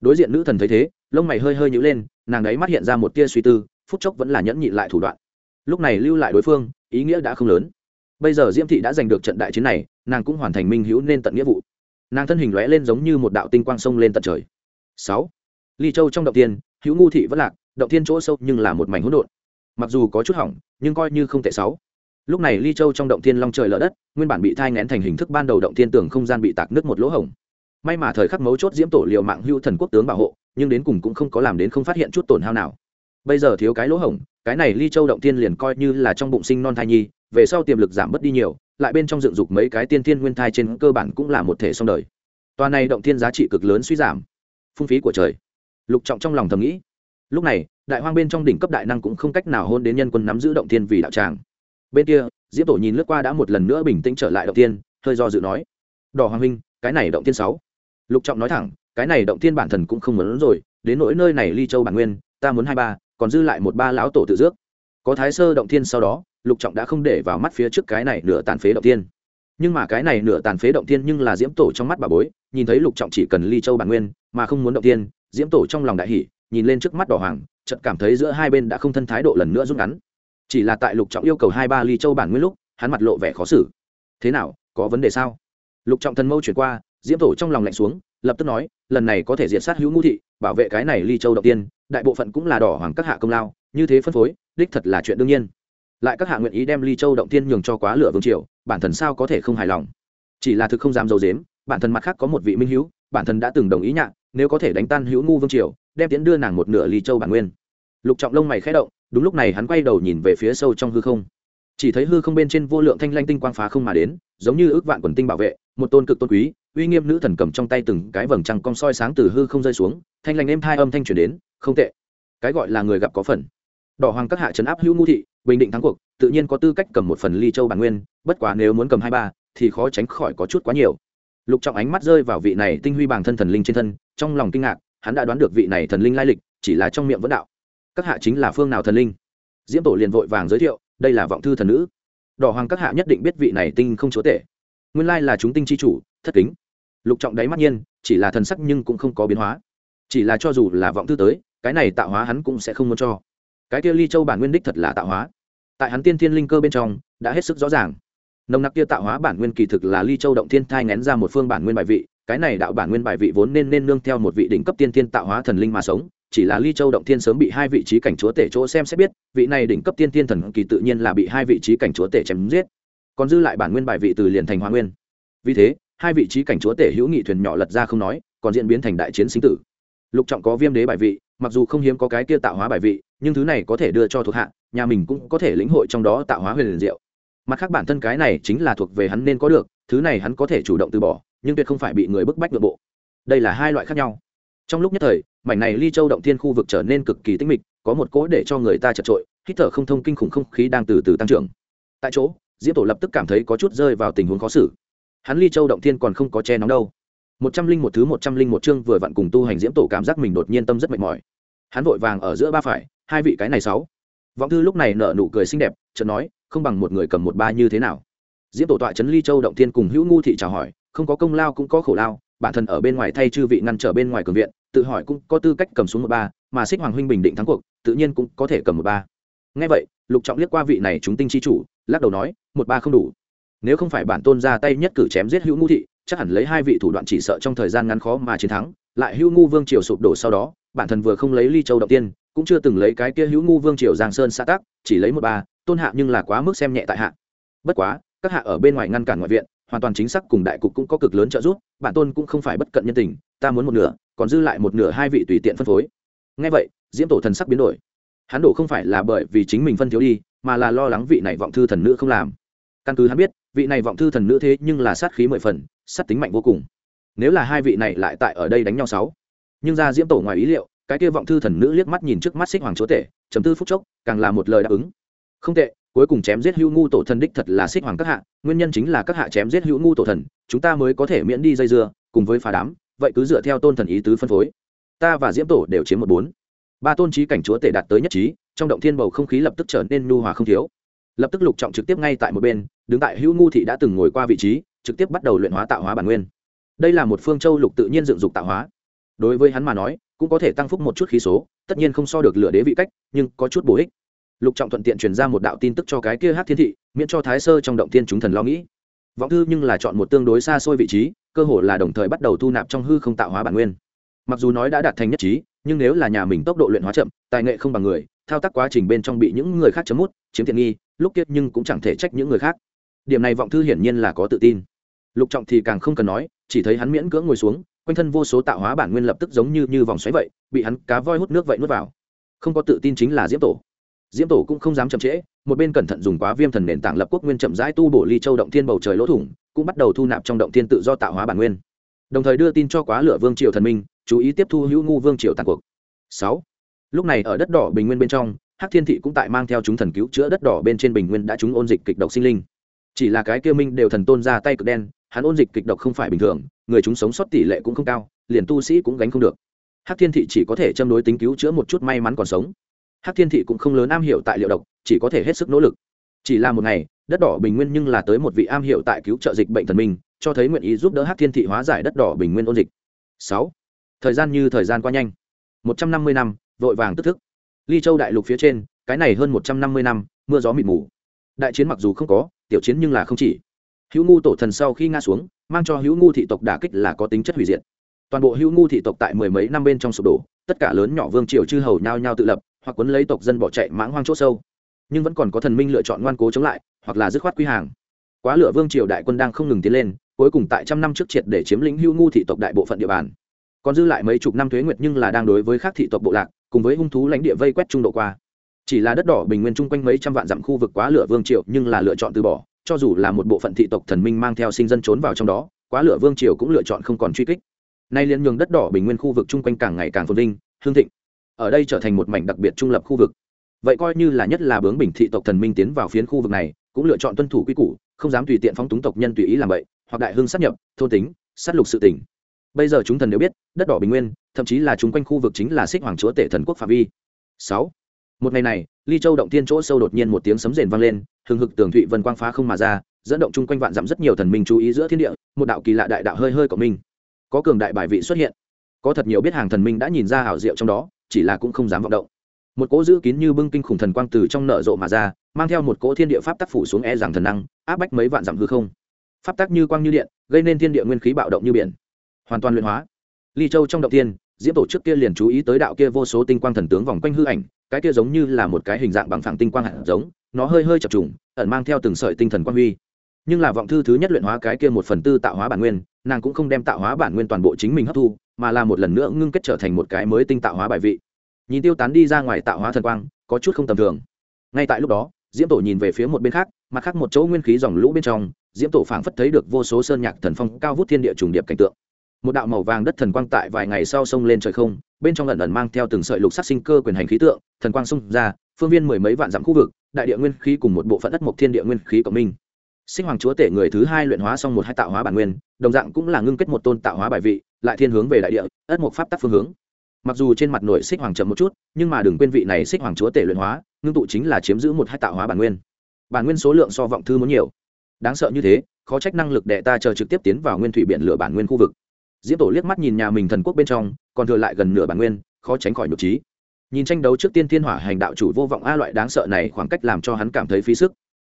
Đối diện nữ thần thấy thế, lông mày hơi hơi nhữ lên, nàng ấy mắt hiện ra một tia suy tư, phút chốc vẫn là nhẫn nhịn lại thủ đoạn. Lúc này lưu lại đối phương, ý nghĩa đã không lớn. Bây giờ diễm thị đã giành được trận đại chiến này, nàng cũng hoàn thành minh hữu nên tận nghĩa vụ. Nàng thân hình lóe lên giống như một đạo tinh quang sông lên tận trời. Sáu. Ly châu trong động tiên hữu ngu thị vẫn lạc, động tiên chỗ sâu nhưng là một mảnh hỗn độn. Mặc dù có chút hỏng, nhưng coi như không tệ sáu lúc này ly châu trong động thiên long trời lở đất, nguyên bản bị thai ngén thành hình thức ban đầu động thiên tường không gian bị tạc nứt một lỗ hổng. May mà thời khắc mấu chốt diễm tổ liệu mạng hưu thần quốc tướng bảo hộ, nhưng đến cùng cũng không có làm đến không phát hiện chút tổn hao nào. Bây giờ thiếu cái lỗ hổng, cái này ly châu động thiên liền coi như là trong bụng sinh non thai nhi, về sau tiềm lực giảm bớt đi nhiều, lại bên trong dựng dục mấy cái tiên thiên nguyên thai trên cơ bản cũng là một thể xong đời. Tòa này động thiên giá trị cực lớn suy giảm. Phung phí của trời. Lục trọng trong lòng thầm nghĩ. Lúc này, đại hoang bên trong đỉnh cấp đại năng cũng không cách nào hôn đến nhân quân nắm giữ động thiên vì đạo tràng bên kia, diễm tổ nhìn lướt qua đã một lần nữa bình tĩnh trở lại động tiên hơi do dự nói, đỏ hoàng huynh, cái này động tiên sáu. Lục trọng nói thẳng, cái này động tiên bản thần cũng không muốn rồi, đến nỗi nơi này ly châu bản nguyên, ta muốn hai ba, còn dư lại một ba lão tổ tự dước có thái sơ động tiên sau đó, lục trọng đã không để vào mắt phía trước cái này nửa tàn phế động tiên nhưng mà cái này nửa tàn phế động tiên nhưng là diễm tổ trong mắt bà bối, nhìn thấy lục trọng chỉ cần ly châu bản nguyên, mà không muốn động tiên diễm tổ trong lòng đại hỷ nhìn lên trước mắt đỏ hoàng, chợt cảm thấy giữa hai bên đã không thân thái độ lần nữa rút ngắn chỉ là tại lục trọng yêu cầu hai ba ly châu bản nguyên lúc, hắn mặt lộ vẻ khó xử. Thế nào, có vấn đề sao? Lục trọng thần mâu chuyển qua, diễm tổ trong lòng lạnh xuống, lập tức nói, lần này có thể diệt sát hữu ngũ thị, bảo vệ cái này ly châu đầu tiên, đại bộ phận cũng là đỏ hoàng các hạ công lao, như thế phân phối, đích thật là chuyện đương nhiên. Lại các hạ nguyện ý đem ly châu động tiên nhường cho quá lửa vương triều, bản thân sao có thể không hài lòng? Chỉ là thực không dám dầu dếm bản thân mặt khác có một vị minh hữu, bản thân đã từng đồng ý nhạc nếu có thể đánh tan hữu ngu vương triều, đem tiến đưa nàng một nửa ly châu bản nguyên. Lục trọng lông mày khẽ động đúng lúc này hắn quay đầu nhìn về phía sâu trong hư không. Chỉ thấy hư không bên trên vô lượng thanh lanh tinh quang phá không mà đến, giống như ước vạn quần tinh bảo vệ, một tôn cực tôn quý, uy nghiêm nữ thần cầm trong tay từng cái vầng trăng cong soi sáng từ hư không rơi xuống, thanh lanh êm thai âm thanh chuyển đến, không tệ. Cái gọi là người gặp có phần. Đỏ hoàng các hạ trấn áp hữu ngũ thị, bình định thắng cuộc, tự nhiên có tư cách cầm một phần ly châu bản nguyên, bất quá nếu muốn cầm hai ba, thì khó tránh khỏi có chút quá nhiều. Lục trọng ánh mắt rơi vào vị này tinh huy bằng thân thần linh trên thân, trong lòng kinh ngạc, hắn đã đoán được vị này thần linh lai lịch, chỉ là trong miệng vẫn đạo các hạ chính là phương nào thần linh? Diễm tổ liền vội vàng giới thiệu, đây là vọng thư thần nữ. Đỏ hoàng các hạ nhất định biết vị này tinh không chúa tể. Nguyên lai là chúng tinh chi chủ, thất kính. Lục trọng đáy mắt nhiên, chỉ là thần sắc nhưng cũng không có biến hóa. Chỉ là cho dù là vọng thư tới, cái này tạo hóa hắn cũng sẽ không muốn cho. Cái kia ly châu bản nguyên đích thật là tạo hóa. Tại hắn tiên thiên linh cơ bên trong, đã hết sức rõ ràng. Nồng nặc kia tạo hóa bản nguyên kỳ thực là ly châu động thiên thai ngén ra một phương bản nguyên bài vị, cái này đạo bản nguyên bài vị vốn nên nên nương theo một vị đỉnh cấp tiên thiên tạo hóa thần linh mà sống chỉ là ly châu động thiên sớm bị hai vị trí cảnh chúa tể chỗ xem sẽ biết, vị này đỉnh cấp tiên thiên thần kỳ tự nhiên là bị hai vị trí cảnh chúa tể chém giết. Còn dư lại bản nguyên bài vị từ liền thành hóa nguyên. Vì thế, hai vị trí cảnh chúa tể hữu nghị thuyền nhỏ lật ra không nói, còn diễn biến thành đại chiến sinh tử. Lục trọng có viêm đế bài vị, mặc dù không hiếm có cái kia tạo hóa bài vị, nhưng thứ này có thể đưa cho thuộc hạ, nhà mình cũng có thể lĩnh hội trong đó tạo hóa huyền liền diệu. Mặt khác bản thân cái này chính là thuộc về hắn nên có được, thứ này hắn có thể chủ động từ bỏ, nhưng tuyệt không phải bị người bức bách nội bộ. Đây là hai loại khác nhau. Trong lúc nhất thời mảnh này ly châu động thiên khu vực trở nên cực kỳ tĩnh mịch, có một cỗ để cho người ta chật trội, hít thở không thông kinh khủng không khí đang từ từ tăng trưởng. Tại chỗ diễm tổ lập tức cảm thấy có chút rơi vào tình huống khó xử. Hắn ly châu động thiên còn không có che nóng đâu. Một trăm linh một thứ một trăm linh một chương vừa vặn cùng tu hành diễm tổ cảm giác mình đột nhiên tâm rất mệt mỏi. Hắn vội vàng ở giữa ba phải, hai vị cái này sáu. Vọng thư lúc này nở nụ cười xinh đẹp, chợt nói, không bằng một người cầm một ba như thế nào? Diễm tổ tọa trấn ly châu động thiên cùng hữu ngu thị chào hỏi, không có công lao cũng có khổ lao, bản thân ở bên ngoài thay chư vị ngăn trở bên ngoài cường viện tự hỏi cũng có tư cách cầm xuống một ba, mà xích hoàng huynh bình định thắng cuộc, tự nhiên cũng có thể cầm một ba. Ngay vậy, lục trọng liếc qua vị này chúng tinh chi chủ, lắc đầu nói, một ba không đủ. Nếu không phải bản tôn ra tay nhất cử chém giết hữu ngu thị, chắc hẳn lấy hai vị thủ đoạn chỉ sợ trong thời gian ngắn khó mà chiến thắng, lại hữu ngu vương triều sụp đổ sau đó, bản thân vừa không lấy ly châu đầu tiên, cũng chưa từng lấy cái kia hữu ngu vương triều giang sơn xã tác chỉ lấy một ba, tôn hạ nhưng là quá mức xem nhẹ tại hạ. Bất quá, các hạ ở bên ngoài ngăn cản ngoại viện hoàn toàn chính xác cùng đại cục cũng có cực lớn trợ giúp, bản tôn cũng không phải bất cận nhân tình, ta muốn một nửa, còn dư lại một nửa hai vị tùy tiện phân phối. Ngay vậy, diễm tổ thần sắc biến đổi. Hắn đổ không phải là bởi vì chính mình phân thiếu đi, mà là lo lắng vị này vọng thư thần nữ không làm. Căn cứ hắn biết, vị này vọng thư thần nữ thế nhưng là sát khí mười phần, sát tính mạnh vô cùng. Nếu là hai vị này lại tại ở đây đánh nhau sáu. Nhưng ra diễm tổ ngoài ý liệu, cái kia vọng thư thần nữ liếc mắt nhìn trước mắt xích hoàng chúa tể chấm tư phút chốc, càng là một lời đáp ứng. Không tệ cuối cùng chém giết hữu ngu tổ thần đích thật là xích hoàng các hạ, nguyên nhân chính là các hạ chém giết hữu ngu tổ thần, chúng ta mới có thể miễn đi dây dưa, cùng với phá đám, vậy cứ dựa theo tôn thần ý tứ phân phối. Ta và diễm tổ đều chiếm một bốn. Ba tôn trí cảnh chúa tể đạt tới nhất trí, trong động thiên bầu không khí lập tức trở nên nhu hòa không thiếu. Lập tức lục trọng trực tiếp ngay tại một bên, đứng tại hữu ngu thị đã từng ngồi qua vị trí, trực tiếp bắt đầu luyện hóa tạo hóa bản nguyên. Đây là một phương châu lục tự nhiên dựng dục tạo hóa. Đối với hắn mà nói, cũng có thể tăng phúc một chút khí số, tất nhiên không so được lửa đế vị cách, nhưng có chút bổ ích lục trọng thuận tiện truyền ra một đạo tin tức cho cái kia hát thiên thị, miễn cho thái sơ trong động tiên chúng thần lo nghĩ. Vọng thư nhưng là chọn một tương đối xa xôi vị trí, cơ hội là đồng thời bắt đầu thu nạp trong hư không tạo hóa bản nguyên. Mặc dù nói đã đạt thành nhất trí, nhưng nếu là nhà mình tốc độ luyện hóa chậm, tài nghệ không bằng người, thao tác quá trình bên trong bị những người khác chấm mút, chiếm tiện nghi, lúc kiết nhưng cũng chẳng thể trách những người khác. Điểm này vọng thư hiển nhiên là có tự tin. Lục trọng thì càng không cần nói, chỉ thấy hắn miễn cưỡng ngồi xuống, quanh thân vô số tạo hóa bản nguyên lập tức giống như như vòng xoáy vậy, bị hắn cá voi hút nước vậy nuốt vào. Không có tự tin chính là diễm tổ diễm tổ cũng không dám chậm trễ, một bên cẩn thận dùng quá viêm thần nền tảng lập quốc nguyên chậm rãi tu bổ ly châu động thiên bầu trời lỗ thủng, cũng bắt đầu thu nạp trong động thiên tự do tạo hóa bản nguyên. Đồng thời đưa tin cho quá lửa vương triều thần minh, chú ý tiếp thu hữu ngu vương triều tàn cuộc. Sáu. Lúc này ở đất đỏ bình nguyên bên trong, hắc thiên thị cũng tại mang theo chúng thần cứu chữa đất đỏ bên trên bình nguyên đã chúng ôn dịch kịch độc sinh linh. Chỉ là cái kia minh đều thần tôn ra tay cực đen, hắn ôn dịch kịch độc không phải bình thường, người chúng sống sót tỷ lệ cũng không cao, liền tu sĩ cũng gánh không được. Hắc thiên thị chỉ có thể châm đối tính cứu chữa một chút may mắn còn sống hắc thiên thị cũng không lớn am hiểu tại liệu độc, chỉ có thể hết sức nỗ lực. Chỉ là một ngày, đất đỏ bình nguyên nhưng là tới một vị am hiểu tại cứu trợ dịch bệnh thần minh, cho thấy nguyện ý giúp đỡ hắc thiên thị hóa giải đất đỏ bình nguyên ôn dịch. Sáu. Thời gian như thời gian qua nhanh. Một trăm năm mươi năm, vội vàng tức thức. Ly châu đại lục phía trên, cái này hơn một trăm năm mươi năm, mưa gió mịt mù. Đại chiến mặc dù không có, tiểu chiến nhưng là không chỉ. Hữu ngu tổ thần sau khi ngã xuống, mang cho hữu ngu thị tộc đả kích là có tính chất hủy diệt. Toàn bộ hữu ngu thị tộc tại mười mấy năm bên trong sụp đổ, tất cả lớn nhỏ vương triều chư hầu nhao nhao tự lập hoặc quấn lấy tộc dân bỏ chạy mãng hoang chỗ sâu, nhưng vẫn còn có thần minh lựa chọn ngoan cố chống lại, hoặc là dứt khoát quy hàng. Quá lửa vương triều đại quân đang không ngừng tiến lên, cuối cùng tại trăm năm trước triệt để chiếm lĩnh hưu ngu thị tộc đại bộ phận địa bàn. Còn dư lại mấy chục năm thuế nguyệt nhưng là đang đối với các thị tộc bộ lạc, cùng với hung thú lãnh địa vây quét trung độ qua. Chỉ là đất đỏ bình nguyên chung quanh mấy trăm vạn dặm khu vực quá lửa vương triều nhưng là lựa chọn từ bỏ, cho dù là một bộ phận thị tộc thần minh mang theo sinh dân trốn vào trong đó, quá lửa vương triều cũng lựa chọn không còn truy kích. Nay liên nhường đất đỏ bình nguyên khu vực chung quanh càng ngày càng phồn vinh, hương thịnh ở đây trở thành một mảnh đặc biệt trung lập khu vực. Vậy coi như là nhất là bướng bình thị tộc thần minh tiến vào phiến khu vực này, cũng lựa chọn tuân thủ quy củ, không dám tùy tiện phóng túng tộc nhân tùy ý làm vậy, hoặc đại hưng sát nhập, thôn tính, sát lục sự tỉnh bây giờ chúng thần đều biết, đất đỏ bình nguyên, thậm chí là chúng quanh khu vực chính là xích hoàng chúa tể thần quốc phạm vi. Sáu. Một ngày này, ly châu động tiên chỗ sâu đột nhiên một tiếng sấm rền vang lên, hừng hực tường thụy vân quang phá không mà ra, dẫn động chung quanh vạn dặm rất nhiều thần minh chú ý giữa thiên địa, một đạo kỳ lạ đại đạo hơi hơi của mình. Có cường đại bài vị xuất hiện. Có thật nhiều biết hàng thần minh đã nhìn ra hảo diệu trong đó chỉ là cũng không dám vọng động. Một cỗ giữ kín như bưng kinh khủng thần quang từ trong nợ rộ mà ra, mang theo một cỗ thiên địa pháp tác phủ xuống e rằng thần năng, áp bách mấy vạn dặm hư không. Pháp tác như quang như điện, gây nên thiên địa nguyên khí bạo động như biển. Hoàn toàn luyện hóa. Ly châu trong động tiên, diễm tổ chức kia liền chú ý tới đạo kia vô số tinh quang thần tướng vòng quanh hư ảnh, cái kia giống như là một cái hình dạng bằng phẳng tinh quang hạt giống, nó hơi hơi chập trùng, ẩn mang theo từng sợi tinh thần quang huy. Nhưng là vọng thư thứ nhất luyện hóa cái kia một phần tư tạo hóa bản nguyên, nàng cũng không đem tạo hóa bản nguyên toàn bộ chính mình hấp thu mà là một lần nữa ngưng kết trở thành một cái mới tinh tạo hóa bài vị. Nhìn tiêu tán đi ra ngoài tạo hóa thần quang, có chút không tầm thường. Ngay tại lúc đó, diễm tổ nhìn về phía một bên khác, mặt khác một chỗ nguyên khí dòng lũ bên trong, diễm tổ phảng phất thấy được vô số sơn nhạc thần phong cao vút thiên địa trùng điệp cảnh tượng. Một đạo màu vàng đất thần quang tại vài ngày sau sông lên trời không, bên trong lần ẩn mang theo từng sợi lục sắc sinh cơ quyền hành khí tượng, thần quang xông ra, phương viên mười mấy vạn dặm khu vực, đại địa nguyên khí cùng một bộ phận đất mộc thiên địa nguyên khí cộng minh. Sinh hoàng chúa tể người thứ hai luyện hóa xong một hai tạo hóa bản nguyên, đồng dạng cũng là ngưng kết một tôn tạo hóa bài vị lại thiên hướng về đại địa, ất mục pháp tắc phương hướng. Mặc dù trên mặt nội xích hoàng chậm một chút, nhưng mà đừng quên vị này xích hoàng chúa tể luyện hóa, ngưng tụ chính là chiếm giữ một hai tạo hóa bản nguyên. Bản nguyên số lượng so vọng thư muốn nhiều. Đáng sợ như thế, khó trách năng lực đệ ta chờ trực tiếp tiến vào nguyên thủy biển lửa bản nguyên khu vực. Diễm tổ liếc mắt nhìn nhà mình thần quốc bên trong, còn thừa lại gần nửa bản nguyên, khó tránh khỏi nhục trí. Nhìn tranh đấu trước tiên thiên hỏa hành đạo chủ vô vọng a loại đáng sợ này khoảng cách làm cho hắn cảm thấy phí sức.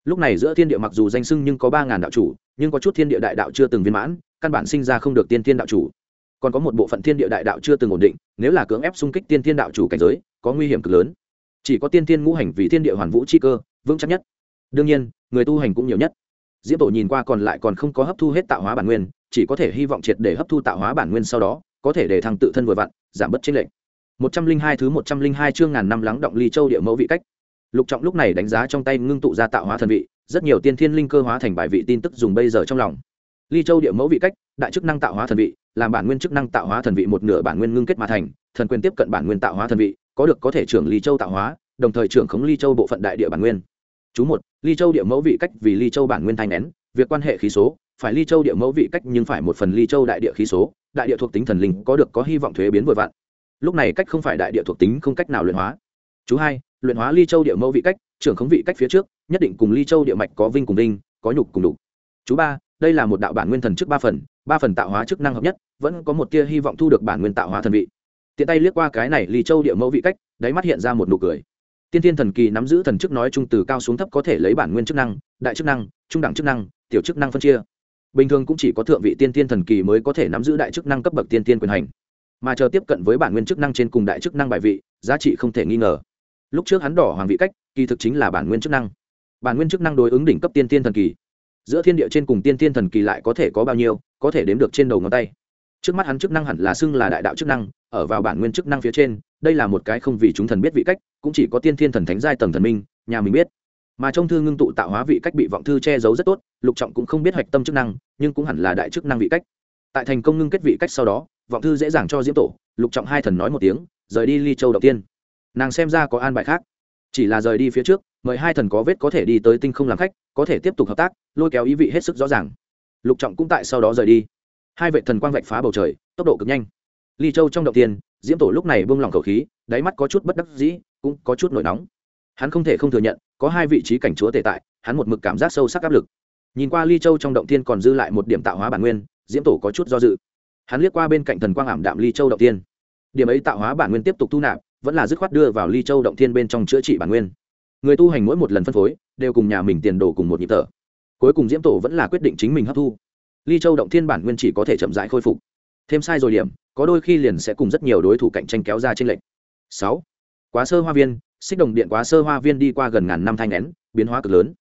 Lúc này giữa thiên địa mặc dù danh sưng nhưng có ba ngàn đạo chủ, nhưng có chút thiên địa đại đạo chưa từng viên mãn, căn bản sinh ra không được tiên thiên đạo chủ còn có một bộ phận thiên địa đại đạo chưa từng ổn định, nếu là cưỡng ép xung kích tiên thiên đạo chủ cảnh giới, có nguy hiểm cực lớn. Chỉ có tiên thiên ngũ hành vì thiên địa hoàn vũ chi cơ, vững chắc nhất. Đương nhiên, người tu hành cũng nhiều nhất. Diễm tổ nhìn qua còn lại còn không có hấp thu hết tạo hóa bản nguyên, chỉ có thể hy vọng triệt để hấp thu tạo hóa bản nguyên sau đó, có thể để thăng tự thân vừa vặn, giảm bớt chênh lệch. Một trăm linh hai thứ một trăm linh hai chương ngàn năm lắng động ly châu địa mẫu vị cách. Lục trọng lúc này đánh giá trong tay ngưng tụ ra tạo hóa thần vị, rất nhiều tiên thiên linh cơ hóa thành bài vị tin tức dùng bây giờ trong lòng ly châu địa mẫu vị cách, đại chức năng tạo hóa thần vị, làm bản nguyên chức năng tạo hóa thần vị một nửa bản nguyên ngưng kết mà thành, thần quyền tiếp cận bản nguyên tạo hóa thần vị, có được có thể trưởng ly châu tạo hóa, đồng thời trưởng khống ly châu bộ phận đại địa bản nguyên. Chú một, ly châu địa mẫu vị cách vì ly châu bản nguyên thanh nén, việc quan hệ khí số, phải ly châu địa mẫu vị cách nhưng phải một phần ly châu đại địa khí số, đại địa thuộc tính thần linh có được có hy vọng thuế biến vừa vặn. Lúc này cách không phải đại địa thuộc tính không cách nào luyện hóa. Chú hai, luyện hóa ly châu địa mẫu vị cách, trưởng khống vị cách phía trước, nhất định cùng ly châu địa mạch có vinh cùng vinh, có nhục cùng đục chú ba đây là một đạo bản nguyên thần trước ba phần ba phần tạo hóa chức năng hợp nhất, vẫn có một tia hy vọng thu được bản nguyên tạo hóa thần vị. Tiện tay liếc qua cái này lì châu địa mẫu vị cách, đáy mắt hiện ra một nụ cười. Tiên tiên thần kỳ nắm giữ thần chức nói chung từ cao xuống thấp có thể lấy bản nguyên chức năng, đại chức năng, trung đẳng chức năng, tiểu chức năng phân chia. Bình thường cũng chỉ có thượng vị tiên tiên thần kỳ mới có thể nắm giữ đại chức năng cấp bậc tiên tiên quyền hành. Mà chờ tiếp cận với bản nguyên chức năng trên cùng đại chức năng bài vị, giá trị không thể nghi ngờ. Lúc trước hắn đỏ hoàng vị cách, kỳ thực chính là bản nguyên chức năng. Bản nguyên chức năng đối ứng đỉnh cấp tiên tiên thần kỳ giữa thiên địa trên cùng tiên tiên thần kỳ lại có thể có bao nhiêu, có thể đếm được trên đầu ngón tay. Trước mắt hắn chức năng hẳn là xưng là đại đạo chức năng, ở vào bản nguyên chức năng phía trên, đây là một cái không vì chúng thần biết vị cách, cũng chỉ có tiên thiên thần thánh giai tầng thần minh, nhà mình biết. Mà trong thư ngưng tụ tạo hóa vị cách bị vọng thư che giấu rất tốt, lục trọng cũng không biết hạch tâm chức năng, nhưng cũng hẳn là đại chức năng vị cách. Tại thành công ngưng kết vị cách sau đó, vọng thư dễ dàng cho diễm tổ, lục trọng hai thần nói một tiếng, rời đi ly châu đầu tiên. Nàng xem ra có an bài khác. Chỉ là rời đi phía trước mời hai thần có vết có thể đi tới tinh không làm khách, có thể tiếp tục hợp tác, lôi kéo ý vị hết sức rõ ràng. Lục trọng cũng tại sau đó rời đi. Hai vệ thần quang vạch phá bầu trời, tốc độ cực nhanh. Ly châu trong động tiên, diễm tổ lúc này buông lỏng khẩu khí, đáy mắt có chút bất đắc dĩ, cũng có chút nổi nóng. Hắn không thể không thừa nhận, có hai vị trí cảnh chúa tệ tại, hắn một mực cảm giác sâu sắc áp lực. Nhìn qua ly châu trong động tiên còn dư lại một điểm tạo hóa bản nguyên, diễm tổ có chút do dự. Hắn liếc qua bên cạnh thần quang ảm đạm ly châu động tiên. Điểm ấy tạo hóa bản nguyên tiếp tục thu nạp, vẫn là dứt khoát đưa vào ly châu động thiên bên trong chữa trị bản nguyên người tu hành mỗi một lần phân phối, đều cùng nhà mình tiền đồ cùng một nhịp thở. Cuối cùng diễm tổ vẫn là quyết định chính mình hấp thu. Ly châu động thiên bản nguyên chỉ có thể chậm rãi khôi phục. Thêm sai rồi điểm, có đôi khi liền sẽ cùng rất nhiều đối thủ cạnh tranh kéo ra trên lệnh sáu. Quá sơ hoa viên, xích đồng điện quá sơ hoa viên đi qua gần ngàn năm thanh nén, biến hóa cực lớn.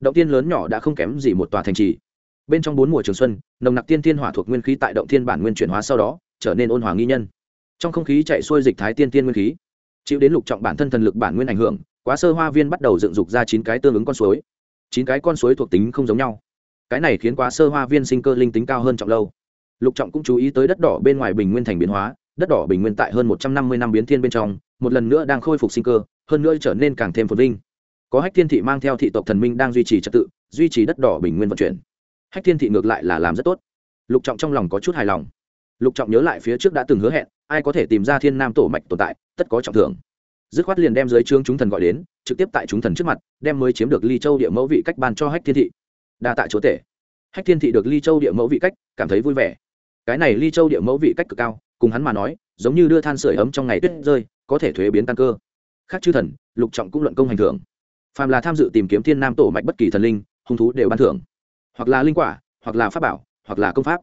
Động tiên lớn nhỏ đã không kém gì một tòa thành trì. Bên trong bốn mùa trường xuân, nồng nặc tiên thiên hỏa thuộc nguyên khí tại động thiên bản nguyên chuyển hóa sau đó, trở nên ôn hòa nghi nhân. Trong không khí chạy xuôi dịch thái tiên tiên nguyên khí. Chịu đến lục trọng bản thân thần lực bản nguyên ảnh hưởng quá sơ hoa viên bắt đầu dựng dục ra chín cái tương ứng con suối. Chín cái con suối thuộc tính không giống nhau. Cái này khiến quá sơ hoa viên sinh cơ linh tính cao hơn trọng lâu. Lục trọng cũng chú ý tới đất đỏ bên ngoài bình nguyên thành biến hóa, đất đỏ bình nguyên tại hơn một trăm năm mươi năm biến thiên bên trong, một lần nữa đang khôi phục sinh cơ, hơn nữa trở nên càng thêm phồn vinh. Có hách thiên thị mang theo thị tộc thần minh đang duy trì trật tự, duy trì đất đỏ bình nguyên vận chuyển. Hách thiên thị ngược lại là làm rất tốt. Lục trọng trong lòng có chút hài lòng. Lục trọng nhớ lại phía trước đã từng hứa hẹn, ai có thể tìm ra thiên nam tổ mạch tồn tại, tất có trọng thưởng dứt khoát liền đem dưới trướng chúng thần gọi đến, trực tiếp tại chúng thần trước mặt, đem mới chiếm được ly châu địa mẫu vị cách ban cho hách thiên thị. Đa tại chúa tể. Hách thiên thị được ly châu địa mẫu vị cách, cảm thấy vui vẻ. Cái này ly châu địa mẫu vị cách cực cao, cùng hắn mà nói, giống như đưa than sửa ấm trong ngày tuyết rơi, có thể thuế biến tăng cơ. Khác chư thần, lục trọng cũng luận công hành thưởng. Phàm là tham dự tìm kiếm thiên nam tổ mạch bất kỳ thần linh, hung thú đều ban thưởng. Hoặc là linh quả, hoặc là pháp bảo, hoặc là công pháp.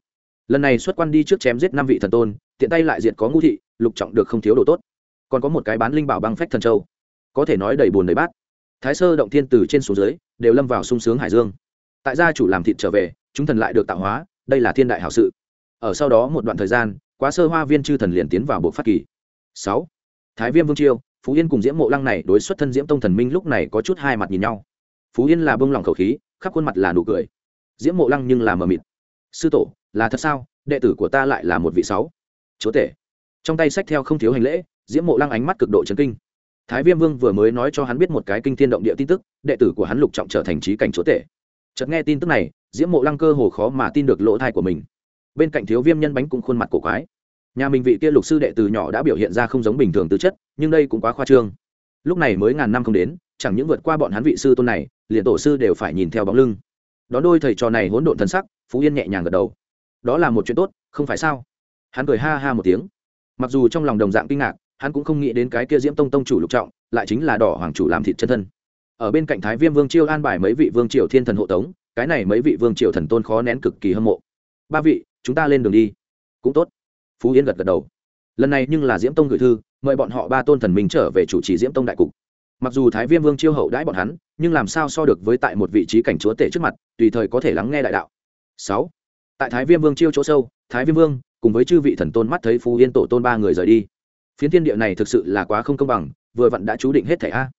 Lần này xuất quan đi trước chém giết năm vị thần tôn, tiện tay lại diện có ngũ thị, lục trọng được không thiếu đồ tốt còn có một cái bán linh bảo băng phách thần châu. Có thể nói đầy bùn đầy bát. Thái sơ động thiên từ trên xuống dưới, đều lâm vào sung sướng hải dương. Tại gia chủ làm thịt trở về, chúng thần lại được tạo hóa, đây là thiên đại hảo sự. Ở sau đó một đoạn thời gian, quá sơ hoa viên chư thần liền tiến vào bộ phát kỳ. Sáu, thái viêm vương chiêu phú yên cùng diễm mộ lăng này đối xuất thân diễm tông thần minh lúc này có chút hai mặt nhìn nhau. Phú yên là bông lòng khẩu khí, khắp khuôn mặt là nụ cười. Diễm mộ lăng nhưng là mờ mịt. Sư tổ, là thật sao? Đệ tử của ta lại là một vị sáu. Chúa tể. Trong tay sách theo không thiếu hành lễ diễm mộ lăng ánh mắt cực độ chấn kinh. Thái viêm vương vừa mới nói cho hắn biết một cái kinh thiên động địa tin tức, đệ tử của hắn lục trọng trở thành trí cảnh chúa tể. Chợt nghe tin tức này, diễm mộ lăng cơ hồ khó mà tin được lỗ thai của mình. Bên cạnh thiếu viêm nhân bánh cũng khuôn mặt cổ quái. Nhà mình vị kia lục sư đệ từ nhỏ đã biểu hiện ra không giống bình thường tư chất, nhưng đây cũng quá khoa trương. Lúc này mới ngàn năm không đến, chẳng những vượt qua bọn hắn vị sư tôn này, liền tổ sư đều phải nhìn theo bóng lưng. Đón đôi thầy trò này hỗn độn thân sắc, phú yên nhẹ nhàng gật đầu. Đó là một chuyện tốt, không phải sao? Hắn cười ha ha một tiếng. Mặc dù trong lòng đồng dạng kinh ngạc hắn cũng không nghĩ đến cái kia diễm tông tông chủ lục trọng lại chính là đỏ hoàng chủ làm thịt chân thân. Ở bên cạnh thái viêm vương chiêu an bài mấy vị vương triều thiên thần hộ tống, cái này mấy vị vương triều thần tôn khó nén cực kỳ hâm mộ. Ba vị, chúng ta lên đường đi. Cũng tốt. Phú yên gật gật đầu. Lần này nhưng là diễm tông gửi thư, mời bọn họ ba tôn thần minh trở về chủ trì diễm tông đại cục. Mặc dù thái viêm vương chiêu hậu đãi bọn hắn, nhưng làm sao so được với tại một vị trí cảnh chúa tể trước mặt, tùy thời có thể lắng nghe đại đạo. Sáu, tại thái viêm vương chiêu chỗ sâu, thái viêm vương cùng với chư vị thần tôn mắt thấy phú yên tổ tôn ba người rời đi phiến thiên địa này thực sự là quá không công bằng, vừa vặn đã chú định hết thẻ a.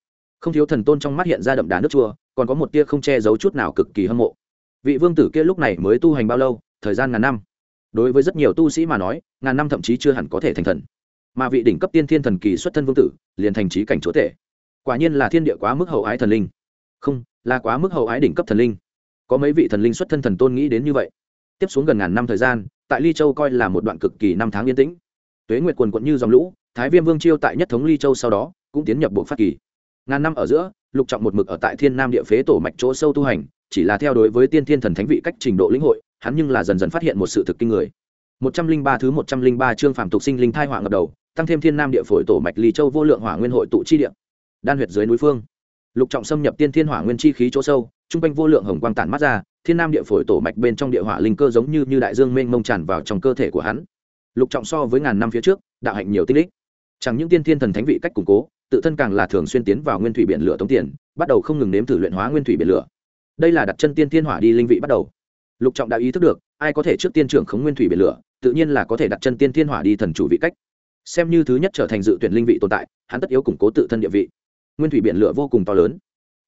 Không thiếu thần tôn trong mắt hiện ra đậm đà nước chua, còn có một tia không che giấu chút nào cực kỳ hâm mộ. Vị vương tử kia lúc này mới tu hành bao lâu? Thời gian ngàn năm. Đối với rất nhiều tu sĩ mà nói, ngàn năm thậm chí chưa hẳn có thể thành thần. Mà vị đỉnh cấp tiên thiên thần kỳ xuất thân vương tử, liền thành trí cảnh chúa tể. Quả nhiên là thiên địa quá mức hậu ái thần linh. Không, là quá mức hậu ái đỉnh cấp thần linh. Có mấy vị thần linh xuất thân thần tôn nghĩ đến như vậy. Tiếp xuống gần ngàn năm thời gian, tại ly châu coi là một đoạn cực kỳ năm tháng yên tĩnh. Tuế nguyệt quần quận như dòng lũ thái viêm vương chiêu tại nhất thống ly châu sau đó, cũng tiến nhập bộ phát kỳ. Ngàn năm ở giữa, lục trọng một mực ở tại thiên nam địa phế tổ mạch chỗ sâu tu hành, chỉ là theo đối với tiên thiên thần thánh vị cách trình độ lĩnh hội, hắn nhưng là dần dần phát hiện một sự thực kinh người. Một trăm linh ba thứ một trăm linh ba chương phàm tục sinh linh thai hỏa ngập đầu, tăng thêm thiên nam địa phổi tổ mạch ly châu vô lượng hỏa nguyên hội tụ chi địa. Đan huyệt dưới núi phương, lục trọng xâm nhập tiên thiên hỏa nguyên chi khí chỗ sâu, trung quanh vô lượng hồng quang tản mắt ra, thiên nam địa phổi tổ mạch bên trong địa hỏa linh cơ giống như như đại dương mênh mông tràn vào trong cơ thể của hắn. Lục trọng so với ngàn năm phía trước, đạo hạnh nhiều tích lích chẳng những tiên thiên thần thánh vị cách củng cố, tự thân càng là thường xuyên tiến vào nguyên thủy biển lửa tống tiền, bắt đầu không ngừng nếm thử luyện hóa nguyên thủy biển lửa. Đây là đặt chân tiên thiên hỏa đi linh vị bắt đầu. Lục trọng đã ý thức được, ai có thể trước tiên trưởng khống nguyên thủy biển lửa, tự nhiên là có thể đặt chân tiên thiên hỏa đi thần chủ vị cách. Xem như thứ nhất trở thành dự tuyển linh vị tồn tại, hắn tất yếu củng cố tự thân địa vị. Nguyên thủy biển lửa vô cùng to lớn.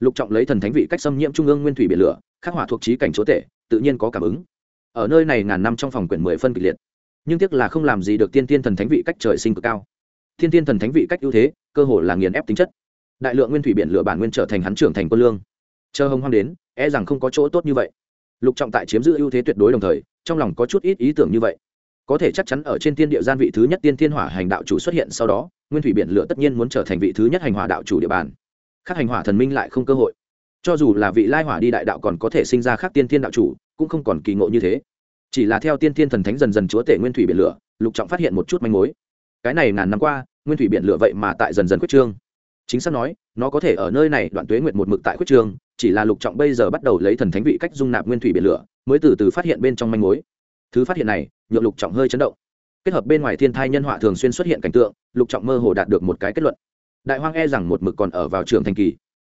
Lục trọng lấy thần thánh vị cách xâm nhiễm trung ương nguyên thủy biển lửa, khắc hỏa thuộc trí cảnh chúa tể, tự nhiên có cảm ứng. Ở nơi này ngàn năm trong phòng quyển mười phân kịch liệt. Nhưng tiếc là không làm gì được tiên tiên thần thánh vị cách trời sinh cực cao. Thiên tiên thần thánh vị cách ưu thế, cơ hội là nghiền ép tính chất. Đại lượng nguyên thủy biển lửa bản nguyên trở thành hắn trưởng thành quân lương. Chờ hồng hoang đến e rằng không có chỗ tốt như vậy. Lục trọng tại chiếm giữ ưu thế tuyệt đối đồng thời, trong lòng có chút ít ý tưởng như vậy. Có thể chắc chắn ở trên tiên địa gian vị thứ nhất tiên thiên hỏa hành đạo chủ xuất hiện sau đó, nguyên thủy biển lửa tất nhiên muốn trở thành vị thứ nhất hành hỏa đạo chủ địa bàn. Khác hành hỏa thần minh lại không cơ hội. Cho dù là vị lai hỏa đi đại đạo còn có thể sinh ra khác tiên thiên đạo chủ, cũng không còn kỳ ngộ như thế. Chỉ là theo tiên thiên thần thánh dần dần chúa tể nguyên thủy biển lửa, lục trọng phát hiện một chút manh mối cái này ngàn năm qua, nguyên thủy biển lửa vậy mà tại dần dần quyết trương. Chính xác nói, nó có thể ở nơi này đoạn tuế nguyệt một mực tại quyết trương, chỉ là lục trọng bây giờ bắt đầu lấy thần thánh vị cách dung nạp nguyên thủy biển lửa, mới từ từ phát hiện bên trong manh mối. Thứ phát hiện này, nhượng lục trọng hơi chấn động. Kết hợp bên ngoài thiên thai nhân họa thường xuyên xuất hiện cảnh tượng, lục trọng mơ hồ đạt được một cái kết luận. Đại hoang e rằng một mực còn ở vào trường thành kỳ.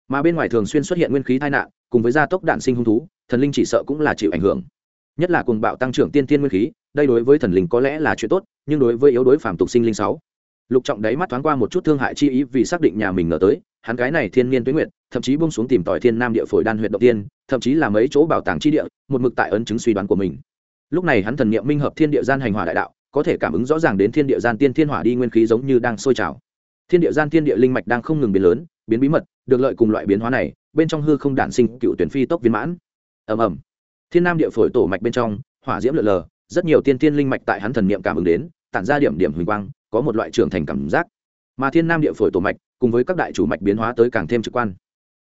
Mà bên ngoài thường xuyên xuất hiện nguyên khí tai nạn, cùng với gia tốc đạn sinh hung thú, thần linh chỉ sợ cũng là chịu ảnh hưởng nhất là cùng bạo tăng trưởng tiên tiên nguyên khí, đây đối với thần linh có lẽ là chuyện tốt, nhưng đối với yếu đối phàm tục sinh linh sáu, lục trọng đáy mắt thoáng qua một chút thương hại chi ý vì xác định nhà mình ngờ tới, hắn cái này thiên niên tuế nguyện thậm chí bung xuống tìm tòi thiên nam địa phổi đan huyện động tiên, thậm chí là mấy chỗ bảo tàng chi địa, một mực tại ấn chứng suy đoán của mình. Lúc này hắn thần niệm minh hợp thiên địa gian hành hỏa đại đạo, có thể cảm ứng rõ ràng đến thiên địa gian tiên thiên hỏa đi nguyên khí giống như đang sôi trào. Thiên địa gian thiên địa linh mạch đang không ngừng biến lớn, biến bí mật, được lợi cùng loại biến hóa này, bên trong hư không đản sinh cựu tuyển phi tốc viên mãn. Ầm ầm thiên nam địa phổi tổ mạch bên trong, hỏa diễm lượn lờ, rất nhiều tiên thiên linh mạch tại hắn thần niệm cảm ứng đến, tản ra điểm điểm huỳnh quang, có một loại trưởng thành cảm giác. Mà thiên nam địa phổi tổ mạch, cùng với các đại chủ mạch biến hóa tới càng thêm trực quan.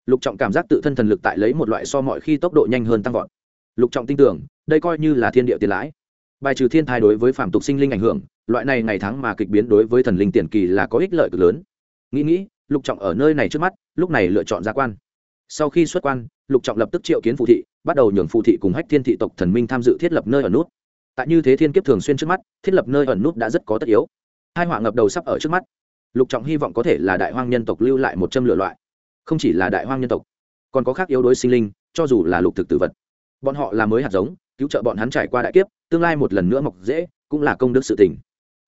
Lục trọng cảm giác tự thân thần lực tại lấy một loại so mọi khi tốc độ nhanh hơn tăng vọt. Lục trọng tin tưởng, đây coi như là thiên địa tiền lãi. Bài trừ thiên thai đối với phạm tục sinh linh ảnh hưởng, loại này ngày tháng mà kịch biến đối với thần linh tiền kỳ là có ích lợi cực lớn. Nghĩ nghĩ, lục trọng ở nơi này trước mắt, lúc này lựa chọn gia quan. Sau khi xuất quan, lục trọng lập tức triệu kiến phụ thị bắt đầu nhường phụ thị cùng hách thiên thị tộc thần minh tham dự thiết lập nơi ở nút. Tại như thế thiên kiếp thường xuyên trước mắt, thiết lập nơi ẩn nút đã rất có tất yếu. Hai họa ngập đầu sắp ở trước mắt. Lục trọng hy vọng có thể là đại hoang nhân tộc lưu lại một châm lửa loại. Không chỉ là đại hoang nhân tộc, còn có khác yếu đối sinh linh, cho dù là lục thực tử vật. Bọn họ là mới hạt giống, cứu trợ bọn hắn trải qua đại kiếp, tương lai một lần nữa mọc dễ, cũng là công đức sự tình.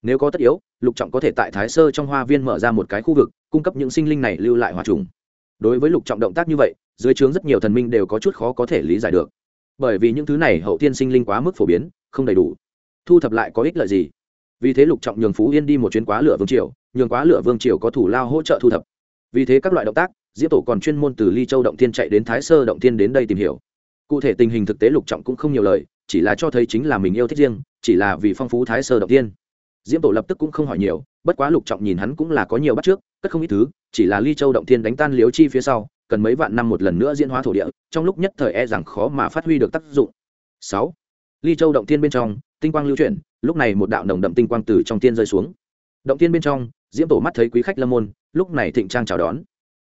Nếu có tất yếu, lục trọng có thể tại thái sơ trong hoa viên mở ra một cái khu vực, cung cấp những sinh linh này lưu lại hòa trùng. Đối với lục trọng động tác như vậy dưới trướng rất nhiều thần minh đều có chút khó có thể lý giải được. Bởi vì những thứ này hậu tiên sinh linh quá mức phổ biến, không đầy đủ. Thu thập lại có ích lợi gì? Vì thế lục trọng nhường phú yên đi một chuyến quá lửa vương triều, nhường quá lửa vương triều có thủ lao hỗ trợ thu thập. Vì thế các loại động tác, diễm tổ còn chuyên môn từ ly châu động tiên chạy đến thái sơ động tiên đến đây tìm hiểu. Cụ thể tình hình thực tế lục trọng cũng không nhiều lời, chỉ là cho thấy chính là mình yêu thích riêng, chỉ là vì phong phú thái sơ động tiên diễm tổ lập tức cũng không hỏi nhiều, bất quá lục trọng nhìn hắn cũng là có nhiều bắt trước, cất không ít thứ, chỉ là ly châu động tiên đánh tan liếu chi phía sau cần mấy vạn năm một lần nữa diễn hóa thổ địa, trong lúc nhất thời e rằng khó mà phát huy được tác dụng. Sáu, ly châu động tiên bên trong, tinh quang lưu chuyển, lúc này một đạo nồng đậm tinh quang từ trong tiên rơi xuống. Động tiên bên trong, diễm tổ mắt thấy quý khách lâm môn, lúc này thịnh trang chào đón.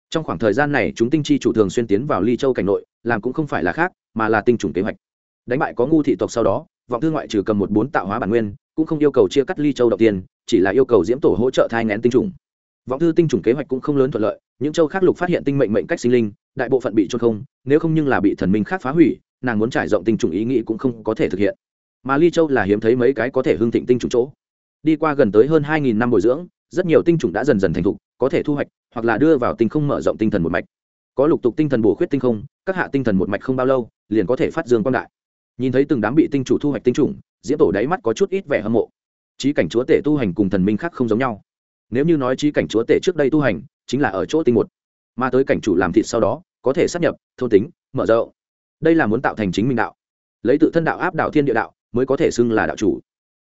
Trong khoảng thời gian này, chúng tinh chi chủ thường xuyên tiến vào ly châu cảnh nội, làm cũng không phải là khác, mà là tinh chủng kế hoạch. Đánh bại có ngu thị tộc sau đó, vọng thư ngoại trừ cầm một bốn tạo hóa bản nguyên, cũng không yêu cầu chia cắt ly châu đầu tiên, chỉ là yêu cầu diễm tổ hỗ trợ thai ngén tinh chủng vọng thư tinh chủng kế hoạch cũng không lớn thuận lợi, những châu khác lục phát hiện tinh mệnh mệnh cách sinh linh, đại bộ phận bị trôn không, nếu không nhưng là bị thần minh khác phá hủy, nàng muốn trải rộng tinh chủng ý nghĩ cũng không có thể thực hiện. Mà ly châu là hiếm thấy mấy cái có thể hưng thịnh tinh chủng chỗ. Đi qua gần tới hơn hai nghìn năm bồi dưỡng, rất nhiều tinh chủng đã dần dần thành thục, có thể thu hoạch, hoặc là đưa vào tinh không mở rộng tinh thần một mạch. Có lục tục tinh thần bổ khuyết tinh không, các hạ tinh thần một mạch không bao lâu, liền có thể phát dương quang đại. Nhìn thấy từng đám bị tinh chủ thu hoạch tinh chủng, diễm tổ đáy mắt có chút ít vẻ hâm mộ. Trí cảnh chúa tể tu hành cùng thần minh khác không giống nhau nếu như nói trí cảnh chúa tể trước đây tu hành, chính là ở chỗ tinh một. Mà tới cảnh chủ làm thịt sau đó, có thể sắp nhập, thôn tính, mở rộng. Đây là muốn tạo thành chính mình đạo. Lấy tự thân đạo áp đạo thiên địa đạo, mới có thể xưng là đạo chủ.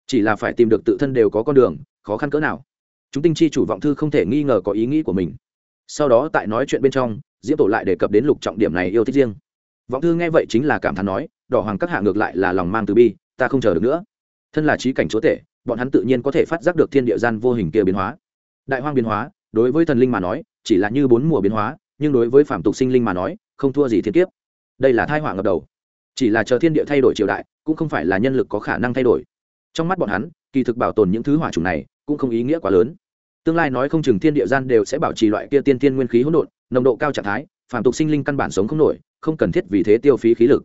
Chỉ là phải tìm được tự thân đều có con đường, khó khăn cỡ nào. Chúng tinh chi chủ vọng thư không thể nghi ngờ có ý nghĩ của mình. Sau đó tại nói chuyện bên trong, diễm tổ lại đề cập đến lục trọng điểm này yêu thích riêng. Vọng thư nghe vậy chính là cảm thán nói, đỏ hoàng các hạ ngược lại là lòng mang từ bi, ta không chờ được nữa. Thân là trí cảnh chúa tể, bọn hắn tự nhiên có thể phát giác được thiên địa gian vô hình kia biến hóa đại hoang biến hóa, đối với thần linh mà nói, chỉ là như bốn mùa biến hóa, nhưng đối với phạm tục sinh linh mà nói, không thua gì thiên kiếp. Đây là thai họa ngập đầu. Chỉ là chờ thiên địa thay đổi triều đại, cũng không phải là nhân lực có khả năng thay đổi. Trong mắt bọn hắn, kỳ thực bảo tồn những thứ hỏa chủng này, cũng không ý nghĩa quá lớn. Tương lai nói không chừng thiên địa gian đều sẽ bảo trì loại kia tiên tiên nguyên khí hỗn độn, nồng độ cao trạng thái phạm tục sinh linh căn bản sống không nổi, không cần thiết vì thế tiêu phí khí lực.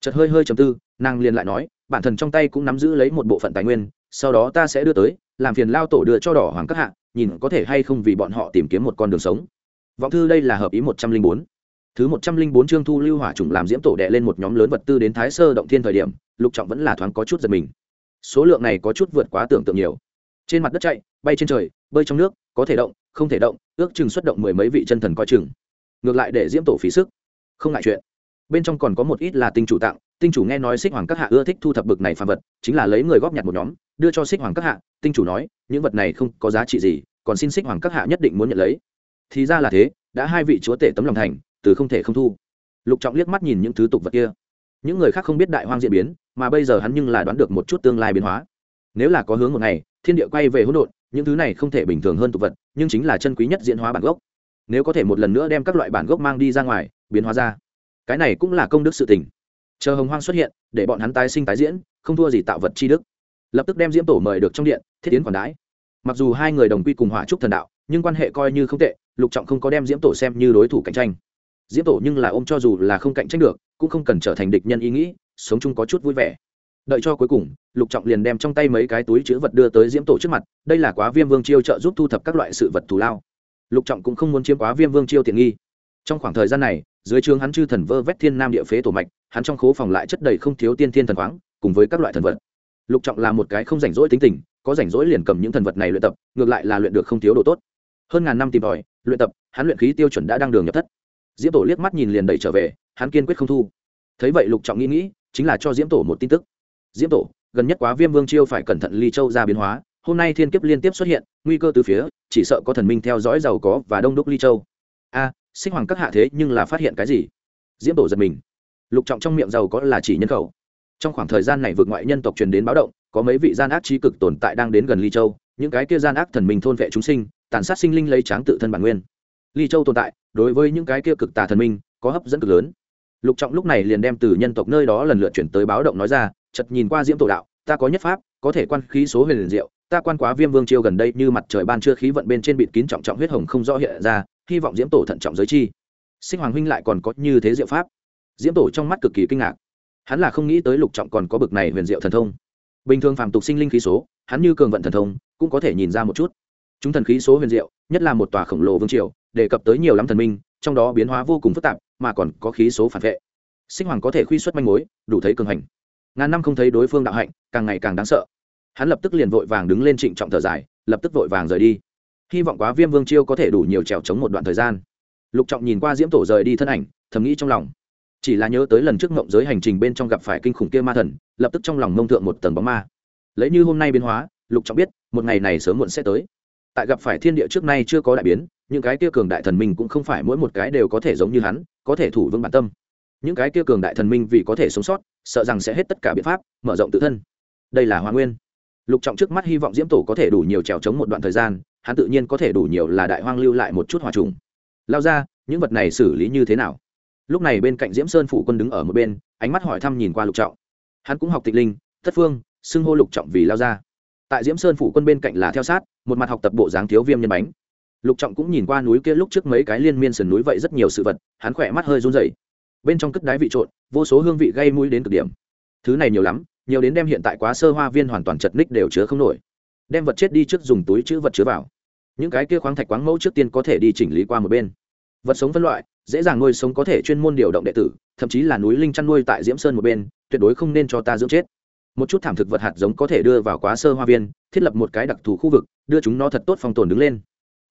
Chật hơi hơi chầm tư, nàng liền lại nói, bản thân trong tay cũng nắm giữ lấy một bộ phận tài nguyên, sau đó ta sẽ đưa tới, làm phiền lao tổ đưa cho đỏ hoàng các hạ nhìn có thể hay không vì bọn họ tìm kiếm một con đường sống. Vọng thư đây là hợp ý một trăm linh bốn. Thứ một trăm linh bốn chương thu lưu hỏa trùng làm diễm tổ đệ lên một nhóm lớn vật tư đến thái sơ động thiên thời điểm, lục trọng vẫn là thoáng có chút giật mình. Số lượng này có chút vượt quá tưởng tượng nhiều. Trên mặt đất chạy, bay trên trời, bơi trong nước, có thể động, không thể động, ước chừng xuất động mười mấy vị chân thần coi chừng. Ngược lại để diễm tổ phí sức. Không ngại chuyện. Bên trong còn có một ít là tinh chủ tặng, tinh chủ nghe nói xích hoàng các hạ ưa thích thu thập bực này phàm vật, chính là lấy người góp nhặt một nhóm đưa cho xích hoàng các hạ, tinh chủ nói, những vật này không có giá trị gì, còn xin xích hoàng các hạ nhất định muốn nhận lấy. Thì ra là thế, đã hai vị chúa tể tấm lòng thành, từ không thể không thu. Lục trọng liếc mắt nhìn những thứ tục vật kia. Những người khác không biết đại hoang diễn biến, mà bây giờ hắn nhưng là đoán được một chút tương lai biến hóa. Nếu là có hướng một ngày, thiên địa quay về hỗn độn, những thứ này không thể bình thường hơn tục vật, nhưng chính là chân quý nhất diễn hóa bản gốc. Nếu có thể một lần nữa đem các loại bản gốc mang đi ra ngoài, biến hóa ra, cái này cũng là công đức sự tình. Chờ hồng hoang xuất hiện, để bọn hắn tái sinh tái diễn, không thua gì tạo vật chi đức lập tức đem diễm tổ mời được trong điện, thiết tiến quản đái. mặc dù hai người đồng quy cùng hỏa trúc thần đạo, nhưng quan hệ coi như không tệ, lục trọng không có đem diễm tổ xem như đối thủ cạnh tranh. Diễm tổ nhưng là ôm cho dù là không cạnh tranh được, cũng không cần trở thành địch nhân ý nghĩ, sống chung có chút vui vẻ. Đợi cho cuối cùng, lục trọng liền đem trong tay mấy cái túi chữ vật đưa tới diễm tổ trước mặt, đây là quá viêm vương chiêu trợ giúp thu thập các loại sự vật thù lao. Lục trọng cũng không muốn chiếm quá viêm vương chiêu tiện nghi. Trong khoảng thời gian này, dưới trường hắn chư thần vơ vét thiên nam địa phế tổ mạch, hắn trong khố phòng lại chất đầy không thiếu tiên thiên thần khoáng cùng với các loại thần vật lục trọng là một cái không rảnh rỗi tính tình, có rảnh rỗi liền cầm những thần vật này luyện tập, ngược lại là luyện được không thiếu đồ tốt. Hơn ngàn năm tìm tòi, luyện tập, hắn luyện khí tiêu chuẩn đã đang đường nhập thất. Diễm tổ liếc mắt nhìn liền đẩy trở về, hắn kiên quyết không thu. Thấy vậy lục trọng nghĩ nghĩ, chính là cho diễm tổ một tin tức. Diễm tổ, gần nhất quá viêm vương chiêu phải cẩn thận ly châu ra biến hóa, hôm nay thiên kiếp liên tiếp xuất hiện, nguy cơ từ phía, chỉ sợ có thần minh theo dõi giàu có và đông đúc ly châu. A sinh hoàng các hạ thế nhưng là phát hiện cái gì? Diễm tổ giật mình. Lục trọng trong miệng giàu có là chỉ nhân khẩu trong khoảng thời gian này vượt ngoại nhân tộc truyền đến báo động, có mấy vị gian ác trí cực tồn tại đang đến gần ly châu, những cái kia gian ác thần minh thôn vệ chúng sinh, tàn sát sinh linh lấy tráng tự thân bản nguyên. Ly châu tồn tại, đối với những cái kia cực tà thần minh, có hấp dẫn cực lớn. Lục trọng lúc này liền đem từ nhân tộc nơi đó lần lượt chuyển tới báo động nói ra chật nhìn qua diễm tổ đạo, ta có nhất pháp, có thể quan khí số huyền liền diệu, ta quan quá viêm vương chiêu gần đây như mặt trời ban trưa khí vận bên trên bịt kín trọng trọng huyết hồng không rõ hiện ra, hy vọng diễm tổ thận trọng giới chi. Sinh hoàng huynh lại còn có như thế diệu pháp. Diễm tổ trong mắt cực kỳ kinh ngạc hắn là không nghĩ tới lục trọng còn có bực này huyền diệu thần thông. Bình thường phàm tục sinh linh khí số, hắn như cường vận thần thông, cũng có thể nhìn ra một chút. Chúng thần khí số huyền diệu, nhất là một tòa khổng lồ vương triều, đề cập tới nhiều lắm thần minh, trong đó biến hóa vô cùng phức tạp, mà còn có khí số phản vệ. Sinh hoàng có thể khuy xuất manh mối, đủ thấy cường hành. Ngàn năm không thấy đối phương đạo hạnh, càng ngày càng đáng sợ. Hắn lập tức liền vội vàng đứng lên trịnh trọng thở dài, lập tức vội vàng rời đi. Hy vọng quá viêm vương chiêu có thể đủ nhiều trèo chống một đoạn thời gian. Lục trọng nhìn qua diễm tổ rời đi thân ảnh, thầm nghĩ trong lòng chỉ là nhớ tới lần trước ngộng giới hành trình bên trong gặp phải kinh khủng kia ma thần, lập tức trong lòng mông thượng một tầng bóng ma. Lấy như hôm nay biến hóa, lục trọng biết, một ngày này sớm muộn sẽ tới. Tại gặp phải thiên địa trước nay chưa có đại biến, những cái kia cường đại thần minh cũng không phải mỗi một cái đều có thể giống như hắn, có thể thủ vững bản tâm. Những cái kia cường đại thần minh vì có thể sống sót, sợ rằng sẽ hết tất cả biện pháp, mở rộng tự thân. Đây là hoa nguyên. Lục trọng trước mắt hy vọng diễm tổ có thể đủ nhiều trèo chống một đoạn thời gian, hắn tự nhiên có thể đủ nhiều là đại hoang lưu lại một chút hòa trùng. Lao ra, những vật này xử lý như thế nào? Lúc này bên cạnh diễm sơn phụ quân đứng ở một bên, ánh mắt hỏi thăm nhìn qua lục trọng. Hắn cũng học tịch linh, thất phương, xưng hô lục trọng vì lao ra tại diễm sơn phụ quân bên cạnh là theo sát, một mặt học tập bộ dáng thiếu viêm nhân bánh. Lục trọng cũng nhìn qua núi kia lúc trước mấy cái liên miên sườn núi vậy rất nhiều sự vật, hắn khỏe mắt hơi run rẩy. Bên trong cất đáy vị trộn, vô số hương vị gây mũi đến cực điểm. Thứ này nhiều lắm, nhiều đến đem hiện tại quá sơ hoa viên hoàn toàn chật ních đều chứa không nổi. Đem vật chết đi trước dùng túi chữ vật chứa vào. Những cái kia khoáng thạch quáng mẫu trước tiên có thể đi chỉnh lý qua một bên. Vật sống phân loại dễ dàng nuôi sống có thể chuyên môn điều động đệ tử, thậm chí là núi linh chăn nuôi tại diễm sơn một bên, tuyệt đối không nên cho ta dưỡng chết. Một chút thảm thực vật hạt giống có thể đưa vào quá sơ hoa viên, thiết lập một cái đặc thù khu vực, đưa chúng nó thật tốt phòng tồn đứng lên.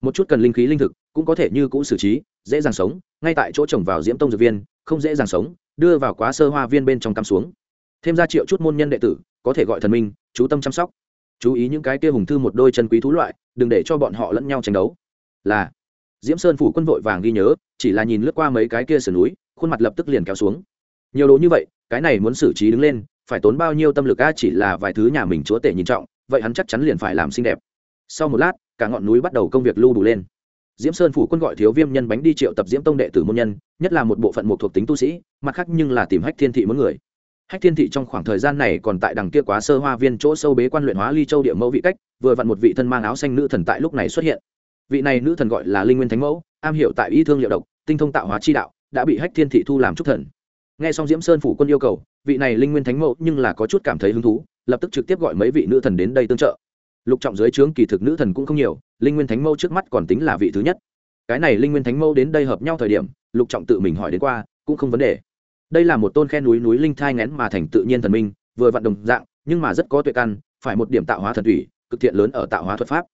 Một chút cần linh khí linh thực cũng có thể như cũ xử trí, dễ dàng sống, ngay tại chỗ trồng vào diễm tông dược viên, không dễ dàng sống, đưa vào quá sơ hoa viên bên trong cắm xuống. Thêm ra triệu chút môn nhân đệ tử, có thể gọi thần minh, chú tâm chăm sóc. Chú ý những cái kia hùng thư một đôi chân quý thú loại, đừng để cho bọn họ lẫn nhau tranh đấu. Là diễm sơn phủ quân vội vàng ghi nhớ, chỉ là nhìn lướt qua mấy cái kia sườn núi, khuôn mặt lập tức liền kéo xuống. Nhiều đồ như vậy, cái này muốn xử trí đứng lên, phải tốn bao nhiêu tâm lực a, chỉ là vài thứ nhà mình chúa tể nhìn trọng, vậy hắn chắc chắn liền phải làm xinh đẹp. Sau một lát, cả ngọn núi bắt đầu công việc lưu đủ lên. Diễm sơn phủ quân gọi thiếu viêm nhân bánh đi triệu tập diễm tông đệ tử môn nhân, nhất là một bộ phận một thuộc tính tu sĩ, mặt khác nhưng là tìm hách thiên thị mỗi người. Hách thiên thị trong khoảng thời gian này còn tại đằng kia quá sơ hoa viên chỗ sâu bế quan luyện hóa ly châu địa mẫu vị cách, vừa vặn một vị thân mang áo xanh nữ thần tại lúc này xuất hiện vị này nữ thần gọi là linh nguyên thánh mẫu, am hiểu tại y thương liệu độc, tinh thông tạo hóa chi đạo, đã bị hách thiên thị thu làm trúc thần. Nghe xong diễm sơn phủ quân yêu cầu, vị này linh nguyên thánh mẫu nhưng là có chút cảm thấy hứng thú, lập tức trực tiếp gọi mấy vị nữ thần đến đây tương trợ. Lục trọng dưới trướng kỳ thực nữ thần cũng không nhiều, linh nguyên thánh mẫu trước mắt còn tính là vị thứ nhất. Cái này linh nguyên thánh mẫu đến đây hợp nhau thời điểm, lục trọng tự mình hỏi đến qua, cũng không vấn đề. Đây là một tôn khe núi núi linh thai ngén mà thành tự nhiên thần minh, vừa vận động dạng, nhưng mà rất có tuệ căn, phải một điểm tạo hóa thần thủy, cực thiện lớn ở tạo hóa thuật pháp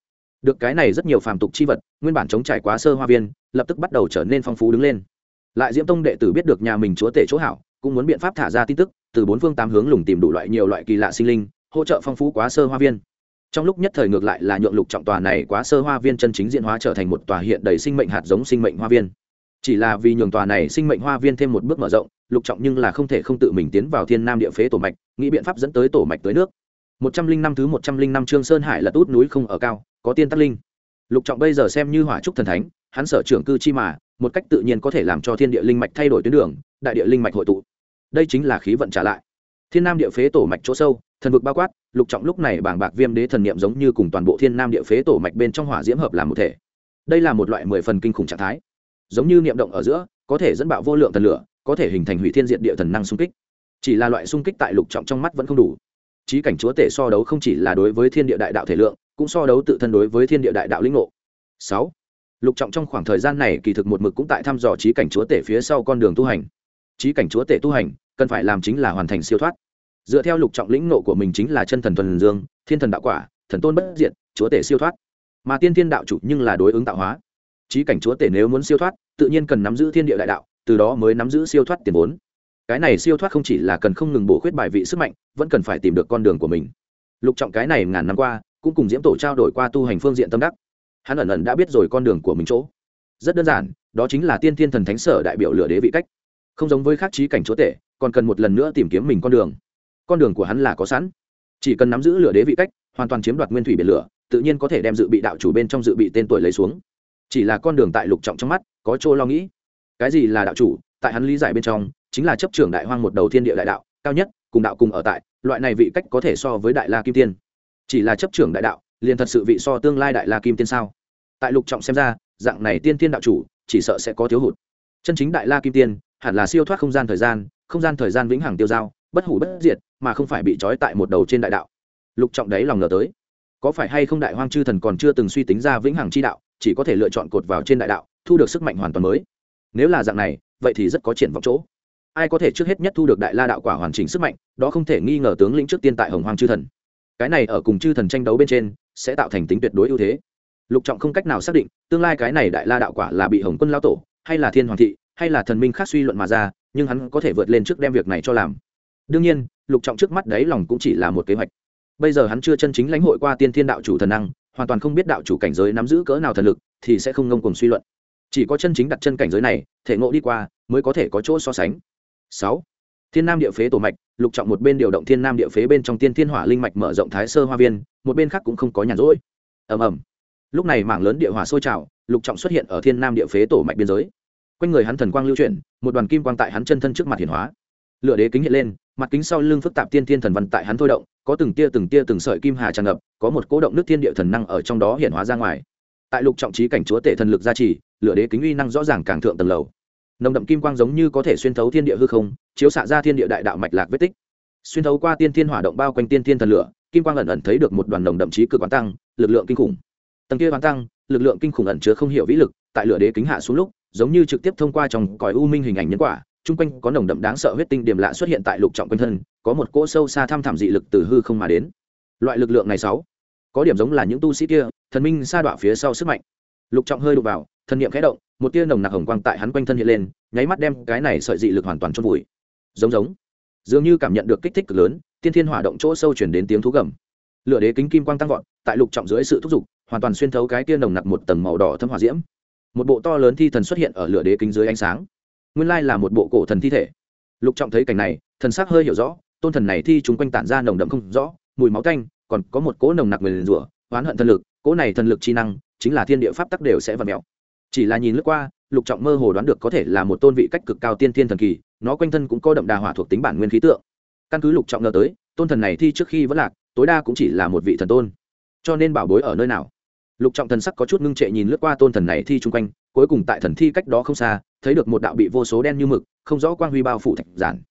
được cái này rất nhiều phàm tục chi vật, nguyên bản chống trải quá sơ hoa viên, lập tức bắt đầu trở nên phong phú đứng lên. Lại diễm tông đệ tử biết được nhà mình chúa tể chỗ hảo, cũng muốn biện pháp thả ra tin tức, từ bốn phương tám hướng lùng tìm đủ loại nhiều loại kỳ lạ sinh linh, hỗ trợ phong phú quá sơ hoa viên. Trong lúc nhất thời ngược lại là nhượng lục trọng tòa này quá sơ hoa viên chân chính diện hóa trở thành một tòa hiện đầy sinh mệnh hạt giống sinh mệnh hoa viên. Chỉ là vì nhường tòa này sinh mệnh hoa viên thêm một bước mở rộng, lục trọng nhưng là không thể không tự mình tiến vào thiên nam địa phế tổ mạch, nghĩ biện pháp dẫn tới tổ mạch tới nước một trăm linh năm thứ một trăm linh năm trương sơn hải là tút núi không ở cao, có tiên tắc linh. Lục trọng bây giờ xem như hỏa trúc thần thánh, hắn sở trưởng cư chi mà, một cách tự nhiên có thể làm cho thiên địa linh mạch thay đổi tuyến đường, đại địa linh mạch hội tụ. Đây chính là khí vận trả lại. Thiên nam địa phế tổ mạch chỗ sâu, thần vực bao quát, lục trọng lúc này bảng bạc viêm đế thần niệm giống như cùng toàn bộ thiên nam địa phế tổ mạch bên trong hỏa diễm hợp làm một thể. Đây là một loại mười phần kinh khủng trạng thái. Giống như niệm động ở giữa, có thể dẫn bạo vô lượng thần lửa, có thể hình thành hủy thiên diện địa thần năng xung kích. Chỉ là loại xung kích tại lục trọng trong mắt vẫn không đủ trí cảnh chúa tể so đấu không chỉ là đối với thiên địa đại đạo thể lượng, cũng so đấu tự thân đối với thiên địa đại đạo lĩnh ngộ. Sáu, lục trọng trong khoảng thời gian này kỳ thực một mực cũng tại thăm dò trí cảnh chúa tể phía sau con đường tu hành. Trí cảnh chúa tể tu hành, cần phải làm chính là hoàn thành siêu thoát. Dựa theo lục trọng lĩnh ngộ của mình chính là chân thần thuần dương, thiên thần đạo quả, thần tôn bất diệt, chúa tể siêu thoát. Mà tiên thiên đạo chủ nhưng là đối ứng tạo hóa. Trí cảnh chúa tể nếu muốn siêu thoát, tự nhiên cần nắm giữ thiên địa đại đạo, từ đó mới nắm giữ siêu thoát tiền vốn cái này siêu thoát không chỉ là cần không ngừng bổ khuyết bài vị sức mạnh, vẫn cần phải tìm được con đường của mình. Lục trọng cái này ngàn năm qua, cũng cùng diễm tổ trao đổi qua tu hành phương diện tâm đắc. Hắn ẩn ẩn đã biết rồi con đường của mình chỗ. Rất đơn giản, đó chính là tiên thiên thần thánh sở đại biểu lửa đế vị cách. Không giống với khắc trí cảnh chúa tể, còn cần một lần nữa tìm kiếm mình con đường. Con đường của hắn là có sẵn. Chỉ cần nắm giữ lửa đế vị cách, hoàn toàn chiếm đoạt nguyên thủy biển lửa, tự nhiên có thể đem dự bị đạo chủ bên trong dự bị tên tuổi lấy xuống. Chỉ là con đường tại lục trọng trong mắt, có chỗ lo nghĩ. Cái gì là đạo chủ, tại hắn lý giải bên trong chính là chấp trưởng đại hoang một đầu thiên địa đại đạo, cao nhất, cùng đạo cùng ở tại, loại này vị cách có thể so với đại la kim tiên. Chỉ là chấp trưởng đại đạo, liền thật sự vị so tương lai đại la kim tiên sao? Tại lục trọng xem ra, dạng này tiên tiên đạo chủ, chỉ sợ sẽ có thiếu hụt. Chân chính đại la kim tiên, hẳn là siêu thoát không gian thời gian, không gian thời gian vĩnh hằng tiêu dao, bất hủ bất diệt, mà không phải bị trói tại một đầu trên đại đạo. Lục trọng đấy lòng ngờ tới. Có phải hay không đại hoang chư thần còn chưa từng suy tính ra vĩnh hằng chi đạo, chỉ có thể lựa chọn cột vào trên đại đạo, thu được sức mạnh hoàn toàn mới. Nếu là dạng này, vậy thì rất có triển vọng chỗ ai có thể trước hết nhất thu được đại la đạo quả hoàn chỉnh sức mạnh, đó không thể nghi ngờ tướng lĩnh trước tiên tại hồng hoàng chư thần. Cái này ở cùng chư thần tranh đấu bên trên, sẽ tạo thành tính tuyệt đối ưu thế. Lục trọng không cách nào xác định, tương lai cái này đại la đạo quả là bị hồng quân lao tổ, hay là thiên hoàng thị, hay là thần minh khác suy luận mà ra, nhưng hắn có thể vượt lên trước đem việc này cho làm. Đương nhiên, lục trọng trước mắt đấy lòng cũng chỉ là một kế hoạch. Bây giờ hắn chưa chân chính lãnh hội qua tiên thiên đạo chủ thần năng, hoàn toàn không biết đạo chủ cảnh giới nắm giữ cỡ nào thần lực, thì sẽ không ngông cùng suy luận. Chỉ có chân chính đặt chân cảnh giới này, thể ngộ đi qua, mới có thể có chỗ so sánh sáu. Thiên nam địa phế tổ mạch, lục trọng một bên điều động thiên nam địa phế bên trong tiên thiên hỏa linh mạch mở rộng thái sơ hoa viên, một bên khác cũng không có nhàn rỗi. Ầm ầm. Lúc này mảng lớn địa hỏa sôi trào, lục trọng xuất hiện ở thiên nam địa phế tổ mạch biên giới. Quanh người hắn thần quang lưu chuyển, một đoàn kim quang tại hắn chân thân trước mặt hiển hóa. Lửa đế kính hiện lên, mặt kính sau lưng phức tạp tiên thiên thần văn tại hắn thôi động, có từng tia từng tia từng sợi kim hà tràn ngập, có một cố động nước thiên địa thần năng ở trong đó hiển hóa ra ngoài. Tại lục trọng trí cảnh chúa tể thần lực gia trì, lửa đế kính uy năng rõ ràng càng thượng tầng lầu nồng đậm kim quang giống như có thể xuyên thấu thiên địa hư không, chiếu xạ ra thiên địa đại đạo mạch lạc vết tích. Xuyên thấu qua tiên thiên hỏa động bao quanh tiên thiên thần lửa, kim quang ẩn ẩn thấy được một đoàn nồng đậm trí cực quán tăng, lực lượng kinh khủng. Tầng kia quán tăng, lực lượng kinh khủng ẩn chứa không hiểu vĩ lực, tại lửa đế kính hạ xuống lúc, giống như trực tiếp thông qua trong còi u minh hình ảnh nhân quả, chung quanh có nồng đậm đáng sợ huyết tinh điểm lạ xuất hiện tại lục trọng quanh thân, có một cỗ sâu xa thăm thảm dị lực từ hư không mà đến. Loại lực lượng này sáu, có điểm giống là những tu sĩ kia, thần minh sa đọa phía sau sức mạnh. Lục trọng hơi đụng vào thân niệm khẽ động, một tia nồng nặc hồng quang tại hắn quanh thân hiện lên, nháy mắt đem cái này sợi dị lực hoàn toàn chôn vùi. Giống giống. Dường như cảm nhận được kích thích cực lớn, tiên thiên hỏa động chỗ sâu chuyển đến tiếng thú gầm. Lửa đế kính kim quang tăng vọt, tại lục trọng dưới sự thúc giục, hoàn toàn xuyên thấu cái tia nồng nặc một tầng màu đỏ thâm hỏa diễm. Một bộ to lớn thi thần xuất hiện ở lửa đế kính dưới ánh sáng. Nguyên lai là một bộ cổ thần thi thể. Lục trọng thấy cảnh này, thần sắc hơi hiểu rõ, tôn thần này thi chúng quanh tản ra nồng đậm không rõ, mùi máu canh còn có một cỗ nồng nặc người rủa, oán hận thần lực, cỗ này thần lực chi năng, chính là thiên địa pháp tắc đều sẽ vặn mèo chỉ là nhìn lướt qua, lục trọng mơ hồ đoán được có thể là một tôn vị cách cực cao tiên thiên thần kỳ, nó quanh thân cũng có đậm đà hỏa thuộc tính bản nguyên khí tượng. Căn cứ lục trọng ngờ tới, tôn thần này thi trước khi vẫn lạc, tối đa cũng chỉ là một vị thần tôn. Cho nên bảo bối ở nơi nào? Lục trọng thần sắc có chút ngưng trệ nhìn lướt qua tôn thần này thi chung quanh, cuối cùng tại thần thi cách đó không xa, thấy được một đạo bị vô số đen như mực, không rõ quang huy bao phủ thạch giản.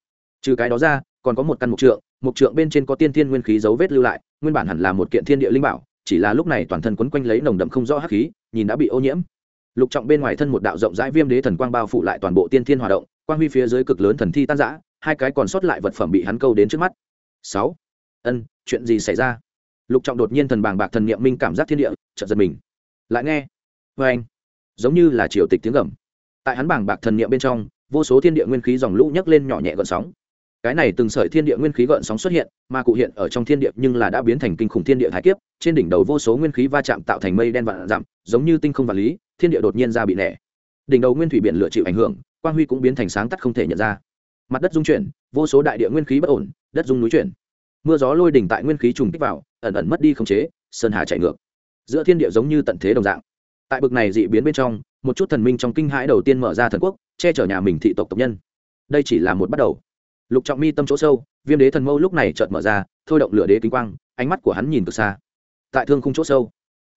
Trừ cái đó ra, còn có một căn mục trượng mục trượng bên trên có tiên thiên nguyên khí dấu vết lưu lại, nguyên bản hẳn là một kiện thiên địa linh bảo, chỉ là lúc này toàn thân quấn quanh lấy nồng đậm không rõ hắc khí, nhìn đã bị ô nhiễm lục trọng bên ngoài thân một đạo rộng rãi viêm đế thần quang bao phủ lại toàn bộ tiên thiên hoạt động, quang huy phía dưới cực lớn thần thi tan rã, hai cái còn sót lại vật phẩm bị hắn câu đến trước mắt. Sáu. Ân, chuyện gì xảy ra? Lục trọng đột nhiên thần bàng bạc thần niệm minh cảm giác thiên địa, chợt giật mình. Lại nghe. Vê anh, giống như là triều tịch tiếng gầm. Tại hắn bàng bạc thần niệm bên trong, vô số thiên địa nguyên khí dòng lũ nhấc lên nhỏ nhẹ gợn sóng cái này từng sợi thiên địa nguyên khí gợn sóng xuất hiện mà cụ hiện ở trong thiên địa nhưng là đã biến thành kinh khủng thiên địa thái kiếp, trên đỉnh đầu vô số nguyên khí va chạm tạo thành mây đen vạn dặm, giống như tinh không vật lý, thiên địa đột nhiên ra bị nẻ. Đỉnh đầu nguyên thủy biển lửa chịu ảnh hưởng, quang huy cũng biến thành sáng tắt không thể nhận ra. Mặt đất dung chuyển, vô số đại địa nguyên khí bất ổn, đất dung núi chuyển. Mưa gió lôi đỉnh tại nguyên khí trùng kích vào, ẩn ẩn mất đi khống chế, sơn hà chạy ngược. Giữa thiên địa giống như tận thế đồng dạng. Tại bực này dị biến bên trong, một chút thần minh trong kinh hãi đầu tiên mở ra thần quốc, che chở nhà mình thị tộc tộc nhân. Đây chỉ là một bắt đầu lục trọng mi tâm chỗ sâu, viêm đế thần mâu lúc này chợt mở ra, thôi động lửa đế kính quang, ánh mắt của hắn nhìn từ xa. Tại thương khung chỗ sâu,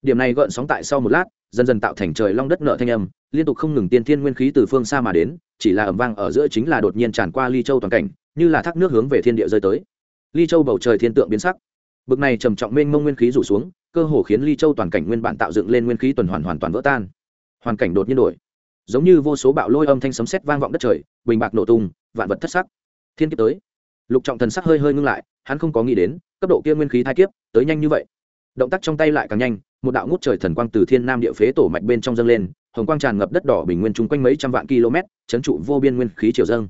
điểm này gợn sóng tại sau một lát, dần dần tạo thành trời long đất nợ thanh âm, liên tục không ngừng tiên thiên nguyên khí từ phương xa mà đến, chỉ là ẩm vang ở giữa chính là đột nhiên tràn qua ly châu toàn cảnh, như là thác nước hướng về thiên địa rơi tới. Ly châu bầu trời thiên tượng biến sắc. Bực này trầm trọng mênh mông nguyên khí rủ xuống, cơ hồ khiến ly châu toàn cảnh nguyên bản tạo dựng lên nguyên khí tuần hoàn hoàn toàn vỡ tan. Hoàn cảnh đột nhiên đổi. Giống như vô số bạo lôi âm thanh sấm sét vang vọng đất trời, bình bạc nổ tung, vạn vật thất sắc thiên kiếp tới. Lục trọng thần sắc hơi hơi ngưng lại, hắn không có nghĩ đến, cấp độ kia nguyên khí thai kiếp, tới nhanh như vậy. Động tác trong tay lại càng nhanh, một đạo ngút trời thần quang từ thiên nam địa phế tổ mạch bên trong dâng lên, hồng quang tràn ngập đất đỏ bình nguyên chung quanh mấy trăm vạn km, chấn trụ vô biên nguyên khí triều dâng.